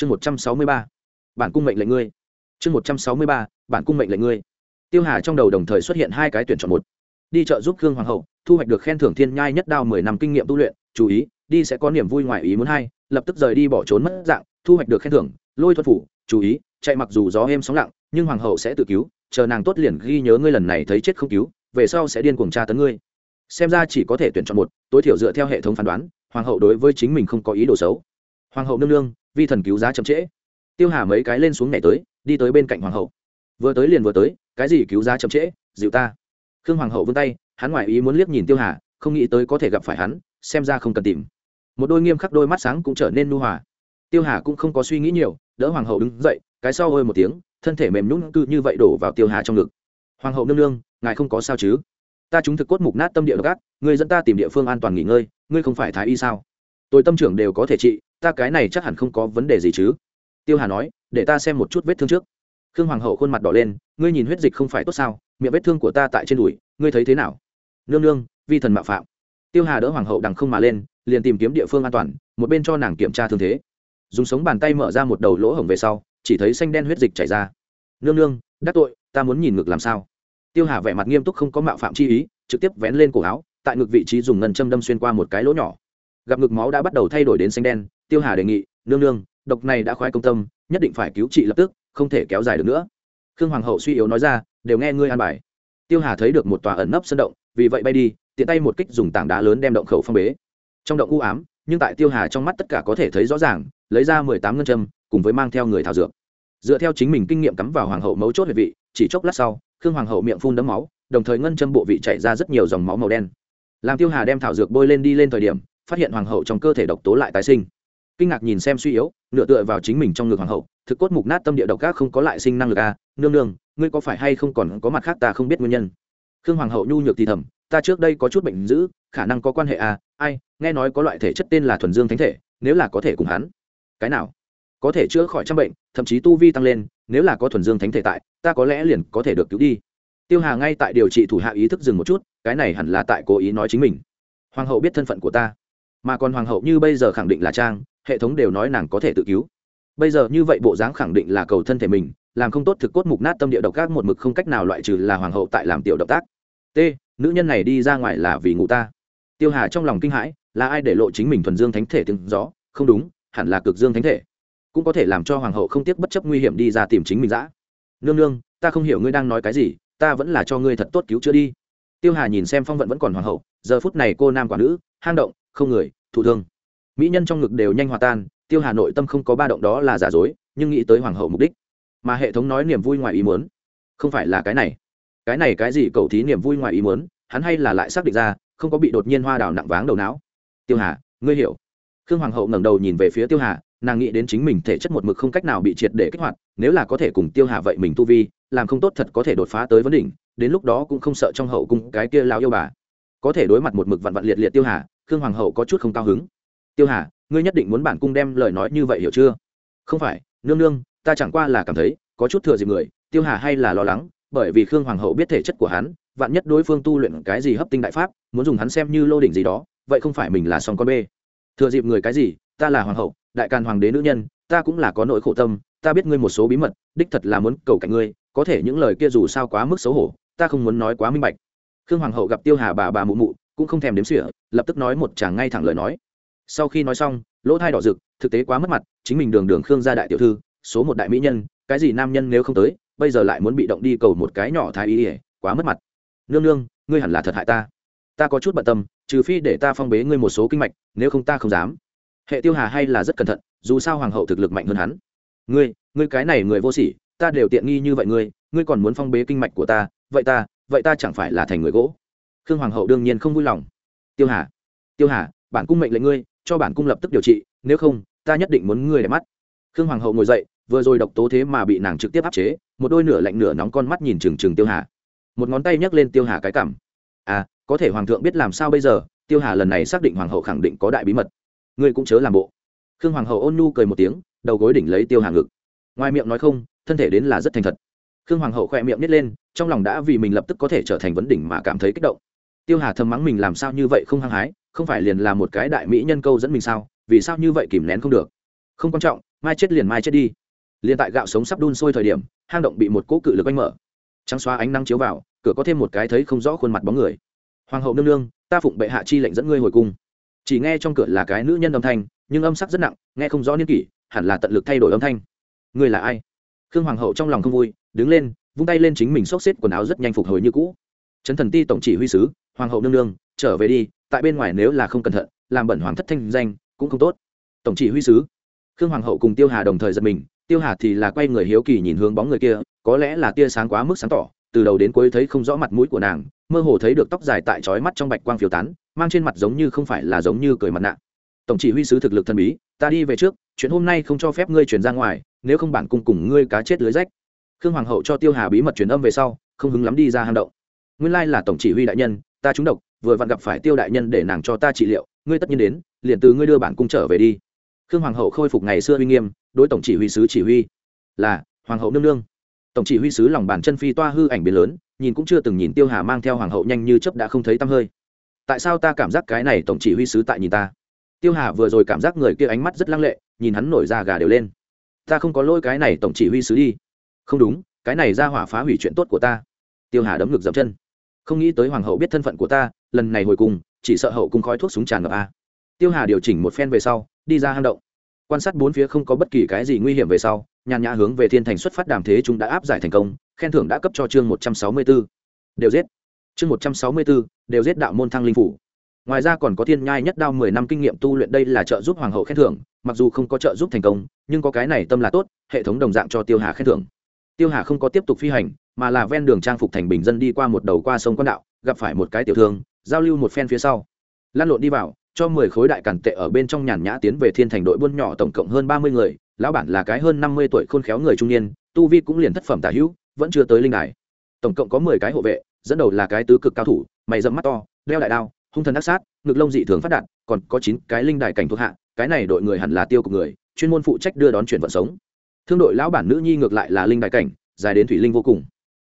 chương một trăm sáu mươi ba, bản cung mệnh lệnh ngươi. Chương một trăm sáu mươi ba, bản cung mệnh lệnh ngươi. Tiêu hà trong đầu đồng thời xuất hiện hai cái tuyển chọn một. Đi chợ giúp khương hoàng hậu, thu hoạch được khen thưởng thiên nhai nhất đao mười năm kinh nghiệm tu luyện, chú ý, đi sẽ có niềm vui ngoài ý muốn hai, lập tức rời đi bỏ trốn mất dạng, thu hoạch được khen thưởng, lôi thuật phủ, chú ý, chạy mặc dù gió êm sóng lặng, nhưng hoàng hậu sẽ tự cứu, chờ nàng tốt liền ghi nhớ ngươi lần này thấy chết không cứu, về sau sẽ điên cuồng tra tấn ngươi. Xem ra chỉ có thể tuyển chọn một, tối thiểu dựa theo hệ thống phán đoán, hoàng hậu đối với chính mình không có ý đồ xấu. Hoàng hậu nương nương vi thần cứu giá chậm trễ. Tiêu hà mấy cái lên xuống nhảy tới, đi tới bên cạnh hoàng hậu. Vừa tới liền vừa tới, cái gì cứu giá chậm trễ, dịu ta. Khương hoàng hậu vươn tay, hắn ngoại ý muốn liếc nhìn tiêu hà, không nghĩ tới có thể gặp phải hắn, xem ra không cần tìm. Một đôi nghiêm khắc đôi mắt sáng cũng trở nên nu hòa. Tiêu hà cũng không có suy nghĩ nhiều, đỡ hoàng hậu đứng dậy, cái sau hơi một tiếng, thân thể mềm nhún cư như vậy đổ vào tiêu hà trong ngực. Hoàng hậu nương nương, ngài không có sao chứ? Ta chúng thực cốt mục nát tâm địa gác người dẫn ta tìm địa phương an toàn nghỉ ngơi, ngươi không phải thái y sao? Tôi tâm trưởng đều có thể trị ta cái này chắc hẳn không có vấn đề gì chứ. Tiêu hà nói, để ta xem một chút vết thương trước. Khương hoàng hậu khuôn mặt đỏ lên, ngươi nhìn huyết dịch không phải tốt sao? Miệng vết thương của ta tại trên đùi, ngươi thấy thế nào? Nương nương, vi thần mạo phạm. Tiêu hà đỡ hoàng hậu đằng không mà lên, liền tìm kiếm địa phương an toàn, một bên cho nàng kiểm tra thương thế. Dùng sống bàn tay mở ra một đầu lỗ hổng về sau, chỉ thấy xanh đen huyết dịch chảy ra. Nương nương, đắc tội, ta muốn nhìn ngực làm sao? Tiêu hà vẻ mặt nghiêm túc không có mạo phạm chi ý, trực tiếp vén lên cổ áo, tại ngực vị trí dùng ngân châm đâm xuyên qua một cái lỗ nhỏ. Gặp ngực máu đã bắt đầu thay đổi đến xanh đen tiêu hà đề nghị, nương nương, độc này đã khoái công tâm, nhất định phải cứu trị lập tức, không thể kéo dài được nữa. Khương hoàng hậu suy yếu nói ra, đều nghe ngươi an bài. Tiêu hà thấy được một tòa ẩn nấp sân động, vì vậy bay đi, tiện tay một kích dùng tảng đá lớn đem động khẩu phong bế. Trong động u ám, nhưng tại tiêu hà trong mắt tất cả có thể thấy rõ ràng, lấy ra mười tám ngân châm, cùng với mang theo người thảo dược. Dựa theo chính mình kinh nghiệm cắm vào hoàng hậu mấu chốt huyệt vị, chỉ chốc lát sau, khương hoàng hậu miệng phun đấm máu, đồng thời ngân châm bộ vị chạy ra rất nhiều dòng máu màu đen. Làm tiêu hà đem thảo dược bôi lên đi lên thời điểm, phát hiện hoàng hậu trong cơ thể độc tố lại tái sinh kinh ngạc nhìn xem suy yếu nửa tựa vào chính mình trong ngực hoàng hậu thực cốt mục nát tâm địa độc các không có lại sinh năng lực à, nương nương ngươi có phải hay không còn có mặt khác ta không biết nguyên nhân? Khương hoàng hậu nhu nhược thì thầm ta trước đây có chút bệnh dữ khả năng có quan hệ à ai nghe nói có loại thể chất tên là thuần dương thánh thể nếu là có thể cùng hắn. Cái nào? Có thể chữa khỏi trăm bệnh thậm chí tu vi tăng lên nếu là có thuần dương thánh thể tại ta có lẽ liền có thể được cứu đi. Tiêu hà ngay tại điều trị thủ hạ ý thức dừng một chút cái này hẳn là tại cố ý nói chính mình. Hoàng hậu biết thân phận của ta mà còn hoàng hậu như bây giờ khẳng định là trang hệ thống đều nói nàng có thể tự cứu. Bây giờ như vậy bộ dáng khẳng định là cầu thân thể mình, làm không tốt thực cốt mục nát tâm địa độc các một mực không cách nào loại trừ là hoàng hậu tại làm tiểu động tác. T, nữ nhân này đi ra ngoài là vì ngủ ta. Tiêu hà trong lòng kinh hãi, là ai để lộ chính mình thuần dương thánh thể tiếng gió? Không đúng, hẳn là cực dương thánh thể. Cũng có thể làm cho hoàng hậu không tiếc bất chấp nguy hiểm đi ra tìm chính mình dã. Nương nương, ta không hiểu ngươi đang nói cái gì, ta vẫn là cho ngươi thật tốt cứu chữa đi. Tiêu hà nhìn xem phong vận vẫn còn hoàng hậu, giờ phút này cô nam quả nữ, hang động, không người, thụ thương mỹ nhân trong ngực đều nhanh hòa tan, tiêu hà nội tâm không có ba động đó là giả dối, nhưng nghĩ tới hoàng hậu mục đích. Mà hệ thống nói niềm vui ngoài ý muốn. Không phải là cái này. Cái này cái gì cầu thí niềm vui ngoài ý muốn, hắn hay là lại xác định ra, không có bị đột nhiên hoa đào nặng váng đầu não. Tiêu hà, ngươi hiểu. Khương hoàng hậu ngẩng đầu nhìn về phía tiêu hà, nàng nghĩ đến chính mình thể chất một mực không cách nào bị triệt để kích hoạt, nếu là có thể cùng tiêu hà vậy mình tu vi, làm không tốt thật có thể đột phá tới vấn đỉnh, đến lúc đó cũng không sợ trong hậu cung cái kia lao yêu bà. Có thể đối mặt một mực vặn vặn liệt liệt tiêu hà, khương hoàng hậu có chút không cao hứng tiêu hà, ngươi nhất định muốn bản cung đem lời nói như vậy hiểu chưa? Không phải, nương nương, ta chẳng qua là cảm thấy, có chút thừa dịp người, tiêu hà hay là lo lắng, bởi vì khương hoàng hậu biết thể chất của hắn, vạn nhất đối phương tu luyện cái gì hấp tinh đại pháp, muốn dùng hắn xem như lô đỉnh gì đó, vậy không phải mình là song con bê. Thừa dịp người cái gì, ta là hoàng hậu, đại càn hoàng đế nữ nhân, ta cũng là có nỗi khổ tâm, ta biết ngươi một số bí mật, đích thật là muốn cầu cạnh ngươi, có thể những lời kia dù sao quá mức xấu hổ, ta không muốn nói quá minh bạch. Khương hoàng hậu gặp tiêu hà bà bà mụ mụ, cũng không thèm đếm xỉa, lập tức nói một chàng ngay thẳng lời nói sau khi nói xong, lỗ thai đỏ rực, thực tế quá mất mặt, chính mình đường đường khương gia đại tiểu thư, số một đại mỹ nhân, cái gì nam nhân nếu không tới, bây giờ lại muốn bị động đi cầu một cái nhỏ thái ý ỉa quá mất mặt. Nương nương, ngươi hẳn là thật hại ta. Ta có chút bận tâm, trừ phi để ta phong bế ngươi một số kinh mạch, nếu không ta không dám. Hệ tiêu hà hay là rất cẩn thận, dù sao hoàng hậu thực lực mạnh hơn hắn. Ngươi ngươi cái này người vô sỉ, ta đều tiện nghi như vậy ngươi ngươi còn muốn phong bế kinh mạch của ta, vậy ta vậy ta chẳng phải là thành người gỗ. Khương hoàng hậu đương nhiên không vui lòng. Tiêu hà tiêu hà, bản cung mệnh lệnh ngươi cho bản cung lập tức điều trị, nếu không, ta nhất định muốn ngươi để mắt. Khương hoàng hậu ngồi dậy, vừa rồi độc tố thế mà bị nàng trực tiếp áp chế, một đôi nửa lạnh nửa nóng con mắt nhìn trừng trừng tiêu hà. Một ngón tay nhấc lên tiêu hà cái cảm à có thể hoàng thượng biết làm sao bây giờ, tiêu hà lần này xác định hoàng hậu khẳng định có đại bí mật. Ngươi cũng chớ làm bộ. Khương hoàng hậu ôn nhu cười một tiếng, đầu gối đỉnh lấy tiêu hà ngực. Ngoài miệng nói không, thân thể đến là rất thành thật. Khương hoàng hậu khỏe miệng nít lên, trong lòng đã vì mình lập tức có thể trở thành vấn đỉnh mà cảm thấy kích động. Tiêu hà thầm mắng mình làm sao như vậy không hăng hái không phải liền là một cái đại mỹ nhân câu dẫn mình sao? Vì sao như vậy kìm nén không được? Không quan trọng, mai chết liền mai chết đi. Liền tại gạo sống sắp đun sôi thời điểm, hang động bị một cỗ cự lực oanh mở. Trắng xóa ánh nắng chiếu vào, cửa có thêm một cái thấy không rõ khuôn mặt bóng người. Hoàng hậu nương nương, ta phụng bệ hạ chi lệnh dẫn ngươi hồi cung. Chỉ nghe trong cửa là cái nữ nhân âm thanh, nhưng âm sắc rất nặng, nghe không rõ niên kỷ, hẳn là tận lực thay đổi âm thanh. Ngươi là ai? Khương hoàng hậu trong lòng không vui, đứng lên, vung tay lên chính mình xốc xếp quần áo rất nhanh phục hồi như cũ. Trấn thần ti tổng chỉ huy sứ, hoàng hậu nương nương, trở về đi tại bên ngoài nếu là không cẩn thận, làm bẩn hoàng thất thanh danh, cũng không tốt. Tổng chỉ huy sứ, khương hoàng hậu cùng tiêu hà đồng thời giật mình, tiêu hà thì là quay người hiếu kỳ nhìn hướng bóng người kia, có lẽ là tia sáng quá mức sáng tỏ, từ đầu đến cuối thấy không rõ mặt mũi của nàng, mơ hồ thấy được tóc dài tại trói mắt trong bạch quang phiêu tán, mang trên mặt giống như không phải là giống như cười mặt nạ. Tổng chỉ huy sứ thực lực thần bí, ta đi về trước, chuyện hôm nay không cho phép ngươi chuyển ra ngoài, nếu không bản cung cùng ngươi cá chết lưới rách. Khương hoàng hậu cho tiêu hà bí mật truyền âm về sau, không hứng lắm đi ra hang động. Nguyên lai là tổng chỉ huy đại nhân, ta trúng độc vừa vặn gặp phải tiêu đại nhân để nàng cho ta trị liệu, ngươi tất nhiên đến, liền từ ngươi đưa bản cung trở về đi. Khương hoàng hậu khôi phục ngày xưa uy nghiêm, đối tổng chỉ huy sứ chỉ huy là hoàng hậu nương nương. Tổng chỉ huy sứ lòng bàn chân phi toa hư ảnh biến lớn, nhìn cũng chưa từng nhìn tiêu hà mang theo hoàng hậu nhanh như chấp đã không thấy tăm hơi. Tại sao ta cảm giác cái này tổng chỉ huy sứ tại nhìn ta? Tiêu hà vừa rồi cảm giác người kia ánh mắt rất lăng lệ, nhìn hắn nổi da gà đều lên. Ta không có lỗi cái này tổng chỉ huy sứ đi. Không đúng, cái này ra hỏa phá hủy chuyện tốt của ta. Tiêu hà đấm ngực dập chân. Không nghĩ tới hoàng hậu biết thân phận của ta lần này hồi cùng, chỉ sợ hậu cung khói thuốc súng tràn ngập a. Tiêu hà điều chỉnh một phen về sau, đi ra hang động. Quan sát bốn phía không có bất kỳ cái gì nguy hiểm về sau, nhàn nhã hướng về thiên thành xuất phát đàm thế chúng đã áp giải thành công, khen thưởng đã cấp cho chương một trăm sáu mươi b ố đều giết. Chương một trăm sáu mươi b ố đều giết đạo môn thăng linh phủ. Ngoài ra còn có thiên nhai nhất đao mười năm kinh nghiệm tu luyện đây là trợ giúp hoàng hậu khen thưởng, mặc dù không có trợ giúp thành công, nhưng có cái này tâm là tốt, hệ thống đồng dạng cho tiêu hà khen thưởng. Tiêu hà không có tiếp tục phi hành, mà là ven đường trang phục thành bình dân đi qua một đầu qua sông quan đạo, gặp phải một cái tiểu thương giao lưu một phen phía sau. Lan lộn đi vào, cho mười khối đại cản tệ ở bên trong nhàn nhã tiến về thiên thành đội buôn nhỏ tổng cộng hơn ba mươi người, lão bản là cái hơn năm mươi tuổi khôn khéo người trung niên, tu vi cũng liền thất phẩm tả hữu, vẫn chưa tới linh đài. Tổng cộng có mười cái hộ vệ, dẫn đầu là cái tứ cực cao thủ, mày dẫm mắt to, đeo đại đao, hung thần ác sát, ngực lông dị thường phát đạt, còn có chín cái linh đài cảnh thuộc hạ, cái này đội người hẳn là tiêu cực người, chuyên môn phụ trách đưa đón chuyển vận sống. Thương đội lão bản nữ nhi ngược lại là linh đài cảnh, dài đến thủy linh vô cùng.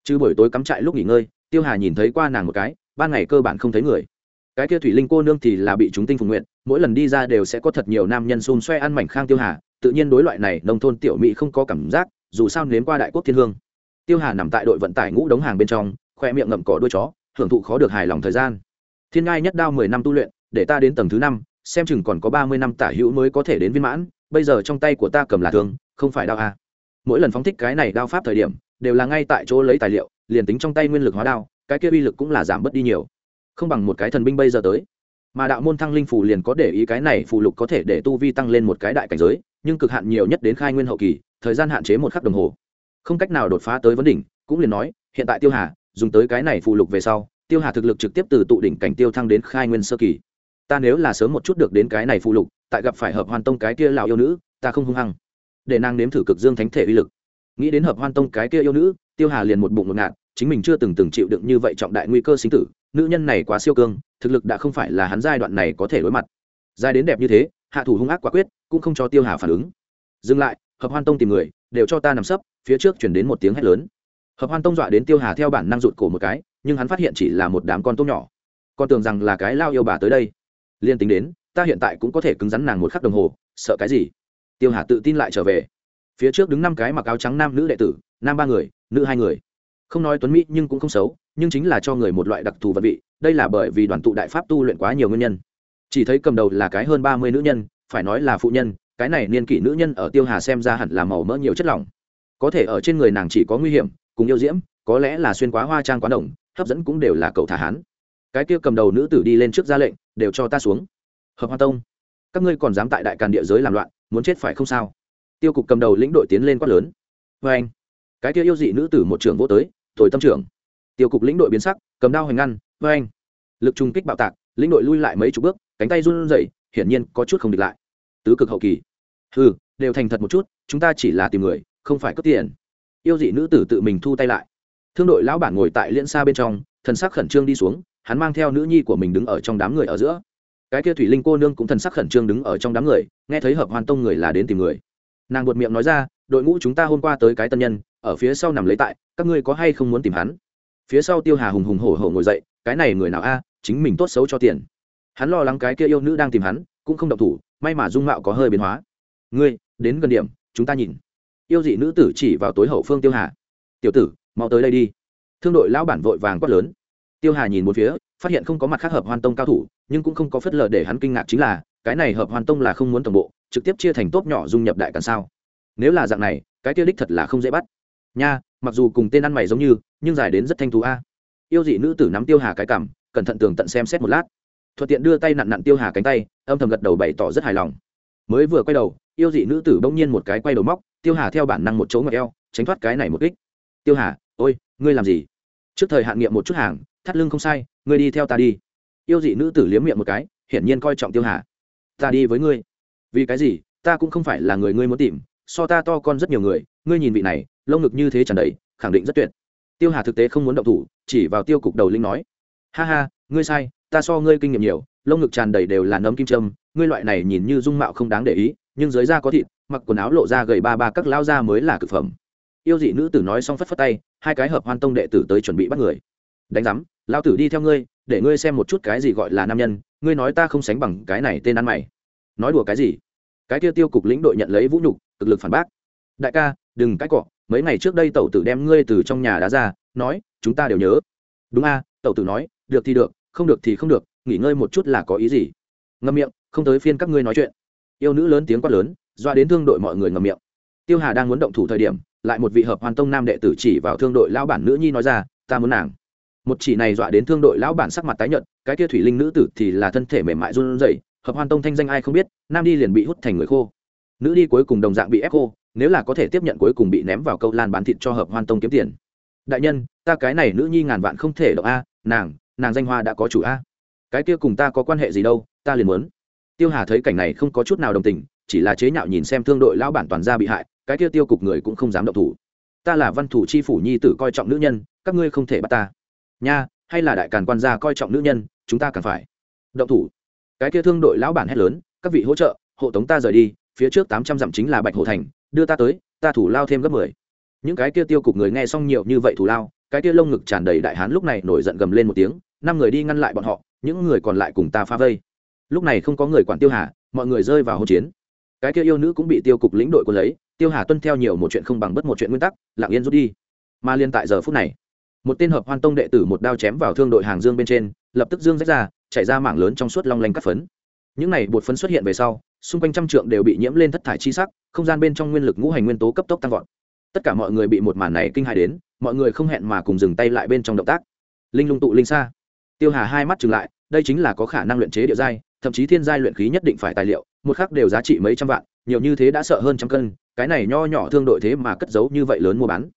Chứ buổi tối cắm trại lúc nghỉ ngơi, tiêu hà nhìn thấy qua nàng một cái ban ngày cơ bản không thấy người. Cái kia thủy linh cô nương thì là bị chúng tinh phục nguyện, mỗi lần đi ra đều sẽ có thật nhiều nam nhân xun xoe ăn mảnh khang tiêu hà, tự nhiên đối loại này nông thôn tiểu mỹ không có cảm giác, dù sao nếm qua đại quốc thiên hương. Tiêu hà nằm tại đội vận tải ngũ đống hàng bên trong, khoe miệng ngậm cỏ đuôi chó, hưởng thụ khó được hài lòng thời gian. Thiên ngai nhất đao mười năm tu luyện, để ta đến tầng thứ năm, xem chừng còn có ba mươi năm tả hữu mới có thể đến viên mãn, bây giờ trong tay của ta cầm là thương, không phải đao a. Mỗi lần phóng thích cái này đao pháp thời điểm, đều là ngay tại chỗ lấy tài liệu, liền tính trong tay nguyên lực hóa đao cái kia uy lực cũng là giảm bớt đi nhiều. Không bằng một cái thần binh bây giờ tới. Mà đạo môn thăng linh phù liền có để ý cái này phù lục có thể để tu vi tăng lên một cái đại cảnh giới, nhưng cực hạn nhiều nhất đến khai nguyên hậu kỳ, thời gian hạn chế một khắc đồng hồ. Không cách nào đột phá tới vấn đỉnh, cũng liền nói, hiện tại tiêu hà, dùng tới cái này phù lục về sau, tiêu hà thực lực trực tiếp từ tụ đỉnh cảnh tiêu thăng đến khai nguyên sơ kỳ. Ta nếu là sớm một chút được đến cái này phù lục, tại gặp phải hợp hoàn tông cái kia lào yêu nữ, ta không hung hăng. Để nàng nếm thử cực dương thánh thể uy lực. Nghĩ đến hợp hoan tông cái kia yêu nữ, tiêu hà liền một bụng một ngạt chính mình chưa từng từng chịu đựng như vậy trọng đại nguy cơ sinh tử, nữ nhân này quá siêu cương, thực lực đã không phải là hắn giai đoạn này có thể đối mặt. Giai đến đẹp như thế, hạ thủ hung ác quả quyết, cũng không cho tiêu hà phản ứng. Dừng lại, hợp hoan tông tìm người, đều cho ta nằm sấp, phía trước chuyển đến một tiếng hét lớn. Hợp hoan tông dọa đến tiêu hà theo bản năng rụt cổ một cái, nhưng hắn phát hiện chỉ là một đám con tôm nhỏ. Con tưởng rằng là cái lao yêu bà tới đây. Liên tính đến, ta hiện tại cũng có thể cứng rắn nàng một khắc đồng hồ, sợ cái gì? Tiêu hà tự tin lại trở về. Phía trước đứng năm cái mặc áo trắng nam nữ đệ tử, nam ba người, nữ hai người không nói tuấn mỹ nhưng cũng không xấu, nhưng chính là cho người một loại đặc thù vật vị, đây là bởi vì đoàn tụ đại pháp tu luyện quá nhiều nguyên nhân. Chỉ thấy cầm đầu là cái hơn ba mươi nữ nhân, phải nói là phụ nhân, cái này niên kỷ nữ nhân ở tiêu hà xem ra hẳn là màu mỡ nhiều chất lỏng. Có thể ở trên người nàng chỉ có nguy hiểm, cùng yêu diễm, có lẽ là xuyên quá hoa trang quá đồng, hấp dẫn cũng đều là cậu thả hán. Cái kia cầm đầu nữ tử đi lên trước ra lệnh, đều cho ta xuống. Hợp hoa tông, các ngươi còn dám tại đại càn địa giới làm loạn, muốn chết phải không sao? Tiêu cục cầm đầu lĩnh đội tiến lên quát lớn. Vê anh cái kia yêu dị nữ tử một trưởng vô tới thổi tâm trưởng. Tiêu cục lĩnh đội biến sắc, cầm đao hoành ngăn vê anh lực trung kích bạo tạc, lĩnh đội lui lại mấy chục bước, cánh tay run rẩy, hiển nhiên có chút không địch lại. Tứ cực hậu kỳ. Ừ đều thành thật một chút, chúng ta chỉ là tìm người, không phải cướp tiền. Yêu dị nữ tử tự mình thu tay lại. Thương đội lão bản ngồi tại liên xa bên trong, thần sắc khẩn trương đi xuống, hắn mang theo nữ nhi của mình đứng ở trong đám người ở giữa. Cái kia thủy linh cô nương cũng thần sắc khẩn trương đứng ở trong đám người, nghe thấy hợp hoàn tông người là đến tìm người. Nàng buột miệng nói ra đội ngũ chúng ta hôm qua tới cái tân nhân, ở phía sau nằm lấy tại, các ngươi có hay không muốn tìm hắn? Phía sau tiêu hà hùng hùng hổ hổ ngồi dậy, cái này người nào a, chính mình tốt xấu cho tiền. Hắn lo lắng cái kia yêu nữ đang tìm hắn, cũng không động thủ, may mà dung mạo có hơi biến hóa. Ngươi, đến gần điểm, chúng ta nhìn. Yêu dị nữ tử chỉ vào tối hậu phương tiêu hà. Tiểu tử, mau tới đây đi. Thương đội lão bản vội vàng quát lớn. Tiêu hà nhìn một phía, phát hiện không có mặt khác hợp hoàn tông cao thủ, nhưng cũng không có phất lờ để hắn kinh ngạc chính là, cái này hợp hoàn tông là không muốn tổng bộ, trực tiếp chia thành tốt nhỏ dung nhập đại càn sao nếu là dạng này, cái tiêu đích thật là không dễ bắt. Nha, mặc dù cùng tên ăn mày giống như, nhưng dài đến rất thanh thú a. Yêu dị nữ tử nắm tiêu hà cái cảm cẩn thận tường tận xem xét một lát. Thuận tiện đưa tay nặn nặn tiêu hà cánh tay, âm thầm gật đầu bày tỏ rất hài lòng. Mới vừa quay đầu, yêu dị nữ tử bỗng nhiên một cái quay đầu móc, tiêu hà theo bản năng một chỗ ngoài eo, tránh thoát cái này một kích. Tiêu hà, ôi, ngươi làm gì? Trước thời hạn nghiệm một chút hàng, thắt lưng không sai, ngươi đi theo ta đi. Yêu dị nữ tử liếm miệng một cái, hiển nhiên coi trọng tiêu hà. Ta đi với ngươi. Vì cái gì? Ta cũng không phải là người ngươi muốn tìm so ta to con rất nhiều người, ngươi nhìn vị này, lông ngực như thế tràn đầy, khẳng định rất tuyệt. Tiêu hà thực tế không muốn động thủ, chỉ vào tiêu cục đầu linh nói, ha ha, ngươi sai, ta so ngươi kinh nghiệm nhiều, lông ngực tràn đầy đều là nấm kim trâm ngươi loại này nhìn như dung mạo không đáng để ý, nhưng dưới da có thịt, mặc quần áo lộ ra gầy ba ba các lao da mới là cực phẩm. Yêu dị nữ tử nói xong phất phất tay, hai cái hợp hoan tông đệ tử tới chuẩn bị bắt người. Đánh giám lao tử đi theo ngươi, để ngươi xem một chút cái gì gọi là nam nhân, ngươi nói ta không sánh bằng cái này tên ăn mày. Nói đùa cái gì? Cái kia tiêu cục lĩnh đội nhận lấy vũ nhục cực lực phản bác. Đại ca, đừng cãi cọ, mấy ngày trước đây tẩu tử đem ngươi từ trong nhà đá ra, nói, chúng ta đều nhớ. Đúng a, tẩu tử nói, được thì được, không được thì không được, nghỉ ngơi một chút là có ý gì? Ngâm miệng, không tới phiên các ngươi nói chuyện. Yêu nữ lớn tiếng quát lớn, doa đến thương đội mọi người ngầm miệng. Tiêu hà đang muốn động thủ thời điểm, lại một vị hợp hoàn tông nam đệ tử chỉ vào thương đội lão bản nữ nhi nói ra, ta muốn nàng. Một chỉ này dọa đến thương đội lão bản sắc mặt tái nhợt, cái kia thủy linh nữ tử thì là thân thể mềm mại run rẩy, hợp hoàn tông thanh danh ai không biết, nam đi liền bị hút thành người khô nữ đi cuối cùng đồng dạng bị ép khô, nếu là có thể tiếp nhận cuối cùng bị ném vào câu lan bán thịt cho hợp hoan tông kiếm tiền. Đại nhân, ta cái này nữ nhi ngàn vạn không thể động a, nàng nàng danh hoa đã có chủ a. Cái kia cùng ta có quan hệ gì đâu, ta liền muốn. Tiêu hà thấy cảnh này không có chút nào đồng tình, chỉ là chế nhạo nhìn xem thương đội lão bản toàn gia bị hại, cái kia tiêu cục người cũng không dám động thủ. Ta là văn thủ chi phủ nhi tử coi trọng nữ nhân, các ngươi không thể bắt ta. Nha, hay là đại càn quan gia coi trọng nữ nhân, chúng ta cần phải động thủ. Cái kia thương đội lão bản hét lớn, các vị hỗ trợ, hộ tống ta rời đi phía trước tám trăm dặm chính là bạch hồ thành, đưa ta tới, ta thủ lao thêm gấp mười. Những cái kia tiêu cục người nghe xong nhiều như vậy thủ lao, cái kia lông ngực tràn đầy đại hán lúc này nổi giận gầm lên một tiếng, năm người đi ngăn lại bọn họ, những người còn lại cùng ta phá vây. Lúc này không có người quản tiêu hà, mọi người rơi vào hỗn chiến. Cái kia yêu nữ cũng bị tiêu cục lĩnh đội quân lấy, tiêu hà tuân theo nhiều một chuyện không bằng bất một chuyện nguyên tắc, lặng yên rút đi. Mà liên tại giờ phút này, một tên hợp hoan tông đệ tử một đao chém vào thương đội hàng dương bên trên, lập tức dương rách ra chạy ra mảng lớn trong suốt long lanh cắt phấn. Những này bột phấn xuất hiện về sau xung quanh trăm trượng đều bị nhiễm lên thất thải chi sắc, không gian bên trong nguyên lực ngũ hành nguyên tố cấp tốc tăng vọt. Tất cả mọi người bị một màn này kinh hài đến, mọi người không hẹn mà cùng dừng tay lại bên trong động tác. Linh lung tụ linh xa tiêu hà hai mắt chừng lại, đây chính là có khả năng luyện chế địa giai, thậm chí thiên giai luyện khí nhất định phải tài liệu, một khắc đều giá trị mấy trăm vạn, nhiều như thế đã sợ hơn trăm cân, cái này nho nhỏ thương đội thế mà cất giấu như vậy lớn mua bán.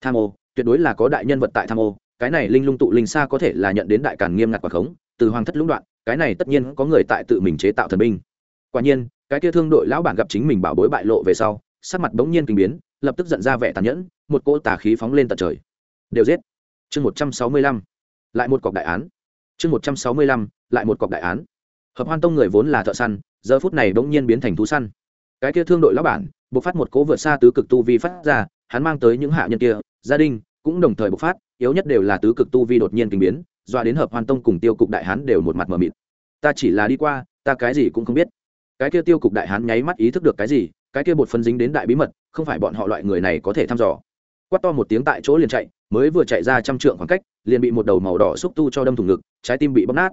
Tham ô, tuyệt đối là có đại nhân vật tại tham ô, cái này linh lung tụ linh xa có thể là nhận đến đại càn nghiêm ngặt quả khống, từ hoàng thất lũng đoạn, cái này tất nhiên có người tại tự mình chế tạo thần binh. Quả nhiên cái kia thương đội lão bản gặp chính mình bảo bối bại lộ về sau, sắc mặt bỗng nhiên kinh biến, lập tức giận ra vẻ tàn nhẫn, một cỗ tà khí phóng lên tận trời. Đều giết. Chương một trăm sáu mươi lăm. Lại một cọc đại án. Chương một trăm sáu mươi lăm. Lại một cọc đại án. Hợp hoan tông người vốn là thợ săn, giờ phút này bỗng nhiên biến thành thú săn. Cái kia thương đội lão bản, bộc phát một cỗ vượt xa tứ cực tu vi phát ra, hắn mang tới những hạ nhân kia, gia đình cũng đồng thời bộc phát, yếu nhất đều là tứ cực tu vi đột nhiên kinh biến, doa đến hợp hoan tông cùng tiêu cục đại hán đều một mặt mờ mịt. Ta chỉ là đi qua, ta cái gì cũng không biết cái kia tiêu cục đại hán nháy mắt ý thức được cái gì, cái kia bột phân dính đến đại bí mật, không phải bọn họ loại người này có thể thăm dò. Quát to một tiếng tại chỗ liền chạy, mới vừa chạy ra trăm trượng khoảng cách, liền bị một đầu màu đỏ xúc tu cho đâm thủng ngực, trái tim bị bóp nát.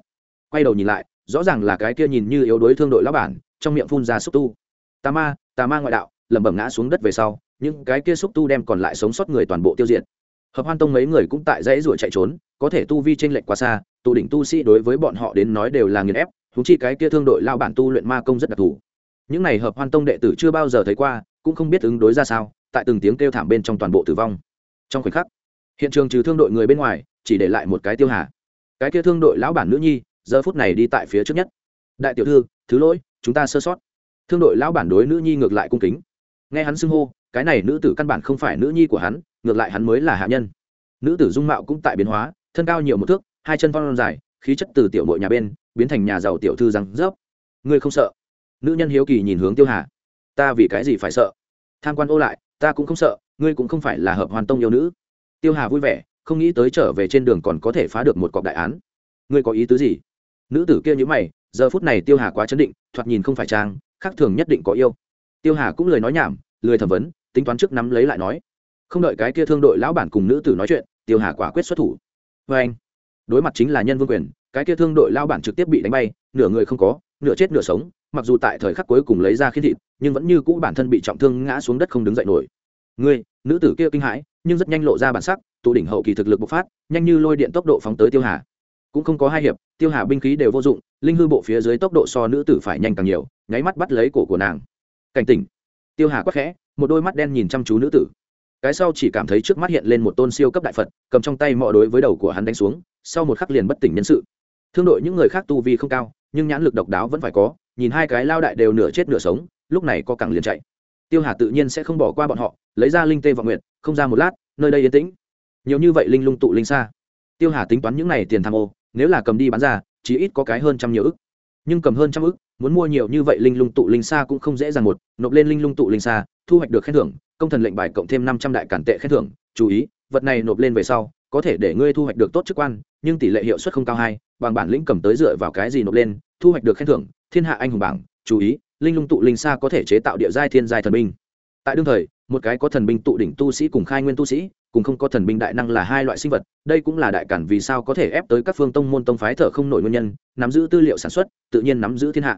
Quay đầu nhìn lại, rõ ràng là cái kia nhìn như yếu đuối thương đội lão bản, trong miệng phun ra xúc tu. Tà ma tà ma ngoại đạo, lẩm bẩm ngã xuống đất về sau, những cái kia xúc tu đem còn lại sống sót người toàn bộ tiêu diệt. Hợp hoan tông mấy người cũng tại dãy ruổi chạy trốn, có thể tu vi trên lệnh quá xa tụ đỉnh tu sĩ đối với bọn họ đến nói đều là nghiền ép huống chi cái kia thương đội lao bản tu luyện ma công rất đặc thù. Những này hợp hoan tông đệ tử chưa bao giờ thấy qua, cũng không biết ứng đối ra sao, tại từng tiếng kêu thảm bên trong toàn bộ tử vong. Trong khoảnh khắc, hiện trường trừ thương đội người bên ngoài, chỉ để lại một cái tiêu hà. Cái kia thương đội lão bản nữ nhi, giờ phút này đi tại phía trước nhất. Đại tiểu thư, thứ lỗi, chúng ta sơ sót. Thương đội lão bản đối nữ nhi ngược lại cung kính. Nghe hắn xưng hô, cái này nữ tử căn bản không phải nữ nhi của hắn, ngược lại hắn mới là hạ nhân. Nữ tử dung mạo cũng tại biến hóa, thân cao nhiều một thước, hai chân phong dài, khí chất từ tiểu mội nhà bên biến thành nhà giàu tiểu thư răng rớp. Ngươi không sợ? Nữ nhân hiếu kỳ nhìn hướng tiêu hà. Ta vì cái gì phải sợ? Tham quan ô lại, ta cũng không sợ, ngươi cũng không phải là hợp hoàn tông yêu nữ. Tiêu hà vui vẻ, không nghĩ tới trở về trên đường còn có thể phá được một cọc đại án. Ngươi có ý tứ gì? Nữ tử kia nhữ mày, giờ phút này tiêu hà quá chấn định, thoạt nhìn không phải trang khác thường nhất định có yêu. Tiêu hà cũng lời nói nhảm, lười thẩm vấn, tính toán trước nắm lấy lại nói. Không đợi cái kia thương đội lão bản cùng nữ tử nói chuyện, tiêu hà quả quyết xuất thủ. Vê anh đối mặt chính là nhân vương quyền cái kia thương đội lao bản trực tiếp bị đánh bay, nửa người không có, nửa chết nửa sống, mặc dù tại thời khắc cuối cùng lấy ra khiến thịt, nhưng vẫn như cũ bản thân bị trọng thương ngã xuống đất không đứng dậy nổi. Ngươi, nữ tử kia kinh hãi, nhưng rất nhanh lộ ra bản sắc, tụ đỉnh hậu kỳ thực lực bộc phát, nhanh như lôi điện tốc độ phóng tới tiêu hà. Cũng không có hai hiệp, tiêu hà binh khí đều vô dụng, linh hư bộ phía dưới tốc độ so nữ tử phải nhanh càng nhiều, nháy mắt bắt lấy cổ của nàng. Cảnh tỉnh. Tiêu hà quắc khẽ, một đôi mắt đen nhìn chăm chú nữ tử. Cái sau chỉ cảm thấy trước mắt hiện lên một tôn siêu cấp đại phật, cầm trong tay mọi đối với đầu của hắn đánh xuống, sau một khắc liền bất tỉnh nhân sự thương đội những người khác tu vi không cao, nhưng nhãn lực độc đáo vẫn phải có, nhìn hai cái lao đại đều nửa chết nửa sống, lúc này có cẳng liền chạy. Tiêu hà tự nhiên sẽ không bỏ qua bọn họ, lấy ra linh tê vọng nguyện không ra một lát, nơi đây yên tĩnh. Nhiều như vậy linh lung tụ linh xa. Tiêu hà tính toán những n à y tiền tham ô, nếu là cầm đi bán ra chỉ ít có cái hơn trăm nhiều ức. Nhưng cầm hơn trăm ức, muốn mua nhiều như vậy linh lung tụ linh xa cũng không dễ dàng một, nộp lên linh lung tụ linh xa, thu hoạch được khen thưởng, công thần lệnh bài cộng thêm năm trăm đại cản tệ khen thưởng, chú ý, vật này nộp lên về sau, có thể để ngươi thu hoạch được tốt chức quan, nhưng tỷ lệ hiệu suất không cao hai bằng bản lĩnh cầm tới dựa vào cái gì nộp lên, thu hoạch được khen thưởng, thiên hạ anh hùng bảng, chú ý, linh lung tụ linh xa có thể chế tạo địa giai thiên giai thần binh. Tại đương thời, một cái có thần binh tụ đỉnh tu sĩ cùng khai nguyên tu sĩ, cùng không có thần binh đại năng là hai loại sinh vật, đây cũng là đại cản vì sao có thể ép tới các phương tông môn tông phái thở không nổi nguyên nhân, nắm giữ tư liệu sản xuất, tự nhiên nắm giữ thiên hạ.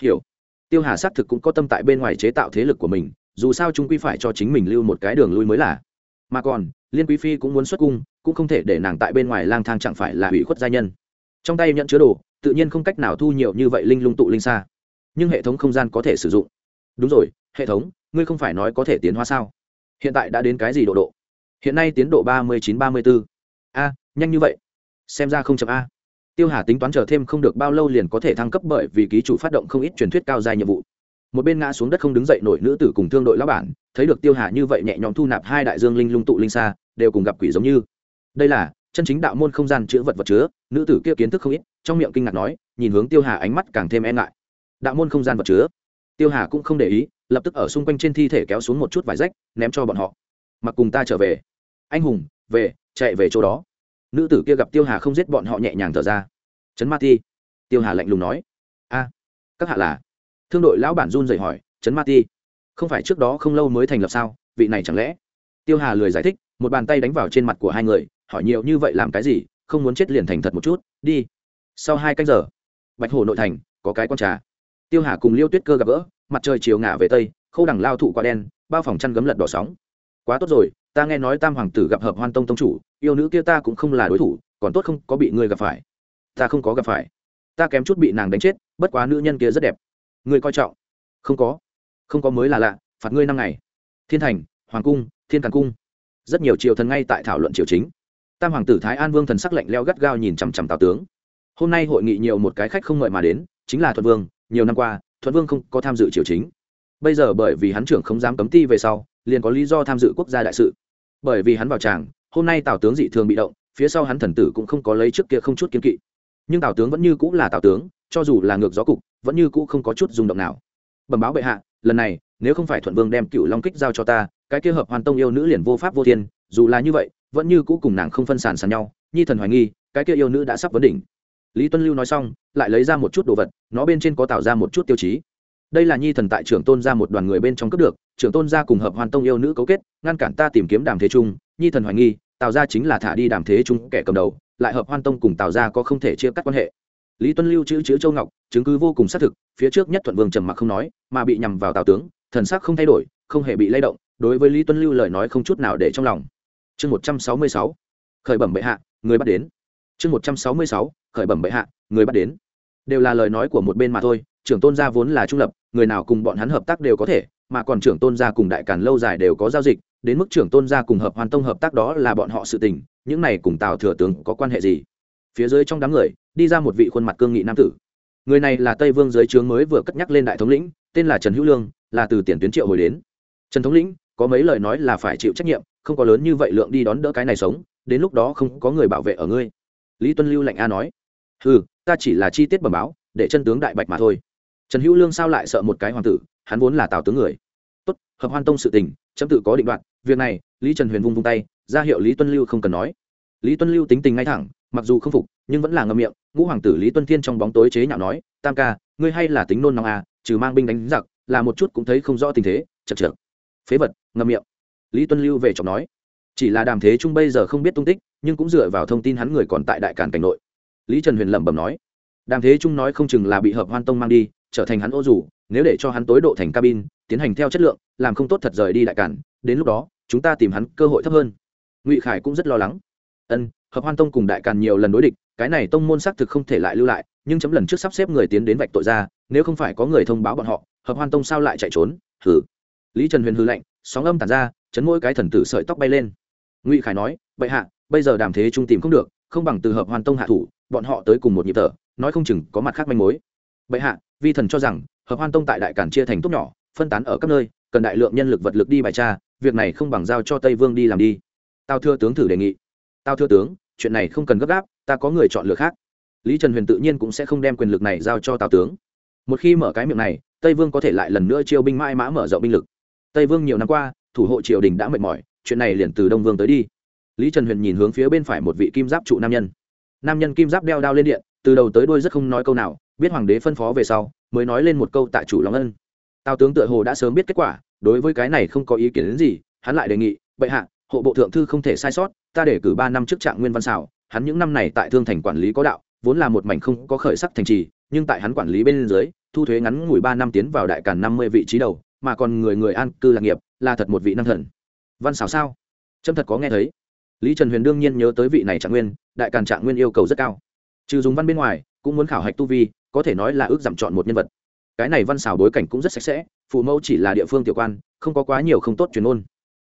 Hiểu. Tiêu hà xác thực cũng có tâm tại bên ngoài chế tạo thế lực của mình, dù sao chúng quy phải cho chính mình lưu một cái đường lui mới là. Mà còn, liên quý phi cũng muốn xuất cung, cũng không thể để nàng tại bên ngoài lang thang chẳng phải là hủy khuất gia nhân trong tay nhận chứa đồ, tự nhiên không cách nào thu nhiều như vậy linh lung tụ linh xa. Nhưng hệ thống không gian có thể sử dụng. Đúng rồi, hệ thống, ngươi không phải nói có thể tiến hóa sao? Hiện tại đã đến cái gì độ độ? Hiện nay tiến độ ba mươi chín ba mươi bốn a, nhanh như vậy. Xem ra không chậm a. Tiêu hà tính toán chờ thêm không được bao lâu liền có thể thăng cấp bởi vì ký chủ phát động không ít truyền thuyết cao dài nhiệm vụ. Một bên ngã xuống đất không đứng dậy nổi nữ tử cùng thương đội lão bản, thấy được tiêu hà như vậy nhẹ nhõm thu nạp hai đại dương linh lung tụ linh xa, đều cùng gặp quỷ giống như. Đây là chân chính đạo môn không gian chứa vật vật chứa, nữ tử kia kiến thức không ít, trong miệng kinh ngạc nói, nhìn hướng tiêu hà ánh mắt càng thêm e ngại. Đạo môn không gian vật chứa. Tiêu hà cũng không để ý, lập tức ở xung quanh trên thi thể kéo xuống một chút vải rách, ném cho bọn họ. Mặc cùng ta trở về. Anh hùng, về, chạy về chỗ đó. Nữ tử kia gặp tiêu hà không giết bọn họ nhẹ nhàng thở ra. Trấn ma ti. Tiêu hà lạnh lùng nói. A, các hạ là. Thương đội lão bản run dậy hỏi, trấn ma ti. Không phải trước đó không lâu mới thành lập sao, vị này chẳng lẽ? Tiêu hà lười giải thích, một bàn tay đánh vào trên mặt của hai người hỏi nhiều như vậy làm cái gì, không muốn chết liền thành thật một chút, đi. Sau hai canh giờ, bạch hồ nội thành, có cái con trà. Tiêu hà cùng liêu tuyết cơ gặp gỡ, mặt trời chiều ngả về tây, khâu đằng lao thụ qua đen, bao phòng chăn gấm lật đỏ sóng. Quá tốt rồi, ta nghe nói tam hoàng tử gặp hợp hoan tông tông chủ, yêu nữ kia ta cũng không là đối thủ, còn tốt không có bị ngươi gặp phải. Ta không có gặp phải. Ta kém chút bị nàng đánh chết, bất quá nữ nhân kia rất đẹp. Ngươi coi trọng. Không có. Không có mới là lạ, phạt ngươi năm ngày. Thiên thành, hoàng cung, thiên càn cung. Rất nhiều triều thần ngay tại thảo luận triều chính tam hoàng tử thái an vương thần sắc lạnh leo gắt gao nhìn chằm chằm tào tướng. Hôm nay hội nghị nhiều một cái khách không ngợi mà đến, chính là thuận vương, nhiều năm qua, thuận vương không có tham dự triều chính. Bây giờ bởi vì hắn trưởng không dám cấm ti về sau, liền có lý do tham dự quốc gia đại sự. Bởi vì hắn vào tràng, hôm nay tào tướng dị thường bị động, phía sau hắn thần tử cũng không có lấy trước kia không chút kiên kỵ. Nhưng tào tướng vẫn như cũng là tào tướng, cho dù là ngược gió cục, vẫn như cũ không có chút rung động nào. Bẩm báo bệ hạ, lần này, nếu không phải thuận vương đem cựu long kích giao cho ta, cái kia hợp hoàn tông yêu nữ liền vô pháp vô thiên, dù là như vậy vẫn như cũ cùng nàng không phân sản sàn nhau, nhi thần hoài nghi, cái kia yêu nữ đã sắp vấn đỉnh. Lý tuân lưu nói xong, lại lấy ra một chút đồ vật, nó bên trên có tạo ra một chút tiêu chí. Đây là nhi thần tại trưởng tôn ra một đoàn người bên trong cướp được, trưởng tôn gia cùng hợp hoàn tông yêu nữ cấu kết, ngăn cản ta tìm kiếm đàm thế trung, nhi thần hoài nghi, tạo ra chính là thả đi đàm thế trung kẻ cầm đầu, lại hợp hoan tông cùng tạo ra có không thể chia cắt quan hệ. Lý tuân lưu chữ chữ châu ngọc, chứng cứ vô cùng xác thực, phía trước nhất thuận vương trầm mặc không nói, mà bị nhằm vào tào tướng, thần sắc không thay đổi, không hề bị lay động, đối với lý tuân lưu lời nói không chút nào để trong lòng chương một trăm sáu mươi sáu, khởi bẩm bệ hạ, người bắt đến. Chương một trăm sáu mươi sáu, khởi bẩm bệ hạ, người bắt đến. Đều là lời nói của một bên mà thôi, trưởng tôn gia vốn là trung lập, người nào cùng bọn hắn hợp tác đều có thể, mà còn trưởng tôn gia cùng đại càn lâu dài đều có giao dịch, đến mức trưởng tôn gia cùng hợp hoàn tông hợp tác đó là bọn họ sự tình, những này cùng tào thừa tướng có quan hệ gì? Phía dưới trong đám người, đi ra một vị khuôn mặt cương nghị nam tử. Người này là tây vương giới trướng mới vừa cất nhắc lên đại thống lĩnh, tên là trần hữu lương, là từ tiền tuyến triệu hồi đến. Trần thống lĩnh, có mấy lời nói là phải chịu trách nhiệm không có lớn như vậy lượng đi đón đỡ cái này sống, đến lúc đó không có người bảo vệ ở ngươi. Lý tuân lưu lạnh a nói. Ừ ta chỉ là chi tiết bẩm báo, để chân tướng đại bạch mà thôi. Trần hữu lương sao lại sợ một cái hoàng tử, hắn vốn là tào tướng người. Tốt, hợp hoan tông sự tình, chấm tự có định đoạt, việc này, lý trần huyền vung vung tay, ra hiệu lý tuân lưu không cần nói. Lý tuân lưu tính tình ngay thẳng, mặc dù không phục, nhưng vẫn là ngâm miệng, ngũ hoàng tử lý tuân thiên trong bóng tối chế nhạo nói, tam ca, ngươi hay là tính nôn nóng à trừ mang binh đánh giặc, là một chút cũng thấy không rõ tình thế chật chật phế vật, ngậm miệng lý tuân lưu về chọc nói, chỉ là đàm thế trung bây giờ không biết tung tích, nhưng cũng dựa vào thông tin hắn người còn tại đại cản cảnh nội. Lý trần huyền lẩm bẩm nói, đàm thế trung nói không chừng là bị hợp hoan tông mang đi, trở thành hắn ô rủ, nếu để cho hắn tối độ thành cabin, tiến hành theo chất lượng, làm không tốt thật rời đi đại cản, đến lúc đó, chúng ta tìm hắn cơ hội thấp hơn. Ngụy khải cũng rất lo lắng. Ân, hợp hoan tông cùng đại càn nhiều lần đối địch, cái này tông môn xác thực không thể lại lưu lại, nhưng chấm lần trước sắp xếp người tiến đến vạch tội ra, nếu không phải có người thông báo bọn họ, hợp hoan tông sao lại chạy trốn? Hử lý trần huyền hư lệnh sóng âm tàn ra chấn mỗi cái thần tử sợi tóc bay lên. Ngụy khải nói, bệ hạ, bây giờ đàm thế trung tìm không được, không bằng từ hợp hoàn tông hạ thủ, bọn họ tới cùng một nhịp thở, nói không chừng có mặt khác manh mối. Bệ hạ, vi thần cho rằng, hợp hoan tông tại đại cản chia thành tốt nhỏ, phân tán ở các nơi, cần đại lượng nhân lực vật lực đi bài tra, việc này không bằng giao cho tây vương đi làm đi. Tao thưa tướng thử đề nghị. Tao thưa tướng, chuyện này không cần gấp gáp, ta có người chọn lựa khác. Lý trần huyền tự nhiên cũng sẽ không đem quyền lực này giao cho tào tướng. Một khi mở cái miệng này, tây vương có thể lại lần nữa chiêu binh mãi mã mở rộng binh lực. Tây vương nhiều năm qua thủ hộ triều đình đã mệt mỏi, chuyện này liền từ đông vương tới đi. Lý trần huyền nhìn hướng phía bên phải một vị kim giáp trụ nam nhân. Nam nhân kim giáp đeo đao lên điện, từ đầu tới đôi rất không nói câu nào, biết hoàng đế phân phó về sau, mới nói lên một câu tại chủ long ân. Tào tướng tựa hồ đã sớm biết kết quả, đối với cái này không có ý kiến đến gì, hắn lại đề nghị, bệ hạ, hộ bộ thượng thư không thể sai sót, ta để cử ba năm trước trạng nguyên văn xảo, hắn những năm này tại thương thành quản lý có đạo, vốn là một mảnh không có khởi sắc thành trì, nhưng tại hắn quản lý bên dưới, thu thuế ngắn ngủi ba năm tiến vào đại càn năm mươi vị trí đầu mà còn người người an cư lạc nghiệp, là thật một vị năng thần. Văn xảo sao? Trâm thật có nghe thấy. Lý trần huyền đương nhiên nhớ tới vị này trạng nguyên, đại càn trạng nguyên yêu cầu rất cao. Trừ dùng văn bên ngoài, cũng muốn khảo hạch tu vi, có thể nói là ước giảm chọn một nhân vật. Cái này văn xảo bối cảnh cũng rất sạch sẽ, phụ mẫu chỉ là địa phương tiểu quan, không có quá nhiều không tốt truyền môn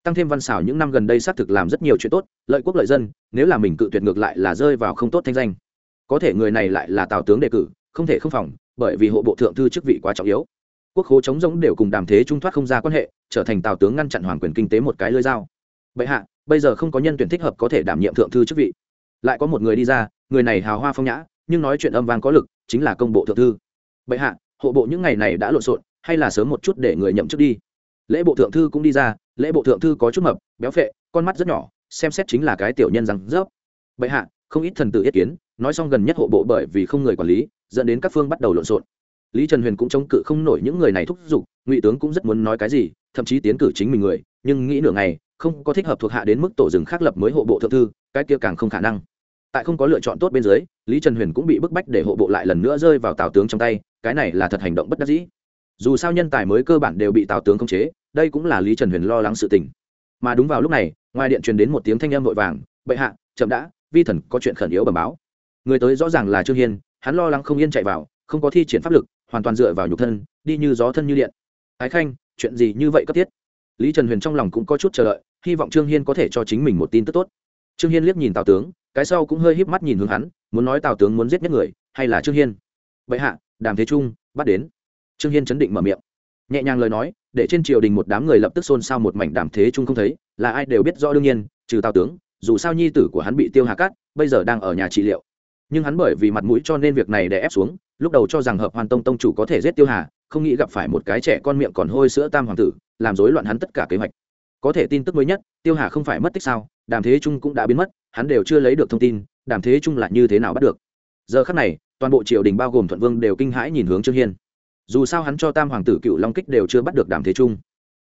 tăng thêm văn xảo những năm gần đây xác thực làm rất nhiều chuyện tốt, lợi quốc lợi dân, nếu là mình cự tuyệt ngược lại là rơi vào không tốt thanh danh. Có thể người này lại là tào tướng đề cử, không thể không phòng, bởi vì hộ bộ thượng thư chức vị quá trọng yếu quốc khố chống giống đều cùng đàm thế trung thoát không ra quan hệ, trở thành tào tướng ngăn chặn hoàng quyền kinh tế một cái lơi dao. Bệ hạ, bây giờ không có nhân tuyển thích hợp có thể đảm nhiệm thượng thư chức vị. Lại có một người đi ra, người này hào hoa phong nhã, nhưng nói chuyện âm vang có lực, chính là công bộ thượng thư. Bệ hạ, hộ bộ những ngày này đã lộn xộn, hay là sớm một chút để người nhậm chức đi. Lễ bộ thượng thư cũng đi ra, lễ bộ thượng thư có chút mập, béo phệ, con mắt rất nhỏ, xem xét chính là cái tiểu nhân rằng rớp. Bệ hạ, không ít thần tự ý kiến, nói xong gần nhất hộ bộ bởi vì không người quản lý, dẫn đến các phương bắt đầu lộn xộn lý trần huyền cũng chống cự không nổi những người này thúc giục, ngụy tướng cũng rất muốn nói cái gì, thậm chí tiến cử chính mình người, nhưng nghĩ nửa ngày, không có thích hợp thuộc hạ đến mức tổ rừng khác lập mới hộ bộ thượng thư, cái kia càng không khả năng. Tại không có lựa chọn tốt bên dưới, lý trần huyền cũng bị bức bách để hộ bộ lại lần nữa rơi vào tào tướng trong tay, cái này là thật hành động bất đắc dĩ. Dù sao nhân tài mới cơ bản đều bị tào tướng khống chế, đây cũng là lý trần huyền lo lắng sự tình. Mà đúng vào lúc này, ngoài điện truyền đến một tiếng thanh âm vội vàng, bệ hạ, chậm đã, vi thần có chuyện khẩn yếu bẩm báo. Người tới rõ ràng là trương hiên, hắn lo lắng không yên chạy vào, không có thi triển pháp lực hoàn toàn dựa vào nhục thân, đi như gió thân như điện. Ái khanh, chuyện gì như vậy cấp thiết? Lý trần huyền trong lòng cũng có chút chờ đợi, hy vọng trương hiên có thể cho chính mình một tin tức tốt. Trương hiên liếc nhìn tào tướng, cái sau cũng hơi híp mắt nhìn hướng hắn, muốn nói tào tướng muốn giết nhất người, hay là trương hiên? Bệ hạ, đàm thế trung, bắt đến. Trương hiên chấn định mở miệng. Nhẹ nhàng lời nói, để trên triều đình một đám người lập tức xôn xao một mảnh đàm thế trung không thấy, là ai đều biết rõ đương nhiên, trừ tào tướng, dù sao nhi tử của hắn bị tiêu hà cắt bây giờ đang ở nhà trị liệu. Nhưng hắn bởi vì mặt mũi cho nên việc này để ép xuống lúc đầu cho rằng hợp hoàn tông tông chủ có thể giết tiêu hà, không nghĩ gặp phải một cái trẻ con miệng còn hôi sữa tam hoàng tử, làm rối loạn hắn tất cả kế hoạch. Có thể tin tức mới nhất, tiêu hà không phải mất tích sao, đàm thế trung cũng đã biến mất, hắn đều chưa lấy được thông tin, đàm thế trung là như thế nào bắt được. Giờ khắc này, toàn bộ triều đình bao gồm thuận vương đều kinh hãi nhìn hướng trương hiên. Dù sao hắn cho tam hoàng tử cựu long kích đều chưa bắt được đàm thế trung.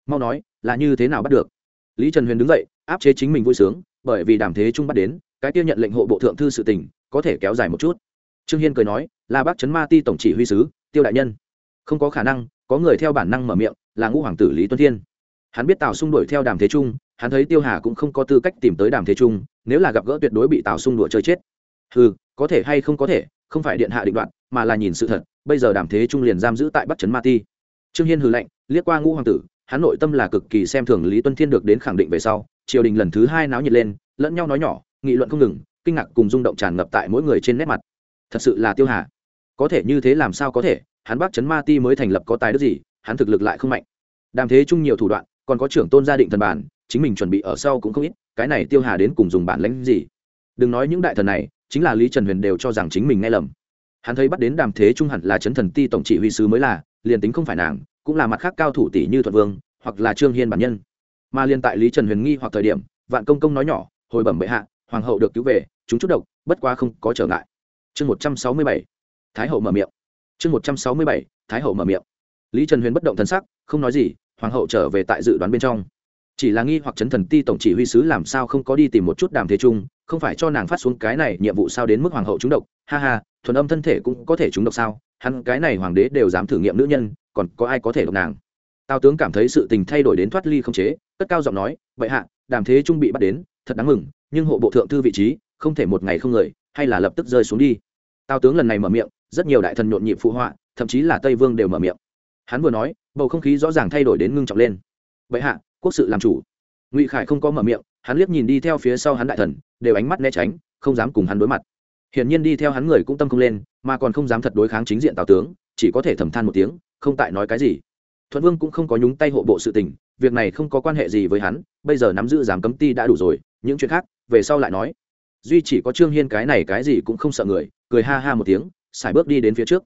Mau nói, là như thế nào bắt được? Lý trần huyền đứng dậy, áp chế chính mình vui sướng, bởi vì đàm thế trung bắt đến, cái tiêu nhận lệnh hộ bộ thượng thư sự tình, có thể kéo dài một chút. Trương hiên cười nói là bác trấn ma ti tổng chỉ huy sứ, tiêu đại nhân. Không có khả năng, có người theo bản năng mở miệng, là ngũ hoàng tử lý tuân thiên. Hắn biết tào xung đuổi theo đàm thế trung, hắn thấy tiêu hà cũng không có tư cách tìm tới đàm thế trung, nếu là gặp gỡ tuyệt đối bị tào xung đuổi chơi chết. Ừ có thể hay không có thể, không phải điện hạ định đoạn mà là nhìn sự thật, bây giờ đàm thế trung liền giam giữ tại bắc trấn ma ti. Trương hiên hừ lạnh, liếc qua ngũ hoàng tử, hắn nội tâm là cực kỳ xem thường lý tuân thiên được đến khẳng định về sau, triều đình lần thứ hai náo nhiệt lên, lẫn nhau nói nhỏ, nghị luận không ngừng, kinh ngạc cùng rung động tràn ngập tại mỗi người trên nét mặt. Thật sự là tiêu hà có thể như thế làm sao có thể, hắn bắc trấn ma ti mới thành lập có tài đức gì, hắn thực lực lại không mạnh. Đàm thế chung nhiều thủ đoạn, còn có trưởng tôn gia định thần bản, chính mình chuẩn bị ở sau cũng không ít, cái này tiêu hà đến cùng dùng bản lãnh gì. Đừng nói những đại thần này, chính là lý trần huyền đều cho rằng chính mình nghe lầm. Hắn thấy bắt đến đàm thế trung hẳn là chấn thần ti tổng chỉ huy sứ mới là, liền tính không phải nàng, cũng là mặt khác cao thủ tỷ như thuận vương, hoặc là trương hiên bản nhân. Mà liên tại lý trần huyền nghi hoặc thời điểm, vạn công công nói nhỏ, hồi bẩm bệ hạ, hoàng hậu được cứu về, chúng chút độc, bất quá không có trở ngại. Chương một trăm sáu mươi bảy thái hậu mở miệng. Chương một trăm sáu mươi bảy, thái hậu mở miệng. Lý trần huyền bất động thân sắc, không nói gì, hoàng hậu trở về tại dự đoán bên trong. Chỉ là nghi hoặc chấn thần ti tổng chỉ huy sứ làm sao không có đi tìm một chút đàm thế trung không phải cho nàng phát xuống cái này nhiệm vụ sao đến mức hoàng hậu trúng độc. Ha ha, thuần âm thân thể cũng có thể trúng độc sao? Hắn cái này hoàng đế đều dám thử nghiệm nữ nhân, còn có ai có thể độc nàng? Tào tướng cảm thấy sự tình thay đổi đến thoát ly không chế, cất cao giọng nói vậy hạ, đàm thế trung bị bắt đến, thật đáng mừng, nhưng hộ bộ thượng thư vị trí, không thể một ngày không người, hay là lập tức rơi xuống đi. Tào tướng lần này mở miệng rất nhiều đại thần nhộn nhịp phụ họa, thậm chí là tây vương đều mở miệng. Hắn vừa nói, bầu không khí rõ ràng thay đổi đến ngưng trọng lên. Vậy hạ, quốc sự làm chủ. Ngụy khải không có mở miệng, hắn liếc nhìn đi theo phía sau hắn đại thần, đều ánh mắt né tránh, không dám cùng hắn đối mặt. Hiển nhiên đi theo hắn người cũng tâm không lên, mà còn không dám thật đối kháng chính diện tào tướng, chỉ có thể thầm than một tiếng, không tại nói cái gì. Thuận vương cũng không có nhúng tay hộ bộ sự tình, việc này không có quan hệ gì với hắn, bây giờ nắm giữ giám cấm ti đã đủ rồi, những chuyện khác, về sau lại nói. Duy chỉ có trương hiên cái này cái gì cũng không sợ người, cười ha ha một tiếng xài bước đi đến phía trước.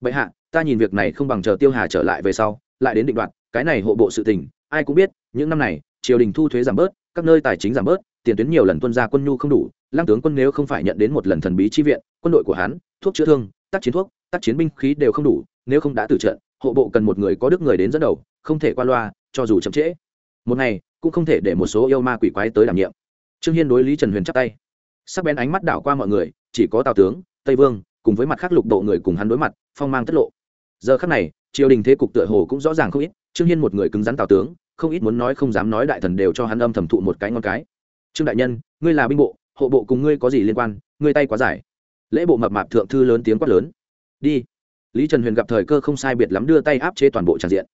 Bệ hạ, ta nhìn việc này không bằng chờ tiêu hà trở lại về sau, lại đến định đoạt, cái này hộ bộ sự tình, ai cũng biết, những năm này, triều đình thu thuế giảm bớt, các nơi tài chính giảm bớt, tiền tuyến nhiều lần tuân ra quân nhu không đủ, lăng tướng quân nếu không phải nhận đến một lần thần bí chi viện, quân đội của hắn, thuốc chữa thương, tác chiến thuốc, tác chiến binh khí đều không đủ, nếu không đã tử trận, hộ bộ cần một người có đức người đến dẫn đầu, không thể qua loa, cho dù chậm trễ. Một ngày, cũng không thể để một số yêu ma quỷ quái tới đảm nhiệm. Trương hiên đối lý trần huyền chắp tay. Sắc bén ánh mắt đảo qua mọi người, chỉ có tào tướng, tây vương cùng với mặt khác lục độ người cùng hắn đối mặt, phong mang tất lộ. Giờ khắc này, triều đình thế cục tựa hồ cũng rõ ràng không ít, trương hiên một người cứng rắn tào tướng, không ít muốn nói không dám nói đại thần đều cho hắn âm thầm thụ một cái ngon cái. Trương đại nhân, ngươi là binh bộ, hộ bộ cùng ngươi có gì liên quan, ngươi tay quá dài. Lễ bộ mập mạp thượng thư lớn tiếng quát lớn. Đi. Lý trần huyền gặp thời cơ không sai biệt lắm đưa tay áp chế toàn bộ tràn diện.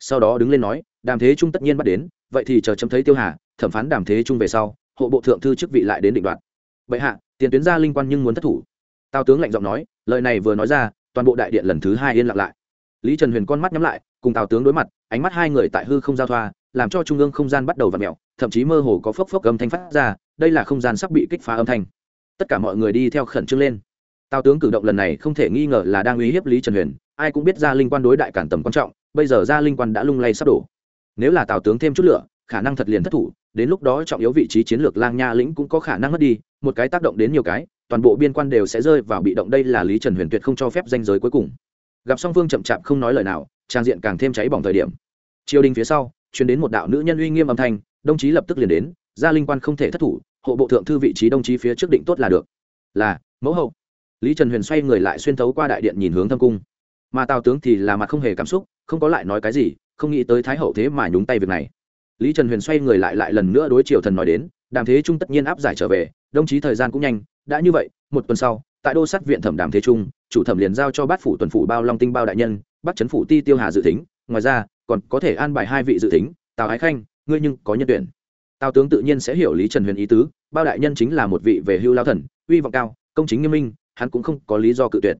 Sau đó đứng lên nói, đàm thế trung tất nhiên bắt đến, vậy thì chờ chấm thấy tiêu hà, thẩm phán đàm thế trung về sau, hộ bộ thượng thư chức vị lại đến định đoạt. Vậy hạ, tiền tuyến gia linh quan nhưng muốn thất thủ tào tướng lạnh giọng nói, lời này vừa nói ra, toàn bộ đại điện lần thứ hai yên lặng lại. Lý trần huyền con mắt nhắm lại, cùng tào tướng đối mặt, ánh mắt hai người tại hư không giao thoa, làm cho trung ương không gian bắt đầu v ặ mẹo thậm chí mơ hồ có phốc phốc âm thanh phát ra, đây là không gian sắp bị kích phá âm thanh. Tất cả mọi người đi theo khẩn trương lên. Tào tướng cử động lần này không thể nghi ngờ là đang uy hiếp lý trần huyền, ai cũng biết ra linh quan đối đại cản tầm quan trọng, bây giờ ra linh quan đã lung lay sắp đổ. Nếu là tào tướng thêm chút lửa, khả năng thật liền thất thủ, đến lúc đó trọng yếu vị trí chiến lược lang nha lĩnh cũng có khả năng mất đi, một cái tác động đến nhiều cái toàn bộ biên quan đều sẽ rơi vào bị động. Đây là lý trần huyền tuyệt không cho phép danh giới cuối cùng. Gặp song phương chậm chạp không nói lời nào, trang diện càng thêm cháy bỏng thời điểm. Triều đình phía sau chuyển đến một đạo nữ nhân uy nghiêm âm thanh, đồng chí lập tức liền đến, gia linh quan không thể thất thủ, hộ bộ thượng thư vị trí đồng chí phía trước định tốt là được. Là, mẫu hậu. Lý trần huyền xoay người lại xuyên thấu qua đại điện nhìn hướng thâm cung. Mà tào tướng thì là mặt không hề cảm xúc, không có lại nói cái gì, không nghĩ tới thái hậu thế mà nhúng tay việc này. Lý trần huyền xoay người lại lại lần nữa đối triều thần nói đến, đàm thế trung tất nhiên áp giải trở về, đồng chí thời gian cũng nhanh đã như vậy, một tuần sau, tại đô sát viện thẩm đàm thế trung chủ thẩm liền giao cho bát phủ tuần phủ bao long tinh bao đại nhân bắt chấn phủ ti tiêu hà dự tính. Ngoài ra, còn có thể an bài hai vị dự tính, tào ái khanh, ngươi nhưng có nhân tuyển. Tào tướng tự nhiên sẽ hiểu lý trần huyền ý tứ, bao đại nhân chính là một vị về hưu lao thần, uy vọng cao, công chính nghiêm minh, hắn cũng không có lý do cự tuyệt.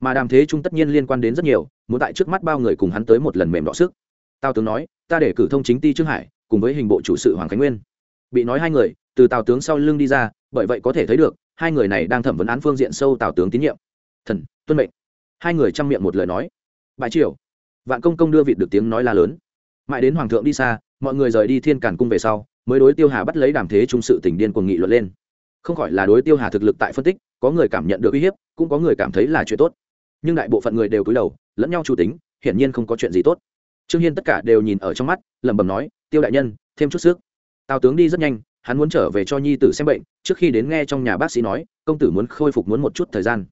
Mà đàm thế trung tất nhiên liên quan đến rất nhiều, muốn tại trước mắt bao người cùng hắn tới một lần mềm đọ sức. Tào tướng nói, ta để cử thông chính ti trương hải, cùng với hình bộ chủ sự hoàng khánh nguyên. Bị nói hai người, từ tào tướng sau lưng đi ra, bởi vậy có thể thấy được hai người này đang thẩm vấn án phương diện sâu tào tướng tín nhiệm. Thần, tuân mệnh. Hai người chăm miệng một lời nói. Bãi triều. Vạn công công đưa vịt được tiếng nói la lớn. Mãi đến hoàng thượng đi xa, mọi người rời đi thiên càn cung về sau, mới đối tiêu hà bắt lấy đàm thế trung sự tình điên cuồng nghị luận lên. Không khỏi là đối tiêu hà thực lực tại phân tích, có người cảm nhận được uy hiếp, cũng có người cảm thấy là chuyện tốt. Nhưng đại bộ phận người đều cúi đầu, lẫn nhau chủ tính, hiển nhiên không có chuyện gì tốt. Trương hiên tất cả đều nhìn ở trong mắt, lẩm bẩm nói, tiêu đại nhân, thêm chút sức. Tào tướng đi rất nhanh hắn muốn trở về cho nhi tử xem bệnh, trước khi đến nghe trong nhà bác sĩ nói, công tử muốn khôi phục muốn một chút thời gian.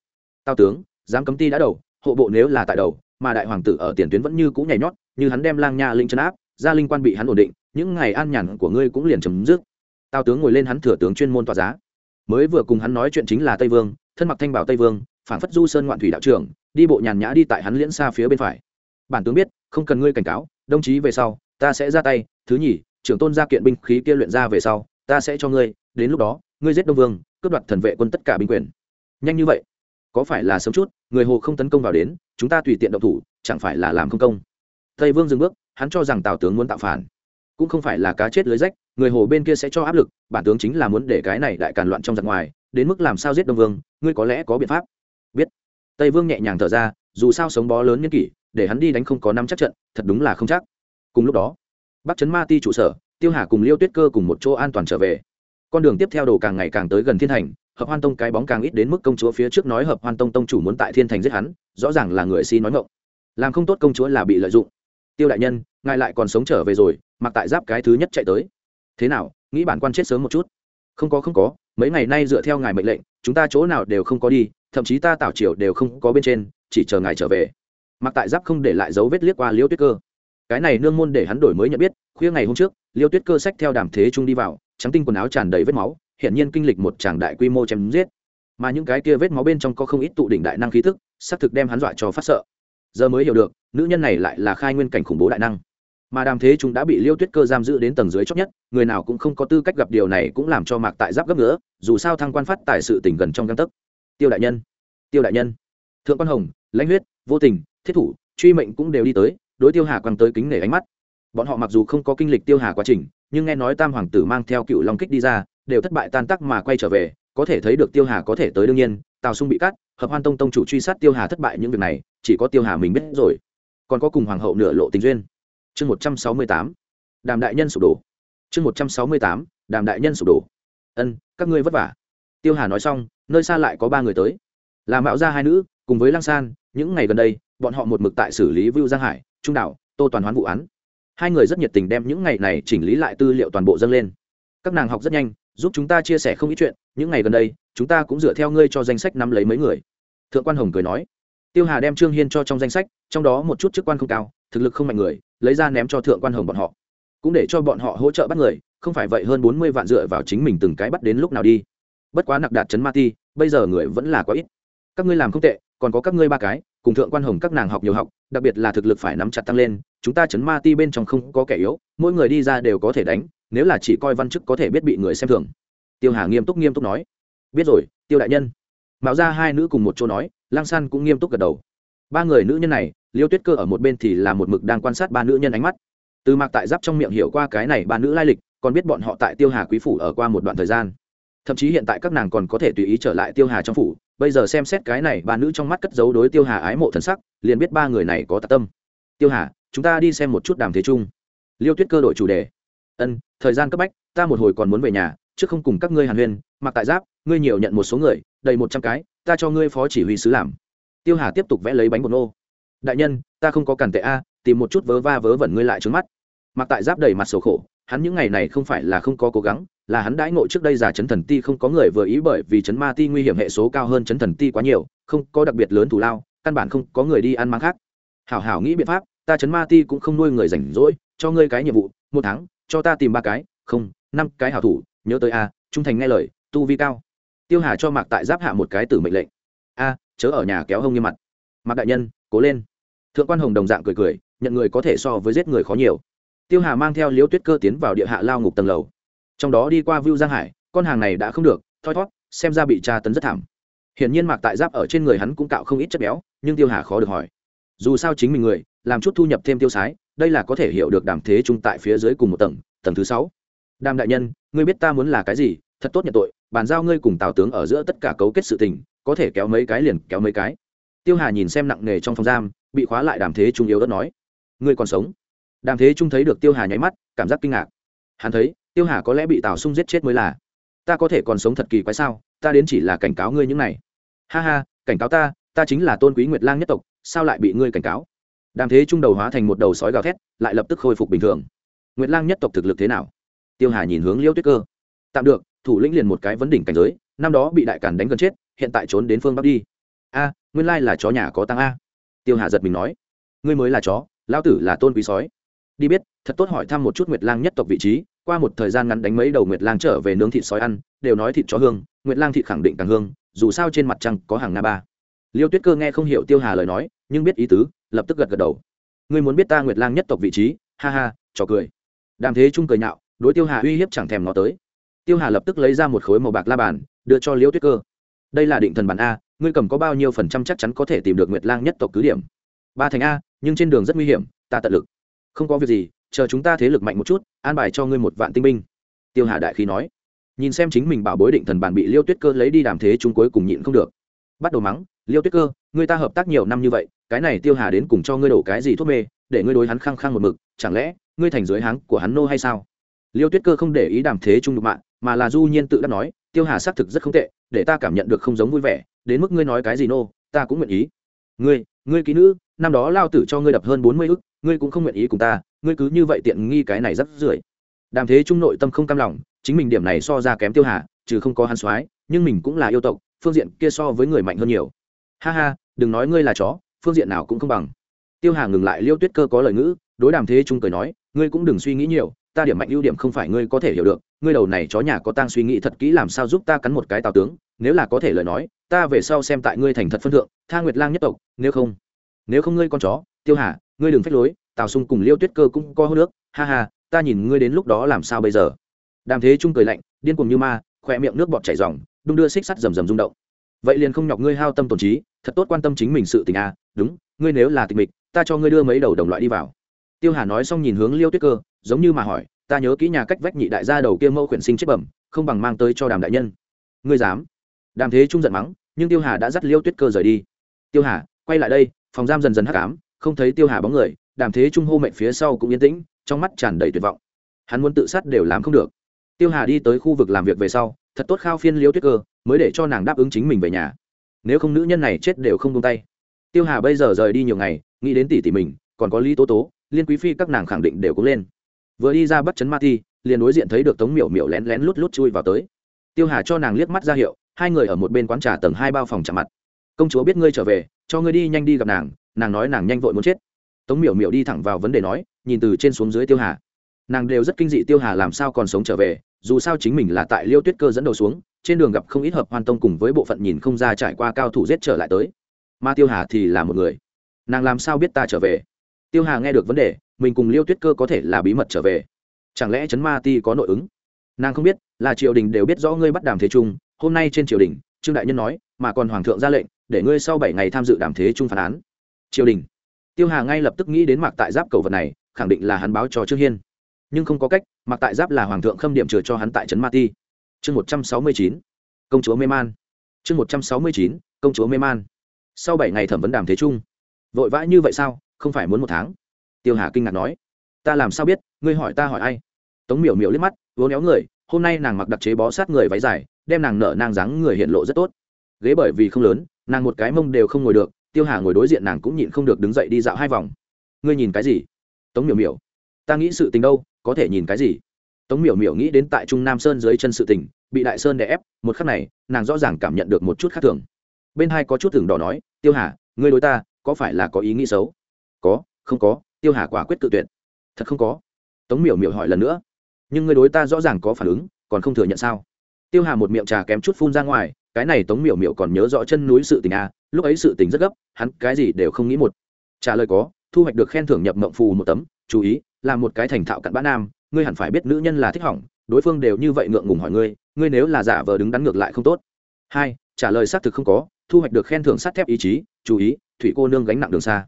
Tào tướng giám cấm ti đã đầu, hộ bộ nếu là tại đầu, mà đại hoàng tử ở tiền tuyến vẫn như cũ nhảy nhót, như hắn đem lang nha linh chân áp, gia linh quan bị hắn ổn định, những ngày an nhàn của ngươi cũng liền chấm dứt. Tào tướng ngồi lên hắn thừa tướng chuyên môn tòa giá. Mới vừa cùng hắn nói chuyện chính là tây vương, thân mặc thanh bảo tây vương phản phất du sơn ngoạn thủy đạo trưởng, đi bộ nhàn nhã đi tại hắn liễn xa phía bên phải. Bản tướng biết, không cần ngươi cảnh cáo, đồng chí về sau, ta sẽ ra tay, thứ nhì, trưởng tôn gia kiện binh khí kia luyện ra về sau ta sẽ cho ngươi, đến lúc đó, ngươi giết đông vương, cướp đoạt thần vệ quân tất cả binh quyền. Nhanh như vậy? Có phải là sớm chút, người hồ không tấn công vào đến, chúng ta tùy tiện động thủ, chẳng phải là làm không công? Tây vương dừng bước, hắn cho rằng tào tướng muốn tạo phản. Cũng không phải là cá chết lưới rách, người hồ bên kia sẽ cho áp lực, bản tướng chính là muốn để cái này đại càn loạn trong giặc ngoài, đến mức làm sao giết đông vương, ngươi có lẽ có biện pháp. Biết. Tây vương nhẹ nhàng thở ra, dù sao sống bó lớn nhân kỷ, để hắn đi đánh không có năm chắc trận, thật đúng là không chắc. Cùng lúc đó, bắc trấn ma ti trụ sở tiêu hà cùng liêu tuyết cơ cùng một chỗ an toàn trở về. Con đường tiếp theo đồ càng ngày càng tới gần thiên thành, hợp hoan tông cái bóng càng ít đến mức công chúa phía trước nói hợp hoan tông tông chủ muốn tại thiên thành giết hắn, rõ ràng là người si nói ngộng làm không tốt công chúa là bị lợi dụng. Tiêu đại nhân, ngài lại còn sống trở về rồi, mặc tại giáp cái thứ nhất chạy tới. Thế nào, nghĩ bản quan chết sớm một chút? Không có không có, mấy ngày nay dựa theo ngài mệnh lệnh, chúng ta chỗ nào đều không có đi, thậm chí ta tảo triều đều không có bên trên, chỉ chờ ngài trở về. Mặc tại giáp không để lại dấu vết liếc qua liêu tuyết cơ. Cái này nương môn để hắn đổi mới nhận biết khuya ngày hôm trước, liêu tuyết cơ sách theo đàm thế trung đi vào, trắng tinh quần áo tràn đầy vết máu hiện nhiên kinh lịch một tràng đại quy mô chém giết. Mà những cái kia vết máu bên trong có không ít tụ đỉnh đại năng khí thức xác thực đem hắn dọa cho phát sợ. Giờ mới hiểu được, nữ nhân này lại là khai nguyên cảnh khủng bố đại năng. Mà đàm thế chúng đã bị liêu tuyết cơ giam giữ đến tầng dưới chót nhất, người nào cũng không có tư cách gặp điều này cũng làm cho mạc tại giáp gấp nữa dù sao thăng quan phát tại sự tỉnh gần trong găng tấc. Tiêu đại nhân, tiêu đại nhân. Thượng quan hồng, lãnh huyết, vô tình, thiết thủ, truy mệnh cũng đều đi tới, đối tiêu hà quăng tới kính nể ánh mắt bọn họ mặc dù không có kinh lịch tiêu hà quá trình nhưng nghe nói tam hoàng tử mang theo cựu long kích đi ra đều thất bại tan tắc mà quay trở về có thể thấy được tiêu hà có thể tới đương nhiên tào sung bị cắt hợp hoan tông tông chủ truy sát tiêu hà thất bại những việc này chỉ có tiêu hà mình biết rồi. Còn có cùng hoàng hậu nửa lộ tình duyên. Chương một trăm sáu mươi tám đàm đại nhân sụp đổ. Chương một trăm sáu mươi tám đàm đại nhân sụp đổ. Ân các ngươi vất vả. Tiêu hà nói xong nơi xa lại có ba người tới. Là mạo gia hai nữ cùng với lang san những ngày gần đây bọn họ một mực tại xử lý vưu giang hải trung đảo, tô toàn hoán vụ án hai người rất nhiệt tình đem những ngày này chỉnh lý lại tư liệu toàn bộ dâng lên. Các nàng học rất nhanh, giúp chúng ta chia sẻ không ít chuyện, những ngày gần đây, chúng ta cũng dựa theo ngươi cho danh sách nắm lấy mấy người. Thượng quan hồng cười nói. Tiêu hà đem trương hiên cho trong danh sách, trong đó một chút chức quan không cao, thực lực không mạnh người, lấy ra ném cho thượng quan hồng bọn họ. Cũng để cho bọn họ hỗ trợ bắt người, không phải vậy hơn bốn mươi vạn dựa vào chính mình từng cái bắt đến lúc nào đi. Bất quá nặc đạt chấn ma ti, bây giờ người vẫn là quá ít. Các ngươi làm không tệ còn có các ngươi ba cái, cùng thượng quan hồng các nàng học nhiều học, đặc biệt là thực lực phải nắm chặt tăng lên, chúng ta chấn ma ti bên trong không có kẻ yếu, mỗi người đi ra đều có thể đánh, nếu là chỉ coi văn chức có thể biết bị người xem thường. Tiêu hà nghiêm túc nghiêm túc nói. Biết rồi, tiêu đại nhân. Mạo ra hai nữ cùng một chỗ nói lang san cũng nghiêm túc gật đầu. Ba người nữ nhân này, liêu tuyết cơ ở một bên thì là một mực đang quan sát ba nữ nhân ánh mắt. Từ mạc tại giáp trong miệng hiểu qua cái này ba nữ lai lịch, còn biết bọn họ tại tiêu hà quý phủ ở qua một đoạn thời gian. Thậm chí hiện tại các nàng còn có thể tùy ý trở lại tiêu hà trong phủ bây giờ xem xét cái này ba nữ trong mắt cất giấu đối tiêu hà ái mộ thần sắc, liền biết ba người này có tạc tâm. Tiêu hà, chúng ta đi xem một chút đàm thế chung. Liêu tuyết cơ đổi chủ đề. Ân, thời gian cấp bách, ta một hồi còn muốn về nhà, trước không cùng các ngươi hàn huyên, mặc tại giáp, ngươi nhiều nhận một số người, đầy một trăm cái, ta cho ngươi phó chỉ huy sứ làm. Tiêu hà tiếp tục vẽ lấy bánh bột nô. Đại nhân, ta không có cản tệ a, tìm một chút vớ va vớ vẩn ngươi lại trước mắt. Mặc tại giáp đầy mặt sầu khổ, hắn những ngày này không phải là không có cố gắng là hắn đãi ngộ trước đây giả chấn thần ti không có người vừa ý bởi vì chấn ma ti nguy hiểm hệ số cao hơn chấn thần ti quá nhiều, không có đặc biệt lớn thủ lao, căn bản không có người đi ăn mang khác. Hảo hảo nghĩ biện pháp, ta chấn ma ti cũng không nuôi người rảnh rỗi, cho ngươi cái nhiệm vụ, một tháng, cho ta tìm ba cái, không, năm cái hảo thủ, nhớ tới a, trung thành nghe lời, tu vi cao. Tiêu hà cho mạc tại giáp hạ một cái tử mệnh lệnh. A, chớ ở nhà kéo hông như mặt. Mạc đại nhân, cố lên. Thượng quan hồng đồng dạng cười cười, nhận người có thể so với giết người khó nhiều. Tiêu hà mang theo liễu tuyết cơ tiến vào địa hạ lao ngục tầng lầu trong đó đi qua view giang hải, con hàng này đã không được, thoi thót, xem ra bị tra tấn rất thảm. Hiển nhiên mạc tại giáp ở trên người hắn cũng cạo không ít chất béo, nhưng tiêu hà khó được hỏi. Dù sao chính mình người, làm chút thu nhập thêm tiêu sái, đây là có thể hiểu được đàm thế trung tại phía dưới cùng một tầng tầng thứ sáu. Đàm đại nhân, ngươi biết ta muốn là cái gì, thật tốt nhận tội, bàn giao ngươi cùng tào tướng ở giữa tất cả cấu kết sự tình, có thể kéo mấy cái liền kéo mấy cái. Tiêu hà nhìn xem nặng nề trong phòng giam, bị khóa lại đàm thế trung yếu đất nói. Ngươi còn sống. Đàm thế trung thấy được tiêu hà nháy mắt, cảm giác kinh ngạc. Hắn thấy tiêu hà có lẽ bị tào sung giết chết mới là. Ta có thể còn sống thật kỳ quái sao? Ta đến chỉ là cảnh cáo ngươi những này. Ha ha, cảnh cáo ta ta chính là tôn quý nguyệt lang nhất tộc, sao lại bị ngươi cảnh cáo? Đàm thế trung đầu hóa thành một đầu sói gào thét, lại lập tức khôi phục bình thường. Nguyệt lang nhất tộc thực lực thế nào? Tiêu hà nhìn hướng liêu tuyết cơ. Tạm được, thủ lĩnh liền một cái vấn đỉnh cảnh giới, năm đó bị đại cản đánh gần chết, hiện tại trốn đến phương bắc đi. A, nguyên lai là chó nhà có tăng a. Tiêu hà giật mình nói. Ngươi mới là chó, lão tử là tôn quý sói. Đi biết, thật tốt hỏi thăm một chút nguyệt lang nhất tộc vị trí qua một thời gian ngắn đánh mấy đầu nguyệt lang trở về nướng thịt sói ăn, đều nói thịt chó hương, nguyệt lang thịt khẳng định càng hương, dù sao trên mặt trăng có hàng na ba. Liêu tuyết cơ nghe không hiểu tiêu hà lời nói, nhưng biết ý tứ, lập tức gật gật đầu. Ngươi muốn biết ta nguyệt lang nhất tộc vị trí? Ha ha, trò cười. Đàm thế trung cười nhạo, đối tiêu hà uy hiếp chẳng thèm nó tới. Tiêu hà lập tức lấy ra một khối màu bạc la bàn, đưa cho liêu tuyết cơ. Đây là định thần bản a, ngươi cầm có bao nhiêu phần trăm chắc chắn có thể tìm được nguyệt lang nhất tộc cứ điểm? Ba thành a, nhưng trên đường rất nguy hiểm, ta tận lực. Không có việc gì chờ chúng ta thế lực mạnh một chút, an bài cho ngươi một vạn tinh binh. Tiêu hà đại khí nói. Nhìn xem chính mình bảo bối định thần bản bị liêu tuyết cơ lấy đi đàm thế chúng cuối cùng nhịn không được. Bắt đầu mắng, liêu tuyết cơ ngươi ta hợp tác nhiều năm như vậy, cái này tiêu hà đến cùng cho ngươi đổ cái gì thuốc mê, để ngươi đối hắn khăng khăng một mực, chẳng lẽ ngươi thành dưới háng của hắn nô hay sao? Liêu tuyết cơ không để ý đàm thế trung đục mạng mà là du nhiên tự đắc nói, tiêu hà xác thực rất không tệ, để ta cảm nhận được không giống vui vẻ, đến mức ngươi nói cái gì nô, ta cũng nguyện ý. Ngươi ngươi kỹ nữ, năm đó lao tử cho ngươi đập hơn bốn mươi ức, ngươi cũng không nguyện ý cùng ta, ngươi cứ như vậy tiện nghi cái này rất rưởi. Đàm thế trung nội tâm không cam lòng, chính mình điểm này so ra kém tiêu hà, trừ không có hắn soái, nhưng mình cũng là yêu tộc, phương diện kia so với người mạnh hơn nhiều. Ha ha, đừng nói ngươi là chó, phương diện nào cũng không bằng. Tiêu hà ngừng lại liêu tuyết cơ có lời ngữ, đối đàm thế trung cười nói, ngươi cũng đừng suy nghĩ nhiều, ta điểm mạnh ưu điểm không phải ngươi có thể hiểu được, ngươi đầu này chó nhà có tang suy nghĩ thật kỹ làm sao giúp ta cắn một cái tào tướng nếu là có thể lời nói ta về sau xem tại ngươi thành thật phân thượng tha nguyệt lang nhất tộc nếu không nếu không ngươi con chó tiêu hà ngươi đừng phách lối tào sung cùng liêu tuyết cơ cũng co hô nước ha ha ta nhìn ngươi đến lúc đó làm sao bây giờ? Đàm thế trung cười lạnh điên cuồng như ma khỏe miệng nước bọt chảy ròng đung đưa xích sắt rầm rầm rung động. Vậy liền không nhọc ngươi hao tâm tổn trí thật tốt quan tâm chính mình sự tình à, đúng ngươi nếu là tình mịch ta cho ngươi đưa mấy đầu đồng loại đi vào. Tiêu hà nói xong nhìn hướng liêu tuyết cơ giống như mà hỏi ta nhớ kỹ nhà cách vách nhị đại gia đầu kia mẫu khuyển sinh chết bẩm không bằng mang tới cho đàm đại nhân. Ngươi dám? Đàm thế trung giận mắng, nhưng tiêu hà đã dắt liêu tuyết cơ rời đi. Tiêu hà, quay lại đây, phòng giam dần dần hắc ám, không thấy tiêu hà bóng người, đàm thế trung hô mệnh phía sau cũng yên tĩnh, trong mắt tràn đầy tuyệt vọng. Hắn muốn tự sát đều làm không được. Tiêu hà đi tới khu vực làm việc về sau, thật tốt khao phiên liêu tuyết cơ, mới để cho nàng đáp ứng chính mình về nhà. Nếu không nữ nhân này chết đều không tung tay. Tiêu hà bây giờ rời đi nhiều ngày, nghĩ đến tỷ tỷ mình, còn có lý tố tố, liên quý phi các nàng khẳng định đều cũng lên. Vừa đi ra bắt chấn ma thi, liền đối diện thấy được tống miểu miểu lén lén lút lút chui vào tới. Tiêu hà cho nàng liếc mắt ra hiệu hai người ở một bên quán trà tầng hai bao phòng chạm mặt. Công chúa biết ngươi trở về, cho ngươi đi nhanh đi gặp nàng nàng nói nàng nhanh vội muốn chết. Tống miểu miểu đi thẳng vào vấn đề nói, nhìn từ trên xuống dưới tiêu hà. Nàng đều rất kinh dị tiêu hà làm sao còn sống trở về, dù sao chính mình là tại liêu tuyết cơ dẫn đầu xuống, trên đường gặp không ít hợp hoàn tông cùng với bộ phận nhìn không ra trải qua cao thủ giết trở lại tới. Mà tiêu hà thì là một người. Nàng làm sao biết ta trở về? Tiêu hà nghe được vấn đề, mình cùng liêu tuyết cơ có thể là bí mật trở về. Chẳng lẽ chấn ma ti có nội ứng? Nàng không biết, là triều đình đều biết rõ ngươi bắt đàm thế trung hôm nay trên triều đình, trương đại nhân nói, mà còn hoàng thượng ra lệnh, để ngươi sau bảy ngày tham dự đàm thế trung phán án. Triều đình. Tiêu hà ngay lập tức nghĩ đến mạc tại giáp cầu vật này, khẳng định là hắn báo cho trương hiên. Nhưng không có cách, mạc tại giáp là hoàng thượng khâm điểm trừ cho hắn tại trấn ma ti. Chương một trăm sáu mươi chín. Công chúa mê man. Chương một trăm sáu mươi chín, công chúa mê man. Sau bảy ngày thẩm vấn đàm thế trung vội vã như vậy sao, không phải muốn một tháng? Tiêu hà kinh ngạc nói. Ta làm sao biết, ngươi hỏi ta hỏi ai? Tống miểu miểu liếc mắt vốn éo người hôm nay nàng mặc đặc chế bó sát người váy dài, đem nàng nở nàng dáng người hiện lộ rất tốt. Ghế bởi vì không lớn, nàng một cái mông đều không ngồi được, tiêu hà ngồi đối diện nàng cũng nhịn không được đứng dậy đi dạo hai vòng. Ngươi nhìn cái gì? Tống miểu miểu. Ta nghĩ sự tình đâu, có thể nhìn cái gì? Tống miểu miểu nghĩ đến tại trung nam sơn dưới chân sự tình, bị đại sơn đè ép, một khắc này, nàng rõ ràng cảm nhận được một chút khác thường. Bên hai có chút thường đỏ nói, tiêu hà, ngươi đối ta, có phải là có ý nghĩ xấu? Có, không có, tiêu hà quả quyết tự tuyệt. Thật không có. Tống miểu miểu hỏi lần nữa nhưng ngươi đối ta rõ ràng có phản ứng còn không thừa nhận sao? Tiêu hà một miệng trà kém chút phun ra ngoài cái này tống miểu miểu còn nhớ rõ chân núi sự tình a à, lúc ấy sự tình rất gấp hắn cái gì đều không nghĩ một. Trả lời có thu hoạch được khen thưởng nhập mộng phù một tấm chú ý là một cái thành thạo cặn bã nam ngươi hẳn phải biết nữ nhân là thích hỏng đối phương đều như vậy ngượng ngùng hỏi ngươi ngươi nếu là giả vờ đứng đắn ngược lại không tốt. Hai trả lời xác thực không có thu hoạch được khen thưởng sắt thép ý chí chú ý thủy cô nương gánh nặng đường xa.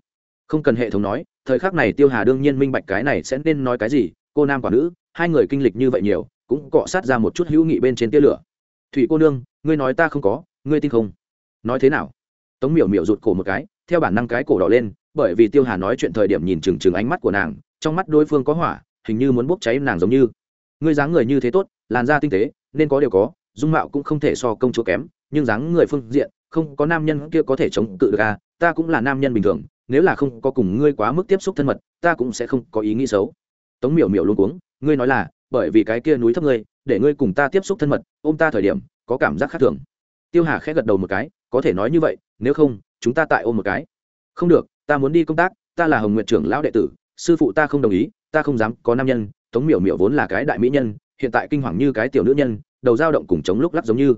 Không cần hệ thống nói thời khắc này tiêu hà đương nhiên minh bạch cái này sẽ nên nói cái gì cô nam quả nữ hai người kinh lịch như vậy nhiều, cũng cọ sát ra một chút hữu nghị bên trên tia lửa. Thủy cô nương, ngươi nói ta không có, ngươi tin không? Nói thế nào? Tống miểu miểu rụt cổ một cái, theo bản năng cái cổ đỏ lên, bởi vì tiêu hà nói chuyện thời điểm nhìn chừng chừng ánh mắt của nàng, trong mắt đối phương có hỏa, hình như muốn bốc cháy nàng giống như. Ngươi dáng người như thế tốt, làn da tinh tế, nên có điều có, dung mạo cũng không thể so công chúa kém, nhưng dáng người phương diện, không có nam nhân kia có thể chống cự được à ta cũng là nam nhân bình thường, nếu là không có cùng ngươi quá mức tiếp xúc thân mật, ta cũng sẽ không có ý nghĩ xấu tống miểu miểu luôn cuống, ngươi nói là, bởi vì cái kia núi thấp ngươi, để ngươi cùng ta tiếp xúc thân mật, ôm ta thời điểm, có cảm giác khác thường. Tiêu hà khẽ gật đầu một cái, có thể nói như vậy, nếu không, chúng ta tại ôm một cái. Không được, ta muốn đi công tác, ta là hồng nguyện trưởng lão đệ tử, sư phụ ta không đồng ý, ta không dám, có nam nhân. Tống miểu miểu vốn là cái đại mỹ nhân, hiện tại kinh hoàng như cái tiểu nữ nhân, đầu dao động cùng chống lúc lắc giống như.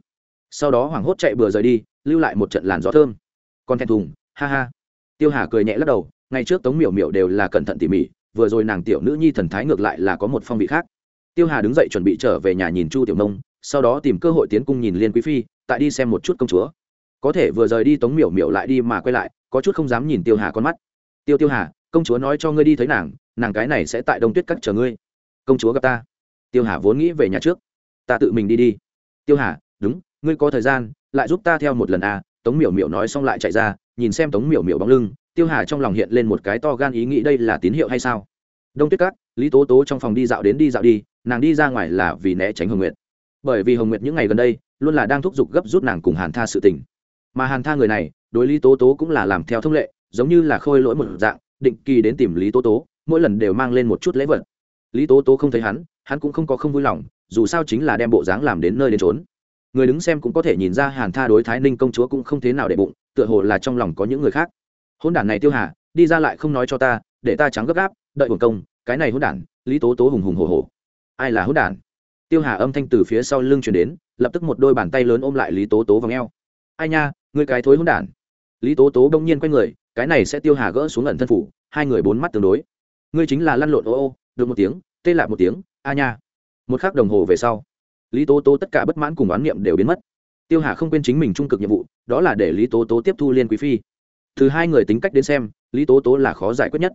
Sau đó hoảng hốt chạy bừa rời đi, lưu lại một trận làn gió thơm. Còn thẹn thùng, ha ha. Tiêu hà cười nhẹ lắc đầu, ngày trước tống miểu miểu đều là cẩn thận tỉ mỉ vừa rồi nàng tiểu nữ nhi thần thái ngược lại là có một phong vị khác. Tiêu hà đứng dậy chuẩn bị trở về nhà nhìn chu tiểu nông, sau đó tìm cơ hội tiến cung nhìn liên quý phi, tại đi xem một chút công chúa. Có thể vừa rời đi tống miểu miểu lại đi mà quay lại, có chút không dám nhìn tiêu hà con mắt. Tiêu tiêu hà, công chúa nói cho ngươi đi thấy nàng nàng cái này sẽ tại đông tuyết cắt chờ ngươi. Công chúa gặp ta. Tiêu hà vốn nghĩ về nhà trước. Ta tự mình đi đi. Tiêu hà, đúng, ngươi có thời gian, lại giúp ta theo một lần à. Tống miểu miểu nói xong lại chạy ra, nhìn xem tống miểu miểu bóng lưng tiêu hà trong lòng hiện lên một cái to gan ý nghĩ đây là tín hiệu hay sao? Đông tuyết cát, lý tố tố trong phòng đi dạo đến đi dạo đi, nàng đi ra ngoài là vì né tránh hồng nguyệt. Bởi vì hồng nguyệt những ngày gần đây, luôn là đang thúc giục gấp rút nàng cùng hàn tha sự tình. Mà hàn tha người này, đối lý tố tố cũng là làm theo thông lệ, giống như là khôi lỗi một dạng, định kỳ đến tìm lý tố tố, mỗi lần đều mang lên một chút lễ vật. Lý tố tố không thấy hắn hắn cũng không có không vui lòng, dù sao chính là đem bộ dáng làm đến nơi đến trốn người đứng xem cũng có thể nhìn ra hàn tha đối thái ninh công chúa cũng không thế nào để bụng, tựa hồ là trong lòng có những người khác hôn đản này tiêu hà, đi ra lại không nói cho ta, để ta trắng gấp gáp, đợi hồn công, cái này hôn đản, lý tố tố hùng hùng hồ hồ ai là hôn đản? Tiêu hà âm thanh từ phía sau lưng chuyển đến, lập tức một đôi bàn tay lớn ôm lại lý tố tố và ngheo ai nha người cái thối hôn đản. Lý tố tố đông nhiên q u a y người, cái này sẽ tiêu hà gỡ xuống ẩn thân phủ, hai người bốn mắt tương đối. Ngươi chính là lăn lộn ô ô, được một tiếng, tê lại một tiếng, a nha. Một k h ắ c đồng hồ về sau, lý tố tố tất cả bất mãn cùng oán niệm đều biến mất. Tiêu hà không quên chính mình trung cực nhiệm vụ, đó là để lý tố tố tiếp thu liên quý phi từ hai người tính cách đến xem, lý tố tố là khó giải quyết nhất.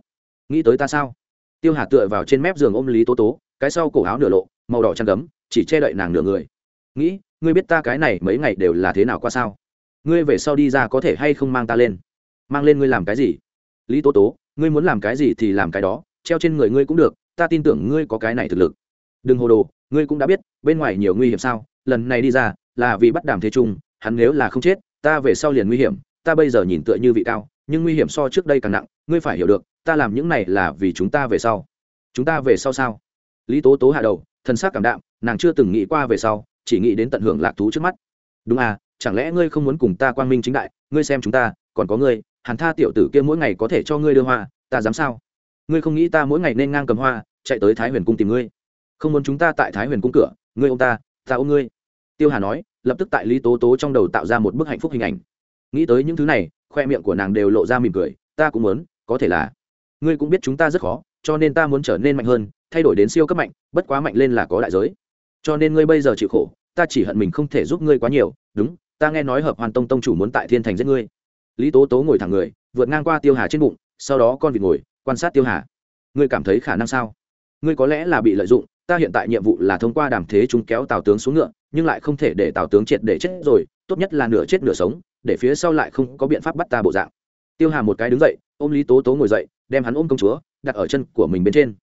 Nghĩ tới ta sao? Tiêu hà tựa vào trên mép giường ôm lý tố tố, cái sau cổ áo nửa lộ, màu đỏ chăn gấm, chỉ che đậy nàng nửa người. Nghĩ, ngươi biết ta cái này mấy ngày đều là thế nào qua sao? Ngươi về sau đi ra có thể hay không mang ta lên? Mang lên ngươi làm cái gì? Lý tố tố, ngươi muốn làm cái gì thì làm cái đó, treo trên người ngươi cũng được, ta tin tưởng ngươi có cái này thực lực. Đừng hồ đồ, ngươi cũng đã biết, bên ngoài nhiều nguy hiểm sao? Lần này đi ra, là vì bắt đàm thế trung hắn nếu là không chết, ta về sau liền nguy hiểm ta bây giờ nhìn tựa như vị cao, nhưng nguy hiểm so trước đây càng nặng, ngươi phải hiểu được, ta làm những này là vì chúng ta về sau. Chúng ta về sau sao? Lý tố tố hạ đầu thân xác cảm đạm, nàng chưa từng nghĩ qua về sau, chỉ nghĩ đến tận hưởng lạc thú trước mắt. Đúng à chẳng lẽ ngươi không muốn cùng ta quang minh chính đại, ngươi xem chúng ta, còn có ngươi, hàn tha tiểu tử kia mỗi ngày có thể cho ngươi đưa hoa, ta dám sao? Ngươi không nghĩ ta mỗi ngày nên ngang cầm hoa, chạy tới thái huyền cung tìm ngươi? Không muốn chúng ta tại thái huyền cung cửa, ngươi ô m ta ta ôm ngươi. Tiêu hà nói, lập tức tại lý tố tố trong đầu tạo ra một bức hạnh phúc hình ảnh nghĩ tới những thứ này, khoe miệng của nàng đều lộ ra mỉm cười, ta cũng muốn, có thể là. Ngươi cũng biết chúng ta rất khó, cho nên ta muốn trở nên mạnh hơn, thay đổi đến siêu cấp mạnh, bất quá mạnh lên là có đại giới. Cho nên ngươi bây giờ chịu khổ, ta chỉ hận mình không thể giúp ngươi quá nhiều, đúng, ta nghe nói hợp hoàn tông tông chủ muốn tại thiên thành giết ngươi. Lý tố tố ngồi thẳng người, vượt ngang qua tiêu hà trên bụng, sau đó con vịt ngồi, quan sát tiêu hà. Ngươi cảm thấy khả năng sao? Ngươi có lẽ là bị lợi dụng, ta hiện tại nhiệm vụ là thông qua đàm thế chúng kéo tào tướng xuống ngựa, nhưng lại không thể để tào tướng triệt để chết rồi, tốt nhất là nửa chết nửa sống để phía sau lại không có biện pháp bắt ta bộ dạng. Tiêu hà một cái đứng dậy, ôm lý tố tố ngồi dậy, đem hắn ôm công chúa, đặt ở chân của mình bên trên.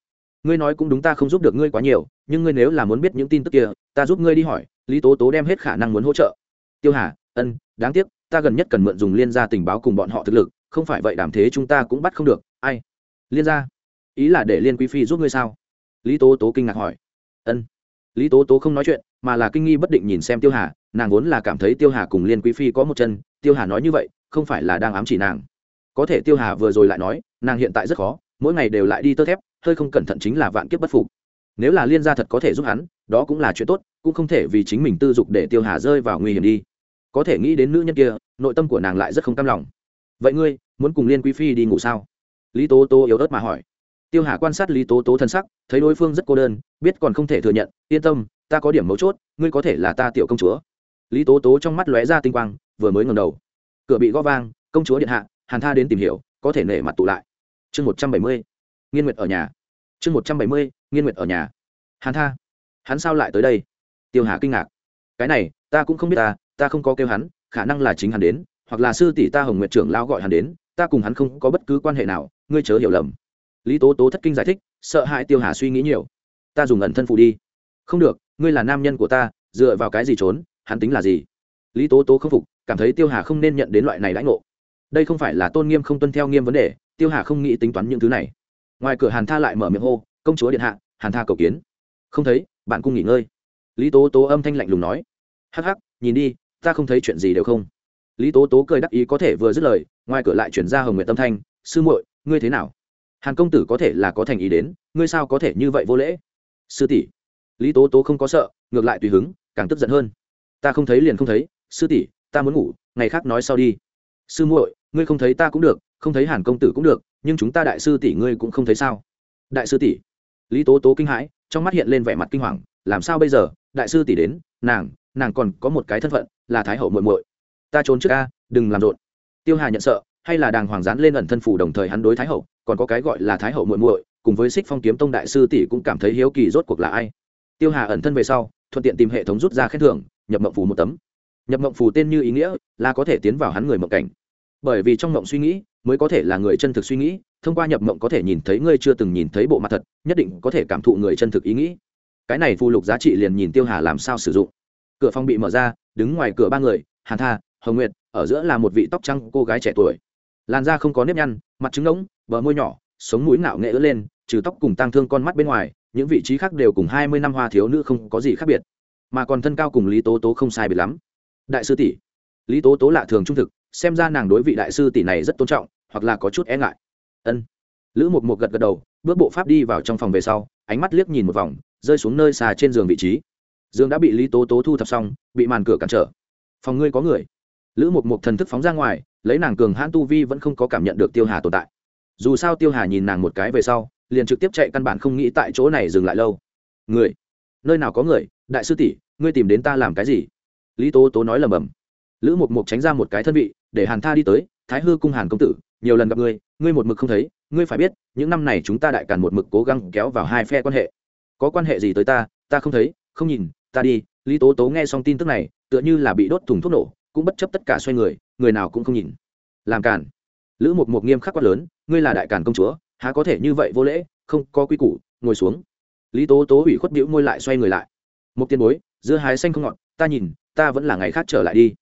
Ngươi nói cũng đúng ta không giúp được ngươi quá nhiều, nhưng ngươi nếu là muốn biết những tin tức kia, ta giúp ngươi đi hỏi, lý tố tố đem hết khả năng muốn hỗ trợ. Tiêu hà, ân, đáng tiếc, ta gần nhất cần mượn dùng liên gia tình báo cùng bọn họ thực lực, không phải vậy đàm thế chúng ta cũng bắt không được, ai? Liên gia? Ý là để liên quý phi giúp ngươi sao? Lý tố tố kinh ngạc hỏi. Ân. Lý tố tố không nói chuyện, mà là kinh nghi bất định nhìn xem tiêu hà nàng vốn là cảm thấy tiêu hà cùng liên quý phi có một chân, tiêu hà nói như vậy, không phải là đang ám chỉ nàng. Có thể tiêu hà vừa rồi lại nói, nàng hiện tại rất khó, mỗi ngày đều lại đi tơ thép, hơi không cẩn thận chính là vạn kiếp bất phục. Nếu là liên gia thật có thể giúp hắn, đó cũng là chuyện tốt, cũng không thể vì chính mình tư dục để tiêu hà rơi vào nguy hiểm đi. Có thể nghĩ đến nữ nhân kia, nội tâm của nàng lại rất không cam lòng. Vậy ngươi, muốn cùng liên quý phi đi ngủ sao? Lý tố tố yếu ớt mà hỏi. Tiêu hà quan sát lý tố tố thân sắc, thấy đối phương rất cô đơn, biết còn không thể thừa nhận, yên tâm, ta có điểm mấu chốt, ngươi có thể là ta tiểu công chúa lý tố tố trong mắt lóe ra tinh quang, vừa mới ngầm đầu. Cửa bị gõ vang, công chúa điện hạ, hàn tha đến tìm hiểu, có thể nể mặt tụ lại. Chương một trăm bảy mươi, nghiên nguyệt ở nhà. Chương một trăm bảy mươi, nghiên nguyệt ở nhà. Hàn tha, hắn sao lại tới đây? Tiêu hà kinh ngạc. Cái này, ta cũng không biết ta ta không có kêu hắn, khả năng là chính hắn đến, hoặc là sư tỷ ta hồng nguyệt trưởng lao gọi hắn đến, ta cùng hắn không có bất cứ quan hệ nào, ngươi chớ hiểu lầm. Lý tố tố thất kinh giải thích, sợ hãi tiêu hà suy nghĩ nhiều. Ta dùng ẩn thân phụ đi. Không được, ngươi là nam nhân của ta, dựa vào cái gì trốn? Hắn tính là gì? Lý tố tố không phục, cảm thấy tiêu hà không nên nhận đến loại này đãi ngộ. Đây không phải là tôn nghiêm không tuân theo nghiêm vấn đề, tiêu hà không nghĩ tính toán những thứ này. Ngoài cửa hàn tha lại mở miệng hô, công chúa điện hạ, hàn tha cầu kiến. Không thấy, bạn cung nghỉ ngơi. Lý tố tố âm thanh lạnh lùng nói. Hắc hắc, nhìn đi, ta không thấy chuyện gì đều không. Lý tố tố cười đắc ý có thể vừa dứt lời, ngoài cửa lại chuyển ra hồng nguyện tâm thanh. Sư muội, ngươi thế nào? Hàn công tử có thể là có thành ý đến, ngươi sao có thể như vậy vô lễ? Sư tỷ. Lý tố tố không có sợ, ngược lại tùy hứng, càng tức giận hơn ta không thấy liền không thấy, sư tỷ, ta muốn ngủ, ngày khác nói sau đi. Sư muội, ngươi không thấy ta cũng được, không thấy hàn công tử cũng được, nhưng chúng ta đại sư tỷ ngươi cũng không thấy sao? Đại sư tỷ. Lý tố tố kinh hãi, trong mắt hiện lên vẻ mặt kinh hoàng, làm sao bây giờ? Đại sư tỷ đến, nàng nàng còn có một cái thân phận, là thái hậu muội muội. Ta trốn trước ca đừng làm rộn. Tiêu hà nhận sợ, hay là đàng hoàng dán lên ẩn thân phủ đồng thời hắn đối thái hậu, còn có cái gọi là thái hậu muội muội, cùng với xích phong kiếm tông đại sư tỷ cũng cảm thấy hiếu kỳ rốt cuộc là ai. Tiêu hà ẩn thân về sau, thuận tiện tìm hệ thống rút ra khen thưởng nhập mộng phù một tấm. Nhập mộng phù tên như ý nghĩa là có thể tiến vào hắn người mộng cảnh. Bởi vì trong mộng suy nghĩ mới có thể là người chân thực suy nghĩ, thông qua nhập mộng có thể nhìn thấy ngươi chưa từng nhìn thấy bộ mặt thật, nhất định có thể cảm thụ người chân thực ý nghĩ. Cái này phù lục giá trị liền nhìn tiêu hà làm sao sử dụng. Cửa phòng bị mở ra, đứng ngoài cửa ba người, hàn tha, hồng nguyệt, ở giữa là một vị tóc trăng cô gái trẻ tuổi. Làn da không có nếp nhăn, mặt trứng ngỗng bờ môi nhỏ, sống mũi ngạo nghệ ứa lên, trừ tóc cùng tăng thương con mắt bên ngoài, những vị trí khác đều cùng hai mươi năm hoa thiếu nữ không có gì khác biệt mà còn thân cao cùng lý tố tố không sai biệt lắm. Đại sư tỷ, lý tố tố lạ thường trung thực, xem ra nàng đối vị đại sư tỷ này rất tôn trọng, hoặc là có chút e ngại. Ân. Lữ một một gật gật đầu, bước bộ pháp đi vào trong phòng về sau, ánh mắt liếc nhìn một vòng, rơi xuống nơi xà trên giường vị trí. Giường đã bị lý tố tố thu thập xong, bị màn cửa cản trở. Phòng ngươi có người. Lữ một một thần thức phóng ra ngoài, lấy nàng cường hãn tu vi vẫn không có cảm nhận được tiêu hà tồn tại. Dù sao tiêu hà nhìn nàng một cái về sau, liền trực tiếp chạy căn bản không nghĩ tại chỗ này dừng lại lâu. Người? Nơi nào có người? Đại sư tỷ ngươi tìm đến ta làm cái gì? Lý tố tố nói lầm bầm. Lữ mục mục tránh ra một cái thân vị, để hàn tha đi tới, thái hư cung hàn công tử, nhiều lần gặp ngươi ngươi một mực không thấy, ngươi phải biết, những năm này chúng ta đại càn một mực cố gắng kéo vào hai phe quan hệ. Có quan hệ gì tới ta ta không thấy, không nhìn, ta đi. Lý tố tố nghe xong tin tức này, tựa như là bị đốt thùng thuốc nổ, cũng bất chấp tất cả xoay người người nào cũng không nhìn. Làm càn. Lữ mục mục nghiêm khắc quát lớn, ngươi là đại càn công chúa, há có thể như vậy vô lễ, không có quy củ, ngồi xuống. Lý tố tố ủy khuất bĩu môi lại xoay người lại. Một tiền bối dưa hái xanh không ngọt, ta nhìn, ta vẫn là ngày khác trở lại đi.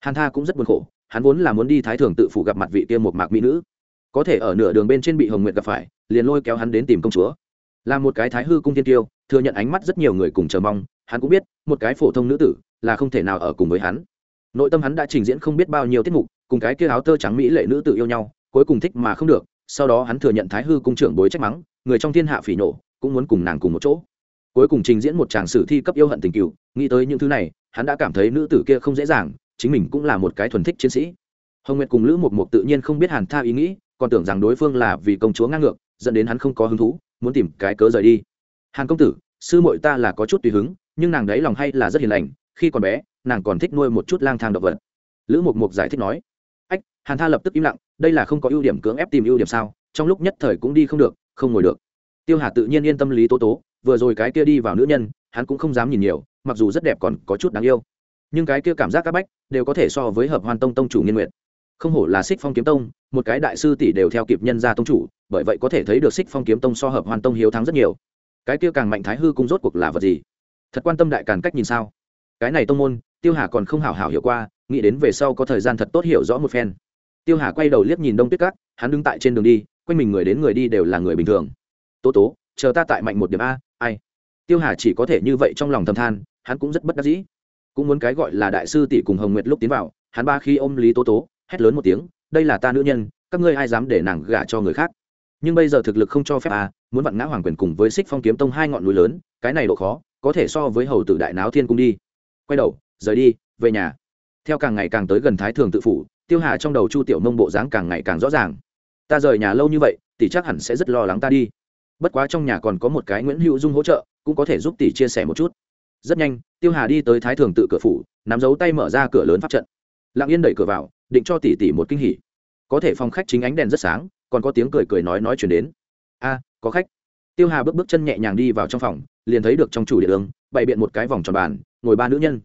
Hàn tha cũng rất buồn khổ, hắn vốn là muốn đi thái thường tự phủ gặp mặt vị kia một mạc mỹ nữ. Có thể ở nửa đường bên trên bị hồng nguyệt gặp phải, liền lôi kéo hắn đến tìm công chúa. Là một cái thái hư cung tiên tiêu, thừa nhận ánh mắt rất nhiều người cùng chờ mong, hắn cũng biết, một cái phổ thông nữ tử là không thể nào ở cùng với hắn. Nội tâm hắn đã trình diễn không biết bao nhiêu tiết mục, cùng cái kia áo tơ trắng mỹ lệ nữ tử yêu nhau, cuối cùng thích mà không được, sau đó hắn thừa nhận thái hư cung trưởng bối trách mắng, người trong thiên hạ phỉ nổ cũng muốn cùng nàng cùng một chỗ cuối cùng trình diễn một tràng sử thi cấp yêu hận tình cựu, nghĩ tới những thứ này, hắn đã cảm thấy nữ tử kia không dễ dàng, chính mình cũng là một cái thuần thích chiến sĩ. Hồng nguyệt cùng lữ một mục tự nhiên không biết hàn tha ý nghĩ, còn tưởng rằng đối phương là vì công chúa ngang ngược, dẫn đến hắn không có hứng thú, muốn tìm cái cớ rời đi. Hàn công tử, sư muội ta là có chút tùy hứng, nhưng nàng đấy lòng hay là rất hiền lành, khi còn bé, nàng còn thích nuôi một chút lang thang động vật. Lữ mục mục giải thích nói. Ách, hàn tha lập tức im lặng, đây là không có ưu điểm cưỡng ép tìm ưu điểm sao, trong lúc nhất thời cũng đi không được, không ngồi được. Tiêu hà tự nhiên yên tâm lý tố tố vừa rồi cái kia đi vào nữ nhân, hắn cũng không dám nhìn nhiều, mặc dù rất đẹp còn có chút đáng yêu. Nhưng cái kia cảm giác các bách đều có thể so với hợp hoan tông tông chủ nghiên nguyện không hổ là xích phong kiếm tông, một cái đại sư tỷ đều theo kịp nhân gia tông chủ, bởi vậy có thể thấy được xích phong kiếm tông so hợp hoan tông hiếu thắng rất nhiều. Cái kia càng mạnh thái hư cung rốt cuộc là vật gì? Thật quan tâm đại càn cách nhìn sao? Cái này tông môn, tiêu hà còn không hảo hảo hiểu qua, nghĩ đến về sau có thời gian thật tốt hiểu rõ một phen. Tiêu hà quay đầu liếc nhìn đông tuyết cát hắn đứng tại trên đường đi, quanh mình người đến người đi đều là người bình thường. Tố tố, chờ ta tại mạnh một điểm a ai? Tiêu hà chỉ có thể như vậy trong lòng thầm than, hắn cũng rất bất đắc dĩ. Cũng muốn cái gọi là đại sư tỷ cùng hồng nguyệt lúc tiến vào, hắn ba khi ôm lý tố tố, hét lớn một tiếng, đây là ta nữ nhân, các ngươi ai dám để nàng gả cho người khác? Nhưng bây giờ thực lực không cho phép à muốn vặn ngã hoàng quyền cùng với xích phong kiếm tông hai ngọn núi lớn, cái này độ khó, có thể so với hầu tử đại náo thiên cung đi. Quay đầu, rời đi, về nhà. Theo càng ngày càng tới gần thái thường tự phủ, tiêu hà trong đầu chu tiểu mông bộ dáng càng ngày càng rõ ràng. Ta rời nhà lâu như vậy, tỷ chắc hẳn sẽ rất lo lắng ta đi bất quá trong nhà còn có một cái nguyễn hữu dung hỗ trợ, cũng có thể giúp tỷ chia sẻ một chút. Rất nhanh, tiêu hà đi tới thái thường tự cửa phủ, nắm dấu tay mở ra cửa lớn pháp trận. Lặng yên đẩy cửa vào, định cho tỷ tỷ một kinh hỉ. Có thể phòng khách chính ánh đèn rất sáng, còn có tiếng cười cười nói nói chuyển đến. A, có khách. Tiêu hà bước bước chân nhẹ nhàng đi vào trong phòng, liền thấy được trong chủ địa đường, bày biện một cái vòng tròn bàn, ngồi ba nữ nhân.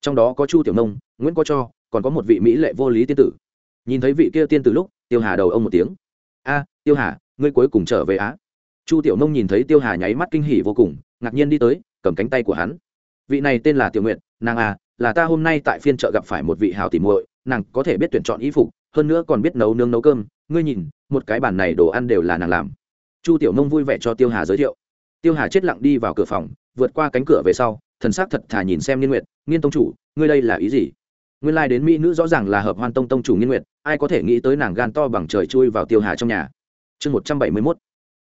Trong đó có chu tiểu nông, nguyễn có cho, còn có một vị mỹ lệ vô lý tiên tử. Nhìn thấy vị kia tiên tử lúc, tiêu hà đầu ông một tiếng. A, tiêu hà, ngươi cuối cùng trở về á? Chu tiểu nông nhìn thấy tiêu hà nháy mắt kinh hỉ vô cùng, ngạc nhiên đi tới, cầm cánh tay của hắn. Vị này tên là tiểu nguyện nàng à là ta hôm nay tại phiên chợ gặp phải một vị hào tỉ muội, nàng có thể biết tuyển chọn y phục, hơn nữa còn biết nấu nướng nấu cơm. Ngươi nhìn, một cái bàn này đồ ăn đều là nàng làm. Chu tiểu nông vui vẻ cho tiêu hà giới thiệu. Tiêu hà chết lặng đi vào cửa phòng, vượt qua cánh cửa về sau, thần s ắ c thật thà nhìn xem nghiên nguyệt, nghiên tông chủ, ngươi đây là ý gì? Nguyên lai、like、đến mỹ nữ rõ ràng là hợp hoan tông tông chủ nghiên nguyệt, ai có thể nghĩ tới nàng gan to bằng trời chui vào tiêu hà trong nhà. Chương một trăm bảy mươi mốt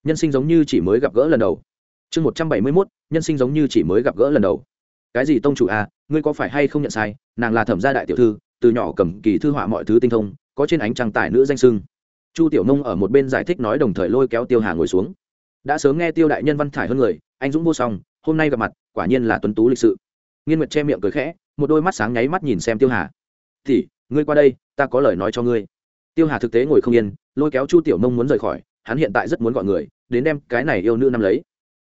nhân sinh giống như chỉ mới gặp gỡ lần đầu. Chương một trăm bảy mươi mốt, nhân sinh giống như chỉ mới gặp gỡ lần đầu. Cái gì tông chủ à ngươi có phải hay không nhận sai, nàng là thẩm gia đại tiểu thư, từ nhỏ cầm kỳ thư họa mọi thứ tinh thông, có trên ánh trăng tài nữ danh sưng. Chu tiểu nông ở một bên giải thích nói đồng thời lôi kéo tiêu hà ngồi xuống. Đã sớm nghe tiêu đại nhân văn thải hơn người, anh dũng vô song, hôm nay gặp mặt, quả nhiên là tuấn tú lịch sự. Nghiên nguyệt che miệng cười khẽ, một đôi mắt sáng nháy mắt nhìn xem tiêu hà. Thì ngươi qua đây, ta có lời nói cho ngươi. Tiêu hà thực tế ngồi không yên, lôi kéo chu tiểu nông muốn rời khỏi, hắn hiện tại rất muốn gọi người đến đem cái này yêu nữ năm lấy.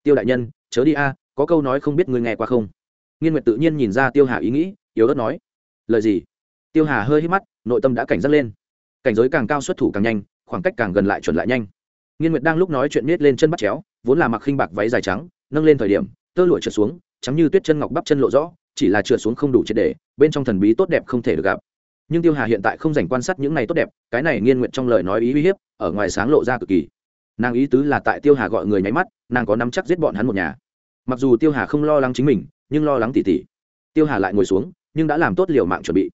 Tiêu đại nhân, chớ đi a, có câu nói không biết ngươi nghe qua không? Nghiên nguyệt tự nhiên nhìn ra tiêu hà ý nghĩ, yếu ớt nói. Lời gì? Tiêu hà hơi hít mắt, nội tâm đã cảnh giác lên. Cảnh giới càng cao xuất thủ càng nhanh, khoảng cách càng gần lại chuẩn lại nhanh. Nghiên nguyệt đang lúc nói chuyện nết lên chân bắt chéo, vốn là mặc khinh bạc váy dài trắng, nâng lên thời điểm, tơ lụa trượt xuống, trắng như tuyết chân ngọc bắp chân lộ rõ, chỉ là trượt xuống không đủ triệt để, bên trong thần bí tốt đẹp không thể được gặp. Nhưng tiêu hà hiện tại không dành quan sát những này tốt đẹp, cái này nghiên nguyện trong lời nói ý uy hiếp, ở ngoài sáng lộ ra cực kỳ nàng ý tứ là tại tiêu hà gọi người nháy mắt, nàng có nắm chắc giết bọn hắn một nhà. Mặc dù tiêu hà không lo lắng chính mình, nhưng lo lắng tỉ tỉ. Tiêu hà lại ngồi xuống, nhưng đã làm tốt liều mạng chuẩn bị.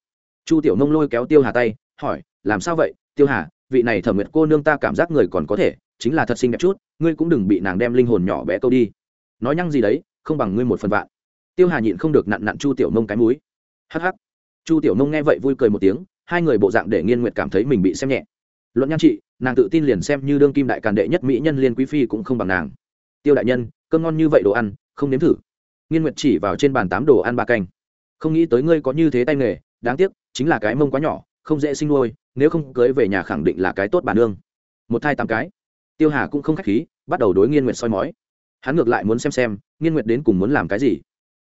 Chu tiểu nông lôi kéo tiêu hà tay, hỏi, làm sao vậy, tiêu hà, vị này thẩm nguyệt cô nương ta cảm giác người còn có thể, chính là thật xinh đẹp chút, ngươi cũng đừng bị nàng đem linh hồn nhỏ bé câu đi. Nói nhăng gì đấy, không bằng ngươi một phần vạn. Tiêu hà nhịn không được nặn nặn chu tiểu nông cái múi hắc hắc. Chu tiểu nông nghe vậy vui cười một tiếng, hai người bộ dạng để nghiên nguyệt cảm thấy mình bị xem nhẹ luận nhan trị, nàng tự tin liền xem như đương kim đại càn đệ nhất mỹ nhân liên quý phi cũng không bằng nàng. Tiêu đại nhân, cơm ngon như vậy đồ ăn, không nếm thử. Nghiên nguyệt chỉ vào trên bàn tám đồ ăn ba canh. Không nghĩ tới ngươi có như thế tay nghề, đáng tiếc, chính là cái mông quá nhỏ, không dễ sinh nuôi, nếu không cưới về nhà khẳng định là cái tốt bản nương. Một thai tám cái. Tiêu hà cũng không k h á c h khí, bắt đầu đối nghiên nguyệt soi mói. Hắn ngược lại muốn xem xem, nghiên nguyệt đến cùng muốn làm cái gì.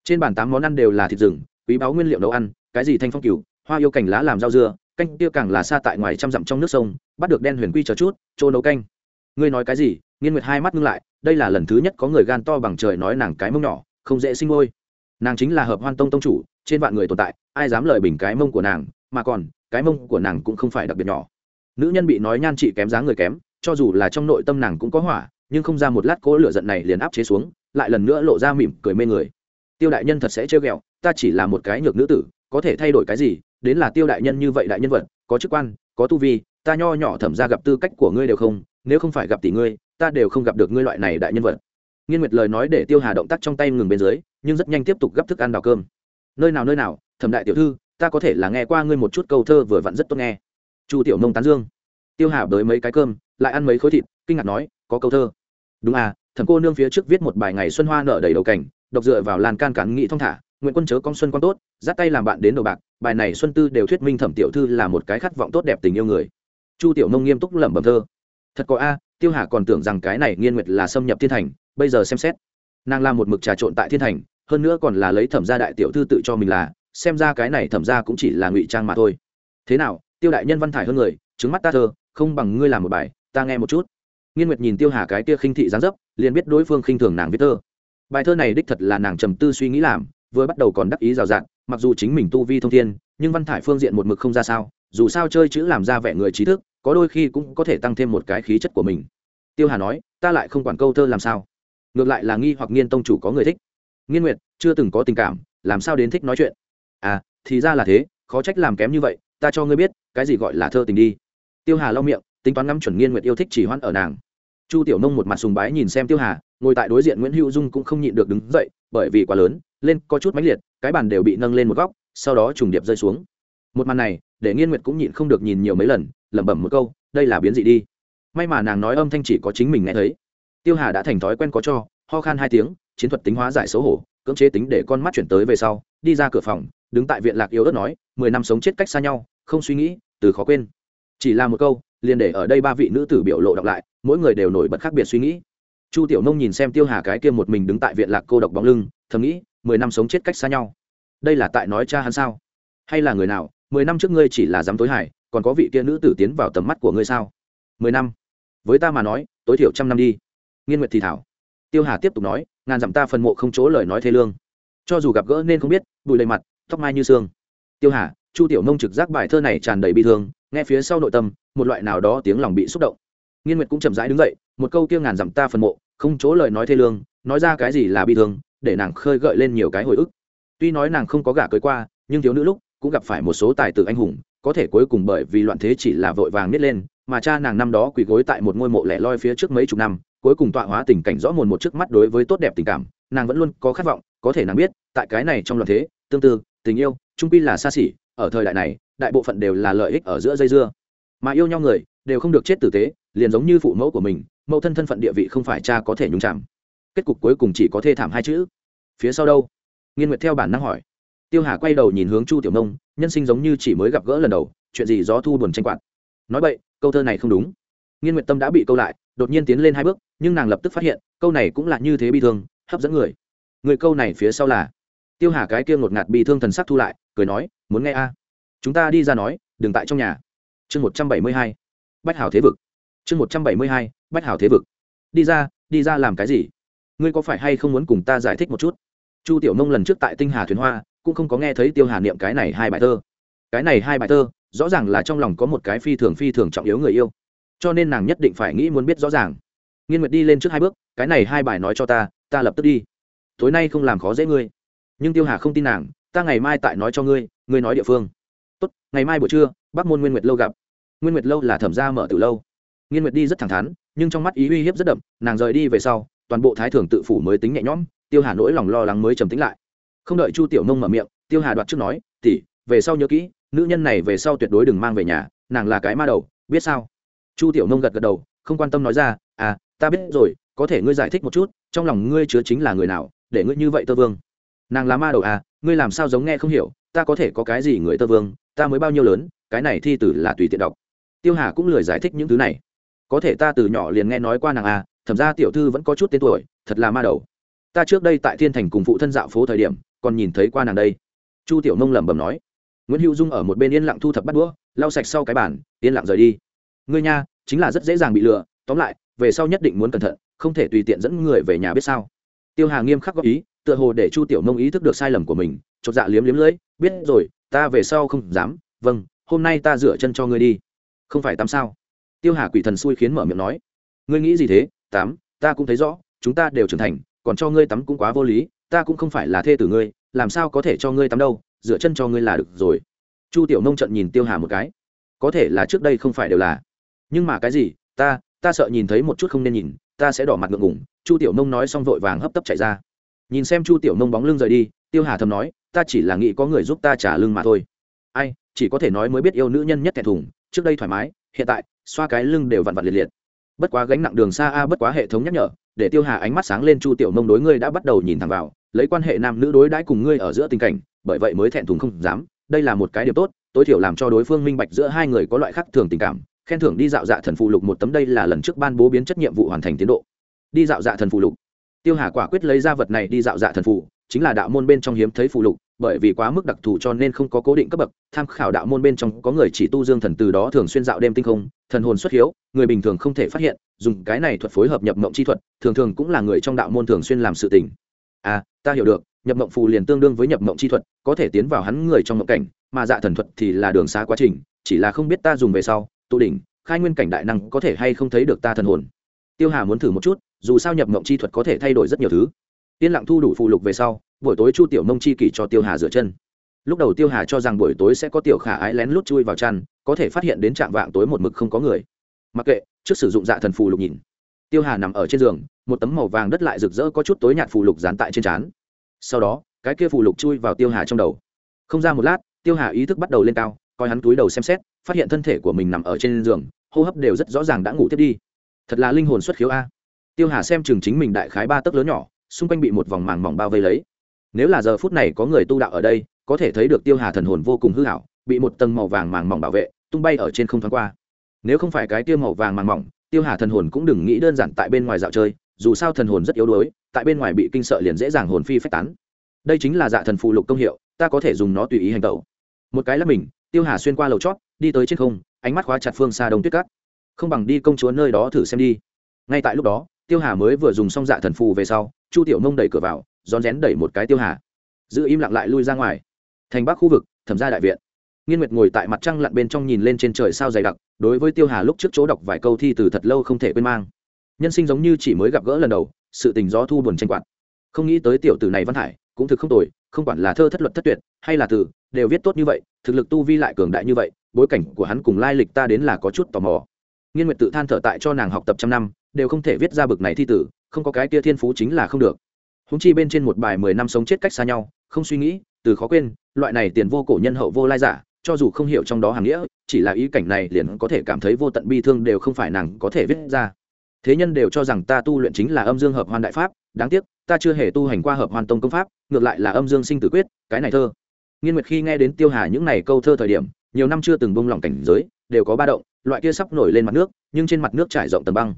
Trên bàn tám món ăn đều là thịt rừng, quý báu nguyên liệu nấu ăn, cái gì thanh phong cửu hoa yêu cành lá làm rau dưa canh kia càng là xa tại ngoài trăm dặm trong nước sông, bắt được đen huyền quy chờ chút, chỗ nấu canh. Ngươi nói cái gì? Nghiên nguyệt hai mắt ngưng lại, đây là lần thứ nhất có người gan to bằng trời nói nàng cái mông nhỏ, không dễ sinh ngôi. Nàng chính là hợp hoan tông tông chủ, trên vạn người tồn tại, ai dám lời bình cái mông của nàng, mà còn, cái mông của nàng cũng không phải đặc biệt nhỏ. Nữ nhân bị nói nhan trị kém giá người kém, cho dù là trong nội tâm nàng cũng có hỏa, nhưng không ra một lát cỗ lửa giận này liền áp chế xuống, lại lần nữa lộ ra mỉm cười mê người. Tiêu đại nhân thật sẽ trêu ghẹo, ta chỉ là một cái nhược nữ tử, có thể thay đổi cái gì đến là tiêu đại nhân như vậy đại nhân vật, có chức quan, có tu vi, ta nho nhỏ thẩm ra gặp tư cách của ngươi đều không, nếu không phải gặp tỷ ngươi, ta đều không gặp được ngươi loại này đại nhân vật. Nghiên nguyệt lời nói để tiêu hà động tác trong tay ngừng bên dưới, nhưng rất nhanh tiếp tục gấp thức ăn đào cơm. Nơi nào nơi nào, thẩm đại tiểu thư, ta có thể là nghe qua ngươi một chút câu thơ vừa vặn rất tốt nghe. Chu tiểu nông tán dương. Tiêu hà bới mấy cái cơm, lại ăn mấy khối thịt, kinh ngạc nói, có câu thơ. Đúng à thẩm cô nương phía trước viết một bài ngày xuân hoa nở đầy đầu cảnh độc dựa vào làn can cản nghị thong thả, nguyện quân chớ con xuân con tốt, dắt tay làm bạn đến đầu bạc bài này xuân tư đều thuyết minh thẩm tiểu thư là một cái khát vọng tốt đẹp tình yêu người. Chu tiểu nông nghiêm túc lẩm bẩm thơ. Thật có a à, tiêu hà còn tưởng rằng cái này nghiên nguyệt là xâm nhập thiên thành, bây giờ xem xét. Nàng là một mực trà trộn tại thiên thành, hơn nữa còn là lấy thẩm gia đại tiểu thư tự cho mình là, xem ra cái này thẩm gia cũng chỉ là ngụy trang mà thôi. Thế nào, tiêu đại nhân văn thải hơn người, trứng mắt ta thơ, không bằng ngươi làm một bài, ta nghe một chút. Nghiên nguyệt nhìn tiêu hà cái kia khinh thị gián dấp, liền biết đối phương khinh thường nàng viết thơ. Bài thơ này đích thật là nàng trầm tư suy nghĩ làm, vừa bắt đầu còn đắc ý rào rạt mặc dù chính mình tu vi thông thiên, nhưng văn thải phương diện một mực không ra sao, dù sao chơi chữ làm ra vẻ người trí thức, có đôi khi cũng có thể tăng thêm một cái khí chất của mình. Tiêu hà nói, ta lại không quản câu thơ làm sao. Ngược lại là nghi hoặc nghiên tông chủ có người thích. Nghiên nguyệt, chưa từng có tình cảm, làm sao đến thích nói chuyện? À thì ra là thế, khó trách làm kém như vậy, ta cho ngươi biết, cái gì gọi là thơ tình đi. Tiêu hà lau miệng, tính toán ngắm chuẩn nghiên nguyệt yêu thích chỉ hoãn ở nàng. Chu tiểu nông một mặt sùng bái nhìn xem tiêu hà ngồi tại đối diện nguyễn hữu dung cũng không nhịn được đứng dậy, bởi vì quá lớn, lên có chút mãnh liệt, cái bàn đều bị nâng lên một góc, sau đó trùng điệp rơi xuống. Một màn này, để nghiên nguyệt cũng nhịn không được nhìn nhiều mấy lần, lẩm bẩm một câu, đây là biến dị đi. May mà nàng nói âm thanh chỉ có chính mình nghe thấy. Tiêu hà đã thành thói quen có cho, ho khan hai tiếng, chiến thuật tính hóa giải xấu hổ, cưỡng chế tính để con mắt chuyển tới về sau, đi ra cửa phòng, đứng tại viện lạc yếu ớt nói, mười năm sống chết cách xa nhau, không suy nghĩ, từ khó quên. Chỉ là một câu, liền để ở đây ba vị nữ tử biểu lộ đọc lại, mỗi người đều nổi bật khác biệt suy nghĩ chu tiểu nông nhìn xem tiêu hà cái kia một mình đứng tại viện lạc cô độc bóng lưng, thầm nghĩ, mười năm sống chết cách xa nhau. Đây là tại nói cha hắn sao? Hay là người nào, mười năm trước ngươi chỉ là dám tối hải còn có vị kia nữ tử tiến vào tầm mắt của ngươi sao? Mười năm. Với ta mà nói, tối thiểu trăm năm đi. Nghiên nguyệt thì thảo. Tiêu hà tiếp tục nói, ngàn dặm ta phần mộ không chỗ lời nói thê lương. Cho dù gặp gỡ nên không biết bụi lầy mặt, tóc mai như xương. Tiêu hà, chu tiểu nông trực giác bài thơ này tràn đầy bi thương, nghe phía sau nội tâm, một loại nào đó tiếng lòng bị xúc động. Nghiên nguyệt cũng chậm rãi đứng dậy một câu kia ngàn dặm ta phần mộ, không chỗ lời nói thê lương, nói ra cái gì là bi thương, để nàng khơi gợi lên nhiều cái hồi ức. Tuy nói nàng không có gả cưới qua, nhưng thiếu nữ lúc cũng gặp phải một số tài tử anh hùng, có thể cuối cùng bởi vì loạn thế chỉ là vội vàng nít lên, mà cha nàng năm đó quỳ gối tại một ngôi mộ lẻ loi phía trước mấy chục năm, cuối cùng tọa hóa tình cảnh rõ mồn một trước mắt đối với tốt đẹp tình cảm, nàng vẫn luôn có khát vọng, có thể nàng biết, tại cái này trong loạn thế, tương tự tình yêu, trung quy là xa xỉ, ở thời đại này, đại bộ phận đều là lợi ích ở giữa dây dưa. Mà yêu nhau người đều không được chết tử tế, liền giống như phụ mẫu của mình mẫu thân thân phận địa vị không phải cha có thể nhúng chạm kết cục cuối cùng chỉ có thê thảm hai chữ. Phía sau đâu? Nghiên nguyệt theo bản năng hỏi. Tiêu hà quay đầu nhìn hướng chu tiểu nông, nhân sinh giống như chỉ mới gặp gỡ lần đầu, chuyện gì gió thu buồn tranh quạt. Nói vậy câu thơ này không đúng. Nghiên nguyệt tâm đã bị câu lại, đột nhiên tiến lên hai bước, nhưng nàng lập tức phát hiện, câu này cũng là như thế bi thương, hấp dẫn người. Người câu này phía sau là? Tiêu hà cái kia ngột ngạt bị thương thần sắc thu lại, cười nói, muốn nghe a? Chúng ta đi ra nói, đừng tại trong nhà. Chương một trăm bảy mươi hai. Bách hảo thế vực. Chương một trăm bảy mươi hai bách hảo thế vực. Đi ra đi ra làm cái gì? Ngươi có phải hay không muốn cùng ta giải thích một chút? Chu tiểu nông lần trước tại tinh hà thuyền hoa, cũng không có nghe thấy tiêu hà niệm cái này hai bài thơ. Cái này hai bài thơ, rõ ràng là trong lòng có một cái phi thường phi thường trọng yếu người yêu. Cho nên nàng nhất định phải nghĩ muốn biết rõ ràng. Nghiên nguyệt đi lên trước hai bước, cái này hai bài nói cho ta ta lập tức đi. Tối nay không làm khó dễ ngươi. Nhưng tiêu hà không tin nàng, ta ngày mai tại nói cho ngươi ngươi nói địa phương. Tốt, ngày mai buổi trưa, bắc môn nguyên nguyệt lâu gặp. Nguyên nguyệt lâu là thẩm gia mở từ lâu. Nghiên nguyệt đi rất thẳng thắn nhưng trong mắt ý uy hiếp rất đậm, nàng rời đi về sau, toàn bộ thái thường tự phủ mới tính nhẹ nhõm, tiêu hà nỗi lòng lo lắng mới trầm tính lại. Không đợi chu tiểu nông mở miệng, tiêu hà đoạt trước nói tỉ về sau nhớ kỹ, nữ nhân này về sau tuyệt đối đừng mang về nhà, nàng là cái ma đầu, biết sao? Chu tiểu nông gật gật đầu, không quan tâm nói ra à ta biết rồi, có thể ngươi giải thích một chút, trong lòng ngươi chứa chính là người nào, để ngươi như vậy tơ vương? Nàng là ma đầu à ngươi làm sao giống nghe không hiểu, ta có thể có cái gì người tơ vương, ta mới bao nhiêu lớn, cái này thi tử là tùy tiện đọc. Tiêu hà cũng lười giải thích những thứ này có thể ta từ nhỏ liền nghe nói qua nàng à thẩm ra tiểu thư vẫn có chút tên tuổi, thật là ma đầu. Ta trước đây tại thiên thành cùng phụ thân dạo phố thời điểm, còn nhìn thấy qua nàng đây. Chu tiểu nông lẩm bẩm nói. Nguyễn hữu dung ở một bên yên lặng thu thập bắt đũa, lau sạch sau cái bản yên lặng rời đi. Ngươi nha, chính là rất dễ dàng bị lừa, tóm lại, về sau nhất định muốn cẩn thận, không thể tùy tiện dẫn người về nhà biết sao. Tiêu hà nghiêm khắc góp ý, tựa hồ để chu tiểu nông ý thức được sai lầm của mình, chột dạ liếm liếm lưỡi, biết rồi, ta về sau không dám vâng hôm nay ta rửa chân cho ngươi đi. Không phải tắm sao? Tiêu hà quỷ thần xui khiến mở miệng nói, ngươi nghĩ gì thế? Tắm ta cũng thấy rõ, chúng ta đều trưởng thành, còn cho ngươi tắm cũng quá vô lý, ta cũng không phải là thê tử ngươi, làm sao có thể cho ngươi tắm đâu rửa chân cho ngươi là được rồi. Chu tiểu nông trận nhìn tiêu hà một cái, có thể là trước đây không phải đều là. Nhưng mà cái gì? Ta ta sợ nhìn thấy một chút không nên nhìn, ta sẽ đỏ mặt ngượng ngủng chu tiểu nông nói xong vội vàng hấp tấp chạy ra. Nhìn xem chu tiểu nông bóng lưng rời đi, tiêu hà thầm nói, ta chỉ là nghĩ có người giúp ta trả lưng mà thôi. Ai, chỉ có thể nói mới biết yêu nữ nhân nhất thẻ thùng, trước đây thoải mái, hiện tại xoa cái lưng đều vặn vặn liệt liệt. Bất quá gánh nặng đường xa a bất quá hệ thống nhắc nhở, để tiêu hà ánh mắt sáng lên chu tiểu nông đối ngươi đã bắt đầu nhìn thẳng vào, lấy quan hệ nam nữ đối đãi cùng ngươi ở giữa tình cảnh, bởi vậy mới thẹn thùng không dám. Đây là một cái điều tốt, tối thiểu làm cho đối phương minh bạch giữa hai người có loại khác thường tình cảm, khen thưởng đi dạo dạ thần phụ lục một tấm đây là lần trước ban bố biến chất nhiệm vụ hoàn thành tiến độ. Đi dạo dạ thần phụ lục. Tiêu hà quả quyết lấy ra vật này đi dạo dạ thần phụ chính là đạo môn bên trong hiếm thấy phụ lục, bởi vì quá mức đặc thù cho nên không có cố định cấp bậc. Tham khảo đạo môn bên trong có người chỉ tu dương thần từ đó thường xuyên dạo đêm tinh không, thần hồn xuất hiếu, người bình thường không thể phát hiện, dùng cái này thuật phối hợp nhập mộng chi thuật, thường thường cũng là người trong đạo môn thường xuyên làm sự tình. À ta hiểu được, nhập mộng phù liền tương đương với nhập mộng chi thuật, có thể tiến vào hắn người trong mộng cảnh, mà dạ thần thuật thì là đường xa quá trình, chỉ là không biết ta dùng về sau, tụ đỉnh, khai nguyên cảnh đại năng có thể hay không thấy được ta thần hồn. Tiêu hà muốn thử một chút, dù sao nhập mộng chi thuật có thể thay đổi rất nhiều thứ yên lặng thu đủ phụ lục về sau, buổi tối chu tiểu nông chi kỷ cho tiêu hà rửa chân. Lúc đầu tiêu hà cho rằng buổi tối sẽ có tiểu khả ái lén lút chui vào chăn, có thể phát hiện đến trạm vạng tối một mực không có người. Mặc kệ, trước sử dụng dạ thần phù lục nhìn. Tiêu hà nằm ở trên giường, một tấm màu vàng đất lại rực rỡ có chút tối nhạt phù lục dán tại trên trán. Sau đó, cái kia phù lục chui vào tiêu hà trong đầu. Không ra một lát, tiêu hà ý thức bắt đầu lên cao, coi hắn túi đầu xem xét, phát hiện thân thể của mình nằm ở trên giường, hô hấp đều rất rõ ràng đã ngủ tiếp đi. Thật là linh hồn xuất khiếu a. Tiêu hà xem chừng chính mình đại khái ba tấc lớn nhỏ xung quanh bị một vòng màng mỏng bao vây lấy. Nếu là giờ phút này có người tu đạo ở đây, có thể thấy được tiêu hà thần hồn vô cùng hư hảo bị một tầng màu vàng màng mỏng bảo vệ, tung bay ở trên không thoáng qua. Nếu không phải cái tiêu màu vàng màng mỏng, tiêu hà thần hồn cũng đừng nghĩ đơn giản tại bên ngoài dạo chơi, dù sao thần hồn rất yếu đuối, tại bên ngoài bị kinh sợ liền dễ dàng hồn phi phách tán. Đây chính là dạ thần phụ lục công hiệu, ta có thể dùng nó tùy ý hành tẩu một cái là mình, tiêu hà xuyên qua lầu chót, đi tới trên không, ánh mắt khóa chặt phương xa đông tuyết cát. Không bằng đi công chúa nơi đó thử xem đi. Ngay tại lúc đó, tiêu hà mới vừa dùng xong dạ thần phù về sau chu tiểu nông đẩy cửa vào, rón rén đẩy một cái tiêu hà. Giữ im lặng lại lui ra ngoài. Thành bắc khu vực, thẩm gia đại viện. Nghiên nguyệt ngồi tại mặt trăng lặn bên trong nhìn lên trên trời sao dày đặc, đối với tiêu hà lúc trước chỗ đọc vài câu thi từ thật lâu không thể quên mang. Nhân sinh giống như chỉ mới gặp gỡ lần đầu, sự tình gió thu buồn tranh quạt. Không nghĩ tới tiểu tử này văn hải cũng thực không tồi, không quản là thơ thất luật thất tuyệt, hay là từ, đều viết tốt như vậy, thực lực tu vi lại cường đại như vậy, bối cảnh của hắn cùng lai lịch ta đến là có chút tò mò. Nghiên nguyệt tự than thở tại cho nàng học tập trăm năm, đều không thể viết ra bực này thi tử không có cái kia thiên phú chính là không được. Húng chi bên trên một bài mười năm sống chết cách xa nhau, không suy nghĩ, từ khó quên, loại này tiền vô cổ nhân hậu vô lai giả, cho dù không hiểu trong đó hàng nghĩa, chỉ là ý cảnh này liền có thể cảm thấy vô tận bi thương đều không phải nàng có thể viết ra. Thế nhân đều cho rằng ta tu luyện chính là âm dương hợp hoan đại pháp, đáng tiếc, ta chưa hề tu hành qua hợp hoàn tông công pháp, ngược lại là âm dương sinh tử quyết, cái này thơ. Nghiên nguyệt khi nghe đến tiêu hà những này câu thơ thời điểm, nhiều năm chưa từng bông lỏng cảnh giới, đều có ba động, loại kia sắp nổi lên mặt nước, nhưng trên mặt nước trải rộng tầng băng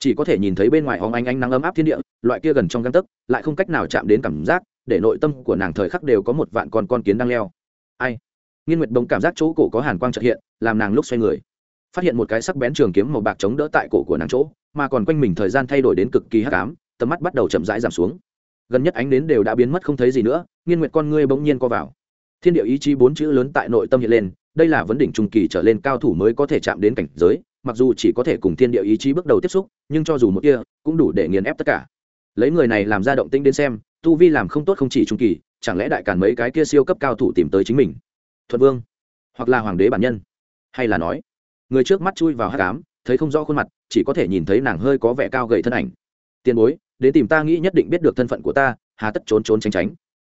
chỉ có thể nhìn thấy bên ngoài hóng ánh ánh nắng ấm áp thiên địa, loại kia gần trong găng tấc, lại không cách nào chạm đến cảm giác, để nội tâm của nàng thời khắc đều có một vạn con con kiến đang leo. Ai? Nghiên nguyệt bỗng cảm giác chỗ cổ có hàn quang trợ hiện, làm nàng lúc xoay người. Phát hiện một cái sắc bén trường kiếm màu bạc chống đỡ tại cổ của nàng chỗ, mà còn quanh mình thời gian thay đổi đến cực kỳ hắc ám, tầm mắt bắt đầu chậm rãi giảm xuống. Gần nhất ánh đến đều đã biến mất không thấy gì nữa, nghiên nguyệt con ngươi bỗng nhiên co vào. Thiên địa ý chí bốn chữ lớn tại nội tâm hiện lên, đây là vấn đỉnh trung kỳ trở lên cao thủ mới có thể chạm đến cảnh giới mặc dù chỉ có thể cùng thiên địa ý chí bước đầu tiếp xúc, nhưng cho dù một kia, cũng đủ để nghiền ép tất cả. Lấy người này làm ra động tĩnh đến xem, tu vi làm không tốt không chỉ trung kỳ, chẳng lẽ đại càn mấy cái kia siêu cấp cao thủ tìm tới chính mình? Thuận vương, hoặc là hoàng đế bản nhân? Hay là nói, người trước mắt chui vào hát cám thấy không rõ khuôn mặt, chỉ có thể nhìn thấy nàng hơi có vẻ cao gầy thân ảnh. Tiền bối, đến tìm ta nghĩ nhất định biết được thân phận của ta, hà tất trốn trốn tránh tránh.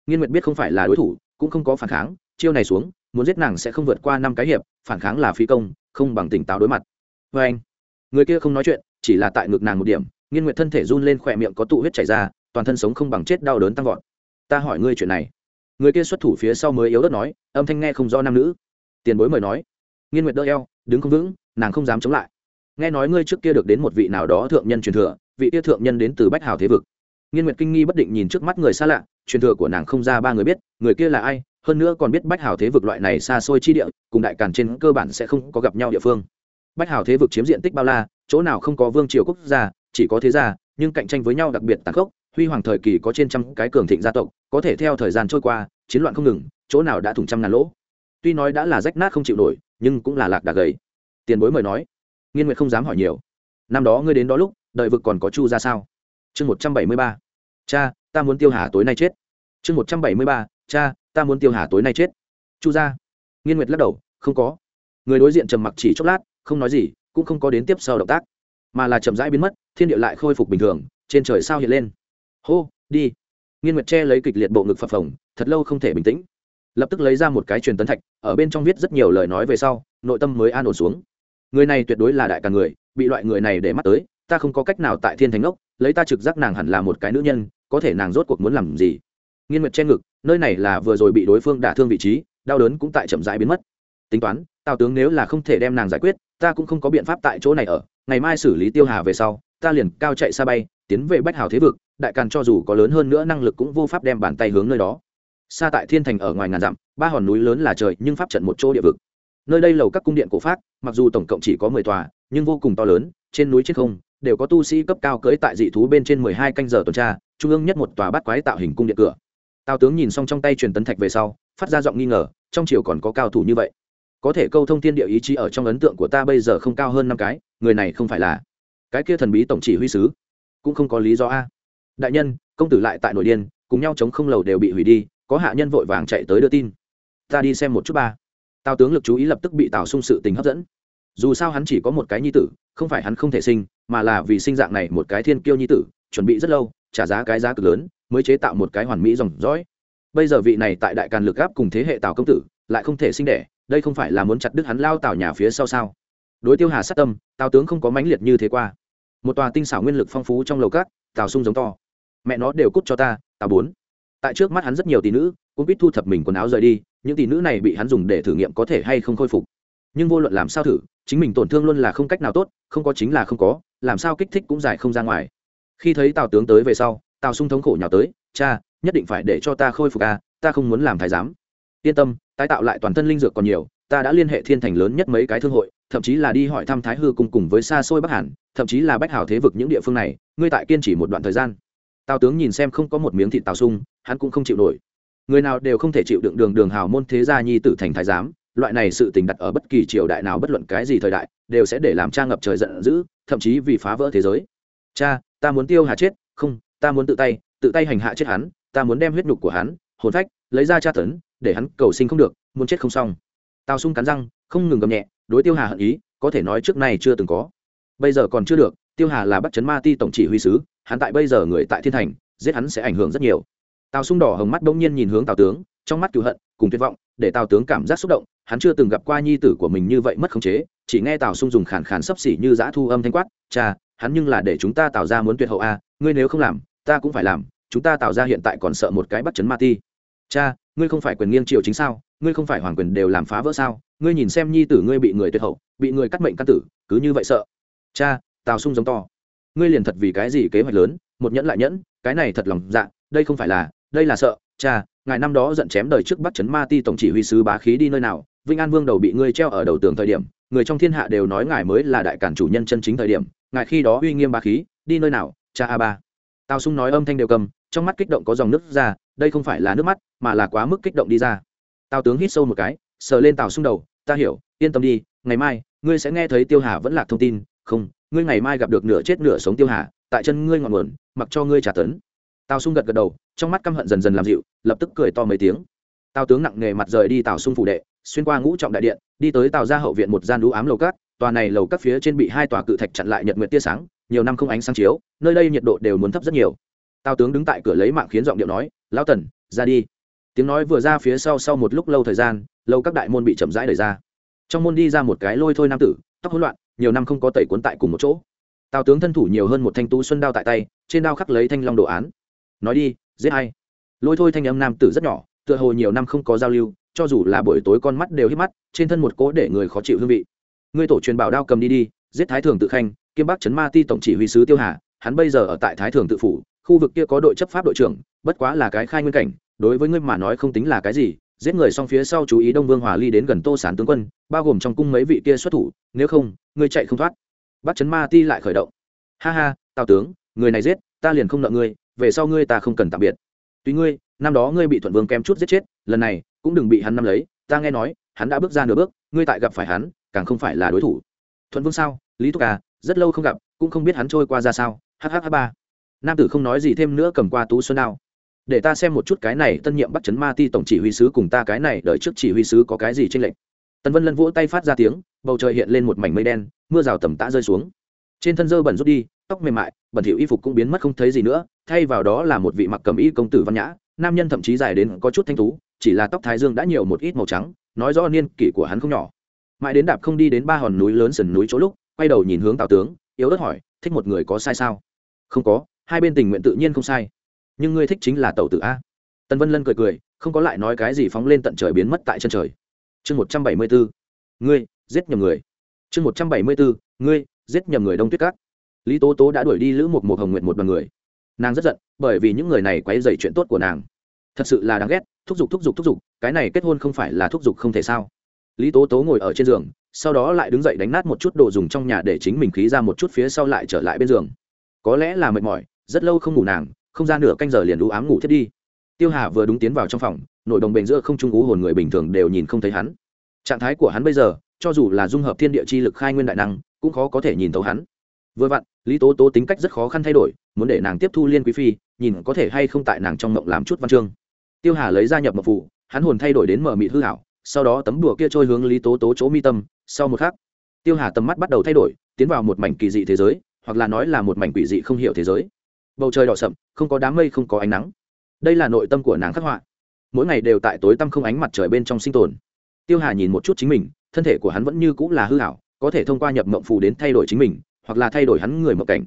Nghiên nguyệt biết không phải là đối thủ, cũng không có phản kháng, chiêu này xuống, muốn giết nàng sẽ không vượt qua năm cái hiệp, phản kháng là phi công, không bằng tỉnh táo đối mặt vê anh. Người kia không nói chuyện, chỉ là tại ngực nàng một điểm, nghiên nguyệt thân thể run lên khỏe miệng có tụ huyết chảy ra, toàn thân sống không bằng chết đau đớn tăng vọt. Ta hỏi ngươi chuyện này. Người kia xuất thủ phía sau mới yếu ớt nói, âm thanh nghe không do nam nữ. Tiền bối mời nói. Nghiên nguyệt đỡ eo, đứng không vững, nàng không dám chống lại. Nghe nói ngươi trước kia được đến một vị nào đó thượng nhân truyền thừa, vị kia thượng nhân đến từ bách hào thế vực. Nghiên nguyệt kinh nghi bất định nhìn trước mắt người xa lạ, truyền thừa của nàng không ra ba người biết, người kia là ai, hơn nữa còn biết bách hào thế vực loại này xa xôi chi địa, cùng đại càn trên cơ bản sẽ không có gặp nhau địa phương bách hào thế vực chiếm diện tích bao la, chỗ nào không có vương triều quốc gia, chỉ có thế gia, nhưng cạnh tranh với nhau đặc biệt tàn khốc, huy hoàng thời kỳ có trên trăm cái cường thịnh gia tộc, có thể theo thời gian trôi qua, chiến loạn không ngừng, chỗ nào đã thủng trăm ngàn lỗ. Tuy nói đã là rách nát không chịu nổi, nhưng cũng là lạc đà gầy. Tiền bối mời nói. Nghiên nguyệt không dám hỏi nhiều. Năm đó ngươi đến đó lúc, đợi vực còn có chu ra sao? Chương một trăm bảy mươi ba. Cha, ta muốn tiêu hà tối nay chết. Chương một trăm bảy mươi ba. Cha, ta muốn tiêu hà tối nay chết. Chu ra nghiên nguyệt lắc đầu, không có. Người đối diện trầm mặc chỉ chốc lát không nói gì, cũng không có đến tiếp sau động tác, mà là chậm rãi biến mất, thiên địa lại khôi phục bình thường, trên trời sao hiện lên. Hô, đi. Nghiên nguyệt che lấy kịch liệt bộ ngực phập phồng, thật lâu không thể bình tĩnh. Lập tức lấy ra một cái truyền tấn thạch, ở bên trong viết rất nhiều lời nói về sau, nội tâm mới an ổn xuống. Người này tuyệt đối là đại cả người, bị loại người này để mắt tới, ta không có cách nào tại thiên thánh ốc lấy ta trực giác nàng hẳn là một cái nữ nhân, có thể nàng rốt cuộc muốn làm gì? Nghiên nguyệt che ngực, nơi này là vừa rồi bị đối phương đả thương vị trí, đau đớn cũng tại chậm rãi biến mất. Tính toán, tào tướng nếu là không thể đem nàng giải quyết ta cũng không có biện pháp tại chỗ này ở, ngày mai xử lý tiêu hà về sau, ta liền cao chạy xa bay, tiến về bách hào thế vực, đại càn cho dù có lớn hơn nữa năng lực cũng vô pháp đem bàn tay hướng nơi đó. Xa tại thiên thành ở ngoài ngàn dặm, ba hòn núi lớn là trời, nhưng pháp trận một chỗ địa vực. Nơi đây lầu các cung điện cổ pháp mặc dù tổng cộng chỉ có mười tòa, nhưng vô cùng to lớn, trên núi trên không, đều có tu sĩ cấp cao cưỡi tại dị thú bên trên mười hai canh giờ tuần tra, trung ương nhất một tòa bát quái tạo hình cung điện cửa. Tào tướng nhìn xong trong tay truyền tấn thạch về sau, phát ra giọng nghi ngờ, trong triều còn có cao thủ như vậy có thể câu thông thiên địa ý chí ở trong ấn tượng của ta bây giờ không cao hơn năm cái, người này không phải là cái kia thần bí tổng chỉ huy sứ. Cũng không có lý do a. Đại nhân, công tử lại tại nội điên, cùng nhau chống không lầu đều bị hủy đi, có hạ nhân vội vàng chạy tới đưa tin. Ta đi xem một chút ba. Tào tướng lực chú ý lập tức bị tào sung sự tình hấp dẫn. Dù sao hắn chỉ có một cái nhi tử, không phải hắn không thể sinh, mà là vì sinh dạng này một cái thiên kiêu nhi tử, chuẩn bị rất lâu, trả giá cái giá cực lớn, mới chế tạo một cái hoàn mỹ dòng dõi. Bây giờ vị này tại đại càn lực gáp cùng thế hệ tào công tử, lại không thể sinh đẻ đây không phải là muốn chặt đứt hắn lao tào nhà phía sau sao? Đối tiêu hà sát tâm, tào tướng không có mãnh liệt như thế qua. Một tòa tinh xảo nguyên lực phong phú trong lầu cát tào sung giống to. Mẹ nó đều cút cho ta, tào bốn. Tại trước mắt hắn rất nhiều tỷ nữ, cũng biết thu thập mình quần áo rời đi, những tỷ nữ này bị hắn dùng để thử nghiệm có thể hay không khôi phục. Nhưng vô luận làm sao thử, chính mình tổn thương luôn là không cách nào tốt, không có chính là không có, làm sao kích thích cũng giải không ra ngoài. Khi thấy tào tướng tới về sau, tào sung thống khổ nhào tới, cha, nhất định phải để cho ta khôi phục a ta không muốn làm thái giám. Yên tâm tái tạo lại toàn thân linh dược còn nhiều, ta đã liên hệ thiên thành lớn nhất mấy cái thương hội, thậm chí là đi hỏi thăm thái hư cùng cùng với xa xôi bắc hàn, thậm chí là bách hào thế vực những địa phương này, ngươi tại kiên trì một đoạn thời gian. Tào tướng nhìn xem không có một miếng thịt tào sung, hắn cũng không chịu nổi. Người nào đều không thể chịu đựng đường đường hào môn thế gia nhi tử thành thái giám, loại này sự tình đặt ở bất kỳ triều đại nào bất luận cái gì thời đại, đều sẽ để làm cha ngập trời giận dữ, thậm chí vì phá vỡ thế giới. Cha, ta muốn tiêu hà chết, không, ta muốn tự tay tự tay hành hạ chết hắn, ta muốn đem huyết nhục của hắn hồn phách, lấy ra tra tấn, để hắn cầu sinh không được, muốn chết không xong. Tào sung cắn răng, không ngừng gầm nhẹ, đối tiêu hà hận ý, có thể nói trước nay chưa từng có. Bây giờ còn chưa được, tiêu hà là bắt chấn ma ti tổng chỉ huy sứ, hắn tại bây giờ người tại thiên thành, giết hắn sẽ ảnh hưởng rất nhiều. Tào sung đỏ hồng mắt bỗng nhiên nhìn hướng tào tướng, trong mắt cựu hận cùng tuyệt vọng, để tào tướng cảm giác xúc động, hắn chưa từng gặp qua nhi tử của mình như vậy mất khống chế, chỉ nghe tào sung dùng khàn khàn sấp xỉ như giã thu âm thanh quát, cha, hắn nhưng là để chúng ta tạo ra muốn tuyệt hậu a ngươi nếu không làm, ta cũng phải làm, chúng ta tạo ra hiện tại còn sợ một cái bắt chấn ma ti cha, ngươi không phải quyền nghiêng triều chính sao? Ngươi không phải hoàng quyền đều làm phá vỡ sao? Ngươi nhìn xem nhi tử ngươi bị người tuyệt hậu, bị người cắt mệnh căn tử, cứ như vậy sợ. Cha, tào sung giống to. Ngươi liền thật vì cái gì kế hoạch lớn, một nhẫn lại nhẫn, cái này thật lòng dạ đây không phải là, đây là sợ. Cha, ngài năm đó giận chém đời trước bắt chấn ma ti tổng chỉ huy sứ bá khí đi nơi nào vinh an vương đầu bị ngươi treo ở đầu tường thời điểm, người trong thiên hạ đều nói ngài mới là đại cản chủ nhân chân chính thời điểm, ngài khi đó uy nghiêm bá khí, đi nơi nào? Cha a ba. Tào sung nói âm thanh đều cầm trong mắt kích động có dòng nước ra, đây không phải là nước mắt, mà là quá mức kích động đi ra. Tào tướng hít sâu một cái, sờ lên tào xung đầu, ta hiểu, yên tâm đi, ngày mai, ngươi sẽ nghe thấy tiêu hà vẫn lạc thông tin, không, ngươi ngày mai gặp được nửa chết nửa sống tiêu hà, tại chân ngươi ngọn nguồn, mặc cho ngươi trả tấn. Tào sung gật gật đầu, trong mắt căm hận dần dần làm dịu, lập tức cười to mấy tiếng. Tào tướng nặng nề mặt rời đi tào sung phủ đệ, xuyên qua ngũ trọng đại điện, đi tới tào ra hậu viện một gian đũ ám lầu cát, tòa này lầu các phía trên bị hai tòa cự thạch chặn lại nhật nguyện tia sáng, nhiều năm không ánh sáng chiếu, nơi đây nhiệt độ đều muốn thấp rất nhiều tào tướng đứng tại cửa lấy mạng khiến giọng điệu nói, lão tần, ra đi. Tiếng nói vừa ra phía sau sau một lúc lâu thời gian, lâu các đại môn bị chậm rãi đẩy ra. Trong môn đi ra một cái lôi thôi nam tử, tóc hỗn loạn, nhiều năm không có tẩy cuốn tại cùng một chỗ. Tào tướng thân thủ nhiều hơn một thanh tú xuân đao tại tay, trên đao khắc lấy thanh long đồ án. Nói đi, giết hay lôi thôi thanh âm nam tử rất nhỏ, tựa hồ nhiều năm không có giao lưu, cho dù là buổi tối con mắt đều hít mắt, trên thân một cố để người khó chịu hương vị. Ngươi tổ truyền bảo đao cầm đi đi, giết thái thường tự khanh, kiêm bắc chấn ma ti tổng chỉ huy sứ tiêu hà, hắn bây giờ ở tại thái thường tự phủ khu vực kia có đội chấp pháp đội trưởng, bất quá là cái khai nguyên cảnh, đối với ngươi mà nói không tính là cái gì, giết người xong phía sau chú ý đông vương hòa ly đến gần tô sán tướng quân, bao gồm trong cung mấy vị kia xuất thủ, nếu không, ngươi chạy không thoát. Bắt chấn ma ti lại khởi động. Ha ha, tào tướng, người này giết, ta liền không nợ ngươi, về sau ngươi ta không cần tạm biệt. Tuy ngươi, năm đó ngươi bị thuận vương kém chút giết chết, lần này, cũng đừng bị hắn nắm lấy, ta nghe nói, hắn đã bước ra nửa bước, ngươi tại gặp phải hắn, càng không phải là đối thủ. Thuận vương sao? Lý thúc à rất lâu không gặp, cũng không biết hắn trôi qua ra sao. Hh ba nam tử không nói gì thêm nữa cầm qua tú xuân đao. Để ta xem một chút cái này tân nhiệm bắt chấn ma ti tổng chỉ huy sứ cùng ta cái này đợi trước chỉ huy sứ có cái gì tranh lệch. Tần vân lân vỗ tay phát ra tiếng, bầu trời hiện lên một mảnh mây đen, mưa rào tầm tã rơi xuống. Trên thân dơ bẩn rút đi, tóc mềm mại, bẩn thỉu y phục cũng biến mất không thấy gì nữa, thay vào đó là một vị mặc cầm y công tử văn nhã, nam nhân thậm chí dài đến có chút thanh tú, chỉ là tóc thái dương đã nhiều một ít màu trắng, nói rõ niên kỷ của hắn không nhỏ. Mãi đến đạp không đi đến ba hòn núi lớn sườn núi chỗ lúc, quay đầu nhìn hướng tào tướng, yếu ớt hỏi, thích một người có sai sao? Không có hai bên tình nguyện tự nhiên không sai. Nhưng ngươi thích chính là tàu tử a. Tần vân lân cười cười, không có lại nói cái gì phóng lên tận trời biến mất tại chân trời. Chương một trăm bảy mươi bốn, ngươi, giết nhầm người. Chương một trăm bảy mươi bốn, ngươi, giết nhầm người đông tuyết cát lý tố tố đã đuổi đi lữ một một hồng nguyện một đoàn người. Nàng rất giận, bởi vì những người này quấy dày chuyện tốt của nàng. Thật sự là đáng ghét, thúc giục thúc giục thúc giục, cái này kết hôn không phải là thúc giục không thể sao? Lý tố tố ngồi ở trên giường, sau đó lại đứng dậy đánh nát một chút đồ dùng trong nhà để chính mình khí ra một chút phía sau lại trở lại bên giường. Có lẽ là mệt mỏi rất lâu không ngủ nàng, không ra nửa canh giờ liền đũ ám ngủ thiết đi. Tiêu hà vừa đúng tiến vào trong phòng, nội đồng bệnh giữa không trung ú hồn người bình thường đều nhìn không thấy hắn. Trạng thái của hắn bây giờ, cho dù là dung hợp thiên địa chi lực khai nguyên đại năng, cũng khó có thể nhìn thấu hắn. Vừa vặn, lý tố tố tính cách rất khó khăn thay đổi, muốn để nàng tiếp thu liên quý phi, nhìn có thể hay không tại nàng trong mộng làm chút văn chương. Tiêu hà lấy ra nhập mộng phụ, hắn hồn thay đổi đến mở mịt hư hảo sau đó tấm đùa kia trôi hướng lý tố tố chỗ mi tâm, sau một khắc, tiêu hà tầm mắt bắt đầu thay đổi, tiến vào một mảnh kỳ dị thế giới, hoặc là nói là một mảnh quỷ dị không hiểu thế giới bầu trời đỏ sậm, không có đám mây, không có ánh nắng. Đây là nội tâm của nàng khắc họa. Mỗi ngày đều tại tối tăm không ánh mặt trời bên trong sinh tồn. Tiêu hà nhìn một chút chính mình, thân thể của hắn vẫn như cũng là hư hảo có thể thông qua nhập mộng phù đến thay đổi chính mình, hoặc là thay đổi hắn người mộng cảnh.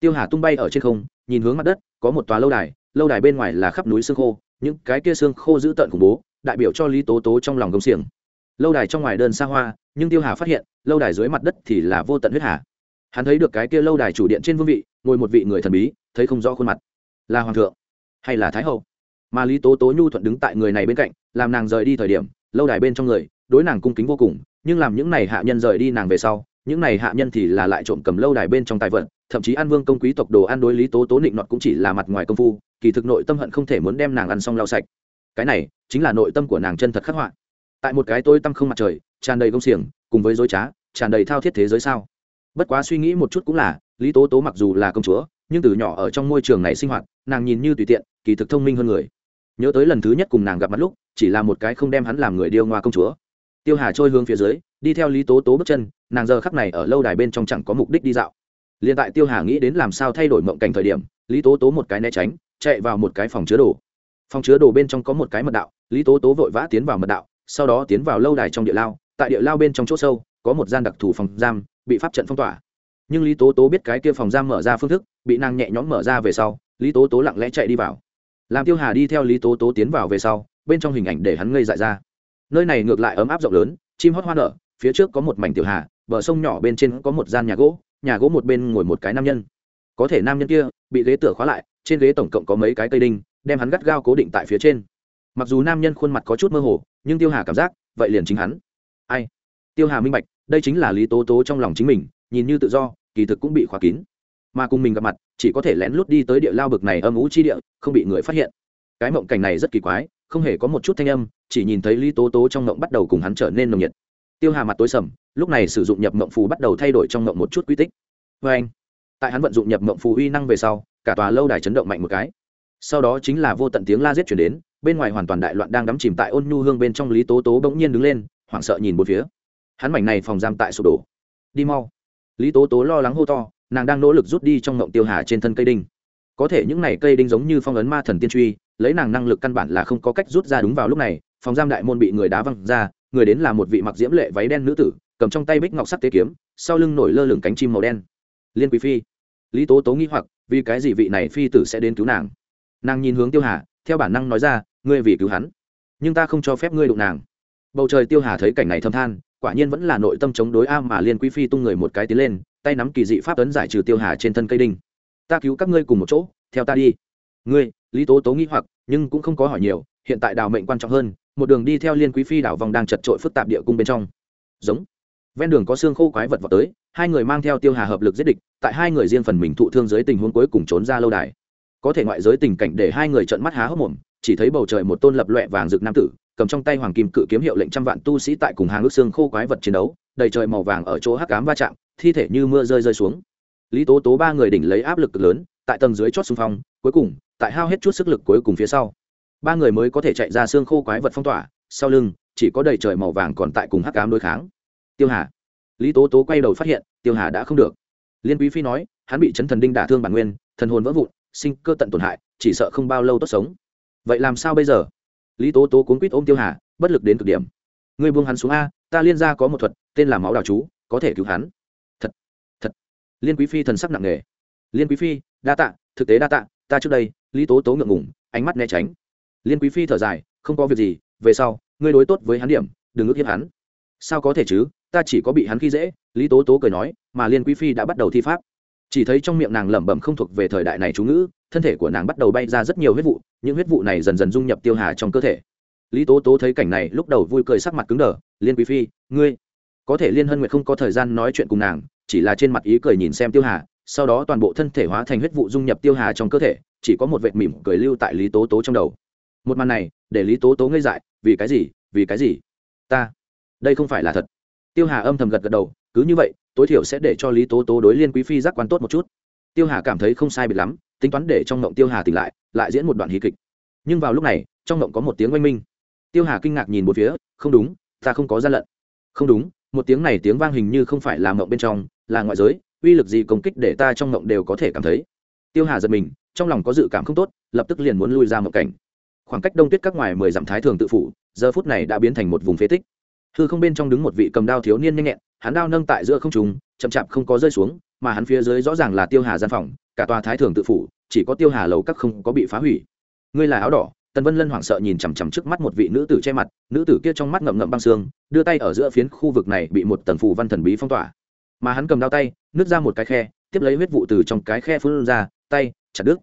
Tiêu hà tung bay ở trên không, nhìn hướng mặt đất, có một tòa lâu đài lâu đài bên ngoài là khắp núi xương khô, những cái kia xương khô dữ tợn khủng bố, đại biểu cho lý tố tố trong lòng công xiềng. Lâu đài trong ngoài đơn xa hoa, nhưng tiêu hà phát hiện, lâu đài dưới mặt đất thì là vô tận huyết hà hắn thấy được cái kia lâu đài chủ điện trên vương vị, ngồi một vị người thần bí, thấy không rõ khuôn mặt. Là hoàng thượng, hay là thái hậu? Mà lý tố tố nhu thuận đứng tại người này bên cạnh, làm nàng rời đi thời điểm, lâu đài bên trong người, đối nàng cung kính vô cùng, nhưng làm những này hạ nhân rời đi nàng về sau, những này hạ nhân thì là lại trộm cầm lâu đài bên trong tài vận thậm chí an vương công quý tộc đồ ăn đối lý tố tố định nọt cũng chỉ là mặt ngoài công phu, kỳ thực nội tâm hận không thể muốn đem nàng ăn xong lau sạch. Cái này, chính là nội tâm của nàng chân thật khắc họa. Tại một cái tôi tâm không mặt trời, tràn đầy công xiềng, cùng với dối trá, tràn đầy thao thiết thế giới sao? Bất quá suy nghĩ một chút cũng là, lý tố tố mặc dù là công chúa, nhưng từ nhỏ ở trong môi trường này sinh hoạt, nàng nhìn như tùy tiện, kỳ thực thông minh hơn người. Nhớ tới lần thứ nhất cùng nàng gặp mặt lúc, chỉ là một cái không đem hắn làm người điêu ngoa công chúa. Tiêu hà trôi hướng phía dưới, đi theo lý tố tố bước chân, nàng giờ khắc này ở lâu đài bên trong chẳng có mục đích đi dạo. L i ê n tại tiêu hà nghĩ đến làm sao thay đổi mộng cảnh thời điểm, lý tố tố một cái né tránh, chạy vào một cái phòng chứa đồ. Phòng chứa đồ bên trong có một cái mật đạo, lý tố tố vội vã tiến vào mật đạo, sau đó tiến vào lâu đài trong địa lao, tại địa lao bên trong chỗ sâu, có một gian đặc thù phòng giam bị pháp trận phong tỏa. Nhưng lý tố tố biết cái kia phòng giam mở ra phương thức, bị nàng nhẹ nhõm mở ra về sau, lý tố tố lặng lẽ chạy đi vào. Làm tiêu hà đi theo lý tố tố tiến vào về sau, bên trong hình ảnh để hắn ngây dại ra. Nơi này ngược lại ấm áp rộng lớn, chim hót hoa nở, phía trước có một mảnh tiểu hà, bờ sông nhỏ bên trên có một gian nhà gỗ nhà gỗ một bên ngồi một cái nam nhân. Có thể nam nhân kia bị ghế tựa khóa lại, trên ghế tổng cộng có mấy cái cây đinh, đem hắn gắt gao cố định tại phía trên. Mặc dù nam nhân khuôn mặt có chút mơ hồ, nhưng tiêu hà cảm giác, vậy liền chính hắn. Ai? Tiêu hà minh bạch đây chính là lý tố tố trong lòng chính mình, nhìn như tự do, kỳ thực cũng bị khóa kín. Mà cùng mình gặp mặt, chỉ có thể lén lút đi tới địa lao bực này âm ú chi địa, không bị người phát hiện. Cái mộng cảnh này rất kỳ quái, không hề có một chút thanh âm, chỉ nhìn thấy lý tố tố trong mộng bắt đầu cùng hắn trở nên nồng nhiệt. Tiêu hà mặt tối sầm, lúc này sử dụng nhập mộng phù bắt đầu thay đổi trong mộng một chút quy tích. Vê anh, tại hắn vận dụng nhập mộng phù uy năng về sau, cả tòa lâu đài chấn động mạnh một cái. Sau đó chính là vô tận tiếng la giết chuyển đến, bên ngoài hoàn toàn đại loạn đang đắm chìm tại ôn nhu hương bên trong lý tố tố bỗng nhiên đứng lên, hoảng sợ nhìn một phía hắn mảnh này phòng giam tại sụp đổ. Đi mau. Lý tố tố lo lắng hô to, nàng đang nỗ lực rút đi trong ngộng tiêu hà trên thân cây đinh. Có thể những này cây đinh giống như phong ấn ma thần tiên truy, lấy nàng năng lực căn bản là không có cách rút ra đúng vào lúc này, phòng giam đại môn bị người đá văng ra, người đến là một vị mặc diễm lệ váy đen nữ tử, cầm trong tay bích ngọc sắc tế kiếm, sau lưng nổi lơ lửng cánh chim màu đen. Liên quý phi. Lý tố tố nghĩ hoặc, vì cái gì vị này phi tử sẽ đến cứu nàng? Nàng nhìn hướng tiêu hà, theo bản năng nói ra, ngươi vì cứu hắn, nhưng ta không cho phép ngươi đụng nàng. Bầu trời tiêu hà thấy cảnh này thâm than quả nhiên vẫn là nội tâm chống đối a mà liên quý phi tung người một cái tiến lên, tay nắm kỳ dị pháp ấn giải trừ tiêu hà trên thân cây đinh. Ta cứu các ngươi cùng một chỗ, theo ta đi. Ngươi? Lý tố tố nghĩ hoặc, nhưng cũng không có hỏi nhiều, hiện tại đào mệnh quan trọng hơn, một đường đi theo liên quý phi đảo vòng đang chật trội phức tạp địa cung bên trong. Giống. Ven đường có xương khô quái vật vào tới, hai người mang theo tiêu hà hợp lực giết địch, tại hai người riêng phần mình thụ thương dưới tình huống cuối cùng trốn ra lâu đài. Có thể ngoại giới tình cảnh để hai người trợn mắt há hốc mồm, chỉ thấy bầu trời một tôn lập loẹ vàng rực nam tử cầm trong tay hoàng kim cự kiếm hiệu lệnh trăm vạn tu sĩ tại cùng hàng ước xương khô quái vật chiến đấu, đầy trời màu vàng ở chỗ hắc cám va chạm, thi thể như mưa rơi rơi xuống. Lý tố tố ba người đỉnh lấy áp lực cực lớn, tại tầng dưới chót xung phong, cuối cùng, tại hao hết chút sức lực cuối cùng phía sau. Ba người mới có thể chạy ra xương khô quái vật phong tỏa, sau lưng, chỉ có đầy trời màu vàng còn tại cùng hắc cám đối kháng. Tiêu hà. Lý tố tố quay đầu phát hiện, tiêu hà đã không được. Liên quý phi nói, hắn bị chấn thần đinh đả thương bản nguyên, thần hồn vỡ vụn, sinh cơ tận tổn hại, chỉ sợ không bao lâu tốt sống. Vậy làm sao bây giờ? Lý tố tố cuốn quýt ôm tiêu hà, bất lực đến cực điểm. Người buông hắn xuống a, ta liên ra có một thuật, tên là máu đào chú, có thể cứu hắn. Thật thật. Liên quý phi thần sắc nặng nề. Liên quý phi, đa tạ, thực tế đa tạ, ta trước đây, lý tố tố ngượng ngủng ánh mắt né tránh. Liên quý phi thở dài, không có việc gì, về sau, ngươi đối tốt với hắn điểm, đừng ước hiếp hắn. Sao có thể chứ, ta chỉ có bị hắn khi dễ, lý tố tố cười nói, mà liên quý phi đã bắt đầu thi pháp. Chỉ thấy trong miệng nàng lẩm bẩm không thuộc về thời đại này chú ngữ thân thể của nàng bắt đầu bay ra rất nhiều huyết vụ, những huyết vụ này dần dần dung nhập tiêu hà trong cơ thể. Lý tố tố thấy cảnh này, lúc đầu vui cười sắc mặt cứng đờ, liên quý phi, ngươi có thể liên hân nguyệt không có thời gian nói chuyện cùng nàng, chỉ là trên mặt ý cười nhìn xem tiêu hà, sau đó toàn bộ thân thể hóa thành huyết vụ dung nhập tiêu hà trong cơ thể, chỉ có một vệt mỉm cười lưu tại lý tố tố trong đầu. Một màn này, để lý tố tố ngây dại, vì cái gì? Vì cái gì? Ta, đây không phải là thật. Tiêu hà âm thầm gật gật đầu, cứ như vậy, tối thiểu sẽ để cho lý tố tố đối liên quý phi giác quan tốt một chút tiêu hà cảm thấy không sai biệt lắm, tính toán để trong ngộng tiêu hà tỉnh lại lại diễn một đoạn hí kịch. Nhưng vào lúc này, trong ngộng có một tiếng oanh minh. Tiêu hà kinh ngạc nhìn một phía, không đúng, ta không có gian lận. Không đúng, một tiếng này tiếng vang hình như không phải là ngộng bên trong, là ngoại giới, uy lực gì công kích để ta trong ngộng đều có thể cảm thấy? Tiêu hà giật mình, trong lòng có dự cảm không tốt, lập tức liền muốn lui ra ngộng cảnh. Khoảng cách đông tuyết các ngoài mười dặm thái thường tự phủ, giờ phút này đã biến thành một vùng phế tích. Hư không bên trong đứng một vị cầm đao thiếu niên nhanh nhẹn, hắn đao nâng tại giữa không trùng chậm chạp không có rơi xuống mà hắn phía dưới rõ ràng là tiêu hà gian phòng, cả tòa thái thường tự phủ, chỉ có tiêu hà lầu các không có bị phá hủy. Ngươi là áo đỏ, tần vân lân hoảng sợ nhìn chằm chằm trước mắt một vị nữ tử che mặt, nữ tử kia trong mắt ngậm ngậm băng xương đưa tay ở giữa phiến khu vực này bị một tầng phù văn thần bí phong tỏa. Mà hắn cầm đao tay, nứt ra một cái khe, tiếp lấy huyết vụ từ trong cái khe phun ra, tay, chặt đứt.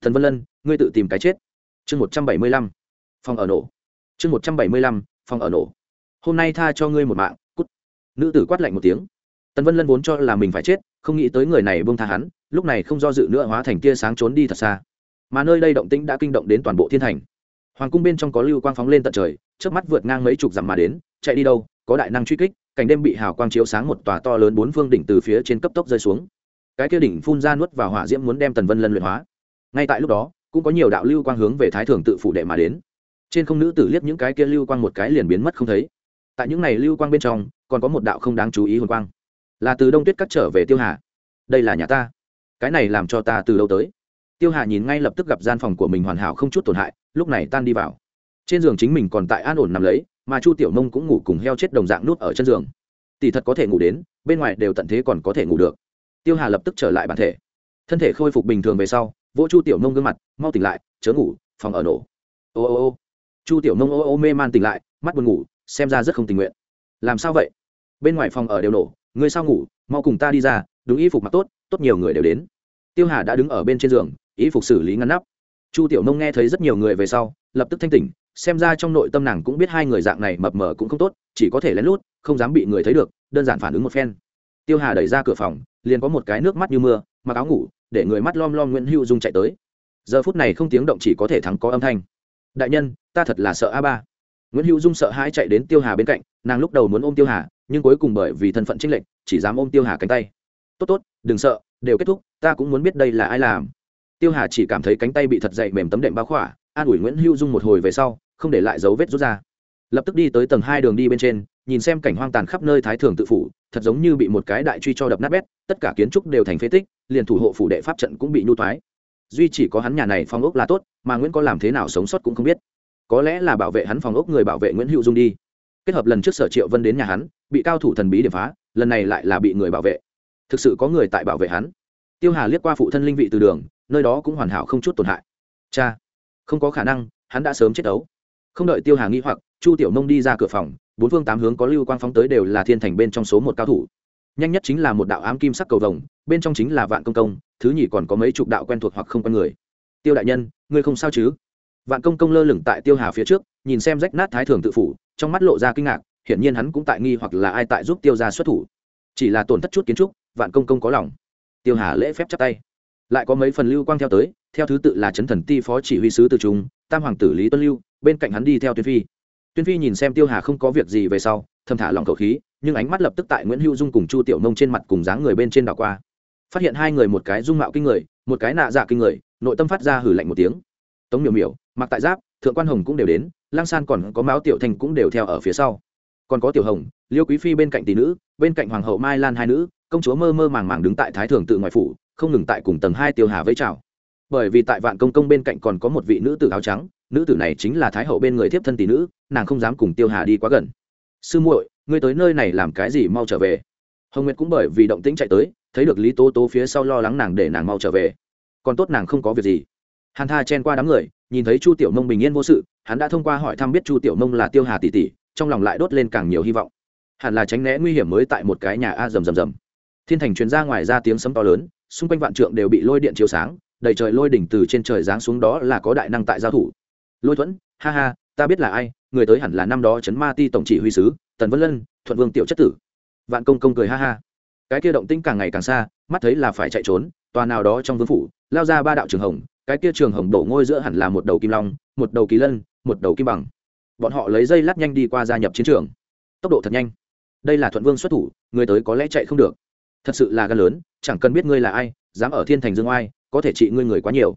Tần vân lân, ngươi tự tìm cái chết. Chương một trăm bảy mươi lăm, phòng ở nổ. Chương một trăm bảy mươi lăm, phòng ở nổ. Hôm nay tha cho ngươi một mạng, cút. Nữ tử quát lạnh một tiếng. Tần vân lân vốn cho là mình phải chết không nghĩ tới người này bông tha hắn, lúc này không do dự nữa hóa thành tia sáng trốn đi thật xa. Mà nơi đây động tĩnh đã kinh động đến toàn bộ thiên thành. Hoàng cung bên trong có lưu quang phóng lên tận trời trước mắt vượt ngang mấy chục dặm mà đến, chạy đi đâu, có đại năng truy kích, cảnh đêm bị hào quang chiếu sáng một tòa to lớn bốn phương đỉnh từ phía trên cấp tốc rơi xuống. Cái kia đỉnh phun ra nuốt vào hỏa diễm muốn đem tần vân lân luyện hóa. Ngay tại lúc đó, cũng có nhiều đạo lưu quang hướng về thái thường tự phủ đệ mà đến. Trên không nữ tử liếc những cái kia lưu quang một cái liền biến mất không thấy. Tại những này lưu quang bên trong, còn có một đạo không đáng chú ý hồn quang là từ đông tuyết cắt trở về tiêu hà đây là nhà ta cái này làm cho ta từ lâu tới tiêu hà nhìn ngay lập tức gặp gian phòng của mình hoàn hảo không chút tổn hại lúc này tan đi vào trên giường chính mình còn tại an ổn nằm lấy mà chu tiểu nông cũng ngủ cùng heo chết đồng dạng nút ở chân giường tỷ thật có thể ngủ đến bên ngoài đều tận thế còn có thể ngủ được tiêu hà lập tức trở lại bản thể thân thể khôi phục bình thường về sau vỗ chu tiểu nông gương mặt mau tỉnh lại chớ ngủ phòng ở nổ ô ô ô chu tiểu nông ô ô mê man tỉnh lại mắt buồn ngủ xem ra rất không tình nguyện làm sao vậy bên ngoài phòng ở đều nổ ngươi sao ngủ, mau cùng ta đi ra, đúng y phục mặc tốt tốt nhiều người đều đến. Tiêu hà đã đứng ở bên trên giường, y phục xử lý ngăn nắp. Chu tiểu nông nghe thấy rất nhiều người về sau, lập tức thanh tỉnh, xem ra trong nội tâm nàng cũng biết hai người dạng này mập mờ cũng không tốt, chỉ có thể lén lút, không dám bị người thấy được, đơn giản phản ứng một phen. Tiêu hà đẩy ra cửa phòng, liền có một cái nước mắt như mưa, mặc áo ngủ, để người mắt lom lom nguyễn hữu dung chạy tới. Giờ phút này không tiếng động chỉ có thể thắng có âm thanh. Đại nhân, ta thật là sợ a ba nguyễn hữu dung sợ hãi chạy đến tiêu hà bên cạnh, nàng lúc đầu muốn ôm tiêu hà, nhưng cuối cùng bởi vì thân phận trinh lệnh chỉ dám ôm tiêu hà cánh tay. Tốt tốt, đừng sợ, đều kết thúc, ta cũng muốn biết đây là ai làm. Tiêu hà chỉ cảm thấy cánh tay bị thật dậy mềm tấm đệm bao khỏa, an ủi nguyễn hữu dung một hồi về sau, không để lại dấu vết rút ra. Lập tức đi tới tầng hai đường đi bên trên, nhìn xem cảnh hoang tàn khắp nơi thái thường tự phủ, thật giống như bị một cái đại truy cho đập nát bét, tất cả kiến trúc đều thành phế tích, liền thủ hộ phủ đệ pháp trận cũng bị nhu thoái duy chỉ có hắn nhà này phong ốc là tốt, mà nguyễn có làm thế nào sống sót cũng không biết có lẽ là bảo vệ hắn phòng ốc người bảo vệ nguyễn hữu dung đi kết hợp lần trước sở triệu vân đến nhà hắn bị cao thủ thần bí điểm phá lần này lại là bị người bảo vệ thực sự có người tại bảo vệ hắn tiêu hà liếc qua phụ thân linh vị từ đường nơi đó cũng hoàn hảo không chút tổn hại cha không có khả năng hắn đã sớm chết đấu không đợi tiêu hà nghi hoặc chu tiểu nông đi ra cửa phòng bốn phương tám hướng có lưu quang phóng tới đều là thiên thành bên trong số một cao thủ nhanh nhất chính là một đạo ám kim sắc cầu vồng bên trong chính là vạn công công thứ nhì còn có mấy chục đạo quen thuộc hoặc không quen người tiêu đại nhân ngươi không sao chứ vạn công công lơ lửng tại tiêu hà phía trước, nhìn xem rách nát thái thường tự phủ, trong mắt lộ ra kinh ngạc, hiển nhiên hắn cũng tại nghi hoặc là ai tại giúp tiêu ra xuất thủ. Chỉ là tổn thất chút kiến trúc, vạn công công có lòng. Tiêu hà lễ phép chắp tay. Lại có mấy phần lưu quang theo tới, theo thứ tự là chấn thần ti phó chỉ huy sứ từ trung, tam hoàng tử lý tuân lưu, bên cạnh hắn đi theo tuyên phi. Tuyên phi nhìn xem tiêu hà không có việc gì về sau, thầm thả lòng khẩu khí, nhưng ánh mắt lập tức tại nguyễn hữu dung cùng chu tiểu nông trên mặt cùng dáng người bên trên đảo qua. Phát hiện hai người một cái dung mạo kinh người, một cái nạ dạ kinh người, nội tâm phát ra hử lạnh một tiếng. Tống miểu miểu mặc tại giáp, thượng quan hồng cũng đều đến lang san còn có máu tiểu thành cũng đều theo ở phía sau. Còn có tiểu hồng, liêu quý phi bên cạnh tỷ nữ, bên cạnh hoàng hậu mai lan hai nữ, công chúa mơ mơ màng màng đứng tại thái thường tự ngoại phủ, không ngừng tại cùng tầng hai tiêu hà với chào. Bởi vì tại vạn công công bên cạnh còn có một vị nữ tử áo trắng, nữ tử này chính là thái hậu bên người thiếp thân tỷ nữ, nàng không dám cùng tiêu hà đi quá gần. Sư muội, ngươi tới nơi này làm cái gì mau trở về? Hồng nguyệt cũng bởi vì động tĩnh chạy tới, thấy được lý tố tố phía sau lo lắng nàng để nàng mau trở về. Còn tốt nàng không có việc gì. Hàn tha chen qua đám người nhìn thấy chu tiểu nông bình yên vô sự, hắn đã thông qua hỏi thăm biết chu tiểu nông là tiêu hà tỷ tỷ, trong lòng lại đốt lên càng nhiều hy vọng. Hẳn là tránh né nguy hiểm mới tại một cái nhà a rầm rầm rầm. Thiên thành truyền ra ngoài ra tiếng sấm to lớn, xung quanh vạn trượng đều bị lôi điện chiếu sáng, đầy trời lôi đỉnh từ trên trời giáng xuống đó là có đại năng tại giao thủ. Lôi thuẫn, ha ha, ta biết là ai, người tới hẳn là năm đó chấn ma ti tổng chỉ huy sứ, tần vân lân, thuận vương tiểu chất tử. Vạn công công cười ha ha. Cái kia động tĩnh càng ngày càng xa, mắt thấy là phải chạy trốn, tòa nào đó trong vương phủ, lao ra ba đạo trường hồng cái kia trường hồng đổ ngôi giữa hẳn là một đầu kim long, một đầu kỳ lân, một đầu kim bằng. Bọn họ lấy dây lát nhanh đi qua gia nhập chiến trường. Tốc độ thật nhanh. Đây là thuận vương xuất thủ, người tới có lẽ chạy không được. Thật sự là gan lớn, chẳng cần biết ngươi là ai, dám ở thiên thành dương oai, có thể trị ngươi người quá nhiều.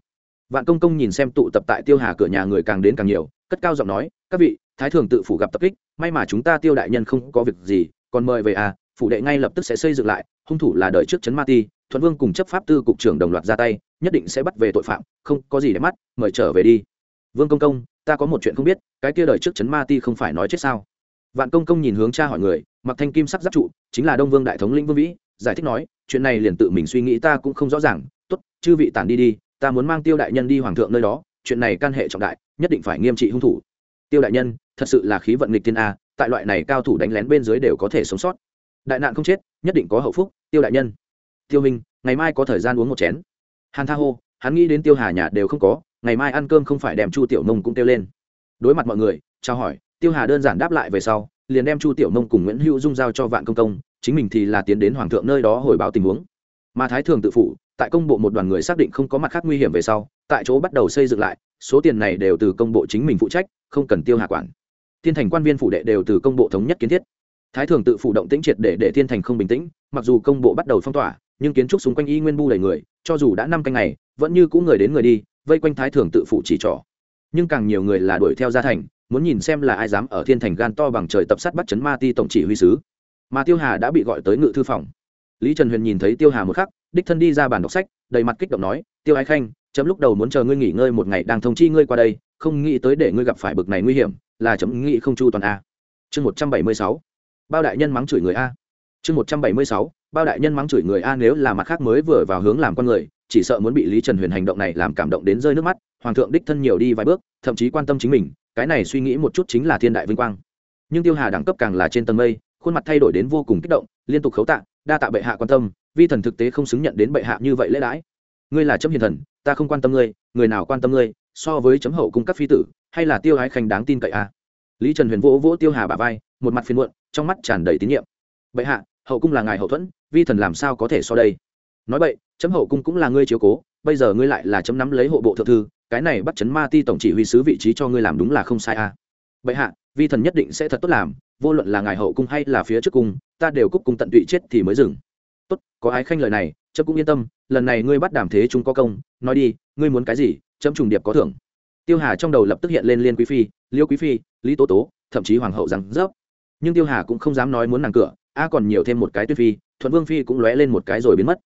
Vạn công công nhìn xem tụ tập tại tiêu hà cửa nhà người càng đến càng nhiều, cất cao giọng nói, các vị, thái thường tự phủ gặp tập kích, may mà chúng ta tiêu đại nhân không có việc gì, còn mời về à phủ đệ ngay lập tức sẽ xây dựng lại, hung thủ là đợi trước trấn ma ti, thuận vương cùng chấp pháp tư cục trưởng đồng loạt ra tay nhất định sẽ bắt về tội phạm, không có gì để mắt, mời trở về đi. Vương công công, ta có một chuyện không biết, cái kia đời trước chấn ma ti không phải nói chết sao? Vạn công công nhìn hướng cha hỏi người, mặc thanh kim sắc giáp trụ, chính là đông vương đại thống lĩnh vương vĩ, giải thích nói, chuyện này liền tự mình suy nghĩ ta cũng không rõ ràng, tốt, chư vị tản đi đi, ta muốn mang tiêu đại nhân đi hoàng thượng nơi đó, chuyện này can hệ trọng đại, nhất định phải nghiêm trị hung thủ. Tiêu đại nhân, thật sự là khí vận nghịch thiên a, tại loại này cao thủ đánh lén bên dưới đều có thể sống sót. Đại nạn không chết, nhất định có hậu phúc, tiêu đại nhân. Tiêu minh, ngày mai có thời gian uống một chén hàn tha hô, hắn nghĩ đến tiêu hà nhà đều không có, ngày mai ăn cơm không phải đem chu tiểu nông cũng tiêu lên. Đối mặt mọi người trao hỏi, tiêu hà đơn giản đáp lại về sau, liền đem chu tiểu nông cùng nguyễn hữu dung giao cho vạn công công, chính mình thì là tiến đến hoàng thượng nơi đó hồi báo tình huống. Mà thái thường tự phụ, tại công bộ một đoàn người xác định không có mặt khác nguy hiểm về sau, tại chỗ bắt đầu xây dựng lại, số tiền này đều từ công bộ chính mình phụ trách, không cần tiêu Hà quản. Thiên thành quan viên phụ đệ đều từ công bộ thống nhất kiến thiết. Thái thường tự phụ động tĩnh triệt để để thiên thành không bình tĩnh, mặc dù công bộ bắt đầu phong tỏa nhưng kiến trúc xung quanh y nguyên bu đầy người, cho dù đã năm canh ngày, vẫn như cũ người đến người đi, vây quanh thái thường tự phụ chỉ trỏ. Nhưng càng nhiều người là đuổi theo gia thành, muốn nhìn xem là ai dám ở thiên thành gan to bằng trời tập sát bắt chấn ma ti tổng chỉ huy sứ. Mà tiêu hà đã bị gọi tới ngự thư phòng. Lý trần huyền nhìn thấy tiêu hà một khắc, đích thân đi ra bàn đọc sách, đầy mặt kích động nói, tiêu ái khanh, chấm lúc đầu muốn chờ ngươi nghỉ ngơi một ngày đang thông chi ngươi qua đây, không nghĩ tới để ngươi gặp phải bực này nguy hiểm, là chấm nghĩ không chu toàn a. Chương một trăm bảy mươi sáu. Bao đại nhân mắng chửi người a. Chương một trăm bảy mươi sáu bao đại nhân mắng chửi người a, nếu là mặt khác mới vừa vào hướng làm con người, chỉ sợ muốn bị lý trần huyền hành động này làm cảm động đến rơi nước mắt, hoàng thượng đích thân nhiều đi vài bước, thậm chí quan tâm chính mình, cái này suy nghĩ một chút chính là thiên đại vinh quang. Nhưng tiêu hà đẳng cấp càng là trên tầng mây, khuôn mặt thay đổi đến vô cùng kích động, liên tục khấu tạ, đa tạ bệ hạ quan tâm, vi thần thực tế không xứng nhận đến bệ hạ như vậy lễ đãi. Ngươi là chấm hiền thần, ta không quan tâm ngươi, người nào quan tâm ngươi, so với chấm hậu cung các phi tử, hay là tiêu ái khanh đáng tin cậy à? lý trần huyền vỗ vỗ tiêu hà bà vai, một mặt phiền muộn, trong mắt tràn đầy tín nhiệm. Bệ hạ, hậu cung là ngài hậu thuẫn vi thần làm sao có thể so đây? Nói vậy, chấm hậu cung cũng là ngươi chiếu cố, bây giờ ngươi lại là chấm nắm lấy hộ bộ thượng thư, cái này bắt chấn ma ti tổng chỉ huy sứ vị trí cho ngươi làm đúng là không sai à. Bệ hạ, vi thần nhất định sẽ thật tốt làm, vô luận là ngài hậu cung hay là phía trước cung, ta đều cúc cung tận tụy chết thì mới dừng. Tốt, có ái khanh lời này, chấm cũng yên tâm, lần này ngươi bắt đảm thế chúng có công, nói đi, ngươi muốn cái gì, chấm trùng điệp có thưởng. Tiêu hà trong đầu lập tức hiện lên liên quý phi, liêu quý phi, lý tố tố, thậm chí hoàng hậu rằng dốc nhưng tiêu hà cũng không dám nói muốn nàng cửa, a còn nhiều thêm một cái tuyết phi thuận vương phi cũng lóe lên một cái rồi biến mất.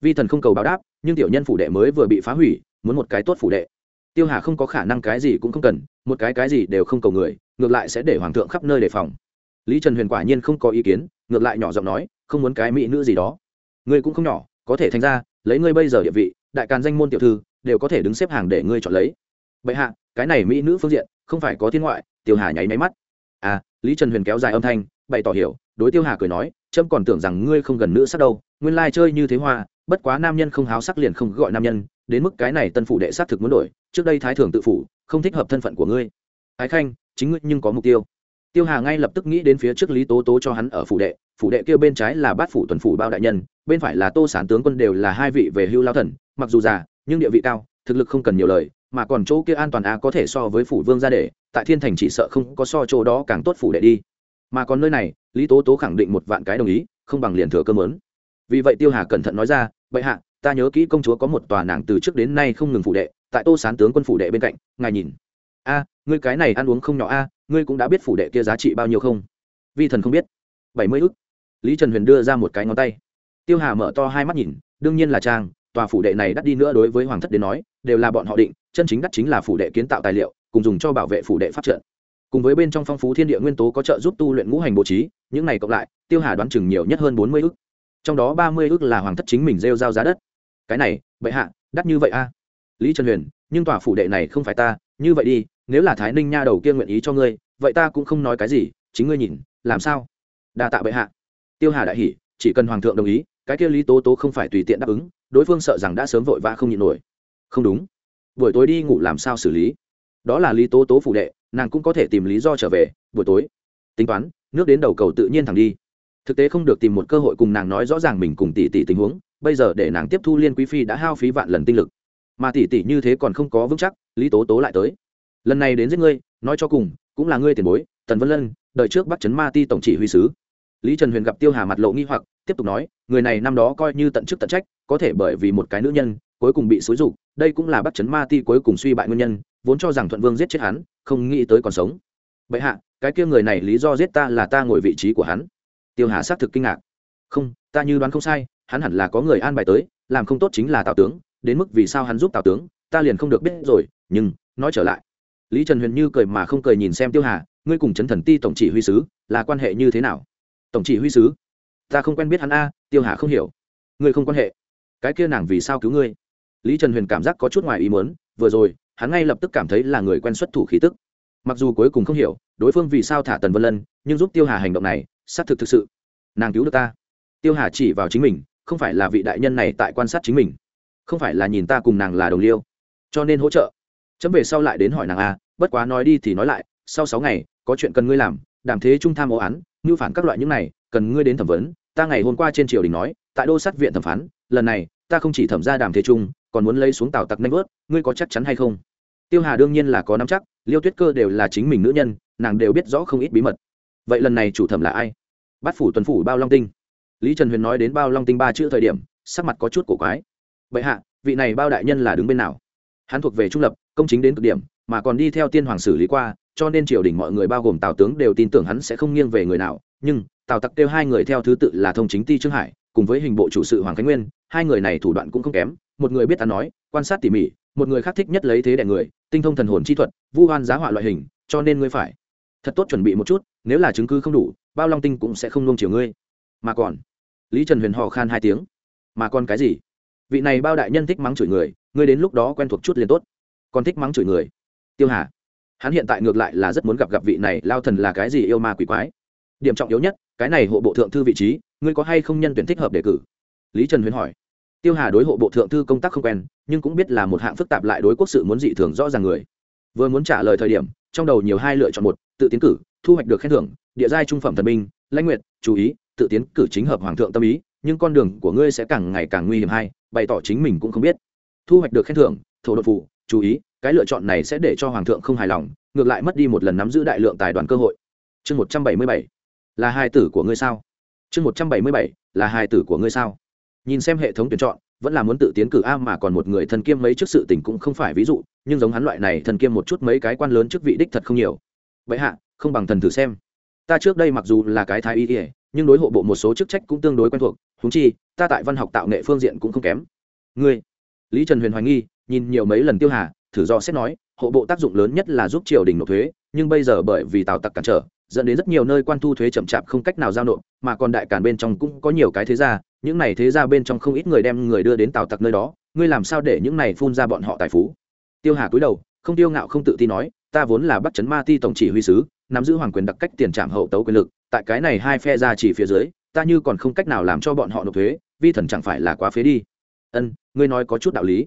Vi thần không cầu báo đáp, nhưng tiểu nhân phủ đệ mới vừa bị phá hủy, muốn một cái tốt phủ đệ. Tiêu hà không có khả năng cái gì cũng không cần, một cái cái gì đều không cầu người, ngược lại sẽ để hoàng thượng khắp nơi đề phòng. Lý trần huyền quả nhiên không có ý kiến, ngược lại nhỏ giọng nói, không muốn cái mỹ nữ gì đó. Ngươi cũng không nhỏ, có thể thành ra, lấy ngươi bây giờ địa vị, đại càn danh môn tiểu thư, đều có thể đứng xếp hàng để ngươi chọn lấy. Bệ hạ, cái này mỹ nữ phương diện, không phải có thiên ngoại, tiêu hà nháy máy mắt. À lý trần huyền kéo dài âm thanh, bày tỏ hiểu đối tiêu hà cười nói, trâm còn tưởng rằng ngươi không gần nữ sắc đâu, nguyên lai chơi như thế hoa, bất quá nam nhân không háo sắc liền không gọi nam nhân, đến mức cái này tân phủ đệ xác thực muốn đổi, trước đây thái thường tự phủ, không thích hợp thân phận của ngươi. Ái khanh, chính ngươi nhưng có mục tiêu. Tiêu hà ngay lập tức nghĩ đến phía trước lý tố tố cho hắn ở phủ đệ phủ đệ kia bên trái là bát phủ tuần phủ bao đại nhân, bên phải là tô sản tướng quân đều là hai vị về hưu lao thần, mặc dù già, nhưng địa vị cao, thực lực không cần nhiều lời, mà còn chỗ kia an toàn a có thể so với phủ vương gia đệ tại thiên thành chỉ sợ không có so chỗ đó càng tốt phủ đệ đi mà còn nơi này, lý tố tố khẳng định một vạn cái đồng ý, không bằng liền thừa cơ mớn vì vậy tiêu hà cẩn thận nói ra, bệ hạ, ta nhớ kỹ công chúa có một tòa nàng từ trước đến nay không ngừng phủ đệ, tại tô sán tướng quân phủ đệ bên cạnh, ngài nhìn. A, ngươi cái này ăn uống không nhỏ a, ngươi cũng đã biết phủ đệ kia giá trị bao nhiêu không? Vi thần không biết. Bảy mươi ức. Lý trần huyền đưa ra một cái ngón tay. Tiêu hà mở to hai mắt nhìn, đương nhiên là trang, tòa phủ đệ này đắt đi nữa đối với hoàng thất đến nói, đều là bọn họ định, chân chính đắt chính là phủ đệ kiến tạo tài liệu, cùng dùng cho bảo vệ phủ đệ phát trận cùng với bên trong phong phú thiên địa nguyên tố có trợ giúp tu luyện ngũ hành bố trí, những này cộng lại, tiêu hà đoán chừng nhiều nhất hơn bốn mươi ước trong đó ba mươi ước là hoàng thất chính mình rêu giao giá đất. Cái này, bệ hạ, đắt như vậy a lý trần huyền, nhưng tòa phủ đệ này không phải ta, như vậy đi, nếu là thái ninh nha đầu kia nguyện ý cho ngươi, vậy ta cũng không nói cái gì, chính ngươi nhìn, làm sao? Đa tạ bệ hạ. Tiêu hà đại hỉ, chỉ cần hoàng thượng đồng ý, cái kia lý tố tố không phải tùy tiện đáp ứng, đối phương sợ rằng đã sớm vội vã không nhịn nổi. Không đúng. Buổi tối đi ngủ làm sao xử lý? Đó là lý tố tố phủ đệ nàng cũng có thể tìm lý do trở về, buổi tối. Tính toán, nước đến đầu cầu tự nhiên thẳng đi. Thực tế không được tìm một cơ hội cùng nàng nói rõ ràng mình cùng tỷ tỷ tình huống, bây giờ để nàng tiếp thu liên quý phi đã hao phí vạn lần tinh lực. Mà tỷ tỷ như thế còn không có vững chắc, lý tố tố lại tới. Lần này đến giết ngươi, nói cho cùng, cũng là ngươi tiền bối, tần vân lân đợi trước bắt chấn ma ti tổng chỉ huy sứ. Lý trần huyền gặp tiêu hà mặt lộ nghi hoặc, tiếp tục nói, người này năm đó coi như tận chức tận trách, có thể bởi vì một cái nữ nhân, cuối cùng bị xúi rục đây cũng là bắt chấn ma ti cuối cùng suy bại nguyên nhân vốn cho rằng thuận vương giết chết hắn, không nghĩ tới còn sống. Bệ hạ, cái kia người này lý do giết ta là ta ngồi vị trí của hắn. Tiêu hà xác thực kinh ngạc. Không, ta như đoán không sai, hắn hẳn là có người an bài tới, làm không tốt chính là tào tướng, đến mức vì sao hắn giúp tào tướng, ta liền không được biết rồi, nhưng, nói trở lại. Lý trần huyền như cười mà không cười nhìn xem tiêu hà, ngươi cùng chấn thần ti tổng chỉ huy sứ, là quan hệ như thế nào? Tổng chỉ huy sứ? Ta không quen biết hắn a, tiêu hà không hiểu. Ngươi không quan hệ. Cái kia nàng vì sao cứu ngươi? Lý trần huyền cảm giác có chút ngoài ý muốn, vừa rồi hắn ngay lập tức cảm thấy là người quen xuất thủ khí tức. Mặc dù cuối cùng không hiểu, đối phương vì sao thả tần vân lân, nhưng giúp tiêu hà hành động này, xác thực thực sự. Nàng cứu được ta. Tiêu hà chỉ vào chính mình, không phải là vị đại nhân này tại quan sát chính mình. Không phải là nhìn ta cùng nàng là đồng liêu. Cho nên hỗ trợ. Chấm về sau lại đến hỏi nàng a, bất quá nói đi thì nói lại, sau sáu ngày, có chuyện cần ngươi làm, đàm thế trung tham ô án ngư phản các loại những này, cần ngươi đến thẩm vấn. Ta ngày hôm qua trên triều đình nói, tại đô sát viện thẩm phán, lần này, ta không chỉ thẩm ra đàm thế trung còn muốn lấy xuống tàu tặc nanh vớt, ngươi có chắc chắn hay không? Tiêu hà đương nhiên là có nắm chắc, liêu tuyết cơ đều là chính mình nữ nhân, nàng đều biết rõ không ít bí mật. Vậy lần này chủ thẩm là ai? Bát phủ tuần phủ bao long tinh. Lý trần huyền nói đến bao long tinh ba chữ thời điểm, sắc mặt có chút cổ quái. Vậy hạ, vị này bao đại nhân là đứng bên nào? Hắn thuộc về trung lập, công chính đến cực điểm, mà còn đi theo tiên hoàng xử lý qua, cho nên triều đình mọi người bao gồm tào tướng đều tin tưởng hắn sẽ không nghiêng về người nào. Nhưng, tào tặc kêu hai người theo thứ tự là thông chính ti trương hải cùng với hình bộ chủ sự hoàng khánh nguyên, hai người này thủ đoạn cũng không kém. Một người biết ăn nói, quan sát tỉ mỉ, một người khác thích nhất lấy thế đẻ người, tinh thông thần hồn chi thuật, vu hoan giá họa loại hình, cho nên ngươi phải thật tốt chuẩn bị một chút, nếu là chứng cứ không đủ, bao long tinh cũng sẽ không nung chiều ngươi. Mà còn, lý trần huyền hò khan hai tiếng. Mà còn cái gì? Vị này bao đại nhân thích mắng chửi người, ngươi đến lúc đó quen thuộc chút liền tốt. Còn thích mắng chửi người? Tiêu hà, hắn hiện tại ngược lại là rất muốn gặp gặp vị này, lao thần là cái gì yêu ma quỷ quái? Điểm trọng yếu nhất cái này hộ bộ thượng thư vị trí, ngươi có hay không nhân tuyển thích hợp đề cử? Lý trần huyền hỏi. Tiêu hà đối hộ bộ thượng thư công tác không quen, nhưng cũng biết là một hạng phức tạp lại đối quốc sự muốn dị thường rõ ràng người. Vừa muốn trả lời thời điểm, trong đầu nhiều hai lựa chọn một, tự tiến cử, thu hoạch được khen thưởng, địa giai trung phẩm thần binh, lãnh nguyện chú ý, tự tiến cử chính hợp hoàng thượng tâm ý, nhưng con đường của ngươi sẽ càng ngày càng nguy hiểm hay, bày tỏ chính mình cũng không biết. Thu hoạch được khen thưởng, thổ đột phủ chú ý, cái lựa chọn này sẽ để cho hoàng thượng không hài lòng, ngược lại mất đi một lần nắm giữ đại lượng tài đoàn cơ hội. Chương một trăm bảy mươi bảy là hai tử của ngươi sao? Chương một trăm bảy mươi bảy, là hai tử của ngươi sao? Nhìn xem hệ thống tuyển chọn, vẫn là muốn tự tiến cử a mà còn một người thân kiêm mấy chức sự tình cũng không phải ví dụ, nhưng giống hắn loại này thần kiêm một chút mấy cái quan lớn chức vị đích thật không nhiều. Vậy hạ, không bằng thần thử xem. Ta trước đây mặc dù là cái thái y ỉa nhưng đối hộ bộ một số chức trách cũng tương đối quen thuộc húng chi, ta tại văn học tạo nghệ phương diện cũng không kém. Ngươi, lý trần huyền hoài nghi, nhìn nhiều mấy lần tiêu hà, thử do xét nói hộ bộ tác dụng lớn nhất là giúp triều đình nộp thuế, nhưng bây giờ bởi vì tào tặc cản trở, dẫn đến rất nhiều nơi quan thu thuế chậm chạp không cách nào giao nộp, mà còn đại cản bên trong cũng có nhiều cái thế gia, những này thế gia bên trong không ít người đem người đưa đến tào tặc nơi đó, ngươi làm sao để những này phun ra bọn họ tài phú? Tiêu hà cúi đầu, không tiêu ngạo không tự tin nói, ta vốn là bắt chấn ma ti tổng chỉ huy sứ, nắm giữ hoàng quyền đặc cách tiền trạm hậu tấu quyền lực, tại cái này hai phe ra chỉ phía dưới, ta như còn không cách nào làm cho bọn họ nộp thuế, vi thần chẳng phải là quá phế đi. Ân, ngươi nói có chút đạo lý.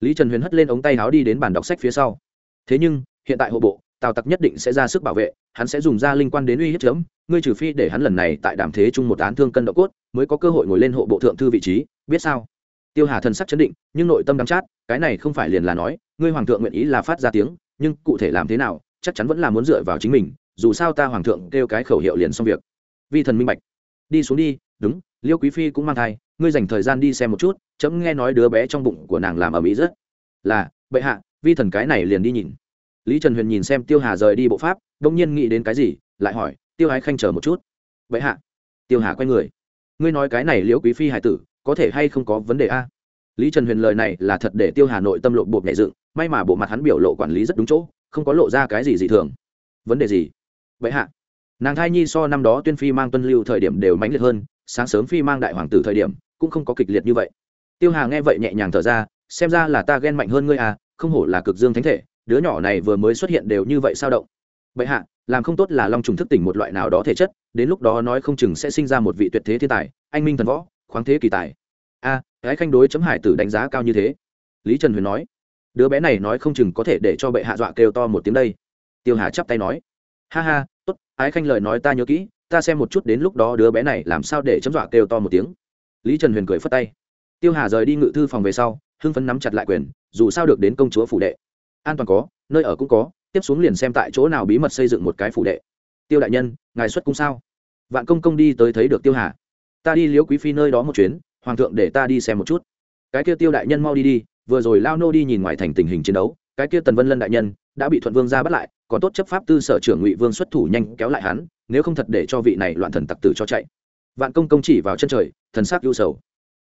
Lý trần huyền hất lên ống tay áo đi đến bàn đọc sách phía sau thế nhưng, hiện tại hộ bộ, tào tặc nhất định sẽ ra sức bảo vệ, hắn sẽ dùng ra linh quan đến uy hiếp chấm, ngươi trừ phi để hắn lần này tại đàm thế chung một án thương cân độ cốt, mới có cơ hội ngồi lên hộ bộ thượng thư vị trí, biết sao? Tiêu hà thần sắc chấn định, nhưng nội tâm đắm chát, cái này không phải liền là nói, ngươi hoàng thượng nguyện ý là phát ra tiếng, nhưng cụ thể làm thế nào, chắc chắn vẫn là muốn dựa vào chính mình, dù sao ta hoàng thượng kêu cái khẩu hiệu liền xong việc. Vi thần minh bạch. Đi xuống đi, đúng, liêu quý phi cũng mang thai, ngươi dành thời gian đi xem một chút, chấm nghe nói đứa bé trong bụng của nàng làm ở mỹ rất là, bệ hạ vi thần cái này liền đi nhìn. Lý trần huyền nhìn xem tiêu hà rời đi bộ pháp đông nhiên nghĩ đến cái gì, lại hỏi, tiêu ái khanh chờ một chút. Vậy hạ. Tiêu hà quay người. Ngươi nói cái này liễu quý phi hải tử, có thể hay không có vấn đề a? Lý trần huyền lời này là thật để tiêu hà nội tâm lộ bột nhảy dựng, may mà bộ mặt hắn biểu lộ quản lý rất đúng chỗ, không có lộ ra cái gì dị thường. Vấn đề gì? Vậy hạ. Nàng thai nhi so năm đó tuyên phi mang tuân lưu thời điểm đều mãnh liệt hơn, sáng sớm phi mang đại hoàng tử thời điểm cũng không có kịch liệt như vậy. Tiêu hà nghe vậy nhẹ nhàng thở ra, xem ra là ta ghen mạnh hơn ngươi à không hổ là cực dương thánh thể đứa nhỏ này vừa mới xuất hiện đều như vậy sao động? Vậy hạ làm không tốt là long trùng thức tỉnh một loại nào đó thể chất đến lúc đó nói không chừng sẽ sinh ra một vị tuyệt thế thiên tài anh minh thần võ khoáng thế kỳ tài. A à, khanh đối chấm hải tử đánh giá cao như thế. Lý trần huyền nói đứa bé này nói không chừng có thể để cho bệ hạ dọa kêu to một tiếng đây. Tiêu hà chắp tay nói ha ha tốt ái khanh lời nói ta nhớ kỹ ta xem một chút đến lúc đó đứa bé này làm sao để chấm dọa kêu to một tiếng. Lý trần huyền cười phất tay. Tiêu hà rời đi ngự thư phòng về sau hưng phấn nắm chặt lại quyền, dù sao được đến công chúa phủ đệ. An toàn có, nơi ở cũng có, tiếp xuống liền xem tại chỗ nào bí mật xây dựng một cái phủ đệ. Tiêu đại nhân, ngài xuất cung sao? Vạn công công đi tới thấy được tiêu hà. Ta đi liếu quý phi nơi đó một chuyến, hoàng thượng để ta đi xem một chút. Cái kia tiêu đại nhân mau đi đi, vừa rồi lao nô đi nhìn ngoài thành tình hình chiến đấu, cái kia tần vân lân đại nhân đã bị thuận vương ra bắt lại, còn tốt chấp pháp tư sở trưởng ngụy vương xuất thủ nhanh kéo lại hắn, nếu không thật để cho vị này loạn thần tặc tử cho chạy. Vạn công công chỉ vào chân trời, thần sắc ưu sầu.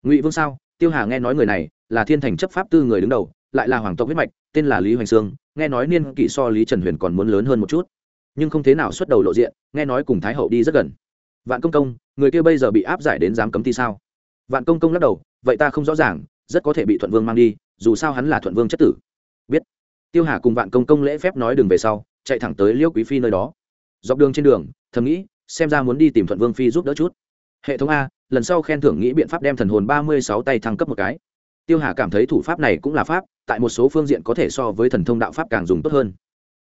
Ngụy vương sao? Tiêu hà nghe nói người này là thiên thành chấp pháp tư người đứng đầu, lại là hoàng tộc huyết mạch, tên là lý hoành sương, nghe nói niên kỷ so lý trần huyền còn muốn lớn hơn một chút. Nhưng không thế nào xuất đầu lộ diện, nghe nói cùng thái hậu đi rất gần. Vạn công công, người kia bây giờ bị áp giải đến giám cấm ti sao? Vạn công công lắc đầu, vậy ta không rõ ràng, rất có thể bị thuận vương mang đi, dù sao hắn là thuận vương chất tử. Biết. Tiêu hà cùng vạn công công lễ phép nói đường về sau, chạy thẳng tới liêu quý phi nơi đó. Dọc đường trên đường, thầm nghĩ, xem ra muốn đi tìm thuận vương phi giúp đỡ chút. Hệ thống a, lần sau khen thưởng nghĩ biện pháp đem thần hồn ba mươi sáu tay thăng cấp một cái tiêu hà cảm thấy thủ pháp này cũng là pháp, tại một số phương diện có thể so với thần thông đạo pháp càng dùng tốt hơn.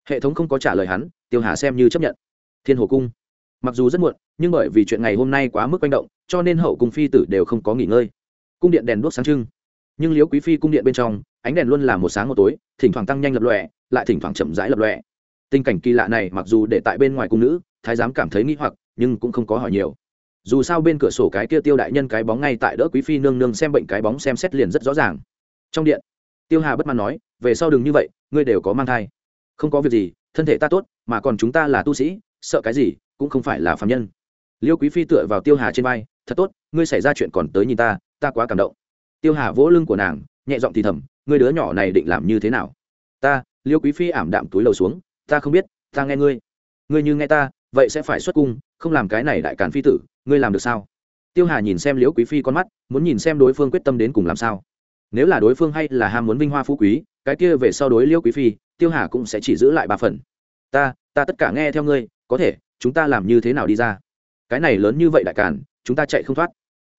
Hệ thống không có trả lời hắn, tiêu hà xem như chấp nhận. Thiên hồ cung. Mặc dù rất muộn, nhưng bởi vì chuyện ngày hôm nay quá mức manh động, cho nên hậu cung phi tử đều không có nghỉ ngơi. Cung điện đèn đuốc sáng trưng. Nhưng liếu quý phi cung điện bên trong, ánh đèn luôn là một sáng một tối, thỉnh thoảng tăng nhanh lập lọe lại thỉnh thoảng chậm rãi lập lọe tình cảnh kỳ lạ này mặc dù để tại bên ngoài cung nữ, thái giám cảm thấy nghĩ hoặc, nhưng cũng không có hỏi nhiều dù sao bên cửa sổ cái kia tiêu đại nhân cái bóng ngay tại đỡ quý phi nương nương xem bệnh cái bóng xem xét liền rất rõ ràng. Trong điện, tiêu hà bất mãn nói, về sau đừng như vậy, ngươi đều có mang thai. Không có việc gì, thân thể ta tốt, mà còn chúng ta là tu sĩ, sợ cái gì, cũng không phải là phạm nhân. Liêu quý phi tựa vào tiêu hà trên vai, thật tốt, ngươi xảy ra chuyện còn tới nhìn ta ta quá cảm động. Tiêu hà vỗ lưng của nàng, nhẹ giọng thì thầm, ngươi đứa nhỏ này định làm như thế nào? Ta, liêu quý phi ảm đạm túi lầu xuống, ta không biết, ta nghe ngươi. Ngươi như nghe ta, vậy sẽ phải xuất cung, không làm cái này đại càn phi tử ngươi làm được sao? Tiêu hà nhìn xem liễu quý phi con mắt, muốn nhìn xem đối phương quyết tâm đến cùng làm sao. Nếu là đối phương hay là ham muốn vinh hoa phú quý, cái kia về sau đối liễu quý phi, tiêu hà cũng sẽ chỉ giữ lại ba phần. Ta ta tất cả nghe theo ngươi, có thể, chúng ta làm như thế nào đi ra? Cái này lớn như vậy đại càn, chúng ta chạy không thoát.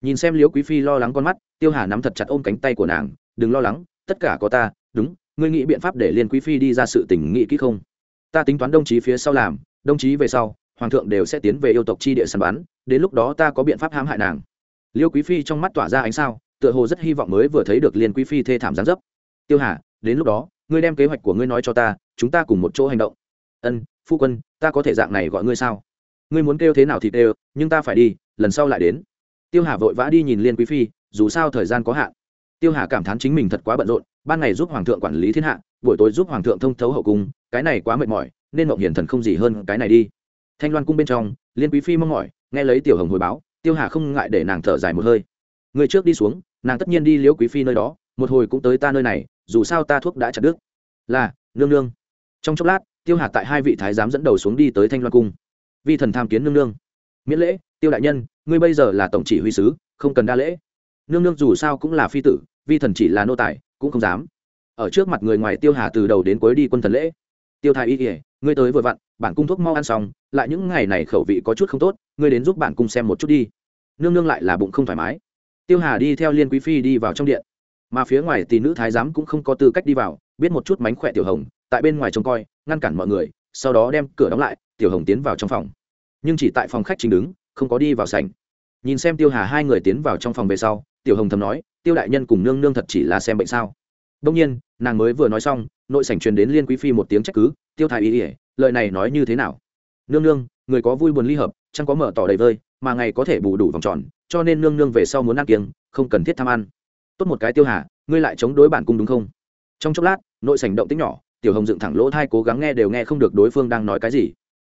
Nhìn xem liễu quý phi lo lắng con mắt, tiêu hà nắm thật chặt ôm cánh tay của nàng, đừng lo lắng, tất cả có ta, đúng, ngươi nghĩ biện pháp để liên quý phi đi ra sự tình nghĩ kỹ không? Ta tính toán đồng chí phía sau làm, đồng chí về sau, hoàng thượng đều sẽ tiến về yêu tộc chi địa săn bắn đến lúc đó ta có biện pháp hãm hại nàng. Liêu quý phi trong mắt tỏa ra ánh sao, tựa hồ rất hy vọng mới vừa thấy được liên quý phi thê thảm gián dấp. Tiêu hà, đến lúc đó, ngươi đem kế hoạch của ngươi nói cho ta, chúng ta cùng một chỗ hành động. Ân, phu quân, ta có thể dạng này gọi ngươi sao? Ngươi muốn kêu thế nào thì kêu, nhưng ta phải đi, lần sau lại đến. Tiêu hà vội vã đi nhìn liên quý phi, dù sao thời gian có hạn. Tiêu hà cảm thán chính mình thật quá bận rộn, ban ngày giúp hoàng thượng quản lý thiên hạ, buổi tối giúp hoàng thượng thông thấu hậu cung, cái này quá mệt mỏi, nên mộng hiển thần không gì hơn cái này đi thanh loan cung bên trong, liên quý phi mong mỏi, nghe lấy tiểu hồng hồi báo, tiêu hà không ngại để nàng thở dài một hơi. Người trước đi xuống, nàng tất nhiên đi liễu quý phi nơi đó, một hồi cũng tới ta nơi này, dù sao ta thuốc đã chặt đứt. Là, nương nương. Trong chốc lát, tiêu hà tại hai vị thái giám dẫn đầu xuống đi tới thanh loan cung. Vi thần tham kiến nương nương. Miễn lễ, tiêu đại nhân, ngươi bây giờ là tổng chỉ huy sứ, không cần đa lễ. Nương nương dù sao cũng là phi tử, vi thần chỉ là nô tài, cũng không dám. Ở trước mặt người ngoài tiêu hà từ đầu đến cuối đi quân thần lễ. Tiêu thái y kể ngươi tới vừa vặn, bản cung thuốc mau ăn xong, lại những ngày này khẩu vị có chút không tốt, ngươi đến giúp bản cung xem một chút đi. Nương nương lại là bụng không thoải mái. Tiêu hà đi theo liên quý phi đi vào trong điện. Mà phía ngoài thì nữ thái giám cũng không có tư cách đi vào, biết một chút mánh khỏe tiểu hồng, tại bên ngoài trông coi, ngăn cản mọi người, sau đó đem cửa đóng lại, tiểu hồng tiến vào trong phòng. Nhưng chỉ tại phòng khách chính đứng, không có đi vào sảnh. Nhìn xem tiêu hà hai người tiến vào trong phòng về sau, tiểu hồng thầm nói, tiêu đại nhân cùng nương nương thật chỉ là xem bệnh sao? Đông nhiên, nàng mới vừa nói xong nội sảnh truyền đến liên quý phi một tiếng trách cứ, tiêu thái ý ỉa lời này nói như thế nào? Nương nương, người có vui buồn ly hợp chẳng có mở tỏ đầy vơi, mà ngày có thể bù đủ vòng tròn, cho nên nương nương về sau muốn ăn kiêng, không cần thiết tham ăn. Tốt một cái tiêu hà, ngươi lại chống đối bản cung đúng không? Trong chốc lát, nội sảnh động tích nhỏ, tiểu hồng dựng thẳng lỗ thai cố gắng nghe đều nghe không được đối phương đang nói cái gì.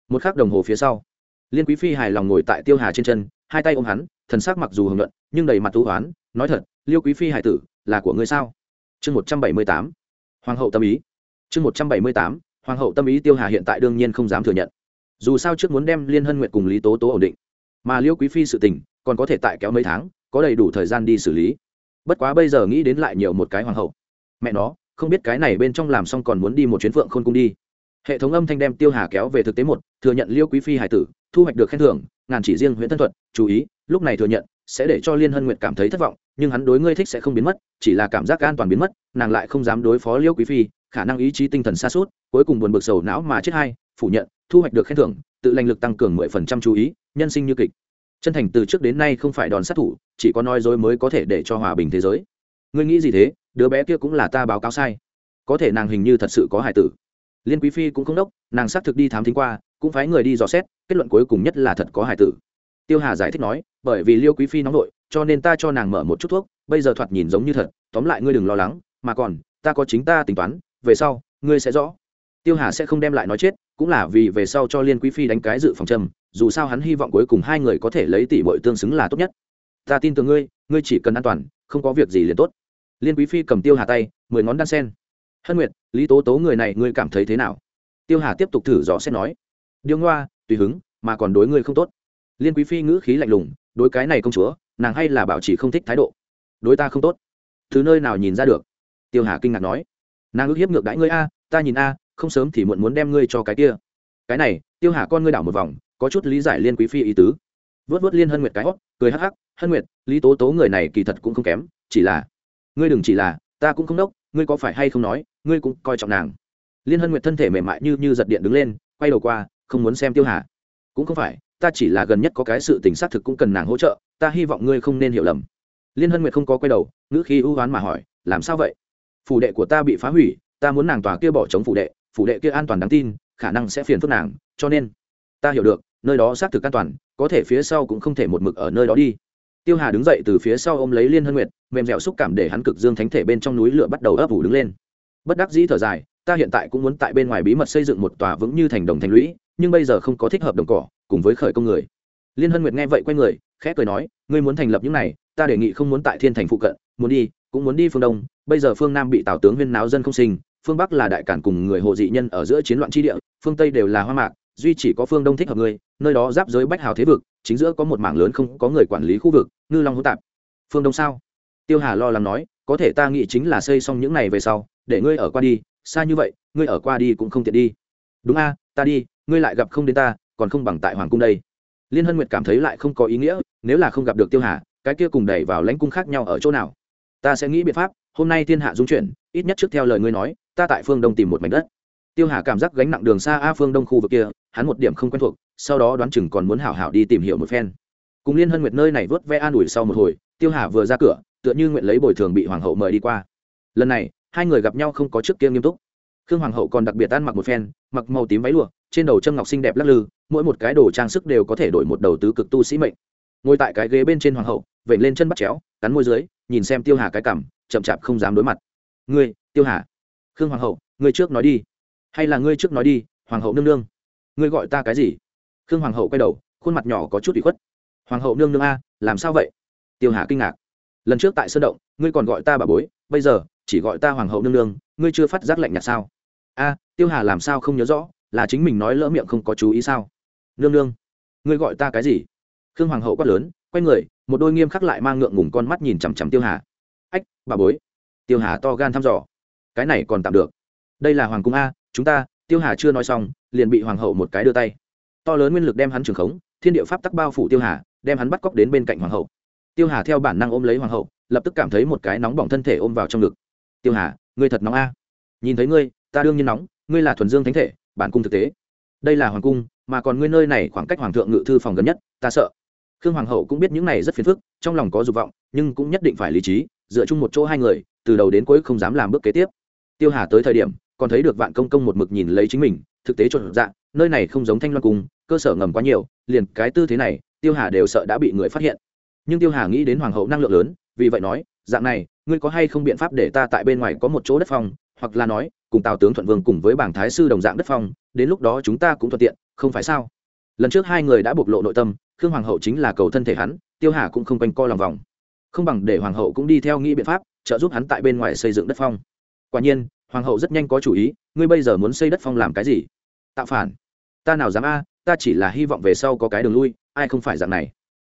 Một khắc đồng hồ phía sau, liên quý phi hài lòng ngồi tại tiêu hà trên chân, hai tay ôm hắn, thần sắc mặc dù hồng luận nhưng đầy mặt thú hoán nói thật, liêu quý phi hải tử, là của ngươi sao? Chương một trăm bảy mươi tám hoàng hậu tâm ý. Chương một trăm bảy mươi tám, hoàng hậu tâm ý tiêu hà hiện tại đương nhiên không dám thừa nhận. Dù sao trước muốn đem liên hân nguyện cùng lý tố tố ổn định. Mà liêu quý phi sự tình, còn có thể tại kéo mấy tháng, có đầy đủ thời gian đi xử lý. Bất quá bây giờ nghĩ đến lại nhiều một cái hoàng hậu. Mẹ nó, không biết cái này bên trong làm xong còn muốn đi một chuyến phượng khôn cung đi. Hệ thống âm thanh đem tiêu hà kéo về thực tế một, thừa nhận liêu quý phi hải tử, thu hoạch được khen thưởng, ngàn chỉ riêng huyện thân thuật, chú ý, lúc này thừa nhận, sẽ để cho liên hân nguyệt cảm thấy thất vọng nhưng hắn đối ngươi thích sẽ không biến mất, chỉ là cảm giác an toàn biến mất, nàng lại không dám đối phó liêu quý phi, khả năng ý chí tinh thần xa suốt cuối cùng buồn bực sầu não mà chết hai phủ nhận, thu hoạch được khen thưởng, tự lành lực tăng cường mười phần trăm chú ý, nhân sinh như kịch. Chân thành từ trước đến nay không phải đòn sát thủ, chỉ có nói dối mới có thể để cho hòa bình thế giới. Ngươi nghĩ gì thế? Đứa bé kia cũng là ta báo cáo sai. Có thể nàng hình như thật sự có hải tử. Liên quý phi cũng không đốc, nàng xác thực đi thám thính qua, cũng phái người đi dò xét, kết luận cuối cùng nhất là thật có hải tử. Tiêu hà giải thích nói, bởi vì liêu quý phi nóng nội cho nên ta cho nàng mở một chút thuốc, bây giờ thoạt nhìn giống như thật, tóm lại ngươi đừng lo lắng, mà còn, ta có chính ta tính toán, về sau, ngươi sẽ rõ. Tiêu hà sẽ không đem lại nói chết, cũng là vì về sau cho liên quý phi đánh cái dự phòng châm, dù sao hắn hy vọng cuối cùng hai người có thể lấy tỷ bội tương xứng là tốt nhất. Ta tin tưởng ngươi ngươi chỉ cần an toàn, không có việc gì liền tốt. Liên quý phi cầm tiêu hà tay, mười ngón đan sen. Hân nguyệt, lý tố tố người này ngươi cảm thấy thế nào? Tiêu hà tiếp tục thử dò xét nói. Điêu ngoa, tùy hứng, mà còn đối ngươi không tốt. Liên quý phi ngữ khí lạnh lùng, đối cái này công chúa nàng hay là bảo chỉ không thích thái độ. Đối ta không tốt. Thứ nơi nào nhìn ra được? Tiêu hà kinh ngạc nói. Nàng ước hiếp ngược đãi ngươi a, ta nhìn a, không sớm thì muộn muốn đem ngươi cho cái kia. Cái này, tiêu hà con ngươi đảo một vòng, có chút lý giải liên quý phi ý tứ. Vớt vớt liên hân nguyệt cái hót, cười hắc hắc, hân nguyệt, lý tố tố người này kỳ thật cũng không kém, chỉ là ngươi đừng chỉ là, ta cũng không đốc, ngươi có phải hay không nói, ngươi cũng coi trọng nàng. Liên hân nguyệt thân thể mềm mại như như giật điện đứng lên, quay đầu qua, không muốn xem tiêu hà. Cũng không phải ta chỉ là gần nhất có cái sự tình xác thực cũng cần nàng hỗ trợ, ta hy vọng ngươi không nên hiểu lầm. Liên hân nguyệt không có quay đầu, ngữ khi ưu oán mà hỏi, làm sao vậy? Phủ đệ của ta bị phá hủy, ta muốn nàng tòa kia bỏ chống phủ đệ phủ đệ kia an toàn đáng tin, khả năng sẽ phiền phức nàng, cho nên ta hiểu được, nơi đó xác thực an toàn, có thể phía sau cũng không thể một mực ở nơi đó đi. Tiêu hà đứng dậy từ phía sau ôm lấy liên hân nguyệt, mềm dẻo xúc cảm để hắn cực dương thánh thể bên trong núi lửa bắt đầu ấp ủ đứng lên. Bất đắc dĩ thở dài ta hiện tại cũng muốn tại bên ngoài bí mật xây dựng một tòa vững như thành đồng thành lũy, nhưng bây giờ không có thích hợp đồng cỏ, cùng với khởi công người. Liên hân nguyệt nghe vậy quay người, khẽ cười nói, ngươi muốn thành lập những này, ta đề nghị không muốn tại thiên thành phụ cận, muốn đi, cũng muốn đi phương đông. Bây giờ phương nam bị tào tướng huyên náo dân không sinh, phương bắc là đại cản cùng người hộ dị nhân ở giữa chiến loạn tri địa, phương tây đều là hoa mạc, duy chỉ có phương đông thích hợp ngươi, nơi đó giáp giới bách hào thế vực, chính giữa có một mảng lớn không có người quản lý khu vực, ngư long hỗn tạp. Phương đông sao? Tiêu hà lo lắng nói, có thể ta nghĩ chính là xây xong những này về sau, để ngươi ở qua đi xa như vậy, ngươi ở qua đi cũng không tiện đi. Đúng a, ta đi, ngươi lại gặp không đến ta, còn không bằng tại hoàng cung đây. Liên hân nguyệt cảm thấy lại không có ý nghĩa, nếu là không gặp được tiêu hà, cái kia cùng đẩy vào lãnh cung khác nhau ở chỗ nào? Ta sẽ nghĩ biện pháp, hôm nay thiên hạ dung chuyển, ít nhất trước theo lời ngươi nói, ta tại phương đông tìm một mảnh đất. Tiêu hà cảm giác gánh nặng đường xa a phương đông khu vực kia, hắn một điểm không quen thuộc, sau đó đoán chừng còn muốn hảo hảo đi tìm hiểu một phen. Cùng liên hân nguyệt nơi này vớt ve an ủi sau một hồi, tiêu hà vừa ra cửa, tựa như nguyện lấy bồi thường bị hoàng hậu mời đi qua. Lần này hai người gặp nhau không có trước kia nghiêm túc. Khương hoàng hậu còn đặc biệt ăn mặc một phen, mặc màu tím váy lụa, trên đầu trâm ngọc xinh đẹp lắc lư, mỗi một cái đồ trang sức đều có thể đổi một đầu tứ cực tu sĩ mệnh. Ngồi tại cái ghế bên trên hoàng hậu vẩy lên chân bắt chéo, cắn môi dưới, nhìn xem tiêu hà cái cảm chậm chạp không dám đối mặt. Ngươi, tiêu hà. Khương hoàng hậu, ngươi trước nói đi. Hay là ngươi trước nói đi, hoàng hậu nương nương. Ngươi gọi ta cái gì? Khương hoàng hậu quay đầu, khuôn mặt nhỏ có chút bị khuất. Hoàng hậu nương nương a, làm sao vậy? Tiêu hà kinh ngạc. Lần trước tại sơn động, ngươi còn gọi ta bà bối, bây giờ chỉ gọi ta hoàng hậu nương nương, ngươi chưa phát giác lạnh nhạt sao? A, tiêu hà làm sao không nhớ rõ, là chính mình nói lỡ miệng không có chú ý sao? Nương nương, ngươi gọi ta cái gì? Khương hoàng hậu quát lớn, quay người, một đôi nghiêm khắc lại mang ngượng ngùng con mắt nhìn chằm chằm tiêu hà. Ách, bà bối. Tiêu hà to gan thăm dò. Cái này còn tạm được. Đây là hoàng cung a, chúng ta, tiêu hà chưa nói xong, liền bị hoàng hậu một cái đưa tay. To lớn nguyên lực đem hắn trường khống, thiên địa pháp tắc bao phủ tiêu hà, đem hắn bắt cóc đến bên cạnh hoàng hậu. Tiêu hà theo bản năng ôm lấy hoàng hậu, lập tức cảm thấy một cái nóng bỏng thân thể ôm vào trong ngực tiêu hà ngươi thật nóng a. Nhìn thấy ngươi ta đương nhiên nóng ngươi là thuần dương thánh thể bản cung thực tế. Đây là hoàng cung mà còn ngươi nơi này khoảng cách hoàng thượng ngự thư phòng gần nhất ta sợ. Khương hoàng hậu cũng biết những này rất phiền phức trong lòng có dục vọng nhưng cũng nhất định phải lý trí dựa chung một chỗ hai người từ đầu đến cuối không dám làm bước kế tiếp. Tiêu hà tới thời điểm còn thấy được vạn công công một mực nhìn lấy chính mình thực tế chột dạng, nơi này không giống thanh loan cung cơ sở ngầm quá nhiều liền cái tư thế này tiêu hà đều sợ đã bị người phát hiện. Nhưng tiêu hà nghĩ đến hoàng hậu năng lượng lớn vì vậy nói dạng này ngươi có hay không biện pháp để ta tại bên ngoài có một chỗ đất phong, hoặc là nói, cùng tào tướng thuận vương cùng với bảng thái sư đồng dạng đất phong, đến lúc đó chúng ta cũng thuận tiện, không phải sao? Lần trước hai người đã bộc lộ nội tâm, khương hoàng hậu chính là cầu thân thể hắn, tiêu hà cũng không quanh co lòng vòng. Không bằng để hoàng hậu cũng đi theo nghĩ biện pháp, trợ giúp hắn tại bên ngoài xây dựng đất phong. Quả nhiên, hoàng hậu rất nhanh có chủ ý, ngươi bây giờ muốn xây đất phong làm cái gì? Tạo phản. Ta nào dám a, ta chỉ là hy vọng về sau có cái đường lui, ai không phải dạng này.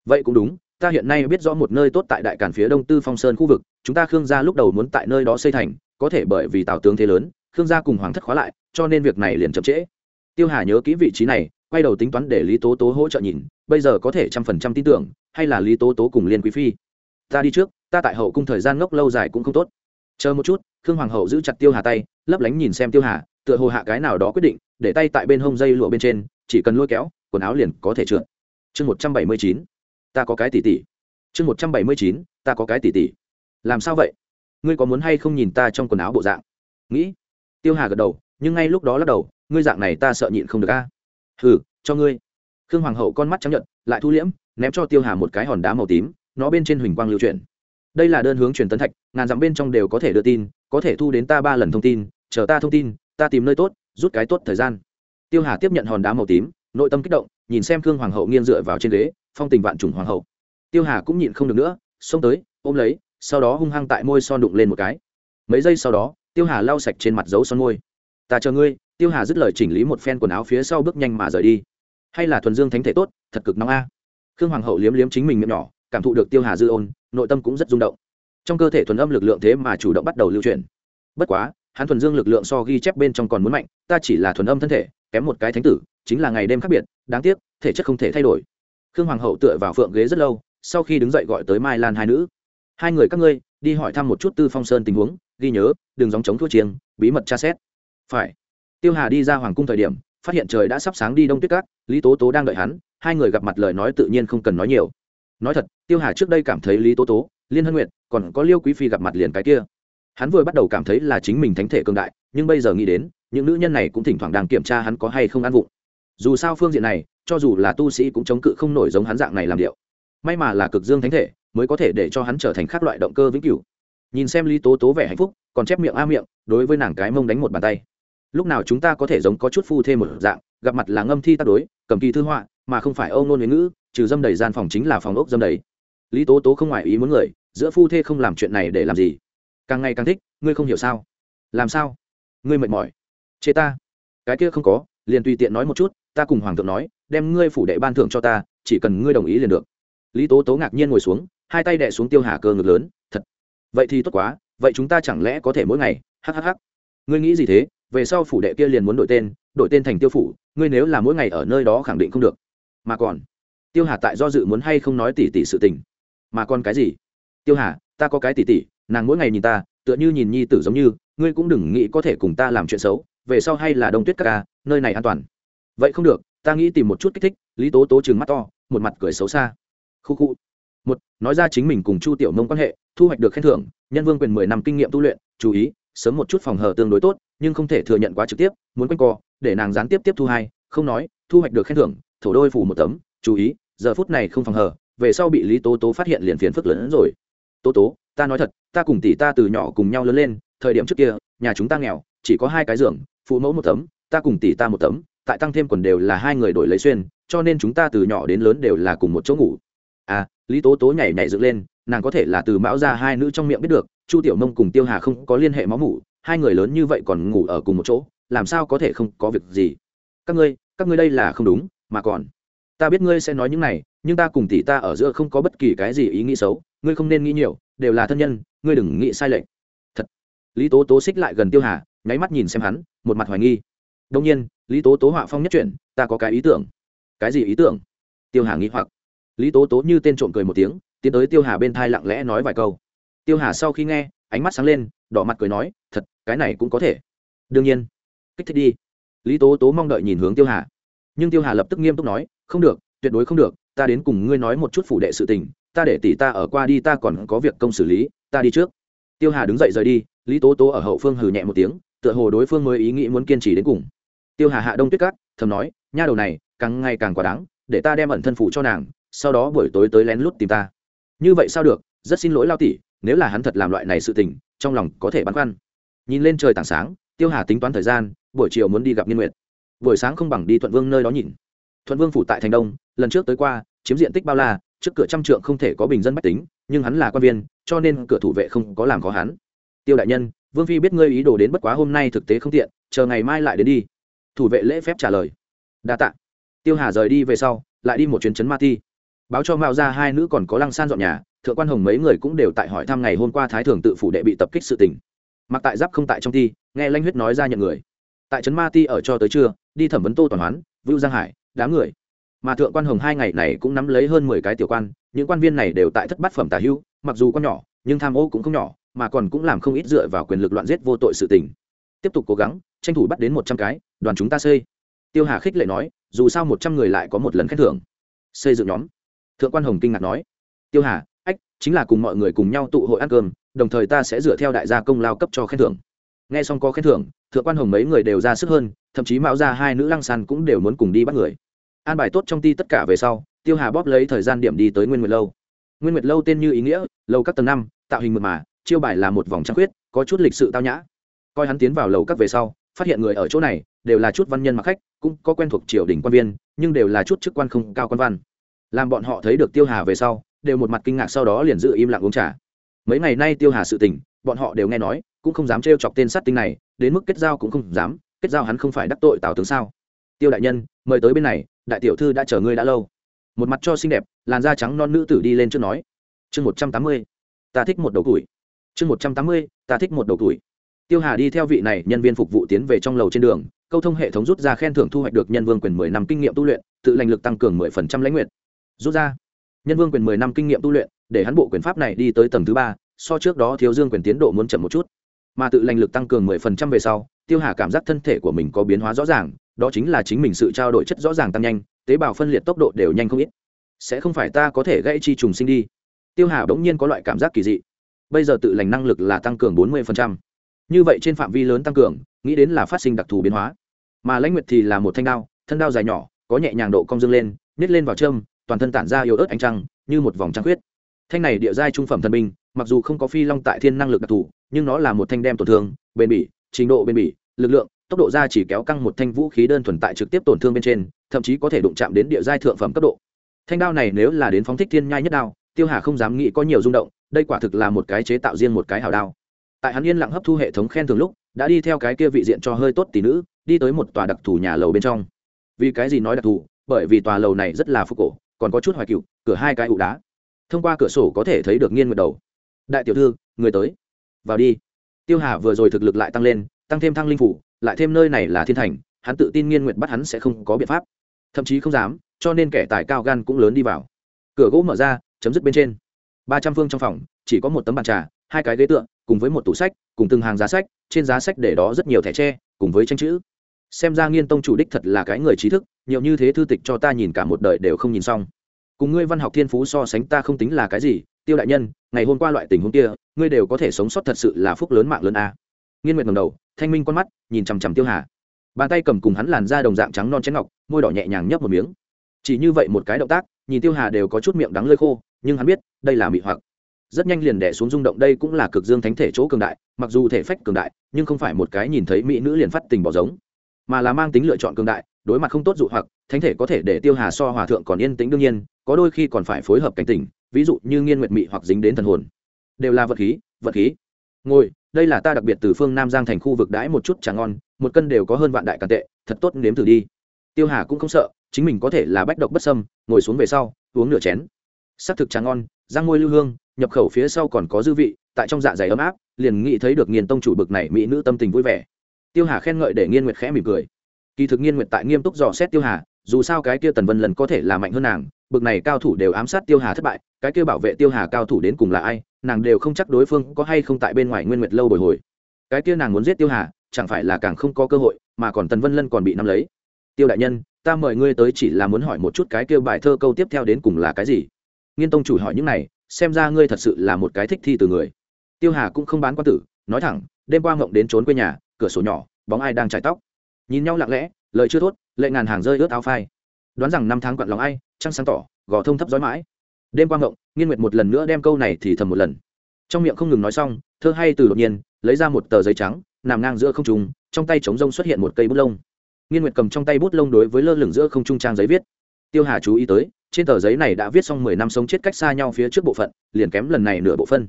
Vậy cũng đúng ta hiện nay biết rõ một nơi tốt tại đại cản phía đông tư phong sơn khu vực, chúng ta khương gia lúc đầu muốn tại nơi đó xây thành, có thể bởi vì tào tướng thế lớn, khương gia cùng hoàng thất khóa lại, cho nên việc này liền chậm trễ. Tiêu hà nhớ kỹ vị trí này, quay đầu tính toán để lý tố tố hỗ trợ nhìn, bây giờ có thể trăm phần trăm tin tưởng, hay là lý tố tố cùng liên quý phi. Ta đi trước, ta tại hậu cung thời gian ngốc lâu dài cũng không tốt. Chờ một chút, khương hoàng hậu giữ chặt tiêu hà tay, lấp lánh nhìn xem tiêu hà, tựa hồ hạ cái nào đó quyết định, để tay tại bên hông dây lụa bên trên, chỉ cần lôi kéo, quần áo liền có thể trượt. Chương một trăm bảy mươi chín ta có cái tỉ tỉ. Chương một trăm bảy mươi chín, ta có cái tỉ tỉ. Làm sao vậy? Ngươi có muốn hay không nhìn ta trong quần áo bộ dạng? Nghĩ. Tiêu hà gật đầu, nhưng ngay lúc đó lắc đầu, ngươi dạng này ta sợ nhịn không được a. À? hừ, cho ngươi. Khương hoàng hậu con mắt chấp nhận lại thu liễm, ném cho tiêu hà một cái hòn đá màu tím, nó bên trên huỳnh quang lưu chuyển. Đây là đơn hướng truyền tấn thạch, ngàn dặm bên trong đều có thể đưa tin, có thể thu đến ta ba lần thông tin, chờ ta thông tin, ta tìm nơi tốt, rút cái tốt thời gian. Tiêu hà tiếp nhận hòn đá màu tím, nội tâm kích động, nhìn xem khương hoàng hậu nghiêng dựa vào trên ghế phong tình vạn trùng hoàng hậu. Tiêu hà cũng nhịn không được nữa, xông tới, ôm lấy, sau đó hung hăng tại môi son đụng lên một cái. Mấy giây sau đó, tiêu hà lau sạch trên mặt dấu son môi. Ta chờ ngươi. Tiêu hà dứt lời chỉnh lý một phen quần áo phía sau bước nhanh mà rời đi. Hay là thuần dương thánh thể tốt, thật cực nóng a. Khương hoàng hậu liếm liếm chính mình miệng nhỏ, cảm thụ được tiêu hà dư ôn, nội tâm cũng rất rung động. Trong cơ thể thuần âm lực lượng thế mà chủ động bắt đầu lưu truyền bất quá, hắn thuần dương lực lượng so ghi chép bên trong còn muốn mạnh, ta chỉ là thuần âm thân thể, kém một cái thánh tử, chính là ngày đêm khác biệt, đáng tiếc, thể chất không thể thay đổi khương hoàng hậu tựa vào phượng ghế rất lâu, sau khi đứng dậy gọi tới mai lan hai nữ. Hai người các ngươi, đi hỏi thăm một chút tư phong sơn tình huống, ghi nhớ, đừng dòng chống thua chiêng, bí mật tra xét. Phải. Tiêu hà đi ra hoàng cung thời điểm, phát hiện trời đã sắp sáng đi đông tuyết cát lý tố tố đang đợi hắn, hai người gặp mặt lời nói tự nhiên không cần nói nhiều. Nói thật, tiêu hà trước đây cảm thấy lý tố tố, liên hân nguyện còn có liêu quý phi gặp mặt liền cái kia. Hắn vừa bắt đầu cảm thấy là chính mình thánh thể cương đại, nhưng bây giờ nghĩ đến, những nữ nhân này cũng thỉnh thoảng đang kiểm tra hắn có hay không ăn vụng dù sao phương diện này, cho dù là tu sĩ cũng chống cự không nổi giống hắn dạng này làm điệu. May mà là cực dương thánh thể, mới có thể để cho hắn trở thành các loại động cơ vĩnh cửu. Nhìn xem lý tố tố vẻ hạnh phúc, còn chép miệng a miệng, đối với nàng cái mông đánh một bàn tay. Lúc nào chúng ta có thể giống có chút phu thêm một dạng, gặp mặt là ngâm thi tác đối, cầm kỳ thư họa, mà không phải âu nôn huế ngữ, trừ dâm đầy gian phòng chính là phòng ốc dâm đầy. Lý tố tố không ngoài ý muốn người, giữa phu thê không làm chuyện này để làm gì? Càng ngày càng thích, ngươi không hiểu sao? Làm sao? Ngươi mệt mỏi. Chê ta. Cái kia không có, liền tùy tiện nói một chút ta cùng hoàng thượng nói, đem ngươi phủ đệ ban thưởng cho ta, chỉ cần ngươi đồng ý liền được. Lý tố tố ngạc nhiên ngồi xuống, hai tay đệ xuống tiêu hà cơ ngực lớn, thật. Vậy thì tốt quá, vậy chúng ta chẳng lẽ có thể mỗi ngày hhh ngươi nghĩ gì thế? Về sau phủ đệ kia liền muốn đổi tên đổi tên thành tiêu phủ, ngươi nếu là mỗi ngày ở nơi đó khẳng định không được. Mà còn, tiêu hà tại do dự muốn hay không nói tỉ tỉ sự tình. Mà còn cái gì? Tiêu hà, ta có cái tỉ tỉ, nàng mỗi ngày nhìn ta, tựa như nhìn nhi tử giống như, ngươi cũng đừng nghĩ có thể cùng ta làm chuyện xấu, về sau hay là đông tuyết các ca, nơi này an toàn vậy không được, ta nghĩ tìm một chút kích thích, lý tố tố chừng mắt to, một mặt cười xấu xa. Khu khu. Một, nói ra chính mình cùng chu tiểu mông quan hệ, thu hoạch được khen thưởng, nhân vương quyền mười năm kinh nghiệm tu luyện, chú ý, sớm một chút phòng hờ tương đối tốt, nhưng không thể thừa nhận quá trực tiếp, muốn quanh co, để nàng gián tiếp tiếp thu hai, không nói, thu hoạch được khen thưởng, thổ đôi phủ một tấm, chú ý, giờ phút này không phòng hờ, về sau bị lý tố tố phát hiện liền phiền phức lớn hơn rồi. Tố tố, ta nói thật, ta cùng tỷ ta từ nhỏ cùng nhau lớn lên, thời điểm trước kia, nhà chúng ta nghèo, chỉ có hai cái giường, phụ mẫu một tấm, ta cùng tỷ ta một tấm tại tăng thêm quần đều là hai người đổi lấy xuyên, cho nên chúng ta từ nhỏ đến lớn đều là cùng một chỗ ngủ. À lý tố tố nhảy nhảy dựng lên, nàng có thể là từ mão ra hai nữ trong miệng biết được, chu tiểu mông cùng tiêu hà không có liên hệ máu mủ, hai người lớn như vậy còn ngủ ở cùng một chỗ, làm sao có thể không có việc gì? Các ngươi các ngươi đây là không đúng, mà còn, ta biết ngươi sẽ nói những này, nhưng ta cùng tỷ ta ở giữa không có bất kỳ cái gì ý nghĩ xấu, ngươi không nên nghĩ nhiều, đều là thân nhân, ngươi đừng nghĩ sai lệch. Thật. Lý tố tố xích lại gần tiêu hà, nháy mắt nhìn xem hắn, một mặt hoài nghi. Đông nhiên lý tố tố họa phong nhất chuyện ta có cái ý tưởng. Cái gì ý tưởng? Tiêu hà nghĩ hoặc. Lý tố tố như tên trộm cười một tiếng, tiến tới tiêu hà bên thai lặng lẽ nói vài câu. Tiêu hà sau khi nghe, ánh mắt sáng lên, đỏ mặt cười nói, thật, cái này cũng có thể. Đương nhiên. Kích thích đi. Lý tố tố mong đợi nhìn hướng tiêu hà. Nhưng tiêu hà lập tức nghiêm túc nói, không được, tuyệt đối không được, ta đến cùng ngươi nói một chút phủ đệ sự tình, ta để tỷ ta ở qua đi, ta còn có việc công xử lý, ta đi trước. Tiêu hà đứng dậy rời đi, lý tố tố ở hậu phương hừ nhẹ một tiếng, tựa hồ đối phương mới ý nghĩ muốn kiên trì đến cùng tiêu hà hạ đông tuyết cát thầm nói, nha đầu này, càng ngày càng quá đáng, để ta đem ẩn thân phủ cho nàng, sau đó buổi tối tới lén lút tìm ta. Như vậy sao được, rất xin lỗi lao tỷ, nếu là hắn thật làm loại này sự tình, trong lòng có thể băn khoăn. Nhìn lên trời tảng sáng, tiêu hà tính toán thời gian, buổi chiều muốn đi gặp nghiên nguyệt. Buổi sáng không bằng đi thuận vương nơi đó nhìn. Thuận vương phủ tại thành đông, lần trước tới qua, chiếm diện tích bao la, trước cửa trăm trượng không thể có bình dân bách tính, nhưng hắn là quan viên, cho nên cửa thủ vệ không có làm khó hắn. Tiêu đại nhân, vương phi biết ngươi ý đồ đến bất quá hôm nay thực tế không tiện, chờ ngày mai lại đến đi thủ vệ lễ phép trả lời. Đa tạ. Tiêu hà rời đi về sau, lại đi một chuyến chấn ma ti. Báo cho mạo ra hai nữ còn có lăng san dọn nhà, thượng quan hồng mấy người cũng đều tại hỏi thăm ngày hôm qua thái thường tự phủ đệ bị tập kích sự tình. Mặc tại giáp không tại trong ti, nghe lanh huyết nói ra nhận người. Tại trấn ma ti ở cho tới trưa, đi thẩm vấn tô toàn hoán, vưu giang hải, đám người. Mà thượng quan hồng hai ngày này cũng nắm lấy hơn mười cái tiểu quan, những quan viên này đều tại thất bát phẩm tả hưu, mặc dù con nhỏ, nhưng tham ô cũng không nhỏ, mà còn cũng làm không ít dựa vào quyền lực loạn giết vô tội sự tình tiếp tục cố gắng, tranh thủ bắt đến một trăm cái, đoàn chúng ta xây. Tiêu hà khích lệ nói, dù sao một trăm người lại có một lần khen thưởng. Xây dựng nhóm. Thượng quan hồng kinh ngạc nói, tiêu hà, ách, chính là cùng mọi người cùng nhau tụ hội ăn cơm, đồng thời ta sẽ dựa theo đại gia công lao cấp cho khen thưởng. Nghe xong có khen thưởng, thượng quan hồng mấy người đều ra sức hơn, thậm chí mạo ra hai nữ lăng sàn cũng đều muốn cùng đi bắt người. An bài tốt trong ti tất cả về sau, tiêu hà bóp lấy thời gian điểm đi tới nguyên nguyệt lâu. Nguyên nguyệt lâu tên như ý nghĩa, lâu các tầng năm, tạo hình mượt mà, chiêu bài là một vòng trăng khuyết, có chút lịch sự tao nhã coi hắn tiến vào lầu các về sau, phát hiện người ở chỗ này đều là chút văn nhân mặc khách, cũng có quen thuộc triều đình quan viên, nhưng đều là chút chức quan không cao quan văn. Làm bọn họ thấy được tiêu hà về sau, đều một mặt kinh ngạc sau đó liền giữ im lặng uống trà. Mấy ngày nay tiêu hà sự tình, bọn họ đều nghe nói, cũng không dám trêu chọc tên sát tinh này, đến mức kết giao cũng không dám, kết giao hắn không phải đắc tội tào tướng sao. Tiêu đại nhân, mời tới bên này, đại tiểu thư đã chờ ngươi đã lâu. Một mặt cho xinh đẹp, làn da trắng non nữ tử đi lên trước nói. Chương một trăm tám mươi, ta thích một đầu tuổi. Chương một trăm tám mươi, ta thích một đầu tuổi tiêu hà đi theo vị này nhân viên phục vụ tiến về trong lầu trên đường, câu thông hệ thống rút ra khen thưởng thu hoạch được nhân vương quyền mười năm kinh nghiệm tu luyện, tự lành lực tăng cường mười phần trăm lãnh nguyện rút ra. Nhân vương quyền mười năm kinh nghiệm tu luyện, để hắn bộ quyền pháp này đi tới tầng thứ ba, so trước đó thiếu dương quyền tiến độ muốn chậm một chút. Mà tự lành lực tăng cường mười phần trăm về sau, tiêu hà cảm giác thân thể của mình có biến hóa rõ ràng, đó chính là chính mình sự trao đổi chất rõ ràng tăng nhanh, tế bào phân liệt tốc độ đều nhanh không ít. Sẽ không phải ta có thể gãy chi trùng sinh đi. Tiêu hà bỗng nhiên có loại cảm giác kỳ dị. Bây giờ tự lành năng lực là tăng cường bốn mươi như vậy trên phạm vi lớn tăng cường, nghĩ đến là phát sinh đặc thù biến hóa. Mà lãnh nguyệt thì là một thanh đao, thân đao dài nhỏ, có nhẹ nhàng độ cong dương lên, nhét lên vào trâm toàn thân tản ra yếu ớt ánh trăng, như một vòng trăng khuyết. Thanh này địa giai trung phẩm thần binh, mặc dù không có phi long tại thiên năng lực đặc thù, nhưng nó là một thanh đem tổn thương, bền bỉ, trình độ bền bỉ, lực lượng, tốc độ ra chỉ kéo căng một thanh vũ khí đơn thuần tại trực tiếp tổn thương bên trên, thậm chí có thể đụng chạm đến địa giai thượng phẩm cấp độ. Thanh đao này nếu là đến phóng thích thiên nhai nhất đao, tiêu hà không dám nghĩ có nhiều rung động, đây quả thực là một cái chế tạo riêng một cái hào đao tại hắn yên lặng hấp thu hệ thống khen thường lúc, đã đi theo cái kia vị diện cho hơi tốt tỷ nữ, đi tới một tòa đặc thù nhà lầu bên trong. Vì cái gì nói đặc thù? Bởi vì tòa lầu này rất là phúc cổ, còn có chút hoài cựu cửa hai cái ụ đá. Thông qua cửa sổ có thể thấy được nghiên ngược đầu. Đại tiểu thư, người tới. Vào đi. Tiêu hà vừa rồi thực lực lại tăng lên, tăng thêm thăng linh phủ, lại thêm nơi này là thiên thành, hắn tự tin nghiên nguyện bắt hắn sẽ không có biện pháp. Thậm chí không dám, cho nên kẻ tài cao gan cũng lớn đi vào. Cửa gỗ mở ra, chấm dứt bên trên. Ba trăm phương trong phòng, chỉ có một tấm bàn trà hai cái ghế tựa, cùng với một tủ sách, cùng từng hàng giá sách, trên giá sách để đó rất nhiều thẻ tre, cùng với tranh chữ. Xem ra nghiên tông chủ đích thật là cái người trí thức, nhiều như thế thư tịch cho ta nhìn cả một đời đều không nhìn xong. Cùng ngươi văn học thiên phú so sánh ta không tính là cái gì, tiêu đại nhân, ngày hôm qua loại tình huống kia, ngươi đều có thể sống sót thật sự là phúc lớn mạng lớn a. Nghiên nguyệt ngầm đầu, thanh minh con mắt, nhìn chằm chằm tiêu hà. Bàn tay cầm cùng hắn làn da đồng dạng trắng non chén ngọc, môi đỏ nhẹ nhàng nhấp một miếng. Chỉ như vậy một cái động tác, nhìn tiêu hà đều có chút miệng đắng lơi khô, nhưng hắn biết, đây là mị hoặc rất nhanh liền đẻ xuống rung động, đây cũng là cực dương thánh thể chỗ cường đại, mặc dù thể phách cường đại, nhưng không phải một cái nhìn thấy mỹ nữ liền phát tình bỏ giống, mà là mang tính lựa chọn cường đại, đối mặt không tốt dụ hoặc, thánh thể có thể để tiêu hà so hòa thượng còn yên tĩnh đương nhiên, có đôi khi còn phải phối hợp cảnh tỉnh, ví dụ như nghiên nguyệt mị hoặc dính đến thần hồn. Đều là vật khí vật khí. Ngồi, đây là ta đặc biệt từ phương nam giang thành khu vực đãi một chút trà ngon, một cân đều có hơn vạn đại càn tệ, thật tốt, nếm thử đi. Tiêu hà cũng không sợ, chính mình có thể là bách độc bất sâm ngồi xuống về sau, uống nửa chén. S ắ c thực trà ngon giang ngôi lưu hương nhập khẩu phía sau còn có dư vị, tại trong dạ dày ấm áp, liền nghĩ thấy được nghiền tông chủ bực này mỹ nữ tâm tình vui vẻ. Tiêu hà khen ngợi để nghiên nguyệt khẽ mỉm cười. Kỳ thực nghiên nguyệt tại nghiêm túc dò xét tiêu hà, dù sao cái kia tần vân lần có thể là mạnh hơn nàng, bực này cao thủ đều ám sát tiêu hà thất bại, cái kia bảo vệ tiêu hà cao thủ đến cùng là ai, nàng đều không chắc đối phương có hay không tại bên ngoài nguyên nguyệt lâu bồi hồi. Cái kia nàng muốn giết tiêu hà, chẳng phải là càng không có cơ hội, mà còn tần vân lân còn bị nắm lấy. Tiêu đại nhân, ta mời ngươi tới chỉ là muốn hỏi một chút cái kia bài thơ câu tiếp theo đến cùng là cái gì? Nghiên tông chủ hỏi những này xem ra ngươi thật sự là một cái thích thi từ người. Tiêu hà cũng không bán quan tử, nói thẳng, đêm qua ngộng đến trốn quê nhà, cửa sổ nhỏ, bóng ai đang chải tóc. Nhìn nhau lặng lẽ, lời chưa thốt, lệ ngàn hàng rơi ướt áo phai. Đoán rằng năm tháng quặn lòng ai, trăng sáng tỏ, gò thông thấp gió mãi. Đêm qua ngộng nghiên nguyệt một lần nữa đem câu này thì thầm một lần. Trong miệng không ngừng nói xong, thơ hay từ đột nhiên, lấy ra một tờ giấy trắng, nằm ngang giữa không trung, trong tay trống rông xuất hiện một cây bút lông. Nghiên nguyệt cầm trong tay bút lông đối với lơ lửng giữa không trung trang giấy viết. Tiêu hà chú ý tới trên tờ giấy này đã viết xong mười năm sống chết cách xa nhau phía trước bộ phận, liền kém lần này nửa bộ phân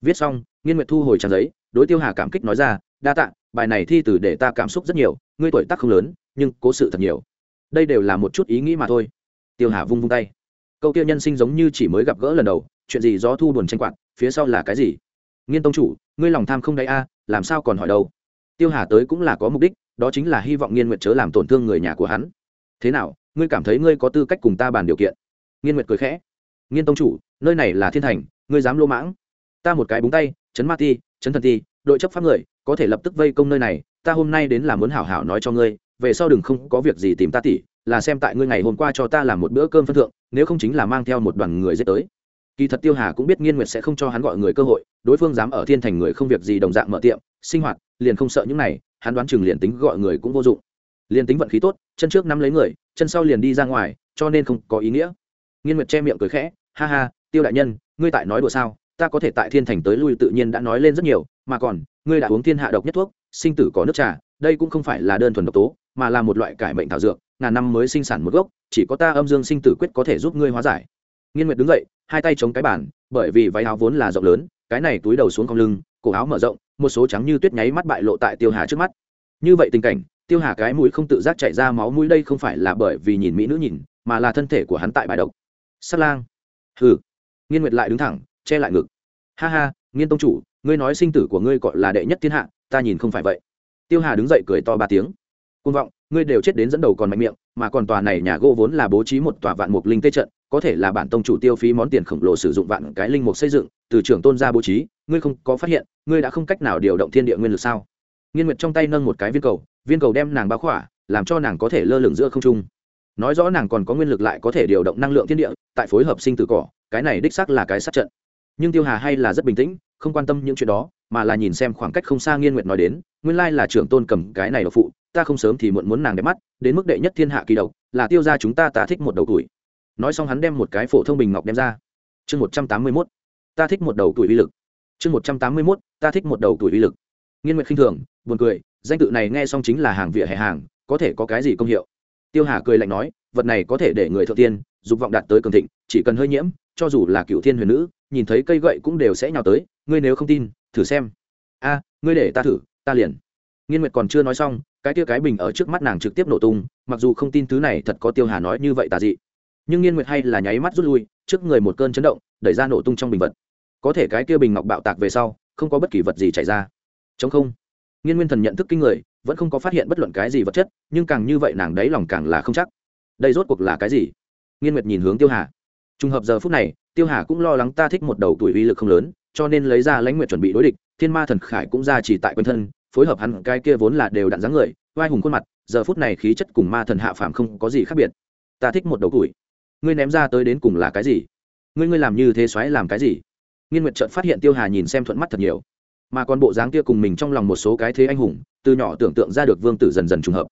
viết xong, nghiên nguyệt thu hồi trang giấy, đối tiêu hà cảm kích nói ra, đa tạ, bài này thi từ để ta cảm xúc rất nhiều, ngươi tuổi tác không lớn, nhưng cố sự thật nhiều. Đây đều là một chút ý nghĩ mà thôi. Tiêu hà vung vung tay. Câu tiêu nhân sinh giống như chỉ mới gặp gỡ lần đầu, chuyện gì gió thu buồn tranh quạt, phía sau là cái gì? Nghiên tông chủ, ngươi lòng tham không đáy a, làm sao còn hỏi đâu? Tiêu hà tới cũng là có mục đích, đó chính là hy vọng nghiên nguyệt chớ làm tổn thương người nhà của hắn. Thế nào ngươi cảm thấy ngươi có tư cách cùng ta bàn điều kiện. Nghiên nguyệt cười khẽ. Nghiên tông chủ, nơi này là thiên thành, ngươi dám lô mãng. Ta một cái búng tay, chấn ma ti, chấn thần ti, đội chấp pháp người, có thể lập tức vây công nơi này, ta hôm nay đến là muốn hảo hảo nói cho ngươi, về sau đừng không có việc gì tìm ta tỉ là xem tại ngươi ngày hôm qua cho ta làm một bữa cơm phân thượng, nếu không chính là mang theo một đoàn người dết tới. Kỳ thật tiêu hà cũng biết nghiên nguyệt sẽ không cho hắn gọi người cơ hội, đối phương dám ở thiên thành người không việc gì đồng dạng mở tiệm, sinh hoạt, liền không sợ những này, hắn đoán chừng liền tính gọi người cũng vô dụng liền tính vận khí tốt, chân trước nắm lấy người, chân sau liền đi ra ngoài, cho nên không có ý nghĩa. Nghiên nguyệt che miệng cười khẽ, ha ha, tiêu đại nhân, ngươi tại nói đùa sao? Ta có thể tại thiên thành tới lui tự nhiên đã nói lên rất nhiều, mà còn, ngươi đã uống thiên hạ độc nhất thuốc, sinh tử có nước trà, đây cũng không phải là đơn thuần độc tố, mà là một loại cải mệnh thảo dược, ngàn năm mới sinh sản một gốc, chỉ có ta âm dương sinh tử quyết có thể giúp ngươi hóa giải. Nghiên nguyệt đứng dậy, hai tay chống cái bàn, bởi vì váy áo vốn là rộng lớn, cái này túi đầu xuống cong lưng, cổ áo mở rộng, một số trắng như tuyết nháy mắt bại lộ tại tiêu hà trước mắt. Như vậy tình cảnh tiêu hà cái mũi không tự giác chạy ra máu mũi đây không phải là bởi vì nhìn mỹ nữ nhìn, mà là thân thể của hắn tại bài độc. Sắt lang. Hừ. Nghiên nguyệt lại đứng thẳng, che lại ngực. Ha ha, nghiên tông chủ, ngươi nói sinh tử của ngươi gọi là đệ nhất thiên hạ, ta nhìn không phải vậy. Tiêu hà đứng dậy cười to ba tiếng. Côn vọng, ngươi đều chết đến dẫn đầu còn mạnh miệng, mà còn tòa này nhà gỗ vốn là bố trí một tòa vạn mục linh tê trận, có thể là bản tông chủ tiêu phí món tiền khổng lồ sử dụng vạn cái linh mục xây dựng, từ trưởng tôn gia bố trí, ngươi không có phát hiện, ngươi đã không cách nào điều động thiên địa nguyên lực sao? Nghiên nguyệt trong tay nâng một cái viên cầu viên cầu đem nàng báo khỏa, làm cho nàng có thể lơ lửng giữa không trung. Nói rõ nàng còn có nguyên lực lại có thể điều động năng lượng thiên địa, tại phối hợp sinh tử cỏ, cái này đích xác là cái sát trận. Nhưng tiêu hà hay là rất bình tĩnh, không quan tâm những chuyện đó, mà là nhìn xem khoảng cách không xa nghiên nguyệt nói đến, nguyên lai là trưởng tôn cầm cái này độc phụ, ta không sớm thì muộn muốn nàng đẹp mắt, đến mức đệ nhất thiên hạ kỳ độc, là tiêu ra chúng ta ta thích một đầu tuổi. Nói xong hắn đem một cái phổ thông bình ngọc đem ra. Chương một trăm tám mươi mốt, ta thích một đầu tuổi uy lực. Chương một trăm tám mươi mốt, ta thích một đầu tuổi uy lực. Nghiên nguyệt khinh thường buồn cười, danh tự này nghe xong chính là hàng vỉa hè hàng, có thể có cái gì công hiệu? Tiêu hà cười lạnh nói, vật này có thể để người thượng tiên, dục vọng đạt tới cường thịnh, chỉ cần hơi nhiễm, cho dù là cựu thiên huyền nữ, nhìn thấy cây gậy cũng đều sẽ nhào tới, ngươi nếu không tin, thử xem. A, ngươi để ta thử, ta liền. Nghiên nguyệt còn chưa nói xong, cái tia cái bình ở trước mắt nàng trực tiếp nổ tung, mặc dù không tin thứ này thật có tiêu hà nói như vậy tà dị. Nhưng nghiên nguyệt hay là nháy mắt rút lui, trước người một cơn chấn động, đẩy ra nổ tung trong bình vật. Có thể cái kia bình ngọc bạo tạc về sau, không có bất kỳ vật gì chảy ra. Chống không nghiên nguyên thần nhận thức kinh người, vẫn không có phát hiện bất luận cái gì vật chất, nhưng càng như vậy nàng đấy lòng càng là không chắc. Đây rốt cuộc là cái gì? Nghiên nguyệt nhìn hướng tiêu hà. Trùng hợp giờ phút này, tiêu hà cũng lo lắng ta thích một đầu tuổi uy lực không lớn, cho nên lấy ra lãnh nguyện chuẩn bị đối địch, thiên ma thần khải cũng ra chỉ tại quanh thân, phối hợp hắn cái kia vốn là đều đặn dáng người vai hùng khuôn mặt, giờ phút này khí chất cùng ma thần hạ phàm không có gì khác biệt. Ta thích một đầu tuổi. Ngươi ném ra tới đến cùng là cái gì? Ngươi ngươi làm như thế xoáy làm cái gì? Nghiên nguyệt trợt phát hiện tiêu hà nhìn xem thuận mắt thật nhiều mà còn bộ dáng kia cùng mình trong lòng một số cái thế anh hùng từ nhỏ tưởng tượng ra được vương tử dần dần trùng hợp.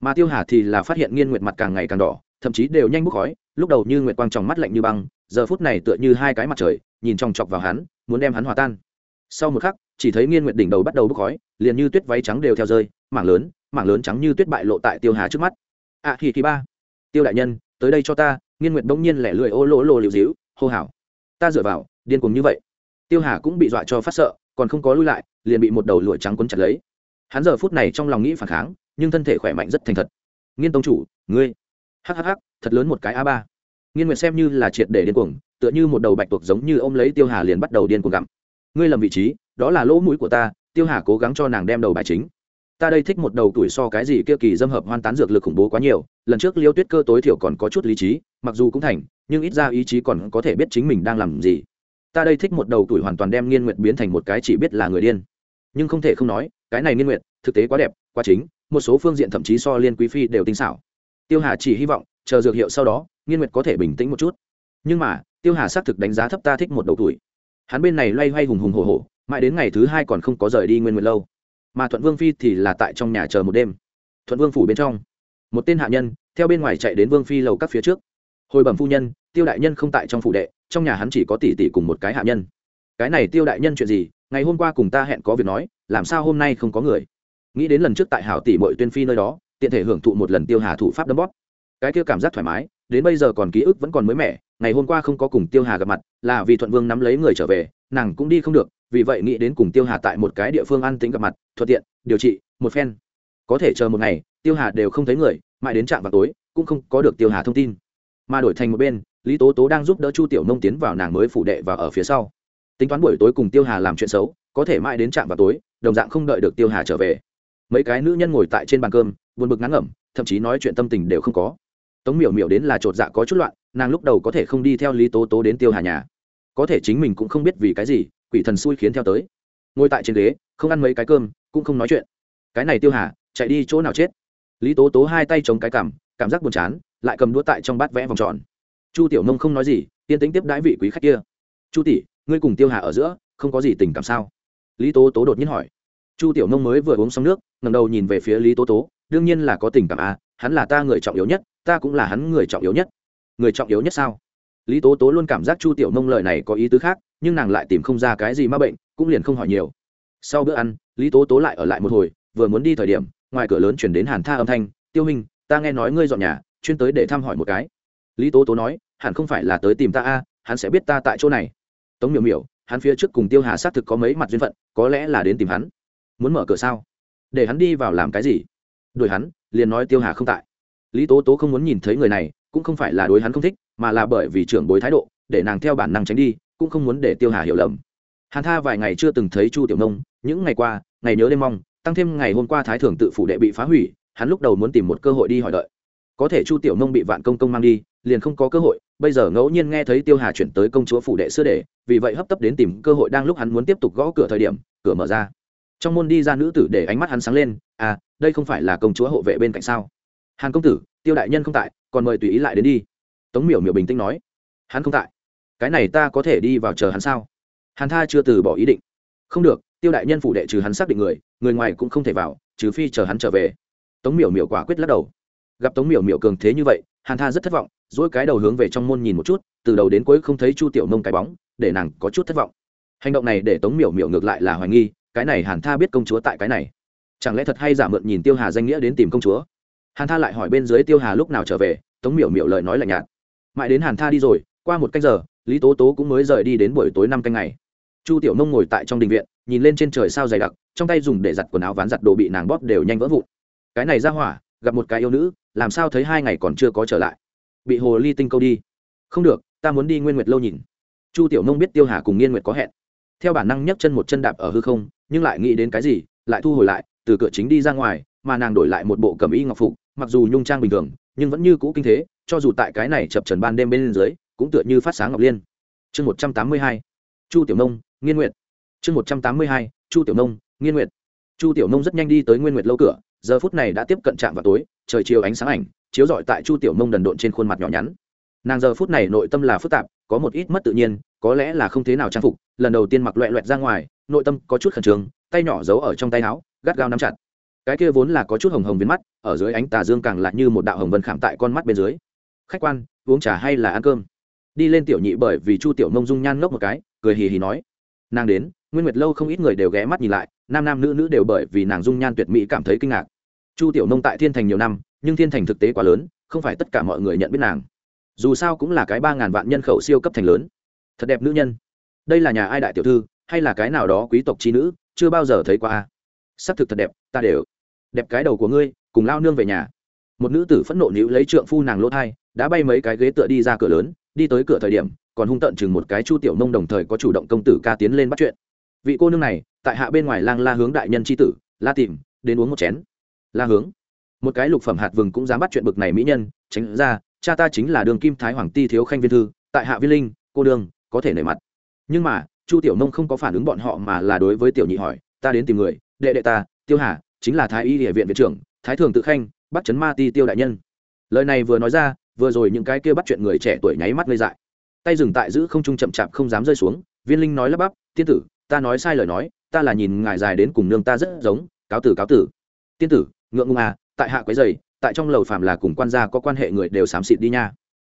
Mà tiêu hà thì là phát hiện nghiên nguyệt mặt càng ngày càng đỏ thậm chí đều nhanh bốc khói lúc đầu như nguyệt quang trong mắt lạnh như băng giờ phút này tựa như hai cái mặt trời nhìn trong chọc vào hắn muốn đem hắn hòa tan. Sau một khắc chỉ thấy nghiên nguyệt đỉnh đầu bắt đầu bốc khói liền như tuyết váy trắng đều theo rơi mảng lớn mảng lớn trắng như tuyết bại lộ tại tiêu hà trước mắt. Ạ à, thì ba. Tiêu đại nhân tới đây cho ta nghiên nguyệt bỗng nhiên lẻ lười ô lỗ lô liều dĩu hô hào. Ta dựa vào điên cuồng như vậy. Tiêu hà cũng bị dọa cho phát sợ còn không có lui lại, liền bị một đầu lụa trắng quấn chặt lấy. Hắn giờ phút này trong lòng nghĩ phản kháng, nhưng thân thể khỏe mạnh rất thành thật. Nghiên tông chủ, ngươi. Hhh thật lớn một cái a ba. Nghiên nguyệt xem như là triệt để điên cuồng, tựa như một đầu bạch tuộc giống như ôm lấy tiêu hà liền bắt đầu điên cuồng gặm. Ngươi lầm vị trí, đó là lỗ mũi của ta, tiêu hà cố gắng cho nàng đem đầu bài chính. Ta đây thích một đầu tuổi so cái gì kia kỳ dâm hợp hoan tán dược lực khủng bố quá nhiều, lần trước liêu tuyết cơ tối thiểu còn có chút lý trí, mặc dù cũng thành, nhưng ít ra ý chí còn có thể biết chính mình đang làm gì ta đây thích một đầu tuổi hoàn toàn đem nghiên nguyệt biến thành một cái chỉ biết là người điên. Nhưng không thể không nói, cái này nghiên nguyệt, thực tế quá đẹp, quá chính, một số phương diện thậm chí so liên quý phi đều tinh xảo. Tiêu hà chỉ hy vọng, chờ dược hiệu sau đó, nghiên nguyệt có thể bình tĩnh một chút. Nhưng mà, tiêu hà xác thực đánh giá thấp ta thích một đầu tuổi. Hắn bên này loay hoay hùng hùng hồ hồ mãi đến ngày thứ hai còn không có rời đi nguyên nguyệt lâu. Mà thuận vương phi thì là tại trong nhà chờ một đêm. Thuận vương phủ bên trong, một tên hạ nhân, theo bên ngoài chạy đến vương phi lầu các phía trước. Hồi bẩm phu nhân, tiêu đại nhân không tại trong phủ đệ trong nhà hắn chỉ có tỷ tỷ cùng một cái hạ nhân. Cái này tiêu đại nhân chuyện gì? Ngày hôm qua cùng ta hẹn có việc nói, làm sao hôm nay không có người? Nghĩ đến lần trước tại hảo tỷ mội tuyên phi nơi đó, tiện thể hưởng thụ một lần tiêu hà thủ pháp đấm bóp. Cái kia cảm giác thoải mái, đến bây giờ còn ký ức vẫn còn mới mẻ, ngày hôm qua không có cùng tiêu hà gặp mặt, là vì thuận vương nắm lấy người trở về, nàng cũng đi không được, vì vậy nghĩ đến cùng tiêu hà tại một cái địa phương an tính gặp mặt, thuận tiện, điều trị, một phen. Có thể chờ một ngày, tiêu hà đều không thấy người, mãi đến trạm vào tối, cũng không có được tiêu hà thông tin. Mà đổi thành một bên lý tố tố đang giúp đỡ chu tiểu nông tiến vào nàng mới phủ đệ và ở phía sau. Tính toán buổi tối cùng tiêu hà làm chuyện xấu, có thể mãi đến trạm vào tối, đồng dạng không đợi được tiêu hà trở về. Mấy cái nữ nhân ngồi tại trên bàn cơm, buồn bực ngắn ngẩm, thậm chí nói chuyện tâm tình đều không có. Tống miểu miểu đến là chột dạ có chút loạn, nàng lúc đầu có thể không đi theo lý tố tố đến tiêu hà nhà. Có thể chính mình cũng không biết vì cái gì, quỷ thần xui khiến theo tới. Ngồi tại trên ghế, không ăn mấy cái cơm, cũng không nói chuyện. Cái này tiêu hà, chạy đi chỗ nào chết? Lý tố tố hai tay chống cái cảm cảm giác buồn chán, lại cầm đũa tại trong bát vẽ vòng tròn chu tiểu nông không nói gì, yên tính tiếp đãi vị quý khách kia. Chu tỷ, ngươi cùng tiêu hà ở giữa, không có gì tình cảm sao? Lý tố tố đột nhiên hỏi. Chu tiểu nông mới vừa uống xong nước ngầm đầu nhìn về phía lý tố tố, đương nhiên là có tình cảm à hắn là ta người trọng yếu nhất, ta cũng là hắn người trọng yếu nhất. Người trọng yếu nhất sao? Lý tố tố luôn cảm giác chu tiểu nông lời này có ý tứ khác, nhưng nàng lại tìm không ra cái gì m a bệnh, cũng liền không hỏi nhiều. Sau bữa ăn, lý tố tố lại ở lại một hồi, vừa muốn đi thời điểm, ngoài cửa lớn chuyển đến hàn tha âm thanh, tiêu hình ta nghe nói ngươi dọn nhà, chuyên tới để thăm hỏi một cái lý tố tố nói, hẳn không phải là tới tìm ta a, hắn sẽ biết ta tại chỗ này. Tống miểu miểu, hắn phía trước cùng tiêu hà xác thực có mấy mặt duyên phận, có lẽ là đến tìm hắn. Muốn mở cửa sao? Để hắn đi vào làm cái gì? Đuổi hắn, liền nói tiêu hà không tại. Lý tố tố không muốn nhìn thấy người này, cũng không phải là đối hắn không thích, mà là bởi vì trưởng bối thái độ, để nàng theo bản năng tránh đi, cũng không muốn để tiêu hà hiểu lầm. Hàn tha vài ngày chưa từng thấy chu tiểu nông, những ngày qua, ngày nhớ đêm mong, tăng thêm ngày hôm qua thái thưởng tự phủ đệ bị phá hủy, hắn lúc đầu muốn tìm một cơ hội đi hỏi đợi. Có thể chu tiểu nông bị vạn công công mang đi liền không có cơ hội, bây giờ ngẫu nhiên nghe thấy tiêu hà chuyển tới công chúa phủ đệ xưa để, vì vậy hấp tấp đến tìm cơ hội đang lúc hắn muốn tiếp tục gõ cửa thời điểm, cửa mở ra. Trong môn đi ra nữ tử để ánh mắt hắn sáng lên à đây không phải là công chúa hộ vệ bên cạnh sao? Hàn công tử, tiêu đại nhân không tại, còn mời tùy ý lại đến đi. Tống miểu miểu bình tĩnh nói. Hắn không tại? Cái này ta có thể đi vào chờ hắn sao? Hàn tha chưa từ bỏ ý định. Không được, tiêu đại nhân phủ đệ trừ hắn xác định người người ngoài cũng không thể vào, trừ phi chờ hắn trở về. Tống miểu miểu quả quyết lắc đầu. Gặp tống miểu miểu cường thế như vậy, hàn tha rất thất vọng dỗi cái đầu hướng về trong môn nhìn một chút, từ đầu đến cuối không thấy chu tiểu nông cái bóng, để nàng có chút thất vọng. Hành động này để tống miểu miểu ngược lại là hoài nghi, cái này hàn tha biết công chúa tại cái này. Chẳng lẽ thật hay giả mượn nhìn tiêu hà danh nghĩa đến tìm công chúa? Hàn tha lại hỏi bên dưới tiêu hà lúc nào trở về, tống miểu miểu lời nói lạnh nhạt. Mãi đến hàn tha đi rồi, qua một canh giờ, lý tố tố cũng mới rời đi đến buổi tối năm canh ngày. Chu tiểu nông ngồi tại trong đình viện, nhìn lên trên trời sao dày đặc, trong tay dùng để giặt quần áo ván giặt đồ bị nàng bóp đều nhanh vỡ vụn. Cái này ra hỏa, gặp một cái yêu nữ, làm sao thấy hai ngày còn chưa có trở lại? Bị hồ ly tinh câu đi. Không được, ta muốn đi nguyên nguyệt lâu nhìn. Chu tiểu nông biết tiêu hà cùng nghiên nguyệt có hẹn. Theo bản năng nhấc chân một chân đạp ở hư không, nhưng lại nghĩ đến cái gì, lại thu hồi lại, từ cửa chính đi ra ngoài, mà nàng đổi lại một bộ cẩm y ngọc phục, mặc dù nhung trang bình thường, nhưng vẫn như cũ kinh thế, cho dù tại cái này chập trần ban đêm bên dưới, cũng tựa như phát sáng ngọc liên. Chương một trăm tám mươi hai, chu tiểu nông, nghiên nguyệt. Chương một trăm tám mươi hai, chu tiểu nông, nghiên nguyệt. Chu tiểu nông rất nhanh đi tới nguyên nguyệt lâu cửa, giờ phút này đã tiếp cận trạm vào tối, trời chiều ánh sáng ảnh chiếu rọi tại chu tiểu nông đần độn trên khuôn mặt nhỏ nhắn. Nàng giờ phút này nội tâm là phức tạp, có một ít mất tự nhiên, có lẽ là không thế nào trang phục, lần đầu tiên mặc loẹ loẹt ra ngoài, nội tâm có chút khẩn trương, tay nhỏ giấu ở trong tay áo, gắt gao nắm chặt. Cái kia vốn là có chút hồng hồng viên mắt, ở dưới ánh tà dương càng lại như một đạo hồng vân khảm tại con mắt bên dưới. Khách quan, uống trà hay là ăn cơm? Đi lên tiểu nhị bởi vì chu tiểu mông dung nhan ngốc một cái, cười hì hì nói. Nàng đến, nguyên nguyệt lâu không ít người đều ghé mắt nhìn lại, nam nam nữ nữ đều bởi vì nàng dung nhan tuyệt mỹ cảm thấy kinh ngạc. Chu tiểu nông tại thiên thành nhiều năm nhưng thiên thành thực tế quá lớn, không phải tất cả mọi người nhận biết nàng. Dù sao cũng là cái ba ngàn vạn nhân khẩu siêu cấp thành lớn. Thật đẹp nữ nhân. Đây là nhà ai đại tiểu thư, hay là cái nào đó quý tộc trí nữ, chưa bao giờ thấy qua a. S ắ c thực thật đẹp, ta đều. Đẹp cái đầu của ngươi, cùng lao nương về nhà. Một nữ tử phẫn nộ nữ lấy trượng phu nàng lỗ thai, đã bay mấy cái ghế tựa đi ra cửa lớn, đi tới cửa thời điểm, còn hung tận chừng một cái chu tiểu nông đồng thời có chủ động công tử ca tiến lên bắt chuyện. Vị cô nương này, tại hạ bên ngoài lang la hướng đại nhân tri tử, la tìm, đến uống một chén. La hướng một cái lục phẩm hạt vừng cũng dám bắt chuyện bực này mỹ nhân, tránh ra, cha ta chính là đường kim thái hoàng ti thiếu khanh viên thư, tại hạ viên linh, cô đường có thể nể mặt. Nhưng mà, chu tiểu nông không có phản ứng bọn họ mà là đối với tiểu nhị hỏi, ta đến tìm người, đệ đệ ta, tiêu hà, chính là thái y địa viện viện trưởng, thái thường tự khanh, bắt chấn ma ti tiêu đại nhân. Lời này vừa nói ra, vừa rồi những cái kia bắt chuyện người trẻ tuổi nháy mắt lây dại. Tay dừng tại giữ không trung chậm chạp không dám rơi xuống, viên linh nói lắp bắp, tiên tử, ta nói sai lời nói, ta là nhìn ngài dài đến cùng nương ta rất giống, cáo tử cáo tử. Tiên tử, ngượng ngùng à tại hạ quấy dày tại trong lầu phàm là cùng quan gia có quan hệ người đều xám xịt đi nha.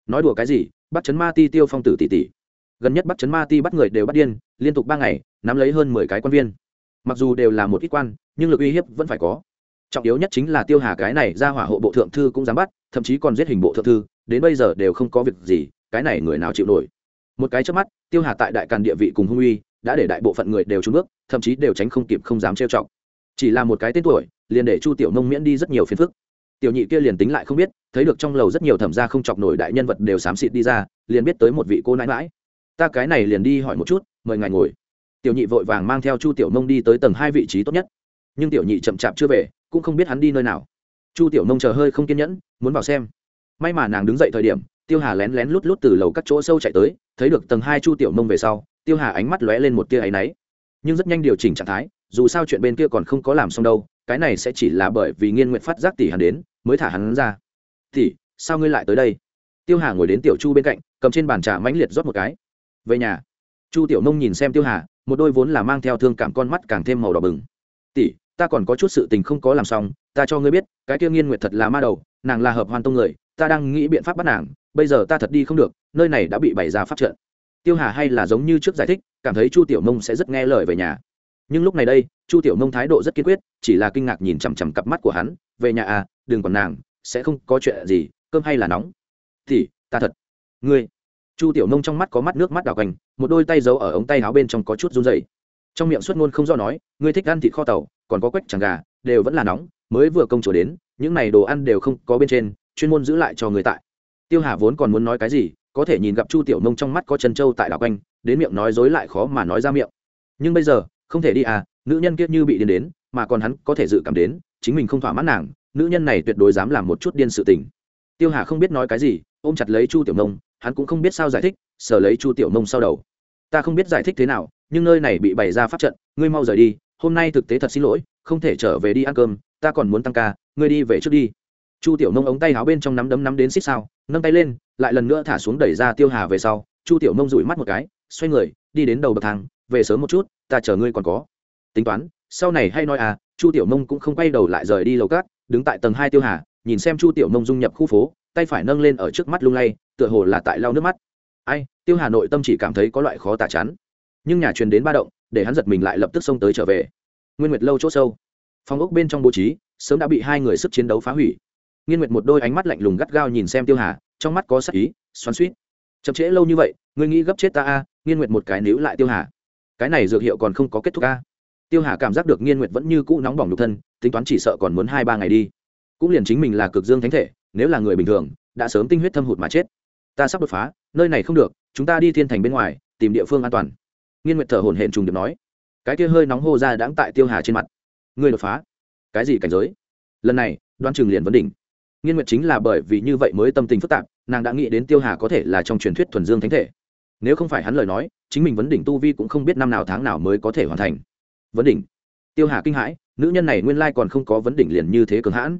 Nói đùa cái gì, bắt chấn ma ti tiêu phong tử tỷ tỷ. Gần nhất bắt chấn ma ti bắt người đều bắt điên, liên tục ba ngày, nắm lấy hơn mười cái quan viên. Mặc dù đều là một ít quan, nhưng lực uy hiếp vẫn phải có. Trọng yếu nhất chính là tiêu hà cái này ra hỏa hộ bộ thượng thư cũng dám bắt, thậm chí còn giết hình bộ thượng thư, đến bây giờ đều không có việc gì, cái này người nào chịu nổi. Một cái trước mắt, tiêu hà tại đại càn địa vị cùng hung uy, đã để đại bộ phận người đều trúng bước, thậm chí đều tránh không kịp không dám trêu chọc. Chỉ là một cái tên tuổi liền để chu tiểu nông miễn đi rất nhiều phiền phức. Tiểu nhị kia liền tính lại không biết, thấy được trong lầu rất nhiều thẩm gia không chọc nổi đại nhân vật đều xám xịt đi ra, liền biết tới một vị cô nãi mãi. Ta cái này liền đi hỏi một chút, mời ngài ngồi. Tiểu nhị vội vàng mang theo chu tiểu nông đi tới tầng hai vị trí tốt nhất. Nhưng tiểu nhị chậm chạp chưa về, cũng không biết hắn đi nơi nào. Chu tiểu nông chờ hơi không kiên nhẫn, muốn vào xem. May mà nàng đứng dậy thời điểm, tiêu hà lén lén lút lút từ lầu các chỗ sâu chạy tới, thấy được tầng hai chu tiểu nông về sau, tiêu hà ánh mắt lóe lên một tia áy náy. Nhưng rất nhanh điều chỉnh trạng thái, dù sao chuyện bên kia còn không có làm xong đâu cái này sẽ chỉ là bởi vì nghiên nguyện phát giác tỷ hắn đến, mới thả hắn ra. Tỷ, sao ngươi lại tới đây? Tiêu hà ngồi đến tiểu chu bên cạnh, cầm trên bàn trà mãnh liệt rót một cái. Về nhà. Chu tiểu nông nhìn xem tiêu hà, một đôi vốn là mang theo thương cảm con mắt càng thêm màu đỏ bừng. Tỷ, ta còn có chút sự tình không có làm xong, ta cho ngươi biết, cái kia nghiên nguyệt thật là ma đầu, nàng là hợp hoàn tông người, ta đang nghĩ biện pháp bắt nàng, bây giờ ta thật đi không được, nơi này đã bị bày ra pháp trận. Tiêu hà hay là giống như trước giải thích, cảm thấy chu tiểu mông sẽ rất nghe lời về nhà. Nhưng lúc này đây chu tiểu Nông thái độ rất kiên quyết, chỉ là kinh ngạc nhìn chằm chằm cặp mắt của hắn, về nhà à đừng còn nàng, sẽ không có chuyện gì, cơm hay là nóng? Thì, ta thật. Ngươi? Chu tiểu Nông trong mắt có mắt nước mắt đào quanh, một đôi tay giấu ở ống tay áo bên trong có chút run dày trong miệng xuất ngôn không do nói, ngươi thích ăn thịt kho tàu, còn có quách chẳng gà, đều vẫn là nóng, mới vừa công chỗ đến, những này đồ ăn đều không có bên trên, chuyên môn giữ lại cho người tại. Tiêu hà vốn còn muốn nói cái gì, có thể nhìn gặp chu tiểu nông trong mắt có chân trâu tại đảo quanh, đến miệng nói dối lại khó mà nói ra miệng. Nhưng bây giờ, không thể đi à nữ nhân kiết như bị điên đến, mà còn hắn có thể dự cảm đến, chính mình không thỏa mãn nàng, nữ nhân này tuyệt đối dám làm một chút điên sự tình. Tiêu hà không biết nói cái gì, ôm chặt lấy chu tiểu nông, hắn cũng không biết sao giải thích sở lấy chu tiểu nông sau đầu. Ta không biết giải thích thế nào, nhưng nơi này bị bày ra pháp trận, ngươi mau rời đi, hôm nay thực tế thật xin lỗi, không thể trở về đi ăn cơm, ta còn muốn tăng ca, ngươi đi về trước đi. Chu tiểu nông ống tay áo bên trong nắm đấm nắm đến xích sao, nâng tay lên, lại lần nữa thả xuống đẩy ra tiêu hà về sau, chu tiểu nông rủi mắt một cái, xoay người, đi đến đầu bậc thang, về sớm một chút, ta chờ ngươi còn có tính toán, sau này hay nói à chu tiểu nông cũng không quay đầu lại rời đi lầu cát đứng tại tầng hai tiêu hà, nhìn xem chu tiểu nông dung nhập khu phố, tay phải nâng lên ở trước mắt lung lay, tựa hồ là tại lau nước mắt. Ai, tiêu hà nội tâm chỉ cảm thấy có loại khó tả chắn nhưng nhà truyền đến ba động, để hắn giật mình lại lập tức xông tới trở về. Nguyên nguyệt lâu chỗ sâu. Phòng ốc bên trong bố trí, sớm đã bị hai người sức chiến đấu phá hủy. Nghiên nguyệt một đôi ánh mắt lạnh lùng gắt gao nhìn xem tiêu hà, trong mắt có sắc ý, xoắn suýt chậm trễ lâu như vậy, ngươi nghĩ gấp chết ta a? Nghiên nguyệt một cái níu lại tiêu hà. Cái này dược hiệu còn không có kết thúc a tiêu hà cảm giác được nghiên nguyệt vẫn như cũ nóng bỏng nhục thân, tính toán chỉ sợ còn muốn hai ba ngày đi. Cũng liền chính mình là cực dương thánh thể, nếu là người bình thường, đã sớm tinh huyết thâm hụt mà chết. Ta sắp đột phá, nơi này không được, chúng ta đi thiên thành bên ngoài, tìm địa phương an toàn. Nghiên nguyệt thở hổn hển trùng điệp nói. Cái kia hơi nóng hô ra đãng tại tiêu hà trên mặt. Người đột phá? Cái gì cảnh giới? Lần này đoan trường liền vấn đỉnh. Nghiên nguyệt chính là bởi vì như vậy mới tâm tình phức tạp, nàng đã nghĩ đến tiêu hà có thể là trong truyền thuyết thuần dương thánh thể. Nếu không phải hắn lời nói, chính mình vấn đỉnh tu vi cũng không biết năm nào tháng nào mới có thể hoàn thành vấn đỉnh. Tiêu hà kinh hãi, nữ nhân này nguyên lai còn không có vấn đỉnh liền như thế cường hãn.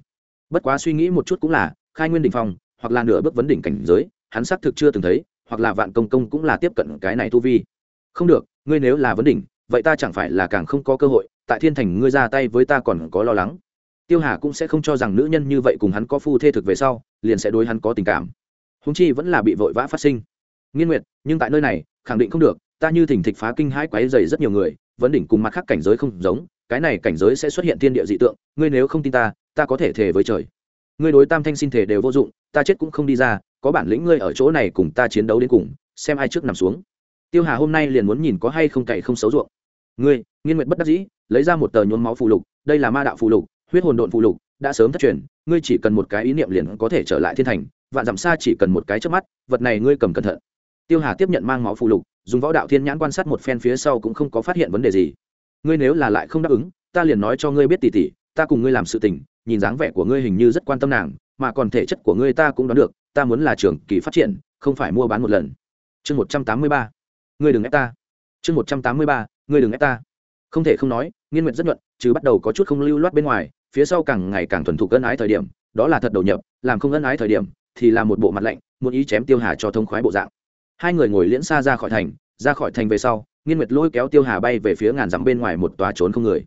Bất quá suy nghĩ một chút cũng là, khai nguyên đỉnh phong hoặc là nửa bước vấn đỉnh cảnh giới, hắn xác thực chưa từng thấy, hoặc là vạn công công cũng là tiếp cận cái này tu vi. Không được, ngươi nếu là vấn đỉnh, vậy ta chẳng phải là càng không có cơ hội, tại thiên thành ngươi ra tay với ta còn có lo lắng. Tiêu hà cũng sẽ không cho rằng nữ nhân như vậy cùng hắn có phu thê thực về sau, liền sẽ đối hắn có tình cảm. Húng chi vẫn là bị vội vã phát sinh. Nghiên nguyệt, nhưng tại nơi này, khẳng định không được, ta như thỉnh thịch phá kinh hãi quáy dày rất nhiều người vấn đỉnh cùng mặt khác cảnh giới không giống, cái này cảnh giới sẽ xuất hiện thiên địa dị tượng, ngươi nếu không tin ta ta có thể thề với trời. Ngươi đối tam thanh xin thể đều vô dụng, ta chết cũng không đi ra, có bản lĩnh ngươi ở chỗ này cùng ta chiến đấu đến cùng, xem ai trước nằm xuống. Tiêu hà hôm nay liền muốn nhìn có hay không cậy không xấu ruộng. Ngươi, nghiên nguyện bất đắc dĩ, lấy ra một tờ nhuốm máu phù lục, đây là ma đạo phù lục, huyết hồn độn phù lục, đã sớm thất truyền, ngươi chỉ cần một cái ý niệm liền có thể trở lại thiên thành, vạn dặm xa chỉ cần một cái trước mắt, vật này ngươi cầm cẩn thận tiêu hà tiếp nhận mang máu phụ lục, dùng võ đạo thiên nhãn quan sát một phen phía sau cũng không có phát hiện vấn đề gì. Ngươi nếu là lại không đáp ứng, ta liền nói cho ngươi biết tỉ tỉ, ta cùng ngươi làm sự tình, nhìn dáng vẻ của ngươi hình như rất quan tâm nàng, mà còn thể chất của ngươi ta cũng đoán được, ta muốn là trường kỳ phát triển, không phải mua bán một lần. Chương một trăm tám mươi ba. Ngươi đừng ép ta. Chương một trăm tám mươi ba. Ngươi đừng ép ta. Không thể không nói, nghiên nguyện rất nhuận, chứ bắt đầu có chút không lưu loát bên ngoài, phía sau càng ngày càng thuần thục ân ái thời điểm, đó là thật đầu nhập, làm không ân ái thời điểm, thì là một bộ mặt lạnh, muốn ý chém tiêu hà cho thông khoái bộ dạng hai người ngồi liễn xa ra khỏi thành, ra khỏi thành về sau, nghiên nguyệt lôi kéo tiêu hà bay về phía ngàn dặm bên ngoài một tòa trốn không người.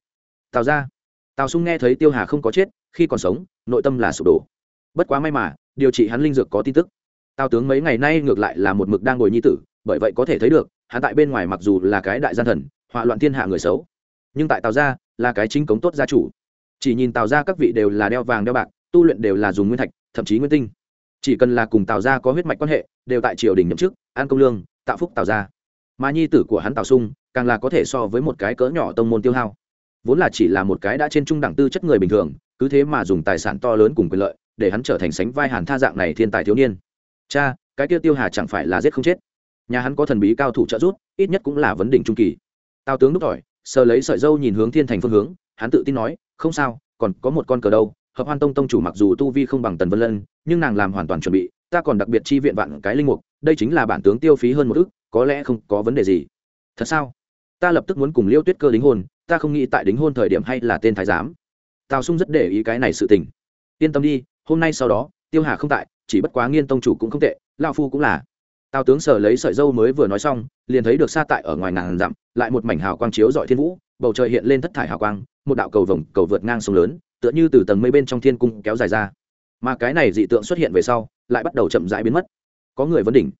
Tào ra, tào sung nghe thấy tiêu hà không có chết, khi còn sống, nội tâm là sụp đổ. Bất quá may mà, điều trị hắn linh dược có tin tức. Tào tướng mấy ngày nay ngược lại là một mực đang ngồi nhi tử, bởi vậy có thể thấy được, hắn tại bên ngoài mặc dù là cái đại gian thần, họa loạn thiên hạ người xấu. Nhưng tại tào gia là cái chính cống tốt gia chủ. Chỉ nhìn tào gia các vị đều là đeo vàng đeo bạc, tu luyện đều là dùng nguyên thạch, thậm chí nguyên tinh chỉ cần là cùng tào gia có huyết mạch quan hệ, đều tại triều đình nhậm chức, an công lương, tạo phúc tào gia. Mà nhi tử của hắn tào sung, càng là có thể so với một cái cỡ nhỏ tông môn tiêu hao. Vốn là chỉ là một cái đã trên trung đẳng tư chất người bình thường, cứ thế mà dùng tài sản to lớn cùng quyền lợi, để hắn trở thành sánh vai hàn tha dạng này thiên tài thiếu niên. Cha, cái kia tiêu hà chẳng phải là giết không chết. Nhà hắn có thần bí cao thủ trợ giúp, ít nhất cũng là vấn đỉnh trung kỳ. Tào tướng đúc tỏi sờ lấy sợi dâu nhìn hướng thiên thành phương hướng, hắn tự tin nói, không sao, còn có một con cờ đâu hợp hoan tông tông chủ mặc dù tu vi không bằng tần vân lân, nhưng nàng làm hoàn toàn chuẩn bị, ta còn đặc biệt chi viện vạn cái linh mục, đây chính là bản tướng tiêu phí hơn một ức, có lẽ không có vấn đề gì. Thật sao? Ta lập tức muốn cùng liêu tuyết cơ đính hôn, ta không nghĩ tại đính hôn thời điểm hay là tên thái giám. Tào sung rất để ý cái này sự tình. Yên tâm đi, hôm nay sau đó, tiêu hà không tại, chỉ bất quá nghiên tông chủ cũng không tệ lao phu cũng là. Tào tướng sở lấy sợi dâu mới vừa nói xong, liền thấy được xa tại ở ngoài ngàn dặm, lại một mảnh hào quang chiếu dọi thiên vũ, bầu trời hiện lên thất thải hào quang, một đạo cầu vồng cầu vượt ngang sông lớn tựa như từ tầng mây bên trong thiên cung kéo dài ra. Mà cái này dị tượng xuất hiện về sau, lại bắt đầu chậm rãi biến mất. Có người vấn đỉnh.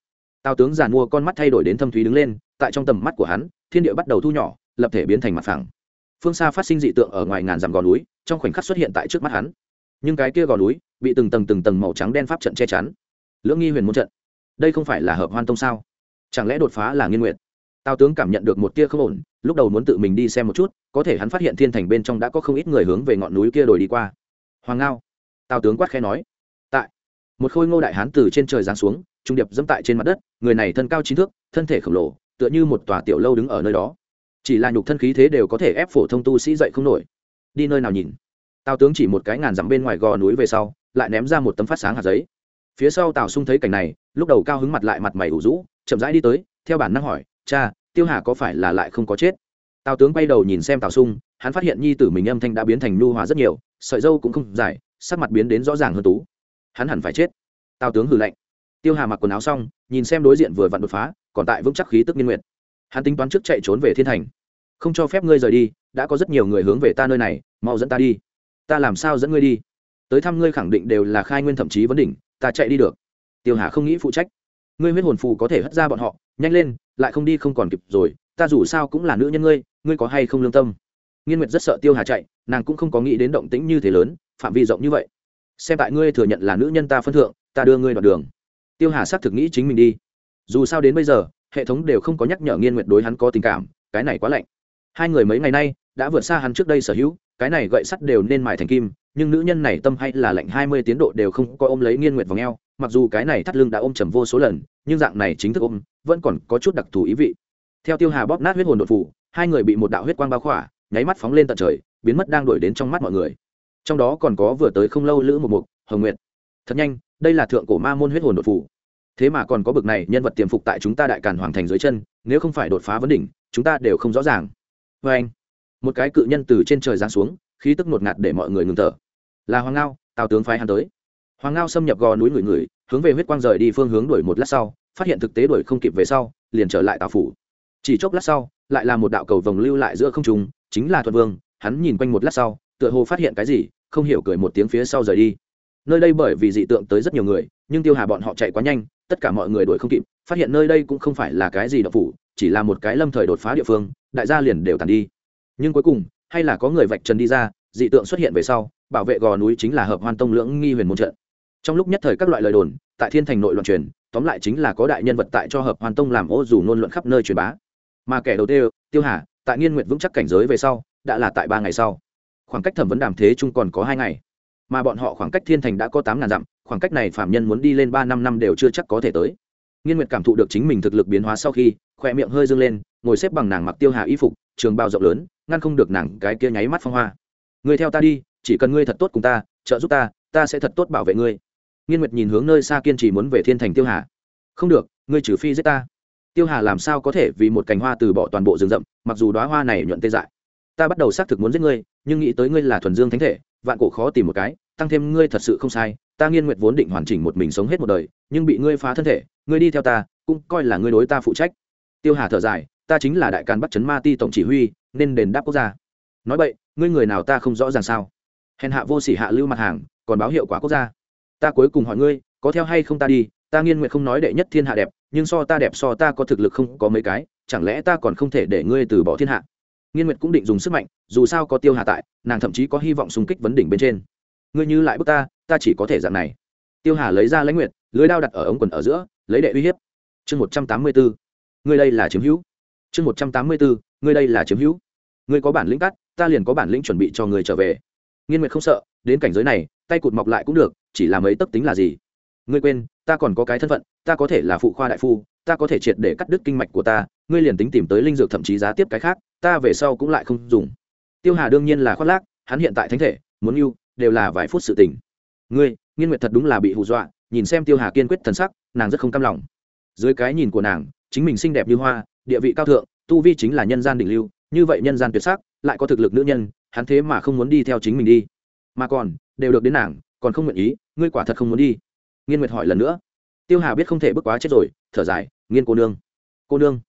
Tào tướng giàn mua con mắt thay đổi đến thâm thúy đứng lên, tại trong tầm mắt của hắn, thiên địa bắt đầu thu nhỏ, lập thể biến thành mặt phẳng. Phương xa phát sinh dị tượng ở ngoài ngàn dặm gò núi, trong khoảnh khắc xuất hiện tại trước mắt hắn. Nhưng cái kia gò núi, bị từng tầng từng tầng màu trắng đen pháp trận che chắn. Lưỡng nghi huyền môn trận. Đây không phải là hợp hoan tông sao? Chẳng lẽ đột phá là nghiên nguyện tào tướng cảm nhận được một tia không ổn, lúc đầu muốn tự mình đi xem một chút, có thể hắn phát hiện thiên thành bên trong đã có không ít người hướng về ngọn núi kia đổi đi qua. Hoàng ngao, tào tướng quát khe nói, tại. Một khôi ngô đại hán từ trên trời giáng xuống, trung điệp dẫm tại trên mặt đất, người này thân cao chín thước, thân thể khổng lồ, tựa như một tòa tiểu lâu đứng ở nơi đó. Chỉ là nhục thân khí thế đều có thể ép phổ thông tu sĩ dậy không nổi. Đi nơi nào nhìn? Tào tướng chỉ một cái ngàn dặm bên ngoài gò núi về sau, lại ném ra một tấm phát sáng hạt giấy. Phía sau tào sung thấy cảnh này, lúc đầu cao hứng mặt lại mặt mày ủ rũ, chậm rãi đi tới, theo bản năng hỏi, cha tiêu hà có phải là lại không có chết? Tào tướng quay đầu nhìn xem tào sung, hắn phát hiện nhi tử mình âm thanh đã biến thành nhu hòa rất nhiều, sợi dâu cũng không dài, sắc mặt biến đến rõ ràng hơn tú. Hắn hẳn phải chết. Tào tướng hử lạnh. Tiêu hà mặc quần áo xong, nhìn xem đối diện vừa vặn đột phá, còn tại vững chắc khí tức nghiên nguyệt. Hắn tính toán trước chạy trốn về thiên thành. Không cho phép ngươi rời đi, đã có rất nhiều người hướng về ta nơi này, mau dẫn ta đi. Ta làm sao dẫn ngươi đi? Tới thăm ngươi khẳng định đều là khai nguyên thậm chí vấn đỉnh, ta chạy đi được. Tiêu hà không nghĩ phụ trách. Ngươi huyết hồn phù có thể hất ra bọn họ nhanh lên lại không đi không còn kịp rồi ta dù sao cũng là nữ nhân ngươi ngươi có hay không lương tâm? Nghiên nguyệt rất sợ tiêu hà chạy nàng cũng không có nghĩ đến động tĩnh như thế lớn phạm vi rộng như vậy. Xem tại ngươi thừa nhận là nữ nhân ta phân thượng ta đưa ngươi đoạn đường. Tiêu hà xác thực nghĩ chính mình đi. Dù sao đến bây giờ hệ thống đều không có nhắc nhở nghiên nguyệt đối hắn có tình cảm cái này quá lạnh. Hai người mấy ngày nay đã vượt xa hắn trước đây sở hữu cái này gậy sắt đều nên mài thành kim nhưng nữ nhân này tâm hay là lạnh hai mươi tiến độ đều không có ôm lấy nghiên nguyệt vòng eo, mặc dù cái này thắt lưng đã ôm trầm vô số lần nhưng dạng này chính thức ôm, vẫn còn có chút đặc thù ý vị. Theo tiêu hà bóp nát huyết hồn đột phủ, hai người bị một đạo huyết quang bao khỏa, nháy mắt phóng lên tận trời, biến mất đang đuổi đến trong mắt mọi người. Trong đó còn có vừa tới không lâu lữ một mục, hồng nguyệt. Thật nhanh, đây là thượng cổ ma môn huyết hồn đột phủ. Thế mà còn có bực này nhân vật tiềm phục tại chúng ta đại càn hoàng thành dưới chân, nếu không phải đột phá vấn đỉnh, chúng ta đều không rõ ràng. Vê anh, một cái cự nhân từ trên trời giáng xuống, khí tức ngột ngạt để mọi người ngừng thở. Là hoàng ngao, tào tướng phái hắn tới. Hoàng ngao xâm nhập gò núi người người hướng về huyết quang rời đi phương hướng đuổi một lát sau, phát hiện thực tế đuổi không kịp về sau, liền trở lại tào phủ. Chỉ chốc lát sau, lại là một đạo cầu vồng lưu lại giữa không trung, chính là thuận vương, hắn nhìn quanh một lát sau, tựa hồ phát hiện cái gì, không hiểu cười một tiếng phía sau rời đi. Nơi đây bởi vì dị tượng tới rất nhiều người, nhưng tiêu hà bọn họ chạy quá nhanh, tất cả mọi người đuổi không kịp, phát hiện nơi đây cũng không phải là cái gì độc phủ, chỉ là một cái lâm thời đột phá địa phương, đại gia liền đều tàn đi. Nhưng cuối cùng, hay là có người vạch trần đi ra, dị tượng xuất hiện về sau, bảo vệ gò núi chính là hợp hoan tông lưỡng nghi huyền môn trận trong lúc nhất thời các loại lời đồn, tại thiên thành nội loạn truyền, tóm lại chính là có đại nhân vật tại cho hợp hoàn tông làm ô dù ngôn luận khắp nơi truyền bá. Mà kẻ đầu tiêu tiêu hà, tại nghiên nguyện vững chắc cảnh giới về sau, đã là tại ba ngày sau. Khoảng cách thẩm vấn đàm thế chung còn có hai ngày. Mà bọn họ khoảng cách thiên thành đã có tám ngàn dặm, khoảng cách này phạm nhân muốn đi lên ba năm năm đều chưa chắc có thể tới. Nghiên nguyệt cảm thụ được chính mình thực lực biến hóa sau khi khoe miệng hơi dâng lên, ngồi xếp bằng nàng mặc tiêu hà y phục, trường bao rộng lớn, ngăn không được nàng cái kia nháy mắt phong hoa. Người theo ta đi, chỉ cần ngươi thật tốt cùng ta, trợ giúp ta ta sẽ thật tốt bảo vệ ngươi nghiên nguyệt nhìn hướng nơi xa kiên trì muốn về thiên thành tiêu hà. Không được, ngươi trừ phi giết ta. Tiêu hà làm sao có thể vì một cành hoa từ bỏ toàn bộ rừng rậm, mặc dù đoá hoa này nhuận tê dại. Ta bắt đầu xác thực muốn giết ngươi, nhưng nghĩ tới ngươi là thuần dương thánh thể, vạn cổ khó tìm một cái, tăng thêm ngươi thật sự không sai, ta nghiên nguyệt vốn định hoàn chỉnh một mình sống hết một đời, nhưng bị ngươi phá thân thể, ngươi đi theo ta, cũng coi là ngươi đối ta phụ trách. Tiêu hà thở dài, ta chính là đại càn bắt chấn ma ti tổng chỉ huy, nên đền đáp quốc gia. Nói vậy ngươi người nào ta không rõ ràng sao? Hèn hạ vô sỉ hạ lưu mặt hàng, còn báo hiệu quả quốc gia ta cuối cùng hỏi ngươi, có theo hay không ta đi, ta nghiên nguyện không nói đệ nhất thiên hạ đẹp, nhưng so ta đẹp so ta có thực lực không có mấy cái, chẳng lẽ ta còn không thể để ngươi từ bỏ thiên hạ? Nghiên nguyệt cũng định dùng sức mạnh, dù sao có tiêu hạ tại, nàng thậm chí có hy vọng xung kích vấn đỉnh bên trên. Ngươi như lại bước ta ta chỉ có thể dạng này. Tiêu hà lấy ra lãnh nguyệt, lưới đao đặt ở ống quần ở giữa, lấy đệ uy hiếp. Chương một trăm tám mươi bốn, ngươi đây là chiếm hữu. Chương một trăm tám mươi bốn, ngươi đây là chiếm hữu. Ngươi có bản lĩnh cắt, ta liền có bản lĩnh chuẩn bị cho người trở về. Nghiên nguyệt không sợ, đến cảnh giới này tay cụt mọc lại cũng được, chỉ là mấy tấp tính là gì? Ngươi quên, ta còn có cái thân phận, ta có thể là phụ khoa đại phu, ta có thể triệt để cắt đứt kinh mạch của ta, ngươi liền tính tìm tới linh dược thậm chí giá tiếp cái khác, ta về sau cũng lại không dùng. Tiêu hà đương nhiên là khoác lác, hắn hiện tại thánh thể, muốn yêu đều là vài phút sự tình. Ngươi, nghiên nguyệt thật đúng là bị hù dọa, nhìn xem tiêu hà kiên quyết thần sắc, nàng rất không cam lòng. Dưới cái nhìn của nàng, chính mình xinh đẹp như hoa, địa vị cao thượng, tu vi chính là nhân gian đỉnh lưu, như vậy nhân gian tuyệt sắc, lại có thực lực nữ nhân, hắn thế mà không muốn đi theo chính mình đi. Mà còn đều được đến nàng, còn không nguyện ý, ngươi quả thật không muốn đi. Nghiên nguyệt hỏi lần nữa. Tiêu hà biết không thể bước quá chết rồi, thở dài, nghiên cô nương cô nương.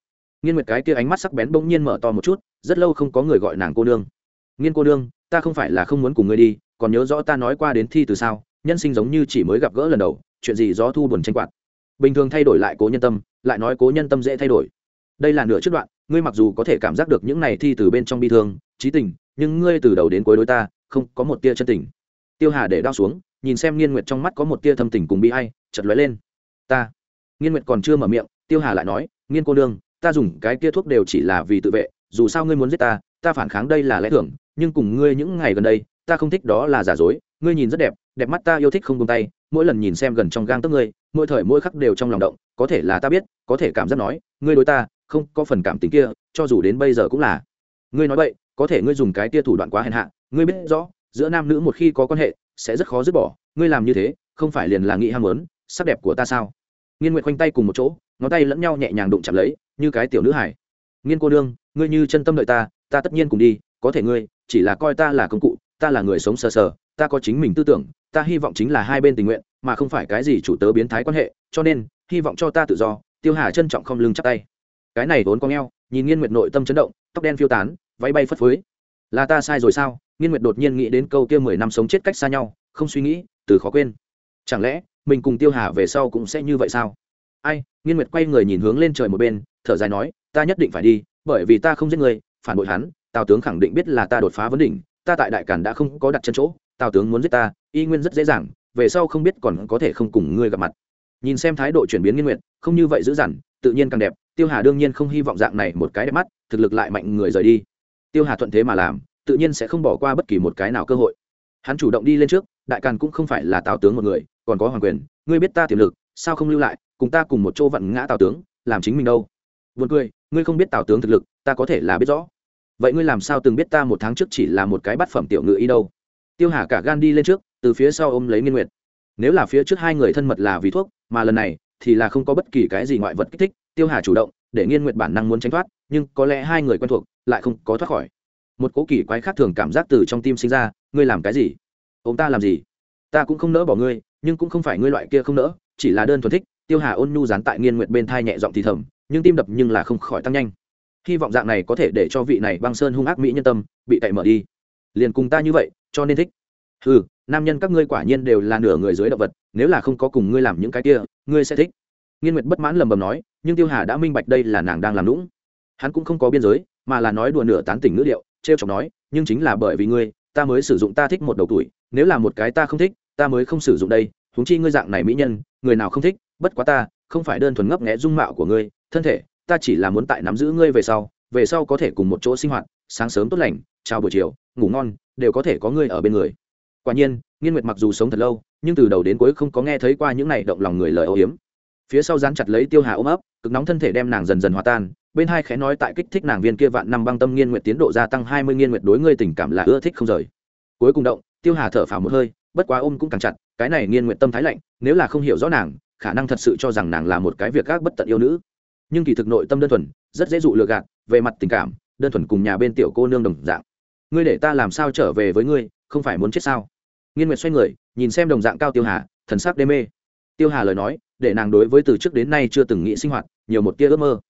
Nghiên nguyệt cái kia ánh mắt sắc bén bỗng nhiên mở to một chút, rất lâu không có người gọi nàng cô nương. Nghiên cô nương, ta không phải là không muốn cùng ngươi đi, còn nhớ rõ ta nói qua đến thi từ sao, nhân sinh giống như chỉ mới gặp gỡ lần đầu, chuyện gì gió thu buồn tranh quạt. Bình thường thay đổi lại cố nhân tâm, lại nói cố nhân tâm dễ thay đổi. Đây là nửa chất đoạn, ngươi mặc dù có thể cảm giác được những này thi từ bên trong bi thương, trí tình, nhưng ngươi từ đầu đến cuối đối ta, không có một tia chân tình tiêu hà để đao xuống, nhìn xem nghiên nguyệt trong mắt có một tia thâm tình cùng bi hay chật lóe lên. Ta. Nghiên nguyệt còn chưa mở miệng, tiêu hà lại nói, nghiên cô đương ta dùng cái kia thuốc đều chỉ là vì tự vệ, dù sao ngươi muốn giết ta ta phản kháng đây là lẽ thưởng nhưng cùng ngươi những ngày gần đây, ta không thích đó là giả dối, ngươi nhìn rất đẹp đẹp mắt ta yêu thích không tung tay, mỗi lần nhìn xem gần trong gang tấc ngươi, mỗi thời mỗi khắc đều trong lòng động, có thể là ta biết, có thể cảm giác nói, ngươi đối ta không có phần cảm tình kia, cho dù đến bây giờ cũng là. Ngươi nói vậy, có thể ngươi dùng cái tia thủ đoạn quá hèn hạ, ngươi biết rõ giữa nam nữ một khi có quan hệ, sẽ rất khó dứt bỏ. Ngươi làm như thế, không phải liền là nghĩ ham muốn, sắc đẹp của ta sao? Nghiên nguyện khoanh tay cùng một chỗ, ngón tay lẫn nhau nhẹ nhàng đụng chạm lấy, như cái tiểu nữ hải nghiên cô đương ngươi như chân tâm đợi ta ta tất nhiên cùng đi, có thể ngươi, chỉ là coi ta là công cụ, ta là người sống sờ sờ, ta có chính mình tư tưởng, ta hy vọng chính là hai bên tình nguyện, mà không phải cái gì chủ tớ biến thái quan hệ, cho nên, hy vọng cho ta tự do. Tiêu hà trân trọng không lưng chắp tay. Cái này vốn có ngheo, nhìn nghiên nguyệt nội tâm chấn động, tóc đen phiêu tán, váy bay phất phới. Là ta sai rồi sao? Nghiên nguyệt đột nhiên nghĩ đến câu kia mười năm sống chết cách xa nhau không suy nghĩ từ khó quên. Chẳng lẽ mình cùng tiêu hà về sau cũng sẽ như vậy sao? Ai nghiên nguyệt quay người nhìn hướng lên trời một bên thở dài nói ta nhất định phải đi bởi vì ta không giết người phản bội hắn tào tướng khẳng định biết là ta đột phá vấn đỉnh ta tại đại cản đã không có đặt chân chỗ tào tướng muốn giết ta y nguyên rất dễ dàng về sau không biết còn có thể không cùng ngươi gặp mặt. Nhìn xem thái độ chuyển biến nghiên Nguyệt, không như vậy dữ dằn tự nhiên càng đẹp tiêu hà đương nhiên không hy vọng dạng này một cái đẹp mắt thực lực lại mạnh người rời đi. Tiêu hà thuận thế mà làm tự nhiên sẽ không bỏ qua bất kỳ một cái nào cơ hội hắn chủ động đi lên trước đại càn cũng không phải là tào tướng một người còn có hoàng quyền ngươi biết ta tiềm lực sao không lưu lại cùng ta cùng một chỗ vặn ngã tào tướng làm chính mình đâu Buồn cười, ngươi không biết tào tướng thực lực, ta có thể là biết rõ. Vậy ngươi làm sao từng biết ta một tháng trước chỉ là một cái bát phẩm tiểu ngự y đâu? Tiêu Hà cả gan đi lên trước, từ phía sau ôm lấy Nghiên Nguyệt. Nếu là phía trước hai người thân mật là vì thuốc, mà lần này thì là không có bất kỳ cái gì ngoại vật kích thích, Tiêu Hà chủ động, để Nghiên Nguyệt bản năng muốn tránh thoát, nhưng có lẽ hai người quen thuộc, lại không có thoát khỏi. Một cố kỳ quái khác thường cảm giác từ trong tim sinh ra, ngươi làm cái gì? ông ta làm gì? Ta cũng không nỡ bỏ ngươi, nhưng cũng không phải ngươi loại kia không nỡ, chỉ là đơn thuần thích. Tiêu hà ôn nhu dán tại nghiên nguyệt bên thai nhẹ giọng thì thầm nhưng tim đập nhưng là không khỏi tăng nhanh. Hy vọng dạng này có thể để cho vị này băng sơn hung ác mỹ nhân tâm bị cậy mở đi. Liền cùng ta như vậy cho nên thích. Ừ nam nhân các ngươi quả nhiên đều là nửa người dưới động vật nếu là không có cùng ngươi làm những cái kia ngươi sẽ thích. Nghiên nguyệt bất mãn lầm bầm nói nhưng tiêu hà đã minh bạch đây là nàng đang làm lũng hắn cũng không có biên giới mà là nói đùa nửa tán tỉnh ngữ điệu Trêu chọc nói, nhưng chính là bởi vì ngươi, ta mới sử dụng ta thích một đầu tuổi, nếu là một cái ta không thích, ta mới không sử dụng đây, huống chi ngươi dạng này mỹ nhân, người nào không thích, bất quá ta, không phải đơn thuần ngấp nghẽ dung mạo của ngươi, thân thể, ta chỉ là muốn tại nắm giữ ngươi về sau về sau có thể cùng một chỗ sinh hoạt, sáng sớm tốt lành, chào buổi chiều, ngủ ngon, đều có thể có ngươi ở bên người. Quả nhiên, nghiên nguyệt mặc dù sống thật lâu, nhưng từ đầu đến cuối không có nghe thấy qua những này động lòng người lời âu hiếm phía sau dán chặt lấy tiêu hà ôm ấp, cực nóng thân thể đem nàng dần dần hòa tan bên hai khẽ nói tại kích thích nàng viên kia vạn năm băng tâm nghiên nguyện tiến độ gia tăng hai mươi nghiên nguyện đối ngươi tình cảm là ưa thích không rời. Cuối cùng động, tiêu hà thở phào một hơi, bất quá ôm cũng càng chặt, cái này nghiên nguyện tâm thái lạnh, nếu là không hiểu rõ nàng, khả năng thật sự cho rằng nàng là một cái việc gác bất tận yêu nữ. Nhưng kỳ thực nội tâm đơn thuần, rất dễ dụ lừa gạt, về mặt tình cảm, đơn thuần cùng nhà bên tiểu cô nương đồng dạng. Ngươi để ta làm sao trở về với ngươi, không phải muốn chết sao? Nghiên nguyệt xoay người, nhìn xem đồng dạng cao tiêu hà, thần sắc đê mê. Tiêu hà lời nói, để nàng đối với từ trước đến nay chưa từng nghĩ sinh hoạt, nhiều một tia ước mơ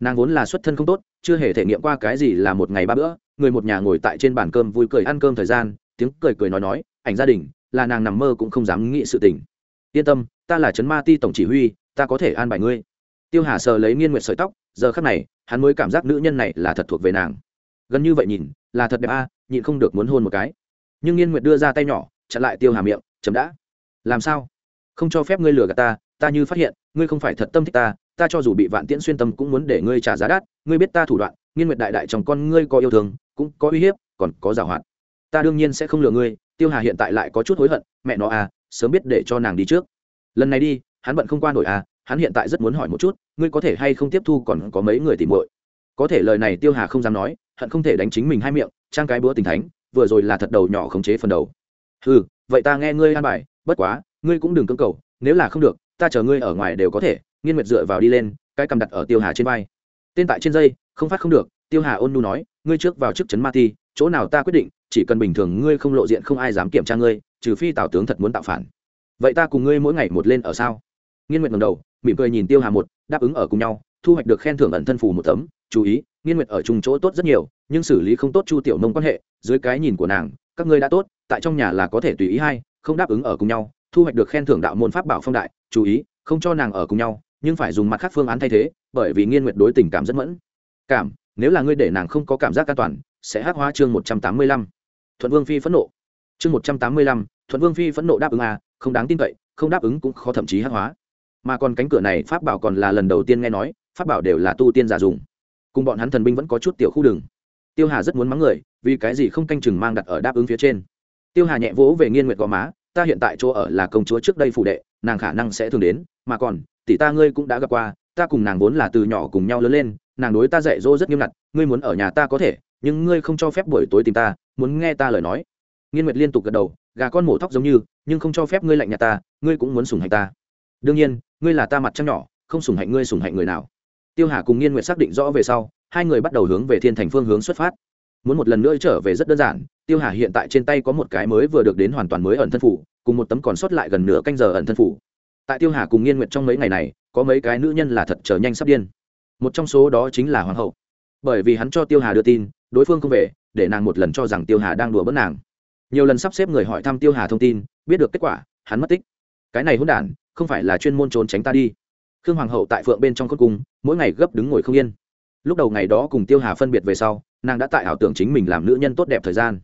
nàng vốn là xuất thân không tốt, chưa hề thể nghiệm qua cái gì là một ngày ba bữa, người một nhà ngồi tại trên bàn cơm vui cười ăn cơm thời gian, tiếng cười cười nói nói, ảnh gia đình, là nàng nằm mơ cũng không dám nghĩ sự tình. Yên tâm, ta là trấn ma ti tổng chỉ huy, ta có thể an bài ngươi. Tiêu hà sờ lấy nghiên nguyệt sợi tóc, giờ khắc này, hắn mới cảm giác nữ nhân này là thật thuộc về nàng. Gần như vậy nhìn, là thật đẹp a, nhịn không được muốn hôn một cái. Nhưng nghiên nguyệt đưa ra tay nhỏ, chặn lại tiêu hà miệng, chấm đã. Làm sao? Không cho phép ngươi lừa gạt ta ta như phát hiện, ngươi không phải thật tâm thích ta ta cho dù bị vạn tiễn xuyên tâm cũng muốn để ngươi trả giá đắt, ngươi biết ta thủ đoạn, nghiên nguyệt đại đại chồng con ngươi có yêu thương, cũng có uy hiếp, còn có giảo hoạt. Ta đương nhiên sẽ không lừa ngươi, tiêu hà hiện tại lại có chút hối hận, mẹ nó à sớm biết để cho nàng đi trước. Lần này đi, hắn bận không qua nổi à hắn hiện tại rất muốn hỏi một chút, ngươi có thể hay không tiếp thu còn có mấy người tìm muội? Có thể lời này tiêu hà không dám nói, hận không thể đánh chính mình hai miệng, trang cái búa tình thánh, vừa rồi là thật đầu nhỏ khống chế phần đầu. Ừ vậy ta nghe ngươi an bài, bất quá, ngươi cũng đừng cưỡng cầu, nếu là không được, ta chờ ngươi ở ngoài đều có thể nghiên nguyệt dựa vào đi lên, cái cầm đặt ở tiêu hà trên vai. Tên tại trên dây, không phát không được, tiêu hà ôn nu nói, ngươi trước vào chức trấn ma ti chỗ nào ta quyết định, chỉ cần bình thường ngươi không lộ diện không ai dám kiểm tra ngươi, trừ phi tào tướng thật muốn tạo phản. Vậy ta cùng ngươi mỗi ngày một lên ở sao? Nghiên nguyệt ngầm đầu, mỉm cười nhìn tiêu hà một, đáp ứng ở cùng nhau, thu hoạch được khen thưởng ẩn thân phù một tấm, chú ý, nghiên nguyệt ở chung chỗ tốt rất nhiều, nhưng xử lý không tốt chu tiểu nông quan hệ, dưới cái nhìn của nàng, các ngươi đã tốt, tại trong nhà là có thể tùy ý hay, không đáp ứng ở cùng nhau, thu hoạch được khen thưởng đạo môn pháp bảo phong đại, chú ý, không cho nàng ở cùng nhau nhưng phải dùng mặt khác phương án thay thế, bởi vì nghiên nguyệt đối tình cảm rất mẫn. Cảm, nếu là ngươi để nàng không có cảm giác an toàn, sẽ hắc hóa chương một trăm tám mươi lăm. Thuận vương phi phẫn nộ. Chương một trăm tám mươi lăm, thuận vương phi phẫn nộ đáp ứng à không đáng tin cậy, không đáp ứng cũng khó thậm chí hắc hóa. Mà còn cánh cửa này pháp bảo còn là lần đầu tiên nghe nói, pháp bảo đều là tu tiên giả dùng. Cùng bọn hắn thần binh vẫn có chút tiểu khu đường. Tiêu hà rất muốn mắng người, vì cái gì không canh chừng mang đặt ở đáp ứng phía trên. Tiêu hà nhẹ vỗ về nghiên nguyệt gò má, ta hiện tại chỗ ở là công chúa trước đây phủ đệ, nàng khả năng sẽ thường đến, mà còn tỷ ta ngươi cũng đã gặp qua, ta cùng nàng vốn là từ nhỏ cùng nhau lớn lên, nàng đối ta dạy dỗ rất nghiêm ngặt, ngươi muốn ở nhà ta có thể, nhưng ngươi không cho phép buổi tối tìm ta, muốn nghe ta lời nói. Nghiên nguyệt liên tục gật đầu, gà con mổ tóc giống như, nhưng không cho phép ngươi lạnh nhà ta, ngươi cũng muốn sủng hạnh ta. Đương nhiên, ngươi là ta mặt trăng nhỏ, không sủng hạnh ngươi sủng hạnh người nào. Tiêu hà cùng nghiên nguyệt xác định rõ về sau, hai người bắt đầu hướng về thiên thành phương hướng xuất phát. Muốn một lần nữa trở về rất đơn giản, tiêu hà hiện tại trên tay có một cái mới vừa được đến hoàn toàn mới ẩn thân phủ, cùng một tấm còn sót lại gần nửa canh giờ ẩn thân phủ tại tiêu hà cùng nghiên nguyện trong mấy ngày này, có mấy cái nữ nhân là thật trở nhanh sắp điên. Một trong số đó chính là hoàng hậu. Bởi vì hắn cho tiêu hà đưa tin, đối phương không về, để nàng một lần cho rằng tiêu hà đang đùa bớt nàng. Nhiều lần sắp xếp người hỏi thăm tiêu hà thông tin, biết được kết quả, hắn mất tích. Cái này hôn đản, không phải là chuyên môn trốn tránh ta đi. Khương hoàng hậu tại phượng bên trong cốt cung mỗi ngày gấp đứng ngồi không yên. Lúc đầu ngày đó cùng tiêu hà phân biệt về sau, nàng đã tại ảo tưởng chính mình làm nữ nhân tốt đẹp thời gian.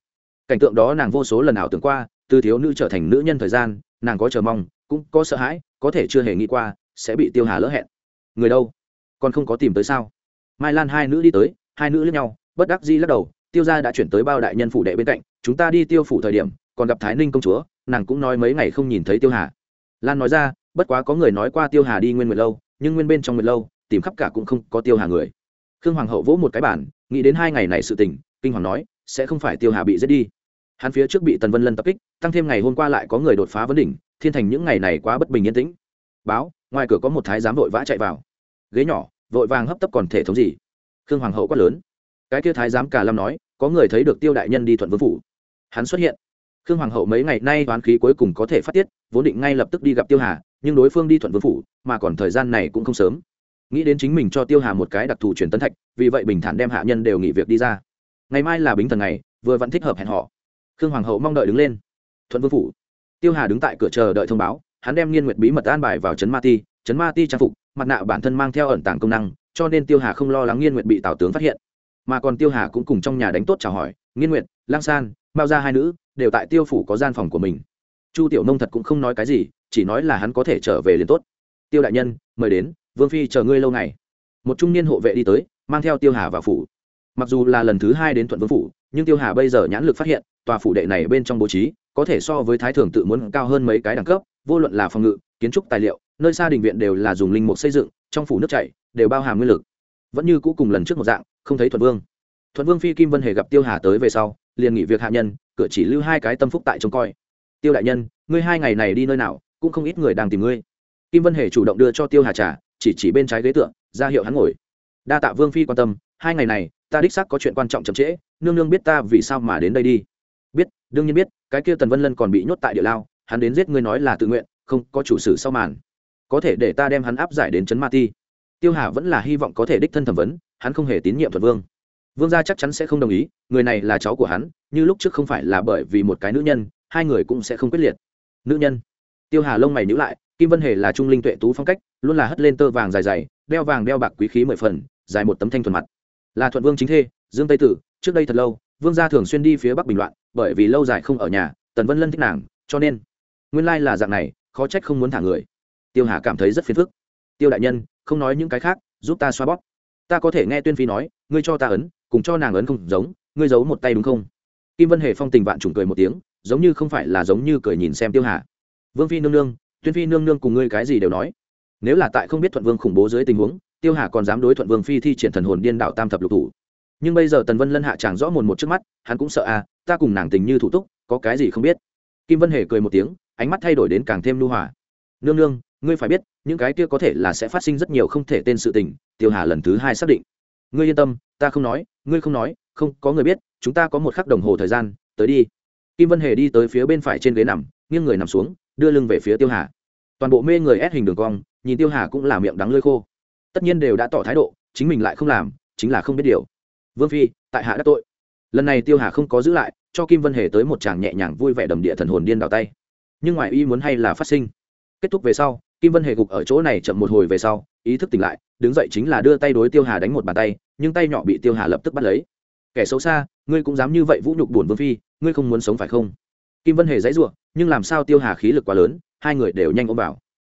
Cảnh tượng đó nàng vô số lần ảo tưởng qua, từ thiếu nữ trở thành nữ nhân thời gian, nàng có chờ mong, cũng có sợ hãi có thể chưa hề nghĩ qua, sẽ bị tiêu hà lỡ hẹn. Người đâu? Còn không có tìm tới sao? Mai lan hai nữ đi tới, hai nữ lẫn nhau, bất đắc di lắc đầu, tiêu gia đã chuyển tới bao đại nhân phủ đệ bên cạnh, chúng ta đi tiêu phủ thời điểm, còn gặp thái ninh công chúa, nàng cũng nói mấy ngày không nhìn thấy tiêu hà. Lan nói ra, bất quá có người nói qua tiêu hà đi nguyên nguyệt lâu, nhưng nguyên bên trong nguyệt lâu, tìm khắp cả cũng không có tiêu hà người. Khương hoàng hậu vỗ một cái bản nghĩ đến hai ngày này sự tình, kinh hoàng nói, sẽ không phải tiêu hà bị giết đi. Hắn phía trước bị tần vân lân tập kích, tăng thêm ngày hôm qua lại có người đột phá vấn đỉnh thiên thành những ngày này quá bất bình yên tĩnh. Báo, ngoài cửa có một thái giám vội vã chạy vào. Ghế nhỏ, vội vàng hấp tấp còn thể thống gì? Khương hoàng hậu quát lớn. Cái kia thái giám cả lâm nói, có người thấy được tiêu đại nhân đi thuận vương phủ. Hắn xuất hiện. Khương hoàng hậu mấy ngày nay toán khí cuối cùng có thể phát tiết, vốn định ngay lập tức đi gặp tiêu hà, nhưng đối phương đi thuận vương phủ, mà còn thời gian này cũng không sớm. Nghĩ đến chính mình cho tiêu hà một cái đặc thù truyền tấn thạch, vì vậy bình thản đem hạ nhân đều nghỉ việc đi ra. Ngày mai là bính thần ngày, vừa vẫn thích hợp hẹn họ khương hoàng hậu mong đợi đứng lên. Thuận vương phủ tiêu hà đứng tại cửa chờ đợi thông báo, hắn đem nghiên nguyệt bí mật an bài vào trấn ma ti, trấn ma ti trang phục, mặt nạ bản thân mang theo ẩn tàng công năng, cho nên tiêu hà không lo lắng nghiên nguyệt bị tào tướng phát hiện. Mà còn tiêu hà cũng cùng trong nhà đánh tốt chào hỏi, nghiên nguyệt, lang san, Mao ra hai nữ, đều tại tiêu phủ có gian phòng của mình. Chu tiểu nông thật cũng không nói cái gì, chỉ nói là hắn có thể trở về liền tốt. Tiêu đại nhân, mời đến, vương phi chờ ngươi lâu ngày. Một trung niên hộ vệ đi tới, mang theo tiêu hà vào phủ. Mặc dù là lần thứ hai đến thuận vương phủ, nhưng tiêu hà bây giờ nhãn lực phát hiện, tòa phủ đệ này bên trong bố trí có thể so với thái thường tự muốn cao hơn mấy cái đẳng cấp, vô luận là phòng ngự, kiến trúc tài liệu, nơi xa đình viện đều là dùng linh mục xây dựng, trong phủ nước chảy, đều bao hàm nguyên lực. Vẫn như cũ cùng lần trước một dạng, không thấy thuận vương. Thuận vương phi kim vân hề gặp tiêu hà tới về sau, liền nghỉ việc hạ nhân, cửa chỉ lưu hai cái tâm phúc tại trông coi. Tiêu đại nhân, ngươi hai ngày này đi nơi nào, cũng không ít người đang tìm ngươi. Kim vân hề chủ động đưa cho tiêu hà trà, chỉ chỉ bên trái ghế tượng ra hiệu hắn ngồi. Đa tạ vương phi quan tâm, hai ngày này, ta đích xác có chuyện quan trọng chậm trễ, nương nương biết ta vì sao mà đến đây đi đương nhiên biết, cái kia tần vân lân còn bị nhốt tại địa lao, hắn đến giết ngươi nói là tự nguyện, không có chủ sử sau màn. Có thể để ta đem hắn áp giải đến trấn ma ti. Tiêu hà vẫn là hy vọng có thể đích thân thẩm vấn, hắn không hề tín nhiệm thuật vương. Vương gia chắc chắn sẽ không đồng ý, người này là cháu của hắn, như lúc trước không phải là bởi vì một cái nữ nhân, hai người cũng sẽ không quyết liệt. Nữ nhân. Tiêu hà lông mày nhữ lại, kim vân hề là trung linh tuệ tú phong cách, luôn là hất lên tơ vàng dài dày đeo vàng đeo bạc quý khí mười phần, dài một tấm thanh thuần mặt. Là thuận vương chính thê, dương tây tử, trước đây thật lâu, vương gia thường xuyên đi phía bắc bình loạn bởi vì lâu dài không ở nhà, tần vân lân thích nàng, cho nên nguyên lai là dạng này, khó trách không muốn thả người. Tiêu hà cảm thấy rất phiền phức. Tiêu đại nhân, không nói những cái khác, giúp ta xoa bóp. Ta có thể nghe tuyên phi nói, ngươi cho ta ấn, cùng cho nàng ấn không giống, ngươi giấu một tay đúng không? Kim vân hề phong tình vạn trùng cười một tiếng, giống như không phải là giống như cười nhìn xem tiêu hà. Vương phi nương nương, tuyên phi nương nương cùng ngươi cái gì đều nói. Nếu là tại không biết thuận vương khủng bố dưới tình huống, tiêu hà còn dám đối thuận vương phi thi triển thần hồn điên đạo tam thập lục thủ. Nhưng bây giờ tần vân lân hạ chàng rõ mồn một trước mắt, hắn cũng sợ à ta cùng nàng tình như thủ túc, có cái gì không biết? Kim vân hề cười một tiếng, ánh mắt thay đổi đến càng thêm lưu hòa. Nương nương, ngươi phải biết, những cái kia có thể là sẽ phát sinh rất nhiều không thể tên sự tình, tiêu hà lần thứ hai xác định. Ngươi yên tâm, ta không nói, ngươi không nói, không, có người biết, chúng ta có một khắc đồng hồ thời gian, tới đi. Kim vân hề đi tới phía bên phải trên ghế nằm, nghiêng người nằm xuống, đưa lưng về phía tiêu hà. Toàn bộ mê người ép hình đường cong, nhìn tiêu hà cũng là miệng đắng lơi khô. Tất nhiên đều đã tỏ thái độ, chính mình lại không làm, chính là không biết điều. Vương phi, tại hạ đã tội lần này tiêu hà không có giữ lại, cho kim vân hề tới một chàng nhẹ nhàng vui vẻ đầm địa thần hồn điên đào tay. Nhưng ngoài ý muốn hay là phát sinh. Kết thúc về sau, kim vân hề gục ở chỗ này chậm một hồi về sau, ý thức tỉnh lại, đứng dậy chính là đưa tay đối tiêu hà đánh một bàn tay, nhưng tay nhỏ bị tiêu hà lập tức bắt lấy. Kẻ xấu xa, ngươi cũng dám như vậy vũ nhục buồn vương phi, ngươi không muốn sống phải không? Kim vân hề dãy ruộng nhưng làm sao tiêu hà khí lực quá lớn, hai người đều nhanh ôm vào.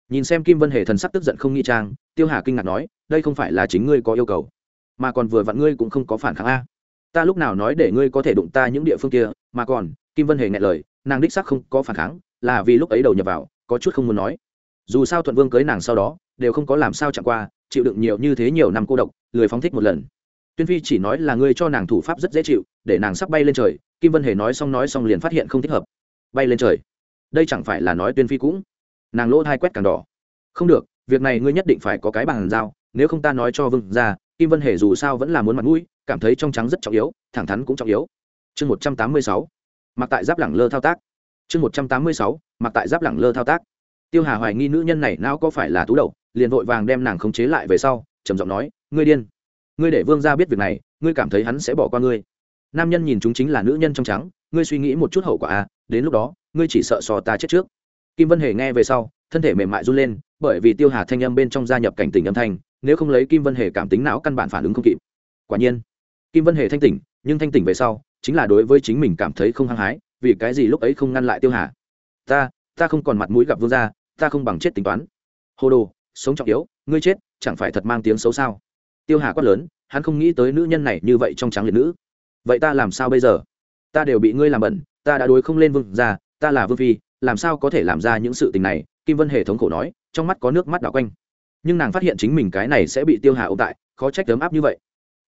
Nhìn xem kim vân hề thần sắc tức giận không nghi trang, tiêu hà kinh ngạc nói, đây không phải là chính ngươi có yêu cầu, mà còn vừa vặn ngươi cũng không có phản kháng a ta lúc nào nói để ngươi có thể đụng ta những địa phương kia, mà còn, kim vân hề nghe lời, nàng đích sắc không có phản kháng, là vì lúc ấy đầu nhập vào, có chút không muốn nói. Dù sao thuận vương cưới nàng sau đó, đều không có làm sao chẳng qua, chịu đựng nhiều như thế nhiều năm cô độc, lười phóng thích một lần. Tuyên phi chỉ nói là ngươi cho nàng thủ pháp rất dễ chịu, để nàng sắp bay lên trời, kim vân hề nói xong nói xong liền phát hiện không thích hợp. Bay lên trời. Đây chẳng phải là nói tuyên phi cũng, nàng lỗ thai quét càng đỏ. Không được, việc này ngươi nhất định phải có cái bàn giao, nếu không ta nói cho vương ra kim vân hề dù sao vẫn là muốn mặt mũi, cảm thấy trong trắng rất trọng yếu, thẳng thắn cũng trọng yếu. Chương một trăm tám mươi sáu, mặc tại giáp lẳng lơ thao tác. Chương một trăm tám mươi sáu, mặc tại giáp lẳng lơ thao tác. Tiêu hà hoài nghi nữ nhân này não có phải là tú đầu, liền vội vàng đem nàng khống chế lại về sau, trầm giọng nói, ngươi điên. Ngươi để vương gia biết việc này, ngươi cảm thấy hắn sẽ bỏ qua ngươi. Nam nhân nhìn chúng chính là nữ nhân trong trắng, ngươi suy nghĩ một chút hậu quả à đến lúc đó, ngươi chỉ sợ sò ta chết trước. Kim vân hề nghe về sau, thân thể mềm mại run lên, bởi vì tiêu hà thanh âm bên trong gia nhập cảnh tình âm thanh nếu không lấy kim vân hề cảm tính não căn bản phản ứng không kịp. Quả nhiên, kim vân hề thanh tỉnh, nhưng thanh tỉnh về sau, chính là đối với chính mình cảm thấy không hăng hái, vì cái gì lúc ấy không ngăn lại tiêu hà? Ta ta không còn mặt mũi gặp vương gia, ta không bằng chết tính toán. Hồ đồ, sống trọng yếu, ngươi chết, chẳng phải thật mang tiếng xấu sao? Tiêu hà quát lớn, hắn không nghĩ tới nữ nhân này như vậy trong trắng liệt nữ. Vậy ta làm sao bây giờ? Ta đều bị ngươi làm bẩn, ta đã đối không lên vương gia, ta là vương phi, làm sao có thể làm ra những sự tình này? Kim vân hề thống khổ nói, trong mắt có nước mắt đảo quanh nhưng nàng phát hiện chính mình cái này sẽ bị tiêu hà ôm tại, khó trách ấm áp như vậy.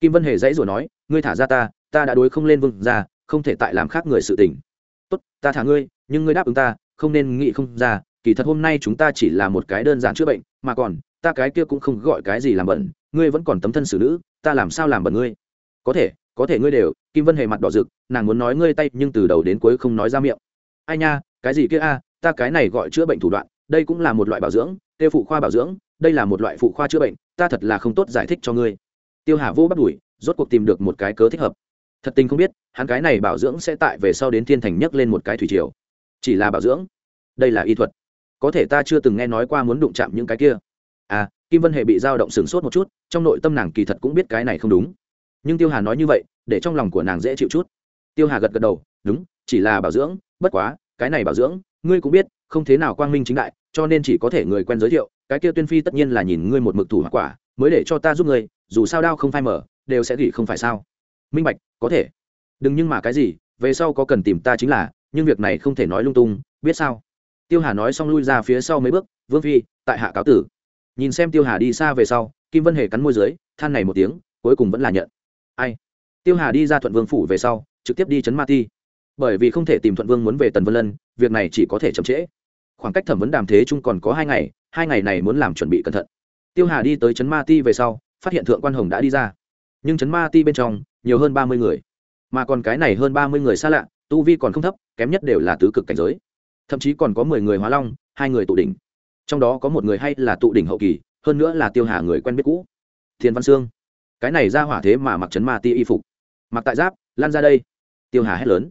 Kim vân hề dãy rồi nói, ngươi thả ra ta ta đã đối không lên vương ra không thể tại làm khác người sự tình. Tốt, ta thả ngươi, nhưng ngươi đáp ứng ta, không nên nghĩ không ra, kỳ thật hôm nay chúng ta chỉ là một cái đơn giản chữa bệnh, mà còn, ta cái kia cũng không gọi cái gì làm bẩn, ngươi vẫn còn tấm thân xử nữ, ta làm sao làm bẩn ngươi? Có thể có thể ngươi đều. Kim vân hề mặt đỏ rực, nàng muốn nói ngươi tay, nhưng từ đầu đến cuối không nói ra miệng. Ai nha, cái gì kia a, ta cái này gọi chữa bệnh thủ đoạn, đây cũng là một loại bảo dưỡng tiêu phụ khoa bảo dưỡng, đây là một loại phụ khoa chữa bệnh, ta thật là không tốt giải thích cho ngươi. Tiêu hà vô bắt đuổi, rốt cuộc tìm được một cái cớ thích hợp. Thật tình không biết, hắn cái này bảo dưỡng sẽ tại về sau đến thiên thành nhấc lên một cái thủy triều. Chỉ là bảo dưỡng. Đây là y thuật. Có thể ta chưa từng nghe nói qua muốn đụng chạm những cái kia. À kim vân hệ bị dao động sửng sốt một chút, trong nội tâm nàng kỳ thật cũng biết cái này không đúng. Nhưng tiêu hà nói như vậy, để trong lòng của nàng dễ chịu chút. Tiêu hà gật gật đầu, đúng, chỉ là bảo dưỡng, bất quá, cái này bảo dưỡng, ngươi cũng biết, không thế nào quang minh chính đại cho nên chỉ có thể người quen giới thiệu, cái kia tuyên phi tất nhiên là nhìn ngươi một mực thủ hoặc quả, mới để cho ta giúp ngươi, dù sao đao không phai mở, đều sẽ gỉ không phải sao. Minh bạch, có thể. Đừng nhưng mà cái gì, về sau có cần tìm ta chính là, nhưng việc này không thể nói lung tung, biết sao? Tiêu hà nói xong lui ra phía sau mấy bước, vương phi, tại hạ cáo tử. Nhìn xem tiêu hà đi xa về sau, kim vân hề cắn môi dưới, than này một tiếng, cuối cùng vẫn là nhận. Ai? Tiêu hà đi ra thuận vương phủ về sau, trực tiếp đi chấn ma ti. Bởi vì không thể tìm thuận vương muốn về tần vân lân, việc này chỉ có thể chậm trễ khoảng cách thẩm vấn đàm thế Trung còn có hai ngày hai ngày này muốn làm chuẩn bị cẩn thận. Tiêu hà đi tới trấn ma ti về sau, phát hiện thượng quan hồng đã đi ra. Nhưng trấn ma ti bên trong, nhiều hơn ba mươi người. Mà còn cái này hơn ba mươi người xa lạ, tu vi còn không thấp, kém nhất đều là tứ cực cảnh giới. Thậm chí còn có mười người hóa long, hai người tụ đỉnh. Trong đó có một người hay là tụ đỉnh hậu kỳ, hơn nữa là tiêu hà người quen biết cũ. Thiền văn sương. Cái này ra hỏa thế mà mặc trấn ma ti y phục. Mặc tại giáp lan ra đây. Tiêu hà hét lớn.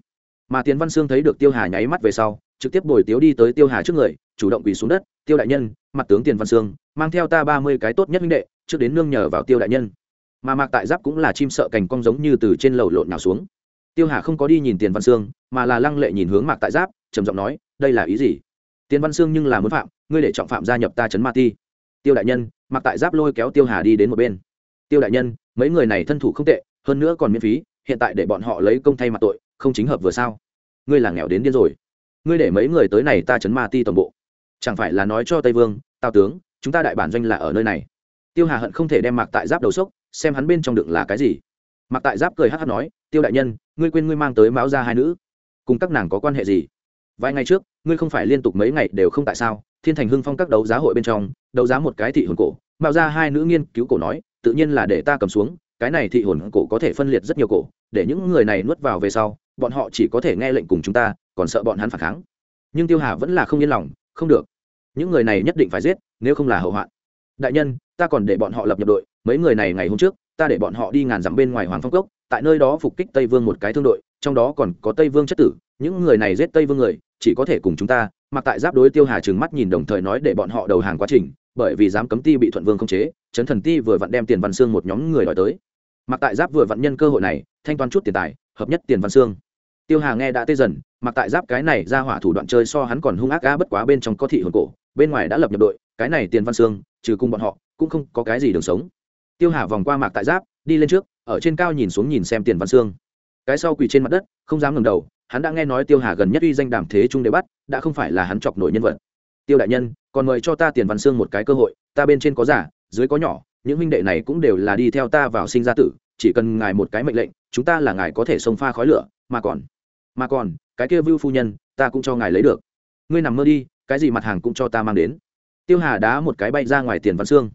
Mà tiến văn sương thấy được tiêu hà nháy mắt về sau trực tiếp bồi tiếu đi tới tiêu hà trước người, chủ động quỳ xuống đất, tiêu đại nhân, mặt tướng tiền văn sương, mang theo ta ba mươi cái tốt nhất huynh đệ, trước đến nương nhờ vào tiêu đại nhân. Mà mạc tại giáp cũng là chim sợ cành cong giống như từ trên lầu lộn nào xuống. Tiêu hà không có đi nhìn tiền văn sương, mà là lăng lệ nhìn hướng mạc tại giáp, trầm giọng nói, đây là ý gì? Tiền văn sương nhưng là muốn phạm, ngươi để trọng phạm gia nhập ta chấn ma ti. Tiêu đại nhân. Mạc tại giáp lôi kéo tiêu hà đi đến một bên. Tiêu đại nhân, mấy người này thân thủ không tệ, hơn nữa còn miễn phí, hiện tại để bọn họ lấy công thay mặt tội, không chính hợp vừa sao? Ngươi là nghèo đến điên rồi ngươi để mấy người tới này ta chấn ma ti toàn bộ. Chẳng phải là nói cho tây vương, tào tướng, chúng ta đại bản doanh là ở nơi này. Tiêu hà hận không thể đem mạc tại giáp đầu sốc, xem hắn bên trong đựng là cái gì. Mạc tại giáp cười hát hát nói, tiêu đại nhân, ngươi quên ngươi mang tới máu ra hai nữ. Cùng các nàng có quan hệ gì? Vài ngày trước, ngươi không phải liên tục mấy ngày đều không tại sao? Thiên thành hưng phong các đấu giá hội bên trong, đấu giá một cái thị hồn cổ. Mạo ra hai nữ nghiên cứu cổ nói, tự nhiên là để ta cầm xuống, cái này thị hồn cổ có thể phân liệt rất nhiều cổ, để những người này nuốt vào về sau, bọn họ chỉ có thể nghe lệnh cùng chúng ta còn sợ bọn hắn phản kháng. Nhưng tiêu hà vẫn là không yên lòng, không được. Những người này nhất định phải giết, nếu không là hậu hoạn. Đại nhân, ta còn để bọn họ lập nhập đội, mấy người này ngày hôm trước, ta để bọn họ đi ngàn dặm bên ngoài hoàng phong cốc, tại nơi đó phục kích tây vương một cái thương đội, trong đó còn có tây vương chất tử, những người này giết tây vương người, chỉ có thể cùng chúng ta, mặc tại giáp đối tiêu hà trừng mắt nhìn đồng thời nói để bọn họ đầu hàng quá trình, bởi vì dám cấm ti bị thuận vương khống chế, chấn thần ti vừa vặn đem tiền văn xương một nhóm người đòi tới. Mặc tại giáp vừa vặn nhân cơ hội này, thanh toán chút tiền tài, hợp nhất tiền văn xương tiêu hà nghe đã tê dần mặc tại giáp cái này ra hỏa thủ đoạn chơi so hắn còn hung ác ga bất quá bên trong có thị hồn cổ bên ngoài đã lập nhập đội cái này tiền văn Sương trừ cùng bọn họ cũng không có cái gì đường sống. Tiêu hà vòng qua mạc tại giáp đi lên trước ở trên cao nhìn xuống nhìn xem tiền văn Sương, cái sau quỳ trên mặt đất không dám ngẩng đầu hắn đã nghe nói tiêu hà gần nhất uy danh đàm thế trung đế bắt đã không phải là hắn chọc nổi nhân vật. Tiêu đại nhân còn mời cho ta tiền văn Sương một cái cơ hội ta bên trên có giả dưới có nhỏ những huynh đệ này cũng đều là đi theo ta vào sinh ra tử chỉ cần ngài một cái mệnh lệnh chúng ta là ngài có thể xông pha khói lửa mà còn mà còn, cái kia vưu phu nhân, ta cũng cho ngài lấy được. Ngươi nằm mơ đi, cái gì mặt hàng cũng cho ta mang đến. Tiêu hà đá một cái bay ra ngoài tiền văn xương.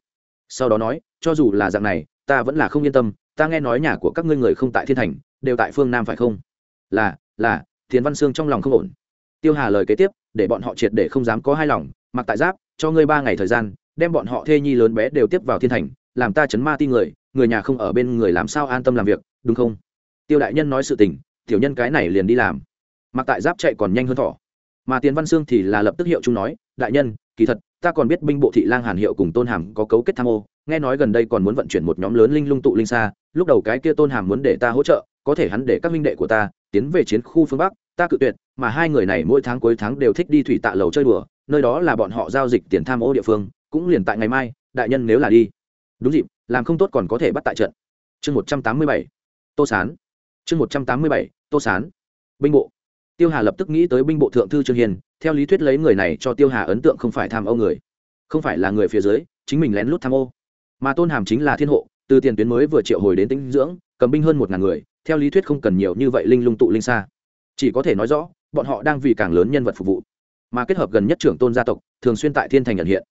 Sau đó nói, cho dù là dạng này, ta vẫn là không yên tâm, ta nghe nói nhà của các ngươi người không tại thiên thành, đều tại phương nam phải không? Là là, tiền văn xương trong lòng không ổn. Tiêu hà lời kế tiếp, để bọn họ triệt để không dám có hai lòng, mặc tại giáp, cho ngươi ba ngày thời gian, đem bọn họ thê nhi lớn bé đều tiếp vào thiên thành, làm ta chấn ma ti người người nhà không ở bên người làm sao an tâm làm việc, đúng không? Tiêu đại nhân nói sự tình tiểu nhân cái này liền đi làm. Mặc tại giáp chạy còn nhanh hơn thỏ. Mà Tiến văn sương thì là lập tức hiệu chúng nói, đại nhân, kỳ thật, ta còn biết binh bộ thị lang hàn hiệu cùng tôn hàm có cấu kết tham ô. Nghe nói gần đây còn muốn vận chuyển một nhóm lớn linh lung tụ linh xa, lúc đầu cái kia tôn hàm muốn để ta hỗ trợ, có thể hắn để các minh đệ của ta tiến về chiến khu phương bắc, ta cự tuyệt, mà hai người này mỗi tháng cuối tháng đều thích đi thủy tạ lầu chơi đùa, nơi đó là bọn họ giao dịch tiền tham ô địa phương, cũng liền tại ngày mai, đại nhân nếu là đi. Đúng dịp, làm không tốt còn có thể bắt tại trận. Chương một trăm tám mươi bảy. Tô sán chương một trăm tám mươi bảy, tô sán. Binh bộ. Tiêu hà lập tức nghĩ tới binh bộ thượng thư trương hiền, theo lý thuyết lấy người này cho tiêu hà ấn tượng không phải tham ô người. Không phải là người phía dưới, chính mình lén lút tham ô. Mà tôn hàm chính là thiên hộ, từ tiền tuyến mới vừa triệu hồi đến tinh dưỡng, cầm binh hơn một ngàn người, theo lý thuyết không cần nhiều như vậy linh lung tụ linh xa. Chỉ có thể nói rõ, bọn họ đang vì càng lớn nhân vật phục vụ. Mà kết hợp gần nhất trưởng tôn gia tộc, thường xuyên tại thiên thành nhận hiện.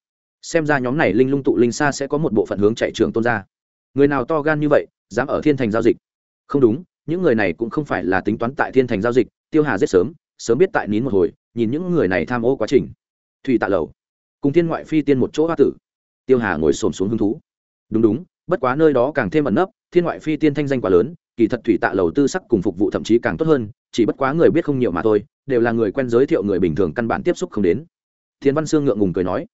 Xem ra nhóm này linh lung tụ linh xa sẽ có một bộ phận hướng chạy trưởng tôn gia. Người nào to gan như vậy, dám ở thiên thành giao dịch? Không đúng những người này cũng không phải là tính toán tại thiên thành giao dịch, tiêu hà rất sớm sớm biết tại nín một hồi, nhìn những người này tham ô quá trình. Thủy tạ lầu, cùng thiên ngoại phi tiên một chỗ hoa tử. Tiêu hà ngồi xổm xuống hứng thú. Đúng đúng, bất quá nơi đó càng thêm ẩn nấp, thiên ngoại phi tiên thanh danh quá lớn, kỳ thật thủy tạ lầu tư sắc cùng phục vụ thậm chí càng tốt hơn, chỉ bất quá người biết không nhiều mà thôi, đều là người quen giới thiệu người bình thường căn bản tiếp xúc không đến. Thiên văn sương ngượng ngùng cười nói,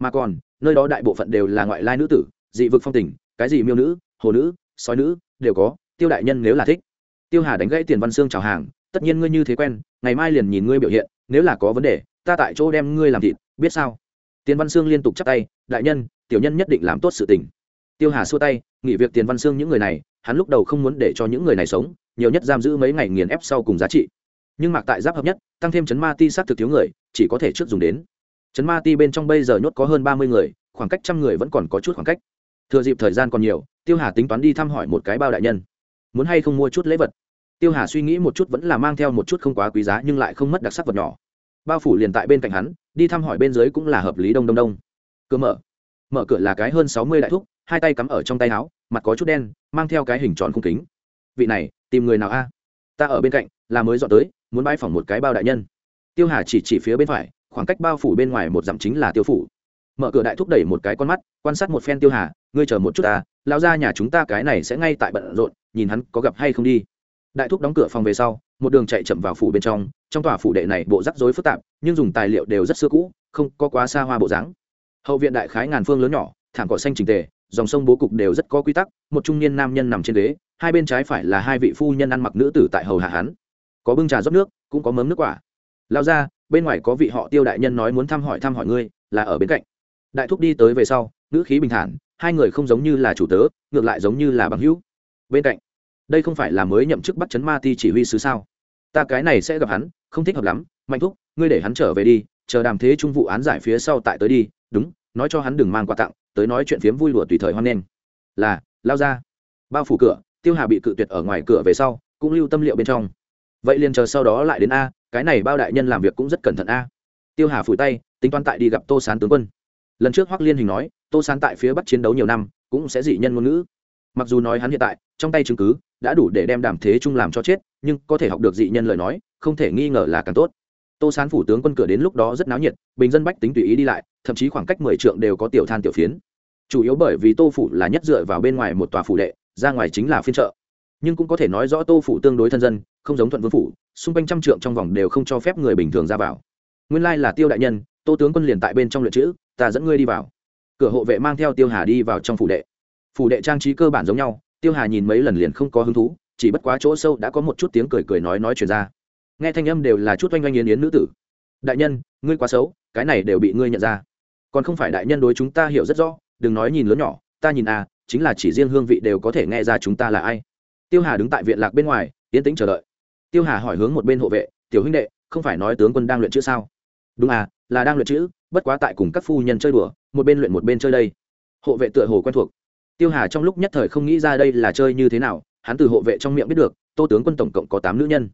mà còn, nơi đó đại bộ phận đều là ngoại lai nữ tử, dị vực phong tình, cái gì miêu nữ, hồ nữ, sói nữ, đều có, tiêu đại nhân nếu là thích tiêu hà đánh gãy tiền văn sương chào hàng, tất nhiên ngươi như thế quen, ngày mai liền nhìn ngươi biểu hiện, nếu là có vấn đề, ta tại chỗ đem ngươi làm thịt, biết sao? Tiền văn sương liên tục chắp tay, đại nhân, tiểu nhân nhất định làm tốt sự tình. Tiêu hà xua tay, nghỉ việc tiền văn sương những người này, hắn lúc đầu không muốn để cho những người này sống, nhiều nhất giam giữ mấy ngày nghiền ép sau cùng giá trị. Nhưng mạc tại giáp hợp nhất, tăng thêm chấn ma ti sát thực thiếu người, chỉ có thể trước dùng đến. Chấn ma ti bên trong bây giờ nhốt có hơn ba mươi người, khoảng cách trăm người vẫn còn có chút khoảng cách. Thừa dịp thời gian còn nhiều, tiêu hà tính toán đi thăm hỏi một cái bao đại nhân muốn hay không mua chút lễ vật. Tiêu hà suy nghĩ một chút vẫn là mang theo một chút không quá quý giá nhưng lại không mất đặc sắc vật nhỏ. Bao phủ liền tại bên cạnh hắn, đi thăm hỏi bên dưới cũng là hợp lý đông đông đông. Cửa mở. Mở cửa là cái hơn sáu mươi đại thúc, hai tay cắm ở trong tay áo, mặt có chút đen, mang theo cái hình tròn khung kính. Vị này, tìm người nào a? Ta ở bên cạnh, là mới dọn tới, muốn bãi phỏng một cái bao đại nhân. Tiêu hà chỉ chỉ phía bên phải, khoảng cách bao phủ bên ngoài một dặm chính là tiêu phủ. Mở cửa đại thúc đẩy một cái con mắt, quan sát một phen tiêu hà, ngươi chờ một chút ta lão gia nhà chúng ta cái này sẽ ngay tại bận rộn, nhìn hắn có gặp hay không đi. Đại thúc đóng cửa phòng về sau, một đường chạy chậm vào phủ bên trong. Trong tòa phủ đệ này bộ rắc rối phức tạp, nhưng dùng tài liệu đều rất xưa cũ, không có quá xa hoa bộ dáng. Hậu viện đại khái ngàn phương lớn nhỏ, thảm cỏ xanh trình tề, dòng sông bố cục đều rất có quy tắc, một trung niên nam nhân nằm trên ghế, hai bên trái phải là hai vị phu nhân ăn mặc nữ tử tại hầu hạ hắn. Có bưng trà rót nước, cũng có mớm nước quả. Lao ra bên ngoài có vị họ tiêu đại nhân nói muốn thăm hỏi thăm hỏi ngươi, là ở bên cạnh. Đại thúc đi tới về sau nữ khí bình thản hai người không giống như là chủ tớ, ngược lại giống như là bằng hữu. Bên cạnh, đây không phải là mới nhậm chức bắt chấn ma ti chỉ huy sứ sao? Ta cái này sẽ gặp hắn, không thích hợp lắm. Mạnh thúc, ngươi để hắn trở về đi, chờ đàm thế trung vụ án giải phía sau tại tới đi. Đúng, nói cho hắn đừng mang quà tặng, tới nói chuyện phiếm vui lùa tùy thời hoan nghênh. Là, lao ra. Bao phủ cửa, tiêu hà bị cự tuyệt ở ngoài cửa về sau, cũng lưu tâm liệu bên trong. Vậy liền chờ sau đó lại đến a, cái này bao đại nhân làm việc cũng rất cẩn thận a. Tiêu hà phủi tay, tính toán tại đi gặp tô sán tướng quân. Lần trước hoắc liên hình nói tô sán tại phía bắc chiến đấu nhiều năm, cũng sẽ dị nhân ngôn ngữ. Mặc dù nói hắn hiện tại, trong tay chứng cứ đã đủ để đem đàm thế trung làm cho chết, nhưng có thể học được dị nhân lời nói, không thể nghi ngờ là càng tốt. Tô sán phủ tướng quân cửa đến lúc đó rất náo nhiệt, bình dân bách tính tùy ý đi lại, thậm chí khoảng cách mười trượng đều có tiểu than tiểu phiến. Chủ yếu bởi vì tô phủ là nhất dựa vào bên ngoài một tòa phủ đệ, ra ngoài chính là phiên chợ. Nhưng cũng có thể nói rõ tô phủ tương đối thân dân, không giống thuận vương phủ, xung quanh trăm trượng trong vòng đều không cho phép người bình thường ra vào. Nguyên lai là tiêu đại nhân, tô tướng quân liền tại bên trong luyện chữ, ta dẫn ngươi đi vào cửa hộ vệ mang theo tiêu hà đi vào trong phủ đệ. Phủ đệ trang trí cơ bản giống nhau, tiêu hà nhìn mấy lần liền không có hứng thú, chỉ bất quá chỗ sâu đã có một chút tiếng cười cười nói nói chuyển ra. Nghe thanh âm đều là chút oanh oanh yến yến nữ tử. Đại nhân, ngươi quá xấu, cái này đều bị ngươi nhận ra. Còn không phải đại nhân đối chúng ta hiểu rất rõ, đừng nói nhìn lớn nhỏ, ta nhìn à chính là chỉ riêng hương vị đều có thể nghe ra chúng ta là ai. Tiêu hà đứng tại viện lạc bên ngoài, yên tĩnh chờ đợi. Tiêu hà hỏi hướng một bên hộ vệ, tiểu huynh đệ, không phải nói tướng quân đang luyện chữ sao? Đúng à là đang luyện chữ, bất quá tại cùng các phu nhân chơi đùa một bên luyện một bên chơi đây. Hộ vệ tựa hồ quen thuộc. Tiêu hà trong lúc nhất thời không nghĩ ra đây là chơi như thế nào, hắn từ hộ vệ trong miệng biết được, tô tướng quân tổng cộng có tám nữ nhân.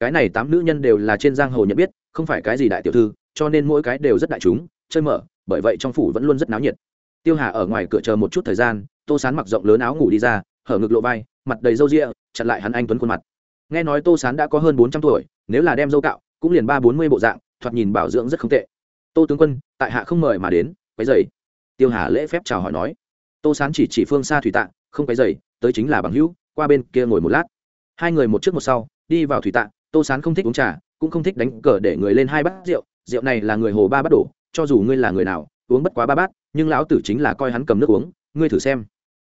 Cái này tám nữ nhân đều là trên giang hồ nhận biết, không phải cái gì đại tiểu thư, cho nên mỗi cái đều rất đại chúng, chơi mở, bởi vậy trong phủ vẫn luôn rất náo nhiệt. Tiêu hà ở ngoài cửa chờ một chút thời gian, tô sán mặc rộng lớn áo ngủ đi ra, hở ngực lộ vai, mặt đầy râu ria, chặn lại hắn anh tuấn khuôn mặt. Nghe nói tô sán đã có hơn bốn trăm tuổi, nếu là đem dâu cạo, cũng liền ba bốn mươi bộ dạng, thoạt nhìn bảo dưỡng rất không tệ. Tô tướng quân, tại hạ không mời mà đến quấy dày tiêu hà lễ phép chào hỏi nói. Tô sán chỉ chỉ phương xa thủy tạ không quấy dày tới chính là bằng hữu, qua bên kia ngồi một lát. Hai người một trước một sau, đi vào thủy tạ tô sán không thích uống trà, cũng không thích đánh cờ để người lên hai bát rượu. Rượu này là người hồ ba bát đổ, cho dù ngươi là người nào, uống bất quá ba bát, nhưng lão tử chính là coi hắn cầm nước uống, ngươi thử xem.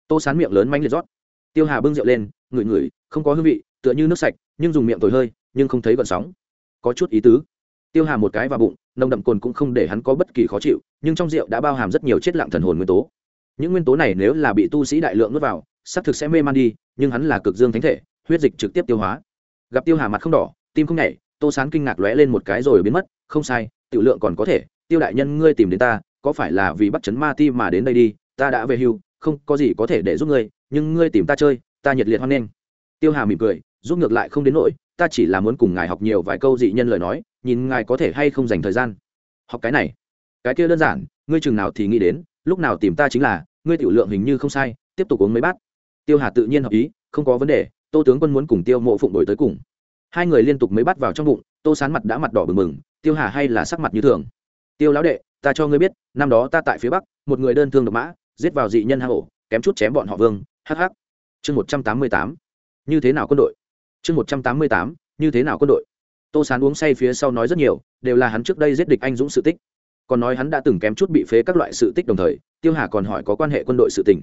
Tô sán miệng lớn manh liệt rót. Tiêu hà bưng rượu lên, ngửi ngửi, không có hương vị, tựa như nước sạch, nhưng dùng miệng thổi hơi, nhưng không thấy gọn sóng. Có chút ý tứ. Tiêu hà một cái vào bụng nồng đậm cồn cũng không để hắn có bất kỳ khó chịu, nhưng trong rượu đã bao hàm rất nhiều chết lặng thần hồn nguyên tố. Những nguyên tố này nếu là bị tu sĩ đại lượng nuốt vào, xác thực sẽ mê man đi, nhưng hắn là cực dương thánh thể, huyết dịch trực tiếp tiêu hóa. Gặp tiêu hà mặt không đỏ, tim không nhảy, tô sán kinh ngạc lóe lên một cái rồi biến mất, không sai, tiểu lượng còn có thể, tiêu đại nhân ngươi tìm đến ta, có phải là vì bắt chấn ma ti mà đến đây đi, ta đã về hưu, không có gì có thể để giúp ngươi, nhưng ngươi tìm ta chơi, ta nhiệt liệt hoan nghênh. Tiêu hà mỉm cười, giúp ngược lại không đến nỗi, ta chỉ là muốn cùng ngài học nhiều vài câu dị nhân lời nói nhìn ngài có thể hay không dành thời gian. Học cái này. Cái kia đơn giản, ngươi chừng nào thì nghĩ đến, lúc nào tìm ta chính là, ngươi tiểu lượng hình như không sai, tiếp tục uống mấy bát. Tiêu hà tự nhiên hợp ý, không có vấn đề, tô tướng quân muốn cùng tiêu mộ phụng đổi tới cùng. Hai người liên tục mấy bát vào trong bụng, tô sán mặt đã mặt đỏ bừng bừng, tiêu hà hay là sắc mặt như thường. Tiêu lão đệ, ta cho ngươi biết, năm đó ta tại phía bắc, một người đơn thương độc mã, giết vào dị nhân hang hổ kém chút chém bọn họ vương hh chương một trăm tám mươi tám. Như thế nào quân đội? Chương một trăm tám mươi tám. Như thế nào quân đội? Tô sán uống say phía sau nói rất nhiều, đều là hắn trước đây giết địch anh dũng sự tích. Còn nói hắn đã từng kém chút bị phế các loại sự tích đồng thời, tiêu hà còn hỏi có quan hệ quân đội sự tình.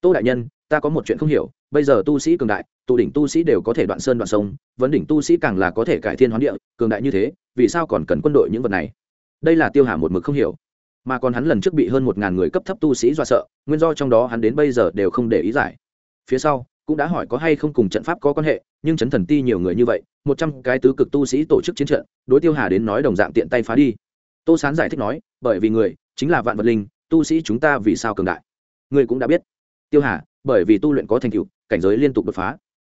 Tô đại nhân, ta có một chuyện không hiểu, bây giờ tu sĩ cường đại, tụ đỉnh tu sĩ đều có thể đoạn sơn đoạn sông, vấn đỉnh tu sĩ càng là có thể cải thiên hoán địa, cường đại như thế, vì sao còn cần quân đội những vật này? Đây là tiêu hà một mực không hiểu. Mà còn hắn lần trước bị hơn một ngàn người cấp thấp tu sĩ do sợ, nguyên do trong đó hắn đến bây giờ đều không để ý giải. Phía sau cũng đã hỏi có hay không cùng trận pháp có quan hệ, nhưng chấn thần ti nhiều người như vậy, một trăm cái tứ cực tu sĩ tổ chức chiến trận, đối tiêu hà đến nói đồng dạng tiện tay phá đi. Tô sán giải thích nói, bởi vì người chính là vạn vật linh, tu sĩ chúng ta vì sao cường đại? Người cũng đã biết. Tiêu hà, bởi vì tu luyện có thành tựu, cảnh giới liên tục đột phá.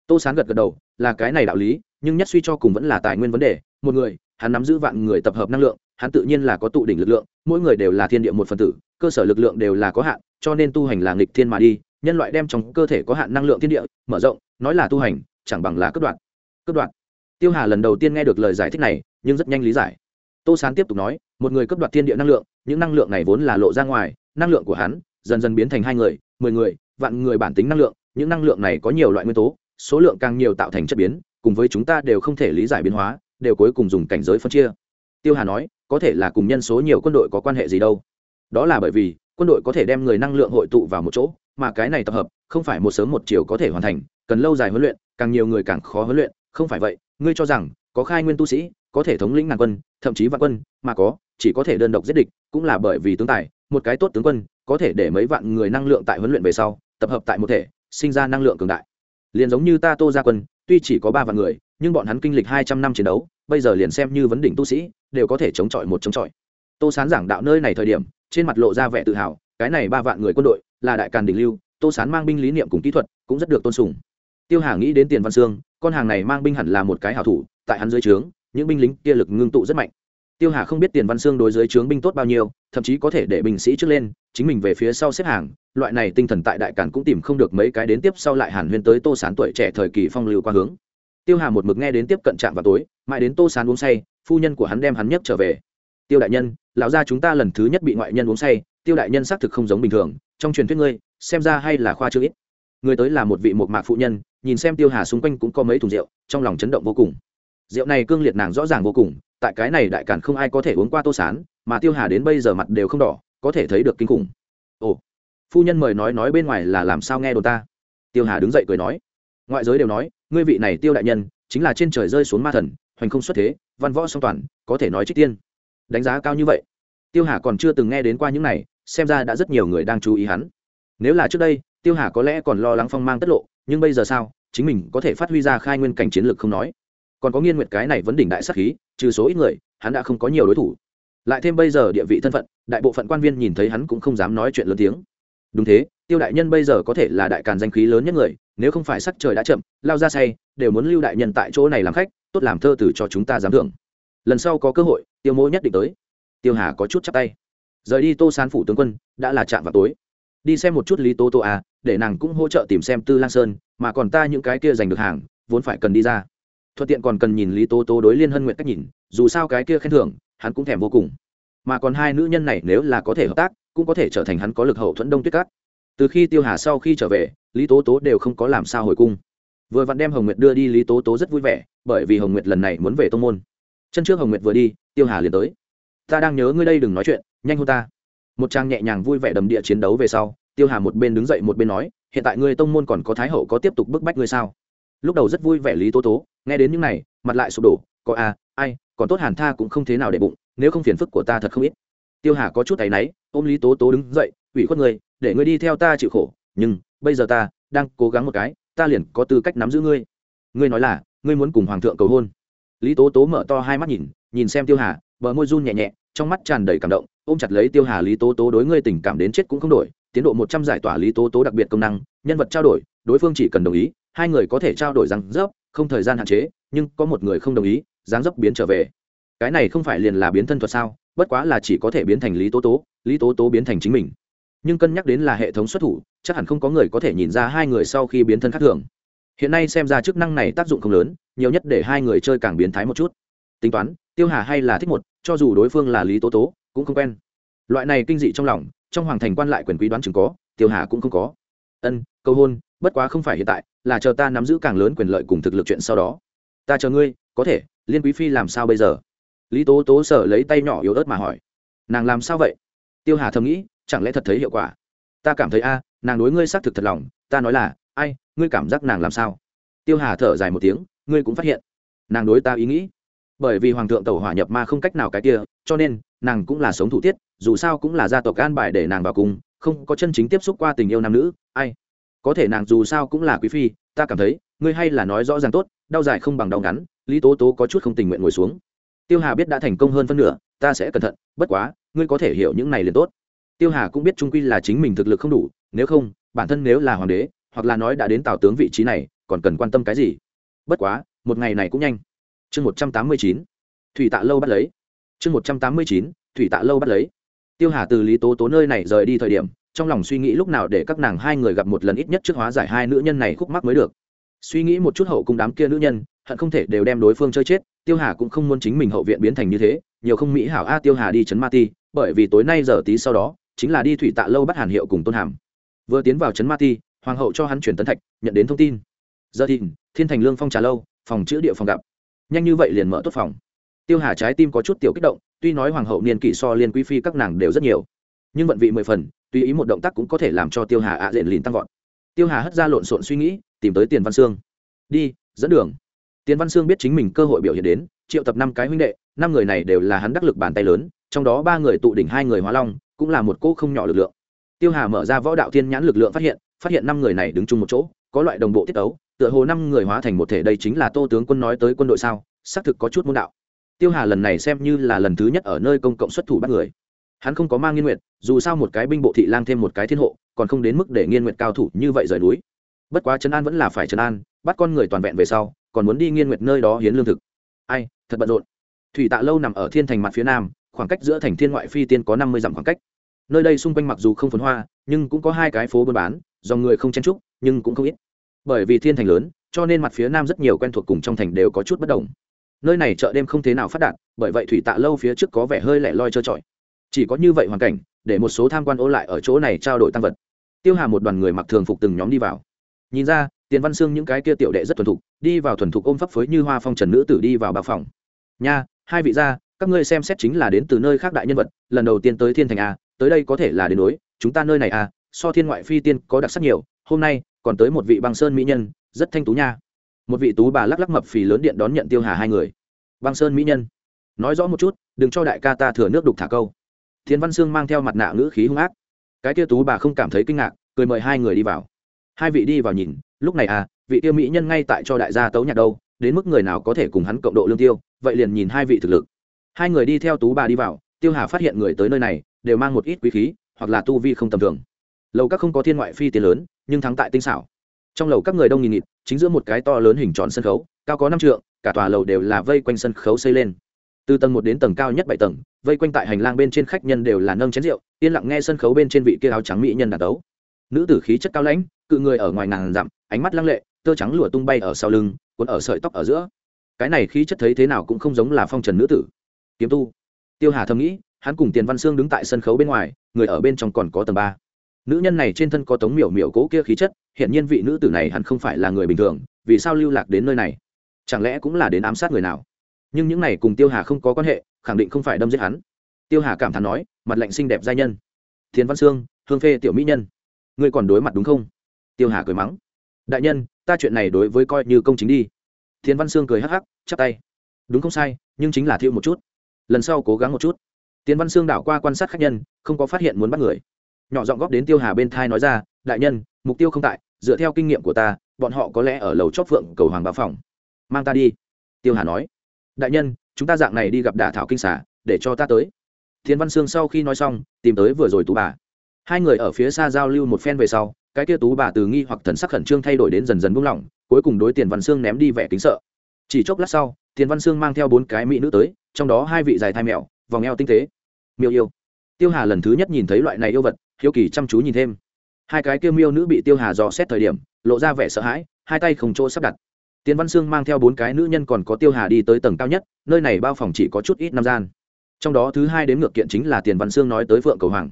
Tô sán gật gật đầu, là cái này đạo lý, nhưng nhất suy cho cùng vẫn là tài nguyên vấn đề. Một người, hắn nắm giữ vạn người tập hợp năng lượng, hắn tự nhiên là có tụ đỉnh lực lượng, mỗi người đều là thiên địa một phần tử, cơ sở lực lượng đều là có hạn, cho nên tu hành là nghịch thiên mà đi nhân loại đem trong cơ thể có hạn năng lượng thiên địa, mở rộng, nói là tu hành, chẳng bằng là cất đoạn cất đoạn tiêu hà lần đầu tiên nghe được lời giải thích này, nhưng rất nhanh lý giải. Tô sán tiếp tục nói, một người cấp đoạt thiên địa năng lượng, những năng lượng này vốn là lộ ra ngoài, năng lượng của hắn dần dần biến thành hai người, mười người, vạn người bản tính năng lượng, những năng lượng này có nhiều loại nguyên tố, số lượng càng nhiều tạo thành chất biến, cùng với chúng ta đều không thể lý giải biến hóa, đều cuối cùng dùng cảnh giới phân chia. Tiêu hà nói, có thể là cùng nhân số nhiều quân đội có quan hệ gì đâu. Đó là bởi vì quân đội có thể đem người năng lượng hội tụ vào một chỗ mà cái này tập hợp, không phải một sớm một chiều có thể hoàn thành, cần lâu dài huấn luyện, càng nhiều người càng khó huấn luyện, không phải vậy, ngươi cho rằng, có khai nguyên tu sĩ, có thể thống lĩnh ngàn quân, thậm chí vạn quân, mà có, chỉ có thể đơn độc giết địch, cũng là bởi vì tướng tài, một cái tốt tướng quân, có thể để mấy vạn người năng lượng tại huấn luyện về sau, tập hợp tại một thể, sinh ra năng lượng cường đại. Liền giống như ta tô gia quân, tuy chỉ có ba vạn người, nhưng bọn hắn kinh lịch hai trăm năm chiến đấu, bây giờ liền xem như vấn đỉnh tu sĩ, đều có thể chống chọi một chống chọi. Tô sán giảng đạo nơi này thời điểm, trên mặt lộ ra vẻ tự hào, cái này ba vạn người quân đội là đại càn đỉnh lưu, tô sán mang binh lý niệm cùng kỹ thuật cũng rất được tôn sùng. Tiêu hà nghĩ đến tiền văn sương, con hàng này mang binh hẳn là một cái hảo thủ, tại hắn dưới trướng, những binh lính kia lực ngưng tụ rất mạnh. Tiêu hà không biết tiền văn sương đối dưới trướng binh tốt bao nhiêu, thậm chí có thể để binh sĩ trước lên, chính mình về phía sau xếp hàng, loại này tinh thần tại đại càn cũng tìm không được mấy cái đến tiếp sau lại hàn huyên tới tô sán tuổi trẻ thời kỳ phong lưu qua hướng. Tiêu hà một mực nghe đến tiếp cận trạm vào tối, mãi đến tô sán uống say, phu nhân của hắn đem hắn nhấc trở về. Tiêu đại nhân, lão gia chúng ta lần thứ nhất bị ngoại nhân uống say tiêu đại nhân xác thực không giống bình thường, trong truyền thuyết ngươi, xem ra hay là khoa chưa ít. Người tới là một vị một mạc phụ nhân, nhìn xem tiêu hà xung quanh cũng có mấy thùng rượu, trong lòng chấn động vô cùng. Rượu này cương liệt nàng rõ ràng vô cùng, tại cái này đại cản không ai có thể uống qua tô sán, mà tiêu hà đến bây giờ mặt đều không đỏ, có thể thấy được kinh khủng. Ồ, phu nhân mời nói nói bên ngoài là làm sao nghe đồ ta? Tiêu hà đứng dậy cười nói. Ngoại giới đều nói, ngươi vị này tiêu đại nhân, chính là trên trời rơi xuống ma thần, hoành không xuất thế, văn võ song toàn, có thể nói trích tiên. Đánh giá cao như vậy tiêu hà còn chưa từng nghe đến qua những này, xem ra đã rất nhiều người đang chú ý hắn. Nếu là trước đây, tiêu hà có lẽ còn lo lắng phong mang tất lộ, nhưng bây giờ sao, chính mình có thể phát huy ra khai nguyên cảnh chiến lược không nói. Còn có nghiên nguyệt cái này vấn đỉnh đại sắc khí, trừ số ít người, hắn đã không có nhiều đối thủ. Lại thêm bây giờ địa vị thân phận, đại bộ phận quan viên nhìn thấy hắn cũng không dám nói chuyện lớn tiếng. Đúng thế, tiêu đại nhân bây giờ có thể là đại càn danh khí lớn nhất người, nếu không phải sắc trời đã chậm, lao ra say, đều muốn lưu đại nhân tại chỗ này làm khách, tốt làm thơ tử cho chúng ta dám thưởng. Lần sau có cơ hội, tiêu mỗ nhất định tới tiêu hà có chút chắc tay. Rời đi tô sán phủ tướng quân, đã là chạm vào tối. Đi xem một chút lý tô tô à để nàng cũng hỗ trợ tìm xem tư lang sơn, mà còn ta những cái kia giành được hàng, vốn phải cần đi ra. Thuận tiện còn cần nhìn lý Tô Tô đối liên hân nguyện cách nhìn, dù sao cái kia khen thưởng, hắn cũng thèm vô cùng. Mà còn hai nữ nhân này nếu là có thể hợp tác, cũng có thể trở thành hắn có lực hậu thuẫn đông tuyết cát từ khi tiêu hà sau khi trở về, lý tố tố đều không có làm sao hồi cung. Vừa vặn đem hồng nguyệt đưa đi, lý tố tố rất vui vẻ, bởi vì hồng nguyệt lần này muốn về tô n g môn. Chân trước hồng nguyệt vừa đi, tiêu hà liền tới ta đang nhớ ngươi đây đừng nói chuyện, nhanh hô ta. Một trang nhẹ nhàng vui vẻ đầm địa chiến đấu về sau, tiêu hà một bên đứng dậy một bên nói, hiện tại ngươi tông môn còn có thái hậu có tiếp tục bức bách ngươi sao? Lúc đầu rất vui vẻ lý tố tố, nghe đến những này, mặt lại sụp đổ, có à ai, còn tốt hàn tha cũng không thế nào để bụng, nếu không phiền phức của ta thật không ít. Tiêu hà có chút tay náy, ôm lý tố tố đứng dậy, ủy khuất ngươi, để ngươi đi theo ta chịu khổ, nhưng, bây giờ ta đang cố gắng một cái, ta liền có tư cách nắm giữ ngươi. Ngươi nói là, ngươi muốn cùng hoàng thượng cầu hôn. Lý tố tố mở to hai mắt nhìn nhìn xem tiêu hà, bờ môi run nhẹ nhẹ trong mắt tràn đầy cảm động, ôm chặt lấy tiêu hà lý tố tố đối ngươi tình cảm đến chết cũng không đổi, tiến độ một trăm giải tỏa lý tố tố đặc biệt công năng, nhân vật trao đổi, đối phương chỉ cần đồng ý, hai người có thể trao đổi rằng dốc không thời gian hạn chế, nhưng có một người không đồng ý, dáng dấp biến trở về. Cái này không phải liền là biến thân thuật sao, bất quá là chỉ có thể biến thành lý tố tố, lý tố tố biến thành chính mình. Nhưng cân nhắc đến là hệ thống xuất thủ, chắc hẳn không có người có thể nhìn ra hai người sau khi biến thân khác thường. Hiện nay xem ra chức năng này tác dụng không lớn, nhiều nhất để hai người chơi càng biến thái một chút. Tính toán tiêu hà hay là thích một, cho dù đối phương là lý tố tố, cũng không quen. Loại này kinh dị trong lòng, trong hoàng thành quan lại quyền quý đoán chừng có, tiêu hà cũng không có. Ân, cầu hôn, bất quá không phải hiện tại, là chờ ta nắm giữ càng lớn quyền lợi cùng thực lực chuyện sau đó. Ta chờ ngươi, có thể, liên quý phi làm sao bây giờ? Lý tố tố sở lấy tay nhỏ yếu ớt mà hỏi. Nàng làm sao vậy? Tiêu hà thầm nghĩ, chẳng lẽ thật thấy hiệu quả? Ta cảm thấy a, nàng đối ngươi xác thực thật lòng, ta nói là, ai, ngươi cảm giác nàng làm sao? Tiêu hà thở dài một tiếng, ngươi cũng phát hiện. Nàng đối ta ý nghĩ bởi vì hoàng thượng tẩu hỏa nhập ma không cách nào cái kia, cho nên nàng cũng là sống thủ tiết, dù sao cũng là gia tộc an bài để nàng vào cùng, không có chân chính tiếp xúc qua tình yêu nam nữ, ai? Có thể nàng dù sao cũng là quý phi, ta cảm thấy, ngươi hay là nói rõ ràng tốt, đau dài không bằng đau ngắn, lý tố tố có chút không tình nguyện ngồi xuống. Tiêu hà biết đã thành công hơn phân nửa, ta sẽ cẩn thận, bất quá, ngươi có thể hiểu những này liền tốt. Tiêu hà cũng biết trung quy là chính mình thực lực không đủ, nếu không, bản thân nếu là hoàng đế, hoặc là nói đã đến tào tướng vị trí này, còn cần quan tâm cái gì? Bất quá, một ngày này cũng nhanh chương một trăm tám mươi chín, thủy tạ lâu bắt lấy. Chương một trăm tám mươi chín, thủy tạ lâu bắt lấy. Tiêu hà từ lý tố tố nơi này rời đi thời điểm, trong lòng suy nghĩ lúc nào để các nàng hai người gặp một lần ít nhất trước hóa giải hai nữ nhân này khúc mắc mới được. Suy nghĩ một chút hậu cùng đám kia nữ nhân, hận không thể đều đem đối phương chơi chết, tiêu hà cũng không muốn chính mình hậu viện biến thành như thế, nhiều không mỹ hảo a tiêu hà đi chấn ma ti, bởi vì tối nay giờ tí sau đó, chính là đi thủy tạ lâu bắt hàn hiệu cùng tôn hàm. Vừa tiến vào chấn ma ti, hoàng hậu cho hắn chuyển tấn thạch, nhận đến thông tin. Giờ thìn thiên thành lương phong trà lâu, phòng chữ địa phòng gặp nhanh như vậy liền mở tốt phòng. Tiêu hà trái tim có chút tiểu kích động, tuy nói hoàng hậu niên kỷ so liên quý phi các nàng đều rất nhiều, nhưng vận vị mười phần, tùy ý một động tác cũng có thể làm cho tiêu hà ạ à diện lìn tăng vọt. Tiêu hà hất ra lộn xộn suy nghĩ, tìm tới tiền văn sương. Đi, dẫn đường. Tiền văn sương biết chính mình cơ hội biểu hiện đến, triệu tập năm cái huynh đệ, năm người này đều là hắn đắc lực bàn tay lớn, trong đó ba người tụ đỉnh hai người hóa long, cũng là một cỗ không nhỏ lực lượng. Tiêu hà mở ra võ đạo thiên nhãn lực lượng phát hiện phát hiện năm người này đứng chung một chỗ có loại đồng bộ tiết tấu, tựa hồ năm người hóa thành một thể đây chính là tô tướng quân nói tới quân đội sao xác thực có chút môn đạo. Tiêu hà lần này xem như là lần thứ nhất ở nơi công cộng xuất thủ bắt người. Hắn không có mang nghiên nguyện, dù sao một cái binh bộ thị lang thêm một cái thiên hộ còn không đến mức để nghiên nguyện cao thủ như vậy rời núi. Bất quá trấn an vẫn là phải trấn an bắt con người toàn vẹn về sau còn muốn đi nghiên nguyện nơi đó hiến lương thực. Ai thật bận rộn. Thủy tạ lâu nằm ở thiên thành mặt phía nam khoảng cách giữa thành thiên ngoại phi tiên có năm mươi dặm khoảng cách. Nơi đây xung quanh mặc dù không phồn hoa nhưng cũng có hai cái phố buôn bán do người không chen trúc nhưng cũng không ít. Bởi vì thiên thành lớn, cho nên mặt phía nam rất nhiều quen thuộc cùng trong thành đều có chút bất đồng. Nơi này chợ đêm không thế nào phát đạt, bởi vậy thủy tạ lâu phía trước có vẻ hơi lẻ loi trơ trọi. Chỉ có như vậy hoàn cảnh, để một số tham quan ô lại ở chỗ này trao đổi tăng vật. Tiêu hà một đoàn người mặc thường phục từng nhóm đi vào. Nhìn ra, tiền văn xương những cái kia tiểu đệ rất thuần thục, đi vào thuần thục ôm pháp phới như hoa phong trần nữ tử đi vào bao phòng. Nha, hai vị gia, các ngươi xem xét chính là đến từ nơi khác đại nhân vật, lần đầu tiên tới thiên thành a tới đây có thể là đến đối, chúng ta nơi này a so thiên ngoại phi tiên có đặc sắc nhiều, hôm nay còn tới một vị băng sơn mỹ nhân, rất thanh tú nha. Một vị tú bà lắc lắc mập phì lớn điện đón nhận tiêu hà hai người. Băng sơn mỹ nhân. Nói rõ một chút, đừng cho đại ca ta thừa nước đục thả câu. Thiên văn sương mang theo mặt nạ ngữ khí hung ác. Cái kia tú bà không cảm thấy kinh ngạc, cười mời hai người đi vào. Hai vị đi vào nhìn, lúc này à vị tiêu mỹ nhân ngay tại cho đại gia tấu nhạc đâu, đến mức người nào có thể cùng hắn cộng độ lương tiêu, vậy liền nhìn hai vị thực lực. Hai người đi theo tú bà đi vào, tiêu hà phát hiện người tới nơi này, đều mang một ít quý khí, hoặc là tu vi không tầm thường. Lầu các không có thiên ngoại phi tiền lớn nhưng thắng tại tinh xảo. Trong lầu các người đông nghìn nghịt, chính giữa một cái to lớn hình tròn sân khấu, cao có năm trượng, cả tòa lầu đều là vây quanh sân khấu xây lên. Từ tầng một đến tầng cao nhất bảy tầng, vây quanh tại hành lang bên trên khách nhân đều là nâng chén rượu, yên lặng nghe sân khấu bên trên vị kia áo trắng mỹ nhân đàn đấu. Nữ tử khí chất cao lãnh, cự người ở ngoài ngàn dặm, ánh mắt lăng lệ, tơ trắng lụa tung bay ở sau lưng, cuốn ở sợi tóc ở giữa. Cái này khí chất thấy thế nào cũng không giống là phong trần nữ tử. Kiếm tu. Tiêu hà thầm nghĩ, hắn cùng tiền văn sương đứng tại sân khấu bên ngoài, người ở bên trong còn có tầng ba nữ nhân này trên thân có tống miểu miểu cố kia khí chất hiện nhiên vị nữ tử này hẳn không phải là người bình thường, vì sao lưu lạc đến nơi này? Chẳng lẽ cũng là đến ám sát người nào? Nhưng những này cùng tiêu hà không có quan hệ, khẳng định không phải đâm giết hắn. Tiêu hà cảm thán nói, mặt lạnh xinh đẹp giai nhân. Thiên văn sương, hương phê tiểu mỹ nhân. Ngươi còn đối mặt đúng không? Tiêu hà cười mắng. Đại nhân, ta chuyện này đối với coi như công chính đi. Thiên văn sương cười hắc hắc, chắp tay. Đúng không sai, nhưng chính là thiêu một chút. Lần sau cố gắng một chút. Tiến văn sương đảo qua quan sát khách nhân, không có phát hiện muốn bắt người nhỏ giọng góp đến tiêu hà bên thai nói ra, đại nhân, mục tiêu không tại, dựa theo kinh nghiệm của ta, bọn họ có lẽ ở lầu chót phượng cầu hoàng bá phòng. Mang ta đi. Tiêu hà nói. Đại nhân, chúng ta dạng này đi gặp đả thảo kinh xả để cho ta tới. Thiên văn sương sau khi nói xong, tìm tới vừa rồi tú bà. Hai người ở phía xa giao lưu một phen về sau, cái kia tú bà từ nghi hoặc thần sắc khẩn trương thay đổi đến dần dần buông lỏng, cuối cùng đối tiền văn sương ném đi vẻ kính sợ. Chỉ chốc lát sau, tiền văn sương mang theo bốn cái mỹ nữ tới, trong đó hai vị dài thai mèo, vòng eo tinh tế. Miêu yêu. Tiêu hà lần thứ nhất nhìn thấy loại này yêu vật hiếu kỳ chăm chú nhìn thêm. Hai cái kêu miêu nữ bị tiêu hà dò xét thời điểm, lộ ra vẻ sợ hãi, hai tay không chỗ sắp đặt. Tiến văn sương mang theo bốn cái nữ nhân còn có tiêu hà đi tới tầng cao nhất, nơi này bao phòng chỉ có chút ít năm gian. Trong đó thứ hai đến ngược kiện chính là tiền văn sương nói tới phượng cầu hoàng.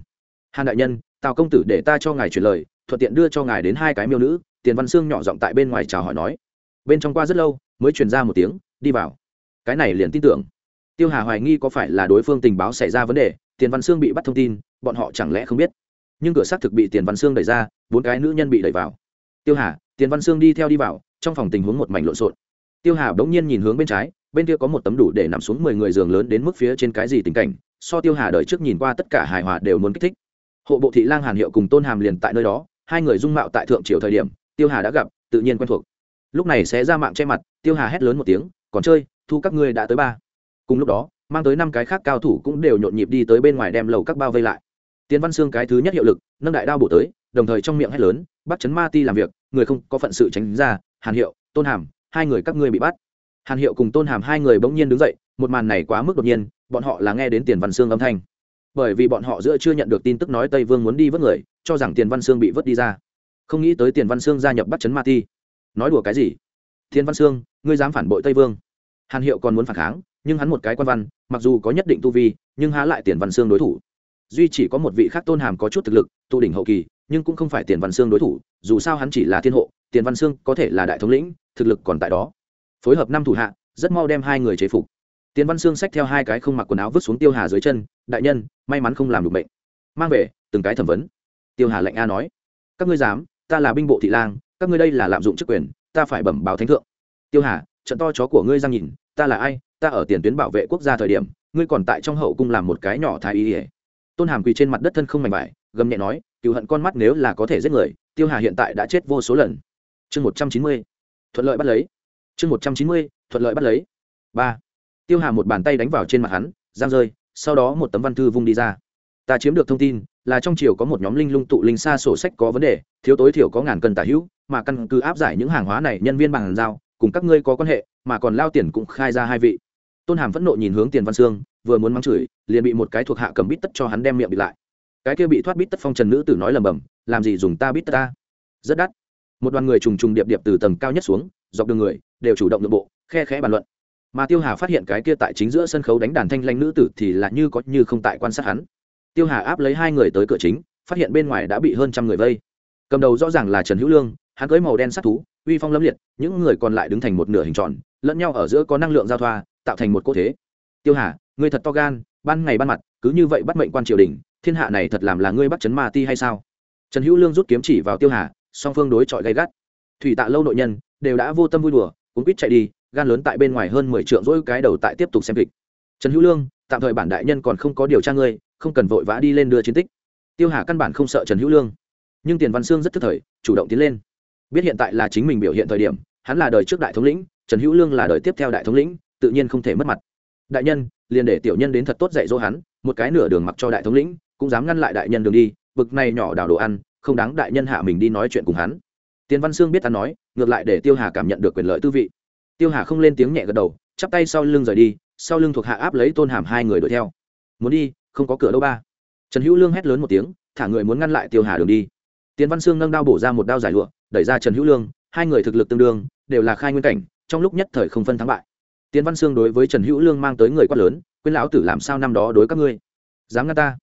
Hàn đại nhân, tào công tử để ta cho ngài truyền lời, thuận tiện đưa cho ngài đến hai cái miêu nữ. Tiền văn sương nhỏ giọng tại bên ngoài chào hỏi nói. Bên trong qua rất lâu, mới truyền ra một tiếng, đi vào. Cái này liền tin tưởng. Tiêu hà hoài nghi có phải là đối phương tình báo xảy ra vấn đề tiền văn sương bị bắt thông tin, bọn họ chẳng lẽ không biết nhưng cửa xác thực bị tiền văn sương đẩy ra, bốn cái nữ nhân bị đẩy vào. Tiêu hà, tiền văn sương đi theo đi vào, trong phòng tình huống một mảnh lộn xộn. Tiêu hà bỗng nhiên nhìn hướng bên trái, bên kia có một tấm đủ để nằm xuống mười người giường lớn đến mức phía trên cái gì tình cảnh, so tiêu hà đợi trước nhìn qua tất cả hài hòa đều muốn kích thích. Hộ bộ thị lang hàn hiệu cùng tôn hàm liền tại nơi đó, hai người dung mạo tại thượng triều thời điểm, tiêu hà đã gặp, tự nhiên quen thuộc. Lúc này sẽ ra mạng che mặt, tiêu hà hét lớn một tiếng, còn chơi, thu các ngươi đã tới ba. Cùng lúc đó, mang tới năm cái khác cao thủ cũng đều nhộn nhịp đi tới bên ngoài đem lầu các bao vây lại tiến văn xương cái thứ nhất hiệu lực, nâng đại đao bổ tới, đồng thời trong miệng hét lớn, bắt chấn ma ti làm việc, người không có phận sự tránh ra, hàn hiệu, tôn hàm, hai người các ngươi bị bắt. Hàn hiệu cùng tôn hàm hai người bỗng nhiên đứng dậy, một màn này quá mức đột nhiên, bọn họ là nghe đến tiền văn xương âm thanh. Bởi vì bọn họ giữa chưa nhận được tin tức nói tây vương muốn đi vớt người, cho rằng tiền văn xương bị vớt đi ra. Không nghĩ tới tiền văn xương gia nhập bắt chấn ma ti. Nói đùa cái gì? Thiên văn xương ngươi dám phản bội tây vương. Hàn hiệu còn muốn phản kháng, nhưng hắn một cái quan văn, mặc dù có nhất định tu vi, nhưng há lại tiền văn xương đối thủ duy chỉ có một vị khác tôn hàm có chút thực lực, tụ đỉnh hậu kỳ, nhưng cũng không phải tiền văn Sương đối thủ, dù sao hắn chỉ là thiên hộ, tiền văn Sương có thể là đại thống lĩnh, thực lực còn tại đó. Phối hợp năm thủ hạ, rất mau đem hai người chế phục. Tiền văn Sương xách theo hai cái không mặc quần áo vứt xuống tiêu hà dưới chân, đại nhân, may mắn không làm được bệnh. Mang về, từng cái thẩm vấn. Tiêu hà lạnh a nói, các ngươi dám, ta là binh bộ thị lang, các ngươi đây là lạm dụng chức quyền, ta phải bẩm báo thánh thượng. Tiêu hà, trận to chó của ngươi ra nhìn, ta là ai? Ta ở tiền tuyến bảo vệ quốc gia thời điểm, ngươi còn tại trong hậu cung làm một cái nhỏ thái y ỉa tôn hàm quỳ trên mặt đất thân không mảnh vải, gầm nhẹ nói cựu hận con mắt nếu là có thể giết người, tiêu hà hiện tại đã chết vô số lần. Chương một trăm chín mươi, thuận lợi bắt lấy. Chương một trăm chín mươi, thuận lợi bắt lấy. Ba. Tiêu hà một bàn tay đánh vào trên mặt hắn, giang rơi, sau đó một tấm văn thư vung đi ra. Ta chiếm được thông tin, là trong triều có một nhóm linh lung tụ linh xa sổ sách có vấn đề, thiếu tối thiểu có ngàn cân tả hữu, mà căn cứ áp giải những hàng hóa này nhân viên bằng giao, cùng các ngươi có quan hệ, mà còn lao tiền cũng khai ra hai vị. Tôn hàm phẫn nộ nhìn hướng tiền văn sương vừa muốn mắng chửi, liền bị một cái thuộc hạ cầm bít tất cho hắn đem miệng bị lại. Cái kia bị thoát bít tất phong trần nữ tử nói lầm bầm, làm gì dùng ta bít tất ta? Rất đắt. Một đoàn người trùng trùng điệp điệp từ tầng cao nhất xuống, dọc đường người, đều chủ động nội bộ, khe khẽ bàn luận. Mà tiêu hà phát hiện cái kia tại chính giữa sân khấu đánh đàn thanh lanh nữ tử thì là như có như không tại quan sát hắn. Tiêu hà áp lấy hai người tới cửa chính, phát hiện bên ngoài đã bị hơn trăm người vây. Cầm đầu rõ ràng là trần hữu lương, hắn cưới màu đen sắt thú, uy phong lâm liệt, những người còn lại đứng thành một nửa hình tròn, lẫn nhau ở giữa có năng lượng giao thoa, tạo thành một cỗ thế. Tiêu hà ngươi thật to gan, ban ngày ban mặt, cứ như vậy bắt mệnh quan triều đình, thiên hạ này thật làm là ngươi bắt chấn ma ti hay sao? Trần hữu lương rút kiếm chỉ vào tiêu hà, song phương đối chọi gay gắt. Thủy tạ lâu nội nhân, đều đã vô tâm vui đùa cũng quýt chạy đi, gan lớn tại bên ngoài hơn mười triệu rỗi cái đầu tại tiếp tục xem kịch. Trần hữu lương, tạm thời bản đại nhân còn không có điều tra ngươi, không cần vội vã đi lên đưa chiến tích. Tiêu hà căn bản không sợ trần hữu lương. Nhưng tiền văn sương rất thức thời, chủ động tiến lên. Biết hiện tại là chính mình biểu hiện thời điểm, hắn là đời trước đại thống lĩnh, trần hữu lương là đời tiếp theo đại thống lĩnh, tự nhiên không thể mất mặt. Đại nhân liền để tiểu nhân đến thật tốt dạy dỗ hắn, một cái nửa đường mặc cho đại thống lĩnh, cũng dám ngăn lại đại nhân đường đi, vực này nhỏ đảo đồ ăn, không đáng đại nhân hạ mình đi nói chuyện cùng hắn. Tiền văn sương biết ta nói, ngược lại để tiêu hà cảm nhận được quyền lợi tư vị. Tiêu hà không lên tiếng nhẹ gật đầu, chắp tay sau lưng rời đi, sau lưng thuộc hạ áp lấy tôn hàm hai người đuổi theo. Muốn đi, không có cửa đâu ba. Trần hữu lương hét lớn một tiếng, thả người muốn ngăn lại tiêu hà đường đi. Tiến văn sương nâng đao bổ ra một đao giải lụa, đẩy ra trần hữu lương, hai người thực lực tương đương, đều là khai nguyên cảnh, trong lúc nhất thời không phân thắng bại tiến văn sương đối với trần hữu lương mang tới người quát lớn, quên lão tử làm sao năm đó đối các ngươi? Dám ngăn ta?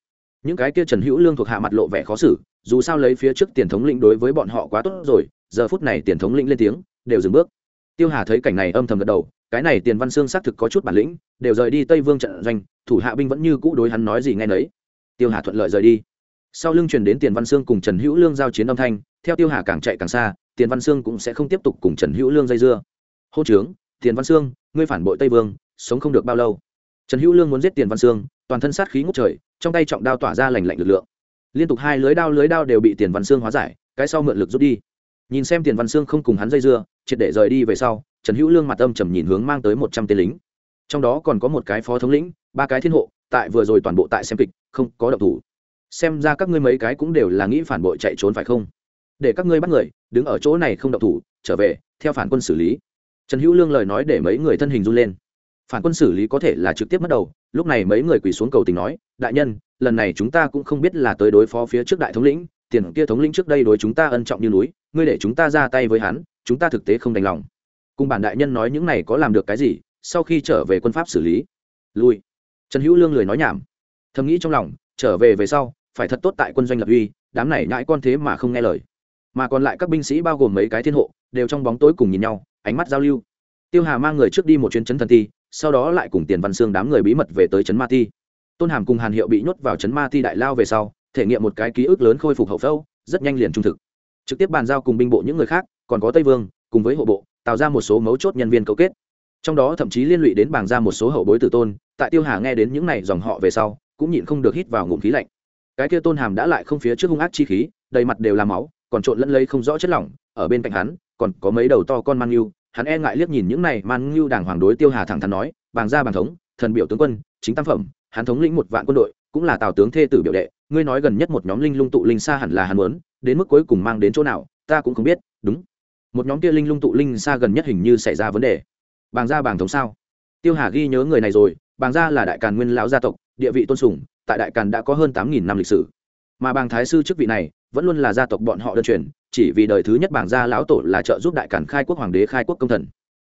Những cái kia trần hữu lương thuộc hạ mặt lộ vẻ khó xử, dù sao lấy phía trước tiền thống lĩnh đối với bọn họ quá tốt rồi, giờ phút này tiền thống lĩnh lên tiếng, đều dừng bước. Tiêu hà thấy cảnh này âm thầm gật đầu, cái này tiền văn sương xác thực có chút bản lĩnh, đều rời đi tây vương trận doanh, thủ hạ binh vẫn như cũ đối hắn nói gì nghe nấy. Tiêu hà thuận lợi rời đi. Sau lưng truyền đến tiền văn sương cùng trần hữu lương giao chiến âm thanh, theo tiêu hà càng chạy càng xa, tiền văn sương cũng sẽ không tiếp tục cùng trần hữu lương dây dưa. Hô trướng tiền văn sương ngươi phản bội tây vương, sống không được bao lâu. Trần hữu lương muốn giết tiền văn sương, toàn thân sát khí ngút trời, trong tay trọng đao tỏa ra lành lạnh lực lượng. Liên tục hai lưới đao lưới đao đều bị tiền văn sương hóa giải, cái sau mượn lực rút đi. Nhìn xem tiền văn sương không cùng hắn dây dưa, triệt để rời đi về sau, trần hữu lương mặt âm trầm nhìn hướng mang tới một trăm tên lính. Trong đó còn có một cái phó thống lĩnh, ba cái thiên hộ, tại vừa rồi toàn bộ tại xem kịch, không có động thủ. Xem ra các ngươi mấy cái cũng đều là nghĩ phản bội chạy trốn phải không? Để các ngươi bắt người, đứng ở chỗ này không động thủ, trở về, theo phản quân xử lý trần hữu lương lời nói để mấy người thân hình run lên. Phản quân xử lý có thể là trực tiếp mất đầu, lúc này mấy người quỳ xuống cầu tình nói, đại nhân, lần này chúng ta cũng không biết là tới đối phó phía trước đại thống lĩnh, tiền kia thống lĩnh trước đây đối chúng ta ân trọng như núi, ngươi để chúng ta ra tay với hắn, chúng ta thực tế không đành lòng. Cùng bản đại nhân nói những này có làm được cái gì, sau khi trở về quân pháp xử lý. Lui. Trần hữu lương lười nói nhảm. Thầm nghĩ trong lòng, trở về về sau, phải thật tốt tại quân doanh lập uy, đám này nhãi con thế mà không nghe lời. Mà còn lại các binh sĩ bao gồm mấy cái thiên hộ, đều trong bóng tối cùng nhìn nhau ánh mắt giao lưu. Tiêu hà mang người trước đi một chuyến chấn thần ti sau đó lại cùng tiền văn xương đám người bí mật về tới chấn ma ti tôn hàm cùng hàn hiệu bị nhốt vào chấn ma ti đại lao về sau, thể nghiệm một cái ký ức lớn khôi phục hậu phẫu, rất nhanh liền trung thực. Trực tiếp bàn giao cùng binh bộ những người khác, còn có tây vương, cùng với hộ bộ, tạo ra một số mấu chốt nhân viên cấu kết. Trong đó thậm chí liên lụy đến bảng ra một số hậu bối tử tôn, tại tiêu hà nghe đến những này dòng họ về sau, cũng nhịn không được hít vào ngụm khí lạnh. Cái kia tôn hàm đã lại không phía trước hung ác chi khí, đầy mặt đều là máu, còn trộn lẫn lấy không rõ chất lỏng ở bên cạnh hắn, còn có mấy đầu to con man ngưu. Hắn e ngại liếc nhìn những này man ngưu đảng hoàng đối tiêu hà thẳng thắn nói, bàng gia bàng thống, thần biểu tướng quân, chính tam phẩm, hắn thống lĩnh một vạn quân đội, cũng là tào tướng thê tử biểu đệ, ngươi nói gần nhất một nhóm linh lung tụ linh xa hẳn là hắn muốn, đến mức cuối cùng mang đến chỗ nào, ta cũng không biết. Đúng. Một nhóm kia linh lung tụ linh xa gần nhất hình như xảy ra vấn đề. Bàng gia bàng thống sao? Tiêu hà ghi nhớ người này rồi, bàng gia là đại càn nguyên lão gia tộc, địa vị tôn sùng, tại đại càn đã có hơn tám nghìn năm lịch sử. Mà bàng thái sư chức vị này, vẫn luôn là gia tộc bọn họ đơn truyền chỉ vì đời thứ nhất bảng gia lão tổ là trợ giúp đại càn khai quốc hoàng đế khai quốc công thần.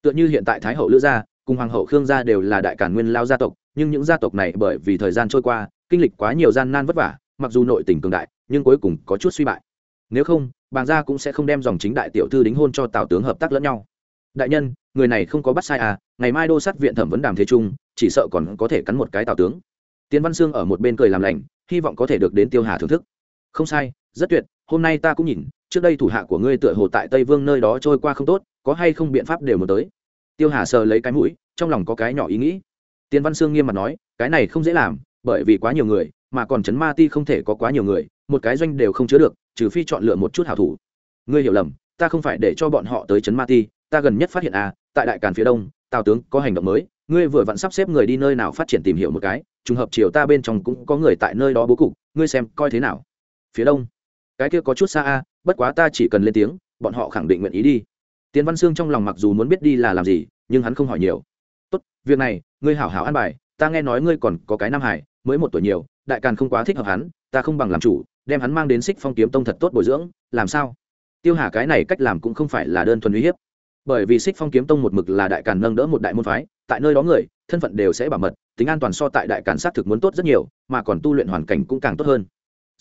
Tựa như hiện tại thái hậu lữ gia, cùng hoàng hậu khương gia đều là đại càn nguyên lao gia tộc, nhưng những gia tộc này bởi vì thời gian trôi qua, kinh lịch quá nhiều gian nan vất vả, mặc dù nội tình cường đại, nhưng cuối cùng có chút suy bại. Nếu không bàng gia cũng sẽ không đem dòng chính đại tiểu thư đính hôn cho tào tướng hợp tác lẫn nhau. Đại nhân, người này không có bắt sai à ngày mai đô sát viện thẩm vấn đàm thế trung chỉ sợ còn có thể cắn một cái tào tướng. Tiến văn sương ở một bên cười làm lành, hy vọng có thể được đến tiêu hà thưởng thức. Không sai, rất tuyệt, hôm nay ta cũng nhìn trước đây thủ hạ của ngươi tựa hồ tại tây vương nơi đó trôi qua không tốt, có hay không biện pháp đều một tới. Tiêu hà sờ lấy cái mũi, trong lòng có cái nhỏ ý nghĩ. Tiên văn sương nghiêm mặt nói, cái này không dễ làm, bởi vì quá nhiều người, mà còn chấn ma ti không thể có quá nhiều người, một cái doanh đều không chứa được, trừ phi chọn lựa một chút hảo thủ. Ngươi hiểu lầm, ta không phải để cho bọn họ tới chấn ma ti, ta gần nhất phát hiện à tại đại càn phía đông, tào tướng có hành động mới, ngươi vừa vặn sắp xếp người đi nơi nào phát triển tìm hiểu một cái, trùng hợp chiều ta bên trong cũng có người tại nơi đó bố cục, ngươi xem coi thế nào. Phía đông, cái kia có chút xa a bất quá ta chỉ cần lên tiếng, bọn họ khẳng định nguyện ý đi. Tiến văn sương trong lòng mặc dù muốn biết đi là làm gì, nhưng hắn không hỏi nhiều. Tốt, việc này, ngươi hảo hảo an bài, ta nghe nói ngươi còn có cái nam hải, mới một tuổi nhiều, đại càn không quá thích hợp hắn, ta không bằng làm chủ, đem hắn mang đến xích phong kiếm tông thật tốt bồi dưỡng, làm sao? Tiêu hà cái này cách làm cũng không phải là đơn thuần uy hiếp. Bởi vì xích phong kiếm tông một mực là đại càn nâng đỡ một đại môn phái, tại nơi đó người, thân phận đều sẽ bảo mật, tính an toàn so tại đại càn xác thực muốn tốt rất nhiều, mà còn tu luyện hoàn cảnh cũng càng tốt hơn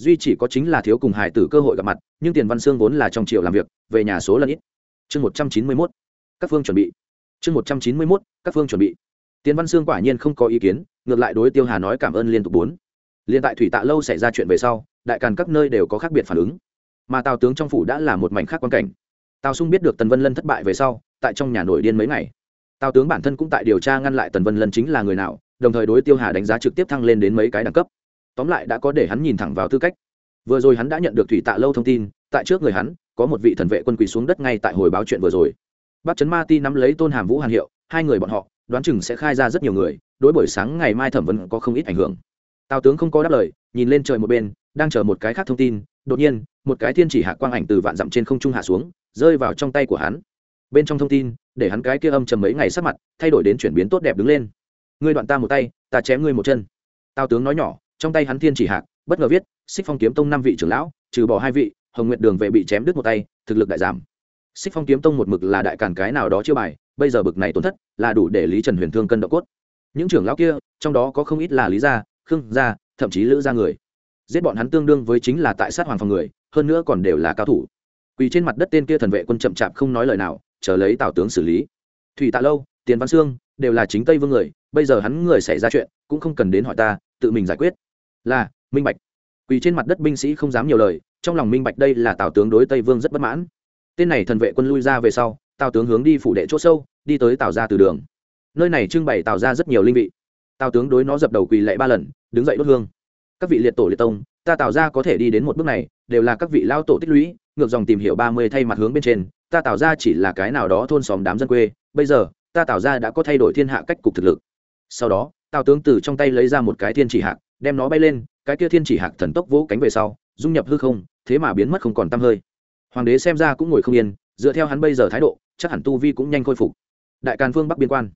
duy chỉ có chính là thiếu cùng hải tử cơ hội gặp mặt, nhưng tiền văn sương vốn là trong triệu làm việc, về nhà số lần ít. Chương một trăm chín mươi mốt, các phương chuẩn bị. Chương một trăm chín mươi mốt, các phương chuẩn bị. Tiền văn sương quả nhiên không có ý kiến, ngược lại đối tiêu hà nói cảm ơn liên tục bốn. Liên tại thủy tạ lâu xảy ra chuyện về sau, đại càn các nơi đều có khác biệt phản ứng. Mà tào tướng trong phủ đã là một mảnh khác quan cảnh. Tào sung biết được tần vân lân thất bại về sau, tại trong nhà nổi điên mấy ngày. Tào tướng bản thân cũng tại điều tra ngăn lại tần vân lân chính là người nào, đồng thời đối tiêu hà đánh giá trực tiếp thăng lên đến mấy cái đẳng cấp tóm lại đã có để hắn nhìn thẳng vào tư cách. Vừa rồi hắn đã nhận được thủy tạ lâu thông tin, tại trước người hắn, có một vị thần vệ quân quỳ xuống đất ngay tại hồi báo chuyện vừa rồi. Bác trấn ma ti nắm lấy tôn hàm vũ hàn hiệu, hai người bọn họ, đoán chừng sẽ khai ra rất nhiều người, đối buổi sáng ngày mai thẩm vấn có không ít ảnh hưởng. Tào tướng không có đáp lời, nhìn lên trời một bên, đang chờ một cái khác thông tin, đột nhiên, một cái thiên chỉ hạ quang ảnh từ vạn dặm trên không trung hạ xuống, rơi vào trong tay của hắn. Bên trong thông tin, để hắn cái kia âm trầm mấy ngày sắc mặt, thay đổi đến chuyển biến tốt đẹp đứng lên. Ngươi đoạn ta một tay, ta chém ngươi một chân. Tào tướng nói nhỏ trong tay hắn thiên chỉ hạc, bất ngờ viết, xích phong kiếm tông năm vị trưởng lão, trừ bỏ hai vị, hồng nguyện đường vệ bị chém đứt một tay, thực lực đại giảm. Xích phong kiếm tông một mực là đại cản cái nào đó chưa bài, bây giờ bực này tổn thất, là đủ để lý trần huyền thương cân độ cốt. Những trưởng lão kia, trong đó có không ít là lý gia, khương gia, thậm chí lữ gia người. Giết bọn hắn tương đương với chính là tại sát hoàng phòng người, hơn nữa còn đều là cao thủ. Quỳ trên mặt đất tên kia thần vệ quân chậm chạp không nói lời nào, chờ lấy tào tướng xử lý. Thủy tạ lâu, tiền văn sương, đều là chính tây vương người, bây giờ hắn người xảy ra chuyện, cũng không cần đến hỏi ta, tự mình giải quyết là, minh bạch. Quỳ trên mặt đất binh sĩ không dám nhiều lời, trong lòng minh bạch đây là tào tướng đối tây vương rất bất mãn. Tên này thần vệ quân lui ra về sau, tào tướng hướng đi phủ đệ c h ỗ sâu, đi tới tào ra từ đường. Nơi này trưng bày tào ra rất nhiều linh vị. Tào tướng đối nó dập đầu quỳ lệ ba lần, đứng dậy đốt hương. Các vị liệt tổ liệt tông, ta tào ra có thể đi đến một bước này, đều là các vị lao tổ tích lũy, ngược dòng tìm hiểu ba mươi thay mặt hướng bên trên, ta tào ra chỉ là cái nào đó thôn xóm đám dân quê, bây giờ, ta tào ra đã có thay đổi thiên hạ cách cục thực lực. Sau đó, tào tướng từ trong tay lấy ra một cái thiên chỉ hạc đem nó bay lên, cái kia thiên chỉ hạc thần tốc vỗ cánh về sau, dung nhập hư không, thế mà biến mất không còn t hơi. Hoàng đế xem ra cũng ngồi không yên, dựa theo hắn bây giờ thái độ, chắc hẳn tu vi cũng nhanh khôi phục. Đại càn phương bắc biên quan.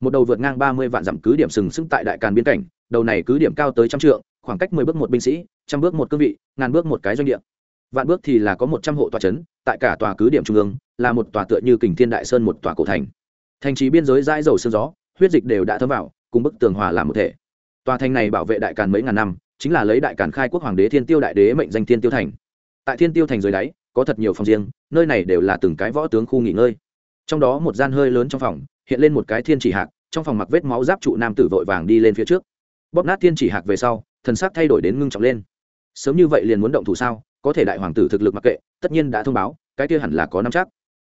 Một đầu vượt ngang ba mươi vạn dặm cứ điểm sừng sững tại đại càn biên cảnh, đầu này cứ điểm cao tới trăm trượng, khoảng cách mười bước một binh sĩ, trăm bước một cương vị, ngàn bước một cái doanh địa. Vạn bước thì là có một trăm hộ tòa trấn, tại cả tòa cứ điểm trung ương, là một tòa tựa như kình thiên đại sơn một tòa cổ thành. Thành trí biên giới dãi dầu sương gió, huyết dịch đều đã thấm vào, cùng bức tường hòa làm một thể tòa thành này bảo vệ đại càn mấy ngàn năm, chính là lấy đại càn khai quốc hoàng đế thiên tiêu đại đế mệnh danh thiên tiêu thành. Tại thiên tiêu thành dưới đáy, có thật nhiều phòng riêng, nơi này đều là từng cái võ tướng khu nghỉ ngơi. Trong đó một gian hơi lớn trong phòng, hiện lên một cái thiên chỉ hạc, trong phòng mặc vết máu giáp trụ nam tử vội vàng đi lên phía trước. Bóp nát thiên chỉ hạc về sau, thần sắc thay đổi đến ngưng trọng lên. Sớm như vậy liền muốn động thủ sao, có thể đại hoàng tử thực lực mặc kệ, tất nhiên đã thông báo, cái kia hẳn là có năm chắc.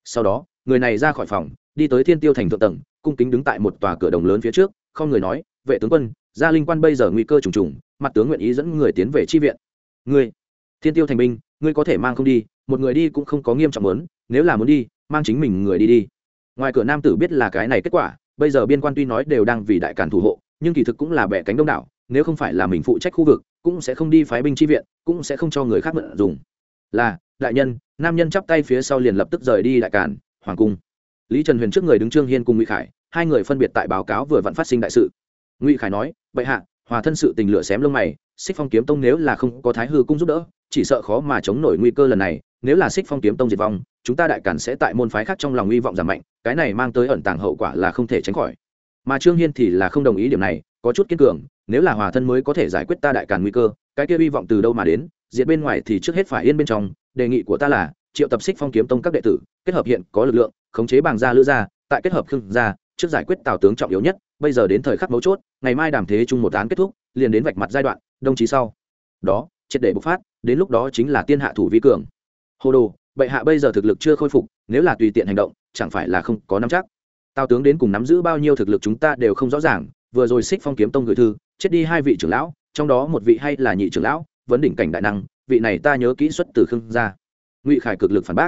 Sau đó, người này ra khỏi phòng, đi tới thiên tiêu thành thượng tầng, cung kính đứng tại một tòa cửa đồng lớn phía trước, không người nói, vệ tướng quân gia linh quan bây giờ nguy cơ trùng trùng, mặt tướng nguyện ý dẫn người tiến về chi viện. Ngươi, thiên tiêu thành binh ngươi có thể mang không đi, một người đi cũng không có nghiêm trọng muốn, nếu là muốn đi, mang chính mình người đi đi. Ngoài cửa nam tử biết là cái này kết quả, bây giờ biên quan tuy nói đều đang vì đại cản thủ hộ, nhưng kỳ thực cũng là bẻ cánh đông đảo, nếu không phải là mình phụ trách khu vực, cũng sẽ không đi phái binh chi viện, cũng sẽ không cho người khác mượn dùng. Là, đại nhân, nam nhân chắp tay phía sau liền lập tức rời đi đại cản, hoàng cung. Lý trần huyền trước người đứng trương hiên cùng ngụy khải, hai người phân biệt tại báo cáo vừa vặn phát sinh đại sự ngụy khải nói, bệ hạ, hòa thân sự tình lửa xém lông mày, xích phong kiếm tông nếu là không có thái hư cung giúp đỡ, chỉ sợ khó mà chống nổi nguy cơ lần này. Nếu là xích phong kiếm tông diệt vong, chúng ta đại cản sẽ tại môn phái khác trong lòng hy vọng giảm mạnh, cái này mang tới ẩn tàng hậu quả là không thể tránh khỏi. Mà trương hiên thì là không đồng ý điểm này, có chút kiên cường, nếu là hòa thân mới có thể giải quyết ta đại cản nguy cơ, cái kia hy vọng từ đâu mà đến? Diệt bên ngoài thì trước hết phải yên bên trong, đề nghị của ta là, triệu tập xích phong kiếm tông các đệ tử, kết hợp hiện có lực lượng, khống chế bàng gia lữ gia, tại kết hợp khương gia, trước giải quyết tào tướng trọng yếu nhất bây giờ đến thời khắc mấu chốt, ngày mai đàm thế chung một án kết thúc, liền đến vạch mặt giai đoạn, đồng chí sau. Đó, triệt để bộc phát, đến lúc đó chính là tiên hạ thủ vi cường. Hồ đồ, bệ hạ bây giờ thực lực chưa khôi phục, nếu là tùy tiện hành động, chẳng phải là không có nắm chắc. Tào tướng đến cùng nắm giữ bao nhiêu thực lực chúng ta đều không rõ ràng, vừa rồi xích phong kiếm tông gửi thư, chết đi hai vị trưởng lão, trong đó một vị hay là nhị trưởng lão vấn đỉnh cảnh đại năng, vị này ta nhớ kỹ xuất từ khương gia. Ngụy khải cực lực phản bác.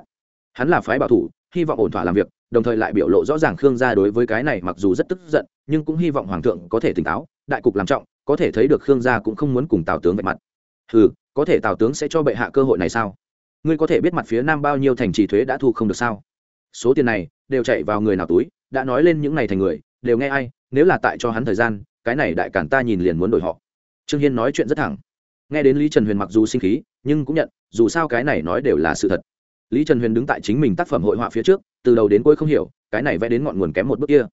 Hắn là phái bảo thủ, hy vọng ổn thỏa làm việc đồng thời lại biểu lộ rõ ràng khương gia đối với cái này mặc dù rất tức giận, nhưng cũng hy vọng hoàng thượng có thể tỉnh táo, đại cục làm trọng, có thể thấy được khương gia cũng không muốn cùng tào tướng vạch mặt. Ừ có thể tào tướng sẽ cho bệ hạ cơ hội này sao? Ngươi có thể biết mặt phía nam bao nhiêu thành trì thuế đã thu không được sao? Số tiền này đều chạy vào người nào túi, đã nói lên những này thành người, đều nghe ai, nếu là tại cho hắn thời gian, cái này đại cản ta nhìn liền muốn đổi họ. Trương hiên nói chuyện rất thẳng. Nghe đến lý trần huyền mặc dù sinh khí, nhưng cũng nhận, dù sao cái này nói đều là sự thật lý trần huyền đứng tại chính mình tác phẩm hội họa phía trước, từ đầu đến cuối không hiểu, cái này vẽ đến ngọn nguồn kém một bước kia.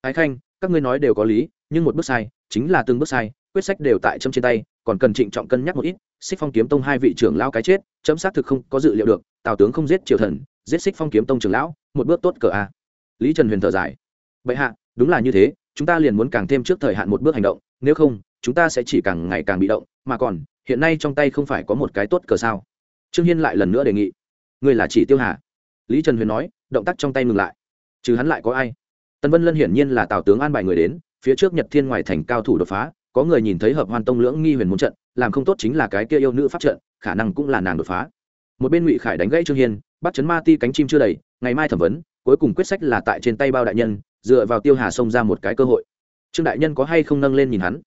Ái khanh, các ngươi nói đều có lý, nhưng một bước sai, chính là từng bước sai, quyết sách đều tại châm trên tay, còn cần trịnh trọng cân nhắc một ít, xích phong kiếm tông hai vị trưởng lão cái chết, chấm xác thực không có dự liệu được, tào tướng không giết triều thần, giết xích phong kiếm tông trưởng lão, một bước tốt cờ a. Lý trần huyền thở dài. Vậy hạ, đúng là như thế, chúng ta liền muốn càng thêm trước thời hạn một bước hành động, nếu không, chúng ta sẽ chỉ càng ngày càng bị động, mà còn, hiện nay trong tay không phải có một cái tốt cờ sao? Trương hiên lại lần nữa đề nghị người là chỉ tiêu hà lý trần huyền nói động tác trong tay ngừng lại chứ hắn lại có ai tân vân lân hiển nhiên là tào tướng an bài người đến phía trước nhật thiên ngoài thành cao thủ đột phá có người nhìn thấy hợp hoan tông lưỡng nghi huyền muốn trận làm không tốt chính là cái kia yêu nữ pháp trận khả năng cũng là nàng đột phá một bên ngụy khải đánh gãy trương hiên bắt chấn ma ti cánh chim chưa đầy ngày mai thẩm vấn cuối cùng quyết sách là tại trên tay bao đại nhân dựa vào tiêu hà xông ra một cái cơ hội trương đại nhân có hay không nâng lên nhìn hắn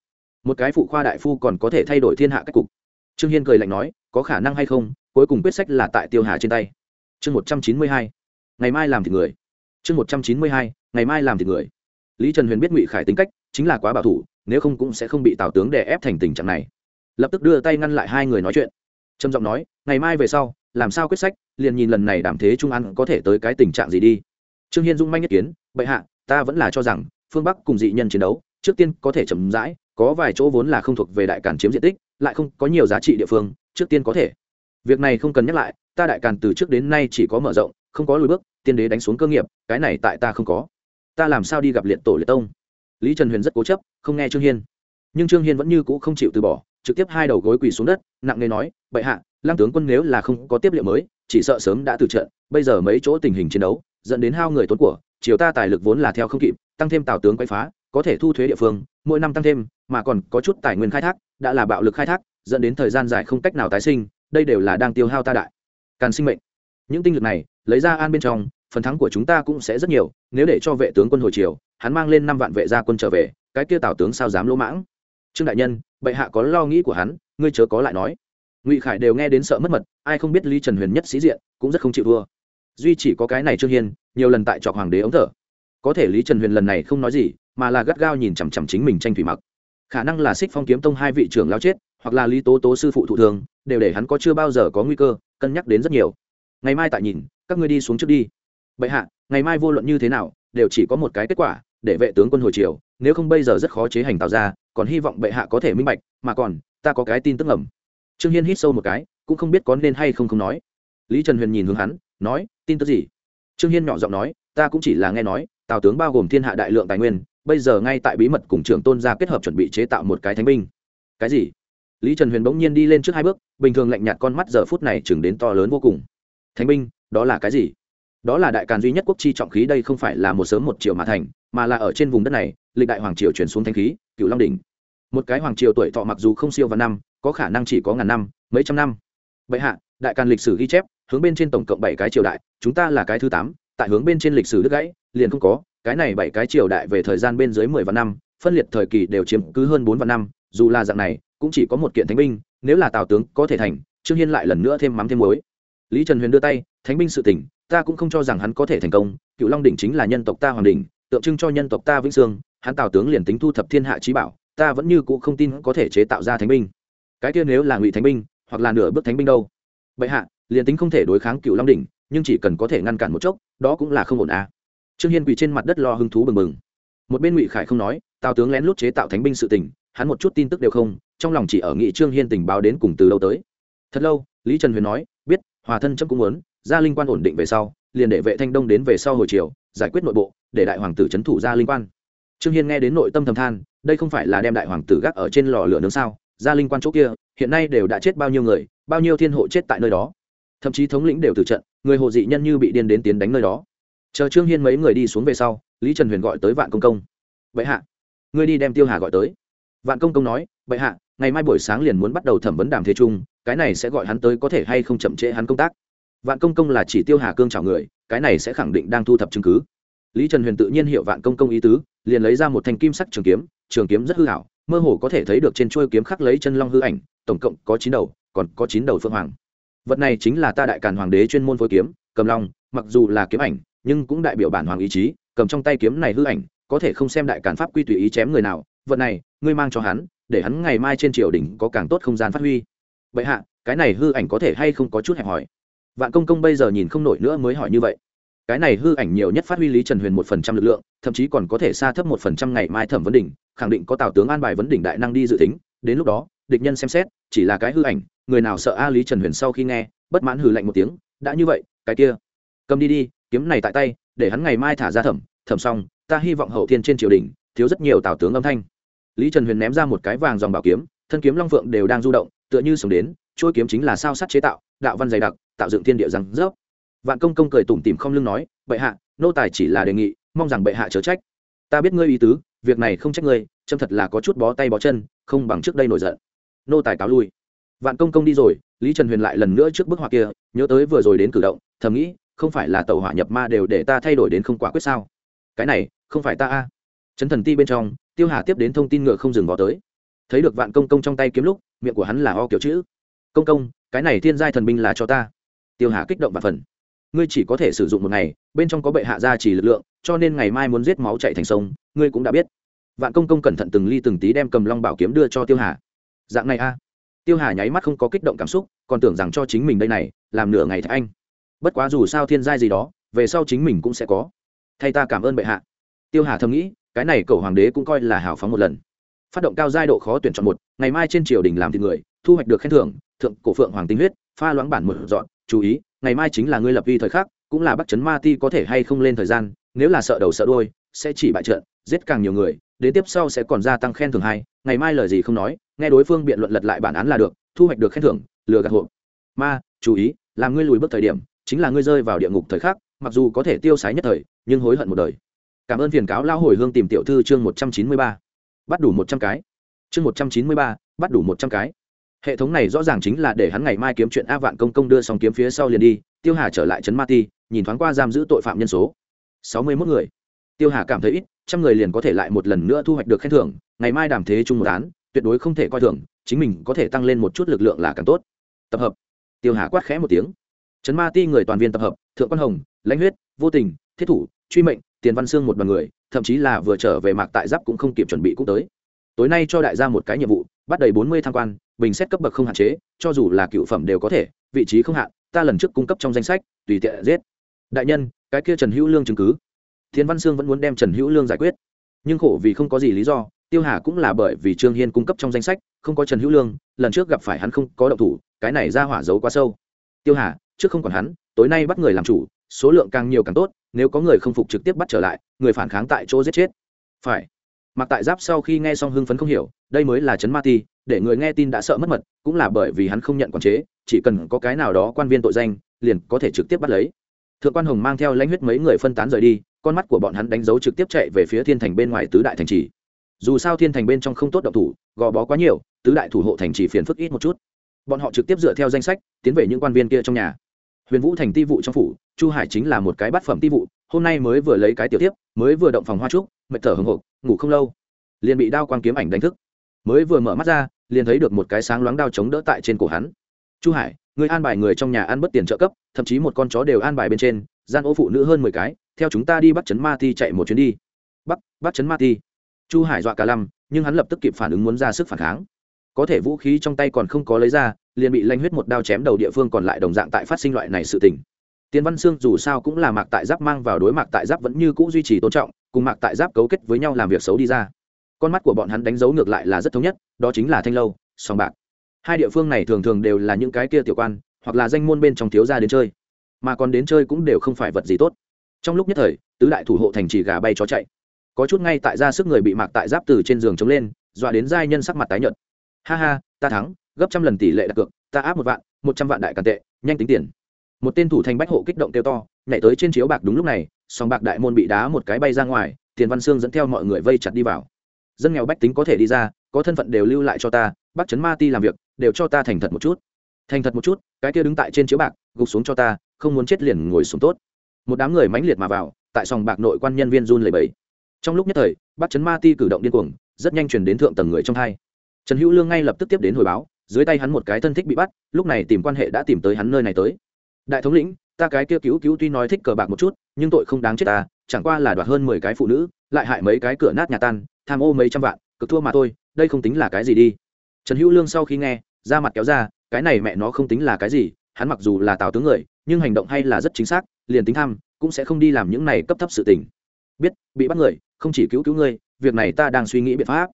một cái phụ khoa đại phu còn có thể thay đổi thiên hạ cách cục trương hiên cười lạnh nói có khả năng hay không cuối cùng quyết sách là tại tiêu hà trên tay. Chương một trăm chín mươi hai, ngày mai làm thì người. Chương một trăm chín mươi hai, ngày mai làm thì người. Lý trần huyền biết ngụy khải tính cách, chính là quá bảo thủ, nếu không cũng sẽ không bị tào tướng đè ép thành tình trạng này. Lập tức đưa tay ngăn lại hai người nói chuyện. Trầm giọng nói, ngày mai về sau, làm sao quyết sách, liền nhìn lần này đảm thế trung ăn có thể tới cái tình trạng gì đi. Trương hiên dung manh nhất kiến, bệ hạ, ta vẫn là cho rằng, phương bắc cùng dị nhân chiến đấu, trước tiên có thể chậm rãi, có vài chỗ vốn là không thuộc về đại càn chiếm diện tích, lại không có nhiều giá trị địa phương, trước tiên có thể việc này không cần nhắc lại, ta đại càn từ trước đến nay chỉ có mở rộng, không có lùi bước, tiên đế đánh xuống cơ nghiệp, cái này tại ta không có. Ta làm sao đi gặp liệt tổ liệt tông? Lý trần huyền rất cố chấp, không nghe trương hiên. Nhưng trương hiên vẫn như cũ không chịu từ bỏ, trực tiếp hai đầu gối quỳ xuống đất, nặng nề nói, bệ hạ, lăng tướng quân nếu là không có tiếp liệu mới, chỉ sợ sớm đã từ trận, bây giờ mấy chỗ tình hình chiến đấu, dẫn đến hao người tốn của chiều ta tài lực vốn là theo không kịp, tăng thêm tào tướng quay phá, có thể thu thuế địa phương, mỗi năm tăng thêm, mà còn có chút tài nguyên khai thác, đã là bạo lực khai thác, dẫn đến thời gian dài không cách nào tái sinh đây đều là đang tiêu hao ta đại. Càn sinh mệnh. Những tinh lực này lấy ra an bên trong phần thắng của chúng ta cũng sẽ rất nhiều nếu để cho vệ tướng quân hồi triều, hắn mang lên năm vạn vệ gia quân trở về cái kia tào tướng sao dám lỗ mãng? Trương đại nhân bệ hạ có lo nghĩ của hắn ngươi chớ có lại nói. Ngụy khải đều nghe đến sợ mất mật ai không biết lý trần huyền nhất sĩ diện cũng rất không chịu thua. Duy chỉ có cái này trương hiên nhiều lần tại trọc hoàng đế ống thở. Có thể lý trần huyền lần này không nói gì mà là gắt gao nhìn chằm chằm chính mình tranh thủy mặc. Khả năng là xích phong kiếm tông hai vị trưởng lao chết hoặc là lý tố tố sư phụ thụ thường đều để hắn có chưa bao giờ có nguy cơ cân nhắc đến rất nhiều. Ngày mai tại nhìn các ngươi đi xuống trước đi. Bệ hạ ngày mai vô luận như thế nào đều chỉ có một cái kết quả để vệ tướng quân hồi triều, nếu không bây giờ rất khó chế hành tạo ra còn hy vọng bệ hạ có thể minh bạch mà còn ta có cái tin tức ngầm. trương hiên hít sâu một cái cũng không biết có nên hay không không nói. Lý trần huyền nhìn hướng hắn nói tin tức gì? Trương hiên nhỏ giọng nói ta cũng chỉ là nghe nói tào tướng bao gồm thiên hạ đại lượng tài nguyên bây giờ ngay tại bí mật cùng trưởng tôn gia kết hợp chuẩn bị chế tạo một cái thánh binh. Cái gì? Lý trần huyền bỗng nhiên đi lên trước hai bước, bình thường lạnh nhạt con mắt giờ phút này chừng đến to lớn vô cùng. Thánh binh, đó là cái gì? Đó là đại càn duy nhất quốc chi trọng khí, đây không phải là một sớm một triệu mà thành, mà là ở trên vùng đất này, lịch đại hoàng triều chuyển xuống thanh khí cựu long đỉnh. Một cái hoàng triều tuổi thọ mặc dù không siêu vào năm, có khả năng chỉ có ngàn năm, mấy trăm năm. Vậy hạ, đại càn lịch sử ghi chép, hướng bên trên tổng cộng bảy cái triều đại, chúng ta là cái thứ tám, tại hướng bên trên lịch sử đứt gãy, liền không có, cái này bảy cái triều đại về thời gian bên dưới mười vạn năm, phân liệt thời kỳ đều chiếm cứ hơn bốn vạn năm, dù là dạng này cũng chỉ có một kiện thánh binh, nếu là tào tướng có thể thành, trương hiên lại lần nữa thêm mắm thêm muối. Lý trần huyền đưa tay, thánh binh sự tỉnh, ta cũng không cho rằng hắn có thể thành công, cựu long đỉnh chính là nhân tộc ta hoàng đỉnh, tượng trưng cho nhân tộc ta vĩnh sương hắn tào tướng liền tính thu thập thiên hạ trí bảo, ta vẫn như cũ không tin có thể chế tạo ra thánh binh. Cái kia nếu là ngụy thánh binh, hoặc là nửa bước thánh binh đâu? Bệ hạ, liền tính không thể đối kháng cựu long đỉnh, nhưng chỉ cần có thể ngăn cản một chốc, đó cũng là không ổn à. trương hiên quỳ trên mặt đất lo hứng thú bừng bừng một bên ngụy khải không nói, tào tướng lén lút chế tạo thánh binh sự tình, hắn một chút tin tức đều không, trong lòng chỉ ở nghị trương hiên tình báo đến cùng từ lâu tới. Thật lâu, lý trần huyền nói, biết, hòa thân chấm cũng muốn, gia linh quan ổn định về sau, liền để vệ thanh đông đến về sau hồi chiều giải quyết nội bộ, để đại hoàng tử c h ấ n thủ gia linh quan. Trương hiên nghe đến nội tâm thầm than, đây không phải là đem đại hoàng tử gác ở trên lò lửa nướng sao, gia linh quan chỗ kia, hiện nay đều đã chết bao nhiêu người, bao nhiêu thiên hộ chết tại nơi đó. Thậm chí thống lĩnh đều từ trận, người hồ dị nhân như bị điên đến tiến đánh nơi đó. Chờ trương hiên mấy người đi xuống về sau lý trần huyền gọi tới vạn công công. Vậy hạ, ngươi đi đem tiêu hà gọi tới. Vạn công công nói vậy hạ, ngày mai buổi sáng liền muốn bắt đầu thẩm vấn đàm thế trung cái này sẽ gọi hắn tới có thể hay không chậm trễ hắn công tác. Vạn công công là chỉ tiêu hà cương chào người, cái này sẽ khẳng định đang thu thập chứng cứ. Lý trần huyền tự nhiên hiệu vạn công công ý tứ, liền lấy ra một thanh kim sắc trường kiếm trường kiếm rất hư hảo, mơ hồ có thể thấy được trên chuôi kiếm khắc lấy chân long hư ảnh, tổng cộng có chín đầu, còn có chín đầu phương hoàng. Vật này chính là ta đại càn hoàng đế chuyên môn phối kiếm, cầm long, mặc dù là kiếm ảnh, nhưng cũng đại biểu bản hoàng ý chí cầm trong tay kiếm này hư ảnh, có thể không xem đại càn pháp quy tùy ý chém người nào, vật này, ngươi mang cho hắn, để hắn ngày mai trên triều đình có càng tốt không gian phát huy. Vậy hạ, cái này hư ảnh có thể hay không có chút hẹp hỏi vạn công công bây giờ nhìn không nổi nữa mới hỏi như vậy. Cái này hư ảnh nhiều nhất phát huy lý trần huyền một phần trăm lực lượng, thậm chí còn có thể xa thấp một phần trăm ngày mai thẩm vấn đỉnh, khẳng định có tào tướng an bài vấn đỉnh đại năng đi dự tính. Đến lúc đó, địch nhân xem xét, chỉ là cái hư ảnh, người nào sợ a lý trần huyền sau khi nghe, bất mãn hư lạnh một tiếng, đã như vậy, cái kia, cầm đi đi kiếm này tại tay, để hắn ngày mai thả ra thẩm thẩm xong, ta hy vọng hậu thiên trên triều đình, thiếu rất nhiều tào tướng âm thanh. Lý trần huyền ném ra một cái vàng dòng bảo kiếm, thân kiếm long phượng đều đang du động, tựa như sống đến, chuôi kiếm chính là sao sắt chế tạo, đạo văn dày đặc, tạo dựng thiên địa rằng rớp. Vạn công công cười tủm tìm không lưng nói, bệ hạ, nô tài chỉ là đề nghị, mong rằng bệ hạ chớ trách. Ta biết ngươi ý tứ, việc này không trách ngươi châm thật là có chút bó tay bó chân, không bằng trước đây nổi giận. Nô tài cáo lui. Vạn công công đi rồi, lý trần huyền lại lần nữa trước bức họa kia, nhớ tới vừa rồi đến cử động, thầm nghĩ không phải là tàu hỏa nhập ma đều để ta thay đổi đến không quả quyết sao? Cái này, không phải ta a. Chấn thần ti bên trong, tiêu hà tiếp đến thông tin ngựa không dừng bỏ tới. Thấy được vạn công công trong tay kiếm lúc, miệng của hắn là o kiểu chữ. Công công, cái này thiên giai thần binh là cho ta. Tiêu hà kích động và phần. Ngươi chỉ có thể sử dụng một ngày, bên trong có bệ hạ gia trì lực lượng, cho nên ngày mai muốn giết máu chạy thành sông, ngươi cũng đã biết. Vạn công công cẩn thận từng ly từng tí đem cầm long bảo kiếm đưa cho tiêu hà. Dạng này a. Tiêu hà nháy mắt không có kích động cảm xúc, còn tưởng rằng cho chính mình đây này, làm nửa ngày thạch anh bất quá dù sao thiên giai gì đó, về sau chính mình cũng sẽ có. Thay ta cảm ơn bệ hạ. Tiêu hà thầm nghĩ, cái này cầu hoàng đế cũng coi là hào phóng một lần. Phát động cao giai độ khó tuyển chọn một, ngày mai trên triều đình làm thịt người, thu hoạch được khen thưởng, thượng cổ phượng hoàng tinh huyết, pha loãng bản mở dọn, chú ý, ngày mai chính là ngươi lập vi thời khắc, cũng là bắt chấn ma ti có thể hay không lên thời gian, nếu là sợ đầu sợ đôi sẽ chỉ bại trận, giết càng nhiều người, đến tiếp sau sẽ còn gia tăng khen thưởng hai, ngày mai lời gì không nói, nghe đối phương biện luận lật lại bản án là được, thu hoạch được khen thưởng, lừa gạt hộ. Ma, chú ý, làm ngươi lùi bước thời điểm chính là ngươi rơi vào địa ngục thời khắc, mặc dù có thể tiêu sái nhất thời, nhưng hối hận một đời. Cảm ơn phiền cáo lao hồi hương tìm tiểu thư chương một trăm chín mươi ba. Bắt đủ một trăm cái. Chương một trăm chín mươi ba, bắt đủ một trăm cái. Hệ thống này rõ ràng chính là để hắn ngày mai kiếm chuyện a vạn công công đưa xong kiếm phía sau liền đi, tiêu hà trở lại trấn ma ti, nhìn thoáng qua giam giữ tội phạm nhân số. Sáu mươi mốt người. Tiêu hà cảm thấy ít, trăm người liền có thể lại một lần nữa thu hoạch được khen thưởng, ngày mai đàm thế chung một án, tuyệt đối không thể coi thường, chính mình có thể tăng lên một chút lực lượng là càng tốt. Tập hợp. Tiêu hà quát khẽ một tiếng trấn ma ti người toàn viên tập hợp, thượng quan hồng, lãnh huyết, vô tình, thiết thủ, truy mệnh, tiền văn sương một đoàn người, thậm chí là vừa trở về mạc tại giáp cũng không kịp chuẩn bị cũng tới. Tối nay cho đại gia một cái nhiệm vụ, bắt đầy bốn mươi tham quan, bình xét cấp bậc không hạn chế, cho dù là cựu phẩm đều có thể, vị trí không hạn, ta lần trước cung cấp trong danh sách, tùy tiện giết. Đại nhân, cái kia trần hữu lương chứng cứ. Thiên văn sương vẫn muốn đem trần hữu lương giải quyết. Nhưng khổ vì không có gì lý do, tiêu hà cũng là bởi vì trương hiên cung cấp trong danh sách, không có trần hữu lương, lần trước gặp phải hắn không có động thủ, cái này ra hỏa giấu quá sâu. Tiêu hà trước không còn hắn, tối nay bắt người làm chủ, số lượng càng nhiều càng tốt, nếu có người không phục trực tiếp bắt trở lại, người phản kháng tại chỗ giết chết. Phải. Mặc tại giáp sau khi nghe xong hưng phấn không hiểu, đây mới là chấn ma ti, để người nghe tin đã sợ mất mật, cũng là bởi vì hắn không nhận quản chế, chỉ cần có cái nào đó quan viên tội danh, liền có thể trực tiếp bắt lấy. Thượng quan hồng mang theo lãnh huyết mấy người phân tán rời đi, con mắt của bọn hắn đánh dấu trực tiếp chạy về phía thiên thành bên ngoài tứ đại thành trì. Dù sao thiên thành bên trong không tốt độc thủ, gò bó quá nhiều, tứ đại thủ hộ thành trì phiền phức ít một chút. Bọn họ trực tiếp dựa theo danh sách, tiến về những quan viên kia trong nhà huyền vũ thành ti vụ trong phủ, chu hải chính là một cái bát phẩm ti vụ, hôm nay mới vừa lấy cái tiểu tiếp mới vừa động phòng hoa trúc, mệt thở hồng hộc ngủ không lâu. Liền bị đao quang kiếm ảnh đánh thức. Mới vừa mở mắt ra, liền thấy được một cái sáng loáng đao chống đỡ tại trên cổ hắn. Chu hải người an bài người trong nhà ăn bất tiền trợ cấp, thậm chí một con chó đều an bài bên trên, gian ô phụ nữ hơn mười cái, theo chúng ta đi bắt chấn ma ti chạy một chuyến đi. Bắt bắt chấn ma ti? Chu hải dọa cả lăm, nhưng hắn lập tức kịp phản ứng muốn ra sức phản kháng. Có thể vũ khí trong tay còn không có lấy ra liền bị lanh huyết một đao chém đầu địa phương còn lại đồng dạng tại phát sinh loại này sự tình Tiên Văn Sương dù sao cũng là Mạc Tại Giáp mang vào đối Mạc Tại Giáp vẫn như cũ duy trì tôn trọng, cùng Mạc Tại Giáp cấu kết với nhau làm việc xấu đi ra. Con mắt của bọn hắn đánh dấu ngược lại là rất thống nhất, đó chính là Thanh lâu, song bạc. Hai địa phương này thường thường đều là những cái kia tiểu quan, hoặc là danh môn bên trong thiếu gia đến chơi, mà còn đến chơi cũng đều không phải vật gì tốt. Trong lúc nhất thời, tứ đại thủ hộ thành trì gà bay chó chạy. Có chút ngay tại ra sức người bị Mạc Tại Giáp từ trên giường chống lên, dọa đến giai nhân sắc mặt tái nhợt. Ha ha, ta thắng, gấp trăm lần tỷ lệ đặt cược, ta áp một vạn, một trăm vạn đại càn tệ, nhanh tính tiền. Một tên thủ thành bách hộ kích động kêu to nhảy tới trên chiếu bạc đúng lúc này song bạc đại môn bị đá một cái bay ra ngoài tiền văn sương dẫn theo mọi người vây chặt đi vào. Dân nghèo bách tính có thể đi ra có thân phận đều lưu lại cho ta bắt chấn ma ti làm việc đều cho ta thành thật một chút. Thành thật một chút cái kia đứng tại trên chiếu bạc gục xuống cho ta không muốn chết liền ngồi xuống tốt. Một đám người mãnh liệt mà vào tại sòng bạc nội quan nhân viên run lầy bẫy trong lúc nhất thời bắt chấn ma ti cử động điên cuồng rất nhanh truyền đến thượng tầng người trong hai. Trần hữu lương ngay lập tức tiếp đến hồi báo dưới tay hắn một cái thân thích bị bắt, lúc này tìm quan hệ đã tìm tới hắn nơi này tới. Đại thống lĩnh, ta cái kia cứu cứu tuy nói thích cờ bạc một chút, nhưng tội không đáng chết ta, chẳng qua là đoạt hơn mười cái phụ nữ, lại hại mấy cái cửa nát nhà tan, tham ô mấy trăm vạn, cực thua mà thôi, đây không tính là cái gì đi. Trần hữu lương sau khi nghe ra mặt kéo ra, cái này mẹ nó không tính là cái gì, hắn mặc dù là tào tướng người, nhưng hành động hay là rất chính xác, liền tính tham, cũng sẽ không đi làm những này cấp thấp sự tình. Biết, bị bắt người, không chỉ cứu cứu ngươi, việc này ta đang suy nghĩ biện pháp.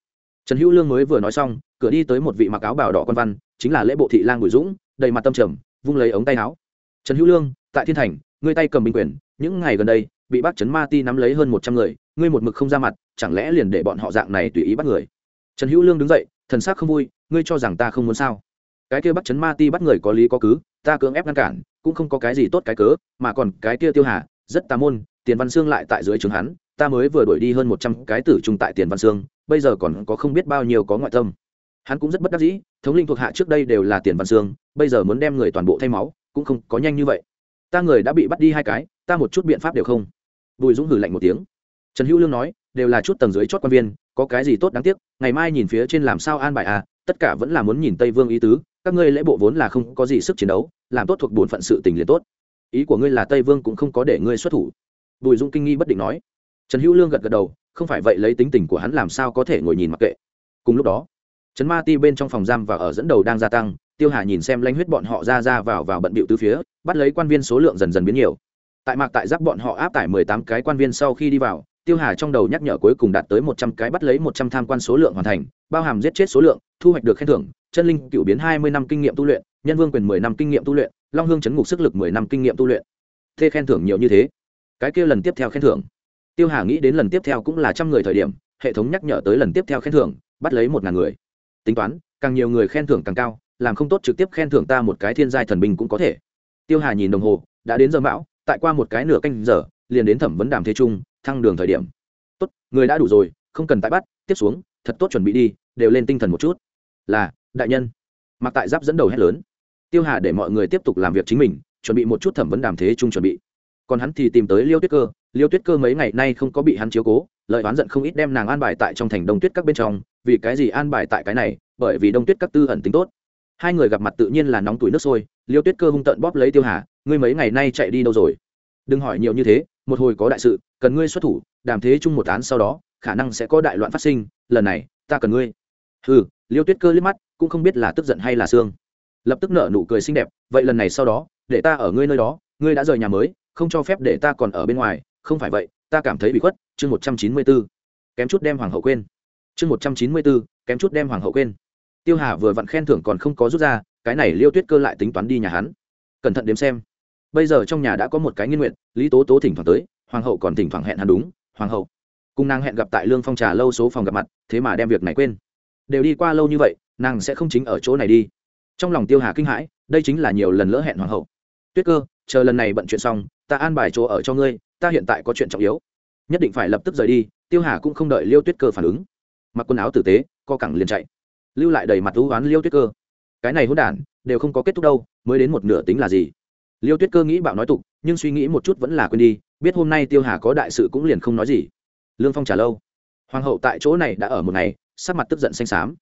Trần hữu lương mới vừa nói xong cửa đi tới một vị mặc áo bào đỏ quan văn, chính là lễ bộ thị lang bùi dũng, đầy mặt tâm trầm, vung lấy ống tay áo. Trần hữu lương, tại thiên thành, ngươi tay cầm binh quyền, những ngày gần đây, bị bác trấn ma ti nắm lấy hơn một trăm người, ngươi một mực không ra mặt, chẳng lẽ liền để bọn họ dạng này tùy ý bắt người? Trần hữu lương đứng dậy, thần sắc không vui, ngươi cho rằng ta không muốn sao? Cái kia bắt chấn ma ti bắt người có lý có cứ, ta cưỡng ép ngăn cản, cũng không có cái gì tốt cái cớ, mà còn cái kia tiêu hà, rất tà môn, tiền văn xương lại tại dưới trường hắn, ta mới vừa đuổi đi hơn một trăm cái tử trung tại tiền văn xương bây giờ còn có không biết bao nhiêu có ngoại tâm hắn cũng rất bất đắc dĩ, thống linh thuộc hạ trước đây đều là tiền văn xương, bây giờ muốn đem người toàn bộ thay máu, cũng không có nhanh như vậy. Ta người đã bị bắt đi hai cái, ta một chút biện pháp đều không. Bùi dũng hử lạnh một tiếng. Trần hữu lương nói, đều là chút tầng dưới chót quan viên, có cái gì tốt đáng tiếc, ngày mai nhìn phía trên làm sao an bài à tất cả vẫn là muốn nhìn tây vương ý tứ, các ngươi lễ bộ vốn là không có gì sức chiến đấu, làm tốt thuộc bổn phận sự tình liền tốt. Ý của ngươi là tây vương cũng không có để ngươi xuất thủ. Bùi dũng kinh nghi bất định nói. Trần hữu lương gật gật đầu, không phải vậy lấy tính tình của hắn làm sao có thể ngồi nhìn mặc kệ. Cùng lúc đó trấn ma ti bên trong phòng giam và ở dẫn đầu đang gia tăng, tiêu hà nhìn xem lãnh huyết bọn họ ra ra vào vào bận bịu tứ phía, bắt lấy quan viên số lượng dần dần biến nhiều. Tại mạc tại giáp bọn họ áp tải mười tám cái quan viên sau khi đi vào, tiêu hà trong đầu nhắc nhở cuối cùng đạt tới một trăm cái bắt lấy một trăm tham quan số lượng hoàn thành, bao hàm giết chết số lượng, thu hoạch được khen thưởng, chân linh cựu biến hai mươi năm kinh nghiệm tu luyện, nhân vương quyền mười năm kinh nghiệm tu luyện, long hương chấn ngục sức lực mười năm kinh nghiệm tu luyện. Thế khen thưởng nhiều như thế? Cái kia lần tiếp theo khen thưởng. Tiêu hà nghĩ đến lần tiếp theo cũng là trăm người thời điểm, hệ thống nhắc nhở tới lần tiếp theo khen thưởng, bắt lấy một ngàn người tính toán, càng nhiều người khen thưởng càng cao, làm không tốt trực tiếp khen thưởng ta một cái thiên giai thần binh cũng có thể. Tiêu hà nhìn đồng hồ, đã đến giờ mão, tại qua một cái nửa canh giờ, liền đến thẩm vấn đàm thế trung, thăng đường thời điểm. Tốt, người đã đủ rồi, không cần tại bắt, tiếp xuống, thật tốt chuẩn bị đi, đều lên tinh thần một chút. Là, đại nhân. Mặc tại giáp dẫn đầu hét lớn. Tiêu hà để mọi người tiếp tục làm việc chính mình, chuẩn bị một chút thẩm vấn đàm thế trung chuẩn bị. Còn hắn thì tìm tới liêu tuyết cơ, liêu tuyết cơ mấy ngày nay không có bị hắn chiếu cố lợi oán giận không ít đem nàng an bài tại trong thành đông tuyết các bên trong vì cái gì an bài tại cái này, bởi vì đông tuyết các tư ẩn tính tốt. Hai người gặp mặt tự nhiên là nóng tuổi nước sôi, liêu tuyết cơ hung tận bóp lấy tiêu hà, ngươi mấy ngày nay chạy đi đâu rồi? Đừng hỏi nhiều như thế, một hồi có đại sự, cần ngươi xuất thủ, đàm thế chung một án sau đó, khả năng sẽ có đại loạn phát sinh, lần này, ta cần ngươi. Ừ liêu tuyết cơ liếc mắt, cũng không biết là tức giận hay là xương lập tức nở nụ cười xinh đẹp, vậy lần này sau đó, để ta ở ngươi nơi đó, ngươi đã rời nhà mới, không cho phép để ta còn ở bên ngoài, không phải vậy, ta cảm thấy bị khuất. Chương một trăm chín mươi b ố kém chút đem hoàng hậu quên chương một trăm chín mươi bốn, kém chút đem hoàng hậu quên. Tiêu hà vừa vặn khen thưởng còn không có rút ra, cái này liêu tuyết cơ lại tính toán đi nhà hắn. Cẩn thận đếm xem. Bây giờ trong nhà đã có một cái nghiên nguyện, lý tố tố thỉnh thoảng tới, hoàng hậu còn thỉnh thoảng hẹn hắn đúng, hoàng hậu. Cùng nàng hẹn gặp tại lương phong trà lâu số phòng gặp mặt, thế mà đem việc này quên. Đều đi qua lâu như vậy, nàng sẽ không chính ở chỗ này đi. Trong lòng tiêu hà kinh hãi, đây chính là nhiều lần lỡ hẹn hoàng hậu. Tuyết cơ, chờ lần này bận chuyện xong, ta an bài chỗ ở cho ngươi, ta hiện tại có chuyện trọng yếu. Nhất định phải lập tức rời đi, tiêu hà cũng không đợi liêu tuyết cơ phản ứng mặc quần áo tử tế, co cẳng liền chạy. Lưu lại đầy mặt thú oán liêu tuyết cơ. Cái này hôn đản, đều không có kết thúc đâu, mới đến một nửa tính là gì? Liêu tuyết cơ nghĩ bạo nói tục, nhưng suy nghĩ một chút vẫn là quên đi, biết hôm nay tiêu hà có đại sự cũng liền không nói gì. Lương phong trả lâu. Hoàng hậu tại chỗ này đã ở một ngày, sắc mặt tức giận xanh xám.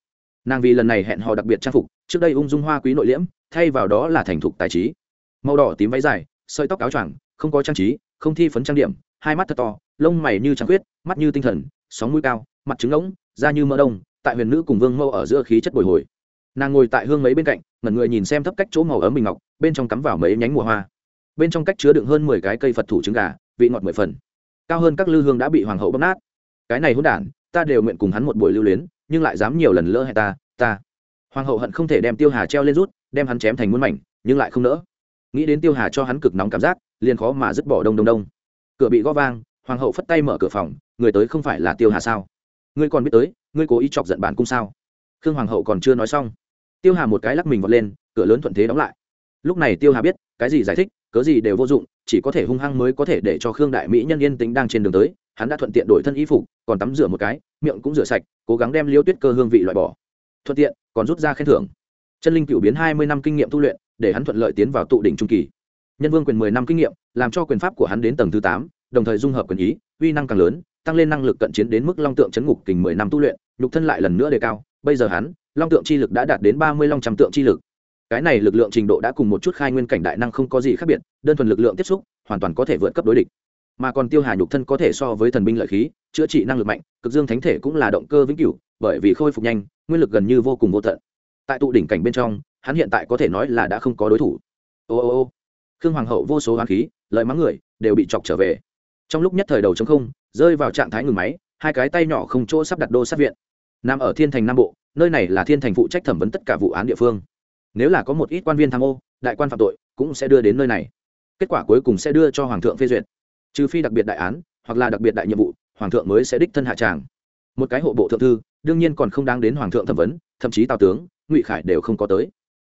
Nàng vì lần này hẹn hò đặc biệt trang phục, trước đây ung dung hoa quý nội liễm, thay vào đó là thành thục tài trí. Màu đỏ tím váy dài, sợi tóc áo choàng, không có trang trí, không thi phấn trang điểm, hai mắt thật to, lông mày như trắng khuyết, mắt như tinh thần, sóng mũi cao, mặt trứng ngỗng da như mỡ đông, tại huyền nữ cùng vương mâu ở giữa khí chất bồi hồi. Nàng ngồi tại hương mấy bên cạnh, ngẩn người nhìn xem thấp cách chỗ màu ấm bình ngọc, bên trong cắm vào mấy nhánh mùa hoa. Bên trong cách chứa đựng hơn mười cái cây phật thủ trứng gà, vị ngọt mười phần. Cao hơn các lư hương đã bị hoàng hậu bóp nát. Cái này hôn đản, ta đều nguyện cùng hắn một buổi lưu luyến, nhưng lại dám nhiều lần lỡ hẹn ta ta. Hoàng hậu hận không thể đem tiêu hà treo lên rút, đem hắn chém thành muôn mảnh, nhưng lại không nỡ. Nghĩ đến tiêu hà cho hắn cực nóng cảm giác, liền khó mà dứt bỏ đông đông đông. Cửa bị gõ vang, hoàng hậu phất tay mở cửa phòng, người tới không phải là tiêu hà sao? Ngươi còn biết tới, ngươi cố ý chọc giận bản cung sao? Khương hoàng hậu còn chưa nói xong, tiêu hà một cái lắc mình vọt lên, cửa lớn thuận thế đóng lại. Lúc này tiêu hà biết, cái gì giải thích, cớ gì đều vô dụng, chỉ có thể hung hăng mới có thể để cho khương đại mỹ nhân yên tính đang trên đường tới, hắn đã thuận tiện đổi thân y phục, còn tắm rửa một cái, miệng cũng rửa sạch, cố gắng đem liêu tuyết cơ hương vị loại bỏ. Thuận tiện, còn rút ra khen thưởng. Chân linh cựu biến hai mươi năm kinh nghiệm tu luyện, để hắn thuận lợi tiến vào tụ đỉnh trung kỳ. Nhân vương quyền mười năm kinh nghiệm, làm cho quyền pháp của hắn đến tầng thứ tám, đồng thời dung hợp quyền ý, uy năng càng lớn tăng lên năng lực cận chiến đến mức long tượng chấn ngục kình mười năm tu luyện, nhục thân lại lần nữa đề cao. Bây giờ hắn, long tượng chi lực đã đạt đến ba mươi long trăm tượng chi lực. Cái này lực lượng trình độ đã cùng một chút khai nguyên cảnh đại năng không có gì khác biệt, đơn thuần lực lượng tiếp xúc, hoàn toàn có thể vượt cấp đối địch. Mà còn tiêu hà nhục thân có thể so với thần binh lợi khí, chữa trị năng lực mạnh, cực dương thánh thể cũng là động cơ vĩnh cửu, bởi vì khôi phục nhanh, nguyên lực gần như vô cùng vô tận. Tại tụ đỉnh cảnh bên trong, hắn hiện tại có thể nói là đã không có đối thủ. Ô ô ô. Khương hoàng hậu vô số hoán khí lợi mắng người, đều bị chọc trở về. Trong lúc nhất thời đầu chống không rơi vào trạng thái ngừng máy, hai cái tay nhỏ không chỗ sắp đặt đô sát viện. Nằm ở thiên thành nam bộ, nơi này là thiên thành phụ trách thẩm vấn tất cả vụ án địa phương. Nếu là có một ít quan viên tham ô, đại quan phạm tội, cũng sẽ đưa đến nơi này. Kết quả cuối cùng sẽ đưa cho hoàng thượng phê duyệt. Trừ phi đặc biệt đại án, hoặc là đặc biệt đại nhiệm vụ, hoàng thượng mới sẽ đích thân hạ tràng. Một cái hộ bộ thượng thư, đương nhiên còn không đáng đến hoàng thượng thẩm vấn, thậm chí tào tướng, ngụy khải đều không có tới.